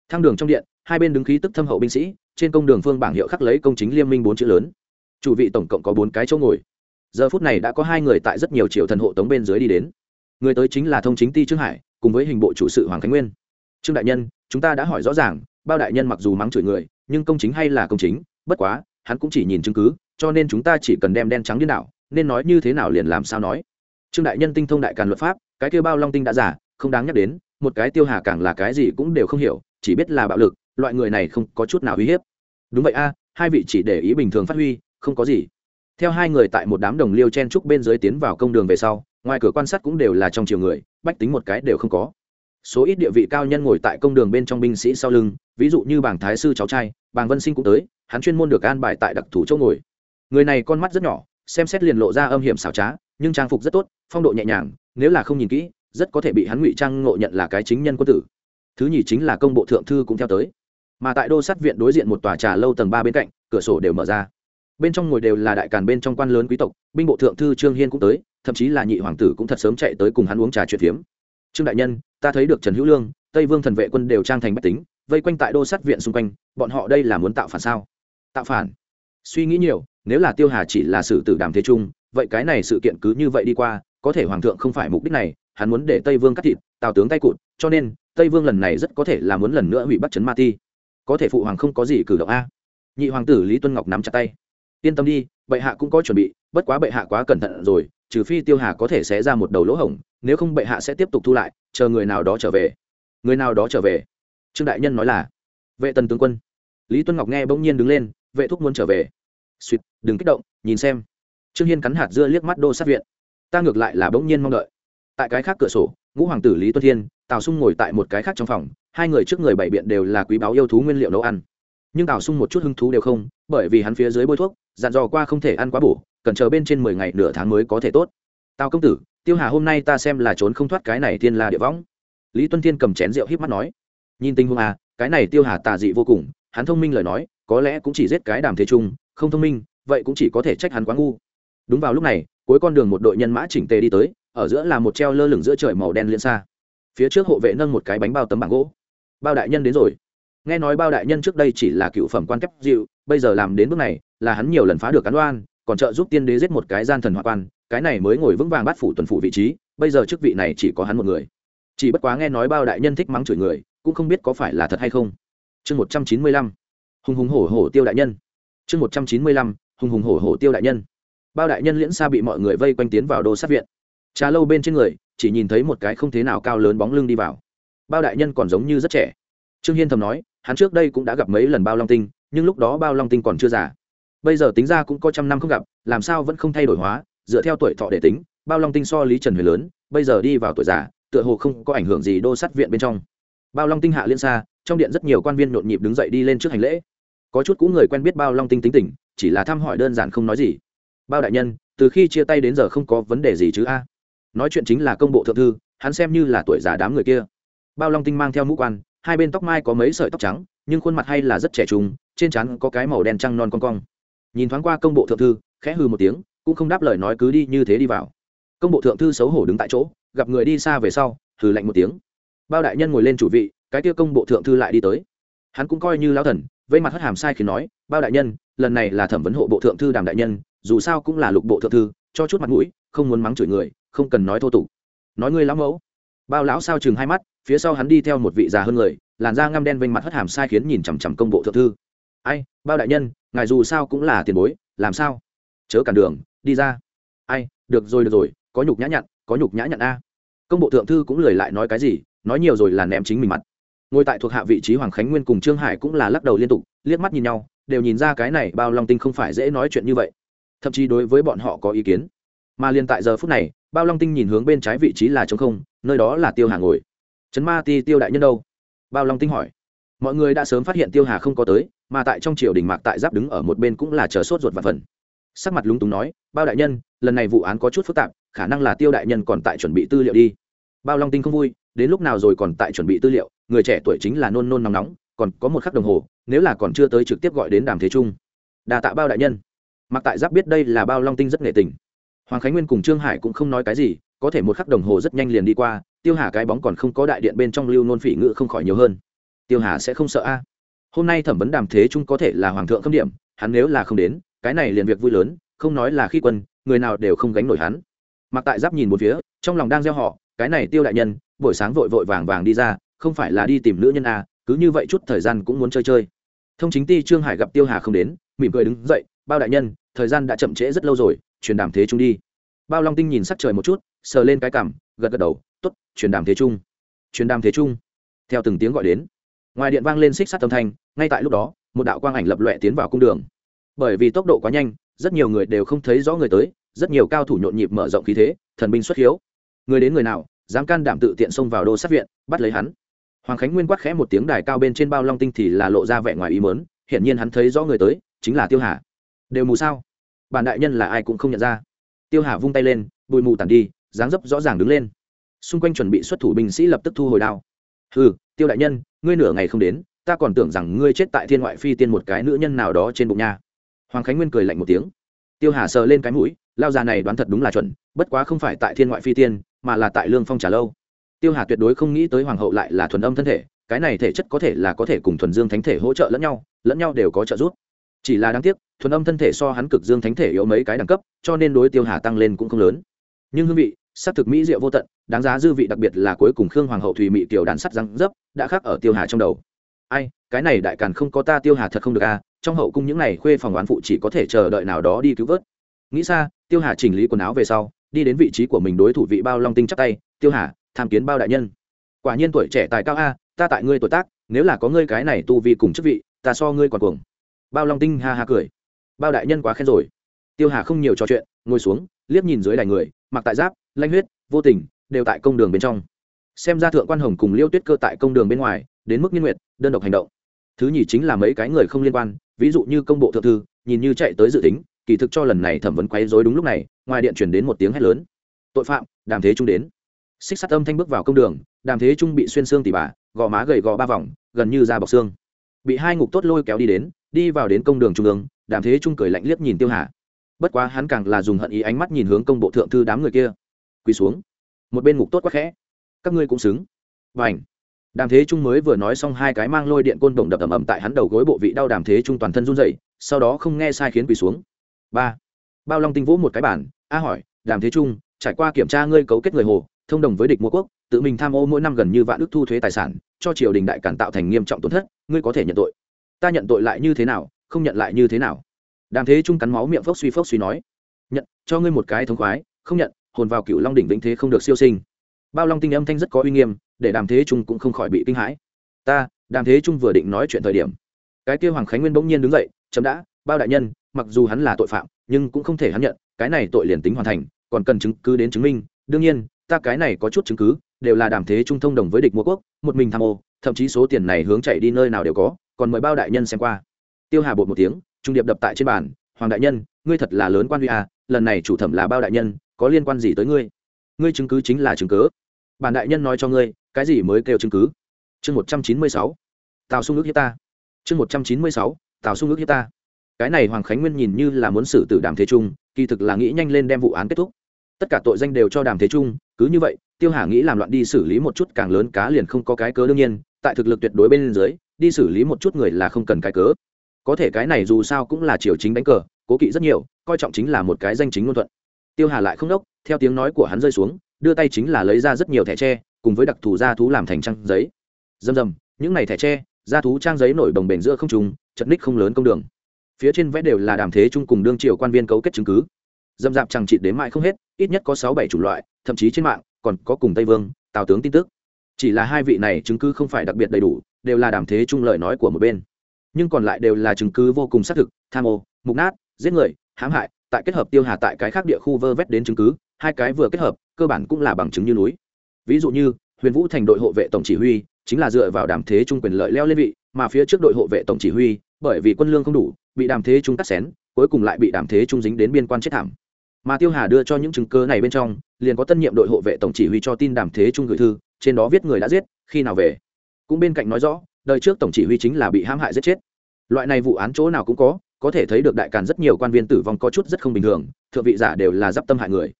Thang đường trong điện, hai bên đứng khí tức thâm hậu binh sĩ, trên công đường phương bảng hiệu khắc lấy công chính liêm minh bốn chữ lớn. Chủ vị tổng cộng có bốn cái chỗ ngồi giờ phút này đã có hai người tại rất nhiều triệu thần hộ tống bên dưới đi đến. Người tới chính là thông chính ti trương hải, cùng với hình bộ chủ sự hoàng khánh nguyên. Trương đại nhân, chúng ta đã hỏi rõ ràng, bao đại nhân mặc dù mắng chửi người, nhưng công chính hay là công chính, bất quá, hắn cũng chỉ nhìn chứng cứ, cho nên chúng ta chỉ cần đem đen trắng điên đảo, nên nói như thế nào liền làm sao nói. Trương đại nhân tinh thông đại càn luật pháp, cái kêu bao long tinh đã giả, không đáng nhắc đến, một cái tiêu hà càng là cái gì cũng đều không hiểu, chỉ biết là bạo lực, loại người này không có chút nào uy hiếp. Đúng vậy a, hai vị chỉ để ý bình thường phát huy, không có gì theo hai người tại một đám đồng liêu chen trúc bên dưới tiến vào công đường về sau, ngoài cửa quan sát cũng đều là trong chiều người, bách tính một cái đều không có. Số ít địa vị cao nhân ngồi tại công đường bên trong binh sĩ sau lưng, ví dụ như bảng thái sư cháu trai bàng vân sinh cũng tới, hắn chuyên môn được an bài tại đặc thù chỗ ngồi. Người này con mắt rất nhỏ, xem xét liền lộ ra âm hiểm xảo trá, nhưng trang phục rất tốt, phong độ nhẹ nhàng, nếu là không nhìn kỹ, rất có thể bị hắn ngụy trang ngộ nhận là cái chính nhân quân tử. Thứ nhì chính là công bộ thượng thư cũng theo tới. Mà tại đô sát viện đối diện một tòa trà lâu tầng ba bên cạnh, cửa sổ đều mở ra bên trong ngồi đều là đại càn bên trong quan lớn quý tộc, binh bộ thượng thư trương hiên cũng tới, thậm chí là nhị hoàng tử cũng thật sớm chạy tới cùng hắn uống trà chuyện phiếm. Trương đại nhân, ta thấy được trần hữu lương, tây vương thần vệ quân đều trang thành bách tính, vây quanh tại đô sát viện xung quanh, bọn họ đây là muốn tạo phản sao? Tạo phản? Suy nghĩ nhiều, nếu là tiêu hà chỉ là sự tử đàm thế trung vậy cái này sự kiện cứ như vậy đi qua, có thể hoàng thượng không phải mục đích này, hắn muốn để tây vương cắt thịt, tào tướng tay cụt, cho nên, tây vương lần này rất có thể là muốn lần nữa hủy bắt trấn ma ti. Có thể phụ hoàng không có gì cử động a. Nhị hoàng tử lý tuân ngọc nắm chặt tay yên tâm đi, bệ hạ cũng có chuẩn bị, bất quá bệ hạ quá cẩn thận rồi, trừ phi tiêu hà có thể xé ra một đầu lỗ hổng, nếu không bệ hạ sẽ tiếp tục thu lại, chờ người nào đó trở về. Người nào đó trở về. Trương đại nhân nói là, vệ tần tướng quân. Lý tuân ngọc nghe bỗng nhiên đứng lên, vệ thúc muốn trở về. Suýt đừng kích động, nhìn xem. Trương hiên cắn hạt dưa liếc mắt đô sát viện. Ta ngược lại là bỗng nhiên mong đợi. Tại cái khác cửa sổ, ngũ hoàng tử lý tuân thiên, tào sung ngồi tại một cái khác trong phòng, hai người trước người bảy biện đều là quý báo yêu thú nguyên liệu nấu ăn. Nhưng tào sung một chút hứng thú đều không, bởi vì hắn phía dưới bôi thuốc dặn dò qua không thể ăn quá bổ, cần chờ bên trên mười ngày nửa tháng mới có thể tốt. Tào công tử, tiêu hà hôm nay ta xem là trốn không thoát cái này thiên la địa võng. Lý tuân thiên cầm chén rượu híp mắt nói. Nhìn tình huống à cái này tiêu hà tà dị vô cùng, hắn thông minh lời nói, có lẽ cũng chỉ giết cái đàm thế trung không thông minh, vậy cũng chỉ có thể trách hắn quá ngu. Đúng vào lúc này, cuối con đường một đội nhân mã chỉnh tề đi tới, ở giữa là một treo lơ lửng giữa trời màu đen liên xa. Phía trước hộ vệ nâng một cái bánh bao tấm bảng gỗ. Bao đại nhân đến rồi. Nghe nói bao đại nhân trước đây chỉ là cựu phẩm quan kép dịu bây giờ làm đến bước này, là hắn nhiều lần phá được cán đoan, còn trợ giúp tiên đế giết một cái gian thần hoa quan, cái này mới ngồi vững vàng bắt phủ tuần phủ vị trí, bây giờ chức vị này chỉ có hắn một người. Chỉ bất quá nghe nói bao đại nhân thích mắng chửi người, cũng không biết có phải là thật hay không. Chương một trăm chín mươi lăm. Hùng hùng hổ hổ tiêu đại nhân. Chương một trăm chín mươi lăm. Hùng hùng hổ hổ tiêu đại nhân. Bao đại nhân liễn xa bị mọi người vây quanh tiến vào đô sát viện. Trà lâu bên trên người, chỉ nhìn thấy một cái không thế nào cao lớn bóng lưng đi vào. Bao đại nhân còn giống như rất trẻ. Trương hiên thầm nói, hắn trước đây cũng đã gặp mấy lần bao long tinh nhưng lúc đó bao long tinh còn chưa già. Bây giờ tính ra cũng có trăm năm không gặp, làm sao vẫn không thay đổi hóa, dựa theo tuổi thọ để tính, bao long tinh so lý trần huyền lớn, bây giờ đi vào tuổi già, tựa hồ không có ảnh hưởng gì đô sát viện bên trong. Bao long tinh hạ liên xa, trong điện rất nhiều quan viên nhộn nhịp đứng dậy đi lên trước hành lễ. Có chút cũ người quen biết bao long tinh tính tỉnh chỉ là thăm hỏi đơn giản không nói gì. Bao đại nhân, từ khi chia tay đến giờ không có vấn đề gì chứ a? Nói chuyện chính là công bộ thượng thư, hắn xem như là tuổi già đám người kia. Bao long tinh mang theo mũ quan, hai bên tóc mai có mấy sợi tóc trắng, nhưng khuôn mặt hay là rất trẻ trung trên trán có cái màu đen trăng non con cong. Nhìn thoáng qua công bộ thượng thư, khẽ hư một tiếng, cũng không đáp lời nói cứ đi như thế đi vào. Công bộ thượng thư xấu hổ đứng tại chỗ, gặp người đi xa về sau, hừ lạnh một tiếng. Bao đại nhân ngồi lên chủ vị, cái kia công bộ thượng thư lại đi tới. Hắn cũng coi như lão thần, vây mặt hất hàm sai khi nói, bao đại nhân, lần này là thẩm vấn hộ bộ thượng thư đàm đại nhân, dù sao cũng là lục bộ thượng thư, cho chút mặt mũi, không muốn mắng chửi người, không cần nói thô tục. Nói ngươi lão mẫu. Bao lão sao chừng hai mắt, phía sau hắn đi theo một vị già hơn người, làn da ngăm đen vênh mặt hất hàm sai khiến nhìn chằm chằm công bộ thượng thư ai, bao đại nhân, ngài dù sao cũng là tiền bối, làm sao? Chớ cản đường, đi ra. Ai, được rồi được rồi, có nhục nhã nhặn, có nhục nhã nhặn a. Công bộ thượng thư cũng lười lại nói cái gì, nói nhiều rồi là ném chính mình mặt. Ngồi tại thuộc hạ vị trí hoàng khánh nguyên cùng trương hải cũng là lắc đầu liên tục, liếc mắt nhìn nhau, đều nhìn ra cái này bao long tinh không phải dễ nói chuyện như vậy. Thậm chí đối với bọn họ có ý kiến. Mà liền tại giờ phút này, bao long tinh nhìn hướng bên trái vị trí là trống không, nơi đó là tiêu hà ngồi. Trấn ma ti tiêu đại nhân đâu? Bao long tinh hỏi mọi người đã sớm phát hiện tiêu hà không có tới, mà tại trong triều đình mạc tại giáp đứng ở một bên cũng là chờ sốt ruột và phần. Sắc mặt lúng túng nói, bao đại nhân, lần này vụ án có chút phức tạp, khả năng là tiêu đại nhân còn tại chuẩn bị tư liệu đi. Bao long tinh không vui, đến lúc nào rồi còn tại chuẩn bị tư liệu, người trẻ tuổi chính là nôn nôn nóng nóng, còn có một khắc đồng hồ, nếu là còn chưa tới trực tiếp gọi đến đàm thế trung. Đà tạ bao đại nhân. Mặc tại giáp biết đây là bao long tinh rất nghệ tình. Hoàng khánh nguyên cùng trương hải cũng không nói cái gì, có thể một khắc đồng hồ rất nhanh liền đi qua, tiêu hà cái bóng còn không có đại điện bên trong lưu nôn phỉ ngự không khỏi nhiều hơn tiêu hà sẽ không sợ a. Hôm nay thẩm vấn đàm thế trung có thể là hoàng thượng khâm điểm, hắn nếu là không đến, cái này liền việc vui lớn, không nói là khi quân, người nào đều không gánh nổi hắn. Mặc tại giáp nhìn một phía, trong lòng đang gieo họ, cái này tiêu đại nhân, buổi sáng vội vội vàng vàng đi ra, không phải là đi tìm nữ nhân a, cứ như vậy chút thời gian cũng muốn chơi chơi. Thông chính ti trương hải gặp tiêu hà không đến, mỉm cười đứng dậy, bao đại nhân, thời gian đã chậm trễ rất lâu rồi, truyền đàm thế trung đi. Bao long tinh nhìn sắc trời một chút, sờ lên cái cảm gật gật đầu t ố t truyền đàm thế trung truyền đàm thế trung theo từng tiếng gọi đến ngoài điện vang lên xích sắt âm thanh, ngay tại lúc đó, một đạo quang ảnh lập lọe tiến vào cung đường. Bởi vì tốc độ quá nhanh, rất nhiều người đều không thấy rõ người tới, rất nhiều cao thủ nhộn nhịp mở rộng khí thế, thần binh xuất hiếu. Người đến người nào, dám can đảm tự tiện xông vào đô sát viện, bắt lấy hắn. Hoàng khánh nguyên quát khẽ một tiếng đài cao bên trên bao long tinh thì là lộ ra vẻ ngoài ý mớn hiển nhiên hắn thấy rõ người tới, chính là tiêu hà. Đều mù sao? Bản đại nhân là ai cũng không nhận ra. Tiêu hà vung tay lên, bụi mù tàn đi, dáng dấp rõ ràng đứng lên. Xung quanh chuẩn bị xuất thủ binh sĩ lập tức thu hồi đao. Ừ tiêu đại nhân ngươi nửa ngày không đến, ta còn tưởng rằng ngươi chết tại thiên ngoại phi tiên một cái nữ nhân nào đó trên bụng nha. Hoàng khánh nguyên cười lạnh một tiếng. Tiêu hà sờ lên cái mũi, lao già này đoán thật đúng là chuẩn, bất quá không phải tại thiên ngoại phi tiên, mà là tại lương phong trà lâu. Tiêu hà tuyệt đối không nghĩ tới hoàng hậu lại là thuần âm thân thể, cái này thể chất có thể là có thể cùng thuần dương thánh thể hỗ trợ lẫn nhau lẫn nhau đều có trợ giúp. Chỉ là đáng tiếc, thuần âm thân thể so hắn cực dương thánh thể yếu mấy cái đẳng cấp, cho nên đối tiêu hà tăng lên cũng không lớn. Nhưng hương vị sắc thực mỹ diệu vô tận, đáng giá dư vị đặc biệt là cuối cùng khương hoàng hậu thùy mỹ tiểu đàn sắt răng dấp, đã khắc ở tiêu hà trong đầu. Ai, cái này đại càn không có ta tiêu hà thật không được à trong hậu cung những này khuê phòng oán phụ chỉ có thể chờ đợi nào đó đi cứu vớt. Nghĩ xa, tiêu hà chỉnh lý quần áo về sau, đi đến vị trí của mình đối thủ vị bao long tinh chắc tay, tiêu hà, tham kiến bao đại nhân. Quả nhiên tuổi trẻ tài cao a, ta tại ngươi tuổi tác, nếu là có ngươi cái này tu vi cùng chức vị, ta so ngươi còn cuồng. Bao long tinh ha ha cười. Bao đại nhân quá khen rồi. Tiêu hà không nhiều trò chuyện, ngồi xuống, liếc nhìn dưới đài người, mặc tại giáp lanh huyết, vô tình, đều tại công đường bên trong. Xem ra thượng quan hồng cùng liêu tuyết cơ tại công đường bên ngoài, đến mức nghiên nguyệt, đơn độc hành động. Thứ nhì chính là mấy cái người không liên quan, ví dụ như công bộ thượng thư, nhìn như chạy tới dự tính, kỳ thực cho lần này thẩm vấn quấy rối đúng lúc này, ngoài điện chuyển đến một tiếng hét lớn. Tội phạm, đàm thế trung đến. Xích sắt âm thanh bước vào công đường, đàm thế trung bị xuyên xương tỉ bà gò má gầy gò ba vòng, gần như da bọc xương. Bị hai ngục tốt lôi kéo đi đến, đi vào đến công đường trung ương, đàm thế trung cười lạnh liếc nhìn tiêu hà. Bất quá hắn càng là dùng hận ý ánh mắt nhìn hướng công bộ thượng thư đám người kia quỳ xuống. Một bên ngục tốt quá khẽ. Các ngươi cũng xứng. Và ảnh đàm thế trung mới vừa nói xong hai cái mang lôi điện côn đồng đập ầm ầm tại hắn đầu gối bộ vị đau đàm thế trung toàn thân run dậy sau đó không nghe sai khiến quỳ xuống. Ba. Bao long tinh vũ một cái bản a hỏi, đàm thế trung, trải qua kiểm tra ngươi cấu kết người hồ, thông đồng với địch mua quốc, tự mình tham ô mỗi năm gần như vạn ước thu thuế tài sản, cho triều đình đại cản tạo thành nghiêm trọng tổn thất, ngươi có thể nhận tội. Ta nhận tội lại như thế nào, không nhận lại như thế nào? Đàm thế trung cắn máu miệng phốc suy phốc suy nói, nhận, cho ngươi một cái thống khoái, không nhận hồn vào cựu long đỉnh vĩnh thế không được siêu sinh. Bao long tinh âm thanh rất có uy nghiêm, để đàm thế trung cũng không khỏi bị kinh hãi. Ta, đàm thế trung vừa định nói chuyện thời điểm, cái kia hoàng khánh nguyên bỗng nhiên đứng dậy, chấm đã, bao đại nhân, mặc dù hắn là tội phạm, nhưng cũng không thể hắn nhận, cái này tội liền tính hoàn thành, còn cần chứng cứ đến chứng minh. Đương nhiên, ta cái này có chút chứng cứ, đều là đàm thế trung thông đồng với địch mua quốc, một mình tham ô, thậm chí số tiền này hướng chạy đi nơi nào đều có, còn mời bao đại nhân xem qua. Tiêu hà bột một tiếng, trung điệp đập tại trên bàn, hoàng đại nhân, ngươi thật là lớn quan huy à lần này chủ thẩm là bao đại nhân có liên quan gì tới ngươi? Ngươi chứng cứ chính là chứng cứ. Bản đại nhân nói cho ngươi, cái gì mới kêu chứng cứ? Chương một trăm chín mươi sáu. Tào sung ước hiếp ta. Chương một trăm chín mươi sáu. Tào sung ước hiếp ta. Cái này hoàng khánh nguyên nhìn như là muốn xử tử đàm thế trung, kỳ thực là nghĩ nhanh lên đem vụ án kết thúc. Tất cả tội danh đều cho đàm thế trung, cứ như vậy, tiêu hà nghĩ làm loạn đi xử lý một chút càng lớn cá liền không có cái cớ đương nhiên, tại thực lực tuyệt đối bên dưới, đi xử lý một chút người là không cần cái cớ. Có thể cái này dù sao cũng là triều chính đánh cờ, cố kỵ rất nhiều, coi trọng chính là một cái danh chính ngôn thuận tiêu hà lại không đốc, theo tiếng nói của hắn rơi xuống, đưa tay chính là lấy ra rất nhiều thẻ tre, cùng với đặc thù da thú làm thành trang giấy. Dầm dầm những này thẻ tre da thú trang giấy nổi đồng bền giữa không trùng chật ních không lớn công đường. Phía trên vẽ đều là đàm thế chung cùng đương triều quan viên cấu kết chứng cứ. Dâm dạp chẳng trị đến mãi không hết, ít nhất có sáu bảy chủng loại, thậm chí trên mạng, còn có cùng tây vương, tào tướng tin tức. Chỉ là hai vị này chứng cứ không phải đặc biệt đầy đủ, đều là đàm thế chung lời nói của một bên. Nhưng còn lại đều là chứng cứ vô cùng xác thực, tham ô, mục nát, giết người, hãm hại tại kết hợp tiêu hà tại cái khác địa khu vơ vét đến chứng cứ, hai cái vừa kết hợp, cơ bản cũng là bằng chứng như núi. Ví dụ như, huyền vũ thành đội hộ vệ tổng chỉ huy chính là dựa vào đàm thế trung quyền lợi leo lên vị, mà phía trước đội hộ vệ tổng chỉ huy, bởi vì quân lương không đủ, bị đàm thế trung cắt xén, cuối cùng lại bị đàm thế trung dính đến biên quan chết thảm. Mà tiêu hà đưa cho những chứng cứ này bên trong, liền có tân nhiệm đội hộ vệ tổng chỉ huy cho tin đàm thế trung gửi thư, trên đó viết người đã giết, khi nào về. Cũng bên cạnh nói rõ, đời trước tổng chỉ huy chính là bị hãm hại giết chết. Loại này vụ án chỗ nào cũng có có thể thấy được đại càn rất nhiều quan viên tử vong có chút rất không bình thường, thượng vị giả đều là d tâm hại người.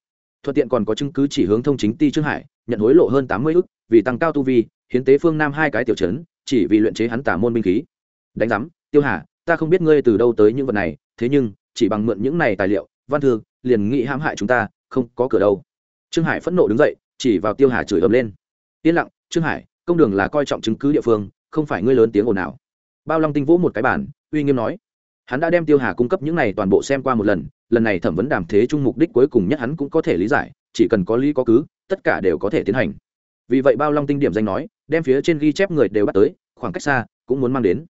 Thuận tiện còn có chứng cứ chỉ hướng thông chính ti trương hải, nhận hối lộ hơn tám mươi ức, vì tăng cao tu vi, hiến tế phương nam hai cái tiểu trấn, chỉ vì luyện chế hắn tả môn binh khí. Đánh giám, tiêu hà, ta không biết ngươi từ đâu tới những vật này, thế nhưng, chỉ bằng mượn những này tài liệu, văn thư, liền nghị hãm hại chúng ta, không có cửa đâu. Trương hải phẫn nộ đứng dậy, chỉ vào tiêu hà chửi ầm lên. Yên lặng, trương hải, công đường là coi trọng chứng cứ địa phương, không phải ngươi lớn tiếng ồn ào. Bao long tinh vỗ một cái bản uy nghiêm nói hắn đã đem tiêu hà cung cấp những này toàn bộ xem qua một lần lần này thẩm vấn đàm thế chung mục đích cuối cùng nhất hắn cũng có thể lý giải, chỉ cần có lý có cứ, tất cả đều có thể tiến hành. Vì vậy bao long tinh điểm danh nói, đem phía trên ghi chép người đều bắt tới, khoảng cách xa, cũng muốn mang đến.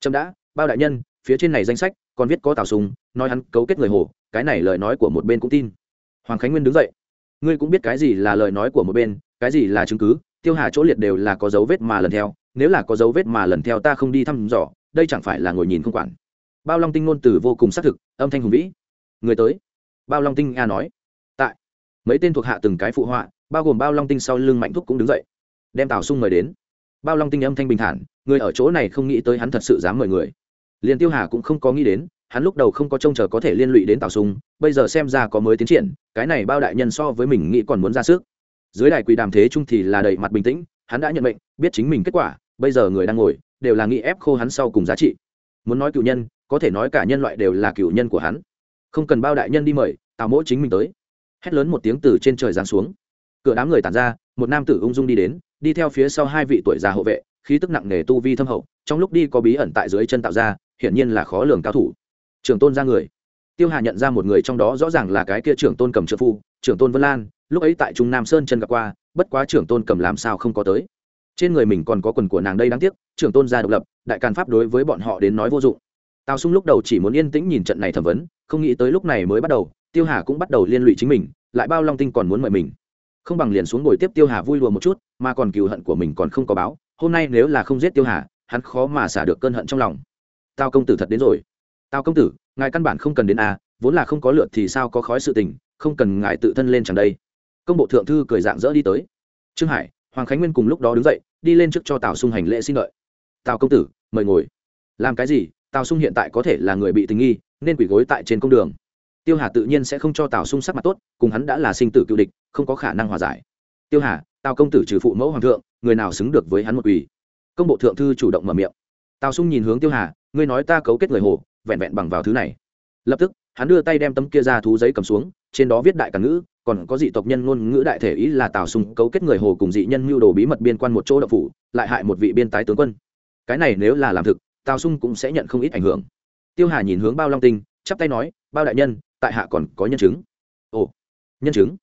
Trâm đã, bao đại nhân, phía trên này danh sách, còn viết có tào sùng, nói hắn cấu kết người hồ, cái này lời nói của một bên cũng tin. Hoàng khánh nguyên đứng dậy. Ngươi cũng biết cái gì là lời nói của một bên, cái gì là chứng cứ, tiêu hà chỗ liệt đều là có dấu vết mà lần theo, nếu là có dấu vết mà lần theo ta không đi thăm dò, đây chẳng phải là ngồi nhìn không quản bao long tinh ngôn từ vô cùng xác thực, âm thanh hùng vĩ. Người tới. Bao long tinh a nói. Tại. Mấy tên thuộc hạ từng cái phụ họa, bao gồm bao long tinh sau lưng mạnh thúc cũng đứng dậy. Đem tào sung mời đến. Bao long tinh âm thanh bình thản, người ở chỗ này không nghĩ tới hắn thật sự dám mời người. Liền tiêu hà cũng không có nghĩ đến, hắn lúc đầu không có trông chờ có thể liên lụy đến tào sung, bây giờ xem ra có mới tiến triển, cái này bao đại nhân so với mình nghĩ còn muốn ra sức. Dưới đài quỳ đàm thế trung thì là đầy mặt bình tĩnh, hắn đã nhận mệnh, biết chính mình kết quả, bây giờ người đang ngồi, đều là nghĩ ép khô hắn sau cùng giá trị. Muốn nói cựu nhân có thể nói cả nhân loại đều là cựu nhân của hắn. Không cần bao đại nhân đi mời, tào mỗ chính mình tới. Hét lớn một tiếng từ trên trời giáng xuống. Cửa đám người tản ra, một nam tử ung dung đi đến, đi theo phía sau hai vị tuổi già hộ vệ, khí tức nặng nề tu vi thâm hậu, trong lúc đi có bí ẩn tại dưới chân tạo ra, hiển nhiên là khó lường cao thủ. Trường tôn ra người. Tiêu hà nhận ra một người trong đó rõ ràng là cái kia trưởng tôn cầm trợ phu, trưởng tôn vân lan, lúc ấy tại trung nam sơn chân gặp qua, bất quá trưởng tôn cầm làm sao không có tới. Trên người mình còn có quần của nàng đây đáng tiếc, trưởng tôn gia độc lập, đại càn pháp đối với bọn họ đến nói vô dụng tào sung lúc đầu chỉ muốn yên tĩnh nhìn trận này thẩm vấn, không nghĩ tới lúc này mới bắt đầu, tiêu hà cũng bắt đầu liên lụy chính mình, lại bao long tinh còn muốn mời mình. Không bằng liền xuống ngồi tiếp tiêu hà vui lùa một chút, mà còn cựu hận của mình còn không có báo, hôm nay nếu là không giết tiêu hà, hắn khó mà xả được cơn hận trong lòng. Tao công tử thật đến rồi. Tao công tử, ngài căn bản không cần đến a vốn là không có lượt thì sao có khói sự tình, không cần ngài tự thân lên chẳng đây. Công bộ thượng thư cười dạng dỡ đi tới. Trương hải, hoàng khánh nguyên cùng lúc đó đứng dậy, đi lên trước cho tào sung hành lễ xin lợi tào công tử, mời ngồi. Làm cái gì? Tào sung hiện tại có thể là người bị tình nghi, nên quỷ gối tại trên công đường. Tiêu hà tự nhiên sẽ không cho tào sung sắc mặt tốt, cùng hắn đã là sinh tử cựu địch, không có khả năng hòa giải. Tiêu hà, tào công tử trừ phụ mẫu hoàng thượng, người nào xứng được với hắn một quỷ công bộ thượng thư chủ động mở miệng. Tào sung nhìn hướng tiêu hà, ngươi nói ta cấu kết người hồ, vẹn vẹn bằng vào thứ này. Lập tức, hắn đưa tay đem tấm kia ra thú giấy cầm xuống, trên đó viết đại cả ngữ, còn có dị tộc nhân ngôn ngữ đại thể ý là tào sung cấu kết người hồ cùng dị nhân mưu đồ bí mật biên quan một chỗ đậu phủ, lại hại một vị biên tái tướng quân. Cái này nếu là làm thực tào sung cũng sẽ nhận không ít ảnh hưởng. Tiêu hà nhìn hướng bao long tinh, chắp tay nói, bao đại nhân, tại hạ còn có nhân chứng. Ồ, nhân chứng?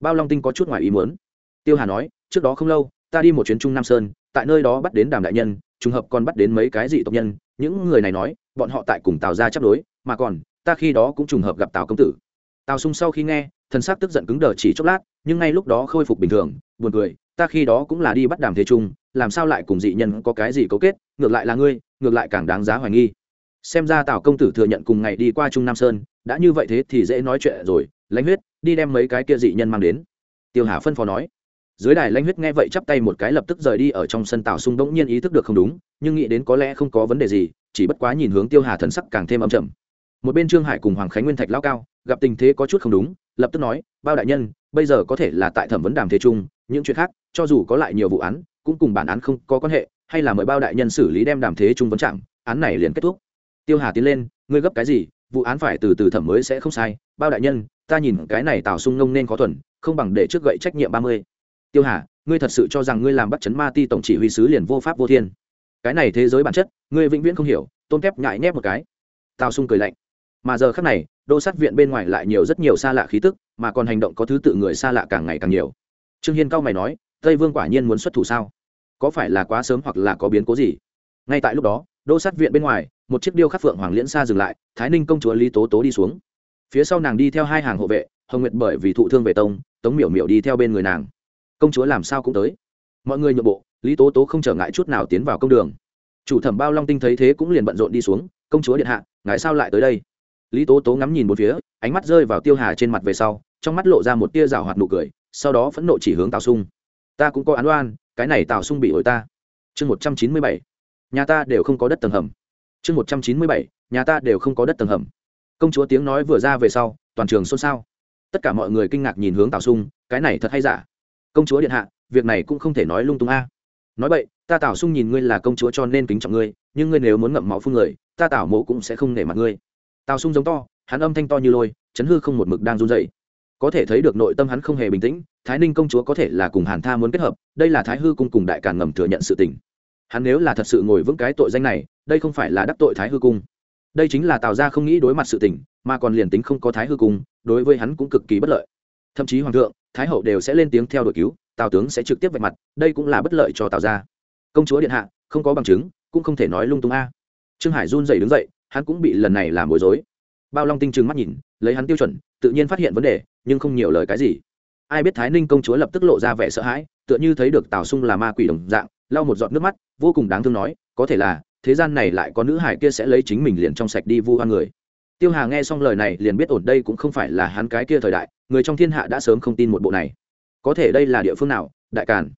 Bao long tinh có chút ngoài ý muốn. Tiêu hà nói, trước đó không lâu, ta đi một chuyến trung nam sơn, tại nơi đó bắt đến đàm đại nhân, trùng hợp còn bắt đến mấy cái dị tộc nhân, những người này nói, bọn họ tại cùng tào ra chấp đối, mà còn, ta khi đó cũng trùng hợp gặp tào công tử. Tào sung sau khi nghe, thần s ắ c tức giận cứng đờ chỉ chốc lát, nhưng ngay lúc đó khôi phục bình thường, buồn cười, ta khi đó cũng là đi bắt đàm thế trung, làm sao lại cùng dị nhân có cái gì cấu kết ngược lại là ngươi, ngược lại càng đáng giá hoài nghi. Xem ra tào công tử thừa nhận cùng ngày đi qua trung nam sơn, đã như vậy thế thì dễ nói chuyện rồi, lãnh huyết, đi đem mấy cái kia dị nhân mang đến. Tiêu hà phân phó nói. Dưới đài lãnh huyết nghe vậy chắp tay một cái lập tức rời đi ở trong sân tào sung đống nhiên ý thức được không đúng, nhưng nghĩ đến có lẽ không có vấn đề gì, chỉ bất quá nhìn hướng tiêu hà thần sắc càng thêm âm trầm. một bên trương hải cùng hoàng khánh nguyên thạch lao cao, gặp tình thế có chút không đúng, lập tức nói, bao đại nhân, bây giờ có thể là tại thẩm vấn đàm thế trung những chuyện khác, cho dù có lại nhiều vụ án, cũng cùng bản án không có quan hệ hay là mời bao đại nhân xử lý đem đàm thế trung vấn trạng, án này liền kết thúc. Tiêu hà tiến lên, ngươi gấp cái gì, vụ án phải từ từ thẩm mới sẽ không sai. Bao đại nhân, ta nhìn cái này tào sung nông nên có thuần, không bằng để trước gậy trách nhiệm ba mươi. Tiêu hà, ngươi thật sự cho rằng ngươi làm bắt chấn ma ti tổng chỉ huy sứ liền vô pháp vô thiên. Cái này thế giới bản chất, ngươi vĩnh viễn không hiểu, tôn kép nhại nhép một cái. Tào sung cười lạnh. Mà giờ khác này, đô sát viện bên ngoài lại nhiều rất nhiều xa lạ khí tức, mà còn hành động có thứ tự người xa lạ càng ngày càng nhiều. Trương hiên cao mày nói, tây vương quả nhiên muốn xuất thủ sao? Có phải là quá sớm hoặc là có biến cố gì? Ngay tại lúc đó, đô sát viện bên ngoài, một chiếc điêu khắc phượng hoàng liễn xa dừng lại, thái ninh công chúa lý tố tố đi xuống. Phía sau nàng đi theo hai hàng hộ vệ, hồng nguyệt bởi vì thụ thương về tông, tống miểu miểu đi theo bên người nàng. Công chúa làm sao cũng tới. Mọi người nhượng bộ, lý tố tố không trở ngại chút nào tiến vào công đường. Chủ thẩm bao long tinh thấy thế cũng liền bận rộn đi xuống, công chúa điện hạ, ngài sao lại tới đây? Lý tố tố ngắm nhìn một phía, ánh mắt rơi vào tiêu hà trên mặt về sau, trong mắt lộ ra một tia rào hoạt nụ cười, sau đó phẫn nộ chỉ hướng tào sung. Ta cũng có án oan cái này tào sung bị ổi ta. Chương một trăm chín mươi bảy, nhà ta đều không có đất tầng hầm. Chương một trăm chín mươi bảy, nhà ta đều không có đất tầng hầm. Công chúa tiếng nói vừa ra về sau, toàn trường xôn xao. Tất cả mọi người kinh ngạc nhìn hướng tào sung, cái này thật hay giả? Công chúa điện hạ, việc này cũng không thể nói lung tung a. Nói vậy, ta tào sung nhìn ngươi là công chúa cho nên kính trọng ngươi, nhưng ngươi nếu muốn ngậm máu phun người, ta tào mộ cũng sẽ không nể mặt ngươi. Tào sung giống to, hắn âm thanh to như lôi, chấn hư không một mực đang run dậy có thể thấy được nội tâm hắn không hề bình tĩnh, thái ninh công chúa có thể là cùng hàn tha muốn kết hợp, đây là thái hư cung cùng đại càn ngầm thừa nhận sự tình. Hắn nếu là thật sự ngồi vững cái tội danh này, đây không phải là đắc tội thái hư cung. Đây chính là tào ra không nghĩ đối mặt sự tình, mà còn liền tính không có thái hư cung, đối với hắn cũng cực kỳ bất lợi. Thậm chí hoàng thượng, thái hậu đều sẽ lên tiếng theo đội cứu, tào tướng sẽ trực tiếp vạch mặt, đây cũng là bất lợi cho tào ra công chúa điện hạ, không có bằng chứng, cũng không thể nói lung tung a. Trương hải run dậy đứng dậy, hắn cũng bị lần này làm bối rối. Bao long tinh trừng mắt nhìn, lấy hắn tiêu chuẩn, tự nhiên phát hiện vấn đề nhưng không nhiều lời cái gì. Ai biết thái ninh công chúa lập tức lộ ra vẻ sợ hãi, tựa như thấy được tào sung là ma quỷ đồng dạng, lau một giọt nước mắt, vô cùng đáng thương nói, có thể là, thế gian này lại có nữ hải kia sẽ lấy chính mình liền trong sạch đi vu hoa người. Tiêu hà nghe xong lời này liền biết ổn, đây cũng không phải là hắn cái kia thời đại, người trong thiên hạ đã sớm không tin một bộ này. Có thể đây là địa phương nào, đại càn.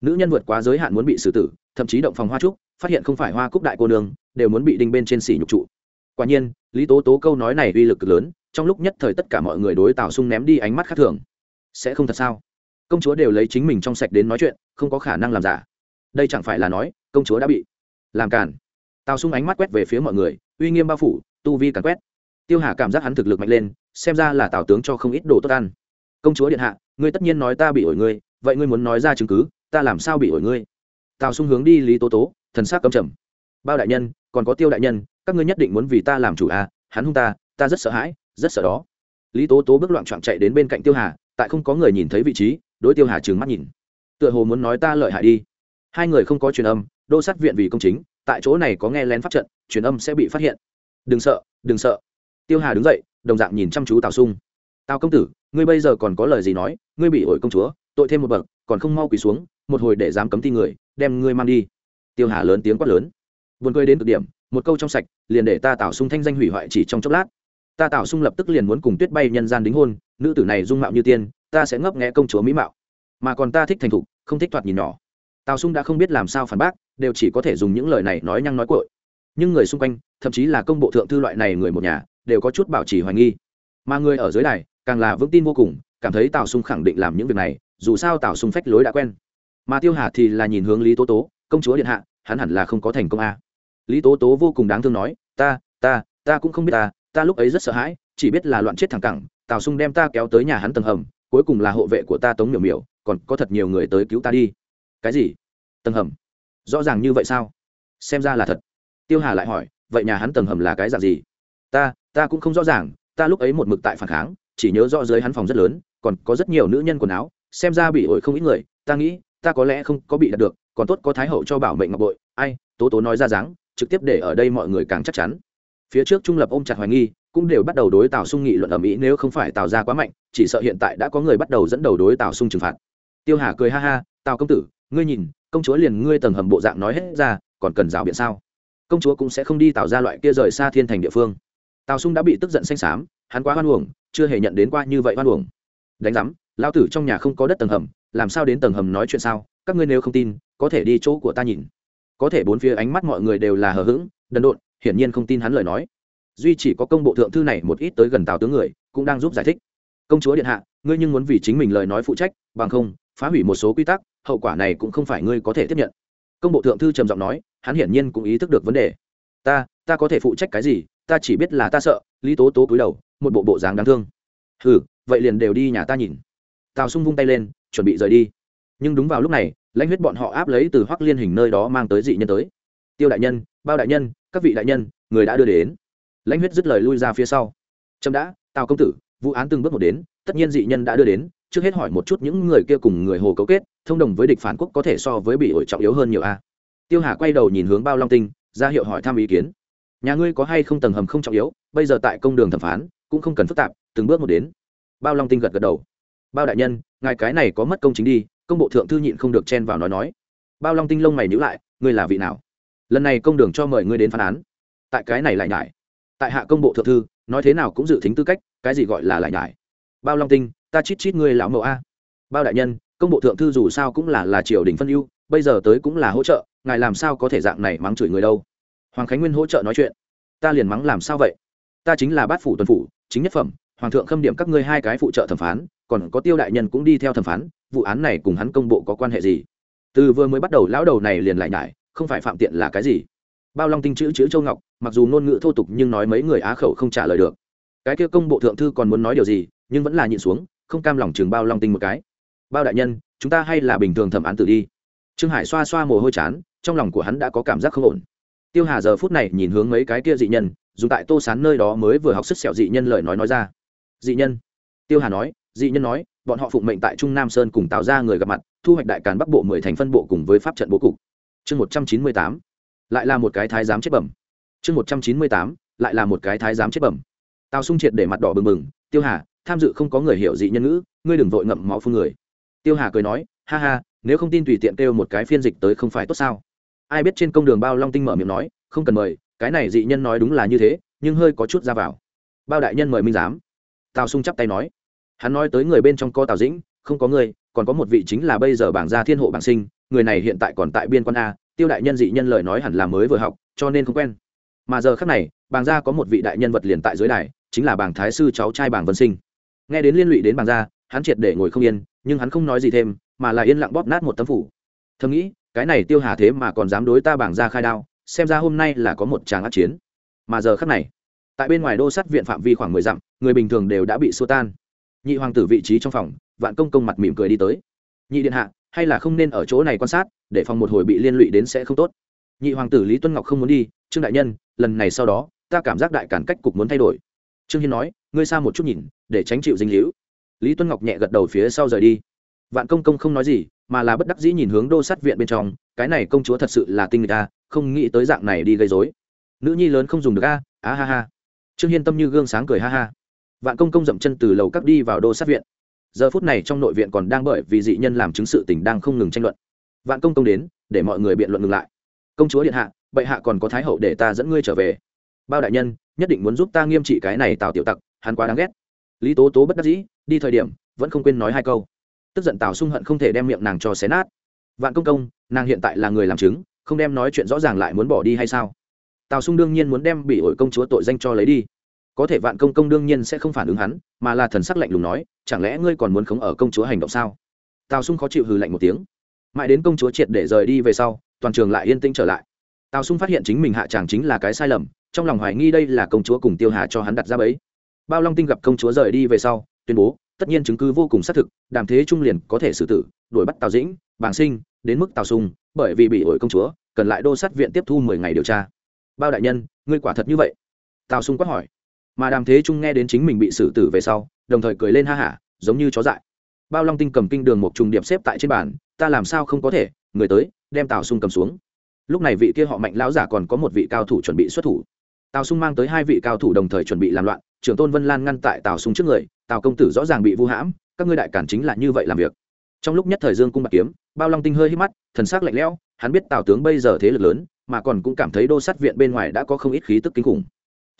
Nữ nhân vượt quá giới hạn muốn bị xử tử, thậm chí động phòng hoa trúc, phát hiện không phải hoa cúc đại cô nương, đều muốn bị đinh bên trên xỉ nhục trụ. Quả nhiên, lý tố tố câu nói này uy lực cực lớn trong lúc nhất thời tất cả mọi người đối tào sung ném đi ánh mắt khác thường. Sẽ không thật sao? Công chúa đều lấy chính mình trong sạch đến nói chuyện, không có khả năng làm giả. Đây chẳng phải là nói, công chúa đã bị làm cản tào sung ánh mắt quét về phía mọi người, uy nghiêm bao phủ, tu vi càn quét. Tiêu hà cảm giác hắn thực lực mạnh lên, xem ra là tào tướng cho không ít đồ tốt ăn. Công chúa điện hạ, ngươi tất nhiên nói ta bị ổi ngươi, vậy ngươi muốn nói ra chứng cứ, ta làm sao bị ổi ngươi? Tào sung hướng đi lý tố tố, thần s á c cầm trầm. Bao đại nhân, còn có tiêu đại nhân, các ngươi nhất định muốn vì ta làm chủ à hắn hung ta ta rất sợ hãi rất sợ đó. Lý tố tố bước loạn trọn chạy đến bên cạnh tiêu hà, tại không có người nhìn thấy vị trí, đối tiêu hà trừng mắt nhìn. Tựa hồ muốn nói ta lợi hại đi. Hai người không có truyền âm, đô sát viện vì công chính, tại chỗ này có nghe lén phát trận, truyền âm sẽ bị phát hiện. Đừng sợ đừng sợ. Tiêu hà đứng dậy, đồng dạng nhìn chăm chú tào sung. Tào công tử, ngươi bây giờ còn có lời gì nói, ngươi bị ổi công chúa, tội thêm một bậc, còn không mau quỳ xuống, một hồi để dám cấm ti người, đem ngươi mang đi. Tiêu hà lớn tiếng quát lớn. Buồn cười đến cực điểm, một câu trong sạch, liền để ta tào sung thanh danh hủy hoại chỉ trong chốc lát ta tào sung lập tức liền muốn cùng tuyết bay nhân gian đính hôn, nữ tử này dung mạo như tiên, ta sẽ ngấp nghẽ công chúa mỹ mạo. Mà còn ta thích thành thục, không thích thoạt nhìn nhỏ. Tào sung đã không biết làm sao phản bác, đều chỉ có thể dùng những lời này nói nhăng nói cội nhưng người xung quanh, thậm chí là công bộ thượng thư loại này người một nhà, đều có chút bảo trì hoài nghi. Mà người ở dưới này càng là vững tin vô cùng, cảm thấy tào sung khẳng định làm những việc này, dù sao tào sung phách lối đã quen. Mà tiêu hà thì là nhìn hướng lý tố tố, công chúa điện hạ, hắn hẳn là không có thành công a lý tố tố vô cùng đáng thương nói, ta ta ta cũng không biết ta ta lúc ấy rất sợ hãi, chỉ biết là loạn chết thẳng cẳng, tào sung đem ta kéo tới nhà hắn tầng hầm, cuối cùng là hộ vệ của ta tống miểu miểu, còn có thật nhiều người tới cứu ta đi. Cái gì? Tầng hầm? Rõ ràng như vậy sao? Xem ra là thật. Tiêu hà lại hỏi, vậy nhà hắn tầng hầm là cái dạng gì? Ta ta cũng không rõ ràng, ta lúc ấy một mực tại phản kháng, chỉ nhớ rõ dưới hắn phòng rất lớn, còn có rất nhiều nữ nhân quần áo, xem ra bị ổi không ít người, ta nghĩ, ta có lẽ không có bị đặt được, còn tốt có thái hậu cho bảo mệnh ngọc bội. Ai? Tố tố nói ra dáng, trực tiếp để ở đây mọi người càng chắc chắn phía trước trung lập ôm chặt hoài nghi, cũng đều bắt đầu đối tào sung nghị luận ở mỹ nếu không phải tào ra quá mạnh, chỉ sợ hiện tại đã có người bắt đầu dẫn đầu đối tào sung trừng phạt. Tiêu hà cười ha ha, tào công tử, ngươi nhìn, công chúa liền ngươi tầng hầm bộ dạng nói hết ra, còn cần rào biện sao? Công chúa cũng sẽ không đi tạo ra loại kia rời xa thiên thành địa phương. Tào sung đã bị tức giận xanh xám, hắn quá hoan uổng, chưa hề nhận đến qua như vậy hoan uổng. Đánh giám, lao tử trong nhà không có đất tầng hầm, làm sao đến tầng hầm nói chuyện sao? Các ngươi nếu không tin, có thể đi chỗ của ta nhìn. Có thể bốn phía ánh mắt mọi người đều là hờ hững, đần độn hiển nhiên không tin hắn lời nói. Duy chỉ có công bộ thượng thư này một ít tới gần tào tướng người, cũng đang giúp giải thích. Công chúa điện hạ, ngươi nhưng muốn vì chính mình lời nói phụ trách, bằng không, phá hủy một số quy tắc, hậu quả này cũng không phải ngươi có thể tiếp nhận. Công bộ thượng thư trầm giọng nói, hắn hiển nhiên cũng ý thức được vấn đề. Ta ta có thể phụ trách cái gì, ta chỉ biết là ta sợ, lý tố tố cúi đầu, một bộ bộ dáng đáng thương. Ừ vậy liền đều đi nhà ta nhìn. Tào sung vung tay lên, chuẩn bị rời đi. Nhưng đúng vào lúc này, lãnh huyết bọn họ áp lấy từ hoắc liên hình nơi đó mang tới dị nhân tới. Tiêu đại nhân bao đại nhân, các vị đại nhân, người đã đưa đến. Lãnh huyết dứt lời lui ra phía sau. Trâm đã, tào công tử, vụ án từng bước một đến, tất nhiên dị nhân đã đưa đến, trước hết hỏi một chút những người kia cùng người hồ cấu kết, thông đồng với địch phản quốc có thể so với bị ổi trọng yếu hơn nhiều a. Tiêu hà quay đầu nhìn hướng bao long tinh, ra hiệu hỏi thăm ý kiến. Nhà ngươi có hay không tầng hầm không trọng yếu, bây giờ tại công đường thẩm phán, cũng không cần phức tạp, từng bước một đến. Bao long tinh gật gật đầu. Bao đại nhân, ngài cái này có mất công chính đi, công bộ thượng thư nhịn không được chen vào nói nói. Bao long tinh lông mày nhữ lại, ngươi là vị nào? Lần này công đường cho mời ngươi đến phán án. Tại cái này lại nhải. Tại hạ công bộ thượng thư, nói thế nào cũng dự tính tư cách, cái gì gọi là lại nhải? Bao long tinh, ta chít chít ngươi lão mẫu a. Bao đại nhân, công bộ thượng thư dù sao cũng là là triều đình phân ưu, bây giờ tới cũng là hỗ trợ, ngài làm sao có thể dạng này mắng chửi người đâu? Hoàng khánh nguyên hỗ trợ nói chuyện. Ta liền mắng làm sao vậy? Ta chính là bát phủ tuần phủ, chính nhất phẩm, hoàng thượng khâm điểm các ngươi hai cái phụ trợ thẩm phán, còn có tiêu đại nhân cũng đi theo thẩm phán, vụ án này cùng hắn công bộ có quan hệ gì? Từ vừa mới bắt đầu lão đầu này liền lại nhải không phải phạm tiện là cái gì? Bao long tinh chữ chữ châu ngọc, mặc dù ngôn ngữ thô tục nhưng nói mấy người á khẩu không trả lời được. Cái kia công bộ thượng thư còn muốn nói điều gì, nhưng vẫn là nhịn xuống, không cam lòng chừng bao long tinh một cái. Bao đại nhân, chúng ta hay là bình thường thẩm án tử đi. Trương hải xoa xoa mồ hôi chán, trong lòng của hắn đã có cảm giác không ổn. Tiêu hà giờ phút này nhìn hướng mấy cái kia dị nhân, dù tại tô sán nơi đó mới vừa học sức sẹo dị nhân lời nói nói ra. Dị nhân? Tiêu hà nói, dị nhân nói, bọn họ phụng mệnh tại trung nam sơn cùng tạo ra người gặp mặt, thu hoạch đại càn bắc bộ mười thành phân bộ cùng với pháp trận bố cục chương một trăm chín mươi tám, lại là một cái thái giám chết bẩm. Chương một trăm chín mươi tám, lại là một cái thái giám chết bẩm. Tào sung triệt để mặt đỏ bừng bừng, tiêu hà, tham dự không có người hiểu dị nhân ngữ, ngươi đừng vội ngậm máu phương người. Tiêu hà cười nói, ha ha, nếu không tin tùy tiện kêu một cái phiên dịch tới không phải tốt sao? Ai biết trên công đường bao long tinh mở miệng nói, không cần mời, cái này dị nhân nói đúng là như thế, nhưng hơi có chút ra vào. Bao đại nhân mời minh giám. Tào sung chắp tay nói, hắn nói tới người bên trong co tào dĩnh, không có người, còn có một vị chính là bây giờ bảng gia thiên hộ bảng sinh người này hiện tại còn tại biên quan a, tiêu đại nhân dị nhân lời nói hẳn là mới vừa học, cho nên không quen. Mà giờ khác này, bàng gia có một vị đại nhân vật liền tại dưới đài, chính là bảng thái sư cháu trai bảng vân sinh. Nghe đến liên lụy đến bàng gia, hắn triệt để ngồi không yên, nhưng hắn không nói gì thêm, mà là yên lặng bóp nát một tấm phủ. Thầm nghĩ, cái này tiêu hà thế mà còn dám đối ta bảng ra khai đao, xem ra hôm nay là có một tràng át chiến. Mà giờ khắc này, tại bên ngoài đô sắt viện phạm vi khoảng mười dặm, người bình thường đều đã bị xua tan. Nhị hoàng tử vị trí trong phòng, vạn công công mặt mỉm cười đi tới. Nhị điện hạ hay là không nên ở chỗ này quan sát, để phòng một hồi bị liên lụy đến sẽ không tốt. Nhị hoàng tử lý tuân ngọc không muốn đi, trương đại nhân, lần này sau đó, ta cảm giác đại cản cách cục muốn thay đổi. Trương hiên nói, ngươi xa một chút nhìn, để tránh chịu dinh hữu lý tuân ngọc nhẹ gật đầu phía sau rời đi. Vạn công công không nói gì, mà là bất đắc dĩ nhìn hướng đô sát viện bên trong, cái này công chúa thật sự là tinh người ta không nghĩ tới dạng này đi gây dối nữ nhi lớn không dùng được a, á ha ha. Trương hiên tâm như gương sáng cười ha ha. Vạn công công dậm chân từ lầu cắt đi vào đô sát viện giờ phút này trong nội viện còn đang bởi vì dị nhân làm chứng sự tình đang không ngừng tranh luận. Vạn công công đến, để mọi người biện luận ngừng lại. Công chúa điện hạ, bệ hạ còn có thái hậu để ta dẫn ngươi trở về. Bao đại nhân, nhất định muốn giúp ta nghiêm trị cái này tào tiểu tặc, hắn quá đáng ghét. Lý tố tố bất đắc dĩ, đi thời điểm, vẫn không quên nói hai câu. Tức giận tào sung hận không thể đem miệng nàng cho xé nát. Vạn công công nàng hiện tại là người làm chứng, không đem nói chuyện rõ ràng lại muốn bỏ đi hay sao? Tào sung đương nhiên muốn đem bị ổi công chúa tội danh cho lấy đi có thể vạn công công đương nhiên sẽ không phản ứng hắn, mà là thần sắc lạnh lùng nói, chẳng lẽ ngươi còn muốn khống ở công chúa hành động sao? Tào sung khó chịu hừ lạnh một tiếng. Mãi đến công chúa triệt để rời đi về sau, toàn trường lại yên tĩnh trở lại. Tào sung phát hiện chính mình hạ tràng chính là cái sai lầm, trong lòng hoài nghi đây là công chúa cùng tiêu hà cho hắn đặt ra bấy bao long tinh gặp công chúa rời đi về sau, tuyên bố, tất nhiên chứng cứ vô cùng xác thực, đàm thế trung liền có thể xử tử, đuổi bắt tào dĩnh, bàng sinh, đến mức tào sung, bởi vì bị ổi công chúa, cần lại đô sát viện tiếp thu mười ngày điều tra. Bao đại nhân, ngươi quả thật như vậy? Tào sung quát hỏi mà đàm thế trung nghe đến chính mình bị xử tử về sau, đồng thời cười lên ha hả, giống như chó dại. Bao long tinh cầm kinh đường một trùng điệp xếp tại trên bàn, ta làm sao không có thể, người tới, đem tào sung cầm xuống. Lúc này vị kia họ mạnh lão giả còn có một vị cao thủ chuẩn bị xuất thủ. Tào sung mang tới hai vị cao thủ đồng thời chuẩn bị làm loạn, trưởng tôn vân lan ngăn tại tào sung trước người, tào công tử rõ ràng bị vu hãm, các ngươi đại cản chính là như vậy làm việc. Trong lúc nhất thời dương cung bạc kiếm, bao long tinh hơi hít mắt, thần sắc lạnh lẽo, hắn biết tào tướng bây giờ thế lực lớn, mà còn cũng cảm thấy đô sát viện bên ngoài đã có không ít khí tức kinh khủng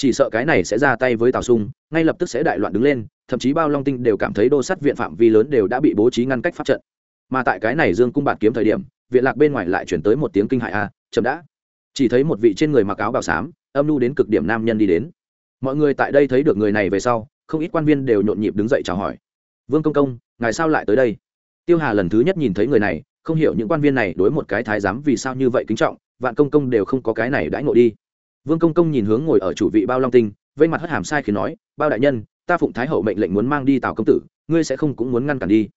chỉ sợ cái này sẽ ra tay với tào sung, ngay lập tức sẽ đại loạn đứng lên, thậm chí bao long tinh đều cảm thấy đô sát viện phạm vi lớn đều đã bị bố trí ngăn cách pháp trận. Mà tại cái này dương cung bạt kiếm thời điểm, viện lạc bên ngoài lại chuyển tới một tiếng kinh hại a, chậm đã. Chỉ thấy một vị trên người mặc áo bào xám, âm lưu đến cực điểm nam nhân đi đến. Mọi người tại đây thấy được người này về sau, không ít quan viên đều nhộn nhịp đứng dậy chào hỏi. Vương công công, ngài sao lại tới đây? Tiêu hà lần thứ nhất nhìn thấy người này, không hiểu những quan viên này đối một cái thái giám vì sao như vậy kính trọng, vạn công công đều không có cái này đãi ngộ đi vương công công nhìn hướng ngồi ở chủ vị bao long tinh, vây mặt hất hàm sai khi nói, bao đại nhân, ta phụng thái hậu mệnh lệnh muốn mang đi tào công tử, ngươi sẽ không cũng muốn ngăn cản đi.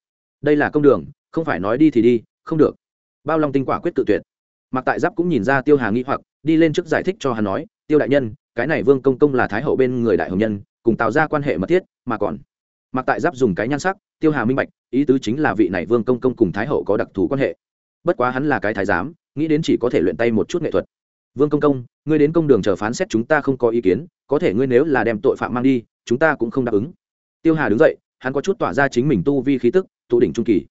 Đây là công đường, không phải nói đi thì đi, không được. Bao long tinh quả quyết tự tuyệt. Mặc tại giáp cũng nhìn ra tiêu hà nghi hoặc, đi lên trước giải thích cho hắn nói, tiêu đại nhân, cái này vương công công là thái hậu bên người đại hồng nhân, cùng tạo ra quan hệ mật thiết, mà còn mặc tại giáp dùng cái nhan sắc, tiêu hà minh bạch, ý tứ chính là vị này vương công công cùng thái hậu có đặc thù quan hệ. Bất quá hắn là cái thái giám, nghĩ đến chỉ có thể luyện tay một chút nghệ thuật vương công công, ngươi đến công đường chờ phán xét chúng ta không có ý kiến, có thể ngươi nếu là đem tội phạm mang đi, chúng ta cũng không đáp ứng. Tiêu hà đứng dậy, hắn có chút tỏa ra chính mình tu vi khí tức, tụ đỉnh trung kỳ.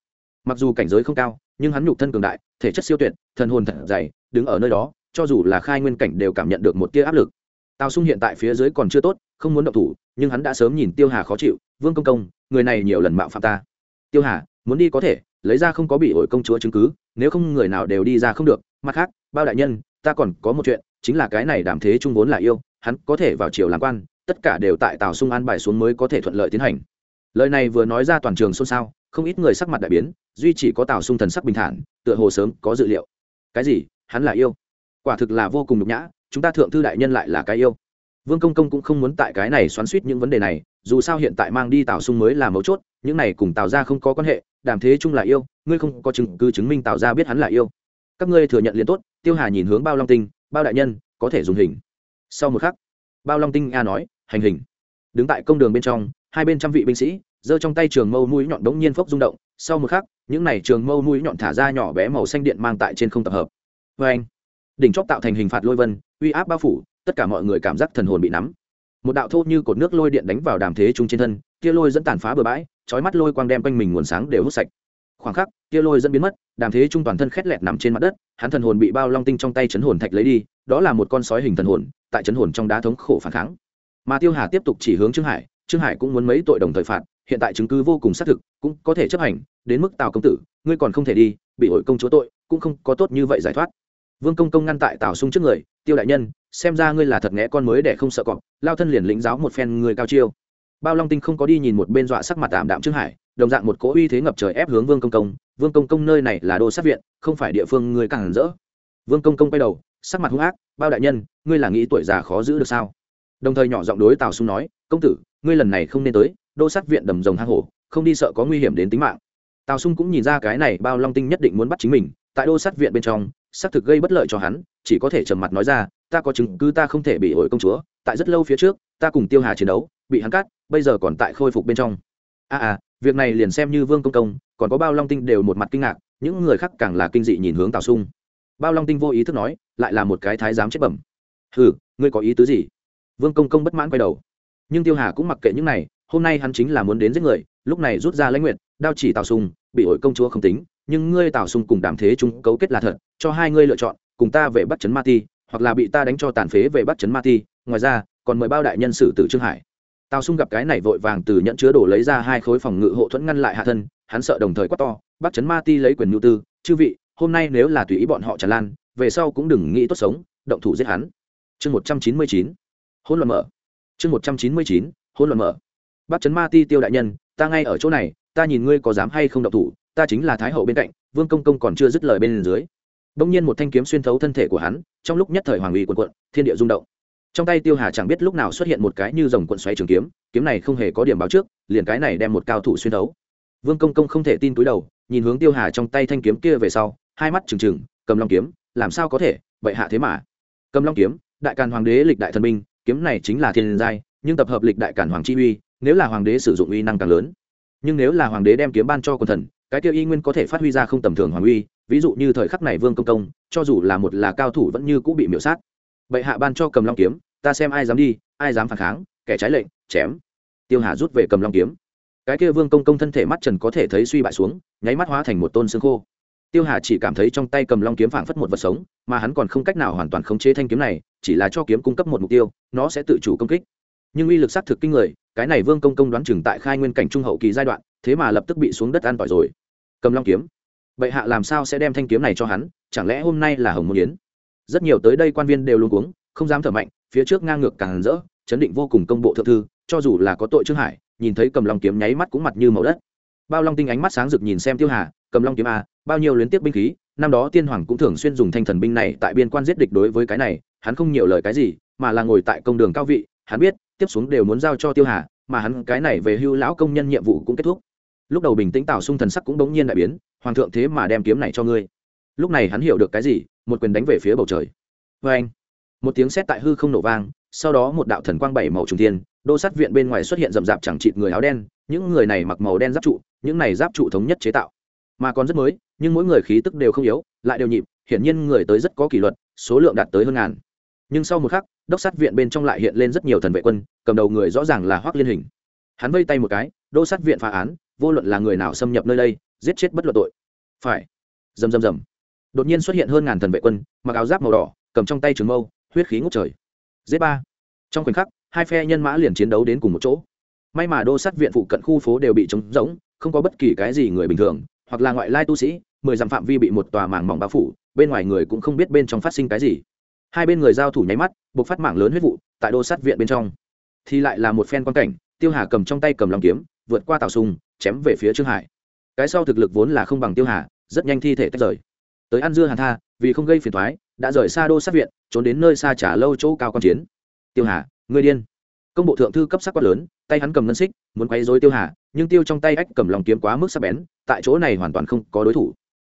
Mặc dù cảnh giới không cao, nhưng hắn nhục thân cường đại, thể chất siêu tuyệt, thần hồn thật dày, đứng ở nơi đó, cho dù là khai nguyên cảnh đều cảm nhận được một tia áp lực. Tào sung hiện tại phía dưới còn chưa tốt, không muốn động thủ, nhưng hắn đã sớm nhìn tiêu hà khó chịu, vương công công, người này nhiều lần mạo phạm ta. Tiêu hà, muốn đi có thể, lấy ra không có bị ổi công chúa chứng cứ, nếu không người nào đều đi ra không được mặt khác, bao đại nhân, ta còn có một chuyện, chính là cái này đảm thế trung vốn là yêu, hắn có thể vào triều làm quan, tất cả đều tại tào sung an bài xuống mới có thể thuận lợi tiến hành. Lời này vừa nói ra toàn trường xôn xao, không ít người sắc mặt đại biến, duy chỉ có tào sung thần sắc bình thản, tựa hồ sớm có dự liệu. Cái gì? Hắn là yêu? Quả thực là vô cùng nhục nhã, chúng ta thượng thư đại nhân lại là cái yêu. Vương công công cũng không muốn tại cái này xoắn suýt những vấn đề này, dù sao hiện tại mang đi tào sung mới là mấu chốt, những này cùng tào ra không có quan hệ, đàm thế chung là yêu, ngươi không có chứng cứ chứng minh tào ra biết hắn là yêu các ngươi thừa nhận liền tốt, tiêu hà nhìn hướng bao long tinh, bao đại nhân, có thể dùng hình. Sau một khắc, bao long tinh a nói, hành hình. Đứng tại công đường bên trong, hai bên trăm vị binh sĩ, giơ trong tay trường mâu mũi nhọn đống nhiên phốc rung động. Sau một khắc, những này trường mâu mũi nhọn thả ra nhỏ bé màu xanh điện mang tại trên không tập hợp. Vê anh, đỉnh chóp tạo thành hình phạt lôi vân, uy áp bao phủ, tất cả mọi người cảm giác thần hồn bị nắm. Một đạo thô như cột nước lôi điện đánh vào đàm thế trung trên thân, tia lôi dẫn tàn phá bừa bãi trói mắt lôi quang đem quanh mình nguồn sáng đều hút sạch khoảng khắc, tia lôi dẫn biến mất, đàm thế trung toàn thân khét lẹt nằm trên mặt đất, hắn thần hồn bị bao long tinh trong tay chấn hồn thạch lấy đi, đó là một con sói hình thần hồn, tại chấn hồn trong đá thống khổ phản kháng. Mà tiêu hà tiếp tục chỉ hướng trương hải trương hải cũng muốn mấy tội đồng thời phạt, hiện tại chứng cứ vô cùng xác thực, cũng có thể chấp hành, đến mức tào công tử, ngươi còn không thể đi, bị hội công chúa tội, cũng không có tốt như vậy giải thoát. Vương công công ngăn tại tào sung trước người, tiêu đại nhân, xem ra ngươi là thật nghẽ con mới để không sợ cọp, lao thân liền lĩnh giáo một phen người cao chiêu. Bao long tinh không có đi nhìn một bên dọa sắc mặt tạm đạm trương hải đồng dạng một cỗ uy thế ngập trời ép hướng vương công công. Vương công công nơi này là đô sát viện không phải địa phương người càng hẳn rỡ. Vương công công quay đầu sắc mặt hung ác bao đại nhân ngươi là nghĩ tuổi già khó giữ được sao? Đồng thời nhỏ giọng đối tào sung nói công tử ngươi lần này không nên tới đô sát viện đầm rồng hang hổ không đi sợ có nguy hiểm đến tính mạng. Tào sung cũng nhìn ra cái này bao long tinh nhất định muốn bắt chính mình tại đô sát viện bên trong xác thực gây bất lợi cho hắn chỉ có thể trầm mặt nói ra ta có chứng cứ ta không thể bị ổi công chúa tại rất lâu phía trước ta cùng tiêu hà chiến đấu bị hắn cắt bây giờ còn tại khôi phục bên trong. A à, à việc này liền xem như vương công công, còn có bao long tinh đều một mặt kinh ngạc, những người khác càng là kinh dị nhìn hướng tào sung. Bao long tinh vô ý thức nói, lại là một cái thái giám chết bẩm. Hừ, ngươi có ý tứ gì? Vương công công bất mãn quay đầu. Nhưng tiêu hà cũng mặc kệ những này, hôm nay hắn chính là muốn đến giết người, lúc này rút ra lãnh nguyện đao chỉ tào sung, bị ổi công chúa không tính, nhưng ngươi tào sung cùng đàm thế chúng cấu kết là thật, cho hai ngươi lựa chọn, cùng ta về bắt chấn ma ti, hoặc là bị ta đánh cho tàn phế về bắt chấn ma ti. Ngoài ra, còn mời bao đại nhân sử tử trương hải tào sung gặp cái này vội vàng từ nhẫn chứa đổ lấy ra hai khối phòng ngự hộ thuẫn ngăn lại hạ thân, hắn sợ đồng thời quát to bắt chấn ma ti lấy quyền nhu tư, chư vị, hôm nay nếu là tùy ý bọn họ tràn lan, về sau cũng đừng nghĩ tốt sống, động thủ giết hắn. Chương một trăm chín mươi chín hôn luận mở. Chương một trăm chín mươi chín hôn luận mở. Bắt chấn ma ti tiêu đại nhân, ta ngay ở chỗ này, ta nhìn ngươi có dám hay không động thủ, ta chính là thái hậu bên cạnh, vương công công còn chưa dứt lời bên dưới. Bỗng nhiên một thanh kiếm xuyên thấu thân thể của hắn, trong lúc nhất thời hoàng uy quần quận thiên địa rung động trong tay tiêu hà chẳng biết lúc nào xuất hiện một cái như dòng cuộn xoáy trường kiếm kiếm này không hề có điểm báo trước liền cái này đem một cao thủ xuyên đấu, vương công công không thể tin túi đầu nhìn hướng tiêu hà trong tay thanh kiếm kia về sau hai mắt trừng trừng cầm long kiếm làm sao có thể vậy hạ thế mà. Cầm long kiếm đại càn hoàng đế lịch đại thần minh kiếm này chính là thiên giai nhưng tập hợp lịch đại càn hoàng chi uy nếu là hoàng đế sử dụng uy năng càng lớn. Nhưng nếu là hoàng đế đem kiếm ban cho quần thần cái tiêu y nguyên có thể phát huy ra không tầm thường hoàng uy ví dụ như thời khắc này vương công công cho dù là một là cao thủ vẫn như cũng bị miễu sát vậy hạ ban cho cầm long kiếm, ta xem ai dám đi, ai dám phản kháng, kẻ trái lệnh, chém. Tiêu hà rút về cầm long kiếm. Cái kia vương công công thân thể mắt trần có thể thấy suy bại xuống, nháy mắt hóa thành một tôn xương khô. Tiêu hà chỉ cảm thấy trong tay cầm long kiếm phảng phất một vật sống, mà hắn còn không cách nào hoàn toàn khống chế thanh kiếm này, chỉ là cho kiếm cung cấp một mục tiêu, nó sẽ tự chủ công kích. Nhưng uy lực xác thực kinh người, cái này vương công công đoán chừng tại khai nguyên cảnh trung hậu kỳ giai đoạn, thế mà lập tức bị xuống đất an tỏi rồi. Cầm long kiếm. Bệ hạ làm sao sẽ đem thanh kiếm này cho hắn, chẳng lẽ hôm nay là hồng môn yến? Rất nhiều tới đây quan viên đều luôn cuống, không dám thở mạnh, phía trước ngang ngược càng rỡ, chấn định vô cùng công bộ thượng thư, cho dù là có tội trương hải, nhìn thấy cầm long kiếm nháy mắt cũng mặt như màu đất. Bao long tinh ánh mắt sáng rực nhìn xem tiêu hà, cầm long kiếm a bao nhiêu luyến tiếp binh khí, năm đó tiên hoàng cũng thường xuyên dùng thanh thần binh này tại biên quan giết địch đối với cái này, hắn không nhiều lời cái gì, mà là ngồi tại công đường cao vị, hắn biết, tiếp xuống đều muốn giao cho tiêu hà, mà hắn cái này về hưu lão công nhân nhiệm vụ cũng kết thúc. Lúc đầu bình tĩnh tào sung thần sắc cũng bỗng nhiên đại biến, hoàng thượng thế mà đem kiếm này cho ngươi lúc này hắn hiểu được cái gì, một quyền đánh về phía bầu trời. Vê anh, một tiếng sét tại hư không nổ vang, sau đó một đạo thần quang bảy màu trùng thiên, đô sát viện bên ngoài xuất hiện rậm rạp chẳng chịt người áo đen, những người này mặc màu đen giáp trụ, những này giáp trụ thống nhất chế tạo. Mà còn rất mới, nhưng mỗi người khí tức đều không yếu, lại đều nhịp, hiển nhiên người tới rất có kỷ luật, số lượng đạt tới hơn ngàn. Nhưng sau một khắc, đốc sát viện bên trong lại hiện lên rất nhiều thần vệ quân, cầm đầu người rõ ràng là hoác liên hình. Hắn vây tay một cái, đô sát viện phá án, vô luận là người nào xâm nhập nơi đây, giết chết bất luận tội. Phải. Rầm rầm rầm đột nhiên xuất hiện hơn ngàn thần vệ quân, mặc áo giáp màu đỏ, cầm trong tay trường mâu, huyết khí ngút trời. Giết ba. Trong khoảnh khắc, hai phe nhân mã liền chiến đấu đến cùng một chỗ. May mà đô sát viện phụ cận khu phố đều bị trống rỗng, không có bất kỳ cái gì người bình thường, hoặc là ngoại lai tu sĩ, mười dặm phạm vi bị một tòa mảng mỏng bao phủ, bên ngoài người cũng không biết bên trong phát sinh cái gì. Hai bên người giao thủ nháy mắt buộc phát mảng lớn huyết vụ tại đô sát viện bên trong. Thì lại là một phen quan cảnh, tiêu hà cầm trong tay cầm lòng kiếm, vượt qua tàu sung, chém về phía trương hải. Cái sau thực lực vốn là không bằng tiêu hà, rất nhanh thi thể tách rời tới ăn dưa hàn tha, vì không gây phiền thoái đã rời xa đô sát viện, trốn đến nơi xa trả lâu chỗ cao quan chiến. Tiêu hà người điên. Công bộ thượng thư cấp sắc quát lớn, tay hắn cầm ngân xích, muốn quay dối tiêu hà, nhưng tiêu trong tay ách cầm lòng kiếm quá mức sắc bén, tại chỗ này hoàn toàn không có đối thủ.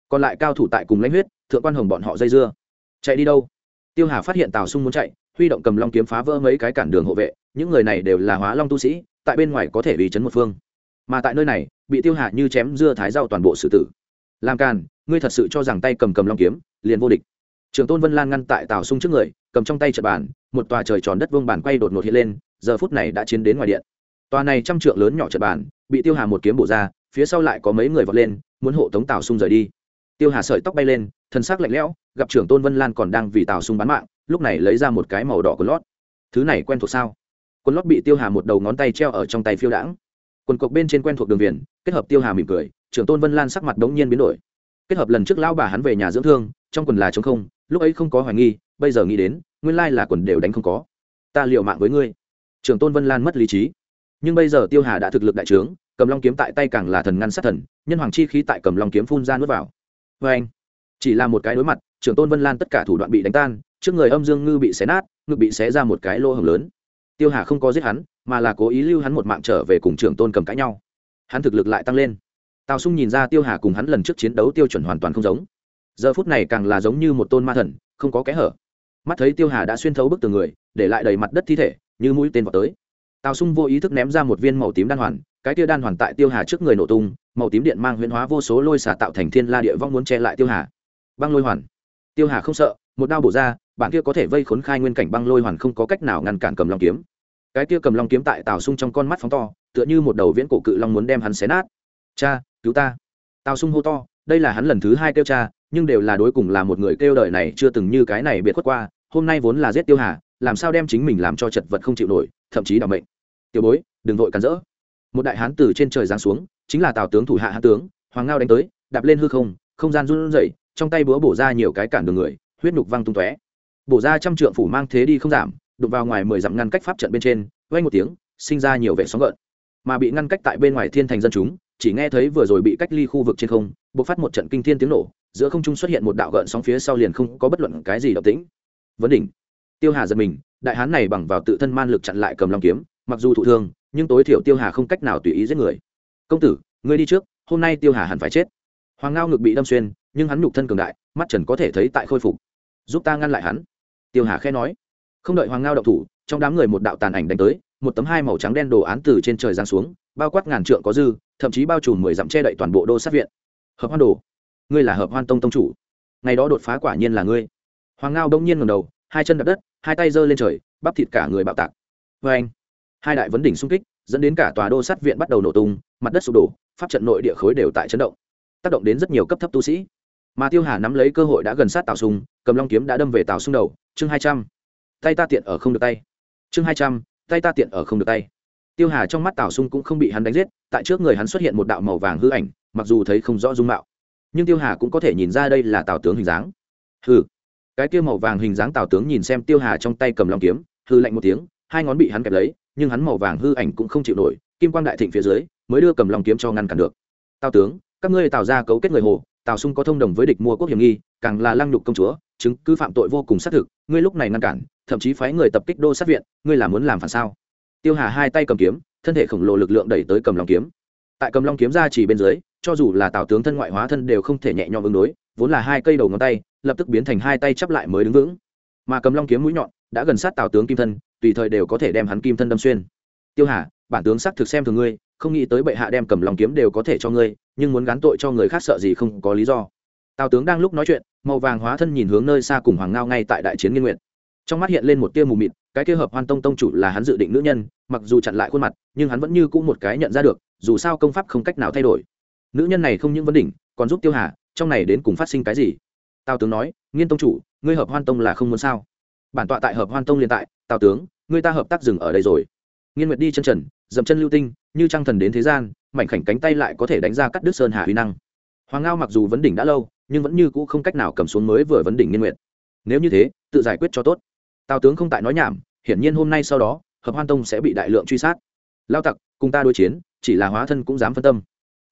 Còn lại cao thủ tại cùng lãnh huyết, thượng quan hồng bọn họ dây dưa. Chạy đi đâu? Tiêu hà phát hiện tào sung muốn chạy, huy động cầm long kiếm phá vỡ mấy cái cản đường hộ vệ, những người này đều là hóa long tu sĩ, tại bên ngoài có thể bị chấn một phương. Mà tại nơi này, bị tiêu hà như chém dưa thái rau toàn bộ sự tử làm càn ngươi thật sự cho rằng tay cầm cầm long kiếm, liền vô địch. Trường tôn vân lan ngăn tại tào sung trước người, cầm trong tay trận bàn, một tòa trời tròn đất vương bàn quay đột ngột hiện lên, giờ phút này đã chiến đến ngoài điện. Tòa này trăm trượng lớn nhỏ trận bàn, bị tiêu hà một kiếm bổ ra, phía sau lại có mấy người vọt lên, muốn hộ tống tào sung rời đi. Tiêu hà sợi tóc bay lên, thân xác lạnh lẽo, gặp trưởng tôn vân lan còn đang vì tào sung bán mạng, lúc này lấy ra một cái màu đỏ của lót. Thứ này quen thuộc sao? Quần lót bị tiêu hà một đầu ngón tay treo ở trong tay phiêu đãng quần cộc bên trên quen thuộc đường viền, kết hợp tiêu hà mỉm cười, trưởng tôn vân lan sắc mặt đống nhiên biến đổi. Kết hợp lần trước lão bà hắn về nhà dưỡng thương, trong quần là chống không, lúc ấy không có hoài nghi, bây giờ nghĩ đến, nguyên lai là quần đều đánh không có. Ta liệu mạng với ngươi. Trưởng tôn vân lan mất lý trí. Nhưng bây giờ tiêu hà đã thực lực đại trướng, cầm long kiếm tại tay càng là thần ngăn sát thần, nhân hoàng chi khí tại cầm long kiếm phun ra nuốt vào. Vê anh, chỉ là một cái đối mặt, trưởng tôn vân lan tất cả thủ đoạn bị đánh tan, trước người âm dương ngư bị xé nát, ngực bị xé ra một cái lỗ hồng lớn tiêu hà không có giết hắn, mà là cố ý lưu hắn một mạng trở về cùng trưởng tôn cầm cãi nhau. Hắn thực lực lại tăng lên. Tào sung nhìn ra tiêu hà cùng hắn lần trước chiến đấu tiêu chuẩn hoàn toàn không giống. Giờ phút này càng là giống như một tôn ma thần, không có kẽ hở. Mắt thấy tiêu hà đã xuyên thấu bức tường người, để lại đầy mặt đất thi thể, như mũi tên vào tới. Tào sung vô ý thức ném ra một viên màu tím đan hoàn, cái tia đan hoàn tại tiêu hà trước người nổ tung, màu tím điện mang huyễn hóa vô số lôi xả tạo thành thiên la địa vong muốn che lại tiêu hà. Băng lôi hoàn. Tiêu hà không sợ, một đao bổ ra bạn kia có thể vây khốn khai nguyên cảnh băng lôi hoàn không có cách nào ngăn cản cầm long kiếm. Cái kia cầm long kiếm tại tào sung trong con mắt phóng to, tựa như một đầu viễn cổ cự long muốn đem hắn xé nát. Cha, cứu ta. Tào sung hô to, đây là hắn lần thứ hai kêu cha, nhưng đều là đối cùng là một người kêu đời này chưa từng như cái này biệt khuất qua, hôm nay vốn là giết tiêu hà, làm sao đem chính mình làm cho chật vật không chịu nổi, thậm chí đ mệnh. Tiểu bối, đừng vội cắn rỡ. Một đại hán từ trên trời giáng xuống, chính là tào tướng thủ hạ hán tướng, hoàng ngao đánh tới, đạp lên hư không không gian run rẩy, trong tay búa bổ ra nhiều cái cản đường người, huyết nhục văng tung tóe bổ ra trăm trượng phủ mang thế đi không giảm, đụng vào ngoài mười dặm ngăn cách pháp trận bên trên vay một tiếng, sinh ra nhiều vệ sóng gợn. Mà bị ngăn cách tại bên ngoài thiên thành dân chúng, chỉ nghe thấy vừa rồi bị cách ly khu vực trên không, bộc phát một trận kinh thiên tiếng nổ, giữa không trung xuất hiện một đạo gợn sóng phía sau liền không có bất luận cái gì động tĩnh. Vấn đỉnh. Tiêu hà giật mình, đại hán này bằng vào tự thân man lực chặn lại cầm long kiếm, mặc dù thụ thương, nhưng tối thiểu tiêu hà không cách nào tùy ý giết người. Công tử, ngươi đi trước, hôm nay tiêu hà hẳn phải chết. Hoàng ngao ngực bị đâm xuyên, nhưng hắn nhục thân cường đại, mắt trần có thể thấy tại khôi phục giúp ta ngăn lại hắn. Tiêu hà khẽ nói. Không đợi hoàng ngao động thủ, trong đám người một đạo tàn ảnh đánh tới, một tấm hai màu trắng đen đồ án từ trên trời giáng xuống, bao quát ngàn trượng có dư, thậm chí bao trùm mười dặm che đậy toàn bộ đô sát viện. Hợp hoan đồ, ngươi là hợp hoan tông tông chủ. Ngày đó đột phá quả nhiên là ngươi. Hoàng ngao đông nhiên ngầm đầu, hai chân đập đất, hai tay giơ lên trời, bắp thịt cả người bạo tạc. Vê anh, hai đại vấn đỉnh xung kích, dẫn đến cả tòa đô sát viện bắt đầu nổ tung, mặt đất sụp đổ, pháp trận nội địa khối đều tại chấn động, tác động đến rất nhiều cấp thấp tu sĩ mà tiêu hà nắm lấy cơ hội đã gần sát tào sung cầm long kiếm đã đâm về tào sung đầu. chương hai trăm. Tay ta tiện ở không được tay. chương hai trăm tay ta tiện ở không được tay. Tiêu hà trong mắt tào sung cũng không bị hắn đánh giết tại trước người hắn xuất hiện một đạo màu vàng hư ảnh mặc dù thấy không rõ dung mạo. Nhưng tiêu hà cũng có thể nhìn ra đây là tào tướng hình dáng. Hừ, cái kia màu vàng hình dáng tào tướng nhìn xem tiêu hà trong tay cầm long kiếm hư lạnh một tiếng hai ngón bị hắn kẹp lấy nhưng hắn màu vàng hư ảnh cũng không chịu nổi kim quang đại thịnh phía dưới mới đưa cầm long kiếm cho ngăn cản được. Tào tướng các ngươi tào ra cấu kết người hồ tào sung có thông đồng với địch mua quốc hiểm nghi, càng là lăng nhục công chúa, chứng cứ phạm tội vô cùng xác thực, ngươi lúc này ngăn cản, thậm chí phái người tập kích đô sát viện, ngươi là muốn làm phản sao? Tiêu hà hai tay cầm kiếm, thân thể khổng lồ lực lượng đẩy tới cầm long kiếm. Tại cầm long kiếm ra chỉ bên dưới, cho dù là tào tướng thân ngoại hóa thân đều không thể nhẹ nhõm ứng đối, vốn là hai cây đầu ngón tay, lập tức biến thành hai tay chắp lại mới đứng vững. Mà cầm long kiếm mũi nhọn, đã gần sát tào tướng kim thân, tùy thời đều có thể đem hắn kim thân đâm xuyên. Tiêu hà, bản tướng xác thực xem thường ngươi không nghĩ tới bệ hạ đem cầm long kiếm đều có thể cho ngươi, nhưng muốn gán tội cho người khác sợ gì không có lý do. Tào tướng đang lúc nói chuyện, màu vàng hóa thân nhìn hướng nơi xa cùng hoàng ngao ngay tại đại chiến nghiên nguyện. Trong mắt hiện lên một tia mù mịt, cái kia hợp hoan tông tông chủ là hắn dự định nữ nhân, mặc dù chặn lại khuôn mặt, nhưng hắn vẫn như cũ một cái nhận ra được, dù sao công pháp không cách nào thay đổi. Nữ nhân này không những vấn đỉnh, còn giúp tiêu hà, trong này đến cùng phát sinh cái gì? Tào tướng nói, nghiên tông chủ, ngươi hợp hoan tông là không muốn sao? Bản tọa tại hợp hoan tông liên tại, tào tướng, ngươi ta hợp tác dừng ở đây rồi nghiên nguyệt đi chân trần, dậm chân lưu tinh, như trăng thần đến thế gian, mảnh khảnh cánh tay lại có thể đánh ra cắt đứt sơn hà huy năng. Hoàng ngao mặc dù vấn đỉnh đã lâu, nhưng vẫn như cũ không cách nào cầm xuống mới vừa vấn đỉnh nghiên nguyệt. Nếu như thế, tự giải quyết cho tốt. Tào tướng không tại nói nhảm, hiển nhiên hôm nay sau đó, hợp hoan tông sẽ bị đại lượng truy sát. Lao tặc, cùng ta đối chiến, chỉ là hóa thân cũng dám phân tâm.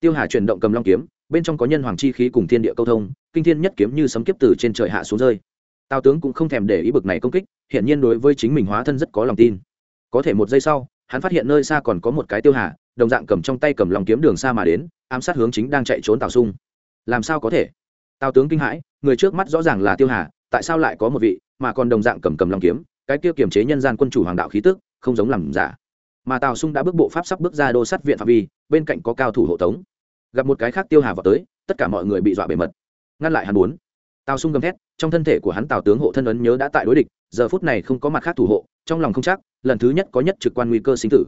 Tiêu hà chuyển động cầm long kiếm, bên trong có nhân hoàng chi khí cùng thiên địa câu thông, kinh thiên nhất kiếm như sấm kiếp từ trên trời hạ xuống rơi. Tào tướng cũng không thèm để ý bực này công kích, hiển nhiên đối với chính mình hóa thân rất có lòng tin. Có thể một giây sau hắn phát hiện nơi xa còn có một cái tiêu hà, đồng dạng cầm trong tay cầm lòng kiếm đường xa mà đến, ám sát hướng chính đang chạy trốn tào sung. Làm sao có thể? Tào tướng kinh hãi, người trước mắt rõ ràng là tiêu hà, tại sao lại có một vị, mà còn đồng dạng cầm cầm lòng kiếm, cái kia kiềm chế nhân gian quân chủ hoàng đạo khí tức, không giống làm giả. Mà tào sung đã bước bộ pháp sắp bước ra đô sát viện phạm vi, bên cạnh có cao thủ hộ tống. Gặp một cái khác tiêu hà vào tới, tất cả mọi người bị dọa bề mật. Ngăn lại hắn muốn tào sung gầm thét, trong thân thể của hắn tào tướng hộ thân ấn nhớ đã tại đối địch, giờ phút này không có mặt khác thủ hộ, trong lòng không chắc, lần thứ nhất có nhất trực quan nguy cơ sinh tử.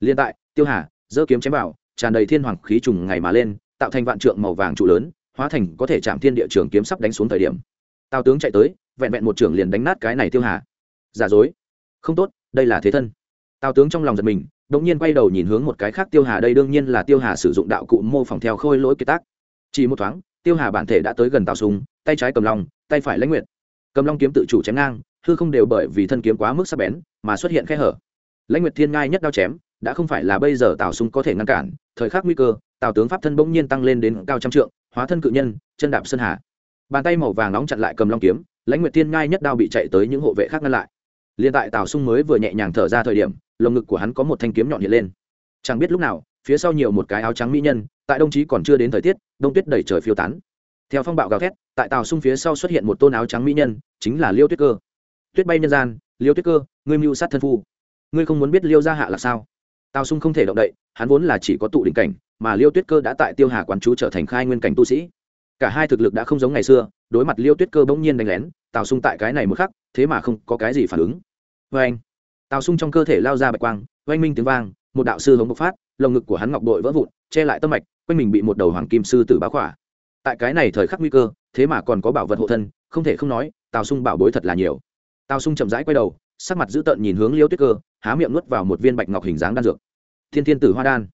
Liên tại, tiêu hà, giơ kiếm chém vào, tràn đầy thiên hoàng khí trùng ngày mà lên, tạo thành vạn trượng màu vàng trụ lớn, hóa thành có thể chạm thiên địa trường kiếm sắp đánh xuống thời điểm. Tào tướng chạy tới, vẹn vẹn một trưởng liền đánh nát cái này tiêu hà. Giả dối. Không tốt, đây là thế thân. Tào tướng trong lòng giật mình, đột nhiên quay đầu nhìn hướng một cái khác tiêu hà, đây đương nhiên là tiêu hà sử dụng đạo cụ mô phỏng theo khôi lỗi kiệt tác. Chỉ một thoáng, tiêu hà bản thể đã tới gần tào súng tay trái cầm long, tay phải lãnh nguyệt. Cầm long kiếm tự chủ chém ngang, hư không đều bởi vì thân kiếm quá mức sắc bén mà xuất hiện khe hở. Lãnh nguyệt thiên ngai nhất đao chém, đã không phải là bây giờ tào súng có thể ngăn cản, thời khắc nguy cơ, tào tướng pháp thân bỗng nhiên tăng lên đến cao trăm trượng, hóa thân cự nhân, chân đạp sơn hà. Bàn tay màu vàng nóng chặn lại cầm long kiếm, lãnh nguyệt thiên ngai nhất đao bị chạy tới những hộ vệ khác ngăn lại. Liền tại tào sung mới vừa nhẹ nhàng thở ra thời điểm, lồng ngực của hắn có một thanh kiếm nhọn hiện lên. Chẳng biết lúc nào, phía sau nhiều một cái áo trắng mỹ nhân, tại đồng chí còn chưa đến thời tiết, đông tuyết đẩy trời phiêu tán theo phong bạo gào thét, tại tàu sung phía sau xuất hiện một tôn áo trắng mỹ nhân, chính là liêu tuyết cơ. Tuyết bay nhân gian, liêu tuyết cơ, ngươi mưu sát thân phu. Ngươi không muốn biết liêu gia hạ là sao? Tàu sung không thể động đậy, hắn vốn là chỉ có tụ đỉnh cảnh, mà liêu tuyết cơ đã tại tiêu hà quán chú trở thành khai nguyên cảnh tu sĩ. Cả hai thực lực đã không giống ngày xưa, đối mặt liêu tuyết cơ bỗng nhiên đánh lén, tào sung tại cái này một khắc, thế mà không có cái gì phản ứng. Vê anh, tào sung trong cơ thể lao ra bạch quang, oanh minh tiếng vang, một đạo sư hống bộc phát, lồng ngực của hắn ngọc đội vỡ vụn, che lại tâm mạch, quanh mình bị một đầu hoàng kim sư tử bá khỏa tại cái này thời khắc nguy cơ, thế mà còn có bảo vật hộ thân, không thể không nói, tào sung bảo bối thật là nhiều. Tào sung chậm rãi quay đầu, sắc mặt dữ tợn nhìn hướng liêu tuyết cơ, há miệng nuốt vào một viên bạch ngọc hình dáng đan dược. Thiên thiên tử hoa đan.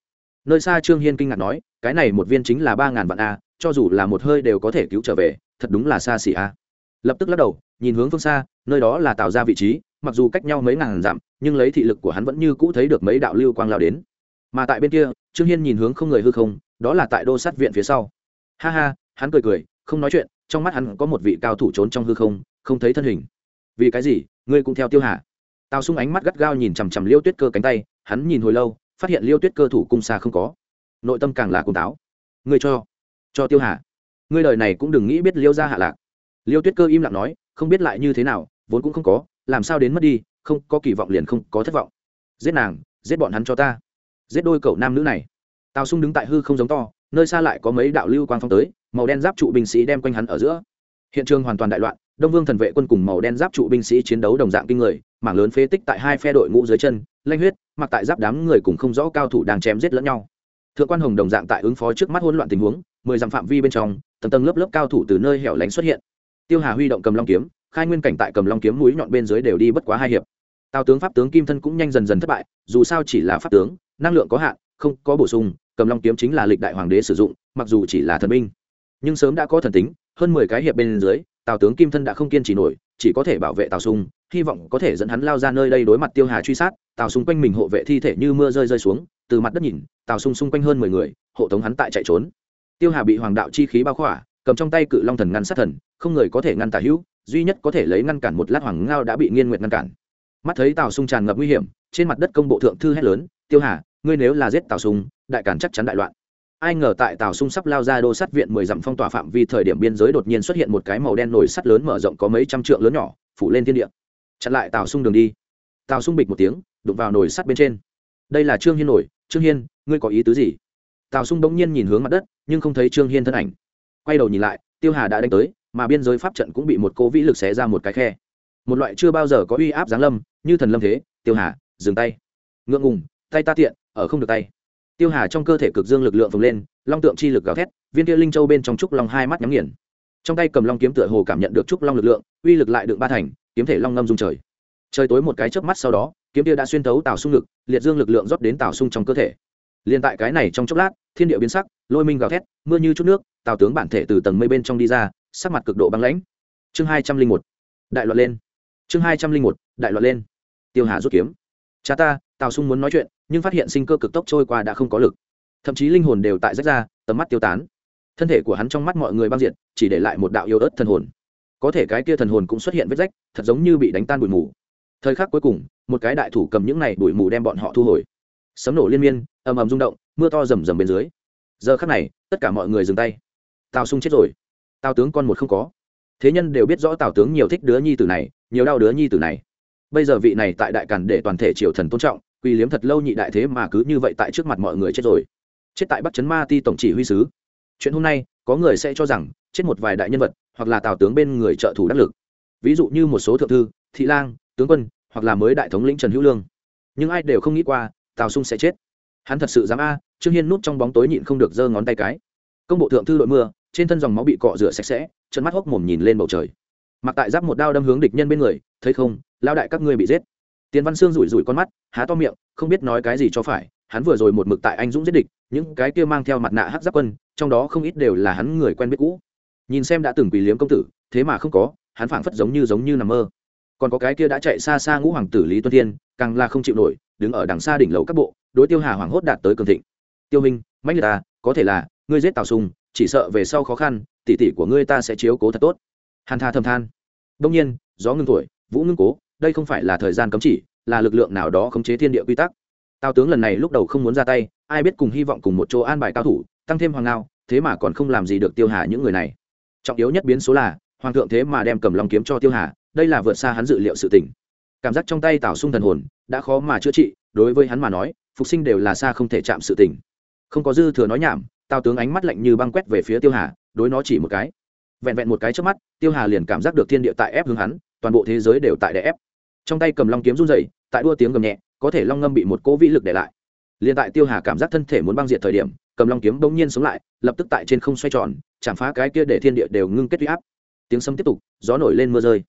Nơi xa trương hiên kinh ngạc nói, cái này một viên chính là ba ngàn vạn a, cho dù là một hơi đều có thể cứu trở về, thật đúng là xa xỉ a. Lập tức lắc đầu, nhìn hướng phương xa, nơi đó là tạo ra vị trí, mặc dù cách nhau mấy ngàn dặm, nhưng lấy thị lực của hắn vẫn như cũ thấy được mấy đạo lưu quang lao đến. Mà tại bên kia, trương hiên nhìn hướng không người hư không, đó là tại đô sát viện phía sau ha ha, hắn cười cười, không nói chuyện, trong mắt hắn có một vị cao thủ trốn trong hư không không thấy thân hình. Vì cái gì, ngươi cũng theo tiêu hà tào sung ánh mắt gắt gao nhìn chằm chằm liêu tuyết cơ cánh tay, hắn nhìn hồi lâu, phát hiện liêu tuyết cơ thủ cung xa không có. Nội tâm càng là cung táo. Ngươi cho cho tiêu hà ngươi đời này cũng đừng nghĩ biết liêu ra hạ lạc. Liêu tuyết cơ im lặng nói, không biết lại như thế nào, vốn cũng không có, làm sao đến mất đi, không có kỳ vọng liền không có thất vọng. Giết nàng, giết bọn hắn cho ta. Giết đôi cậu nam nữ này. Tào sung đứng tại hư không giống to nơi xa lại có mấy đạo lưu quang phong tới, màu đen giáp trụ binh sĩ đem quanh hắn ở giữa. Hiện trường hoàn toàn đại loạn, đông vương thần vệ quân cùng màu đen giáp trụ binh sĩ chiến đấu đồng dạng kinh người, mảng lớn phế tích tại hai phe đội ngũ dưới chân, lanh huyết, mặc tại giáp đám người cùng không rõ cao thủ đang chém giết lẫn nhau. Thượng quan hồng đồng dạng tại ứng phó trước mắt hỗn loạn tình huống, mười dặm phạm vi bên trong, tầng tầng lớp lớp cao thủ từ nơi hẻo lánh xuất hiện. Tiêu hà huy động cầm long kiếm, khai nguyên cảnh tại cầm long kiếm mũi nhọn bên dưới đều đi bất quá hai hiệp. Tào tướng pháp tướng kim thân cũng nhanh dần dần thất bại, dù sao chỉ là pháp tướng, năng lượng có hạn, không có bổ sung cầm long kiếm chính là lịch đại hoàng đế sử dụng, mặc dù chỉ là thần binh. Nhưng sớm đã có thần tính, hơn mười cái hiệp bên dưới, tào tướng kim thân đã không kiên trì nổi, chỉ có thể bảo vệ tào sung, hy vọng có thể dẫn hắn lao ra nơi đây đối mặt tiêu hà truy sát. Tào sung quanh mình hộ vệ thi thể như mưa rơi rơi xuống, từ mặt đất nhìn, tào sung xung quanh hơn mười người, hộ tống hắn tại chạy trốn. Tiêu hà bị hoàng đạo chi khí bao khỏa, cầm trong tay cự long thần ngăn sát thần, không người có thể ngăn tả hữu, duy nhất có thể lấy ngăn cản một lát hoàng ngao đã bị nghiên nguyệt ngăn cản. Mắt thấy tào sung tràn ngập nguy hiểm, trên mặt đất công bộ thượng thư hét lớn, tiêu hà, ngươi nếu là giết tào sung đại cản chắc chắn đại loạn. Ai ngờ tại tàu sung sắp lao ra đô sắt viện mười dặm phong tỏa phạm vi thời điểm biên giới đột nhiên xuất hiện một cái màu đen nổi sắt lớn mở rộng có mấy trăm trượng lớn nhỏ, phủ lên thiên địa. Chặn lại tàu sung đường đi. Tào sung bịch một tiếng, đụng vào nồi sắt bên trên. Đây là trương hiên nổi. Trương hiên, ngươi có ý tứ gì? Tào sung bỗng nhiên nhìn hướng mặt đất, nhưng không thấy trương hiên thân ảnh. Quay đầu nhìn lại, tiêu hà đã đánh tới, mà biên giới pháp trận cũng bị một cố vĩ lực xé ra một cái khe. Một loại chưa bao giờ có uy áp giáng lâm, như thần lâm thế. Tiêu hà, dừng tay. Ngượng ngùng, tay ta tiện, ở không được tay tiêu hà trong cơ thể cực dương lực lượng phồng lên, long tượng chi lực gào thét, viên kia linh châu bên trong trúc long hai mắt nhắm nghiền. Trong tay cầm long kiếm tựa hồ cảm nhận được trúc long lực lượng, uy lực lại được ba thành, kiếm thể long ngâm dung trời. Trời tối một cái chớp mắt sau đó, kiếm kia đã xuyên thấu tào sung lực, liệt dương lực lượng rót đến tào sung trong cơ thể. Liền tại cái này trong chốc lát, thiên địa biến sắc, lôi minh gào thét, mưa như chút nước tào tướng bản thể từ tầng mây bên trong đi ra, sắc mặt cực độ băng lãnh. Chương hai trăm linh một, đại loạn lên. Chương hai trăm linh một, đại loạn lên. Tiêu hà rút kiếm cha ta, tào sung muốn nói chuyện, nhưng phát hiện sinh cơ cực tốc trôi qua đã không có lực. Thậm chí linh hồn đều tại rách ra, tầm mắt tiêu tán. Thân thể của hắn trong mắt mọi người băng diện chỉ để lại một đạo yêu ớt thần hồn. Có thể cái kia thần hồn cũng xuất hiện vết rách, thật giống như bị đánh tan bụi mù. Thời khắc cuối cùng, một cái đại thủ cầm những này bụi mù đem bọn họ thu hồi. Sấm nổ liên miên, ầm ầm rung động, mưa to rầm rầm bên dưới. Giờ khắc này, tất cả mọi người dừng tay. Tào sung chết rồi. Tào tướng con một không có. Thế nhân đều biết rõ tào tướng nhiều thích đứa nhi tử này, nhiều đau đứa nhi tử này bây giờ vị này tại đại càn để toàn thể triều thần tôn trọng, quy liếm thật lâu nhị đại thế mà cứ như vậy tại trước mặt mọi người chết rồi. Chết tại bắc trấn ma ti tổng chỉ huy sứ. Chuyện hôm nay, có người sẽ cho rằng, chết một vài đại nhân vật, hoặc là tào tướng bên người trợ thủ đắc lực. Ví dụ như một số thượng thư, thị lang, tướng quân, hoặc là mới đại thống lĩnh trần hữu lương. Nhưng ai đều không nghĩ qua, tào sung sẽ chết. Hắn thật sự dám a, trương hiên núp trong bóng tối nhịn không được giơ ngón tay cái. Công bộ thượng thư đội mưa, trên thân dòng máu bị cọ rửa sạch sẽ chân mắt hốc mồm nhìn lên bầu trời mặc tại giáp một đao đâm hướng địch nhân bên người, thấy không lao đại các ngươi bị giết. Tiền văn sương rủi rủi con mắt, há to miệng, không biết nói cái gì cho phải, hắn vừa rồi một mực tại anh dũng giết địch, những cái kia mang theo mặt nạ hắc giáp quân, trong đó không ít đều là hắn người quen biết cũ. Nhìn xem đã từng quỳ liếm công tử, thế mà không có, hắn phảng phất giống như giống như nằm mơ. Còn có cái kia đã chạy xa xa ngũ hoàng tử lý tuân thiên, càng là không chịu nổi, đứng ở đằng xa đỉnh lầu các bộ, đối tiêu hà hoàng hốt đạt tới cường thịnh. Tiêu minh, mãnh liệt ta, có thể là, ngươi giết tào sùng, chỉ sợ về sau khó khăn, tỷ tỷ của ngươi ta sẽ chiếu cố thật tốt hàn tha thầm than. Đông nhiên, gió ngưng thổi, vũ ngưng cố, đây không phải là thời gian cấm chỉ, là lực lượng nào đó khống chế thiên địa quy tắc. Tào tướng lần này lúc đầu không muốn ra tay, ai biết cùng hy vọng cùng một chỗ an bài cao thủ, tăng thêm hoàng ngao, thế mà còn không làm gì được tiêu hà những người này. Trọng yếu nhất biến số là, hoàng thượng thế mà đem cầm lòng kiếm cho tiêu hà, đây là vượt xa hắn dự liệu sự tỉnh cảm giác trong tay tào sung thần hồn, đã khó mà chữa trị, đối với hắn mà nói, phục sinh đều là xa không thể chạm sự tỉnh không có dư thừa nói nhảm, tào tướng ánh mắt lạnh như băng quét về phía tiêu hà, đối nó chỉ một cái vẹn vẹn một cái trước mắt, tiêu hà liền cảm giác được thiên địa tại ép hướng hắn, toàn bộ thế giới đều tại đè ép. Trong tay cầm long kiếm run dày tại đua tiếng gầm nhẹ, có thể long ngâm bị một cỗ vĩ lực để lại. Liền tại tiêu hà cảm giác thân thể muốn băng diệt thời điểm, cầm long kiếm bỗng nhiên sống lại, lập tức tại trên không xoay tròn, chạm phá cái kia để thiên địa đều ngưng kết huy áp. Tiếng sấm tiếp tục, gió nổi lên mưa rơi.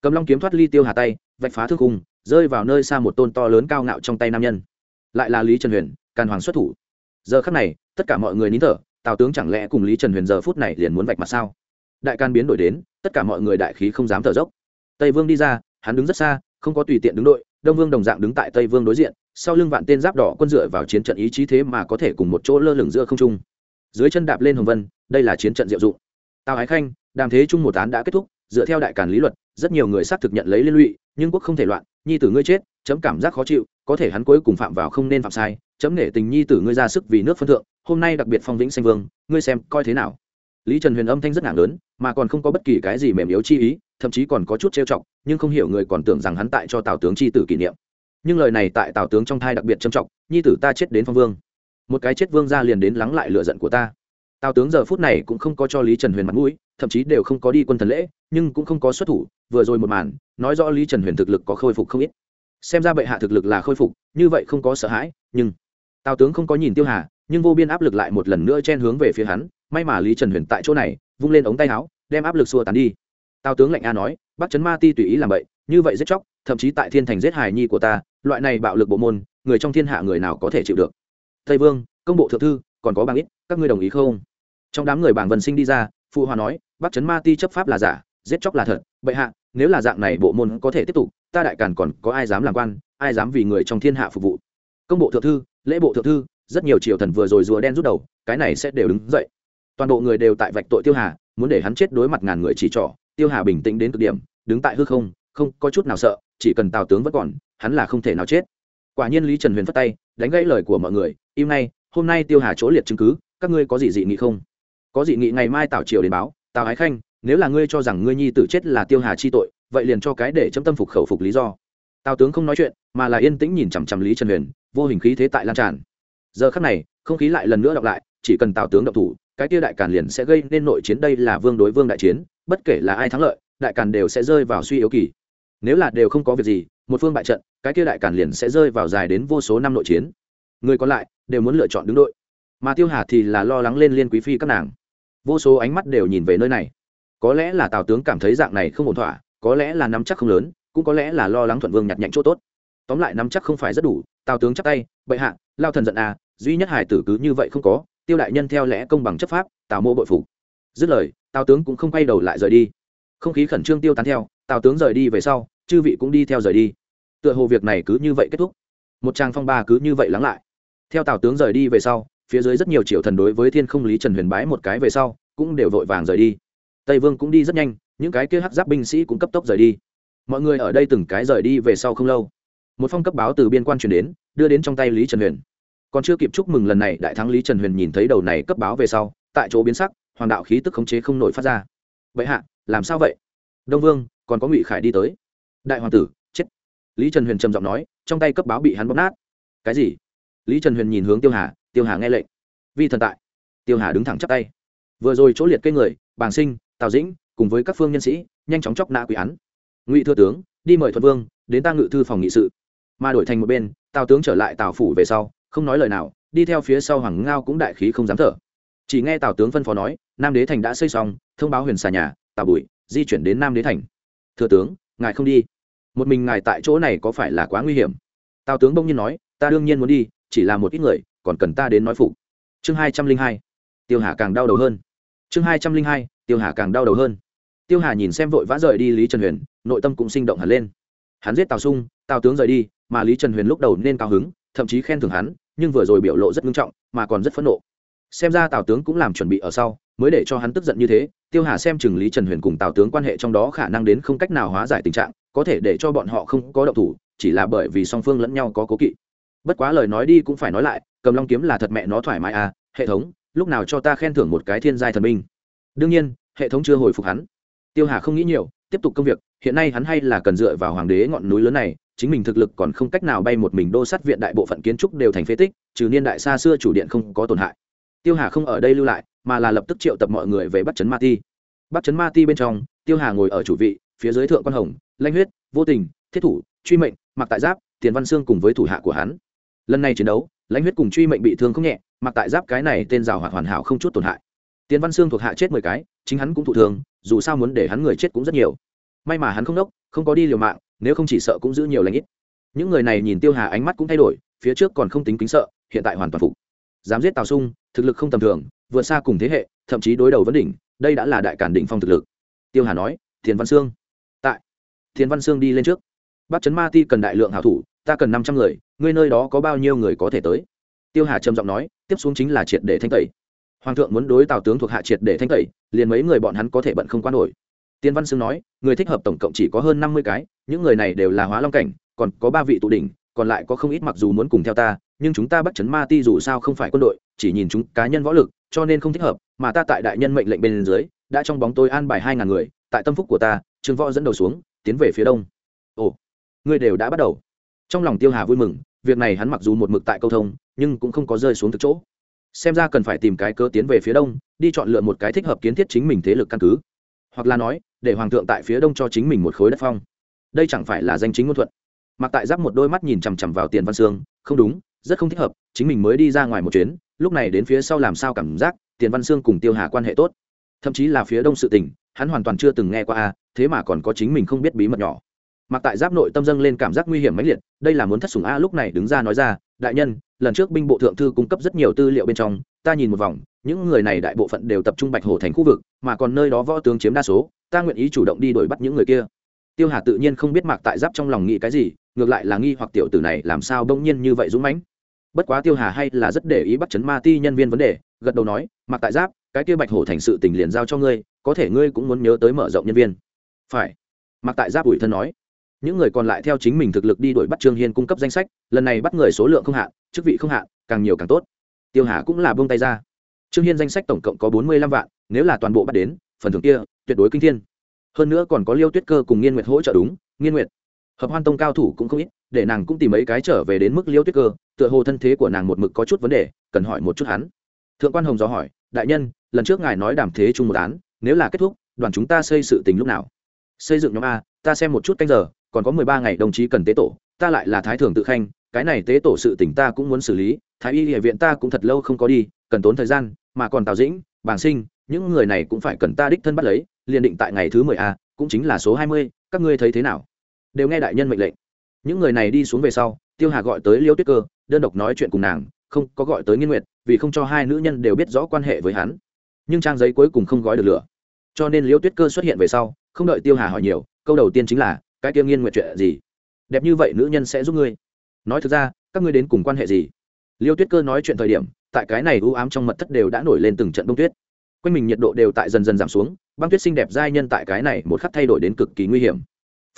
Cầm long kiếm thoát ly tiêu hà tay, vạch phá thương khung, rơi vào nơi xa một tôn to lớn cao ngạo trong tay nam nhân. Lại là lý trần huyền, càn hoàng xuất thủ. Giờ khắc này, tất cả mọi người nín thở, tào tướng chẳng lẽ cùng lý trần huyền giờ phút này liền muốn vạch mặt sao? Đại can biến đổi đến, tất cả mọi người đại khí không dám thở dốc. Tây vương đi ra, hắn đứng rất xa, không có tùy tiện đứng đội, đông vương đồng dạng đứng tại tây vương đối diện, sau lưng vạn tên giáp đỏ quân dựa vào chiến trận ý chí thế mà có thể cùng một chỗ lơ lửng giữa không trung. Dưới chân đạp lên hồng vân, đây là chiến trận diệu dụng. Tào ái khanh, đàm thế chung một án đã kết thúc, dựa theo đại càn lý luật, rất nhiều người xác thực nhận lấy liên lụy, nhưng quốc không thể loạn, nhi tử ngươi chết, chấm cảm giác khó chịu, có thể hắn cuối cùng phạm vào không nên phạm sai, chấm nể tình nhi tử ngươi ra sức vì nước phân thượng, hôm nay đặc biệt phong vĩnh xanh vương, ngươi xem coi thế nào. Lý trần huyền âm thanh rất nặng lớn mà còn không có bất kỳ cái gì mềm yếu chi ý, thậm chí còn có chút trêu chọc, nhưng không hiểu người còn tưởng rằng hắn tại cho tào tướng chi tử kỷ niệm. Nhưng lời này tại tào tướng trong thai đặc biệt trầm trọng, nhi tử ta chết đến phong vương. Một cái chết vương ra liền đến lắng lại lựa giận của ta. Tào tướng giờ phút này cũng không có cho lý trần huyền mặt mũi, thậm chí đều không có đi quân thần lễ, nhưng cũng không có xuất thủ, vừa rồi một màn, nói rõ lý trần huyền thực lực có khôi phục không ít. Xem ra bệ hạ thực lực là khôi phục, như vậy không có sợ hãi, nhưng tào tướng không có nhìn tiêu hà, nhưng vô biên áp lực lại một lần nữa chen hướng về phía hắn, may mà lý trần huyền tại chỗ này, vung lên ống tay áo đem áp lực xua tán đi. Tào tướng lệnh a nói, bắt chấn ma ti tùy ý làm vậy, như vậy giết chóc, thậm chí tại thiên thành giết hài nhi của ta, loại này bạo lực bộ môn, người trong thiên hạ người nào có thể chịu được? Tây vương, công bộ thượng thư, còn có bảng ít, các ngươi đồng ý không? Trong đám người bảng vân sinh đi ra, phụ hòa nói, bắt chấn ma ti chấp pháp là giả, giết chóc là thật, bệ hạ, nếu là dạng này bộ môn có thể tiếp tục, ta đại càn còn có ai dám làm quan, ai dám vì người trong thiên hạ phục vụ? Công bộ thượng thư, lễ bộ thượng thư, rất nhiều triều thần vừa rồi rùa đen rút đầu, cái này sẽ đều đứng dậy. Toàn bộ người đều tại vạch tội tiêu hà muốn để hắn chết đối mặt ngàn người chỉ trỏ, tiêu hà bình tĩnh đến cực điểm, đứng tại hư không không có chút nào sợ, chỉ cần tào tướng vẫn còn, hắn là không thể nào chết. Quả nhiên lý trần huyền phất tay, đánh gãy lời của mọi người, im ngay, hôm nay tiêu hà chỗ liệt chứng cứ, các ngươi có gì dị nghị không? Có dị nghị ngày mai tào triều đến báo, tào ái khanh, nếu là ngươi cho rằng ngươi nhi tử chết là tiêu hà chi tội, vậy liền cho cái để chấm tâm phục khẩu phục lý do. Tào tướng không nói chuyện, mà là yên tĩnh nhìn chằm chằm lý trần huyền, vô hình khí thế tại lan tràn. Giờ khắc này, không khí lại lần nữa đọc lại, chỉ cần tào tướng động thủ cái kia đại càn liền sẽ gây nên nội chiến, đây là vương đối vương đại chiến, bất kể là ai thắng lợi, đại càn đều sẽ rơi vào suy yếu kỳ. Nếu là đều không có việc gì, một phương bại trận, cái kia đại càn liền sẽ rơi vào dài đến vô số năm nội chiến. Người còn lại đều muốn lựa chọn đứng đội. Mà tiêu hà thì là lo lắng lên liên quý phi các nàng. Vô số ánh mắt đều nhìn về nơi này. Có lẽ là tào tướng cảm thấy dạng này không ổn thỏa, có lẽ là nắm chắc không lớn, cũng có lẽ là lo lắng thuận vương nhặt nhạnh chỗ tốt. Tóm lại nắm chắc không phải rất đủ, tào tướng chắc tay, bệ hạ, lao thần giận à duy nhất hải tử cứ như vậy không có tiêu đại nhân theo lẽ công bằng chấp pháp, tào mô bội phục. Dứt lời, tào tướng cũng không quay đầu lại rời đi. Không khí khẩn trương tiêu tán theo, tào tướng rời đi về sau, chư vị cũng đi theo rời đi. Tựa hồ việc này cứ như vậy kết thúc. Một trang phong ba cứ như vậy lắng lại. Theo tào tướng rời đi về sau, phía dưới rất nhiều triệu thần đối với thiên không lý trần huyền bái một cái về sau, cũng đều vội vàng rời đi. Tây vương cũng đi rất nhanh, những cái kia hắc giáp binh sĩ cũng cấp tốc rời đi. Mọi người ở đây từng cái rời đi về sau không lâu. Một phong cấp báo từ biên quan truyền đến, đưa đến trong tay lý trần huyền còn chưa kịp chúc mừng lần này, đại thắng lý trần huyền nhìn thấy đầu này cấp báo về sau, tại chỗ biến sắc, hoàng đạo khí tức khống chế không nổi phát ra. Vậy hạ, làm sao vậy? Đông vương, còn có ngụy khải đi tới. Đại hoàng tử, chết. Lý trần huyền trầm giọng nói, trong tay cấp báo bị hắn bóp nát. Cái gì? Lý trần huyền nhìn hướng tiêu hà tiêu hà nghe lệnh. Vi thần tại. Tiêu hà đứng thẳng chắp tay. Vừa rồi chỗ liệt cây người, bàng sinh, tào dĩnh, cùng với các phương nhân sĩ, nhanh chóng chóc nã quỷ án. Ngụy thưa tướng, đi mời thuận vương, đến ta ngự thư phòng nghị sự. Mà đổi thành một bên, tào tướng trở lại tào phủ về sau không nói lời nào, đi theo phía sau hoàng ngao cũng đại khí không dám thở. Chỉ nghe tào tướng phân phó nói, nam đế thành đã xây xong, thông báo huyền xà nhà, tào bùi di chuyển đến nam đế thành. Thừa tướng, ngài không đi. Một mình ngài tại chỗ này có phải là quá nguy hiểm? Tào tướng bỗng nhiên nói, ta đương nhiên muốn đi, chỉ là một ít người, còn cần ta đến nói phụ chương hai trăm linh hai, tiêu hà càng đau đầu hơn. Chương hai trăm linh hai, tiêu hà càng đau đầu hơn. Tiêu hà nhìn xem vội vã rời đi lý trần huyền, nội tâm cũng sinh động hẳn lên. Hắn giết tào sung, tào tướng rời đi, mà lý trần huyền lúc đầu nên cao hứng, thậm chí khen thưởng hắn nhưng vừa rồi biểu lộ rất nghiêm trọng, mà còn rất phẫn nộ. Xem ra tào tướng cũng làm chuẩn bị ở sau, mới để cho hắn tức giận như thế, tiêu hà xem chừng lý trần huyền cùng tào tướng quan hệ trong đó khả năng đến không cách nào hóa giải tình trạng, có thể để cho bọn họ không có động thủ, chỉ là bởi vì song phương lẫn nhau có cố kỵ. Bất quá lời nói đi cũng phải nói lại, cầm long kiếm là thật mẹ nó thoải mái à hệ thống, lúc nào cho ta khen thưởng một cái thiên giai thần minh đương nhiên, hệ thống chưa hồi phục hắn. Tiêu hà không nghĩ nhiều, tiếp tục công việc, hiện nay hắn hay là cần dựa vào hoàng đế ngọn núi lớn này chính mình thực lực còn không cách nào bay một mình đô sát viện đại bộ phận kiến trúc đều thành phế tích, trừ niên đại xa xưa chủ điện không có tổn hại. Tiêu hà không ở đây lưu lại, mà là lập tức triệu tập mọi người về bắt chấn ma ti. Bắt chấn ma ti bên trong, tiêu hà ngồi ở chủ vị, phía dưới thượng quan hồng lanh huyết, vô tình, thiết thủ, truy mệnh mặc tại giáp, tiền văn sương cùng với thủ hạ của hắn. Lần này chiến đấu, lãnh huyết cùng truy mệnh bị thương không nhẹ mặc tại giáp cái này tên rào hoạt hoàn hảo không chút tổn hại. Tiền văn sương thuộc hạ chết mười cái, chính hắn cũng thụ thương, dù sao muốn để hắn người chết cũng rất nhiều may mà hắn không đốc, không có đi liều mạng, nếu không chỉ sợ cũng giữ nhiều lãnh ít. Những người này nhìn tiêu hà ánh mắt cũng thay đổi, phía trước còn không tính kính sợ, hiện tại hoàn toàn phục. Dám giết tào sung, thực lực không tầm thường, vượt xa cùng thế hệ, thậm chí đối đầu vấn đỉnh, đây đã là đại cản đỉnh phong thực lực. Tiêu hà nói, thiền văn sương. Tại. Thiền văn sương đi lên trước. Bắc trấn ma ti cần đại lượng hảo thủ, ta cần năm trăm người, ngươi nơi đó có bao nhiêu người có thể tới? Tiêu hà trầm giọng nói, tiếp xuống chính là triệt để thanh tẩy. Hoàng thượng muốn đối tào tướng thuộc hạ triệt để thanh tẩy, liền mấy người bọn hắn có thể bận không quan nổi tiên văn sương nói, người thích hợp tổng cộng chỉ có hơn năm mươi cái, những người này đều là hóa long cảnh, còn có ba vị tụ đỉnh, còn lại có không ít mặc dù muốn cùng theo ta, nhưng chúng ta bắt chấn ma ti dù sao không phải quân đội, chỉ nhìn chúng cá nhân võ lực, cho nên không thích hợp, mà ta tại đại nhân mệnh lệnh bên dưới, đã trong bóng tôi an bài hai ngàn người, tại tâm phúc của ta, trương võ dẫn đầu xuống, tiến về phía đông. Ồ, người đều đã bắt đầu. Trong lòng tiêu hà vui mừng, việc này hắn mặc dù một mực tại câu thông, nhưng cũng không có rơi xuống thực chỗ. Xem ra cần phải tìm cái cơ tiến về phía đông, đi chọn lựa một cái thích hợp kiến thiết chính mình thế lực căn cứ hoặc là nói, để hoàng thượng tại phía đông cho chính mình một khối đất phong. Đây chẳng phải là danh chính ngôn thuận. Mặc tại giáp một đôi mắt nhìn chằm chằm vào tiền văn sương không đúng, rất không thích hợp, chính mình mới đi ra ngoài một chuyến, lúc này đến phía sau làm sao cảm giác, tiền văn sương cùng tiêu hà quan hệ tốt. Thậm chí là phía đông sự tình, hắn hoàn toàn chưa từng nghe qua a, thế mà còn có chính mình không biết bí mật nhỏ. Mặc tại giáp nội tâm dâng lên cảm giác nguy hiểm mãnh liệt, đây là muốn thất sủng a, lúc này đứng ra nói ra, đại nhân, lần trước binh bộ thượng thư cung cấp rất nhiều tư liệu bên trong, ta nhìn một vòng những người này đại bộ phận đều tập trung bạch hồ thành khu vực, mà còn nơi đó võ tướng chiếm đa số, ta nguyện ý chủ động đi đuổi bắt những người kia. Tiêu hà tự nhiên không biết mạc tại giáp trong lòng nghĩ cái gì, ngược lại là nghi hoặc tiểu tử này làm sao bỗng nhiên như vậy dũng mãnh. Bất quá tiêu hà hay là rất để ý bắt chấn ma ti nhân viên vấn đề, gật đầu nói, mạc tại giáp, cái kia bạch hổ thành sự tình liền giao cho ngươi, có thể ngươi cũng muốn nhớ tới mở rộng nhân viên. Phải. Mạc tại giáp ủi thân nói. Những người còn lại theo chính mình thực lực đi đuổi bắt trương hiên cung cấp danh sách, lần này bắt người số lượng không hạn, chức vị không hạn, càng nhiều càng tốt. Tiêu hà cũng là buông tay ra trương hiên danh sách tổng cộng có bốn mươi lăm vạn, nếu là toàn bộ bắt đến, phần thưởng kia tuyệt đối kinh thiên. Hơn nữa còn có liêu tuyết cơ cùng nghiên nguyệt hỗ trợ đúng, nghiên nguyệt. Hợp hoan tông cao thủ cũng không ít, để nàng cũng tìm mấy cái trở về đến mức liêu tuyết cơ, tựa hồ thân thế của nàng một mực có chút vấn đề, cần hỏi một chút hắn. Thượng quan hồng do hỏi, đại nhân, lần trước ngài nói đàm thế chung một án, nếu là kết thúc, đoàn chúng ta xây sự tình lúc nào? Xây dựng nhóm a, ta xem một chút canh giờ, còn có mười ba ngày đồng chí cần tế tổ, ta lại là thái thường tự khanh, cái này tế tổ sự tỉnh ta cũng muốn xử lý, thái y địa viện ta cũng thật lâu không có đi, cần tốn thời gian mà còn tào dĩnh, bàng sinh, những người này cũng phải cần ta đích thân bắt lấy, liền định tại ngày thứ mười a, cũng chính là số hai mươi, các ngươi thấy thế nào? Đều nghe đại nhân mệnh lệnh. Những người này đi xuống về sau, tiêu hà gọi tới liêu tuyết cơ, đơn độc nói chuyện cùng nàng, không có gọi tới nghiên nguyệt, vì không cho hai nữ nhân đều biết rõ quan hệ với hắn. Nhưng trang giấy cuối cùng không gói được lửa. Cho nên liêu tuyết cơ xuất hiện về sau, không đợi tiêu hà hỏi nhiều, câu đầu tiên chính là, cái Tiêu nghiên nguyệt chuyện gì? Đẹp như vậy nữ nhân sẽ giúp ngươi. Nói thực ra, các ngươi đến cùng quan hệ gì? Liêu tuyết cơ nói chuyện thời điểm tại cái này u ám trong mật thất đều đã nổi lên từng trận bông tuyết. Quanh mình nhiệt độ đều tại dần dần giảm xuống, băng tuyết xinh đẹp giai nhân tại cái này một khắc thay đổi đến cực kỳ nguy hiểm.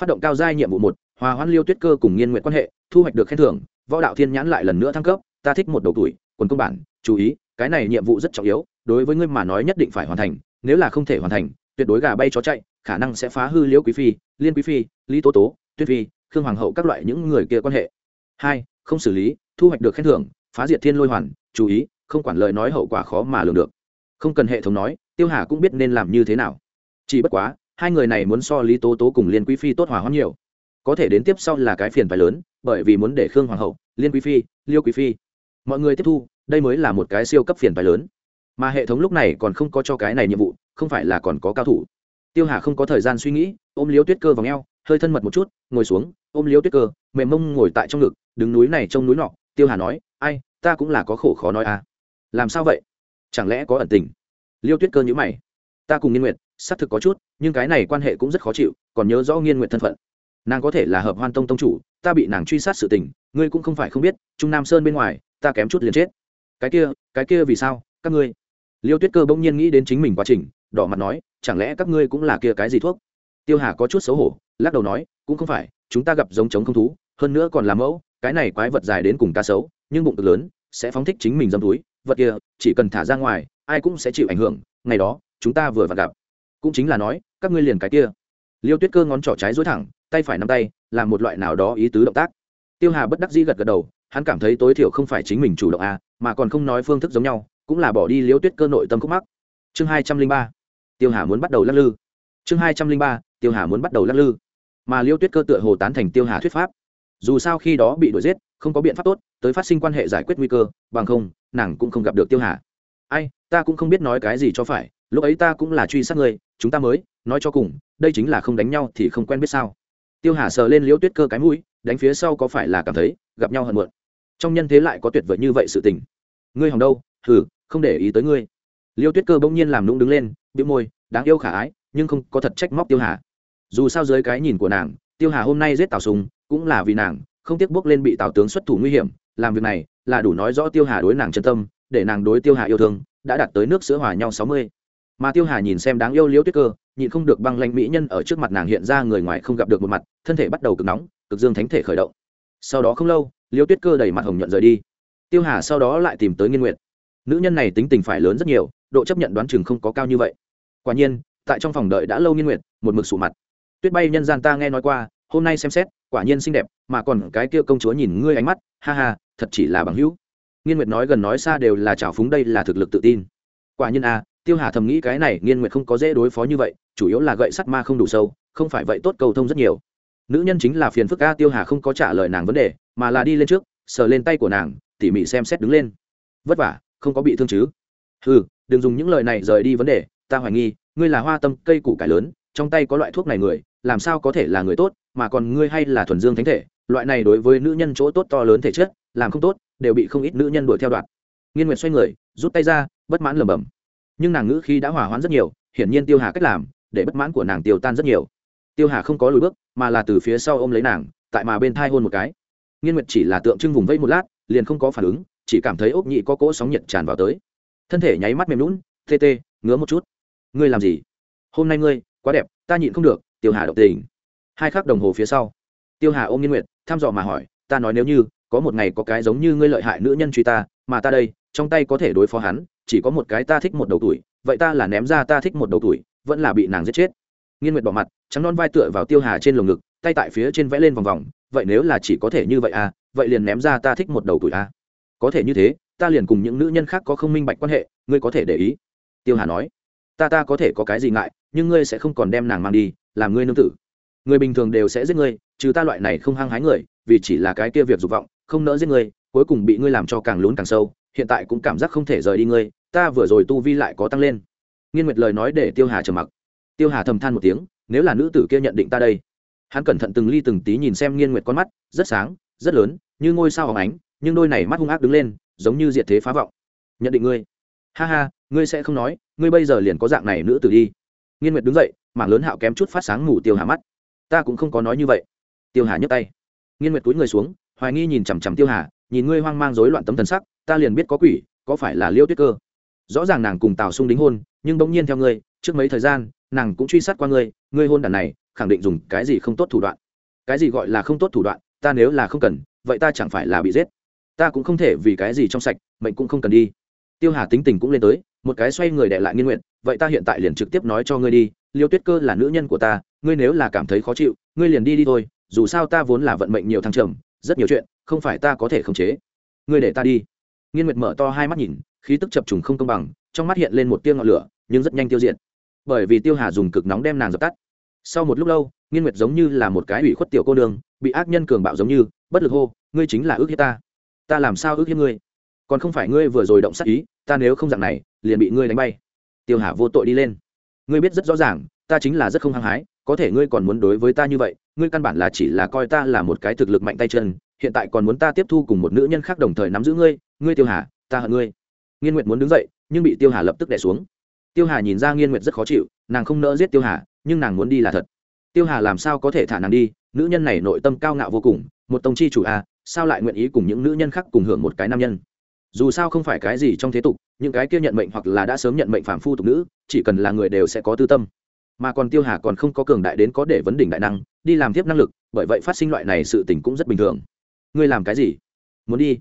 Phát động cao giai nhiệm vụ một, hòa hoan liêu tuyết cơ cùng nghiên nguyện quan hệ, thu hoạch được khen thưởng, võ đạo thiên nhãn lại lần nữa thăng cấp, ta thích một đầu tuổi, quần công bản, chú ý, cái này nhiệm vụ rất trọng yếu, đối với ngươi mà nói nhất định phải hoàn thành, nếu là không thể hoàn thành, tuyệt đối gà bay chó chạy, khả năng sẽ phá hư liễu quý phi, liên quý phi, lý tố tố, tuyết phi, khương hoàng hậu các loại những người kia quan hệ. Hai, không xử lý, thu hoạch được khen thưởng, phá diệt thiên lôi hoàn chú ý, không quản lời nói hậu quả khó mà lường được. Không cần hệ thống nói, tiêu hà cũng biết nên làm như thế nào. Chỉ bất quá, hai người này muốn so lý tố tố cùng liên quý phi tốt hòa hoãn nhiều. Có thể đến tiếp sau là cái phiền phái lớn, bởi vì muốn để khương hoàng hậu, liên quý phi, liêu quý phi, mọi người tiếp thu, đây mới là một cái siêu cấp phiền phái lớn. Mà hệ thống lúc này còn không có cho cái này nhiệm vụ, không phải là còn có cao thủ. Tiêu hà không có thời gian suy nghĩ, ôm liêu tuyết cơ vào ngheo hơi thân mật một chút, ngồi xuống, ôm liêu tuyết cơ, mềm mông ngồi tại trong ngực, đứng núi này trông núi nọ. Tiêu hà nói, ai ta cũng là có khổ khó nói à. Làm sao vậy? Chẳng lẽ có ẩn tình? Liêu tuyết cơ nhữ mày. Ta cùng nghiên nguyệt, xác thực có chút, nhưng cái này quan hệ cũng rất khó chịu, còn nhớ rõ nghiên nguyệt thân phận. Nàng có thể là hợp hoan tông tông chủ, ta bị nàng truy sát sự tình, ngươi cũng không phải không biết, trung nam sơn bên ngoài, ta kém chút liền chết. Cái kia cái kia vì sao? Các ngươi? Liêu tuyết cơ bỗng nhiên nghĩ đến chính mình quá trình, đỏ mặt nói, chẳng lẽ các ngươi cũng là kia cái gì thuốc? Tiêu hà có chút xấu hổ, lắc đầu nói, cũng không phải, chúng ta gặp giống chống không thú, hơn nữa còn làm mẫu, cái này quái vật dài đến cùng cá sấu nhưng bụng cực lớn, sẽ phóng thích chính mình dâm túi, vật kia, chỉ cần thả ra ngoài, ai cũng sẽ chịu ảnh hưởng, ngày đó, chúng ta vừa vặn gặp. Cũng chính là nói, các ngươi liền cái kia. Liêu tuyết cơ ngón trỏ trái dối thẳng, tay phải nắm tay, làm một loại nào đó ý tứ động tác. Tiêu hà bất đắc dĩ gật gật đầu, hắn cảm thấy tối thiểu không phải chính mình chủ động à mà còn không nói phương thức giống nhau, cũng là bỏ đi liêu tuyết cơ nội tâm khúc mắc. Chương hai trăm linh ba, tiêu hà muốn bắt đầu lắc lư. Chương hai trăm linh ba, tiêu hà muốn bắt đầu lắc lư. Mà liêu tuyết cơ tựa hồ tán thành tiêu hà thuyết pháp. Dù sao khi đó bị đuổi giết không có biện pháp tốt, tới phát sinh quan hệ giải quyết nguy cơ, bằng không, nàng cũng không gặp được tiêu hà. Ai, ta cũng không biết nói cái gì cho phải, lúc ấy ta cũng là truy sát người, chúng ta mới, nói cho cùng, đây chính là không đánh nhau thì không quen biết sao. Tiêu hà sờ lên liễu tuyết cơ cái mũi, đánh phía sau có phải là cảm thấy, gặp nhau hận muộn. Trong nhân thế lại có tuyệt vời như vậy sự tình. Ngươi hòng đâu? Hừ, không để ý tới ngươi. Liêu tuyết cơ bỗng nhiên làm nũng đứng lên biếu môi, đáng yêu khả ái, nhưng không có thật trách móc tiêu hà. Dù sao dưới cái nhìn của nàng, tiêu hà hôm nay giết tào sùng, cũng là vì nàng không tiếc bước lên bị tào tướng xuất thủ nguy hiểm, làm việc này là đủ nói rõ tiêu hà đối nàng chân tâm, để nàng đối tiêu hà yêu thương, đã đạt tới nước sữa hòa nhau sáu mươi. Mà tiêu hà nhìn xem đáng yêu liễu tuyết cơ, nhịn không được băng lanh mỹ nhân ở trước mặt nàng hiện ra người ngoài không gặp được một mặt, thân thể bắt đầu cực nóng, cực dương thánh thể khởi động. Sau đó không lâu, liễu tuyết cơ đẩy mặt hồng nhuận rời đi. Tiêu hà sau đó lại tìm tới nghiên nguyện nữ nhân này tính tình phải lớn rất nhiều, độ chấp nhận đoán chừng không có cao như vậy. Quả nhiên, tại trong phòng đợi đã lâu nghiên nguyện một mực sụ mặt. Tuyết bay nhân gian ta nghe nói qua, hôm nay xem xét quả nhiên xinh đẹp mà còn cái kia công chúa nhìn ngươi ánh mắt ha ha thật chỉ là bằng hữu. Nghiên nguyệt nói gần nói xa đều là trào phúng đây là thực lực tự tin. Quả nhiên a à, tiêu hà thầm nghĩ cái này nghiên nguyệt không có dễ đối phó như vậy chủ yếu là gậy sắt ma không đủ sâu không phải vậy tốt cầu thông rất nhiều. Nữ nhân chính là phiền phức a tiêu hà không có trả lời nàng vấn đề mà là đi lên trước sờ lên tay của nàng tỉ mỉ xem xét đứng lên. Vất vả không có bị thương chứ? Ừ đừng dùng những lời này rời đi vấn đề ta hoài nghi ngươi là hoa tâm cây củ cải lớn trong tay có loại thuốc này người làm sao có thể là người tốt? Mà còn ngươi hay là thuần dương thánh thể, loại này đối với nữ nhân chỗ tốt to lớn thể chất, làm không tốt, đều bị không ít nữ nhân đuổi theo đoạn. Nghiên nguyệt xoay người, rút tay ra, bất mãn lẩm bẩm. Nhưng nàng ngữ khi đã hòa hoãn rất nhiều, hiển nhiên tiêu hà cách làm, để bất mãn của nàng tiêu tan rất nhiều. Tiêu hà không có lùi bước, mà là từ phía sau ôm lấy nàng, tại mà bên thai hôn một cái. Nghiên nguyệt chỉ là tượng trưng vùng vẫy một lát, liền không có phản ứng, chỉ cảm thấy ốc nhị có cỗ sóng nhiệt tràn vào tới. Thân thể nháy mắt mềm lún tê tê, ngứa một chút. Ngươi làm gì? Hôm nay ngươi, quá đẹp, ta nhịn không được, tiêu hà động tình hai khắc đồng hồ phía sau, tiêu hà ôm nghiên nguyệt, thăm dò mà hỏi, ta nói nếu như, có một ngày có cái giống như ngươi lợi hại nữ nhân truy ta, mà ta đây, trong tay có thể đối phó hắn, chỉ có một cái ta thích một đầu tuổi, vậy ta là ném ra ta thích một đầu tuổi, vẫn là bị nàng giết chết. Nghiên nguyệt bỏ mặt, trắng non vai tựa vào tiêu hà trên lồng ngực, tay tại phía trên vẽ lên vòng vòng, vậy nếu là chỉ có thể như vậy à vậy liền ném ra ta thích một đầu tuổi à. Có thể như thế, ta liền cùng những nữ nhân khác có không minh bạch quan hệ, ngươi có thể để ý. Tiêu hà nói, ta ta có thể có cái gì ngại, nhưng ngươi sẽ không còn đem nàng mang đi, làm ngươi nương tử người bình thường đều sẽ giết ngươi, trừ ta loại này không hăng hái người, vì chỉ là cái kia việc dục vọng, không nỡ giết ngươi, cuối cùng bị ngươi làm cho càng lún càng sâu, hiện tại cũng cảm giác không thể rời đi ngươi, ta vừa rồi tu vi lại có tăng lên. Nghiên nguyệt lời nói để tiêu hà trầm mặc. Tiêu hà thầm than một tiếng, nếu là nữ tử kia nhận định ta đây. Hắn cẩn thận từng ly từng tí nhìn xem nghiên nguyệt con mắt, rất sáng, rất lớn, như ngôi sao hóng ánh, nhưng đôi này mắt hung ác đứng lên, giống như diệt thế phá vọng. Nhận định ngươi. Ha ha, ngươi sẽ không nói, ngươi bây giờ liền có dạng này nữ tử đi. Nghiên nguyệt đứng dậy, mảng lớn hạo kém chút phát sáng ngủ tiêu hà mắt ta cũng không có nói như vậy. Tiêu hà nhấc tay. Nghiên nguyệt túi người xuống, hoài nghi nhìn chằm chằm tiêu hà, nhìn ngươi hoang mang rối loạn tấm thần sắc, ta liền biết có quỷ, có phải là liêu tuyết cơ. Rõ ràng nàng cùng tào sung đính hôn, nhưng bỗng nhiên theo ngươi, trước mấy thời gian, nàng cũng truy sát qua ngươi ngươi hôn đàn này, khẳng định dùng cái gì không tốt thủ đoạn. Cái gì gọi là không tốt thủ đoạn, ta nếu là không cần, vậy ta chẳng phải là bị giết. Ta cũng không thể vì cái gì trong sạch, mệnh cũng không cần đi. Tiêu hà tính tình cũng lên tới, một cái xoay người đệ lại nghiên nguyện vậy ta hiện tại liền trực tiếp nói cho ngươi đi, liêu tuyết cơ là nữ nhân của ta ngươi nếu là cảm thấy khó chịu, ngươi liền đi đi thôi, dù sao ta vốn là vận mệnh nhiều thăng trầm, rất nhiều chuyện, không phải ta có thể khống chế. Ngươi để ta đi. Nghiên nguyệt mở to hai mắt nhìn, khí tức chập trùng không công bằng, trong mắt hiện lên một tia ngọn lửa, nhưng rất nhanh tiêu diệt. Bởi vì tiêu hà dùng cực nóng đem nàng dập tắt. Sau một lúc lâu, nghiên nguyệt giống như là một cái ủy khuất tiểu cô nương, bị ác nhân cường bạo giống như, bất lực hô, ngươi chính là ước hiếp ta. Ta làm sao ước hiếp ngươi? Còn không phải ngươi vừa rồi động sát ý, ta nếu không dạng này, liền bị ngươi đánh bay. Tiêu hà vô tội đi lên ngươi biết rất rõ ràng ta chính là rất không hăng hái có thể ngươi còn muốn đối với ta như vậy ngươi căn bản là chỉ là coi ta là một cái thực lực mạnh tay chân hiện tại còn muốn ta tiếp thu cùng một nữ nhân khác đồng thời nắm giữ ngươi ngươi tiêu hà ta hận ngươi. Nghiên nguyệt muốn đứng dậy nhưng bị tiêu hà lập tức đẻ xuống. Tiêu hà nhìn ra nghiên nguyệt rất khó chịu nàng không nỡ giết tiêu hà nhưng nàng muốn đi là thật. Tiêu hà làm sao có thể thả nàng đi nữ nhân này nội tâm cao ngạo vô cùng một tông chi chủ a à, sao lại nguyện ý cùng những nữ nhân khác cùng hưởng một cái nam nhân? Dù sao không phải cái gì trong thế tục, những cái kia nhận mệnh hoặc là đã sớm nhận mệnh phạm phu tục nữ, chỉ cần là người đều sẽ có tư tâm. Mà còn tiêu hà còn không có cường đại đến có để vấn đỉnh đại năng, đi làm tiếp năng lực, bởi vậy phát sinh loại này sự tình cũng rất bình thường. Ngươi làm cái gì? Muốn đi.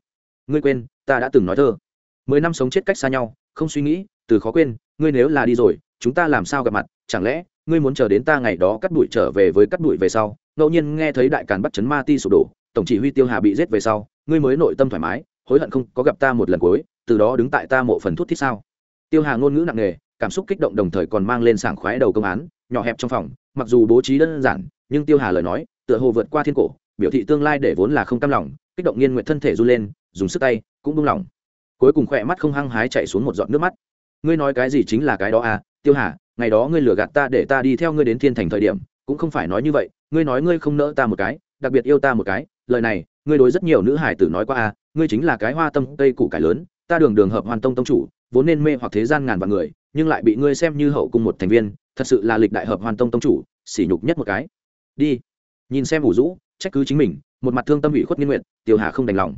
Ngươi quên, ta đã từng nói thơ. Mười năm sống chết cách xa nhau, không suy nghĩ, từ khó quên, ngươi nếu là đi rồi, chúng ta làm sao gặp mặt, chẳng lẽ, ngươi muốn chờ đến ta ngày đó cắt đuổi trở về với cắt đuổi về sau, ngẫu nhiên nghe thấy đại càn bắt chấn ma ti sụp đổ, tổng chỉ huy tiêu hà bị giết về sau, ngươi mới nội tâm thoải mái hối hận không có gặp ta một lần cuối, từ đó đứng tại ta mộ phần thuốc thiết sao? Tiêu hà ngôn ngữ nặng nề, cảm xúc kích động đồng thời còn mang lên sảng khoái đầu công án, nhỏ hẹp trong phòng, mặc dù bố trí đơn giản, nhưng tiêu hà lời nói, tựa hồ vượt qua thiên cổ, biểu thị tương lai để vốn là không cam lòng, kích động nghiên nguyện thân thể run lên, dùng sức tay, cũng buông lỏng. Cuối cùng khỏe mắt không hăng hái chạy xuống một giọt nước mắt. Ngươi nói cái gì chính là cái đó à tiêu hà, ngày đó ngươi lừa gạt ta để ta đi theo ngươi đến thiên thành thời điểm, cũng không phải nói như vậy, ngươi nói ngươi không nỡ ta một cái, đặc biệt yêu ta một cái, lời này ngươi đối rất nhiều nữ hải tử nói qua a ngươi chính là cái hoa tâm cây củ cải lớn, ta đường đường hợp hoàn tông tông chủ, vốn nên mê hoặc thế gian ngàn vạn người, nhưng lại bị ngươi xem như hậu cung một thành viên, thật sự là lịch đại hợp hoàn tông tông chủ, sỉ nhục nhất một cái. Đi. Nhìn xem ủ rũ, trách cứ chính mình, một mặt thương tâm ủy khuất nghiên nguyện tiêu hà không đành lòng.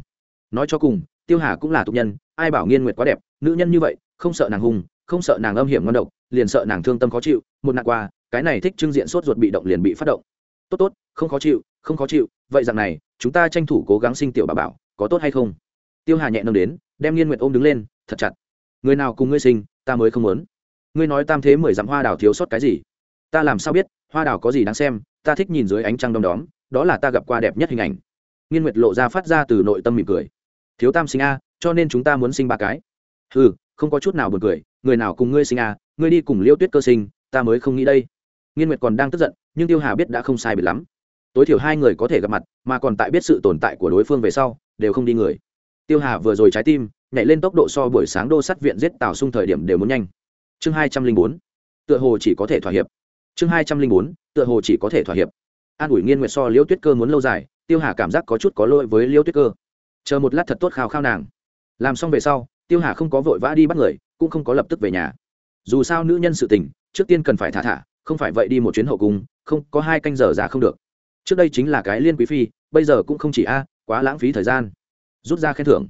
Nói cho cùng, tiêu hà cũng là tục nhân, ai bảo nghiên nguyệt quá đẹp, nữ nhân như vậy, không sợ nàng hùng, không sợ nàng âm hiểm ngon độc, liền sợ nàng thương tâm khó chịu, một nạn qua, cái này thích trưng diện sốt ruột bị động liền bị phát động. Tốt tốt, không khó chịu, không khó chịu, vậy rằng này chúng ta tranh thủ cố gắng sinh tiểu bà bảo, có tốt hay không? Tiêu hà nhẹ nâng đến, đem nghiên nguyệt ôm đứng lên, thật chặt. Người nào cùng ngươi sinh, ta mới không muốn. Ngươi nói tam thế mười dặm hoa đào thiếu sót cái gì? Ta làm sao biết, hoa đào có gì đáng xem, ta thích nhìn dưới ánh trăng đom đóm, đó là ta gặp qua đẹp nhất hình ảnh. Nghiên nguyệt lộ ra phát ra từ nội tâm mỉm cười. Thiếu tam sinh a, cho nên chúng ta muốn sinh ba cái. Ừ không có chút nào buồn cười, người nào cùng ngươi sinh a, ngươi đi cùng liêu tuyết cơ sinh, ta mới không nghĩ đây. Nghiên nguyệt còn đang tức giận, nhưng tiêu hà biết đã không sai biệt lắm tối thiểu hai người có thể gặp mặt, mà còn tại biết sự tồn tại của đối phương về sau, đều không đi người. Tiêu hà vừa rồi trái tim, nhảy lên tốc độ so buổi sáng đô sắt viện giết tào sung thời điểm đều muốn nhanh. Chương hai trăm linh bốn, tựa hồ chỉ có thể thỏa hiệp. Chương hai trăm linh bốn, tựa hồ chỉ có thể thỏa hiệp. An ủi nghiên nguyệt so liêu tuyết cơ muốn lâu dài, tiêu hà cảm giác có chút có lỗi với liêu tuyết cơ. Chờ một lát thật tốt khao khao nàng. Làm xong về sau, tiêu hà không có vội vã đi bắt người, cũng không có lập tức về nhà. Dù sao nữ nhân sự tình, trước tiên cần phải thả thả, không phải vậy đi một chuyến hậu cung, không, có hai canh giờ ra không được trước đây chính là cái liên quý phi, bây giờ cũng không chỉ a, quá lãng phí thời gian. Rút ra khen thưởng.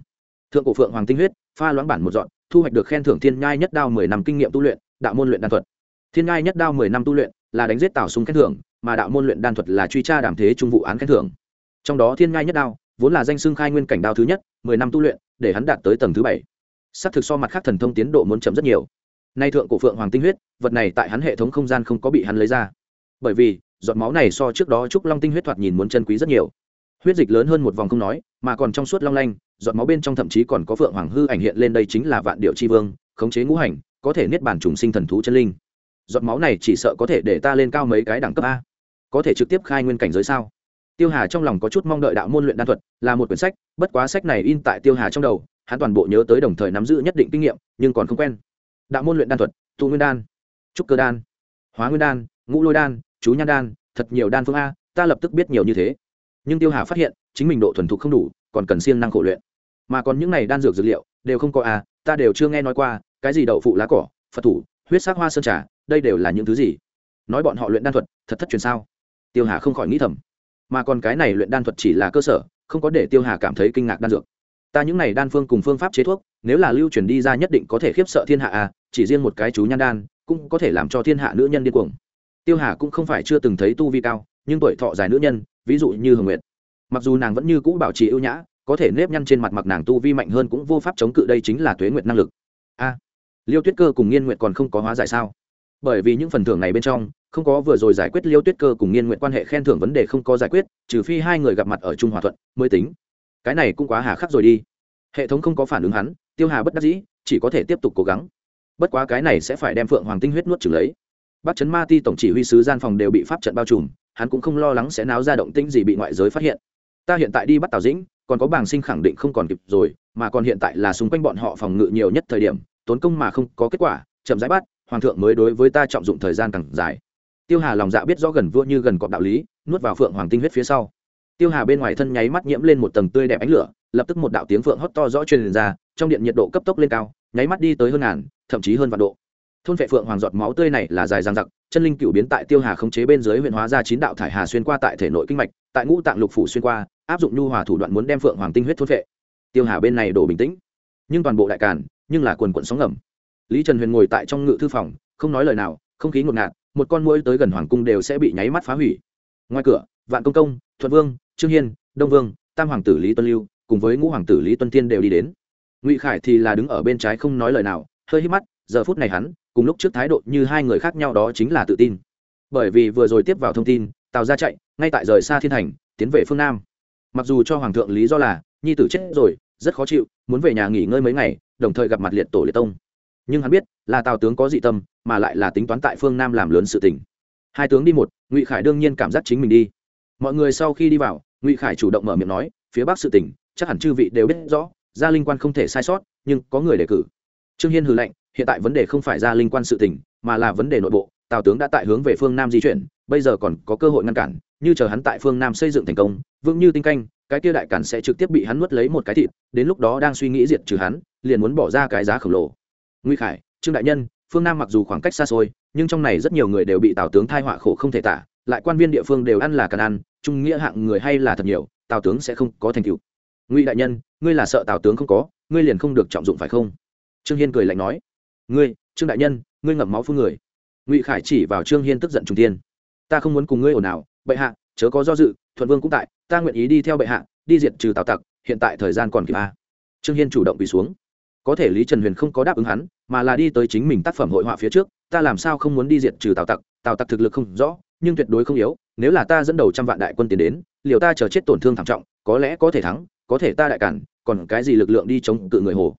Thượng cổ phượng hoàng tinh huyết, pha loãng bản một dọn, thu hoạch được khen thưởng thiên nhai nhất đao mười năm kinh nghiệm tu luyện, đạo môn luyện đan thuật. Thiên nhai nhất đao mười năm tu luyện là đánh giết tào súng khen thưởng, mà đạo môn luyện đan thuật là truy tra đảm thế trung vụ án khen thưởng. Trong đó thiên nhai nhất đao, vốn là danh xưng khai nguyên cảnh đao thứ nhất, mười năm tu luyện, để hắn đạt tới tầng thứ bảy. Xác thực so mặt khác thần thông tiến độ muốn chậm rất nhiều. Nay thượng cổ phượng hoàng tinh huyết, vật này tại hắn hệ thống không gian không có bị hắn lấy ra. Bởi vì giọt máu này so trước đó trúc long tinh huyết thoạt nhìn muốn chân quý rất nhiều. Huyết dịch lớn hơn một vòng không nói, mà còn trong suốt long lanh, giọt máu bên trong thậm chí còn có phượng hoàng hư ảnh hiện lên đây chính là vạn điệu c h i vương, khống chế ngũ hành, có thể niết bản trùng sinh thần thú chân linh. Giọt máu này chỉ sợ có thể để ta lên cao mấy cái đẳng cấp a. Có thể trực tiếp khai nguyên cảnh giới sao? Tiêu hà trong lòng có chút mong đợi đạo môn luyện đan thuật, là một quyển sách, bất quá sách này in tại tiêu hà trong đầu, hắn toàn bộ nhớ tới đồng thời nắm giữ nhất định kinh nghiệm, nhưng còn không quen. Đạo môn luyện đan thuật, tụ nguyên đan, trúc cơ đan, hóa nguyên đan, ngũ lôi đan chú nhan đan, thật nhiều đan phương a, ta lập tức biết nhiều như thế. Nhưng tiêu hà phát hiện, chính mình độ thuần thục không đủ, còn cần siêng năng khổ luyện. Mà còn những này đan dược dược liệu, đều không có a, ta đều chưa nghe nói qua, cái gì đậu phụ lá cỏ, phật thủ, huyết sắc hoa sơn trà, đây đều là những thứ gì? Nói bọn họ luyện đan thuật, thật thất truyền sao? Tiêu hà không khỏi nghĩ thầm. Mà còn cái này luyện đan thuật chỉ là cơ sở, không có để tiêu hà cảm thấy kinh ngạc đan dược. Ta những này đan phương cùng phương pháp chế thuốc, nếu là lưu truyền đi ra nhất định có thể khiếp sợ thiên hạ à chỉ riêng một cái chú nhan đan, cũng có thể làm cho thiên hạ nữ nhân điên cuồng tiêu hà cũng không phải chưa từng thấy tu vi cao, nhưng tuổi thọ dài nữ nhân, ví dụ như hồng nguyệt. Mặc dù nàng vẫn như cũ bảo trì ưu nhã, có thể nếp nhăn trên mặt mặc nàng tu vi mạnh hơn cũng vô pháp chống cự đây chính là tuế nguyệt năng lực. A, liêu tuyết cơ cùng nghiên nguyệt còn không có hóa giải sao? Bởi vì những phần thưởng này bên trong, không có vừa rồi giải quyết liêu tuyết cơ cùng nghiên nguyện quan hệ khen thưởng vấn đề không có giải quyết, trừ phi hai người gặp mặt ở trung hòa thuận, mới tính. Cái này cũng quá hà khắc rồi đi. Hệ thống không có phản ứng hắn, tiêu hà bất đắc dĩ, chỉ có thể tiếp tục cố gắng. Bất quá cái này sẽ phải đem phượng hoàng tinh huyết nuốt trừng lấy bắt chấn ma ti tổng chỉ huy sứ gian phòng đều bị pháp trận bao trùm, hắn cũng không lo lắng sẽ náo ra động tĩnh gì bị ngoại giới phát hiện. Ta hiện tại đi bắt tào dĩnh, còn có bảng sinh khẳng định không còn kịp rồi, mà còn hiện tại là xung quanh bọn họ phòng ngự nhiều nhất thời điểm, tốn công mà không có kết quả, chậm rãi bắt, hoàng thượng mới đối với ta trọng dụng thời gian càng dài. Tiêu hà lòng dạ biết rõ gần vua như gần cọp đạo lý, nuốt vào phượng hoàng tinh huyết phía sau. Tiêu hà bên ngoài thân nháy mắt nhiễm lên một tầng tươi đẹp ánh lửa, lập tức một đạo tiếng phượng hót to rõ truyền ra, trong điện nhiệt độ cấp tốc lên cao, nháy mắt đi tới hơn ngàn, thậm chí hơn vạn độ thôn vệ phượng hoàng giọt máu tươi này là dài dang dặc, chân linh cựu biến tại tiêu hà khống chế bên dưới huyện hóa ra chín đạo thải hà xuyên qua tại thể nội kinh mạch, tại ngũ tạng lục phủ xuyên qua, áp dụng nhu hòa thủ đoạn muốn đem phượng hoàng tinh huyết thôn vệ. Tiêu hà bên này đổ bình tĩnh, nhưng toàn bộ đại càn, nhưng là quần quận sóng ngầm. Lý trần huyền ngồi tại trong ngự thư phòng, không nói lời nào, không khí ngột ngạt, một con mũi tới gần hoàng cung đều sẽ bị nháy mắt phá hủy. Ngoài cửa, vạn công công, thuận vương, trương hiên, đông vương, tam hoàng tử lý tuân lưu, cùng với ngũ hoàng tử lý tuân tiên đều đi đến. Ngụy khải thì là đứng ở bên trái không nói lời nào, hơi hít mắt, giờ phút này hắn cùng lúc trước thái độ như hai người khác nhau đó chính là tự tin. Bởi vì vừa rồi tiếp vào thông tin, tào ra chạy, ngay tại rời xa thiên thành, tiến về phương nam. Mặc dù cho hoàng thượng lý do là, nhi tử chết rồi, rất khó chịu, muốn về nhà nghỉ ngơi mấy ngày, đồng thời gặp mặt liệt tổ liệt tông. Nhưng hắn biết, là tào tướng có dị tâm, mà lại là tính toán tại phương nam làm lớn sự tình. Hai tướng đi một, ngụy khải đương nhiên cảm giác chính mình đi. Mọi người sau khi đi vào, ngụy khải chủ động mở miệng nói, phía bắc sự tình, chắc hẳn chư vị đều biết rõ, gia linh quan không thể sai sót, nhưng có người đề cử. Trương hiên hừ lệnh hiện tại vấn đề không phải ra linh quan sự tình, mà là vấn đề nội bộ. Tào tướng đã tại hướng về phương nam di chuyển, bây giờ còn có cơ hội ngăn cản. Như chờ hắn tại phương nam xây dựng thành công, vững như tinh canh, cái kia đại cản sẽ trực tiếp bị hắn nuốt lấy một cái thịt, đến lúc đó đang suy nghĩ diệt trừ hắn, liền muốn bỏ ra cái giá khổng lồ. Nguy khải, trương đại nhân, phương nam mặc dù khoảng cách xa xôi, nhưng trong này rất nhiều người đều bị tào tướng thai họa khổ không thể tả, lại quan viên địa phương đều ăn là cần ăn, trung nghĩa hạng người hay là thật nhiều, tào tướng sẽ không có thành tựu. Ngụy đại nhân, ngươi là sợ tào tướng không có, ngươi liền không được trọng dụng phải không? Trương hiên cười lạnh nói ngươi, trương đại nhân, ngươi ngậm máu phương người. Ngụy khải chỉ vào trương hiên tức giận trung tiên ta không muốn cùng ngươi ồn ào, bệ hạ, chớ có do dự, thuận vương cũng tại, ta nguyện ý đi theo bệ hạ, đi diệt trừ tào tặc, hiện tại thời gian còn kịp a. Trương hiên chủ động bị xuống. Có thể lý trần huyền không có đáp ứng hắn, mà là đi tới chính mình tác phẩm hội họa phía trước, ta làm sao không muốn đi diệt trừ tào tặc tào tặc thực lực không rõ, nhưng tuyệt đối không yếu, nếu là ta dẫn đầu trăm vạn đại quân tiến đến, liều ta chờ chết tổn thương thảm trọng, có lẽ có thể thắng, có thể ta đại cản, còn cái gì lực lượng đi chống cự người hồ.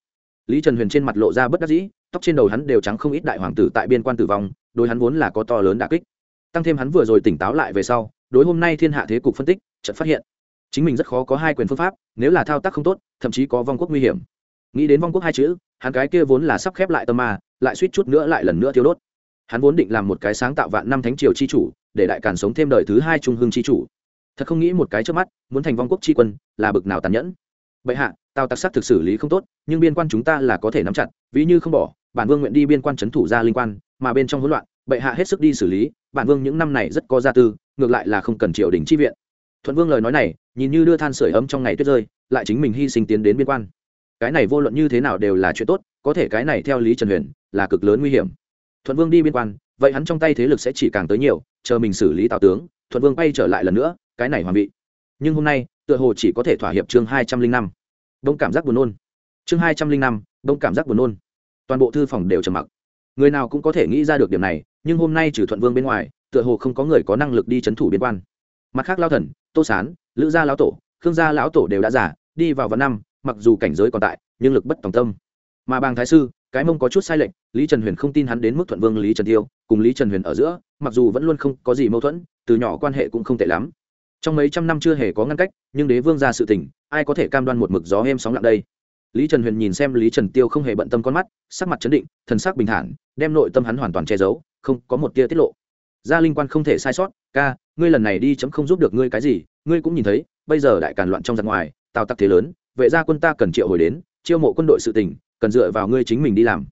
Lý trần huyền trên mặt lộ ra bất đắc dĩ tóc trên đầu hắn đều trắng không ít đại hoàng tử tại biên quan tử vong, đối hắn vốn là có to lớn đà kích. Tăng thêm hắn vừa rồi tỉnh táo lại về sau, đối hôm nay thiên hạ thế cục phân tích, chợt phát hiện, chính mình rất khó có hai quyền phương pháp, nếu là thao tác không tốt, thậm chí có vong quốc nguy hiểm. Nghĩ đến vong quốc hai chữ, hắn cái kia vốn là sắp khép lại tâm ma, lại suýt chút nữa lại lần nữa thiêu đốt. Hắn vốn định làm một cái sáng tạo vạn năm thánh triều chi chủ, để đại càn sống thêm đời thứ hai trung hương chi chủ. Thật không nghĩ một cái trước mắt, muốn thành vong quốc chi quân, là bực nào tàn nhẫn. Bệ hạ tào tặc sắc thực xử lý không tốt, nhưng biên quan chúng ta là có thể nắm chặt, ví như không bỏ, bản vương nguyện đi biên quan c h ấ n thủ ra linh quan, mà bên trong hỗn loạn, bệ hạ hết sức đi xử lý, bản vương những năm này rất có gia tư, ngược lại là không cần triều đình chi viện. Thuận vương lời nói này, nhìn như đưa than sửa ấm trong ngày tuyết rơi, lại chính mình hy sinh tiến đến biên quan. Cái này vô luận như thế nào đều là chuyện tốt, có thể cái này theo lý trần huyền, là cực lớn nguy hiểm. Thuận vương đi biên quan, vậy hắn trong tay thế lực sẽ chỉ càng tới nhiều, chờ mình xử lý tào tướng, thuận vương bay trở lại lần nữa, cái này hoàng vị. Nhưng hôm nay, tựa hồ chỉ có thể thỏa hiệp chương hai trăm linh năm đông cảm giác buồn nôn. Chương hai trăm linh năm đông cảm giác buồn nôn. Toàn bộ thư phòng đều trầm mặc. Người nào cũng có thể nghĩ ra được điểm này, nhưng hôm nay trừ thuận vương bên ngoài, tựa hồ không có người có năng lực đi c h ấ n thủ biên quan. Mặt khác lao thần, tô sán, lữ gia lão tổ, khương gia lão tổ đều đã giả đi vào vạn năm, mặc dù cảnh giới còn tại, nhưng lực bất tòng tâm. Mà bàng thái sư, cái mông có chút sai lệch, lý trần huyền không tin hắn đến mức thuận vương lý trần tiêu, cùng lý trần huyền ở giữa, mặc dù vẫn luôn không có gì mâu thuẫn, từ nhỏ quan hệ cũng không tệ lắm. Trong mấy trăm năm chưa hề có ngăn cách, nhưng đế vương ra sự tình ai có thể cam đoan một mực gió êm sóng lặng đây? Lý trần huyền nhìn xem lý trần tiêu không hề bận tâm con mắt, sắc mặt chấn định, thần sắc bình thản, đem nội tâm hắn hoàn toàn che giấu, không có một tia tiết lộ. Gia linh quan không thể sai sót, ca, ngươi lần này đi chấm không giúp được ngươi cái gì, ngươi cũng nhìn thấy, bây giờ đại càn loạn trong giặc ngoài, tào tặc thế lớn, vệ gia quân ta cần triệu hồi đến, chiêu mộ quân đội sự tỉnh cần dựa vào ngươi chính mình đi làm.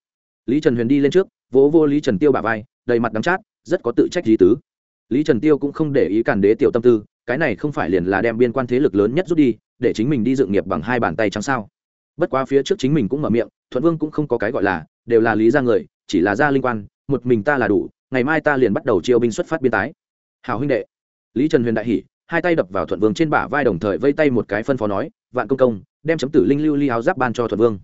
Lý trần huyền đi lên trước, vỗ vô lý trần tiêu bà vai, đầy mặt đắm chát, rất có tự trách lý tứ. Lý trần tiêu cũng không để ý càn đế tiểu tâm tư, cái này không phải liền là đem biên quan thế lực lớn nhất rút đi để chính mình đi dựng nghiệp bằng hai bàn tay trắng sao? Bất quá phía trước chính mình cũng mở miệng, thuận vương cũng không có cái gọi là, đều là lý ra người, chỉ là gia linh quan, một mình ta là đủ, ngày mai ta liền bắt đầu chiêu binh xuất phát biên tái. Hào huynh đệ. Lý trần huyền đại hỉ, hai tay đập vào thuận vương trên bả vai đồng thời vây tay một cái phân phó nói, vạn công công, đem chấm tử linh lưu ly áo giáp ban cho thuận vương.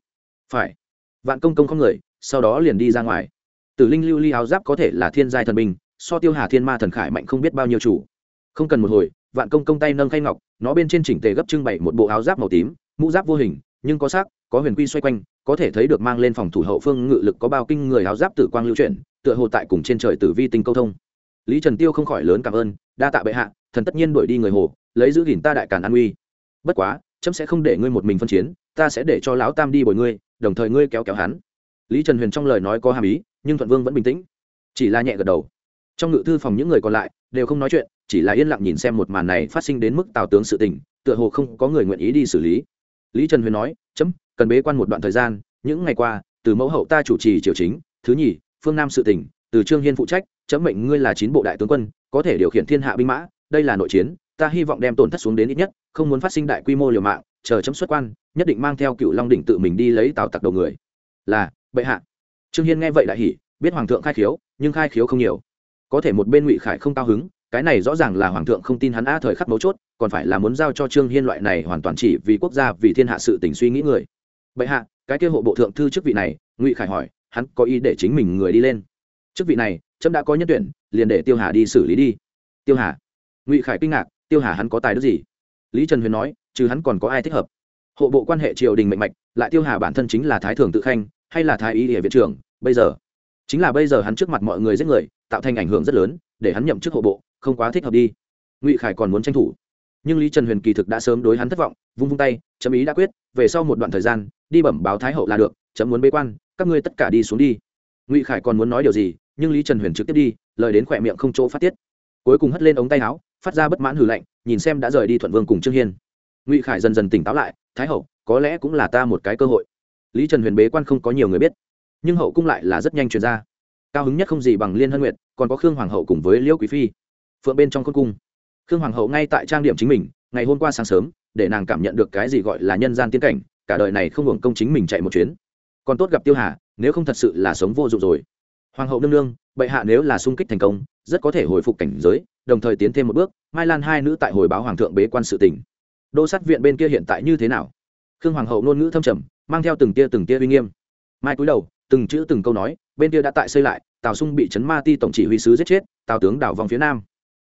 Phải. Vạn công công không người, sau đó liền đi ra ngoài. Tử linh lưu ly áo giáp có thể là thiên giai thần binh, so tiêu hà thiên ma thần khải mạnh không biết bao nhiêu chủ. Không cần một hồi, vạn công công tay nâng khay ngọc nó bên trên chỉnh tề gấp trưng bày một bộ áo giáp màu tím, mũ giáp vô hình, nhưng có sắc, có huyền quy xoay quanh, có thể thấy được mang lên phòng thủ hậu phương ngự lực có bao kinh người áo giáp tử quang lưu chuyển, tựa hồ tại cùng trên trời tử vi tinh câu thông. Lý trần tiêu không khỏi lớn cảm ơn, đa tạ bệ hạ, thần tất nhiên đuổi đi người hồ, lấy giữ gìn ta đại càn an uy bất quá, chấm sẽ không để ngươi một mình phân chiến, ta sẽ để cho lão tam đi bồi ngươi, đồng thời ngươi kéo kéo hắn. Lý trần huyền trong lời nói có hàm ý, nhưng thuận vương vẫn bình tĩnh, chỉ là nhẹ gật đầu. Trong ngự thư phòng những người còn lại đều không nói chuyện chỉ là yên lặng nhìn xem một màn này phát sinh đến mức tào tướng sự tình, tựa hồ không có người nguyện ý đi xử lý. Lý trần huyền nói, chấm, cần bế quan một đoạn thời gian, những ngày qua, từ mẫu hậu ta chủ trì triều chính, thứ nhì, phương nam sự tỉnh từ trương hiên phụ trách, chấm mệnh ngươi là chín bộ đại tướng quân, có thể điều khiển thiên hạ binh mã, đây là nội chiến, ta hy vọng đem tổn thất xuống đến ít nhất, không muốn phát sinh đại quy mô liều mạng, chờ chấm xuất quan, nhất định mang theo cựu long đỉnh tự mình đi lấy tào tặc đầu người. Là, bệ hạ. Trương hiên nghe vậy đại hỉ, biết hoàng thượng khai khiếu, nhưng khai khiếu không nhiều. Có thể một bên ngụy khải không cao hứng cái này rõ ràng là hoàng thượng không tin hắn a thời khắc mấu chốt, còn phải là muốn giao cho trương hiên loại này hoàn toàn chỉ vì quốc gia, vì thiên hạ sự tình suy nghĩ người. Bệ hạ, cái kia hộ bộ thượng thư chức vị này, ngụy khải hỏi, hắn có ý để chính mình người đi lên. Chức vị này trâm đã có nhân tuyển, liền để tiêu hà đi xử lý đi. Tiêu hà. Ngụy khải kinh ngạc, tiêu hà hắn có tài đức gì? Lý trần huyền nói chứ hắn còn có ai thích hợp? Hộ bộ quan hệ triều đình mạnh mạch, lại tiêu hà bản thân chính là thái thường tự khanh, hay là thái y địa viện trưởng, bây giờ? Chính là bây giờ hắn trước mặt mọi người giết người, tạo thành ảnh hưởng rất lớn, để hắn nhậm chức hộ bộ không quá thích hợp đi. Ngụy khải còn muốn tranh thủ. Nhưng lý trần huyền kỳ thực đã sớm đối hắn thất vọng, vung vung tay, chấm ý đã quyết, về sau một đoạn thời gian, đi bẩm báo thái hậu là được, chấm muốn bế quan, các ngươi tất cả đi xuống đi. Ngụy khải còn muốn nói điều gì, nhưng lý trần huyền trực tiếp đi, lời đến khỏe miệng không chỗ phát tiết. Cuối cùng hất lên ống tay áo, phát ra bất mãn hử lạnh, nhìn xem đã rời đi thuận vương cùng trương hiên. Ngụy khải dần dần tỉnh táo lại, thái hậu, có lẽ cũng là ta một cái cơ hội. Lý trần huyền bế quan không có nhiều người biết, nhưng hậu cung lại là rất nhanh truyền ra. Cao hứng nhất không gì bằng liên hân nguyệt, còn có khương hoàng hậu cùng với liễu quý phi phượng bên trong khôn cung. Khương hoàng hậu ngay tại trang điểm chính mình, ngày hôm qua sáng sớm, để nàng cảm nhận được cái gì gọi là nhân gian tiên cảnh, cả đời này không hưởng công chính mình chạy một chuyến. Còn tốt gặp tiêu hà, nếu không thật sự là sống vô dụng rồi. Hoàng hậu nương nương, bệ hạ nếu là sung kích thành công, rất có thể hồi phục cảnh giới, đồng thời tiến thêm một bước, mai lan hai nữ tại hồi báo hoàng thượng bế quan sự tỉnh đô sát viện bên kia hiện tại như thế nào? Khương hoàng hậu ngôn ngữ thâm trầm, mang theo từng tia từng tia uy nghiêm. Mai cúi đầu, từng chữ từng câu nói, bên kia đã tại xây lại, tào sung bị chấn ma ti tổng chỉ huy sứ giết chết, tào tướng đảo vòng phía nam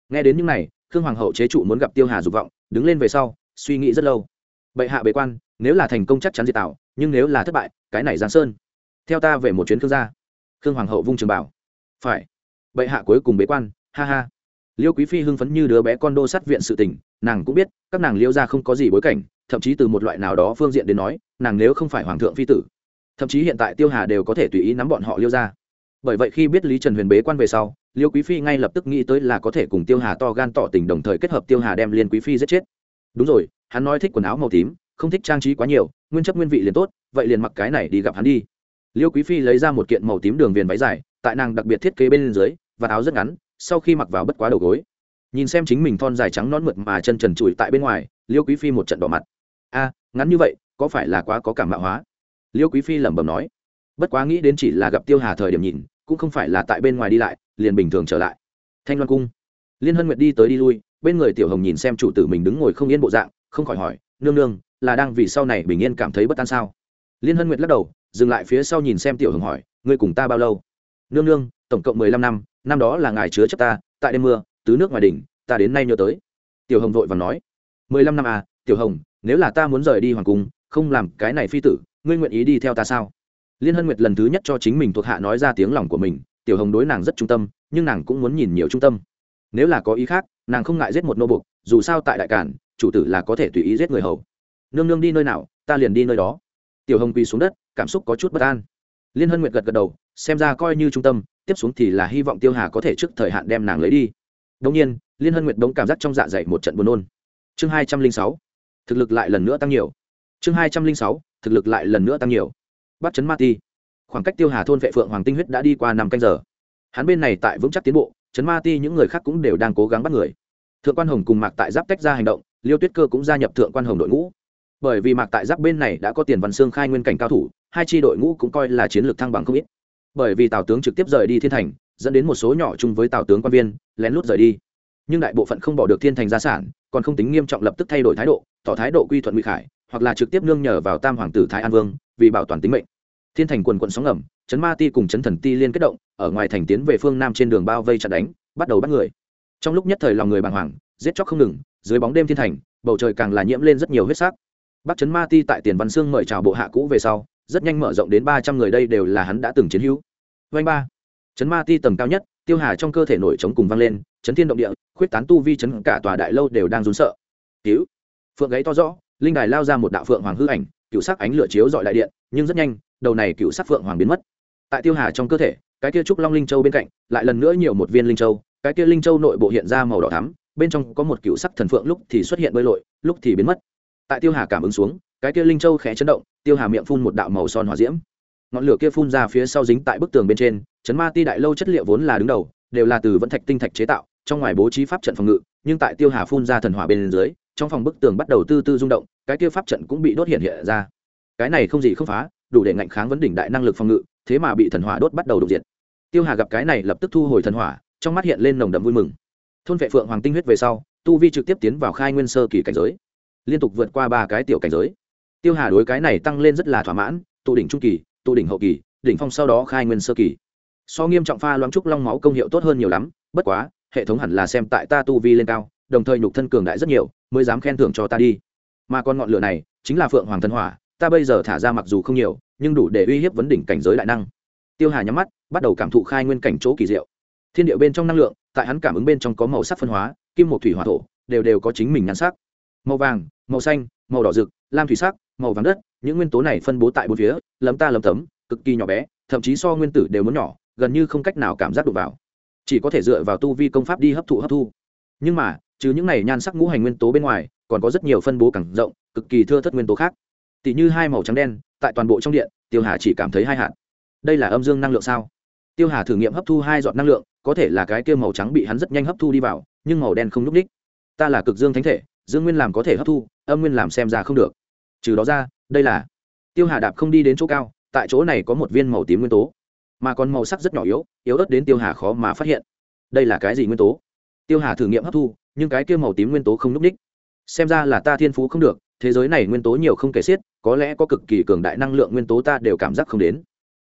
nghe đến những này khương hoàng hậu chế trụ muốn gặp tiêu hà dục vọng đứng lên về sau suy nghĩ rất lâu. Bệ hạ bế quan nếu là thành công chắc chắn diệt tảo, nhưng nếu là thất bại cái này giang sơn. Theo ta về một chuyến khương gia. Khương hoàng hậu vung trường bảo. Phải. Bệ hạ cuối cùng bế quan ha ha. Liêu quý phi hưng phấn như đứa bé con đô sát viện sự tình nàng cũng biết các nàng liêu ra không có gì bối cảnh thậm chí từ một loại nào đó phương diện đến nói nàng nếu không phải hoàng thượng phi tử thậm chí hiện tại tiêu hà đều có thể tùy ý nắm bọn họ liêu ra bởi vậy khi biết lý trần huyền bế quan về sau liêu quý phi ngay lập tức nghĩ tới là có thể cùng tiêu hà to gan tỏ tình đồng thời kết hợp tiêu hà đem liên quý phi giết chết. Đúng rồi, hắn nói thích quần áo màu tím, không thích trang trí quá nhiều, nguyên chất nguyên vị liền tốt, vậy liền mặc cái này đi gặp hắn đi. Liêu quý phi lấy ra một kiện màu tím đường viền váy dài, tại nàng đặc biệt thiết kế bên dưới và áo rất ngắn, sau khi mặc vào bất quá đầu gối. Nhìn xem chính mình thon dài trắng non mượt mà chân trần trụi tại bên ngoài, liêu quý phi một trận đỏ mặt. A, ngắn như vậy, có phải là quá có cảm mạo hóa? Liêu quý phi lẩm bẩm nói. Bất quá nghĩ đến chỉ là gặp tiêu hà thời điểm nhìn cũng không phải là tại bên ngoài đi lại, liền bình thường trở lại. Thanh loan cung. Liên hân nguyệt đi tới đi lui, bên người tiểu hồng nhìn xem chủ tử mình đứng ngồi không yên bộ dạng, không khỏi hỏi, nương nương, là đang vì sau này bình yên cảm thấy bất an sao? Liên hân nguyệt lắc đầu, dừng lại phía sau nhìn xem tiểu hồng hỏi, ngươi cùng ta bao lâu? Nương nương, tổng cộng mười lăm năm năm đó là ngài chứa chấp ta, tại đêm mưa, tứ nước ngoài đỉnh, ta đến nay nhớ tới. Tiểu hồng vội và nói, mười lăm năm à tiểu hồng, nếu là ta muốn rời đi hoàng cung, không làm cái này phi tử, ngươi nguyện ý đi theo ta sao? Liên hân nguyệt lần thứ nhất cho chính mình thuộc hạ nói ra tiếng lòng của mình, tiểu hồng đối nàng rất trung tâm, nhưng nàng cũng muốn nhìn nhiều trung tâm. Nếu là có ý khác, nàng không ngại giết một nô bục dù sao tại đại cản, chủ tử là có thể tùy ý giết người hầu. Nương nương đi nơi nào, ta liền đi nơi đó. Tiểu hồng quỳ xuống đất, cảm xúc có chút bất an. Liên hân nguyệt gật gật đầu, xem ra coi như trung tâm, tiếp xuống thì là hy vọng tiêu hà có thể trước thời hạn đem nàng lấy đi. Đông nhiên, liên hân nguyệt đống cảm giác trong dạ dày một trận buồn nôn. Chương hai trăm linh sáu, thực lực lại lần nữa tăng nhiều. Chương hai trăm linh sáu, thực lực lại lần nữa tăng nhiều bắt chấn ma ti. Khoảng cách tiêu hà thôn vệ phượng hoàng tinh huyết đã đi qua năm canh giờ. Hắn bên này tại vững chắc tiến bộ, chấn ma ti những người khác cũng đều đang cố gắng bắt người. Thượng quan hồng cùng mạc tại giáp tách ra hành động, liêu tuyết cơ cũng gia nhập thượng quan hồng đội ngũ. Bởi vì mạc tại giáp bên này đã có tiền văn xương khai nguyên cảnh cao thủ, hai tri đội ngũ cũng coi là chiến lược thăng bằng không ít. Bởi vì tào tướng trực tiếp rời đi thiên thành, dẫn đến một số nhỏ chung với tào tướng quan viên, lén lút rời đi. Nhưng đại bộ phận không bỏ được thiên thành gia sản, còn không tính nghiêm trọng lập tức thay đổi thái độ, tỏ thái độ quy thuận nguy khải, hoặc là trực tiếp nương nhờ vào tam hoàng tử thái an vương vì bảo toàn tính mệnh. Thiên thành quần quận sóng ngầm, chấn ma ti cùng chấn thần ti liên kết động, ở ngoài thành tiến về phương nam trên đường bao vây chặn đánh, bắt đầu bắt người. Trong lúc nhất thời lòng người bàng hoàng, giết chóc không ngừng, dưới bóng đêm thiên thành, bầu trời càng là nhiễm lên rất nhiều huyết sắc. Bắc chấn ma ti tại tiền văn sương mời chào bộ hạ cũ về sau, rất nhanh mở rộng đến ba trăm người đây đều là hắn đã từng chiến hữu. Vanh ba. Chấn ma ti tầm cao nhất, tiêu hà trong cơ thể nổi trống cùng vang lên, chấn thiên động địa, khuyết tán tu vi chấn cả tòa đại lâu đều đang run sợ. Cứu. Phượng gáy to rõ, linh đài lao ra một đạo phượng hoàng hư ảnh cựu sắc ánh lửa chiếu dọi đại điện, nhưng rất nhanh, đầu này cựu sắc phượng hoàng biến mất. Tại tiêu hà trong cơ thể, cái kia trúc long linh châu bên cạnh, lại lần nữa nhiều một viên linh châu, cái kia linh châu nội bộ hiện ra màu đỏ thắm, bên trong có một cựu sắc thần phượng lúc thì xuất hiện bơi lội, lúc thì biến mất. Tại tiêu hà cảm ứng xuống, cái kia linh châu khẽ chấn động, tiêu hà miệng phun một đạo màu son hỏa diễm. Ngọn lửa kia phun ra phía sau dính tại bức tường bên trên, chấn ma ti đại lâu chất liệu vốn là đứng đầu, đều là từ vẫn thạch tinh thạch chế tạo, trong ngoài bố trí pháp trận phòng ngự, nhưng tại tiêu hà phun ra thần hỏa bên dưới, trong phòng bức tường bắt đầu tư tư rung động cái kia pháp trận cũng bị đốt hiện hiện ra. Cái này không gì không phá, đủ để ngạnh kháng vấn đỉnh đại năng lực phòng ngự, thế mà bị thần hỏa đốt bắt đầu đục diệt. Tiêu hà gặp cái này lập tức thu hồi thần hỏa, trong mắt hiện lên nồng đậm vui mừng. Thôn vệ phượng hoàng tinh huyết về sau, tu vi trực tiếp tiến vào khai nguyên sơ kỳ cảnh giới, liên tục vượt qua ba cái tiểu cảnh giới. Tiêu hà đối cái này tăng lên rất là thỏa mãn, tụ đỉnh trung kỳ, tụ đỉnh hậu kỳ, đỉnh phong sau đó khai nguyên sơ kỳ. So nghiêm trọng pha loãng trúc long máu công hiệu tốt hơn nhiều lắm, bất quá, hệ thống hẳn là xem tại ta tu vi lên cao, đồng thời nhục thân cường đại rất nhiều, mới dám khen thưởng cho ta đi mà còn ngọn lửa này chính là phượng hoàng thần hỏa, ta bây giờ thả ra mặc dù không nhiều, nhưng đủ để uy hiếp vấn đỉnh cảnh giới đại năng. Tiêu hà nhắm mắt, bắt đầu cảm thụ khai nguyên cảnh chỗ kỳ diệu. Thiên điệu bên trong năng lượng, tại hắn cảm ứng bên trong có màu sắc phân hóa, kim một thủy hỏa thổ, đều đều có chính mình nhắn sắc. Màu vàng, màu xanh, màu đỏ rực, lam thủy sắc, màu vàng đất, những nguyên tố này phân bố tại bốn phía, lấm ta lấm tấm, cực kỳ nhỏ bé, thậm chí so nguyên tử đều muốn nhỏ, gần như không cách nào cảm giác được vào. Chỉ có thể dựa vào tu vi công pháp đi hấp thụ hấp thu. Nhưng mà, trừ những này nhan sắc ngũ hành nguyên tố bên ngoài còn có rất nhiều phân bố càng rộng, cực kỳ thưa thất nguyên tố khác. Tỷ như hai màu trắng đen, tại toàn bộ trong điện, tiêu hà chỉ cảm thấy hai hạt. Đây là âm dương năng lượng sao? Tiêu hà thử nghiệm hấp thu hai giọt năng lượng, có thể là cái kia màu trắng bị hắn rất nhanh hấp thu đi vào, nhưng màu đen không n ú c ních ta là cực dương thánh thể, dương nguyên làm có thể hấp thu, âm nguyên làm xem ra không được. Trừ đó ra, đây là tiêu hà đạp không đi đến chỗ cao, tại chỗ này có một viên màu tím nguyên tố. Mà còn màu sắc rất nhỏ yếu yếu ớt đến tiêu hà khó mà phát hiện. Đây là cái gì nguyên tố? Tiêu hà thử nghiệm hấp thu, nhưng cái kia màu tím nguyên tố không n ú c ních xem ra là ta thiên phú không được, thế giới này nguyên tố nhiều không kể xiết, có lẽ có cực kỳ cường đại năng lượng nguyên tố ta đều cảm giác không đến.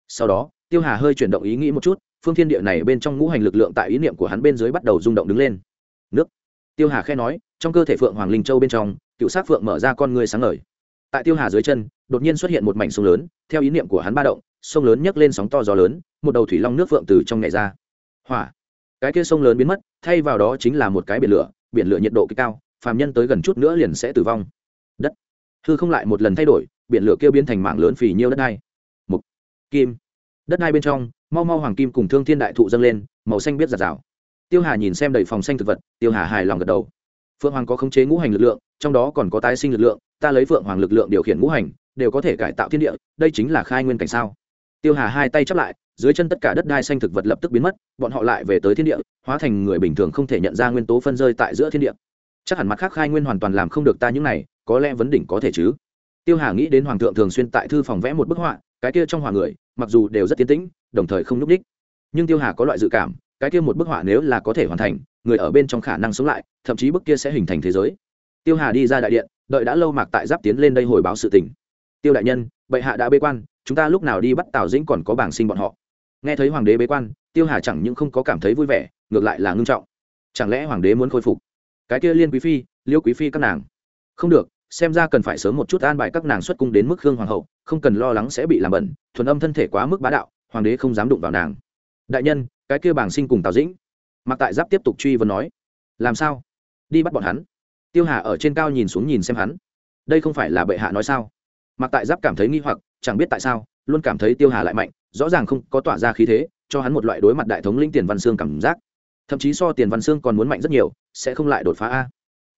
Sau đó, tiêu hà hơi chuyển động ý nghĩ một chút, phương thiên địa này bên trong ngũ hành lực lượng tại ý niệm của hắn bên dưới bắt đầu rung động đứng lên. Nước. Tiêu hà khe nói, trong cơ thể phượng hoàng linh châu bên trong, cựu sát phượng mở ra con người sáng ngời. Tại tiêu hà dưới chân, đột nhiên xuất hiện một mảnh sông lớn, theo ý niệm của hắn ba động, sông lớn nhấc lên sóng to gió lớn, một đầu thủy long nước phượng từ trong nhảy ra. Hỏa. Cái kia sông lớn biến mất, thay vào đó chính là một cái biển lửa biển lửa nhiệt độ cao phàm nhân tới gần chút nữa liền sẽ tử vong. Đất. Hư không lại một lần thay đổi, biển lửa kia biến thành mảng lớn phì nhiêu đất đai. Mục. Kim. Đất đai bên trong, mau mau hoàng kim cùng thương thiên đại thụ dâng lên, màu xanh biết giạt rào. Tiêu hà nhìn xem đầy phòng xanh thực vật, tiêu hà hài lòng gật đầu. Phượng hoàng có khống chế ngũ hành lực lượng, trong đó còn có tái sinh lực lượng, ta lấy phượng hoàng lực lượng điều khiển ngũ hành, đều có thể cải tạo thiên địa, đây chính là khai nguyên cảnh sao? Tiêu hà hai tay chắp lại, dưới chân tất cả đất đai xanh thực vật lập tức biến mất, bọn họ lại về tới thiên địa, hóa thành người bình thường không thể nhận ra nguyên tố phân rơi tại giữa thiên địa chắc hẳn mặt khác khai nguyên hoàn toàn làm không được ta những này, có lẽ vấn đỉnh có thể chứ. Tiêu hà nghĩ đến hoàng thượng thường xuyên tại thư phòng vẽ một bức họa, cái kia trong hòa người, mặc dù đều rất tiến tĩnh, đồng thời không n ú c đích nhưng tiêu hà có loại dự cảm, cái kia một bức họa nếu là có thể hoàn thành, người ở bên trong khả năng sống lại, thậm chí bức kia sẽ hình thành thế giới. Tiêu hà đi ra đại điện, đợi đã lâu mạc tại giáp tiến lên đây hồi báo sự tình. Tiêu đại nhân, bệ hạ đã bế quan, chúng ta lúc nào đi bắt tào dĩnh còn có bảng sinh bọn họ. Nghe thấy hoàng đế bế quan, tiêu hà chẳng những không có cảm thấy vui vẻ, ngược lại là ngưng trọng. Chẳng lẽ hoàng đế muốn khôi phục? Cái kia liên quý phi, liêu quý phi các nàng. Không được, xem ra cần phải sớm một chút an bài các nàng xuất cung đến mức khương hoàng hậu, không cần lo lắng sẽ bị làm bẩn, thuần âm thân thể quá mức bá đạo, hoàng đế không dám đụng vào nàng. Đại nhân, cái kia bảng sinh cùng tào dĩnh. Mặc tại giáp tiếp tục truy vấn nói, làm sao? Đi bắt bọn hắn. Tiêu hà ở trên cao nhìn xuống nhìn xem hắn. Đây không phải là bệ hạ nói sao? Mặc tại giáp cảm thấy nghi hoặc, chẳng biết tại sao, luôn cảm thấy tiêu hà lại mạnh, rõ ràng không có tỏa ra khí thế, cho hắn một loại đối mặt đại thống linh tiền văn xương cảm giác. Thậm chí so tiền văn xương còn muốn mạnh rất nhiều sẽ không lại đột phá a.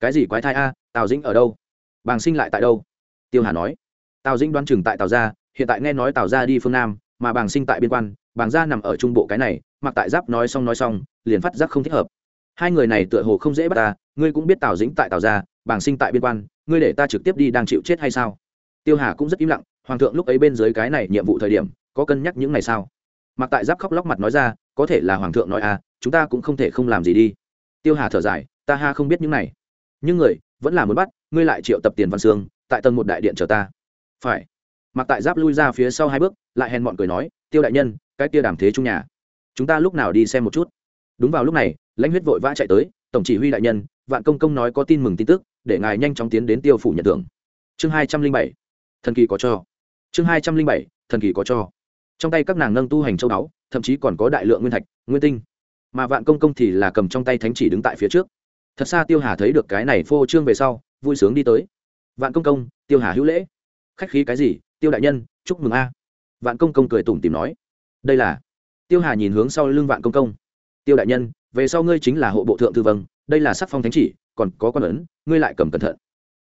Cái gì quái thai a, tào dĩnh ở đâu? Bàng sinh lại tại đâu? Tiêu hà nói. Tào dĩnh đoán chừng tại tào gia, hiện tại nghe nói tào gia đi phương nam, mà bàng sinh tại biên quan, bàng gia nằm ở trung bộ cái này, mặc tại giáp nói xong nói xong, liền phát giác không thích hợp. Hai người này tựa hồ không dễ bắt ta, ngươi cũng biết tào dĩnh tại tào gia, bàng sinh tại biên quan, ngươi để ta trực tiếp đi đang chịu chết hay sao? Tiêu hà cũng rất im lặng, hoàng thượng lúc ấy bên dưới cái này nhiệm vụ thời điểm, có cân nhắc những ngày sao mặc tại giáp khóc lóc mặt nói ra, có thể là hoàng thượng nói à chúng ta cũng không thể không làm gì đi tiêu hà thở dài, ta ha không biết những này. Nhưng người vẫn là muốn bắt, ngươi lại triệu tập tiền văn sương, tại tầng một đại điện chờ ta. Phải. Mặc tại giáp lui ra phía sau hai bước, lại hèn mọn cười nói, tiêu đại nhân, cái tia đàm thế trung nhà, chúng ta lúc nào đi xem một chút? Đúng vào lúc này, lãnh huyết vội vã chạy tới, tổng chỉ huy đại nhân, vạn công công nói có tin mừng tin tức, để ngài nhanh chóng tiến đến tiêu phủ nhận thưởng. Chương hai trăm linh bảy, thần kỳ có cho. Chương hai trăm linh bảy, thần kỳ có cho. Trong tay các nàng nâng tu hành châu đáo thậm chí còn có đại lượng nguyên thạch, nguyên tinh mà vạn công công thì là cầm trong tay thánh chỉ đứng tại phía trước. Thật xa tiêu hà thấy được cái này phô trương về sau, vui sướng đi tới. Vạn công công, tiêu hà hữu lễ. Khách khí cái gì, tiêu đại nhân, chúc mừng a. Vạn công công cười tủm tìm nói. Đây là. Tiêu hà nhìn hướng sau lưng vạn công công. Tiêu đại nhân, về sau ngươi chính là hộ bộ thượng thư vâng đây là sắc phong thánh chỉ, còn có quan ấn, ngươi lại cầm cẩn thận.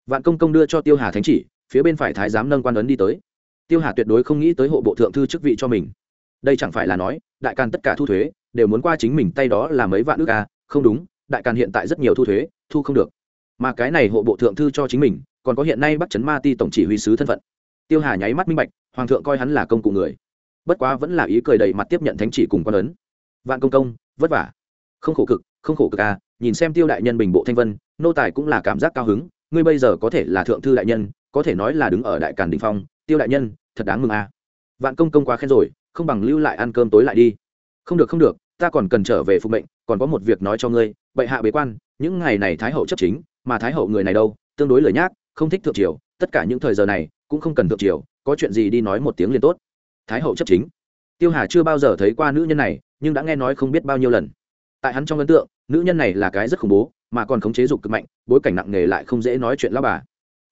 Vạn công công đưa cho tiêu hà thánh chỉ, phía bên phải thái giám nâng quan ấn đi tới. Tiêu hà tuyệt đối không nghĩ tới hộ bộ thượng thư chức vị cho mình. Đây chẳng phải là nói, đại càn tất cả thu thuế đều muốn qua chính mình tay đó là mấy vạn ước a không đúng, đại càn hiện tại rất nhiều thu thuế, thu không được. Mà cái này hộ bộ thượng thư cho chính mình, còn có hiện nay bắt chấn ma ti tổng chỉ huy sứ thân phận. Tiêu hà nháy mắt minh bạch, hoàng thượng coi hắn là công cụ người. Bất quá vẫn là ý cười đầy mặt tiếp nhận thánh chỉ cùng quan ấn. Vạn công công, vất vả. Không khổ cực, không khổ cực à nhìn xem tiêu đại nhân bình bộ thanh vân, nô tài cũng là cảm giác cao hứng, ngươi bây giờ có thể là thượng thư đại nhân, có thể nói là đứng ở đại càn đình phong, tiêu đại nhân, thật đáng mừng à. Vạn công công quá khen rồi, không bằng lưu lại ăn cơm tối lại đi. Không được không được ta còn cần trở về phục mệnh, còn có một việc nói cho ngươi, bệ hạ bế quan, những ngày này thái hậu chấp chính, mà thái hậu người này đâu, tương đối lời nhác, không thích thượng triều, tất cả những thời giờ này cũng không cần thượng triều, có chuyện gì đi nói một tiếng liền tốt. Thái hậu chấp chính. Tiêu hà chưa bao giờ thấy qua nữ nhân này, nhưng đã nghe nói không biết bao nhiêu lần. Tại hắn trong ấn tượng, nữ nhân này là cái rất khủng bố, mà còn khống chế dục cực mạnh, bối cảnh nặng nề lại không dễ nói chuyện lao bà.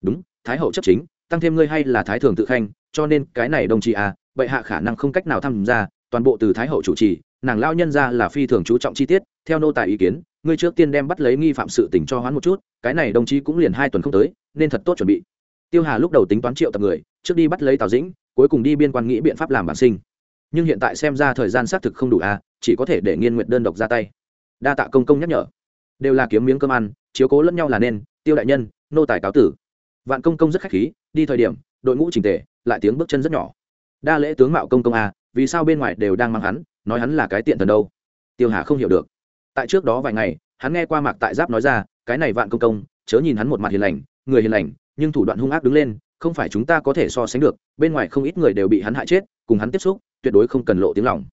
Đúng, thái hậu chấp chính, tăng thêm ngươi hay là thái thường tự khanh, cho nên cái này đồng chí à bệ hạ khả năng không cách nào tham gia, toàn bộ từ thái hậu chủ trì nàng lao nhân ra là phi thường chú trọng chi tiết, theo nô tài ý kiến, ngươi trước tiên đem bắt lấy nghi phạm sự tình cho hoán một chút, cái này đồng chí cũng liền hai tuần không tới, nên thật tốt chuẩn bị. Tiêu hà lúc đầu tính toán triệu tập người, trước đi bắt lấy tào dĩnh, cuối cùng đi biên quan nghĩ biện pháp làm bản sinh. Nhưng hiện tại xem ra thời gian xác thực không đủ à chỉ có thể để nghiên nguyện đơn độc ra tay. Đa tạ công công nhắc nhở. Đều là kiếm miếng cơm ăn, chiếu cố lẫn nhau là nên, tiêu đại nhân, nô tài cáo tử. Vạn công công rất khách khí, đi thời điểm, đội ngũ trình tề, lại tiếng bước chân rất nhỏ. Đa lễ tướng mạo công công à vì sao bên ngoài đều đang mang hắn nói hắn là cái tiện thần đâu. Tiêu hà không hiểu được. Tại trước đó vài ngày, hắn nghe qua mạc tại giáp nói ra, cái này vạn công công, chớ nhìn hắn một mặt hiền lành, người hiền lành, nhưng thủ đoạn hung ác đứng lên, không phải chúng ta có thể so sánh được, bên ngoài không ít người đều bị hắn hại chết, cùng hắn tiếp xúc, tuyệt đối không cần lộ tiếng lòng.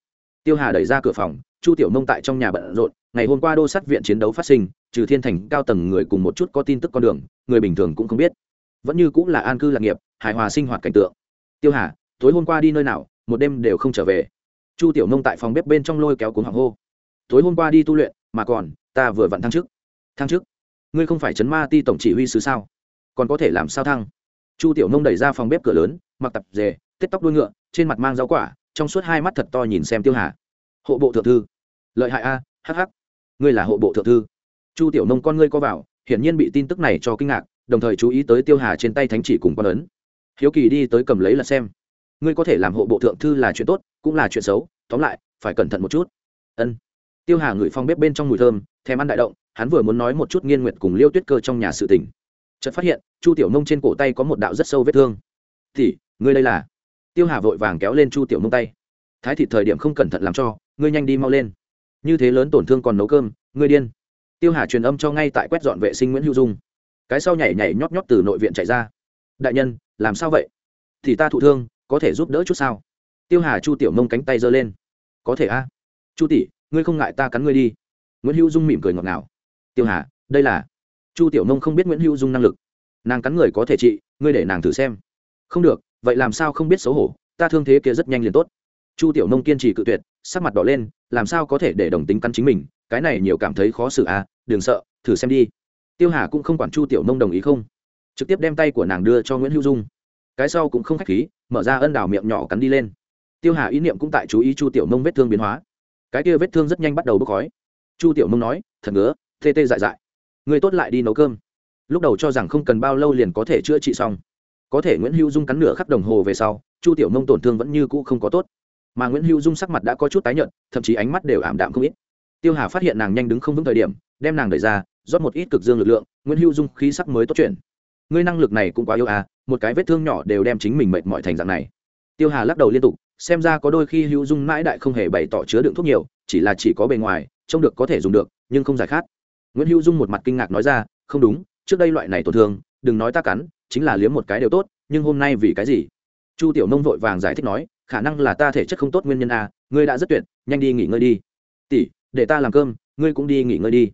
Tiêu hà đẩy ra cửa phòng, chu tiểu mông tại trong nhà bận rộn, ngày hôm qua đô sát viện chiến đấu phát sinh, trừ thiên thành cao tầng người cùng một chút có tin tức con đường, người bình thường cũng không biết. Vẫn như cũng là an cư lạc nghiệp, hài hòa sinh hoạt cảnh tượng. Tiêu hà, tối hôm qua đi nơi nào, một đêm đều không trở về chu tiểu mông tại phòng bếp bên trong lôi kéo cuốn hoàng hô. Tối hôm qua đi tu luyện, mà còn, ta vừa vặn thăng chức. Thăng chức? Ngươi không phải chấn ma ti tổng chỉ huy sứ sao? Còn có thể làm sao thăng? Chu tiểu mông đẩy ra phòng bếp cửa lớn, mặc tập dề, tết tóc đuôi ngựa, trên mặt mang rau quả, trong suốt hai mắt thật to nhìn xem tiêu hà. Hộ bộ thượng thư. Lợi hại a hh ngươi là hộ bộ thượng thư. Chu tiểu nông con ngươi co vào, hiển nhiên bị tin tức này cho kinh ngạc, đồng thời chú ý tới tiêu hà trên tay thánh chỉ cùng con ấn. Hiếu kỳ đi tới cầm lấy là xem. Ngươi có thể làm hộ bộ thượng thư là chuyện tốt cũng là chuyện xấu, tóm lại, phải cẩn thận một chút. Ân. Tiêu hà ngửi phong bếp bên trong mùi thơm, thèm ăn đại động, hắn vừa muốn nói một chút nghiên nguyệt cùng liêu tuyết cơ trong nhà sự tỉnh chợt phát hiện, chu tiểu nông trên cổ tay có một đạo rất sâu vết thương. Thì ngươi đây là? Tiêu hà vội vàng kéo lên chu tiểu nông tay. Thái thịt thời điểm không cẩn thận làm cho, ngươi nhanh đi mau lên. Như thế lớn tổn thương còn nấu cơm, ngươi điên. Tiêu hà truyền âm cho ngay tại quét dọn vệ sinh nguyễn hữu dung. Cái sau nhảy nhảy nhót nhót từ nội viện chạy ra. Đại nhân, làm sao vậy? Thì ta thụ thương, có thể giúp đỡ chút sao? Tiêu hà chu tiểu mông cánh tay giơ lên. Có thể a. Chu tỷ, ngươi không ngại ta cắn ngươi đi. Nguyễn hữu dung mỉm cười ngọt ngào. Tiêu hà, đây là. Chu tiểu nông không biết nguyễn hữu dung năng lực. Nàng cắn người có thể trị, ngươi để nàng thử xem. Không được, vậy làm sao không biết xấu hổ, ta thương thế kia rất nhanh liền tốt. Chu tiểu nông kiên trì cự tuyệt, sắc mặt đỏ lên, làm sao có thể để đồng tính cắn chính mình, cái này nhiều cảm thấy khó xử à đừng sợ, thử xem đi. Tiêu hà cũng không quản chu tiểu nông đồng ý không. Trực tiếp đem tay của nàng đưa cho nguyễn hữu dung. Cái sau cũng không k h á c h khí, mở ra ân đào miệng nhỏ cắn đi lên tiêu hà ý niệm cũng tại chú ý chu tiểu nông vết thương biến hóa. Cái kia vết thương rất nhanh bắt đầu bốc khói. Chu tiểu nông nói, thật ngứa, tê tê dại dại. Người tốt lại đi nấu cơm. Lúc đầu cho rằng không cần bao lâu liền có thể chữa trị xong. Có thể nguyễn hữu dung cắn nửa khắc đồng hồ về sau, chu tiểu nông tổn thương vẫn như cũ không có tốt. Mà nguyễn hữu dung sắc mặt đã có chút tái nhợt, thậm chí ánh mắt đều ảm đạm không ít. Tiêu hà phát hiện nàng nhanh đứng không vững thời điểm, đem nàng đẩy ra, rót một ít cực dương lực lượng, nguyễn hữu dung khí sắc mới tốt chuyện ngươi năng lực này cũng quá yêu à một cái vết thương nhỏ đều đem chính mình mệt mỏi thành dạng này. Tiêu hà lắc đầu liên tục xem ra có đôi khi hữu dung mãi đại không hề bày tỏ chứa đựng thuốc nhiều, chỉ là chỉ có bề ngoài, trông được có thể dùng được, nhưng không giải khát. Nguyễn hữu dung một mặt kinh ngạc nói ra, không đúng, trước đây loại này tổn thương, đừng nói ta cắn, chính là liếm một cái đều tốt, nhưng hôm nay vì cái gì? Chu tiểu nông vội vàng giải thích nói, khả năng là ta thể chất không tốt nguyên nhân a, ngươi đã rất tuyệt, nhanh đi nghỉ ngơi đi. Tỷ, để ta làm cơm, ngươi cũng đi nghỉ ngơi đi.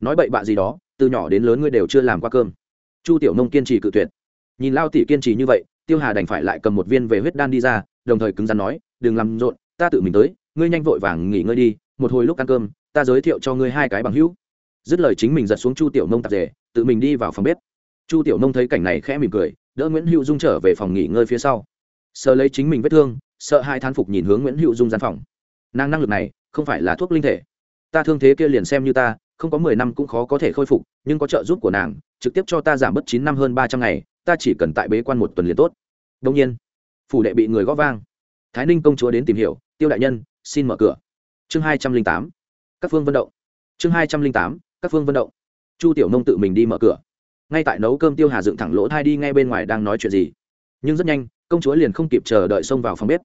Nói bậy bạ gì đó, từ nhỏ đến lớn ngươi đều chưa làm qua cơm. Chu tiểu nông kiên trì cự tuyệt. Nhìn lao tỷ kiên trì như vậy, tiêu hà đành phải lại cầm một viên về huyết đan đi ra đồng thời cứng rắn nói, đừng làm rộn, ta tự mình tới, ngươi nhanh vội vàng nghỉ ngơi đi, một hồi lúc ăn cơm, ta giới thiệu cho ngươi hai cái bằng hữu. Dứt lời chính mình giật xuống chu tiểu nông tạp rể tự mình đi vào phòng bếp. Chu tiểu nông thấy cảnh này khẽ mỉm cười, đỡ nguyễn hữu dung trở về phòng nghỉ ngơi phía sau. Sờ lấy chính mình vết thương, sợ hai thán phục nhìn hướng nguyễn hữu dung gian phòng. Nàng năng lực này, không phải là thuốc linh thể. Ta thương thế kia liền xem như ta, không có mười năm cũng khó có thể khôi phục, nhưng có trợ giúp của nàng, trực tiếp cho ta giảm bớt chín năm hơn ba trăm ngày, ta chỉ cần tại bế quan một tuần liền tốt. Đông nhiên phủ đệ bị người gõ vang. Thái ninh công chúa đến tìm hiểu, tiêu đại nhân, xin mở cửa. Chương hai trăm linh tám, các phương vận động. Chương hai trăm linh tám, các phương vận động. Chu tiểu nông tự mình đi mở cửa. Ngay tại nấu cơm tiêu hà dựng thẳng lỗ thai đi ngay bên ngoài đang nói chuyện gì. Nhưng rất nhanh, công chúa liền không kịp chờ đợi xông vào phòng bếp.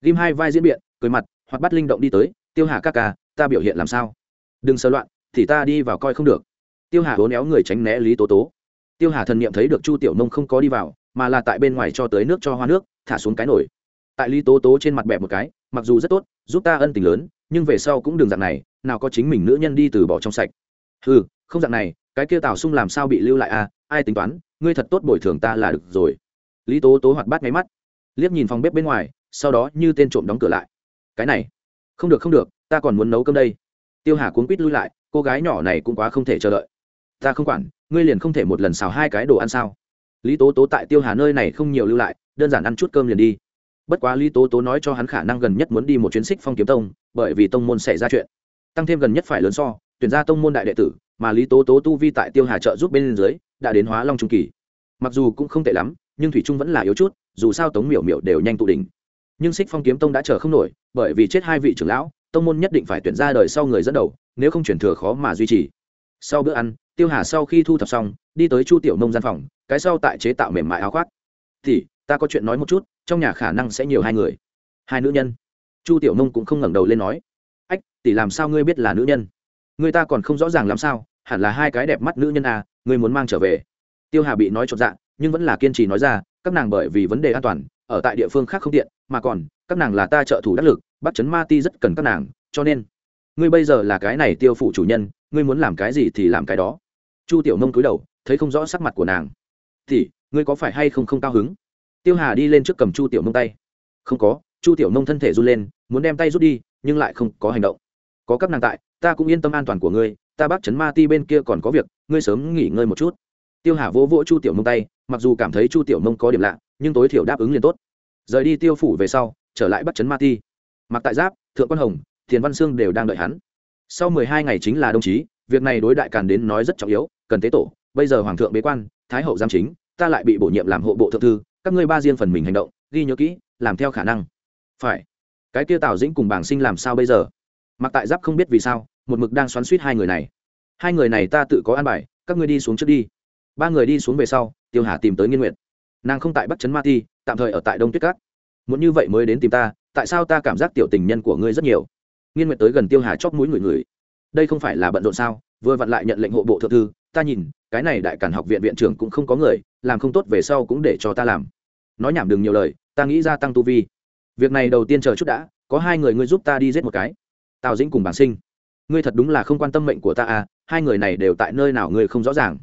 Ghim hai vai diễn biện, cười mặt, hoặc bắt linh động đi tới, tiêu hà các ca, ta biểu hiện làm sao? Đừng sơ loạn, thì ta đi vào coi không được. Tiêu hà hố néo người tránh né lý tố tố. Tiêu hà thần n i ệ m thấy được chu tiểu nông không có đi vào, mà là tại bên ngoài cho tới nước cho hoa nước thả xuống cái nổi tại lý tố tố trên mặt bẹp một cái, mặc dù rất tốt, giúp ta ân tình lớn, nhưng về sau cũng đừng dạng này, nào có chính mình nữ nhân đi từ bỏ trong sạch. Ừ không dạng này, cái kia tào sung làm sao bị lưu lại à ai tính toán, ngươi thật tốt bồi thường ta là được rồi. Lý tố tố hoạt bát máy mắt, liếc nhìn phòng bếp bên ngoài, sau đó như tên trộm đóng cửa lại. Cái này, không được không được, ta còn muốn nấu cơm đây. Tiêu hà cuốn quýt lui lại, cô gái nhỏ này cũng quá không thể chờ đợi. Ta không quản, ngươi liền không thể một lần xào hai cái đồ ăn sao? Lý tố tố tại tiêu hà nơi này không nhiều lưu lại đơn giản ăn chút cơm liền đi. Bất quá lý tố tố nói cho hắn khả năng gần nhất muốn đi một chuyến xích phong kiếm tông, bởi vì tông môn xảy ra chuyện. Tăng thêm gần nhất phải lớn so, tuyển ra tông môn đại đệ tử, mà lý tố tố tu vi tại tiêu hà trợ giúp bên dưới, đã đến hóa long trung kỳ. Mặc dù cũng không tệ lắm, nhưng thủy trung vẫn là yếu chút, dù sao tống miểu miểu đều nhanh tụ đỉnh. Nhưng xích phong kiếm tông đã chờ không nổi, bởi vì chết hai vị trưởng lão, tông môn nhất định phải tuyển ra đời sau người dẫn đầu, nếu không chuyển thừa khó mà duy trì. Sau bữa ăn, tiêu hà sau khi thu thập xong, đi tới chu tiểu nông gian phòng, cái sau tại chế tạo mềm mại áo khoác. Thì ta có chuyện nói một chút, trong nhà khả năng sẽ nhiều hai người. Hai nữ nhân. Chu tiểu nông cũng không ngẩng đầu lên nói. Ách, tỷ làm sao ngươi biết là nữ nhân? Người ta còn không rõ ràng làm sao, hẳn là hai cái đẹp mắt nữ nhân à ngươi muốn mang trở về. Tiêu hà bị nói chột dạ nhưng vẫn là kiên trì nói ra, các nàng bởi vì vấn đề an toàn, ở tại địa phương khác không tiện, mà còn, các nàng là ta trợ thủ đắc lực, bắt chấn ma ti rất cần các nàng, cho nên, ngươi bây giờ là cái này tiêu phụ chủ nhân, ngươi muốn làm cái gì thì làm cái đó. Chu tiểu nông cúi đầu, thấy không rõ sắc mặt của nàng. Thì ngươi có phải hay không không cao hứng? Tiêu hà đi lên trước cầm chu tiểu nông tay. Không có, chu tiểu nông thân thể run lên, muốn đem tay rút đi, nhưng lại không có hành động. Có các nàng tại, ta cũng yên tâm an toàn của ngươi, ta bắt chấn ma ti bên kia còn có việc, ngươi sớm nghỉ ngơi một chút. Tiêu hà vỗ vỗ chu tiểu nông tay, mặc dù cảm thấy chu tiểu nông có điểm lạ, nhưng tối thiểu đáp ứng liền tốt. Rời đi tiêu phủ về sau, trở lại bắt chấn ma ti. Mặc tại giáp, thượng quan hồng, thiền văn sương đều đang đợi hắn. Sau mười hai ngày chính là đồng chí, việc này đối đại càn đến nói rất trọng yếu, cần tế tổ, bây giờ hoàng thượng bế quan, thái hậu giam chính, ta lại bị bổ nhiệm làm hộ bộ thượng thư các ngươi ba riêng phần mình hành động, ghi nhớ kỹ, làm theo khả năng. Phải. Cái kia tào dĩnh cùng bảng sinh làm sao bây giờ? Mặc tại giáp không biết vì sao, một mực đang xoắn suýt hai người này. Hai người này ta tự có an bài, các ngươi đi xuống trước đi. Ba người đi xuống về sau, tiêu hà tìm tới nghiên nguyện nàng không tại bắc trấn ma ti, tạm thời ở tại đông tuyết cát. Muốn như vậy mới đến tìm ta, tại sao ta cảm giác tiểu tình nhân của ngươi rất nhiều? Nghiên nguyện tới gần tiêu hà chóp mũi người người đây không phải là bận rộn sao? Vừa vặn lại nhận lệnh hộ bộ thượng thư, ta nhìn, cái này đại cản học viện viện trưởng cũng không có người, làm không tốt về sau cũng để cho ta làm nói nhảm đừng nhiều lời, ta nghĩ gia tăng tu vi. Việc này đầu tiên chờ chút đã, có hai người ngươi giúp ta đi giết một cái. Tào dĩnh cùng bản sinh, ngươi thật đúng là không quan tâm mệnh của ta à hai người này đều tại nơi nào ngươi không rõ ràng.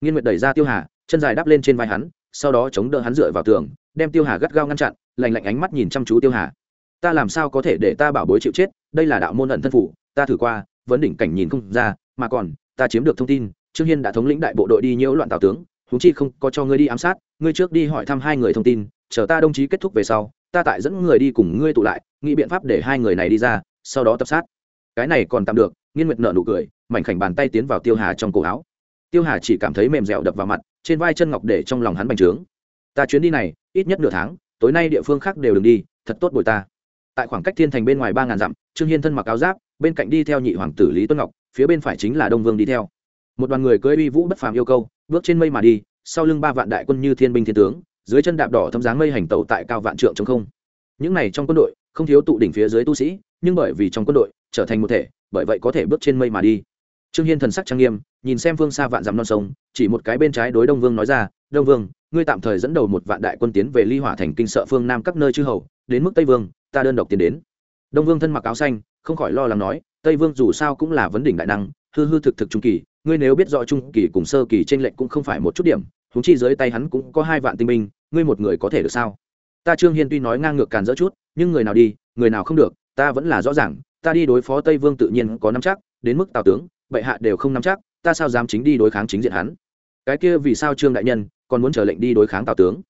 Nghiên nguyệt đẩy ra tiêu hà, chân dài đắp lên trên vai hắn, sau đó chống đỡ hắn dựa vào tường, đem tiêu hà gắt gao ngăn chặn lành lạnh ánh mắt nhìn chăm chú tiêu hà. Ta làm sao có thể để ta bảo bối chịu chết, đây là đạo môn ẩn thân phủ, ta thử qua, vấn đỉnh cảnh nhìn không ra, mà còn, ta chiếm được thông tin, trương hiên đã thống lĩnh đại bộ đội đi nhiễu loạn tào tướng húng chi không có cho ngươi đi ám sát ngươi trước đi hỏi thăm hai người thông tin, chờ ta đồng chí kết thúc về sau, ta tại dẫn người đi cùng ngươi tụ lại, nghĩ biện pháp để hai người này đi ra, sau đó tập sát. Cái này còn tạm được, nghiên nguyệt nợ nụ cười, mảnh khảnh bàn tay tiến vào tiêu hà trong cổ áo. Tiêu hà chỉ cảm thấy mềm dẻo đập vào mặt, trên vai chân ngọc để trong lòng hắn bành trướng. Ta chuyến đi này, ít nhất nửa tháng, tối nay địa phương khác đều đừng đi, thật tốt bồi ta. Tại khoảng cách thiên thành bên ngoài ba ngàn dặm, trương hiên thân mặc áo giáp, bên cạnh đi theo nhị hoàng tử lý tuân ngọc, phía bên phải chính là đông vương đi theo. Một đoàn người cưỡi uy vũ bất phàm yêu câu bước trên mây mà đi sau lưng ba vạn đại quân như thiên binh thiên tướng, dưới chân đạp đỏ thâm dáng mây hành tẩu tại cao vạn trượng trong không. Những này trong quân đội, không thiếu tụ đỉnh phía dưới tu sĩ, nhưng bởi vì trong quân đội trở thành một thể, bởi vậy có thể bước trên mây mà đi. Trương hiên thần sắc trang nghiêm, nhìn xem phương xa vạn dặm non sông, chỉ một cái bên trái đối đông vương nói ra, đông vương, ngươi tạm thời dẫn đầu một vạn đại quân tiến về ly hỏa thành kinh sợ phương nam các nơi chư hầu, đến mức tây vương, ta đơn độc tiến đến. Đông vương thân mặc áo xanh, không khỏi lo lắng nói, tây vương dù sao cũng là vấn đỉnh đại năng, hư hư thực thực trung kỳ, ngươi nếu biết rõ trung kỳ cùng sơ kỳ trên lệnh cũng không phải một chút điểm huống chi dưới tay hắn cũng có hai vạn tinh binh, ngươi một người có thể được sao? Ta trương hiên tuy nói ngang ngược càn dỡ chút, nhưng người nào đi, người nào không được, ta vẫn là rõ ràng, ta đi đối phó tây vương tự nhiên có năm chắc, đến mức tào tướng, bệ hạ đều không nắm chắc, ta sao dám chính đi đối kháng chính diện hắn? Cái kia vì sao trương đại nhân còn muốn chờ lệnh đi đối kháng tào tướng?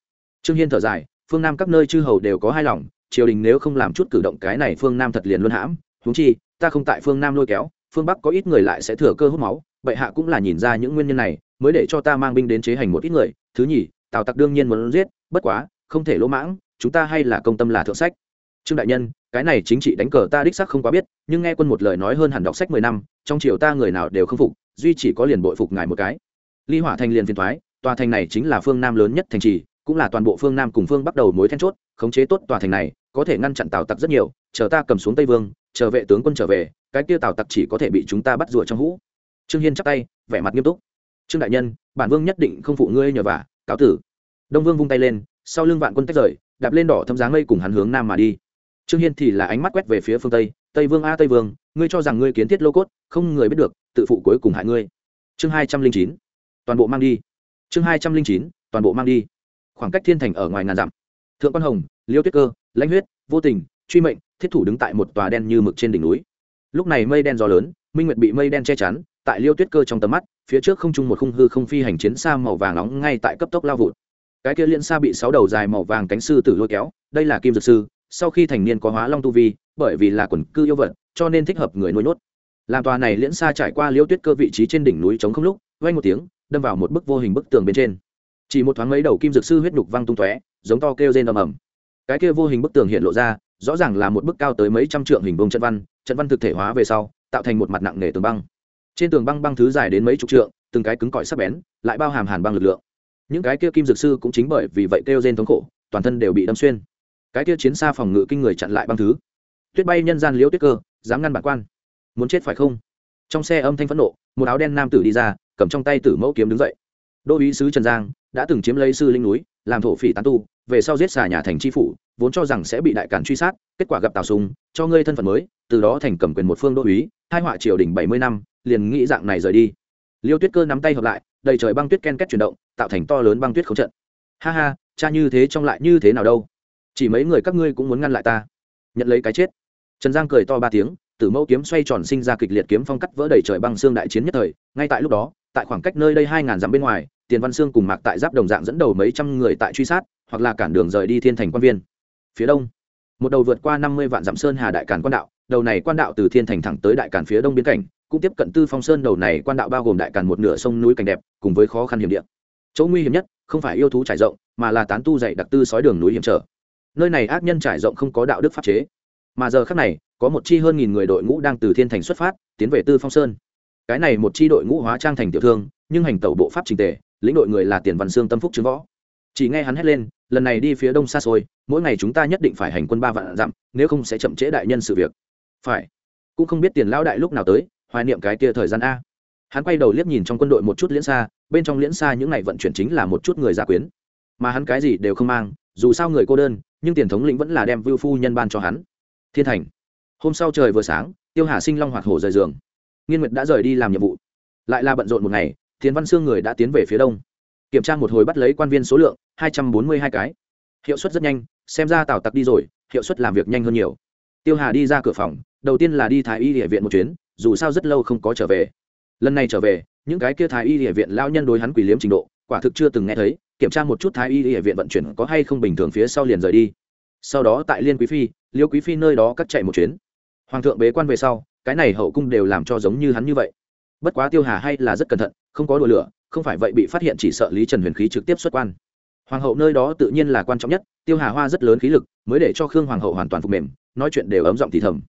Trương hiên thở dài, phương nam các nơi chư hầu đều có hai lòng, triều đình nếu không làm chút cử động cái này phương nam thật liền luân hãm, huống chi, ta không tại phương nam lôi kéo, phương bắc có ít người lại sẽ thừa cơ hút máu, bệ hạ cũng là nhìn ra những nguyên nhân này mới để cho ta mang binh đến chế hành một ít người, thứ nhì, tào tặc đương nhiên muốn giết, bất quá, không thể lỗ mãng, chúng ta hay là công tâm là thượng sách. Trương đại nhân, cái này chính trị đánh cờ ta đích sắc không quá biết, nhưng nghe quân một lời nói hơn hẳn đọc sách mười năm, trong triều ta người nào đều không phục, duy chỉ có liền bội phục ngài một cái. Ly hỏa thành liền phiền thoái, tòa thành này chính là phương nam lớn nhất thành trì, cũng là toàn bộ phương nam cùng phương bắt đầu mối then chốt, khống chế tốt tòa thành này, có thể ngăn chặn tào tặc rất nhiều, chờ ta cầm xuống tây vương, chờ vệ tướng quân trở về, cái kia tào tặc chỉ có thể bị chúng ta bắt rùa trong hũ. Trương hiên chắp tay, vẻ mặt nghiêm túc trương đại nhân, bản vương nhất định không phụ ngươi nhờ vả, cáo tử. Đông vương vung tay lên, sau lưng vạn quân tách rời, đạp lên đỏ thâm dáng mây cùng hắn hướng nam mà đi. Trương hiên thì là ánh mắt quét về phía phương tây tây vương a, tây vương, ngươi cho rằng ngươi kiến thiết lô cốt, không người biết được, tự phụ cuối cùng hại ngươi. Chương hai trăm linh chín, toàn bộ mang đi. Chương hai trăm linh chín, toàn bộ mang đi. Khoảng cách thiên thành ở ngoài ngàn dặm. Thượng quan hồng, liêu tuyết cơ, lãnh huyết, vô tình, truy mệnh, thiết thủ đứng tại một tòa đen như mực trên đỉnh núi. Lúc này mây đen gió lớn, minh nguyệt bị mây đen che chắn tại liêu tuyết cơ trong tầm mắt, phía trước không trung một khung hư không phi hành chiến xa màu vàng nóng ngay tại cấp tốc lao vụt. Cái kia liên xa bị sáu đầu dài màu vàng cánh sư tử lôi kéo, đây là kim dược sư, sau khi thành niên có hóa long tu vi, bởi vì là quần cư yêu vật, cho nên thích hợp người nuôi nhốt. Làm tòa này liễn xa trải qua liêu tuyết cơ vị trí trên đỉnh núi trống không lúc vay một tiếng, đâm vào một bức vô hình bức tường bên trên. Chỉ một thoáng mấy đầu kim dược sư huyết nhục văng tung tóe, giống to kêu rên ầm ầm. Cái kia vô hình bức tường hiện lộ ra, rõ ràng là một bức cao tới mấy trăm trượng hình vuông trận văn trận văn thực thể hóa về sau, tạo thành một mặt nặng nề tường băng trên tường băng băng thứ dài đến mấy chục trượng, từng cái cứng cỏi sắc bén, lại bao hàm hàn băng lực lượng. Những cái kia kim dược sư cũng chính bởi vì vậy kêu rên thống khổ, toàn thân đều bị đâm xuyên. Cái kia chiến xa phòng ngự kinh người chặn lại băng thứ. Tuyết bay nhân gian liễu tuyết cơ, dám ngăn bản quan. Muốn chết phải không? Trong xe âm thanh phẫn nộ, một áo đen nam tử đi ra, cầm trong tay tử mẫu kiếm đứng dậy. Đô ý sứ trần giang đã từng chiếm lấy sư linh núi, làm thổ phỉ tán tu, về sau giết xà nhà thành tri phủ, vốn cho rằng sẽ bị đại cản truy sát, kết quả gặp tào sùng, cho ngươi thân phận mới, từ đó thành cầm quyền một phương đô úy hai họa triều đình bảy mươi năm, liền nghĩ dạng này rời đi. Liêu tuyết cơ nắm tay hợp lại, đầy trời băng tuyết ken két chuyển động, tạo thành to lớn băng tuyết không trận. Ha ha, cha như thế trong lại như thế nào đâu? Chỉ mấy người các ngươi cũng muốn ngăn lại ta. Nhận lấy cái chết. Trần giang cười to ba tiếng tử mẫu kiếm xoay tròn sinh ra kịch liệt kiếm phong cắt vỡ đầy trời băng xương đại chiến nhất thời. Ngay tại lúc đó, tại khoảng cách nơi đây hai ngàn dặm bên ngoài, tiền văn sương cùng mạc tại giáp đồng dạng dẫn đầu mấy trăm người tại truy sát, hoặc là cản đường rời đi thiên thành quan viên. Phía đông, một đầu vượt qua năm mươi vạn dặm sơn hà đại cản quan đạo. Đầu này quan đạo từ thiên thành thẳng tới đại cản phía đông biên cảnh, cũng tiếp cận tư phong sơn đầu này quan đạo bao gồm đại cản một nửa sông núi cảnh đẹp, cùng với khó khăn hiểm địa. Chỗ nguy hiểm nhất, không phải yêu thú trải rộng, mà là tán tu dày đặc tư sói đường núi hiểm trở. Nơi này ác nhân trải rộng không có đạo đức pháp chế. Mà giờ khác này có một chi hơn nghìn người đội ngũ đang từ thiên thành xuất phát, tiến về tư phong sơn. Cái này một chi đội ngũ hóa trang thành tiểu thương, nhưng hành tẩu bộ pháp trình tề, lĩnh đội người là tiền văn sương tâm phúc chứng võ. Chỉ nghe hắn hét lên, lần này đi phía đông xa xôi, mỗi ngày chúng ta nhất định phải hành quân ba vạn dặm, nếu không sẽ chậm trễ đại nhân sự việc. Phải. Cũng không biết tiền lão đại lúc nào tới, hoài niệm cái kia thời gian a. Hắn quay đầu liếc nhìn trong quân đội một chút liễn xa, bên trong liễn xa những ngày vận chuyển chính là một chút người gia quyến. Mà hắn cái gì đều không mang, dù sao người cô đơn, nhưng tiền thống lĩnh vẫn là đem vưu phu nhân ban cho hắn. Thiên thành hôm sau trời vừa sáng, tiêu hà sinh long hoạt hổ rời giường. Nghiên nguyệt đã rời đi làm nhiệm vụ. Lại là bận rộn một ngày, thiền văn xương người đã tiến về phía đông. Kiểm tra một hồi bắt lấy quan viên số lượng, hai trăm bốn mươi hai cái. Hiệu suất rất nhanh, xem ra tào tặc đi rồi, hiệu suất làm việc nhanh hơn nhiều. Tiêu hà đi ra cửa phòng, đầu tiên là đi thái y địa viện một chuyến, dù sao rất lâu không có trở về. Lần này trở về, những cái kia thái y địa viện lao nhân đối hắn quỷ liếm trình độ, quả thực chưa từng nghe thấy, kiểm tra một chút thái y địa viện vận chuyển có hay không bình thường phía sau liền rời đi. Sau đó tại liên quý phi, liêu quý phi nơi đó cắt chạy một chuyến hoàng thượng bế quan về sau, cái này hậu cung đều làm cho giống như hắn như vậy. Bất quá tiêu hà hay là rất cẩn thận, không có đùa lửa, không phải vậy bị phát hiện chỉ sợ lý trần huyền khí trực tiếp xuất quan. Hoàng hậu nơi đó tự nhiên là quan trọng nhất, tiêu hà hoa rất lớn khí lực, mới để cho khương hoàng hậu hoàn toàn phục mềm, nói chuyện đều ấm giọng thì thầm.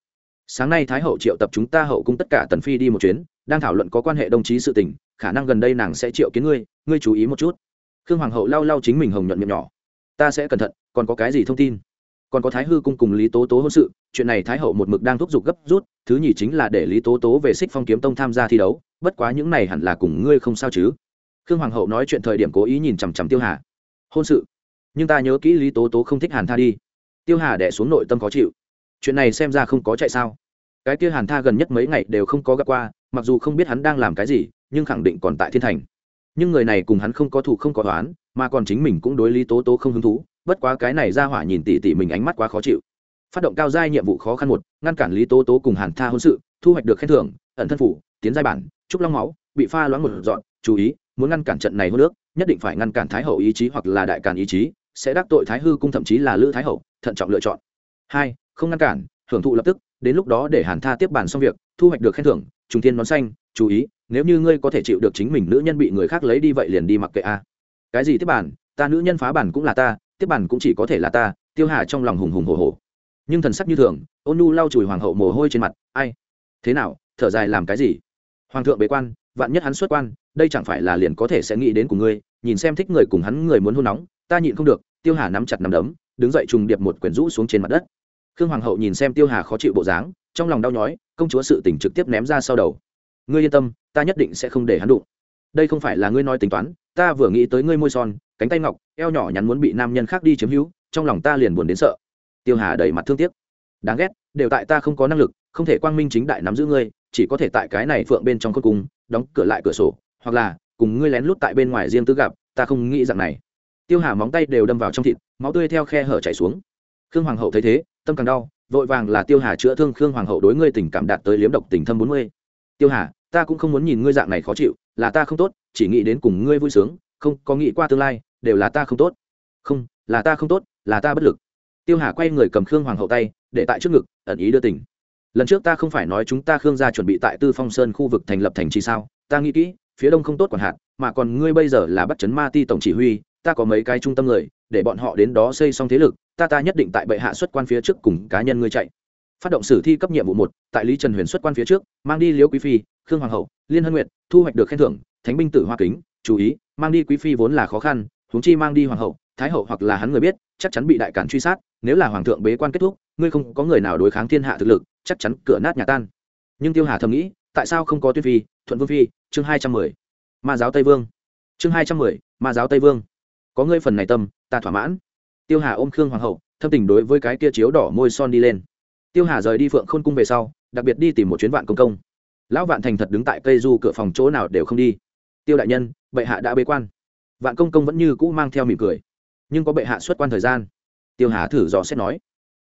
Sáng nay thái hậu triệu tập chúng ta hậu cung tất cả tần phi đi một chuyến, đang thảo luận có quan hệ đồng chí sự tình, khả năng gần đây nàng sẽ triệu kiến ngươi ngươi chú ý một chút. Khương hoàng hậu lau lau chính mình hồng nhuận miệng nhỏ. Ta sẽ cẩn thận, còn có cái gì thông tin? Còn có thái hư cung cùng lý tố tố hôn sự chuyện này thái hậu một mực đang thúc giục gấp rút, thứ nhì chính là để lý tố tố về xích phong kiếm tông tham gia thi đấu, bất quá những này hẳn là cùng ngươi không sao chứ. Khương hoàng hậu nói chuyện thời điểm cố ý nhìn chằm chằm tiêu hà. Hôn sự. Nhưng ta nhớ kỹ lý tố tố không thích hàn tha đi. Tiêu hà đẻ xuống nội tâm khó chịu. Chuyện này xem ra không có chạy sao. Cái kia hàn tha gần nhất mấy ngày đều không có gặp qua, mặc dù không biết hắn đang làm cái gì, nhưng khẳng định còn tại thiên thành. Nhưng người này cùng hắn không có thủ không có toán mà còn chính mình cũng đối lý tố tố không hứng thú, bất quá cái này ra hỏa nhìn tỉ tỉ mình ánh mắt quá khó chịu phát động cao giai nhiệm vụ khó khăn một, ngăn cản lý tố tố cùng hàn tha hôn sự, thu hoạch được khen thưởng, ẩn thân phủ, tiến giai bản, trúc long máu, bị pha loãng một dọn, chú ý, muốn ngăn cản trận này hôn nước nhất định phải ngăn cản thái hậu ý chí hoặc là đại càn ý chí, sẽ đắc tội thái hư cung thậm chí là lữ thái hậu, thận trọng lựa chọn. Hai, không ngăn cản, hưởng thụ lập tức, đến lúc đó để hàn tha tiếp bàn xong việc, thu hoạch được khen thưởng, trùng thiên nón xanh, chú ý, nếu như ngươi có thể chịu được chính mình nữ nhân bị người khác lấy đi vậy liền đi mặc kệ a. Cái gì tiếp bàn? Ta nữ nhân phá bản cũng là ta, tiếp bàn cũng chỉ có thể là ta, tiêu hà trong lòng hùng hùng hồ hồ nhưng thần sắc như thường, ôn nu lau chùi hoàng hậu mồ hôi trên mặt, ai? Thế nào? Thở dài làm cái gì? Hoàng thượng bế quan, vạn nhất hắn xuất quan, đây chẳng phải là liền có thể sẽ nghĩ đến của ngươi, nhìn xem thích người cùng hắn người muốn hôn nóng, ta nhịn không được, tiêu hà nắm chặt nắm đấm, đứng dậy trùng điệp một quyển rũ xuống trên mặt đất. Khương hoàng hậu nhìn xem tiêu hà khó chịu bộ dáng, trong lòng đau nhói, công chúa sự tình trực tiếp ném ra sau đầu. Ngươi yên tâm, ta nhất định sẽ không để hắn đụng. Đây không phải là ngươi nói tính toán, ta vừa nghĩ tới ngươi môi son, cánh tay ngọc, eo nhỏ nhắn muốn bị nam nhân khác đi chiếm hữu, trong lòng ta liền buồn đến sợ tiêu hà đầy mặt thương tiếc. Đáng ghét, đều tại ta không có năng lực, không thể quang minh chính đại nắm giữ ngươi, chỉ có thể tại cái này phượng bên trong khôn cung đóng cửa lại cửa sổ, hoặc là cùng ngươi lén lút tại bên ngoài riêng tư gặp, ta không nghĩ rằng này. Tiêu hà móng tay đều đâm vào trong thịt, máu tươi theo khe hở chảy xuống. Khương hoàng hậu thấy thế, tâm càng đau, vội vàng là tiêu hà chữa thương khương hoàng hậu đối ngươi tình cảm đạt tới liếm độc tình thâm bốn mươi. Tiêu hà, ta cũng không muốn nhìn ngươi dạng này khó chịu, là ta không tốt, chỉ nghĩ đến cùng ngươi vui sướng, không có nghĩ qua tương lai, đều là ta không tốt. Không, là ta không tốt, là ta bất lực tiêu hà quay người cầm khương hoàng hậu tay, để tại trước ngực, ẩn ý đưa tỉnh lần trước ta không phải nói chúng ta khương gia chuẩn bị tại tư phong sơn khu vực thành lập thành trì sao? Ta nghĩ kỹ, phía đông không tốt còn hạn mà còn ngươi bây giờ là bắt chấn ma ti tổng chỉ huy, ta có mấy cái trung tâm người, để bọn họ đến đó xây xong thế lực, ta ta nhất định tại bệ hạ xuất quan phía trước cùng cá nhân ngươi chạy. Phát động sử thi cấp nhiệm vụ một, tại lý trần huyền xuất quan phía trước, mang đi liễu quý phi, khương hoàng hậu, liên hân nguyệt, thu hoạch được khen thưởng, thánh binh tử hoa kính, chú ý, mang đi quý phi vốn là khó khăn, huống chi mang đi hoàng hậu thái hậu hoặc là hắn người biết, chắc chắn bị đại cản truy sát, nếu là hoàng thượng bế quan kết thúc, ngươi không có người nào đối kháng thiên hạ thực lực, chắc chắn cửa nát nhà tan. Nhưng tiêu hà thầm nghĩ, tại sao không có tuyên phi, thuận vương phi, chương hai trăm mười. Ma giáo tây vương. Chương hai trăm mười, ma giáo tây vương. Có ngươi phần này tâm, ta thỏa mãn. Tiêu hà ôm khương hoàng hậu, thâm tình đối với cái kia chiếu đỏ môi son đi lên. Tiêu hà rời đi phượng khôn cung về sau, đặc biệt đi tìm một chuyến vạn công công. Lão vạn thành thật đứng tại cây du cửa phòng chỗ nào đều không đi. Tiêu đại nhân, bệ hạ đã bế quan. Vạn công công vẫn như cũ mang theo mỉm cười nhưng có bệ hạ xuất quan thời gian. Tiêu hà thử dò xét nói,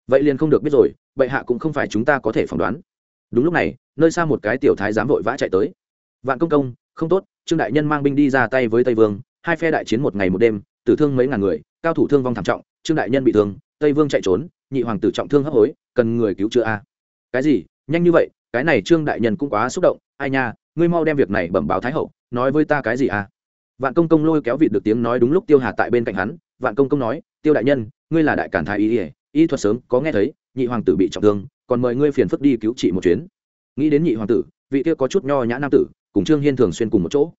vậy liền không được biết rồi, bệ hạ cũng không phải chúng ta có thể phỏng đoán. Đúng lúc này, nơi xa một cái tiểu thái dám vội vã chạy tới. Vạn công công, không tốt, trương đại nhân mang binh đi ra tay với tây vương, hai phe đại chiến một ngày một đêm, tử thương mấy ngàn người, cao thủ thương vong thảm trọng, trương đại nhân bị thương, tây vương chạy trốn, nhị hoàng tử trọng thương hấp hối, cần người cứu chữa a. Cái gì? Nhanh như vậy, cái này trương đại nhân cũng quá xúc động, ai nha, ngươi mau đem việc này bẩm báo thái hậu, nói với ta cái gì a? Vạn công công lôi kéo vịt được tiếng nói đúng lúc tiêu hà tại bên cạnh hắn vạn công công nói, tiêu đại nhân, ngươi là đại cản thái y ỉa y thuật sớm, có nghe thấy, nhị hoàng tử bị trọng thương, còn mời ngươi phiền phức đi cứu trị một chuyến. Nghĩ đến nhị hoàng tử, vị kia có chút nho nhã nam tử, cùng trương hiên thường xuyên cùng một chỗ.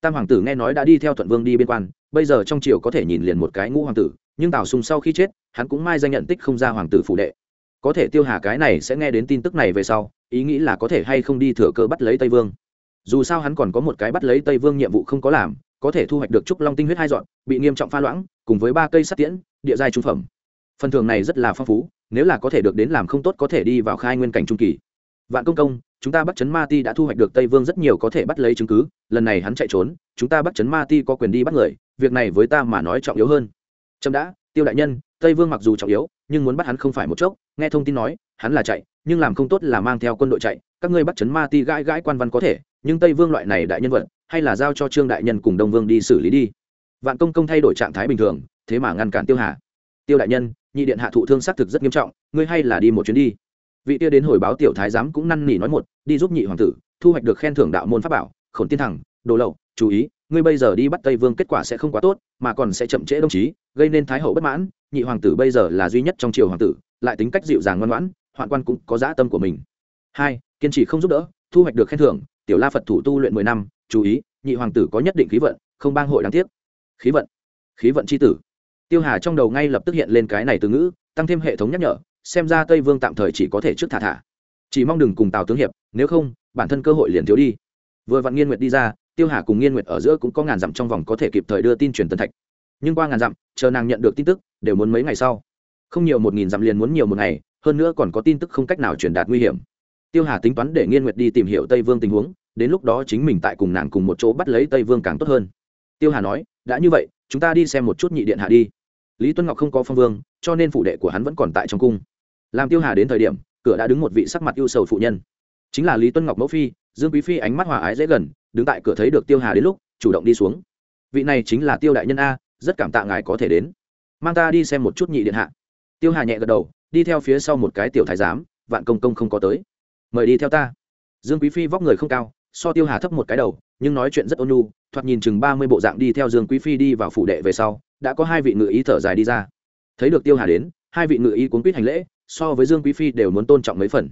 Tam hoàng tử nghe nói đã đi theo thuận vương đi biên quan, bây giờ trong triều có thể nhìn liền một cái ngũ hoàng tử, nhưng tào sùng sau khi chết, hắn cũng mai danh nhận tích không ra hoàng tử phụ đệ. Có thể tiêu hà cái này sẽ nghe đến tin tức này về sau, ý nghĩ là có thể hay không đi thừa cơ bắt lấy tây vương. Dù sao hắn còn có một cái bắt lấy tây vương nhiệm vụ không có làm, có thể thu hoạch được trúc long tinh huyết hai dọn, bị nghiêm trọng pha loãng cùng với ba cây sắt tiễn, địa giai trung phẩm. Phần thưởng này rất là phong phú, nếu là có thể được đến làm không tốt có thể đi vào khai nguyên cảnh trung kỳ. Vạn công công, chúng ta bắt chấn ma ti đã thu hoạch được tây vương rất nhiều có thể bắt lấy chứng cứ, lần này hắn chạy trốn, chúng ta bắt chấn ma ti có quyền đi bắt người, việc này với ta mà nói trọng yếu hơn. Trâm đã, tiêu đại nhân, tây vương mặc dù trọng yếu, nhưng muốn bắt hắn không phải một chốc, nghe thông tin nói, hắn là chạy, nhưng làm không tốt là mang theo quân đội chạy, các ngươi bắt chấn ma ti gãi gãi quan văn có thể, nhưng tây vương loại này đại nhân vật, hay là giao cho trương đại nhân cùng đông vương đi xử lý đi vạn công công thay đổi trạng thái bình thường, thế mà ngăn cản tiêu hà. Tiêu đại nhân, nhị điện hạ thụ thương xác thực rất nghiêm trọng, ngươi hay là đi một chuyến đi. Vị tiêu đến hồi báo tiểu thái giám cũng năn nỉ nói một, đi giúp nhị hoàng tử, thu hoạch được khen thưởng đạo môn pháp bảo, khổn tiên thẳng, đồ lậu, chú ý, ngươi bây giờ đi bắt tây vương kết quả sẽ không quá tốt, mà còn sẽ chậm trễ đồng chí, gây nên thái hậu bất mãn, nhị hoàng tử bây giờ là duy nhất trong triều hoàng tử, lại tính cách dịu dàng ngoan ngoãn, hoạn quan cũng có dã tâm của mình. Hai, kiên trì không giúp đỡ, thu hoạch được khen thưởng, tiểu la phật thủ tu luyện mười năm, chú ý, nhị hoàng tử có nhất định khí vận, không bang hội đáng tiếc khí vận. Khí vận c h i tử. Tiêu hà trong đầu ngay lập tức hiện lên cái này từ ngữ, tăng thêm hệ thống nhắc nhở, xem ra tây vương tạm thời chỉ có thể trước thả thả. Chỉ mong đừng cùng tào tướng hiệp, nếu không, bản thân cơ hội liền thiếu đi. Vừa vặn nghiên nguyệt đi ra, tiêu hà cùng nghiên nguyệt ở giữa cũng có ngàn dặm trong vòng có thể kịp thời đưa tin truyền tân thạch. Nhưng qua ngàn dặm, chờ nàng nhận được tin tức, đều muốn mấy ngày sau. Không nhiều một nghìn dặm liền muốn nhiều một ngày, hơn nữa còn có tin tức không cách nào truyền đạt nguy hiểm. Tiêu hà tính toán để nghiên nguyệt đi tìm hiểu tây vương tình huống, đến lúc đó chính mình tại cùng nàng cùng một chỗ bắt lấy tây vương càng tốt hơn. Tiêu hà nói đã như vậy, chúng ta đi xem một chút nhị điện hạ đi. Lý tuân ngọc không có phong vương, cho nên phụ đệ của hắn vẫn còn tại trong cung. Làm tiêu hà đến thời điểm, cửa đã đứng một vị sắc mặt yêu sầu phụ nhân. Chính là lý tuân ngọc mẫu phi, dương quý phi ánh mắt hòa ái dễ gần, đứng tại cửa thấy được tiêu hà đến lúc, chủ động đi xuống. Vị này chính là tiêu đại nhân a, rất cảm tạ ngài có thể đến. Mang ta đi xem một chút nhị điện hạ. Tiêu hà nhẹ gật đầu, đi theo phía sau một cái tiểu thái giám, vạn công công không có tới. Mời đi theo ta. Dương quý phi vóc người không cao, so tiêu hà thấp một cái đầu nhưng nói chuyện rất ôn nhu, thoạt nhìn chừng ba mươi bộ dạng đi theo dương quý phi đi vào phủ đệ về sau, đã có hai vị ngự ý thở dài đi ra. Thấy được tiêu hà đến, hai vị ngự ý cuốn quýt hành lễ, so với dương quý phi đều muốn tôn trọng mấy phần.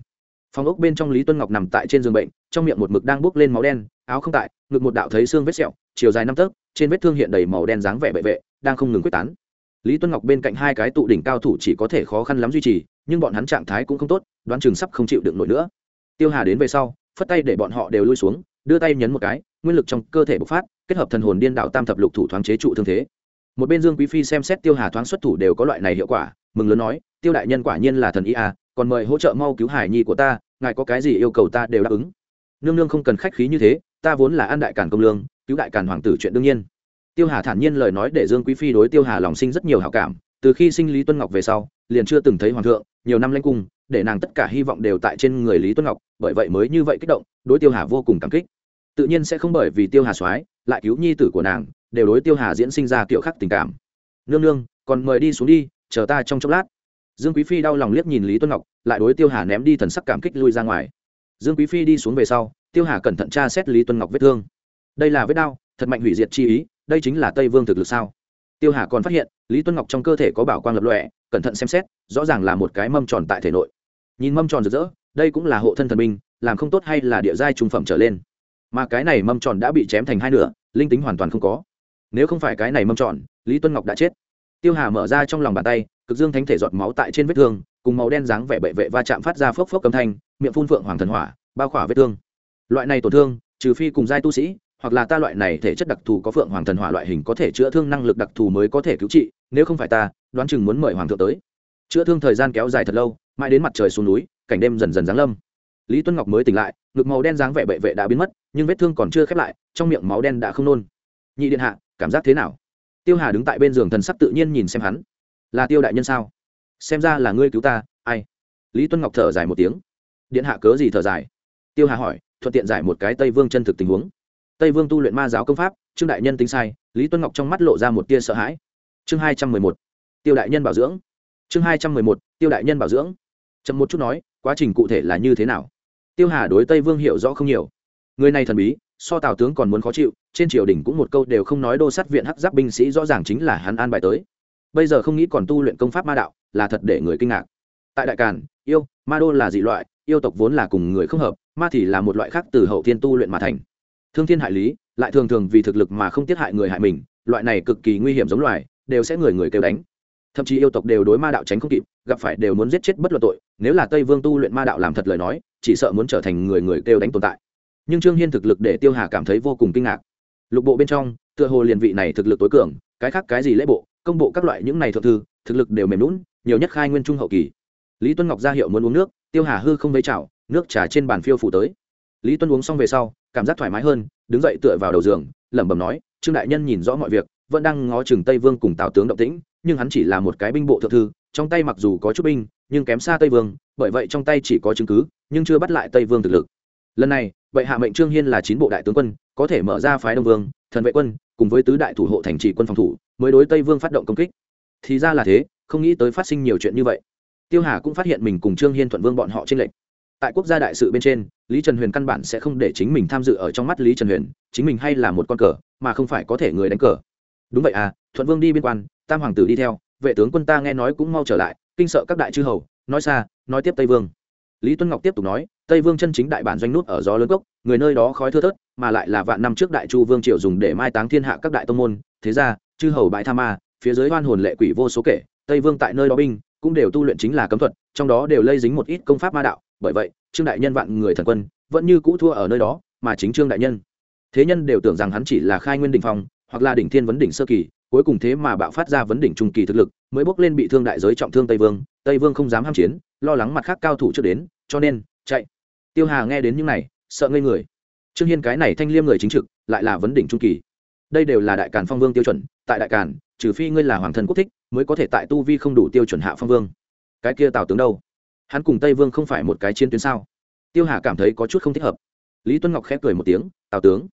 Phòng ốc bên trong lý tuân ngọc nằm tại trên giường bệnh, trong miệng một mực đang bốc lên máu đen, áo không tại, ngực một đạo thấy xương vết sẹo, chiều dài năm tấc, trên vết thương hiện đầy màu đen dáng vẻ bệ vệ, đang không ngừng quyết tán. Lý tuân ngọc bên cạnh hai cái tụ đỉnh cao thủ chỉ có thể khó khăn lắm duy trì, nhưng bọn hắn trạng thái cũng không tốt, đoán chừng sắp không chịu được nổi nữa. Tiêu hà đến về sau, phất tay để bọn họ đều lui xuống, đưa tay nhấn một cái nguyên lực trong cơ thể bộc phát, kết hợp thần hồn điên đạo tam thập lục thủ thoáng chế trụ thương thế. Một bên dương quý phi xem xét tiêu hà thoáng xuất thủ đều có loại này hiệu quả, mừng lớn nói, tiêu đại nhân quả nhiên là thần y à còn mời hỗ trợ mau cứu hải nhi của ta, ngài có cái gì yêu cầu ta đều đáp ứng. Nương nương không cần khách khí như thế, ta vốn là an đại cản công lương, cứu đại cản hoàng tử chuyện đương nhiên. Tiêu hà thản nhiên lời nói để dương quý phi đối tiêu hà lòng sinh rất nhiều hảo cảm, từ khi sinh lý tuân ngọc về sau, liền chưa từng thấy hoàng thượng, nhiều năm lanh cung, để nàng tất cả hy vọng đều tại trên người lý tuân ngọc, bởi vậy mới như vậy kích động, đối tiêu hà vô cùng cảm kích tự nhiên sẽ không bởi vì tiêu hà soái, lại cứu nhi tử của nàng, đều đối tiêu hà diễn sinh ra kiểu khác tình cảm. Nương nương, còn mời đi xuống đi, chờ ta trong chốc lát. Dương quý phi đau lòng liếc nhìn lý tuân ngọc, lại đối tiêu hà ném đi thần sắc cảm kích lui ra ngoài. Dương quý phi đi xuống về sau, tiêu hà cẩn thận tra xét lý tuân ngọc vết thương. Đây là vết đau, thật mạnh hủy diệt chi ý, đây chính là tây vương thực lực sao? Tiêu hà còn phát hiện, lý tuân ngọc trong cơ thể có bảo quang lập lọe cẩn thận xem xét, rõ ràng là một cái mâm tròn tại thể nội. Nhìn mâm tròn rực rỡ, đây cũng là hộ thân thần minh làm không tốt hay là địa giai trung phẩm trở lên mà cái này mâm tròn đã bị chém thành hai nửa, linh tính hoàn toàn không có. Nếu không phải cái này mâm tròn, lý tuân ngọc đã chết. Tiêu hà mở ra trong lòng bàn tay, cực dương thánh thể giọt máu tại trên vết thương, cùng màu đen dáng vẻ bệ vệ va chạm phát ra phốc phốc cấm thanh, miệng phun phượng hoàng thần hỏa, bao khỏa vết thương. Loại này tổn thương, trừ phi cùng giai tu sĩ, hoặc là ta loại này thể chất đặc thù có phượng hoàng thần hỏa loại hình có thể chữa thương năng lực đặc thù mới có thể cứu trị, nếu không phải ta, đoán chừng muốn mời hoàng thượng tới. Chữa thương thời gian kéo dài thật lâu, mãi đến mặt trời xuống núi, cảnh đêm dần dần giáng lâm lý tuân ngọc mới tỉnh lại, ngực màu đen dáng vẻ bệ vệ đã biến mất, nhưng vết thương còn chưa khép lại, trong miệng máu đen đã không nôn. Nhị điện hạ, cảm giác thế nào? Tiêu hà đứng tại bên giường thần sắc tự nhiên nhìn xem hắn. Là tiêu đại nhân sao? Xem ra là ngươi cứu ta, ai? Lý tuân ngọc thở dài một tiếng. Điện hạ cớ gì thở dài? Tiêu hà hỏi, thuận tiện giải một cái tây vương chân thực tình huống. Tây vương tu luyện ma giáo công pháp, trương đại nhân tính sai, lý tuân ngọc trong mắt lộ ra một tia sợ hãi. Chương hai trăm mười một, tiêu đại nhân bảo dưỡng. Chương hai trăm mười một, tiêu đại nhân bảo dưỡng. Chậm một chút nói, quá trình cụ thể là như thế nào? Tiêu hà đối tây vương hiểu rõ không nhiều. Người này thần bí, so tào tướng còn muốn khó chịu, trên triều đình cũng một câu đều không nói đô sát viện hắc giáp binh sĩ rõ ràng chính là hắn an bài tới. Bây giờ không nghĩ còn tu luyện công pháp ma đạo, là thật để người kinh ngạc. Tại đại càn, yêu, ma đô là dị loại, yêu tộc vốn là cùng người không hợp, ma thì là một loại khác từ hậu thiên tu luyện mà thành. Thương thiên hại lý, lại thường thường vì thực lực mà không tiết hại người hại mình, loại này cực kỳ nguy hiểm giống loài, đều sẽ người người kêu đánh thậm chí yêu tộc đều đối ma đạo tránh không kịp, gặp phải đều muốn giết chết bất luận tội. Nếu là tây vương tu luyện ma đạo làm thật lời nói, chỉ sợ muốn trở thành người người kêu đánh tồn tại. Nhưng trương hiên thực lực để tiêu hà cảm thấy vô cùng kinh ngạc. Lục bộ bên trong, tựa hồ liền vị này thực lực tối cường, cái khác cái gì lễ bộ, công bộ các loại những này thượng thư, thực lực đều mềm lún nhiều nhất khai nguyên trung hậu kỳ. Lý tuân ngọc ra hiệu muốn uống nước, tiêu hà hư không lấy chảo, nước trà trên bàn phiêu phủ tới. Lý tuân uống xong về sau, cảm giác thoải mái hơn, đứng dậy tựa vào đầu giường, lẩm bẩm nói, trương đại nhân nhìn rõ mọi việc, vẫn đang ngó chừng tây vương cùng tào tướng động tĩnh nhưng hắn chỉ là một cái binh bộ thượng thư, trong tay mặc dù có chút binh, nhưng kém xa tây vương, bởi vậy trong tay chỉ có chứng cứ, nhưng chưa bắt lại tây vương thực lực. Lần này, vậy hạ mệnh trương hiên là chín bộ đại tướng quân, có thể mở ra phái đông vương, thần vệ quân, cùng với tứ đại thủ hộ thành trì quân phòng thủ, mới đối tây vương phát động công kích. Thì ra là thế, không nghĩ tới phát sinh nhiều chuyện như vậy. Tiêu hà cũng phát hiện mình cùng trương hiên thuận vương bọn họ tranh lệch. Tại quốc gia đại sự bên trên, lý trần huyền căn bản sẽ không để chính mình tham dự ở trong mắt lý trần huyền, chính mình hay là một con cờ, mà không phải có thể người đánh cờ. Đúng vậy à thuận vương đi biên quan tam hoàng tử đi theo, vệ tướng quân ta nghe nói cũng mau trở lại, kinh sợ các đại chư hầu, nói xa, nói tiếp tây vương. Lý tuân ngọc tiếp tục nói, tây vương chân chính đại bản doanh nút ở gió lớn gốc người nơi đó khói thưa thớt, mà lại là vạn năm trước đại chu vương triều dùng để mai táng thiên hạ các đại tông môn, thế ra, chư hầu bãi tha ma, phía dưới hoan hồn lệ quỷ vô số kể, tây vương tại nơi đó binh, cũng đều tu luyện chính là cấm thuật, trong đó đều lây dính một ít công pháp ma đạo, bởi vậy, trương đại nhân vạn người thần quân, vẫn như cũ thua ở nơi đó, mà chính trương đại nhân. Thế nhân đều tưởng rằng hắn chỉ là khai nguyên đỉnh phong, hoặc là đỉnh thiên vấn đỉnh sơ kỳ cuối cùng thế mà bạo phát ra vấn đỉnh trung kỳ thực lực, mới bốc lên bị thương đại giới trọng thương tây vương tây vương không dám ham chiến, lo lắng mặt khác cao thủ trước đến, cho nên, chạy. Tiêu hà nghe đến những này, sợ ngây người. Trương hiên cái này thanh liêm người chính trực, lại là vấn đỉnh trung kỳ. Đây đều là đại càn phong vương tiêu chuẩn, tại đại càn, trừ phi ngươi là hoàng thân quốc thích, mới có thể tại tu vi không đủ tiêu chuẩn hạ phong vương. Cái kia tào tướng đâu? Hắn cùng tây vương không phải một cái chiến tuyến sao? Tiêu hà cảm thấy có chút không thích hợp. Lý tuân ngọc khép cười một tiếng, tào tướng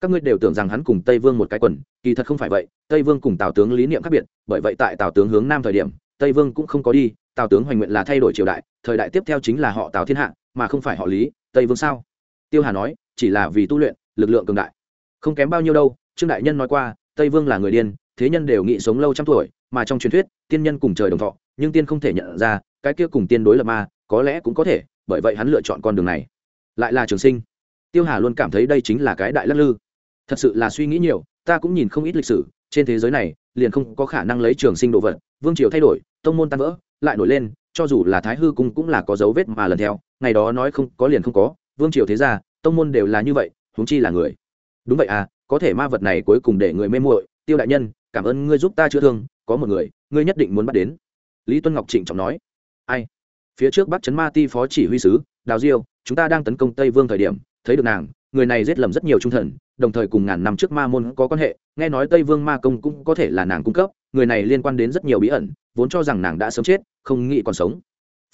các ngươi đều tưởng rằng hắn cùng tây vương một cái quần, kỳ thật không phải vậy, tây vương cùng tào tướng lý niệm khác biệt, bởi vậy tại tào tướng hướng nam thời điểm, tây vương cũng không có đi, tào tướng hoành nguyện là thay đổi triều đại, thời đại tiếp theo chính là họ tào thiên hạ, mà không phải họ lý, tây vương sao? Tiêu hà nói, chỉ là vì tu luyện, lực lượng cường đại. Không kém bao nhiêu đâu, trương đại nhân nói qua, tây vương là người điên, thế nhân đều nghĩ sống lâu trăm tuổi, mà trong truyền thuyết, tiên nhân cùng trời đồng thọ, nhưng tiên không thể nhận ra, cái kia cùng tiên đối lập ma, có lẽ cũng có thể, bởi vậy hắn lựa chọn con đường này. Lại là trường sinh. Tiêu hà luôn cảm thấy đây chính là cái đại lắc lư thật sự là suy nghĩ nhiều, ta cũng nhìn không ít lịch sử, trên thế giới này, liền không có khả năng lấy trường sinh đồ vật, vương triều thay đổi, tông môn tan vỡ, lại nổi lên, cho dù là thái hư cung cũng là có dấu vết mà lần theo, ngày đó nói không, có liền không có, vương triều thế gia, tông môn đều là như vậy, huống chi là người. Đúng vậy à có thể ma vật này cuối cùng để người mê muội, tiêu đại nhân, cảm ơn ngươi giúp ta chữa thương, có một người, ngươi nhất định muốn bắt đến. Lý tuân ngọc trịnh trọng nói. Ai? Phía trước bắt chấn ma ti phó chỉ huy sứ, đào diêu, chúng ta đang tấn công tây vương thời điểm, thấy được nàng người này giết lầm rất nhiều trung thần, đồng thời cùng ngàn năm trước ma môn có quan hệ, nghe nói tây vương ma công cũng có thể là nàng cung cấp, người này liên quan đến rất nhiều bí ẩn, vốn cho rằng nàng đã sớm chết, không nghĩ còn sống.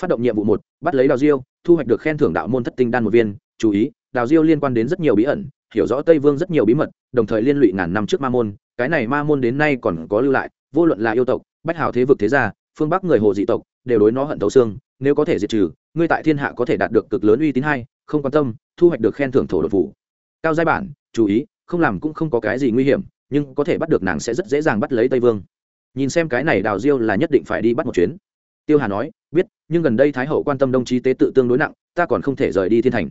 Phát động nhiệm vụ một, bắt lấy đào diêu, thu hoạch được khen thưởng đạo môn thất tinh đan một viên, chú ý, đào diêu liên quan đến rất nhiều bí ẩn, hiểu rõ tây vương rất nhiều bí mật, đồng thời liên lụy ngàn năm trước ma môn, cái này ma môn đến nay còn có lưu lại, vô luận là yêu tộc, bách hào thế vực thế gia, phương bắc người hồ dị tộc, đều đối nó hận thấu xương, nếu có thể diệt trừ, ngươi tại thiên hạ có thể đạt được cực lớn uy tín hay không quan tâm, thu hoạch được khen thưởng thổ đột phủ. Cao giai bản, chú ý, không làm cũng không có cái gì nguy hiểm, nhưng có thể bắt được nàng sẽ rất dễ dàng bắt lấy tây vương. Nhìn xem cái này đào diêu là nhất định phải đi bắt một chuyến. Tiêu hà nói, biết, nhưng gần đây thái hậu quan tâm đồng chí tế tự tương đối nặng, ta còn không thể rời đi thiên thành.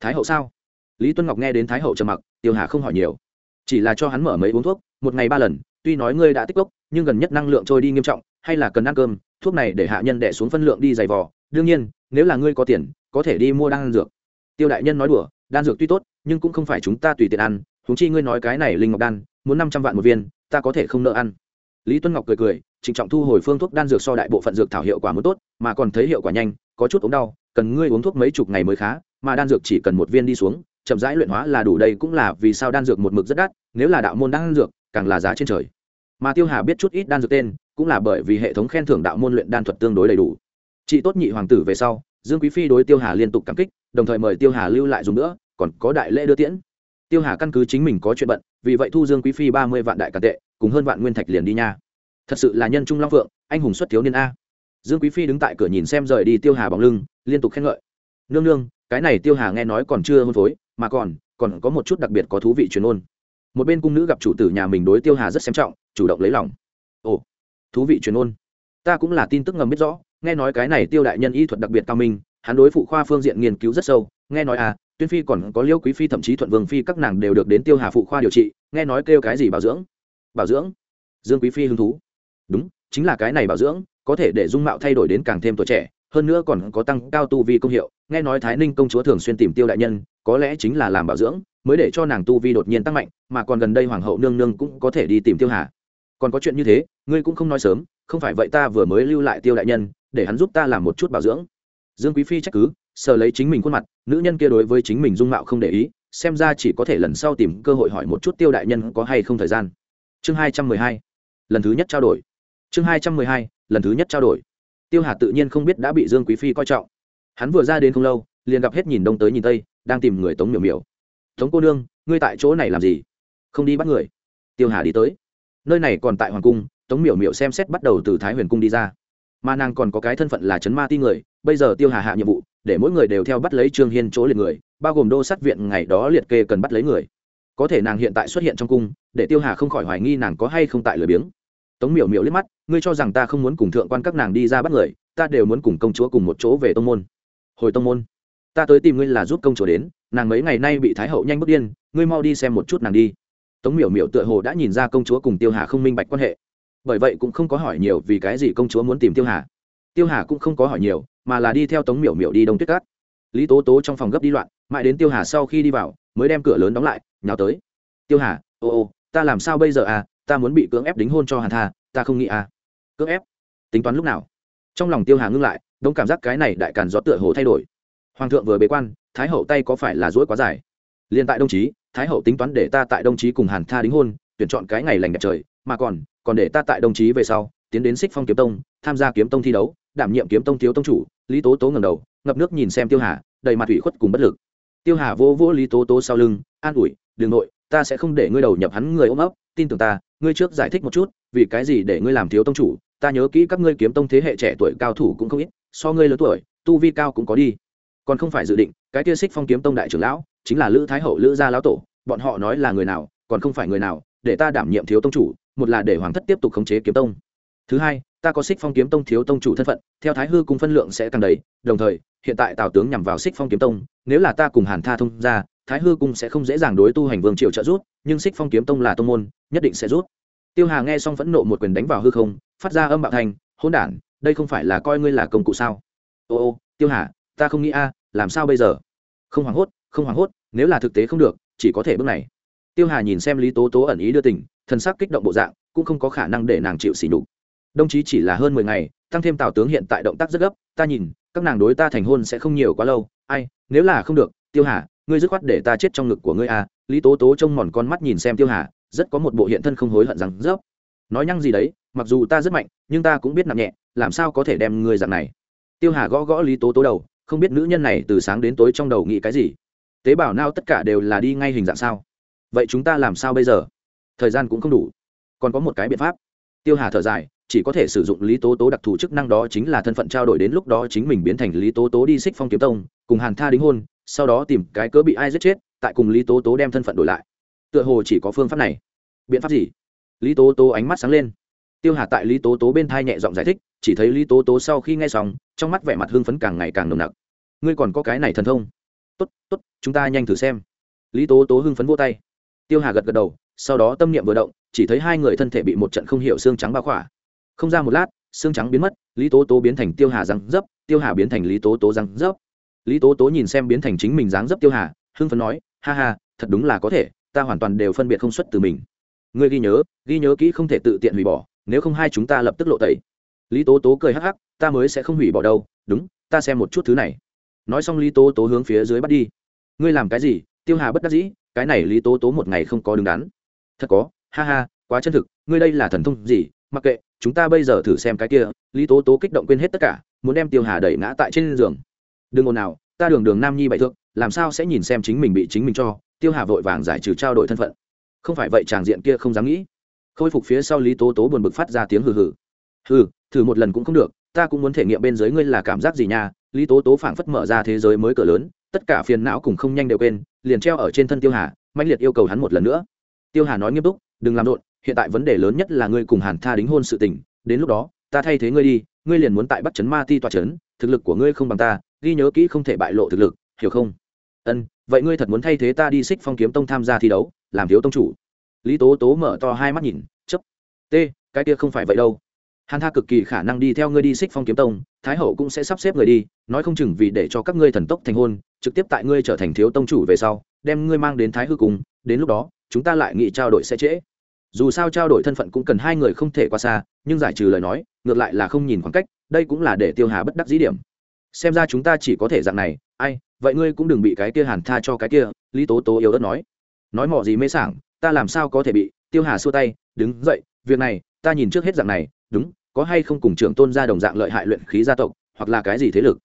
Thái hậu sao? Lý tuân ngọc nghe đến thái hậu trầm mặc, tiêu hà không hỏi nhiều. Chỉ là cho hắn mở mấy uống thuốc, một ngày ba lần, tuy nói ngươi đã tích cốc, nhưng gần nhất năng lượng trôi đi nghiêm trọng, hay là cần ăn cơm, thuốc này để hạ nhân đẻ xuống phân lượng đi dày vò. Đương nhiên, nếu là ngươi có tiền, có thể đi mua đan dược tiêu đại nhân nói đùa, đan dược tuy tốt, nhưng cũng không phải chúng ta tùy tiện ăn húng chi ngươi nói cái này linh ngọc đan, muốn năm trăm vạn một viên, ta có thể không nợ ăn. Lý tuân ngọc cười cười, trịnh trọng thu hồi phương thuốc đan dược so đại bộ phận dược thảo hiệu quả muốn tốt, mà còn thấy hiệu quả nhanh, có chút ống đau, cần ngươi uống thuốc mấy chục ngày mới khá, mà đan dược chỉ cần một viên đi xuống, chậm rãi luyện hóa là đủ đây cũng là vì sao đan dược một mực rất đắt, nếu là đạo môn đan dược, càng là giá trên trời. Mà tiêu hà biết chút ít đan dược tên, cũng là bởi vì hệ thống khen thưởng đạo môn luyện đan thuật tương đối đầy đủ. Chị tốt nhị hoàng tử về sau, dương quý phi đối tiêu hà liên tục cảm kích đồng thời mời tiêu hà lưu lại dùng nữa, còn có đại lễ đưa tiễn. Tiêu hà căn cứ chính mình có chuyện bận, vì vậy thu dương quý phi ba mươi vạn đại càn tệ, cùng hơn vạn nguyên thạch liền đi nha. Thật sự là nhân trung long phượng, anh hùng xuất thiếu niên a. Dương quý phi đứng tại cửa nhìn xem rời đi tiêu hà bằng lưng, liên tục khen ngợi. Nương nương, cái này tiêu hà nghe nói còn chưa hôn phối, mà còn còn có một chút đặc biệt có thú vị truyền ôn. Một bên cung nữ gặp chủ tử nhà mình đối tiêu hà rất xem trọng, chủ động lấy lòng. Ồ, thú vị truyền ôn. Ta cũng là tin tức ngầm biết rõ, nghe nói cái này tiêu đại nhân y thuật đặc biệt cao minh hắn đối phụ khoa phương diện nghiên cứu rất sâu, nghe nói à tuyên phi còn có liêu quý phi thậm chí thuận vương phi các nàng đều được đến tiêu hà phụ khoa điều trị, nghe nói kêu cái gì bảo dưỡng? Bảo dưỡng? Dương quý phi hứng thú. Đúng, chính là cái này bảo dưỡng, có thể để dung mạo thay đổi đến càng thêm tuổi trẻ, hơn nữa còn có tăng cao tu vi công hiệu, nghe nói thái ninh công chúa thường xuyên tìm tiêu đại nhân, có lẽ chính là làm bảo dưỡng, mới để cho nàng tu vi đột nhiên tăng mạnh, mà còn gần đây hoàng hậu nương nương cũng có thể đi tìm tiêu hà. Còn có chuyện như thế, ngươi cũng không nói sớm, không phải vậy ta vừa mới lưu lại tiêu đại nhân, để hắn giúp ta làm một chút bảo dưỡng dương quý phi trách cứ, sờ lấy chính mình khuôn mặt, nữ nhân kia đối với chính mình dung mạo không để ý, xem ra chỉ có thể lần sau tìm cơ hội hỏi một chút tiêu đại nhân có hay không thời gian. Chương hai trăm mười hai, lần thứ nhất trao đổi. Chương hai trăm mười hai, lần thứ nhất trao đổi. Tiêu hà tự nhiên không biết đã bị dương quý phi coi trọng. Hắn vừa ra đến không lâu, liền gặp hết nhìn đông tới nhìn tây, đang tìm người tống miểu miểu. Tống cô nương, ngươi tại chỗ này làm gì? Không đi bắt người? Tiêu hà đi tới. Nơi này còn tại hoàng cung, tống miểu miểu xem xét bắt đầu từ thái huyền cung đi ra mà nàng còn có cái thân phận là chấn ma ti người, bây giờ tiêu hà hạ nhiệm vụ, để mỗi người đều theo bắt lấy trương hiên chỗ liệt người, bao gồm đô sát viện ngày đó liệt kê cần bắt lấy người. Có thể nàng hiện tại xuất hiện trong cung, để tiêu hà không khỏi hoài nghi nàng có hay không tại lười biếng. Tống miểu miểu liếc mắt, ngươi cho rằng ta không muốn cùng thượng quan các nàng đi ra bắt người, ta đều muốn cùng công chúa cùng một chỗ về tông môn. Hồi tông môn, ta tới tìm ngươi là giúp công chúa đến, nàng mấy ngày nay bị thái hậu nhanh bước điên, ngươi mau đi xem một chút nàng đi. Tống miểu miểu tựa hồ đã nhìn ra công chúa cùng tiêu hà không minh bạch quan hệ bởi vậy cũng không có hỏi nhiều vì cái gì công chúa muốn tìm tiêu hà. Tiêu hà cũng không có hỏi nhiều, mà là đi theo tống miểu miểu đi đông tuyết cát. Lý tố tố trong phòng gấp đi loạn, mãi đến tiêu hà sau khi đi vào, mới đem cửa lớn đóng lại, nhào tới. Tiêu hà, ô ô, ta làm sao bây giờ à? Ta muốn bị cưỡng ép đính hôn cho hàn tha, ta không nghĩ à. Cưỡng ép? Tính toán lúc nào? Trong lòng tiêu hà ngưng lại, đông cảm giác cái này đại càn gió tựa hồ thay đổi. Hoàng thượng vừa bế quan, thái hậu tay có phải là dỗi quá dài? Liền tại đồng chí, thái hậu tính toán để ta tại đồng chí cùng hàn tha đính hôn, tuyển chọn cái ngày lành đẹp trời mà còn còn để ta tại đồng chí về sau, tiến đến xích phong kiếm tông, tham gia kiếm tông thi đấu, đảm nhiệm kiếm tông thiếu tông chủ, lý tố tố ngầm đầu, ngập nước nhìn xem tiêu hà, đầy mặt ủy khuất cùng bất lực. Tiêu hà vô vỗ lý tố tố sau lưng, an ủi, đường nội, ta sẽ không để ngươi đầu nhập hắn người ôm ấp, tin tưởng ta, ngươi trước giải thích một chút, vì cái gì để ngươi làm thiếu tông chủ, ta nhớ kỹ các ngươi kiếm tông thế hệ trẻ tuổi cao thủ cũng không ít, so ngươi lớn tuổi, tu vi cao cũng có đi. Còn không phải dự định, cái kia xích phong kiếm tông đại trưởng lão, chính là lữ thái hậu, lữ gia lão tổ, bọn họ nói là người nào, còn không phải người nào để ta đảm nhiệm thiếu tông chủ, một là để hoàng thất tiếp tục khống chế kiếm tông. Thứ hai, ta có xích phong kiếm tông thiếu tông chủ thân phận, theo thái hư cùng phân lượng sẽ càng đầy, đồng thời, hiện tại tào tướng nhằm vào xích phong kiếm tông, nếu là ta cùng hàn tha thông ra thái hư cung sẽ không dễ dàng đối tu hành vương triều trợ rút nhưng xích phong kiếm tông là tông môn, nhất định sẽ rút tiêu hà nghe xong phẫn nộ một quyền đánh vào hư không, phát ra âm bạo thành hôn đản, đây không phải là coi ngươi là công cụ sao? Ô ô, tiêu hà, ta không nghĩ a, làm sao bây giờ? Không hoảng hốt, không hoảng hốt, nếu là thực tế không được, chỉ có thể bước này tiêu hà nhìn xem lý tố tố ẩn ý đưa tình, thần sắc kích động bộ dạng, cũng không có khả năng để nàng chịu xỉ nhục. Đồng chí chỉ là hơn mười ngày, tăng thêm tào tướng hiện tại động tác rất gấp, ta nhìn, các nàng đối ta thành hôn sẽ không nhiều quá lâu. Ai, nếu là không được, tiêu hà, ngươi dứt khoát để ta chết trong ngực của ngươi à. Lý tố tố trông mòn con mắt nhìn xem tiêu hà, rất có một bộ hiện thân không hối hận rằng rớp nói nhăng gì đấy, mặc dù ta rất mạnh, nhưng ta cũng biết nặng nhẹ, làm sao có thể đem ngươi dạng này? Tiêu hà gõ gõ lý tố tố đầu, không biết nữ nhân này từ sáng đến tối trong đầu nghĩ cái gì. Tế bào nao tất cả đều là đi ngay hình dạng sao? Vậy chúng ta làm sao bây giờ? Thời gian cũng không đủ. Còn có một cái biện pháp. Tiêu hà thở dài, chỉ có thể sử dụng lý tố tố đặc thù chức năng đó chính là thân phận trao đổi đến lúc đó chính mình biến thành lý tố tố đi xích phong kiếm tông, cùng hàn tha đính hôn, sau đó tìm cái cớ bị ai giết chết, tại cùng lý tố tố đem thân phận đổi lại. Tựa hồ chỉ có phương pháp này. Biện pháp gì? Lý tố tố ánh mắt sáng lên. Tiêu hà tại lý tố tố bên thai nhẹ giọng giải thích, chỉ thấy lý tố tố sau khi nghe xong, trong mắt vẻ mặt hưng phấn càng ngày càng nồng nặc. Ngươi còn có cái này thần thông. Tốt tốt, chúng ta nhanh thử xem. Lý tố tố hưng phấn vô tay tiêu hà gật gật đầu, sau đó tâm niệm vừa động, chỉ thấy hai người thân thể bị một trận không hiểu xương trắng bao khỏa. Không ra một lát, xương trắng biến mất, lý tố tố biến thành tiêu hà răng dấp, tiêu hà biến thành lý tố tố răng dấp. Lý tố tố nhìn xem biến thành chính mình dáng dấp tiêu hà, hưng phấn nói, ha ha, thật đúng là có thể, ta hoàn toàn đều phân biệt không xuất từ mình. Ngươi ghi nhớ ghi nhớ kỹ không thể tự tiện hủy bỏ, nếu không hai chúng ta lập tức lộ tẩy. Lý tố tố cười hắc hắc, ta mới sẽ không hủy bỏ đâu, đúng, ta xem một chút thứ này. Nói xong lý tố tố hướng phía dưới bắt đi. Ngươi làm cái gì? Tiêu hà bất đắc dĩ cái này lý tố tố một ngày không có đứng đắn. Thật có, ha ha, quá chân thực, ngươi đây là thần thông gì? Mặc kệ, chúng ta bây giờ thử xem cái kia, lý tố tố kích động quên hết tất cả, muốn đem tiêu hà đẩy ngã tại trên giường. Đừng ồn nào ta đường đường nam nhi bại thượng làm sao sẽ nhìn xem chính mình bị chính mình cho, tiêu hà vội vàng giải trừ trao đổi thân phận. Không phải vậy tràng diện kia không dám nghĩ. Khôi phục phía sau lý tố tố buồn bực phát ra tiếng hừ hừ. Hừ, thử một lần cũng không được, ta cũng muốn thể nghiệm bên dưới ngươi là cảm giác gì nha? Lý tố tố phảng phất mở ra thế giới mới cửa lớn, tất cả phiền não cùng không nhanh đều quên liền treo ở trên thân tiêu hà mạnh liệt yêu cầu hắn một lần nữa. Tiêu hà nói nghiêm túc, đừng làm rộn, hiện tại vấn đề lớn nhất là ngươi cùng hàn tha đính hôn sự tình, đến lúc đó, ta thay thế ngươi đi, ngươi liền muốn tại bắt chấn ma ti tòa chấn, thực lực của ngươi không bằng ta, ghi nhớ kỹ không thể bại lộ thực lực, hiểu không? Ân, vậy ngươi thật muốn thay thế ta đi xích phong kiếm tông tham gia thi đấu, làm thiếu tông chủ? Lý tố tố mở to hai mắt nhìn chấp t cái kia không phải vậy đâu hàn tha cực kỳ khả năng đi theo ngươi đi xích phong kiếm tông, thái hậu cũng sẽ sắp xếp người đi, nói không chừng vì để cho các ngươi thần tốc thành hôn, trực tiếp tại ngươi trở thành thiếu tông chủ về sau, đem ngươi mang đến thái hư cung, đến lúc đó, chúng ta lại nghị trao đổi sẽ trễ. Dù sao trao đổi thân phận cũng cần hai người không thể qua xa, nhưng giải trừ lời nói, ngược lại là không nhìn khoảng cách, đây cũng là để tiêu hà bất đắc dĩ điểm. Xem ra chúng ta chỉ có thể dạng này, ai, vậy ngươi cũng đừng bị cái kia hàn tha cho cái kia, lý tố tố yếu ớt nói. Nói mỏ gì mê sảng, ta làm sao có thể bị tiêu hà xua tay, đứng dậy, việc này, ta nhìn trước hết dạng này, đúng có hay không cùng trưởng tôn gia đồng dạng lợi hại luyện khí gia tộc, hoặc là cái gì thế lực.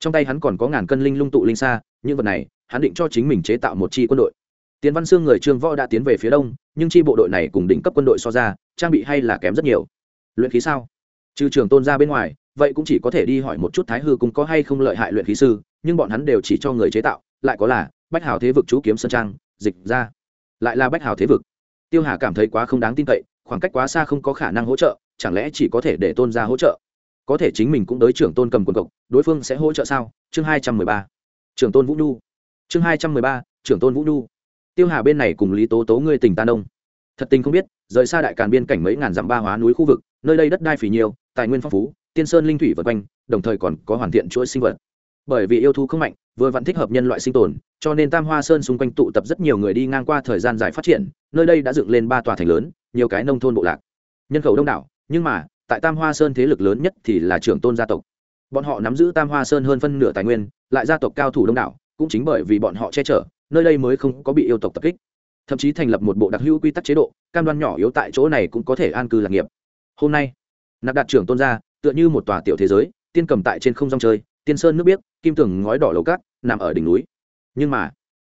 Trong tay hắn còn có ngàn cân linh lung tụ linh xa những vật này, hắn định cho chính mình chế tạo một chi quân đội. Tiến văn xương người trương võ đã tiến về phía đông, nhưng chi bộ đội này cùng đỉnh cấp quân đội so ra, trang bị hay là kém rất nhiều. Luyện khí sao? Trừ trường tôn ra bên ngoài, vậy cũng chỉ có thể đi hỏi một chút thái hư cũng có hay không lợi hại luyện khí sư, nhưng bọn hắn đều chỉ cho người chế tạo, lại có là bách hào thế vực chú kiếm sơn trang, dịch ra. Lại là bách hào thế vực. Tiêu hà cảm thấy quá không đáng tin cậy, khoảng cách quá xa không có khả năng hỗ trợ chẳng lẽ chỉ có thể để tôn gia hỗ trợ? Có thể chính mình cũng đối trưởng tôn cầm quần cộc, đối phương sẽ hỗ trợ sao? Chương hai trăm mười ba. Trưởng tôn vũ nhu. Chương hai trăm mười ba, trưởng tôn vũ nhu. Tiêu hà bên này cùng lý tố tố ngươi tình tan đông thật tình không biết, rời xa đại càn biên cảnh mấy ngàn dặm ba hóa núi khu vực, nơi đây đất đai phì nhiều, tài nguyên phong phú, tiên sơn linh thủy vật quanh, đồng thời còn có hoàn thiện chuỗi sinh vật. Bởi vì yêu thú không mạnh, vừa vặn thích hợp nhân loại sinh tồn, cho nên tam hoa sơn xung quanh tụ tập rất nhiều người đi ngang qua thời gian dài phát triển, nơi đây đã dựng lên ba tòa thành lớn, nhiều cái nông thôn bộ lạc. Nhân khẩu đông đảo nhưng mà, tại tam hoa sơn thế lực lớn nhất thì là trưởng tôn gia tộc. Bọn họ nắm giữ tam hoa sơn hơn phân nửa tài nguyên, lại gia tộc cao thủ đông đảo, cũng chính bởi vì bọn họ che chở, nơi đây mới không có bị yêu tộc tập kích. Thậm chí thành lập một bộ đặc hữu quy tắc chế độ, cam đoan nhỏ yếu tại chỗ này cũng có thể an cư lạc nghiệp. Hôm nay, nạp đạt trưởng tôn gia, tựa như một tòa tiểu thế giới, tiên cầm tại trên không rong chơi, tiên sơn nước biếc, kim tường ngói đỏ lầu cát, nằm ở đỉnh núi. Nhưng mà,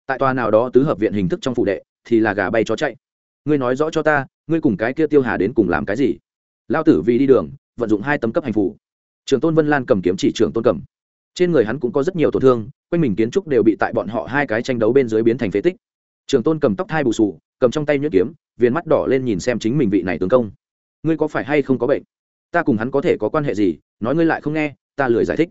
tại tòa nào đó tứ hợp viện hình thức trong phụ đệ, thì là gà bay chó chạy. Ngươi nói rõ cho ta, ngươi cùng cái kia tiêu hà đến cùng làm cái gì? Lao tử vì đi đường, vận dụng hai tấm cấp hành phủ trường tôn vân lan cầm kiếm chỉ trường tôn cầm. Trên người hắn cũng có rất nhiều tổn thương, quanh mình kiến trúc đều bị tại bọn họ hai cái tranh đấu bên dưới biến thành phế tích. Trường tôn cầm tóc thai bù sù cầm trong tay nhuyễn kiếm, viền mắt đỏ lên nhìn xem chính mình vị này tướng công. Ngươi có phải hay không có bệnh? Ta cùng hắn có thể có quan hệ gì? Nói ngươi lại không nghe, ta lười giải thích.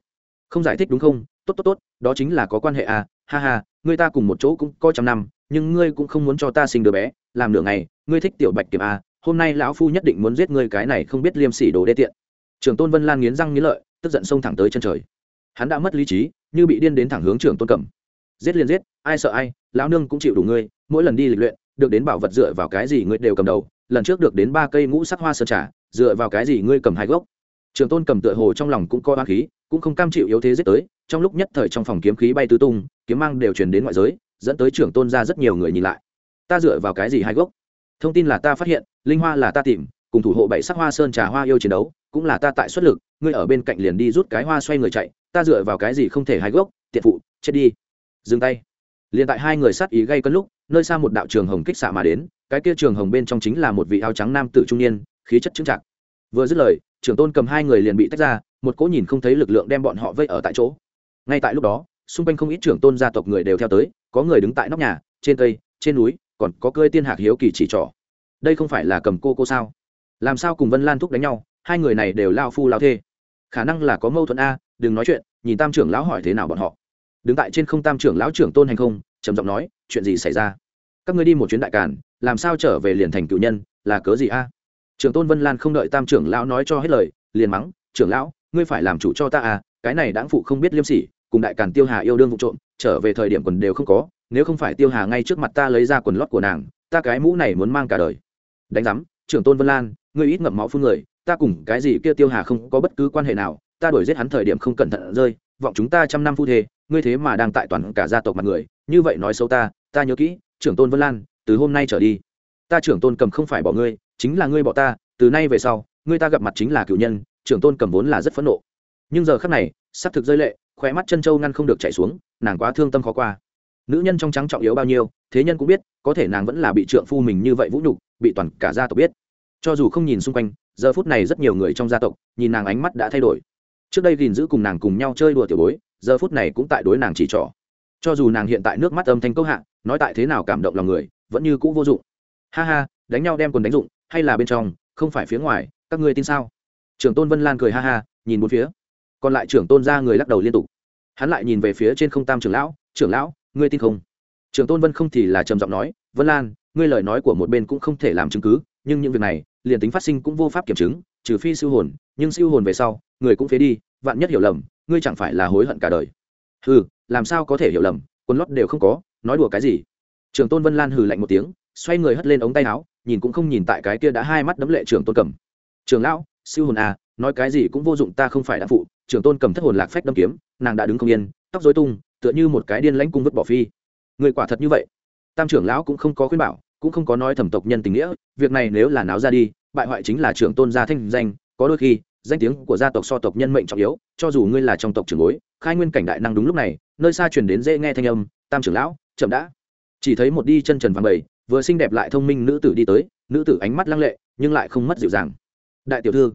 Không giải thích đúng không? Tốt tốt tốt, đó chính là có quan hệ à ha ha, ngươi ta cùng một chỗ cũng có trăm năm, nhưng ngươi cũng không muốn cho ta sinh đứa bé, làm nửa ngày, ngươi thích tiểu bạch kiểm à hôm nay lão phu nhất định muốn giết ngươi cái này không biết liêm sỉ đồ đê tiện. Trường tôn vân lan nghiến răng nghiến lợi, tức giận xông thẳng tới chân trời. Hắn đã mất lý trí, như bị điên đến thẳng hướng trưởng tôn cẩm. Giết liền giết, ai sợ ai, lão nương cũng chịu đủ ngươi, mỗi lần đi lịch luyện, được đến bảo vật dựa vào cái gì ngươi đều cầm đầu, lần trước được đến ba cây ngũ sắc hoa sơn trà, dựa vào cái gì ngươi cầm hai gốc. Trường tôn cầm tựa hồ trong lòng cũng có hoa khí, cũng không cam chịu yếu thế giết tới, trong lúc nhất thời trong phòng kiếm khí bay tứ tung, kiếm mang đều truyền đến ngoại giới, dẫn tới trưởng tôn ra rất nhiều người nhìn lại. Ta dựa vào cái gì hai gốc? Thông tin là ta phát hiện linh hoa là ta tìm, cùng thủ hộ bảy sắc hoa sơn trà hoa yêu chiến đấu, cũng là ta tại xuất lực, ngươi ở bên cạnh liền đi rút cái hoa xoay người chạy, ta dựa vào cái gì không thể hai gốc, tiện phụ, chết đi. Dừng tay. Liền tại hai người sát ý gây cân lúc, nơi xa một đạo trường hồng kích xạ mà đến, cái kia trường hồng bên trong chính là một vị áo trắng nam tử trung niên, khí chất chứng trạng vừa dứt lời, trưởng tôn cầm hai người liền bị tách ra, một cỗ nhìn không thấy lực lượng đem bọn họ vây ở tại chỗ. Ngay tại lúc đó, xung quanh không ít trưởng tôn gia tộc người đều theo tới, có người đứng tại nóc nhà, trên cây, trên núi, còn có cơi tiên hạc hiếu kỳ chỉ trỏ đây không phải là cầm cô cô sao? Làm sao cùng vân lan thúc đánh nhau, hai người này đều lao phu lao thê. Khả năng là có mâu thuẫn a, đừng nói chuyện, nhìn tam trưởng lão hỏi thế nào bọn họ. Đứng tại trên không tam trưởng lão trưởng tôn hành không, trầm giọng nói, chuyện gì xảy ra? Các ngươi đi một chuyến đại càn, làm sao trở về liền thành cựu nhân, là cớ gì a? Trưởng tôn vân lan không đợi tam trưởng lão nói cho hết lời, liền mắng, trưởng lão, ngươi phải làm chủ cho ta à cái này đáng phụ không biết liêm sỉ, cùng đại càn tiêu hà yêu đương vụ trộm, trở về thời điểm quần đều không có, nếu không phải tiêu hà ngay trước mặt ta lấy ra quần lót của nàng, ta cái mũ này muốn mang cả đời đánh giám, trưởng tôn vân lan, ngươi ít ngậm máu phương người, ta cùng cái gì kia tiêu hà không có bất cứ quan hệ nào, ta đuổi giết hắn thời điểm không cẩn thận rơi, vọng chúng ta trăm năm phu thê, ngươi thế mà đang tại toàn cả gia tộc mặt người, như vậy nói xấu ta ta nhớ kỹ, trưởng tôn vân lan, từ hôm nay trở đi, ta trưởng tôn cầm không phải bỏ ngươi, chính là ngươi bỏ ta, từ nay về sau, ngươi ta gặp mặt chính là cựu nhân, trưởng tôn cầm vốn là rất phẫn nộ. Nhưng giờ khắc này s ắ c thực rơi lệ, khóe mắt chân châu ngăn không được chạy xuống, nàng quá thương tâm khó qua nữ nhân trong trắng trọng yếu bao nhiêu, thế nhân cũng biết, có thể nàng vẫn là bị trượng phu mình như vậy vũ nhục, bị toàn cả gia tộc biết. Cho dù không nhìn xung quanh, giờ phút này rất nhiều người trong gia tộc, nhìn nàng ánh mắt đã thay đổi. Trước đây gìn giữ cùng nàng cùng nhau chơi đùa tiểu bối, giờ phút này cũng tại đối nàng chỉ trỏ. Cho dù nàng hiện tại nước mắt âm thanh câu hạ, nói tại thế nào cảm động lòng người, vẫn như cũ vô dụng. Ha ha, đánh nhau đem quần đánh dụng, hay là bên trong, không phải phía ngoài, các ngươi tin sao? Trưởng tôn vân lan cười ha ha, nhìn một phía. Còn lại trưởng tôn ra người lắc đầu liên tục. Hắn lại nhìn về phía trên không tam trưởng lão trưởng lão ngươi tin không? Trường tôn vân không thì là trầm giọng nói, vân lan, ngươi lời nói của một bên cũng không thể làm chứng cứ, nhưng những việc này, liền tính phát sinh cũng vô pháp kiểm chứng, trừ phi siêu hồn, nhưng siêu hồn về sau, người cũng phế đi, vạn nhất hiểu lầm, ngươi chẳng phải là hối hận cả đời. Hừ, làm sao có thể hiểu lầm, quần lót đều không có, nói đùa cái gì? Trường tôn vân lan hừ lạnh một tiếng, xoay người hất lên ống tay áo, nhìn cũng không nhìn tại cái kia đã hai mắt đấm lệ trường tôn cầm. Trường lão, siêu hồn à nói cái gì cũng vô dụng, ta không phải đã phụ. Trường tôn cầm thất hồn lạc phách đâm kiếm, nàng đã đứng không yên, tóc dối tung tựa như một cái điên lãnh cung vứt bỏ phi. Người quả thật như vậy. Tam trưởng lão cũng không có khuyên bảo, cũng không có nói thẩm tộc nhân tình nghĩa, việc này nếu là náo ra đi, bại hoại chính là trưởng tôn gia thanh danh, có đôi khi, danh tiếng của gia tộc so tộc nhân mệnh trọng yếu, cho dù ngươi là trong tộc trưởng bối, khai nguyên cảnh đại năng đúng lúc này, nơi xa truyền đến dễ nghe thanh âm, tam trưởng lão, chậm đã. Chỉ thấy một đi chân trần vàng bầy, vừa xinh đẹp lại thông minh nữ tử đi tới, nữ tử ánh mắt lăng lệ, nhưng lại không mất dịu dàng. Đại tiểu thư,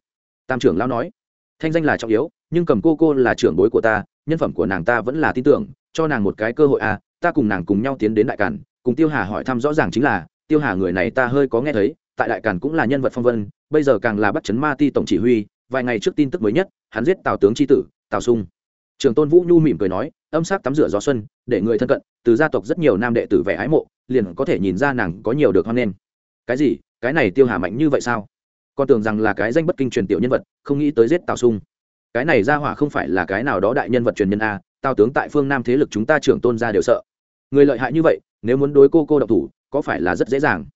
tam trưởng lão nói, thanh danh là trọng yếu, nhưng cầm cô cô là trưởng bối của ta nhân phẩm của nàng ta vẫn là tin tưởng, cho nàng một cái cơ hội à ta cùng nàng cùng nhau tiến đến đại cản cùng tiêu hà hỏi thăm rõ ràng chính là, tiêu hà người này ta hơi có nghe thấy, tại đại cản cũng là nhân vật phong vân, bây giờ càng là bắt chấn ma ti tổng chỉ huy, vài ngày trước tin tức mới nhất, hắn giết tào tướng tri tử, tào sung. Trường tôn vũ nhu mỉm cười nói, âm sắc tắm rửa gió xuân, để người thân cận, từ gia tộc rất nhiều nam đệ tử vẻ ái mộ, liền có thể nhìn ra nàng có nhiều được hoan nghênh. Cái gì? Cái này tiêu hà mạnh như vậy sao? Con tưởng rằng là cái danh bất kinh truyền tiểu nhân vật, không nghĩ tới giết tào sung cái này ra hỏa không phải là cái nào đó đại nhân vật truyền nhân a, tao tướng tại phương nam thế lực chúng ta trưởng tôn ra đều sợ. Người lợi hại như vậy, nếu muốn đối cô cô độc thủ, có phải là rất dễ dàng?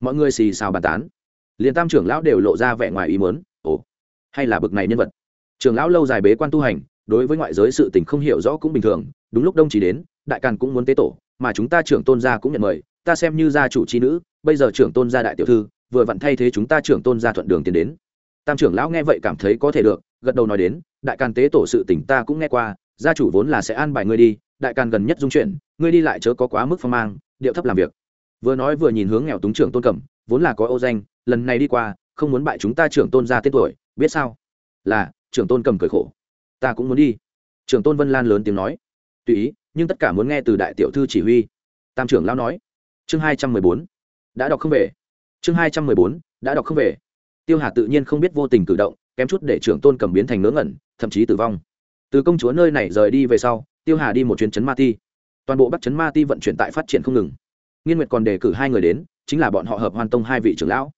Mọi người xì xào bàn tán. Liền tam trưởng lão đều lộ ra vẻ ngoài ý mớn ồ, hay là bực này nhân vật. Trưởng lão lâu dài bế quan tu hành, đối với ngoại giới sự tình không hiểu rõ cũng bình thường, đúng lúc đông chỉ đến, đại càn cũng muốn tế tổ, mà chúng ta trưởng tôn gia cũng nhận mời, ta xem như gia chủ trí nữ, bây giờ trưởng tôn gia đại tiểu thư, vừa vặn thay thế chúng ta trưởng tôn gia thuận đường tiến đến. Tam trưởng lão nghe vậy cảm thấy có thể được gật đầu nói đến, đại càn tế tổ sự tỉnh ta cũng nghe qua, gia chủ vốn là sẽ an bài ngươi đi, đại càn gần nhất dung chuyển ngươi đi lại chớ có quá mức phong mang, điệu thấp làm việc. Vừa nói vừa nhìn hướng nghèo túng trưởng tôn cẩm, vốn là có ô danh, lần này đi qua, không muốn bại chúng ta trưởng tôn ra tên tuổi, biết sao? Là, trưởng tôn cầm cười khổ. Ta cũng muốn đi. Trưởng tôn vân lan lớn tiếng nói. Tùy ý, nhưng tất cả muốn nghe từ đại tiểu thư chỉ huy. Tam trưởng lão nói. Chương hai trăm mười bốn. Đã đọc không về. Chương hai trăm mười bốn, đã đọc không về. Tiêu hà tự nhiên không biết vô tình cử động kém chút để trưởng tôn cầm biến thành ngớ ngẩn, thậm chí tử vong. Từ công chúa nơi này rời đi về sau, tiêu hà đi một chuyến chấn ma ti. Toàn bộ bắc chấn ma ti vận chuyển tại phát triển không ngừng. Nghiên nguyệt còn đề cử hai người đến, chính là bọn họ hợp hoàn tông hai vị trưởng lão.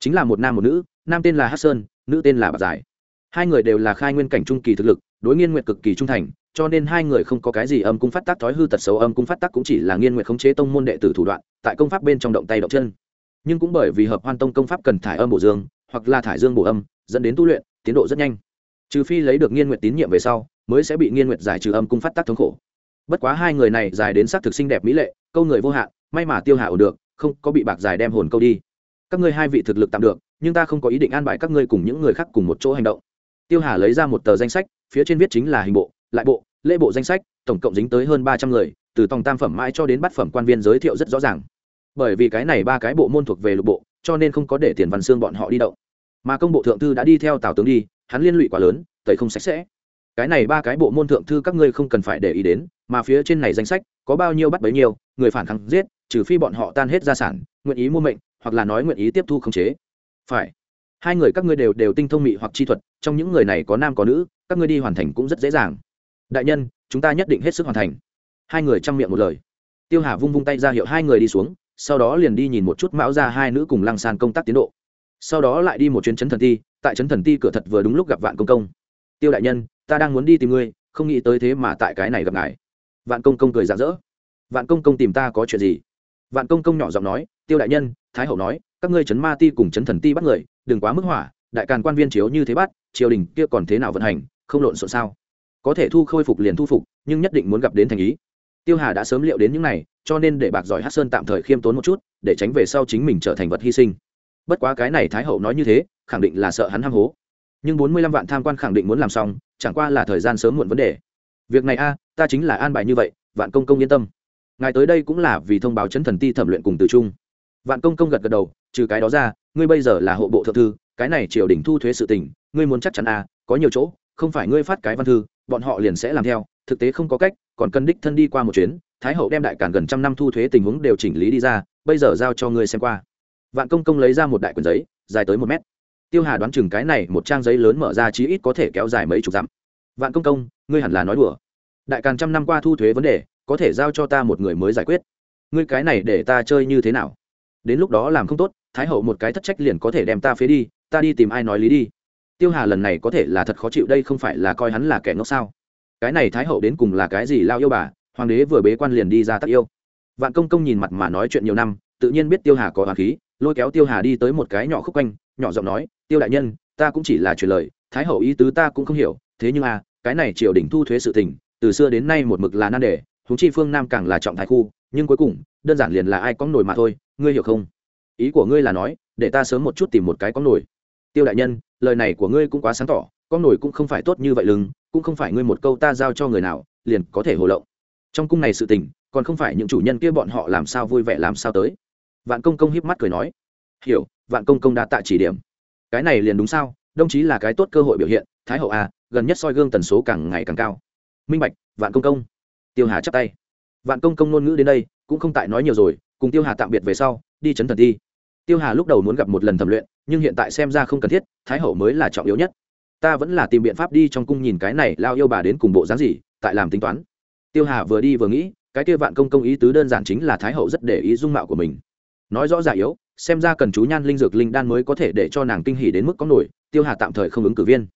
Chính là một nam một nữ, nam tên là hát sơn, nữ tên là bạc giải. Hai người đều là khai nguyên cảnh trung kỳ thực lực, đối nghiên nguyệt cực kỳ trung thành, cho nên hai người không có cái gì âm cung phát tác thói hư tật xấu, âm cung phát tác cũng chỉ là nghiên nguyệt khống chế tông môn đệ tử thủ đoạn, tại công pháp bên trong động tay động chân. Nhưng cũng bởi vì hợp hoan tông công pháp cần thải âm bổ dương, hoặc là thải dương bổ âm dẫn đến tu luyện, tiến độ rất nhanh. Trừ phi lấy được nghiên nguyện tín nhiệm về sau, mới sẽ bị nghiên nguyện giải trừ âm cung phát tác thống khổ. Bất quá hai người này dài đến sắc thực xinh đẹp mỹ lệ, câu người vô hạn, may mà tiêu hạ ổn được, không có bị bạc dài đem hồn câu đi. Các ngươi hai vị thực lực tạm được, nhưng ta không có ý định an bài các ngươi cùng những người khác cùng một chỗ hành động. Tiêu hà lấy ra một tờ danh sách, phía trên viết chính là hình bộ, lại bộ, lễ bộ danh sách, tổng cộng dính tới hơn ba trăm người, từ tòng tam phẩm mãi cho đến bát phẩm quan viên giới thiệu rất rõ ràng. Bởi vì cái này ba cái bộ môn thuộc về lục bộ, cho nên không có để tiền văn xương bọn họ đi động mà công bộ thượng thư đã đi theo tào tướng đi, hắn liên lụy quá lớn, tẩy không sạch sẽ. Cái này ba cái bộ môn thượng thư các ngươi không cần phải để ý đến, mà phía trên này danh sách, có bao nhiêu bắt bấy nhiêu, người phản kháng giết, trừ phi bọn họ tan hết gia sản, nguyện ý mua mệnh, hoặc là nói nguyện ý tiếp thu khống chế. Phải. Hai người các ngươi đều đều tinh thông mị hoặc chi thuật, trong những người này có nam có nữ, các ngươi đi hoàn thành cũng rất dễ dàng. Đại nhân, chúng ta nhất định hết sức hoàn thành. Hai người chăm miệng một lời. Tiêu hà vung vung tay ra hiệu hai người đi xuống, sau đó liền đi nhìn một chút mão ra hai nữ cùng lăng san công tác tiến độ sau đó lại đi một chuyến chấn thần ti, tại chấn thần ti cửa thật vừa đúng lúc gặp vạn công công. Tiêu đại nhân, ta đang muốn đi tìm ngươi, không nghĩ tới thế mà tại cái này gặp ngài. Vạn công công cười rạng rỡ. Vạn công công tìm ta có chuyện gì? Vạn công công nhỏ giọng nói, tiêu đại nhân, thái hậu nói, các ngươi chấn ma ti cùng chấn thần ti bắt người, đừng quá mức hỏa, đại càn quan viên chiếu như thế bắt, triều đình kia còn thế nào vận hành, không lộn xộn sao? Có thể thu khôi phục liền thu phục, nhưng nhất định muốn gặp đến thành ý. Tiêu hà đã sớm liệu đến những này, cho nên để bạc giỏi hát sơn tạm thời khiêm tốn một chút, để tránh về sau chính mình trở thành vật hy sinh bất quá cái này thái hậu nói như thế, khẳng định là sợ hắn ham hố. Nhưng bốn mươi lăm vạn tham quan khẳng định muốn làm xong, chẳng qua là thời gian sớm muộn vấn đề. Việc này a, ta chính là an bài như vậy, vạn công công yên tâm. Ngài tới đây cũng là vì thông báo chấn thần ti thẩm luyện cùng từ trung. Vạn công công gật gật đầu, trừ cái đó ra, ngươi bây giờ là hộ bộ thượng thư, cái này triều đình thu thuế sự tình, ngươi muốn chắc chắn a, có nhiều chỗ, không phải ngươi phát cái văn thư, bọn họ liền sẽ làm theo, thực tế không có cách, còn cần đích thân đi qua một chuyến, thái hậu đem đại cản gần trăm năm thu thuế tình huống đều chỉnh lý đi ra, bây giờ giao cho ngươi xem qua vạn công công lấy ra một đại quyển giấy, dài tới một mét. Tiêu hà đoán chừng cái này một trang giấy lớn mở ra chí ít có thể kéo dài mấy chục dặm. Vạn công công, ngươi hẳn là nói đùa. Đại càn trăm năm qua thu thuế vấn đề, có thể giao cho ta một người mới giải quyết. Ngươi cái này để ta chơi như thế nào? Đến lúc đó làm không tốt, thái hậu một cái thất trách liền có thể đem ta phế đi, ta đi tìm ai nói lý đi. Tiêu hà lần này có thể là thật khó chịu đây không phải là coi hắn là kẻ ngốc sao? Cái này thái hậu đến cùng là cái gì lao yêu bà? Hoàng đế vừa bế quan liền đi ra tắc yêu. Vạn công công nhìn mặt mà nói chuyện nhiều năm, tự nhiên biết tiêu hà có hoàng khí lôi kéo tiêu hà đi tới một cái nhỏ khúc quanh, nhỏ giọng nói, tiêu đại nhân, ta cũng chỉ là truyền lời, thái hậu ý tứ ta cũng không hiểu, thế nhưng à cái này triều đình thu thuế sự tình, từ xưa đến nay một mực là nan đề thúng chi phương nam càng là trọng thái khu, nhưng cuối cùng, đơn giản liền là ai có nổi mà thôi, ngươi hiểu không? Ý của ngươi là nói, để ta sớm một chút tìm một cái có nổi. Tiêu đại nhân, lời này của ngươi cũng quá sáng tỏ con nổi cũng không phải tốt như vậy lưng, cũng không phải ngươi một câu ta giao cho người nào, liền có thể hồ lộng. Trong cung này sự tình, còn không phải những chủ nhân kia bọn họ làm sao vui vẻ làm sao tới vạn công công híp mắt cười nói, hiểu, vạn công công đã tạ chỉ điểm. Cái này liền đúng sao? Đồng chí là cái tốt cơ hội biểu hiện, thái hậu a gần nhất soi gương tần số càng ngày càng cao. Minh bạch, vạn công công. Tiêu hà chắp tay. Vạn công công ngôn ngữ đến đây, cũng không tại nói nhiều rồi, cùng tiêu hà tạm biệt về sau, đi chấn thần thi. Tiêu hà lúc đầu muốn gặp một lần thẩm luyện, nhưng hiện tại xem ra không cần thiết, thái hậu mới là trọng yếu nhất. Ta vẫn là tìm biện pháp đi trong cung nhìn cái này lao yêu bà đến cùng bộ dáng gì, tại làm tính toán. Tiêu hà vừa đi vừa nghĩ, cái kia vạn công công ý tứ đơn giản chính là thái hậu rất để ý dung mạo của mình nói rõ giả yếu, xem ra cần chú nhan linh dược linh đan mới có thể để cho nàng kinh hỉ đến mức có nổi, tiêu hà tạm thời không ứng cử viên.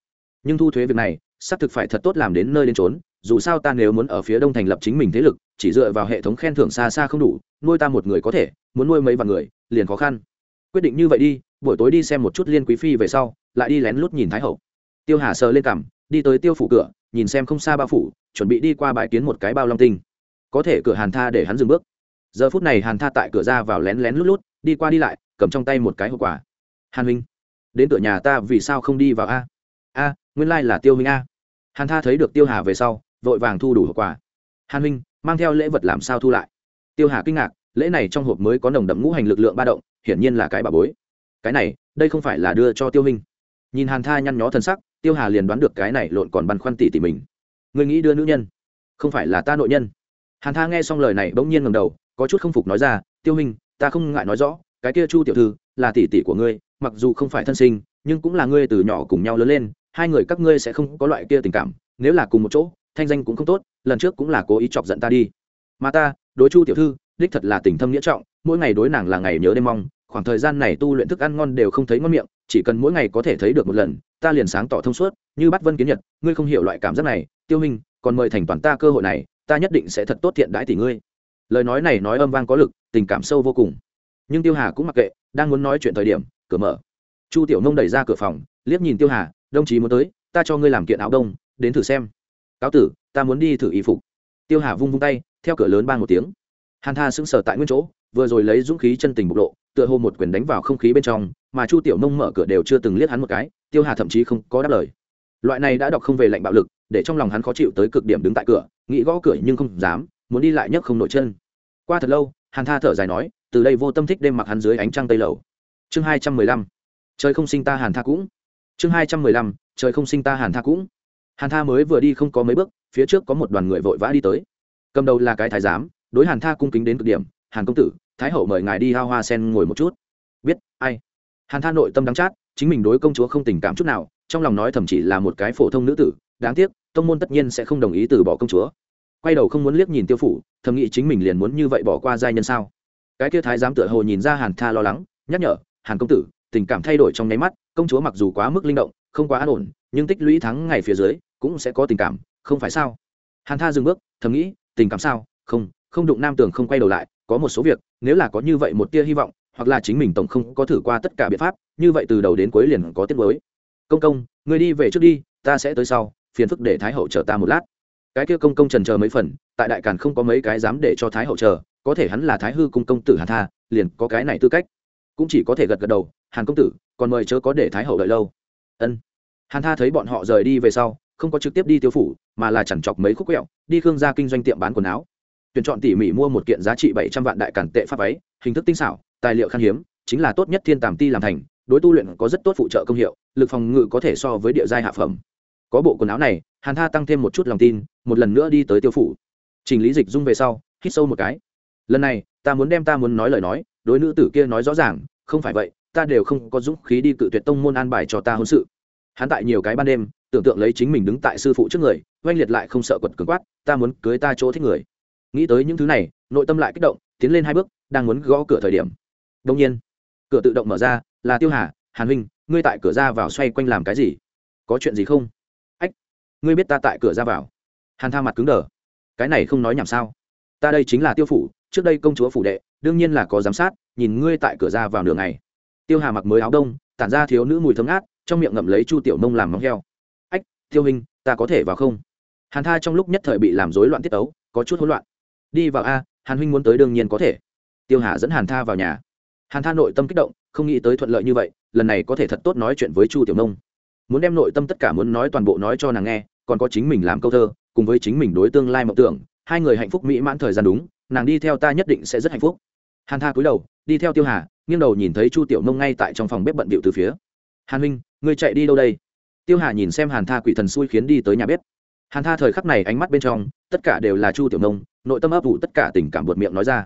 Nhưng thu thuế việc này, xác thực phải thật tốt làm đến nơi đến trốn dù sao ta nếu muốn ở phía đông thành lập chính mình thế lực, chỉ dựa vào hệ thống khen thưởng xa xa không đủ, nuôi ta một người có thể, muốn nuôi mấy vạn người, liền khó khăn. Quyết định như vậy đi, buổi tối đi xem một chút liên quý phi về sau, lại đi lén lút nhìn thái hậu. Tiêu hà sờ lên cằm, đi tới tiêu phủ cửa, nhìn xem không xa bao phủ, chuẩn bị đi qua bãi kiến một cái bao long tinh. Có thể cửa hàn tha để hắn dừng bước giờ phút này hàn tha tại cửa ra vào lén lén lút lút, đi qua đi lại, cầm trong tay một cái hộp quà. Hàn huynh, đến cửa nhà ta vì sao không đi vào a? A, nguyên lai là tiêu huynh a. Hàn tha thấy được tiêu hà về sau, vội vàng thu đủ hộp quà. Hàn huynh, mang theo lễ vật làm sao thu lại? Tiêu hà kinh ngạc, lễ này trong hộp mới có nồng đậm ngũ hành lực lượng ba động, hiển nhiên là cái bà bối. Cái này, đây không phải là đưa cho tiêu huynh. Nhìn hàn tha nhăn nhó thân sắc, tiêu hà liền đoán được cái này lộn còn băn khoăn tỉ tỉ mình. Người nghĩ đưa nữ nhân, không phải là ta nội nhân? Hàn tha nghe xong lời này bỗng nhiên ngầm đầu có chút không phục nói ra, tiêu hình ta không ngại nói rõ, cái kia chu tiểu thư là tỷ tỷ của ngươi, mặc dù không phải thân sinh, nhưng cũng là ngươi từ nhỏ cùng nhau lớn lên, hai người các ngươi sẽ không có loại kia tình cảm, nếu là cùng một chỗ, thanh danh cũng không tốt, lần trước cũng là cố ý chọc giận ta đi. Mà ta, đối chu tiểu thư, đích thật là tình thâm nghĩa trọng, mỗi ngày đối nàng là ngày nhớ đêm mong, khoảng thời gian này tu luyện thức ăn ngon đều không thấy ngon miệng, chỉ cần mỗi ngày có thể thấy được một lần, ta liền sáng tỏ thông suốt, như bắt vân kiến nhật, ngươi không hiểu loại cảm giác này, tiêu hình còn mời thành toàn ta cơ hội này, ta nhất định sẽ thật tốt thiện đãi tỷ ngươi lời nói này nói âm vang có lực, tình cảm sâu vô cùng. Nhưng tiêu hà cũng mặc kệ, đang muốn nói chuyện thời điểm, cửa mở. Chu tiểu nông đẩy ra cửa phòng, liếc nhìn tiêu hà, đồng chí muốn tới, ta cho ngươi làm kiện áo đông, đến thử xem. Cáo tử, ta muốn đi thử y phục. Tiêu hà vung vung tay, theo cửa lớn ban một tiếng. Hàn tha sững sờ tại nguyên chỗ, vừa rồi lấy dũng khí chân tình bộc lộ, tựa hồ một quyền đánh vào không khí bên trong, mà chu tiểu nông mở cửa đều chưa từng liếc hắn một cái, tiêu hà thậm chí không có đáp lời. Loại này đã đọc không về lệnh bạo lực, để trong lòng hắn khó chịu tới cực điểm đứng tại cửa, nghĩ gõ cửa nhưng không dám muốn đi lại nhấc không nổi chân. Qua thật lâu, hàn tha thở dài nói, từ đây vô tâm thích đêm mặc hắn dưới ánh trăng tây lầu. Chương hai trăm mười lăm. Trời không sinh ta hàn tha cũng. Chương hai trăm mười lăm. Trời không sinh ta hàn tha cũng. Hàn tha mới vừa đi không có mấy bước, phía trước có một đoàn người vội vã đi tới. Cầm đầu là cái thái giám, đối hàn tha cung kính đến cực điểm, hàn công tử, thái hậu mời ngài đi hao hoa sen ngồi một chút. Biết, ai? Hàn tha nội tâm đắng chát, chính mình đối công chúa không tình cảm chút nào, trong lòng nói thậm chỉ là một cái phổ thông nữ tử, đáng tiếc, tông môn tất nhiên sẽ không đồng ý từ bỏ công chúa quay đầu không muốn liếc nhìn tiêu phủ, thầm nghĩ chính mình liền muốn như vậy bỏ qua giai nhân sao. Cái kia thái giám tựa hồ nhìn ra hàn tha lo lắng, nhắc nhở, hàn công tử, tình cảm thay đổi trong nháy mắt, công chúa mặc dù quá mức linh động, không quá an ổn, nhưng tích lũy thắng ngày phía dưới, cũng sẽ có tình cảm, không phải sao? Hàn tha dừng bước, thầm nghĩ, tình cảm sao? Không không đụng nam tường không quay đầu lại, có một số việc, nếu là có như vậy một tia hy vọng, hoặc là chính mình tổng không có thử qua tất cả biện pháp, như vậy từ đầu đến cuối liền có tiết mới công công người đi về trước đi, ta sẽ tới sau, phiền phức để thái hậu chờ ta một lát cái kia công công trần chờ mấy phần, tại đại càn không có mấy cái dám để cho thái hậu chờ, có thể hắn là thái hư cung công tử hàn tha, liền có cái này tư cách. Cũng chỉ có thể gật gật đầu, hàn công tử, còn mời chớ có để thái hậu đợi lâu. Ân. Hàn tha thấy bọn họ rời đi về sau, không có trực tiếp đi tiêu phủ, mà là chẳng chọc mấy khúc quẹo, đi khương gia kinh doanh tiệm bán quần áo. Tuyển chọn tỉ mỉ mua một kiện giá trị bảy trăm vạn đại cản tệ pháp váy, hình thức tinh xảo, tài liệu khan hiếm, chính là tốt nhất thiên tàm ti làm thành, đối tu luyện có rất tốt phụ trợ công hiệu, lực phòng ngự có thể so với địa giai hạ phẩm. Có bộ quần áo này hàn tha tăng thêm một chút lòng tin, một lần nữa đi tới tiêu phủ. Trình lý dịch dung về sau, hít sâu một cái. Lần này, ta muốn đem ta muốn nói lời nói, đối nữ tử kia nói rõ ràng, không phải vậy, ta đều không có dũng khí đi cự tuyệt tông môn an bài cho ta hôn sự. Hắn tại nhiều cái ban đêm, tưởng tượng lấy chính mình đứng tại sư phụ trước người, oanh liệt lại không sợ quật cường quát, ta muốn cưới ta chỗ thích người. Nghĩ tới những thứ này, nội tâm lại kích động, tiến lên hai bước, đang muốn gõ cửa thời điểm. Đông nhiên, cửa tự động mở ra, là tiêu hà, hàn huynh, ngươi tại cửa ra vào xoay quanh làm cái gì? Có chuyện gì không? Ngươi biết ta tại cửa ra vào. Hàn tha mặt cứng đờ. Cái này không nói nhảm sao? Ta đây chính là tiêu phủ, trước đây công chúa phủ đệ, đương nhiên là có giám sát, nhìn ngươi tại cửa ra vào nửa ngày. Tiêu hà mặc mới áo đông, tản ra thiếu nữ mùi thơm ngát, trong miệng ngậm lấy chu tiểu mông làm móng heo. Ách, tiêu hình, ta có thể vào không? Hàn tha trong lúc nhất thời bị làm rối loạn tiết ấu có chút hỗn loạn. Đi vào a, hàn huynh muốn tới đương nhiên có thể. Tiêu hà dẫn hàn tha vào nhà. Hàn tha nội tâm kích động, không nghĩ tới thuận lợi như vậy, lần này có thể thật tốt nói chuyện với chu tiểu nông muốn đem nội tâm tất cả muốn nói toàn bộ nói cho nàng nghe, còn có chính mình làm câu thơ, cùng với chính mình đối tương lai mộng tưởng, hai người hạnh phúc mỹ mãn thời gian đúng, nàng đi theo ta nhất định sẽ rất hạnh phúc. Hàn tha cúi đầu, đi theo tiêu hà, nghiêng đầu nhìn thấy chu tiểu nông ngay tại trong phòng bếp bận bịu từ phía. Hàn huynh, ngươi chạy đi đâu đây? Tiêu hà nhìn xem hàn tha quỷ thần xui khiến đi tới nhà bếp. Hàn tha thời khắc này ánh mắt bên trong, tất cả đều là chu tiểu nông nội tâm ấp ủ tất cả tình cảm buột miệng nói ra.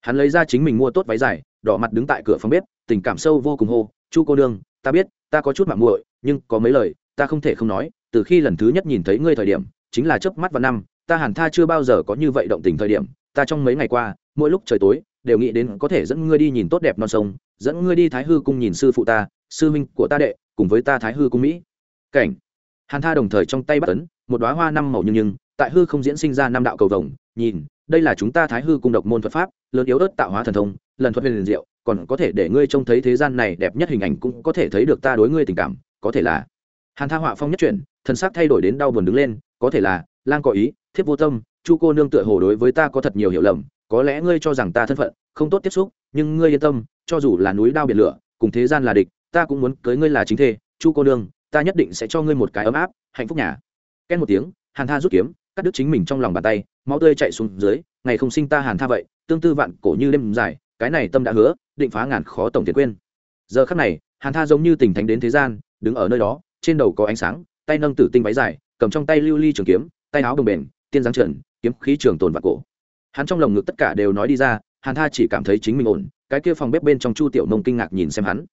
Hắn lấy ra chính mình mua tốt váy dài, đỏ mặt đứng tại cửa phòng bếp, tình cảm sâu vô cùng hô, chu cô đương ta biết, ta có chút mạng muội, nhưng có mấy lời, ta không thể không nói, từ khi lần thứ nhất nhìn thấy ngươi thời điểm, chính là chớp mắt vào năm, ta hàn tha chưa bao giờ có như vậy động tình thời điểm, ta trong mấy ngày qua, mỗi lúc trời tối, đều nghĩ đến có thể dẫn ngươi đi nhìn tốt đẹp non sông, dẫn ngươi đi thái hư cung nhìn sư phụ ta, sư minh của ta đệ, cùng với ta thái hư cung mỹ. Cảnh. Hàn tha đồng thời trong tay bắt ấn, một đoá hoa năm màu nhưng nhưng tại hư không diễn sinh ra năm đạo cầu vồng, nhìn, đây là chúng ta thái hư cung độc môn thuật pháp, lớn yếu ớt tạo hóa thần thông, lần thuật huyền liền diệu còn có thể để ngươi trông thấy thế gian này đẹp nhất hình ảnh cũng có thể thấy được ta đối ngươi tình cảm, có thể là hàn tha họa phong nhất chuyển thân xác thay đổi đến đau buồn đứng lên, có thể là lang có ý, thiếp vô tâm, chu cô nương tựa hồ đối với ta có thật nhiều hiểu lầm, có lẽ ngươi cho rằng ta thân phận không tốt tiếp xúc, nhưng ngươi yên tâm, cho dù là núi đao biển lửa, cùng thế gian là địch, ta cũng muốn cưới ngươi là chính thê, chu cô nương, ta nhất định sẽ cho ngươi một cái ấm áp, hạnh phúc nhà. Ken một tiếng, hàn tha rút kiếm, cắt đứt chính mình trong lòng bàn tay, máu tươi chạy xuống dưới, ngày không sinh ta hàn tha vậy, tương tư vạn cổ như đêm dài, cái này tâm đã hứa định phá ngàn khó tổng tiền quên. Giờ khắc này, hàn tha giống như tình thánh đến thế gian, đứng ở nơi đó, trên đầu có ánh sáng, tay nâng tử tinh váy dài, cầm trong tay lưu ly trường kiếm, tay áo đồng bền, tiên giáng trần, kiếm khí trường tồn vạn cổ. Hắn trong lồng ngực tất cả đều nói đi ra, hàn tha chỉ cảm thấy chính mình ổn, cái kia phòng bếp bên trong chu tiểu nông kinh ngạc nhìn xem hắn.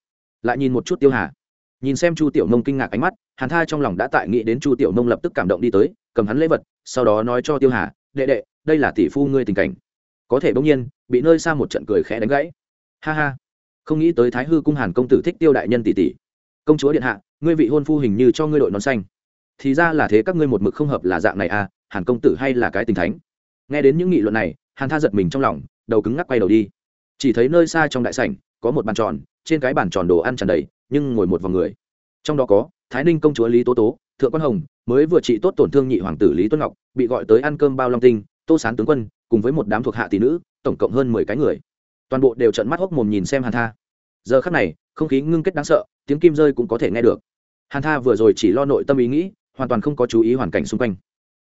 Lại nhìn một chút tiêu hà. Nhìn xem chu tiểu nông kinh ngạc ánh mắt, hàn tha trong lòng đã tại nghĩ đến chu tiểu nông lập tức cảm động đi tới, cầm hắn lễ vật, sau đó nói cho tiêu hà, đệ đệ, đây là tỷ phu ngươi tình cảnh. Có thể bỗng nhiên, bị nơi xa một trận cười khẽ đánh gãy ha ha. Không nghĩ tới thái hư cung hàn công tử thích tiêu đại nhân tỷ tỷ. Công chúa điện hạ, ngươi vị hôn phu hình như cho ngươi đội nón xanh. Thì ra là thế các ngươi một mực không hợp là dạng này à hàn công tử hay là cái tình thánh? Nghe đến những nghị luận này, hàn tha giật mình trong lòng, đầu cứng ngắc quay đầu đi. Chỉ thấy nơi xa trong đại sảnh, có một bàn tròn, trên cái bàn tròn đồ ăn tràn đầy, nhưng ngồi một vòng người. Trong đó có, thái ninh công chúa lý tố tố, thượng quan hồng, mới vừa trị tốt tổn thương nhị hoàng tử lý tuấn ngọc, bị gọi tới ăn cơm bao long tinh, tô sán tướng quân, cùng với một đám thuộc hạ tỷ nữ, tổng cộng hơn mười cái người toàn bộ đều trợn mắt hốc mồm nhìn xem hàn tha. Giờ khắc này, không khí ngưng kết đáng sợ, tiếng kim rơi cũng có thể nghe được. Hàn tha vừa rồi chỉ lo nội tâm ý nghĩ, hoàn toàn không có chú ý hoàn cảnh xung quanh.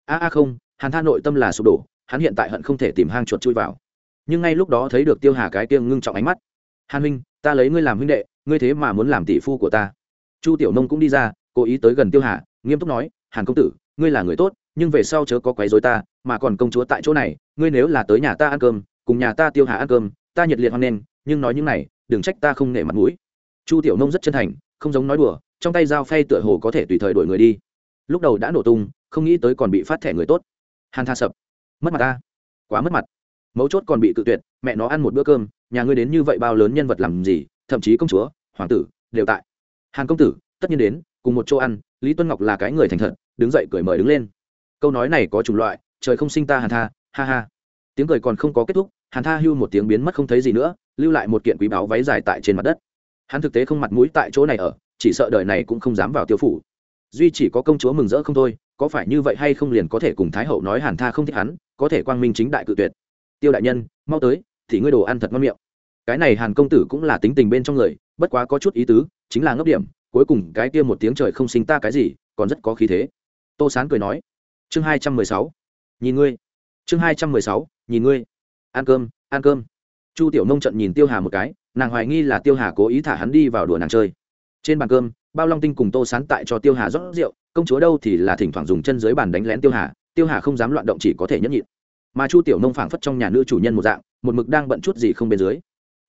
A a không, hàn tha nội tâm là sụp đổ, hắn hiện tại hận không thể tìm hang chuột chui vào. Nhưng ngay lúc đó thấy được tiêu hà cái tiêng ngưng trọng ánh mắt. Hàn huynh, ta lấy ngươi làm huynh đệ, ngươi thế mà muốn làm tỷ phu của ta. Chu tiểu nông cũng đi ra, cố ý tới gần tiêu hà, nghiêm túc nói, hàn công tử, ngươi là người tốt, nhưng về sau chớ có quấy rối ta, mà còn công chúa tại chỗ này, ngươi nếu là tới nhà ta ăn cơm, cùng nhà ta tiêu hà ăn cơm ta nhiệt liệt hoan nghênh, nhưng nói những này, đừng trách ta không nể mặt mũi. Chu tiểu nông rất chân thành, không giống nói đùa, trong tay dao phay tựa hồ có thể tùy thời đuổi người đi. Lúc đầu đã nổ tung, không nghĩ tới còn bị phát thẻ người tốt. Hàn tha sập. Mất mặt ta. Quá mất mặt. Mấu chốt còn bị cự tuyệt, mẹ nó ăn một bữa cơm, nhà ngươi đến như vậy bao lớn nhân vật làm gì, thậm chí công chúa, hoàng tử, đều tại. Hàn công tử, tất nhiên đến, cùng một chỗ ăn, lý tuân ngọc là cái người thành thật, đứng dậy cười mời đứng lên. Câu nói này có chủng loại, trời không sinh ta hàn tha, ha ha. Tiếng cười còn không có kết thúc hàn tha hưu một tiếng biến mất không thấy gì nữa, lưu lại một kiện quý báo váy dài tại trên mặt đất. Hắn thực tế không mặt mũi tại chỗ này ở, chỉ sợ đời này cũng không dám vào tiêu phủ. Duy chỉ có công chúa mừng rỡ không thôi, có phải như vậy hay không liền có thể cùng thái hậu nói hàn tha không thích hắn, có thể quang minh chính đại cự tuyệt. Tiêu đại nhân, mau tới, thì ngươi đồ ăn thật ngon miệng. Cái này hàn công tử cũng là tính tình bên trong người, bất quá có chút ý tứ, chính là ngốc điểm, cuối cùng cái kia một tiếng trời không sinh ta cái gì, còn rất có khí thế. Tô sán cười nói, chương hai trăm mười sáu, nhìn ngươi. Chương hai trăm mười sáu, nhìn ngươi ăn cơm ăn cơm. Chu tiểu nông trận nhìn tiêu hà một cái, nàng hoài nghi là tiêu hà cố ý thả hắn đi vào đùa nàng chơi. Trên bàn cơm, bao long tinh cùng tô sán tại cho tiêu hà rót rượu, công chúa đâu thì là thỉnh thoảng dùng chân dưới bàn đánh lén tiêu hà tiêu hà không dám loạn động chỉ có thể nhẫn nhịn. Mà chu tiểu nông phảng phất trong nhà nữ chủ nhân một dạng, một mực đang bận chút gì không bên dưới.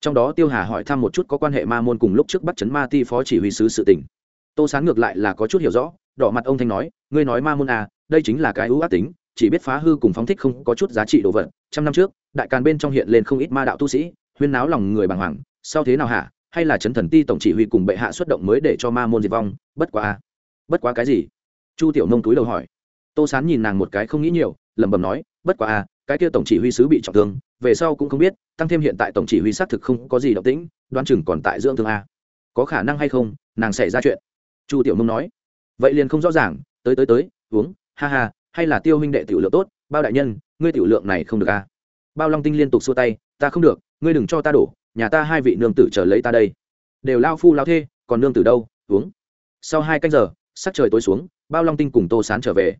Trong đó tiêu hà hỏi thăm một chút có quan hệ ma môn cùng lúc trước bắt chấn ma ti phó chỉ huy sứ sự tình. tô sán ngược lại là có chút hiểu rõ, đỏ mặt ông thanh nói, ngươi nói ma môn à đây chính là cái ưu ác tính chỉ biết phá hư cùng phóng thích không có chút giá trị đồ vật. Trăm năm trước, đại càn bên trong hiện lên không ít ma đạo tu sĩ, huyên náo lòng người bàng hoàng. Sau thế nào hả? Hay là chấn thần ti tổng chỉ huy cùng bệ hạ xuất động mới để cho ma môn diệt vong? Bất quá bất quá cái gì? Chu tiểu nông túi đầu hỏi. Tô sán nhìn nàng một cái không nghĩ nhiều, lẩm bẩm nói, bất quá à cái kia tổng chỉ huy sứ bị trọng thương, về sau cũng không biết, tăng thêm hiện tại tổng chỉ huy xác thực không có gì động tĩnh đoan chừng còn tại dưỡng thương a. Có khả năng hay không? Nàng xảy ra chuyện. Chu tiểu nông nói. Vậy liền không rõ ràng, tới tới tới, uống, ha ha hay là tiêu huynh đệ tiểu lượng tốt, bao đại nhân, ngươi tiểu lượng này không được a bao long tinh liên tục xua tay, ta không được, ngươi đừng cho ta đổ, nhà ta hai vị nương tử chờ lấy ta đây. Đều lao phu lao thê, còn nương tử đâu, uống. Sau hai canh giờ, sắc trời tối xuống, bao long tinh cùng tô sán trở về.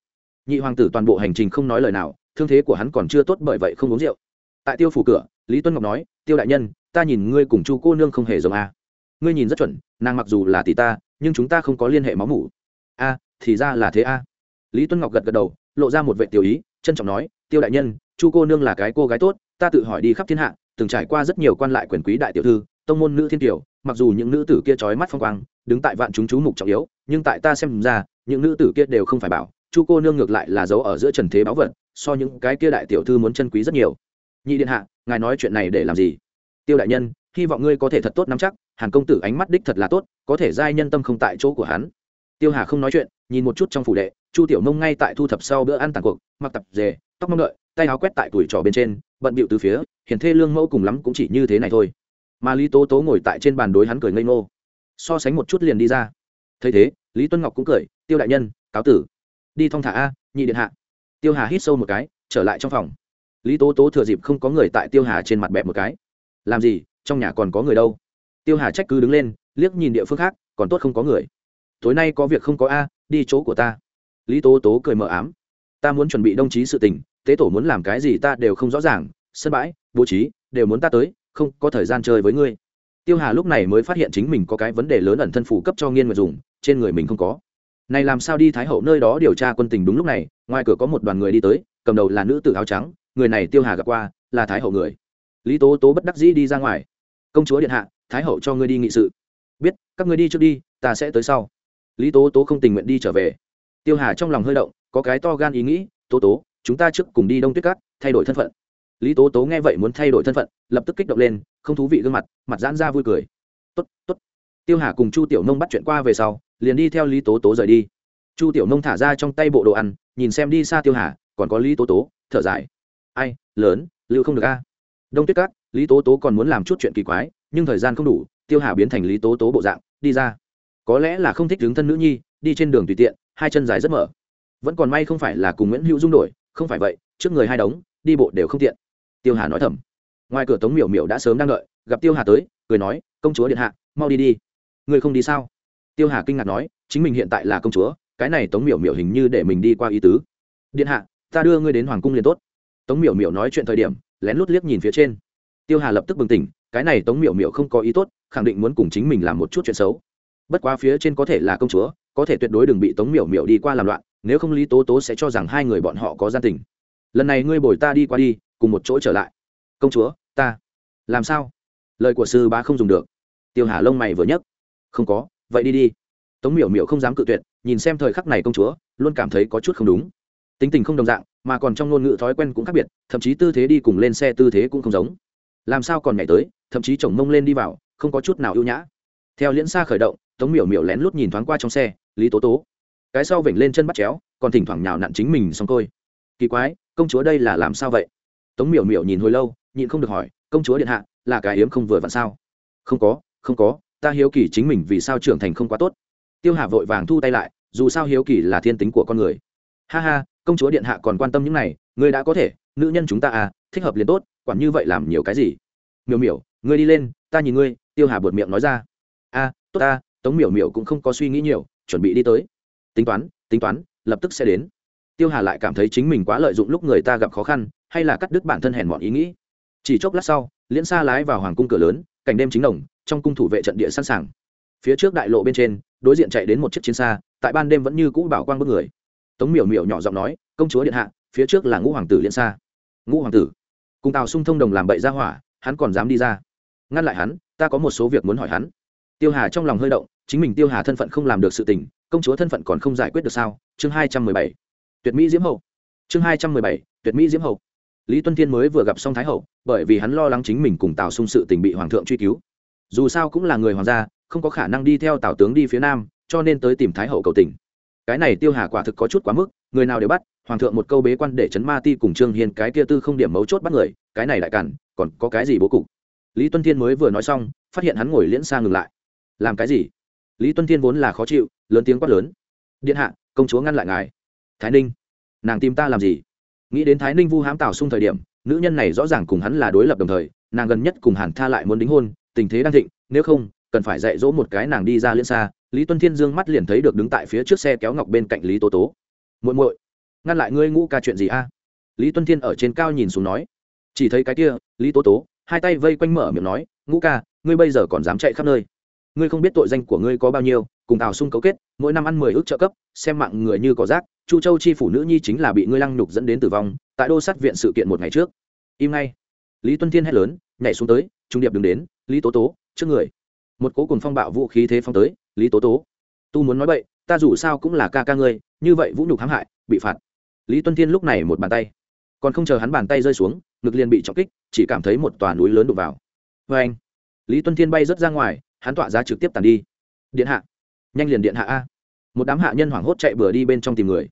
Nhị hoàng tử toàn bộ hành trình không nói lời nào, thương thế của hắn còn chưa tốt bởi vậy không uống rượu. Tại tiêu phủ cửa, lý tuân ngọc nói, tiêu đại nhân, ta nhìn ngươi cùng chu cô nương không hề giống a ngươi nhìn rất chuẩn, nàng mặc dù là tỷ ta, nhưng chúng ta không có liên hệ máu mủ. A, thì ra là thế a. Lý tuân ngọc gật gật đầu lộ ra một vệ tiểu ý, trân trọng nói, tiêu đại nhân, chu cô nương là cái cô gái tốt, ta tự hỏi đi khắp thiên hạ, từng trải qua rất nhiều quan lại quyền quý đại tiểu thư, tông môn nữ thiên tiểu, mặc dù những nữ tử kia trói mắt phong quang, đứng tại vạn chúng chú mục trọng yếu, nhưng tại ta xem ra, những nữ tử kia đều không phải bảo, chu cô nương ngược lại là giấu ở giữa trần thế báu vật, so những cái kia đại tiểu thư muốn chân quý rất nhiều. Nhị điện hạ, ngài nói chuyện này để làm gì? Tiêu đại nhân, hy vọng ngươi có thể thật tốt nắm chắc, hàn công tử ánh mắt đích thật là tốt, có thể giai nhân tâm không tại chỗ của hắn. Tiêu hà không nói chuyện nhìn một chút trong phủ đệ, chu tiểu nông ngay tại thu thập sau bữa ăn tàn cuộc, mặc tập dề, tóc mong đợi, tay áo quét tại tuổi trò bên trên, bận bịu từ phía hiển thê lương mẫu cùng lắm cũng chỉ như thế này thôi. Mà lý tố tố ngồi tại trên bàn đối hắn cười ngây ngô. So sánh một chút liền đi ra. Thấy thế, lý tuân ngọc cũng cười, tiêu đại nhân, cáo tử. Đi thong thả a, nhị điện hạ. Tiêu hà hít sâu một cái, trở lại trong phòng. Lý tố tố thừa dịp không có người tại tiêu hà trên mặt bẹp một cái. Làm gì, trong nhà còn có người đâu? Tiêu hà trách cứ đứng lên, liếc nhìn địa phương khác, còn tốt không có người. Tối nay có việc không có a đi chỗ của ta. Lý tố tố cười mờ ám. Ta muốn chuẩn bị đồng chí sự tình, tế tổ muốn làm cái gì ta đều không rõ ràng, sân bãi, bố trí, đều muốn ta tới, không có thời gian chơi với ngươi. Tiêu hà lúc này mới phát hiện chính mình có cái vấn đề lớn ẩn thân phủ cấp cho nghiên nguyệt dùng, trên người mình không có. Này làm sao đi thái hậu nơi đó điều tra quân tình đúng lúc này, ngoài cửa có một đoàn người đi tới, cầm đầu là nữ tử áo trắng, người này tiêu hà gặp qua, là thái hậu người. Lý tố tố bất đắc dĩ đi ra ngoài. Công chúa điện hạ, thái hậu cho ngươi đi nghị sự. Biết, các ngươi đi trước đi, ta sẽ tới sau lý tố tố không tình nguyện đi trở về. Tiêu hà trong lòng hơi động, có cái to gan ý nghĩ, tố tố, chúng ta trước cùng đi đông tuyết cát, thay đổi thân phận. Lý tố tố nghe vậy muốn thay đổi thân phận, lập tức kích động lên, không thú vị gương mặt mặt giãn ra vui cười. Tốt tốt. Tiêu hà cùng chu tiểu nông bắt chuyện qua về sau, liền đi theo lý tố tố rời đi. Chu tiểu nông thả ra trong tay bộ đồ ăn, nhìn xem đi xa tiêu hà, còn có lý tố tố, thở dài. Ai, lớn, lưu không được a. Đông tuyết cát, lý tố tố còn muốn làm chút chuyện kỳ quái, nhưng thời gian không đủ, tiêu hà biến thành lý tố tố bộ dạng, đi ra có lẽ là không thích đứng thân nữ nhi, đi trên đường tùy tiện, hai chân dài rất mở. Vẫn còn may không phải là cùng nguyễn hữu dung đổi, không phải vậy, trước người hai đống, đi bộ đều không tiện. Tiêu hà nói thầm. Ngoài cửa tống miểu miểu đã sớm đang đợi, gặp tiêu hà tới, cười nói, công chúa điện hạ, mau đi đi. Người không đi sao? Tiêu hà kinh ngạc nói, chính mình hiện tại là công chúa, cái này tống miểu miểu hình như để mình đi qua ý tứ. Điện hạ, ta đưa ngươi đến hoàng cung liền tốt. Tống miểu miểu nói chuyện thời điểm, lén lút liếc nhìn phía trên. Tiêu hà lập tức bừng tỉnh, cái này tống miểu miểu không có ý tốt, khẳng định muốn cùng chính mình làm một chút chuyện xấu bất quá phía trên có thể là công chúa, có thể tuyệt đối đừng bị tống miểu miểu đi qua làm loạn, nếu không lý tố tố sẽ cho rằng hai người bọn họ có gia tình. Lần này ngươi bồi ta đi qua đi, cùng một chỗ trở lại. Công chúa, ta. Làm sao? Lời của sư bá không dùng được. Tiêu hà lông mày vừa nhấc. Không có, vậy đi đi. Tống miểu miểu không dám cự tuyệt, nhìn xem thời khắc này công chúa, luôn cảm thấy có chút không đúng. Tính tình không đồng dạng, mà còn trong ngôn ngữ thói quen cũng khác biệt, thậm chí tư thế đi cùng lên xe tư thế cũng không giống. Làm sao còn nhảy tới, thậm chí chồng mông lên đi vào, không có chút nào ưu nhã. Theo liễn xa khởi động tống miểu miểu lén lút nhìn thoáng qua trong xe, lý tố tố, cái sau vểnh lên chân bắt chéo, còn thỉnh thoảng nhào nặn chính mình xong thôi. Kỳ quái, công chúa đây là làm sao vậy? Tống miểu miểu nhìn hồi lâu, nhịn không được hỏi, công chúa điện hạ, là cái hiếm không vừa vặn sao? Không có không có, ta hiếu kỳ chính mình vì sao trưởng thành không quá tốt. Tiêu hà vội vàng thu tay lại, dù sao hiếu kỳ là thiên tính của con người. Ha ha, công chúa điện hạ còn quan tâm những này, ngươi đã có thể, nữ nhân chúng ta à thích hợp liền tốt, quản như vậy làm nhiều cái gì? Miểu miểu, ngươi đi lên, ta nhìn ngươi, tiêu hà buột miệng nói ra. A, tốt ta tống miểu miểu cũng không có suy nghĩ nhiều, chuẩn bị đi tới. Tính toán tính toán, lập tức sẽ đến. Tiêu hà lại cảm thấy chính mình quá lợi dụng lúc người ta gặp khó khăn, hay là cắt đứt bản thân hèn mọn ý nghĩ. Chỉ chốc lát sau, liễn xa lái vào hoàng cung cửa lớn, cảnh đêm chính đồng, trong cung thủ vệ trận địa sẵn sàng. Phía trước đại lộ bên trên, đối diện chạy đến một chiếc chiến xa, tại ban đêm vẫn như cũ bảo quang bước người. Tống miểu miểu nhỏ giọng nói, công chúa điện hạ, phía trước là ngũ hoàng tử liễn xa ngũ hoàng tử? Cùng tào sung thông đồng làm bậy ra hỏa, hắn còn dám đi ra. Ngăn lại hắn, ta có một số việc muốn hỏi hắn tiêu hà trong lòng hơi động, chính mình tiêu hà thân phận không làm được sự tình, công chúa thân phận còn không giải quyết được sao? Chương hai trăm mười bảy. Tuyệt mỹ diễm hậu. Chương hai trăm mười bảy. Tuyệt mỹ diễm hậu. Lý tuân thiên mới vừa gặp xong thái hậu, bởi vì hắn lo lắng chính mình cùng tào sung sự tình bị hoàng thượng truy cứu. Dù sao cũng là người hoàng gia, không có khả năng đi theo tào tướng đi phía nam, cho nên tới tìm thái hậu cầu tình. Cái này tiêu hà quả thực có chút quá mức, người nào đều bắt, hoàng thượng một câu bế quan để chấn ma ti cùng trương hiền cái kia tư không điểm mấu chốt bắt người, cái này lại cản, còn có cái gì bố cục? Lý tuân thiên mới vừa nói xong, phát hiện hắn ngồi liễn xa ngừng lại làm cái gì? Lý tuân thiên vốn là khó chịu, lớn tiếng quát lớn. Điện hạ, công chúa ngăn lại ngài. Thái ninh, nàng tìm ta làm gì? Nghĩ đến thái ninh vu hám tào xung thời điểm, nữ nhân này rõ ràng cùng hắn là đối lập đồng thời, nàng gần nhất cùng hàn tha lại muốn đính hôn, tình thế đang thịnh, nếu không, cần phải dạy dỗ một cái nàng đi ra liên xa. Lý tuân thiên dương mắt liền thấy được đứng tại phía trước xe kéo ngọc bên cạnh lý tố tố. Muội muội, ngăn lại ngươi ngũ ca chuyện gì a? Lý tuân thiên ở trên cao nhìn xuống nói. Chỉ thấy cái kia, lý tố tố, hai tay vây quanh mở miệng nói, ngũ ca, ngươi bây giờ còn dám chạy khắp nơi? Ngươi không biết tội danh của ngươi có bao nhiêu, cùng tào sung cấu kết, mỗi năm ăn mười ước trợ cấp, xem mạng người như có rác, chu châu chi phủ nữ nhi chính là bị ngươi lăng nhục dẫn đến tử vong, tại đô sát viện sự kiện một ngày trước. Im ngay. Lý tuân thiên hét lớn, nhảy xuống tới, trung điệp đừng đến, lý tố tố, trước người. Một cố cùng phong bạo vũ khí thế phong tới, lý tố tố, tu muốn nói vậy ta dù sao cũng là ca ca ngươi, như vậy vũ nhục hãm hại, bị phạt. Lý tuân thiên lúc này một bàn tay, còn không chờ hắn bàn tay rơi xuống, ngực liền bị trọng kích, chỉ cảm thấy một tòa núi lớn đục vào. Vê anh lý tuân thiên bay rớt ra ngoài hắn tọa giá trực tiếp tàn đi. Điện hạ. Nhanh liền điện hạ a. Một đám hạ nhân hoảng hốt chạy bừa đi bên trong tìm người.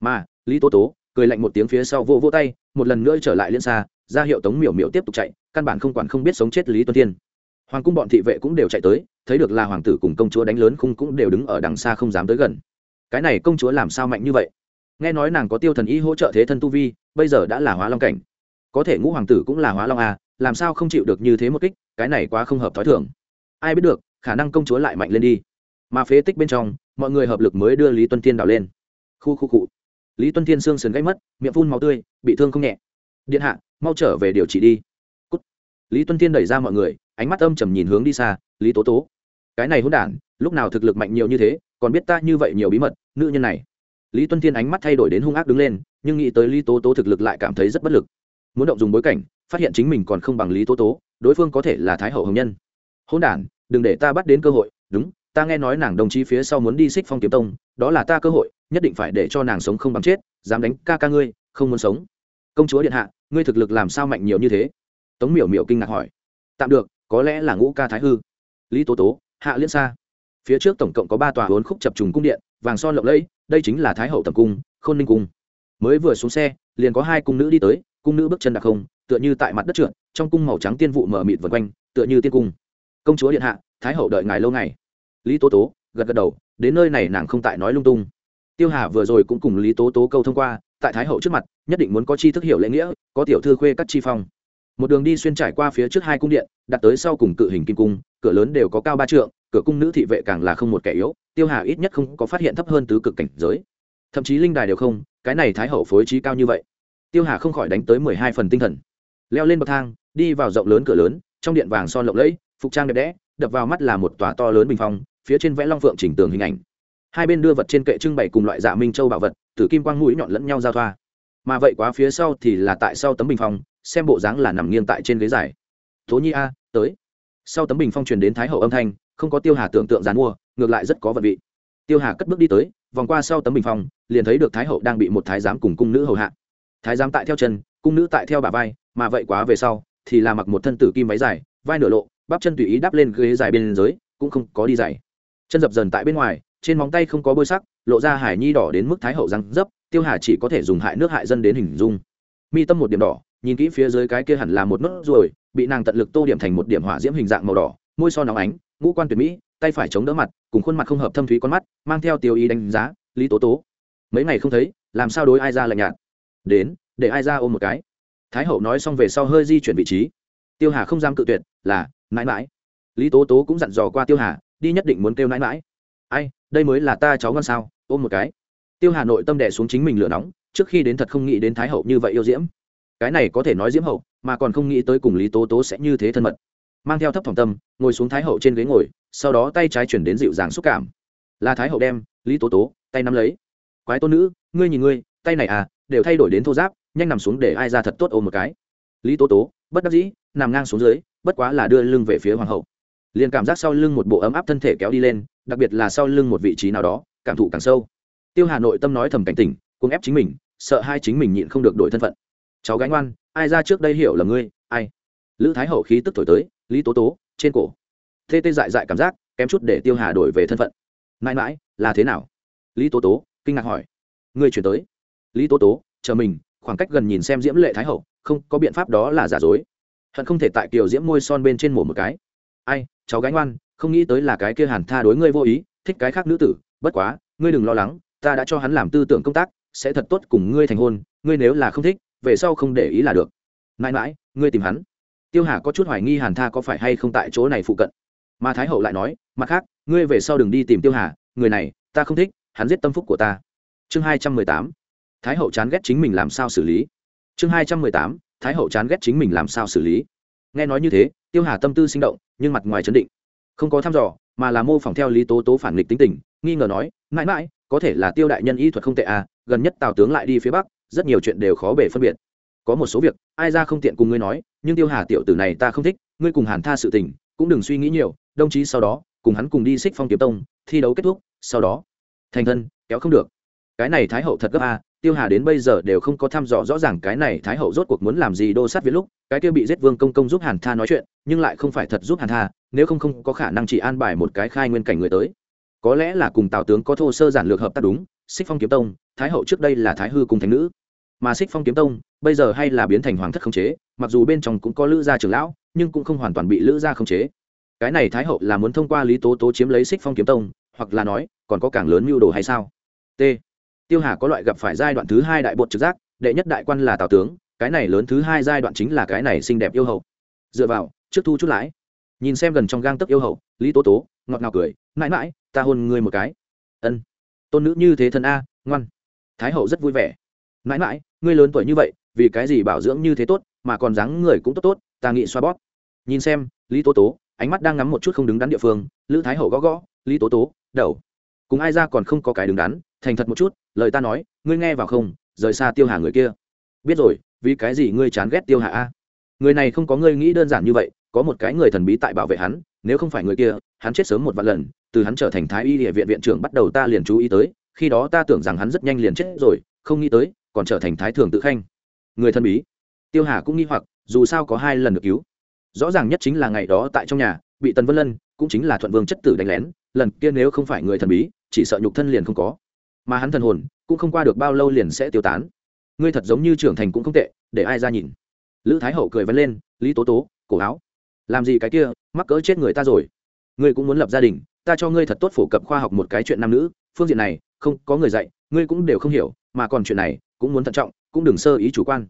Mà, lý tố tố, cười lạnh một tiếng phía sau vô vô tay, một lần nữa trở lại liên xa, ra hiệu tống miểu miểu tiếp tục chạy, căn bản không quản không biết sống chết lý tuân thiên. Hoàng cung bọn thị vệ cũng đều chạy tới, thấy được là hoàng tử cùng công chúa đánh lớn khung cũng đều đứng ở đằng xa không dám tới gần. Cái này công chúa làm sao mạnh như vậy? Nghe nói nàng có tiêu thần y hỗ trợ thế thân tu vi, bây giờ đã là hóa long cảnh. Có thể ngũ hoàng tử cũng là hóa long à làm sao không chịu được như thế một kích, cái này quá không hợp t h ó i thường ai biết được, khả năng công chúa lại mạnh lên đi. Mà phế tích bên trong, mọi người hợp lực mới đưa lý tuân thiên đào lên. Khu khu cụ lý tuân thiên xương sườn gãy mất, miệng phun màu tươi, bị thương không nhẹ. Điện hạ, mau trở về điều trị đi. Cút. lý tuân thiên đẩy ra mọi người, ánh mắt âm trầm nhìn hướng đi xa, lý tố tố. Cái này hôn đản, lúc nào thực lực mạnh nhiều như thế, còn biết ta như vậy nhiều bí mật, nữ nhân này. Lý tuân thiên ánh mắt thay đổi đến hung ác đứng lên, nhưng nghĩ tới lý tố tố thực lực lại cảm thấy rất bất lực. Muốn động dùng bối cảnh, phát hiện chính mình còn không bằng lý tố tố, đối phương có thể là thái hậu hồng nhân hôn đản, đừng để ta bắt đến cơ hội, đúng, ta nghe nói nàng đồng chí phía sau muốn đi xích phong kiếm tông, đó là ta cơ hội, nhất định phải để cho nàng sống không bằng chết, dám đánh ca ca ngươi, không muốn sống. Công chúa điện hạ, ngươi thực lực làm sao mạnh nhiều như thế? Tống miểu miểu kinh ngạc hỏi. Tạm được, có lẽ là ngũ ca thái hư. Lý tố tố, hạ liên xa. Phía trước tổng cộng có ba tòa hốn khúc chập trùng cung điện, vàng son lộng lẫy, đây chính là thái hậu tầm cung, khôn ninh cung. Mới vừa xuống xe, liền có hai cung nữ đi tới, cung nữ bước chân đặc không tựa như tại mặt đất trượt, trong cung màu trắng tiên vụ mở mịt vần quanh, tựa như tiên cung công chúa điện hạ, thái hậu đợi ngài lâu ngày. Lý tố tố, gật gật đầu, đến nơi này nàng không tại nói lung tung. Tiêu hà vừa rồi cũng cùng lý tố tố câu thông qua, tại thái hậu trước mặt, nhất định muốn có chi thức hiểu lễ nghĩa, có tiểu thư khuê các chi phong. Một đường đi xuyên trải qua phía trước hai cung điện, đặt tới sau cùng cự hình kim cung, cửa lớn đều có cao ba trượng, cửa cung nữ thị vệ càng là không một kẻ yếu, tiêu hà ít nhất không có phát hiện thấp hơn tứ cực cảnh giới. Thậm chí linh đài đều không, cái này thái hậu phối trí cao như vậy. Tiêu hà không khỏi đánh tới mười hai phần tinh thần. Leo lên bậc thang, đi vào rộng lớn cửa lớn, trong điện vàng son lộng lẫy phục trang đẹp đẽ, đập vào mắt là một tòa to lớn bình phong, phía trên vẽ long phượng chỉnh tường hình ảnh. Hai bên đưa vật trên kệ trưng bày cùng loại dạ minh châu bảo vật, tử kim quang mũi nhọn lẫn nhau giao thoa. Mà vậy quá phía sau thì là tại sau tấm bình phong, xem bộ dáng là nằm nghiêng tại trên ghế dài. Tố nhi a, tới. Sau tấm bình phong truyền đến thái hậu âm thanh, không có tiêu hà tưởng tượng dán mua, ngược lại rất có vật vị. Tiêu hà cất bước đi tới, vòng qua sau tấm bình phong, liền thấy được thái hậu đang bị một thái giám cùng cung nữ hầu hạ. Thái giám tại theo chân, cung nữ tại theo bà vai, mà vậy quá về sau, thì là mặc một thân tử kim váy dài, vai nửa lộ bắp chân tùy ý đắp lên ghế dài bên dưới, cũng không có đi dày chân dập dần tại bên ngoài, trên móng tay không có bôi sắc, lộ ra hải nhi đỏ đến mức thái hậu răng dấp, tiêu hà chỉ có thể dùng hại nước hại dân đến hình dung. Mi tâm một điểm đỏ, nhìn kỹ phía dưới cái kia hẳn là một nốt ruồi, bị nàng tận lực tô điểm thành một điểm hỏa diễm hình dạng màu đỏ, môi so nóng ánh, ngũ quan tuyệt mỹ, tay phải chống đỡ mặt, cùng khuôn mặt không hợp thâm thúy con mắt, mang theo tiêu ý đánh giá, lý tố tố, mấy ngày không thấy, làm sao đối ai ra lạnh nhạt? Đến, để ai ra ôm một cái. Thái hậu nói xong về sau hơi di chuyển vị trí. Tiêu hà không dám cự tuyệt, là mãi mãi. Lý tố tố cũng dặn dò qua tiêu hà, đi nhất định muốn kêu mãi mãi. Ai, đây mới là ta cháu ngon sao, ôm một cái. Tiêu hà nội tâm đẻ xuống chính mình lửa nóng, trước khi đến thật không nghĩ đến thái hậu như vậy yêu diễm. Cái này có thể nói diễm hậu, mà còn không nghĩ tới cùng lý tố tố sẽ như thế thân mật. Mang theo thấp thỏm tâm, ngồi xuống thái hậu trên ghế ngồi, sau đó tay trái chuyển đến dịu dàng xúc cảm. Là thái hậu đem, lý tố tố, tay nắm lấy. Quái tôn nữ, ngươi nhìn ngươi, tay này à đều thay đổi đến thô giáp, nhanh nằm xuống để ai ra thật tốt ôm một cái. Lý tố tố, bất đắc dĩ, nằm ngang xuống dưới bất quá là đưa lưng về phía hoàng hậu. Liền cảm giác sau lưng một bộ ấm áp thân thể kéo đi lên, đặc biệt là sau lưng một vị trí nào đó, cảm thụ càng sâu. Tiêu hà nội tâm nói thầm cảnh tỉnh cùng ép chính mình, sợ hai chính mình nhịn không được đổi thân phận. Cháu gánh ngoan, ai ra trước đây hiểu là ngươi, ai? Lữ thái hậu khí tức thổi tới, lý tố tố, trên cổ. Tê tê dại dại cảm giác, kém chút để tiêu hà đổi về thân phận. Mãi mãi, là thế nào? Lý tố tố, kinh ngạc hỏi. Ngươi chuyển tới. Lý tố tố, chờ mình, khoảng cách gần nhìn xem diễm lệ thái hậu, không có biện pháp đó là giả dối hận không thể tại kiều diễm môi son bên trên mổ một cái. Ai, cháu gái ngoan, không nghĩ tới là cái kia hàn tha đối ngươi vô ý, thích cái khác nữ tử. Bất quá, ngươi đừng lo lắng, ta đã cho hắn làm tư tưởng công tác, sẽ thật tốt cùng ngươi thành hôn, ngươi nếu là không thích, về sau không để ý là được. Mãi mãi, ngươi tìm hắn. Tiêu hà có chút hoài nghi hàn tha có phải hay không tại chỗ này phụ cận. Mà thái hậu lại nói, mặt khác, ngươi về sau đừng đi tìm tiêu hà, người này, ta không thích, hắn giết tâm phúc của ta. Chương hai trăm mười tám. Thái hậu chán ghét chính mình làm sao xử lý. Chương hai trăm mười tám thái hậu chán ghét chính mình làm sao xử lý. Nghe nói như thế, tiêu hà tâm tư sinh động, nhưng mặt ngoài chấn định. Không có thăm dò, mà là mô phỏng theo lý tố tố phản nghịch tính tình, nghi ngờ nói, mãi mãi, có thể là tiêu đại nhân y thuật không tệ à gần nhất tào tướng lại đi phía bắc, rất nhiều chuyện đều khó bể phân biệt. Có một số việc, ai ra không tiện cùng ngươi nói, nhưng tiêu hà tiểu tử này ta không thích, ngươi cùng hàn tha sự tình, cũng đừng suy nghĩ nhiều, đồng chí sau đó, cùng hắn cùng đi xích phong kiếm tông, thi đấu kết thúc, sau đó, thành thân, kéo không được. Cái này thái hậu thật gấp a tiêu hà đến bây giờ đều không có thăm dò rõ ràng cái này thái hậu rốt cuộc muốn làm gì đô sát viết lúc, cái kia bị giết vương công công giúp hàn tha nói chuyện, nhưng lại không phải thật giúp hàn tha, nếu không không có khả năng chỉ an bài một cái khai nguyên cảnh người tới. Có lẽ là cùng tào tướng có thô sơ giản lược hợp tác đúng, xích phong kiếm tông, thái hậu trước đây là thái hư cùng thánh nữ. Mà xích phong kiếm tông, bây giờ hay là biến thành hoàng thất khống chế, mặc dù bên trong cũng có lữ gia trưởng lão, nhưng cũng không hoàn toàn bị lữ gia khống chế. Cái này thái hậu là muốn thông qua lý tố tố chiếm lấy xích phong kiếm tông, hoặc là nói, còn có càng lớn mưu đồ hay sao? T tiêu hà có loại gặp phải giai đoạn thứ hai đại bột trực giác, đệ nhất đại quan là tào tướng, cái này lớn thứ hai giai đoạn chính là cái này xinh đẹp yêu hậu. Dựa vào, trước thu chút lãi. Nhìn xem gần trong gang tấc yêu hậu, lý tố tố, ngọt ngào cười, mãi mãi, ta hôn ngươi một cái. Ân. Tôn nữ như thế thân a, ngoan. Thái hậu rất vui vẻ. Mãi mãi, ngươi lớn tuổi như vậy, vì cái gì bảo dưỡng như thế tốt, mà còn dáng người cũng tốt tốt, ta nghĩ xoa bóp. Nhìn xem, lý tố tố, ánh mắt đang ngắm một chút không đứng đắn địa phương, lữ thái hậu gõ gõ, lý tố tố, đầu cùng ai ra còn không có cái đứng đắn, thành thật một chút, lời ta nói, ngươi nghe vào không, rời xa tiêu hà người kia. Biết rồi, vì cái gì ngươi chán ghét tiêu hà a? Người này không có ngươi nghĩ đơn giản như vậy, có một cái người thần bí tại bảo vệ hắn, nếu không phải người kia, hắn chết sớm một vạn lần, từ hắn trở thành thái y địa viện viện trưởng bắt đầu ta liền chú ý tới, khi đó ta tưởng rằng hắn rất nhanh liền chết rồi, không nghĩ tới, còn trở thành thái thường tự khanh. Người thần bí. Tiêu hà cũng nghi hoặc, dù sao có hai lần được cứu. Rõ ràng nhất chính là ngày đó tại trong nhà, bị tần vân lân, cũng chính là thuận vương chất tử đánh lén, lần kia nếu không phải người thần bí chỉ sợ nhục thân liền không có. Mà hắn thần hồn cũng không qua được bao lâu liền sẽ tiêu tán. Ngươi thật giống như trưởng thành cũng không tệ, để ai ra nhìn. Lữ thái hậu cười vấn lên, lý tố tố, cổ áo. Làm gì cái kia, mắc cỡ chết người ta rồi. Ngươi cũng muốn lập gia đình, ta cho ngươi thật tốt phổ cập khoa học một cái chuyện nam nữ. Phương diện này, không có người dạy, ngươi cũng đều không hiểu, mà còn chuyện này, cũng muốn thận trọng, cũng đừng sơ ý chủ quan.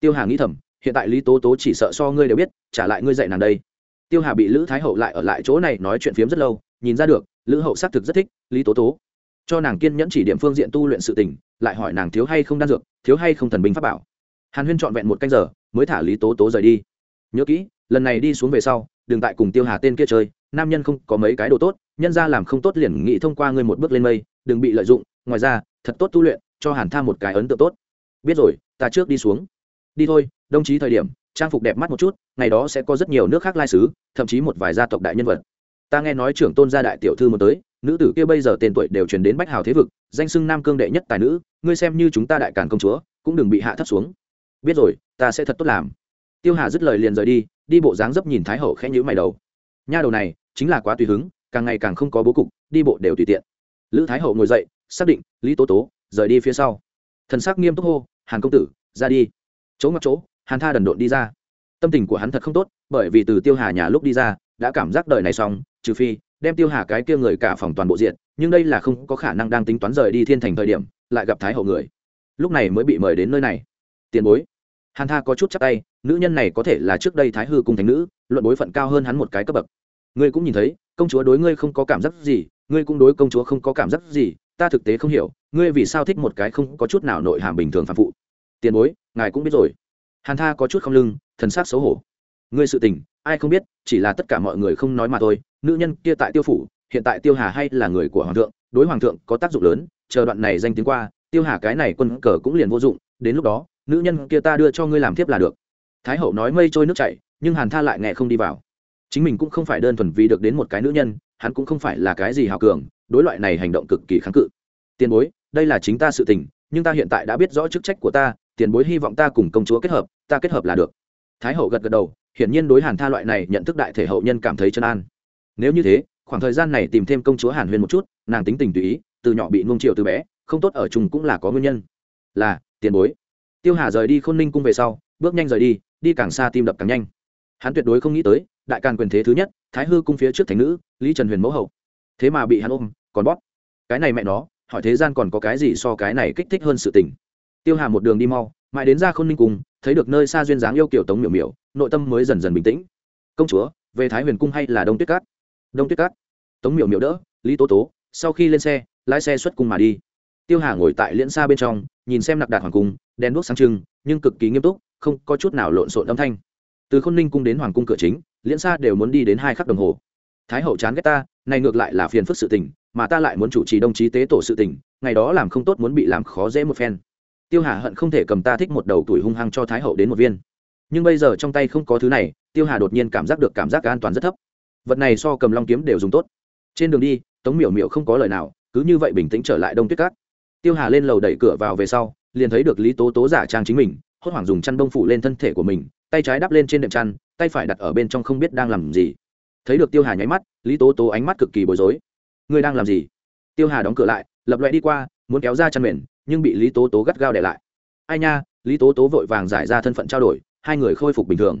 Tiêu hà nghĩ thầm, hiện tại lý tố tố chỉ sợ so ngươi đều biết, trả lại ngươi dạy nàng đây. Tiêu hà bị lữ thái hậu lại ở lại chỗ này nói chuyện phiếm rất lâu nhìn ra được, lữ hậu xác thực rất thích lý tố tố. Cho nàng kiên nhẫn chỉ điểm phương diện tu luyện sự tình, lại hỏi nàng thiếu hay không đan dược, thiếu hay không thần binh pháp bảo. Hàn huyên trọn vẹn một canh giờ, mới thả lý tố tố rời đi. Nhớ kỹ, lần này đi xuống về sau, đừng tại cùng tiêu hà tên kia chơi, nam nhân không có mấy cái đồ tốt, nhân ra làm không tốt liền nghĩ thông qua ngươi một bước lên mây, đừng bị lợi dụng, ngoài ra, thật tốt tu luyện, cho hàn tha một cái ấn tượng tốt. Biết rồi, ta trước đi xuống. Đi thôi, đồng chí thời điểm, trang phục đẹp mắt một chút, ngày đó sẽ có rất nhiều nước khác lai sứ thậm chí một vài gia tộc đại nhân vật ta nghe nói trưởng tôn gia đại tiểu thư một tới, nữ tử kia bây giờ tên tuổi đều truyền đến bách hào thế vực, danh xưng nam cương đệ nhất tài nữ, ngươi xem như chúng ta đại càn công chúa, cũng đừng bị hạ thấp xuống. Biết rồi, ta sẽ thật tốt làm. Tiêu hà dứt lời liền rời đi đi bộ dáng dấp nhìn thái hậu khẽ nhữ mày đầu. Nha đầu này, chính là quá tùy hứng, càng ngày càng không có bố cục, đi bộ đều tùy tiện. Lữ thái hậu ngồi dậy, xác định, lý tố tố, rời đi phía sau. Thần sắc nghiêm túc hô, hàn công tử, ra đi. Chỗ ngọc chỗ, hàn tha đần độn đi ra. Tâm tình của hắn thật không tốt, bởi vì từ tiêu hà nhà lúc đi ra, đã cảm giác đời này xong trừ phi, đem tiêu hà cái kia người cả phòng toàn bộ diện nhưng đây là không có khả năng đang tính toán rời đi thiên thành thời điểm, lại gặp thái hậu người. Lúc này mới bị mời đến nơi này. Tiền bối. Hàn tha có chút chắc tay, nữ nhân này có thể là trước đây thái hư cung thánh nữ, luận bối phận cao hơn hắn một cái cấp bậc. Ngươi cũng nhìn thấy, công chúa đối ngươi không có cảm giác gì, ngươi cũng đối công chúa không có cảm giác gì, ta thực tế không hiểu, ngươi vì sao thích một cái không có chút nào nội hàm bình thường phạm phụ? Tiền bối, ngài cũng biết rồi. Hàn tha có chút không lưng, thần sắc xấu hổ. Ngươi sự tình, ai không biết, chỉ là tất cả mọi người không nói mà thôi nữ nhân kia tại tiêu phủ, hiện tại tiêu hà hay là người của hoàng thượng, đối hoàng thượng có tác dụng lớn, chờ đoạn này danh tiếng qua, tiêu hà cái này quân cờ cũng liền vô dụng, đến lúc đó, nữ nhân kia ta đưa cho ngươi làm tiếp là được. Thái hậu nói mây trôi nước chảy, nhưng hàn tha lại nghe không đi vào. Chính mình cũng không phải đơn thuần vì được đến một cái nữ nhân, hắn cũng không phải là cái gì hào cường, đối loại này hành động cực kỳ kháng cự. Tiền bối, đây là chính ta sự tình, nhưng ta hiện tại đã biết rõ chức trách của ta, tiền bối hy vọng ta cùng công chúa kết hợp, ta kết hợp là được. Thái hậu gật gật đầu, hiển nhiên đối hàn tha loại này nhận thức đại thể hậu nhân cảm thấy chân an nếu như thế, khoảng thời gian này tìm thêm công chúa hàn huyền một chút, nàng tính tình tùy ý, từ nhỏ bị nung chiều từ bé, không tốt ở chung cũng là có nguyên nhân. Là, tiền bối. Tiêu hà rời đi khôn ninh cung về sau, bước nhanh rời đi đi càng xa tim đập càng nhanh. Hắn tuyệt đối không nghĩ tới, đại càn quyền thế thứ nhất, thái hư cung phía trước thành nữ, lý trần huyền mẫu hậu. Thế mà bị hắn ôm, còn bóp. Cái này mẹ nó, hỏi thế gian còn có cái gì so cái này kích thích hơn sự tình? Tiêu hà một đường đi mau, mãi đến ra khôn ninh cung, thấy được nơi xa duyên dáng yêu kiểu tống miểu miểu, nội tâm mới dần dần bình tĩnh. Công chúa, về thái huyền cung hay là đông tuyết cát? Đông tuyết cát. Tống miểu miểu đỡ, lý tố tố, sau khi lên xe, lái xe xuất cung mà đi. Tiêu hà ngồi tại liễn xa bên trong, nhìn xem nặc đạt hoàng cung, đèn đuốc sáng trưng, nhưng cực kỳ nghiêm túc, không có chút nào lộn xộn âm thanh. Từ khôn ninh cung đến hoàng cung cửa chính, liễn xa đều muốn đi đến hai khắc đồng hồ. Thái hậu chán ghét ta, này ngược lại là phiền phức sự tình, mà ta lại muốn chủ trì đồng chí tế tổ sự tình, ngày đó làm không tốt muốn bị làm khó dễ một phen. Tiêu hà hận không thể cầm ta thích một đầu tuổi hung hăng cho thái hậu đến một viên. Nhưng bây giờ trong tay không có thứ này, tiêu hà đột nhiên cảm giác được cảm giác an toàn rất thấp vật này so cầm long kiếm đều dùng tốt. Trên đường đi, tống miểu miểu không có lời nào, cứ như vậy bình tĩnh trở lại đông tuyết cát tiêu hà lên lầu đẩy cửa vào về sau, liền thấy được lý tố tố giả trang chính mình, hốt hoảng dùng chăn bông phủ lên thân thể của mình, tay trái đắp lên trên đệm chăn, tay phải đặt ở bên trong không biết đang làm gì. Thấy được tiêu hà nháy mắt, lý tố tố ánh mắt cực kỳ bối rối. Ngươi đang làm gì? Tiêu hà đóng cửa lại, lập loại đi qua, muốn kéo ra chăn mền, nhưng bị lý tố tố gắt gao để lại. Ai nha! Lý tố tố vội vàng giải ra thân phận trao đổi, hai người khôi phục bình thường.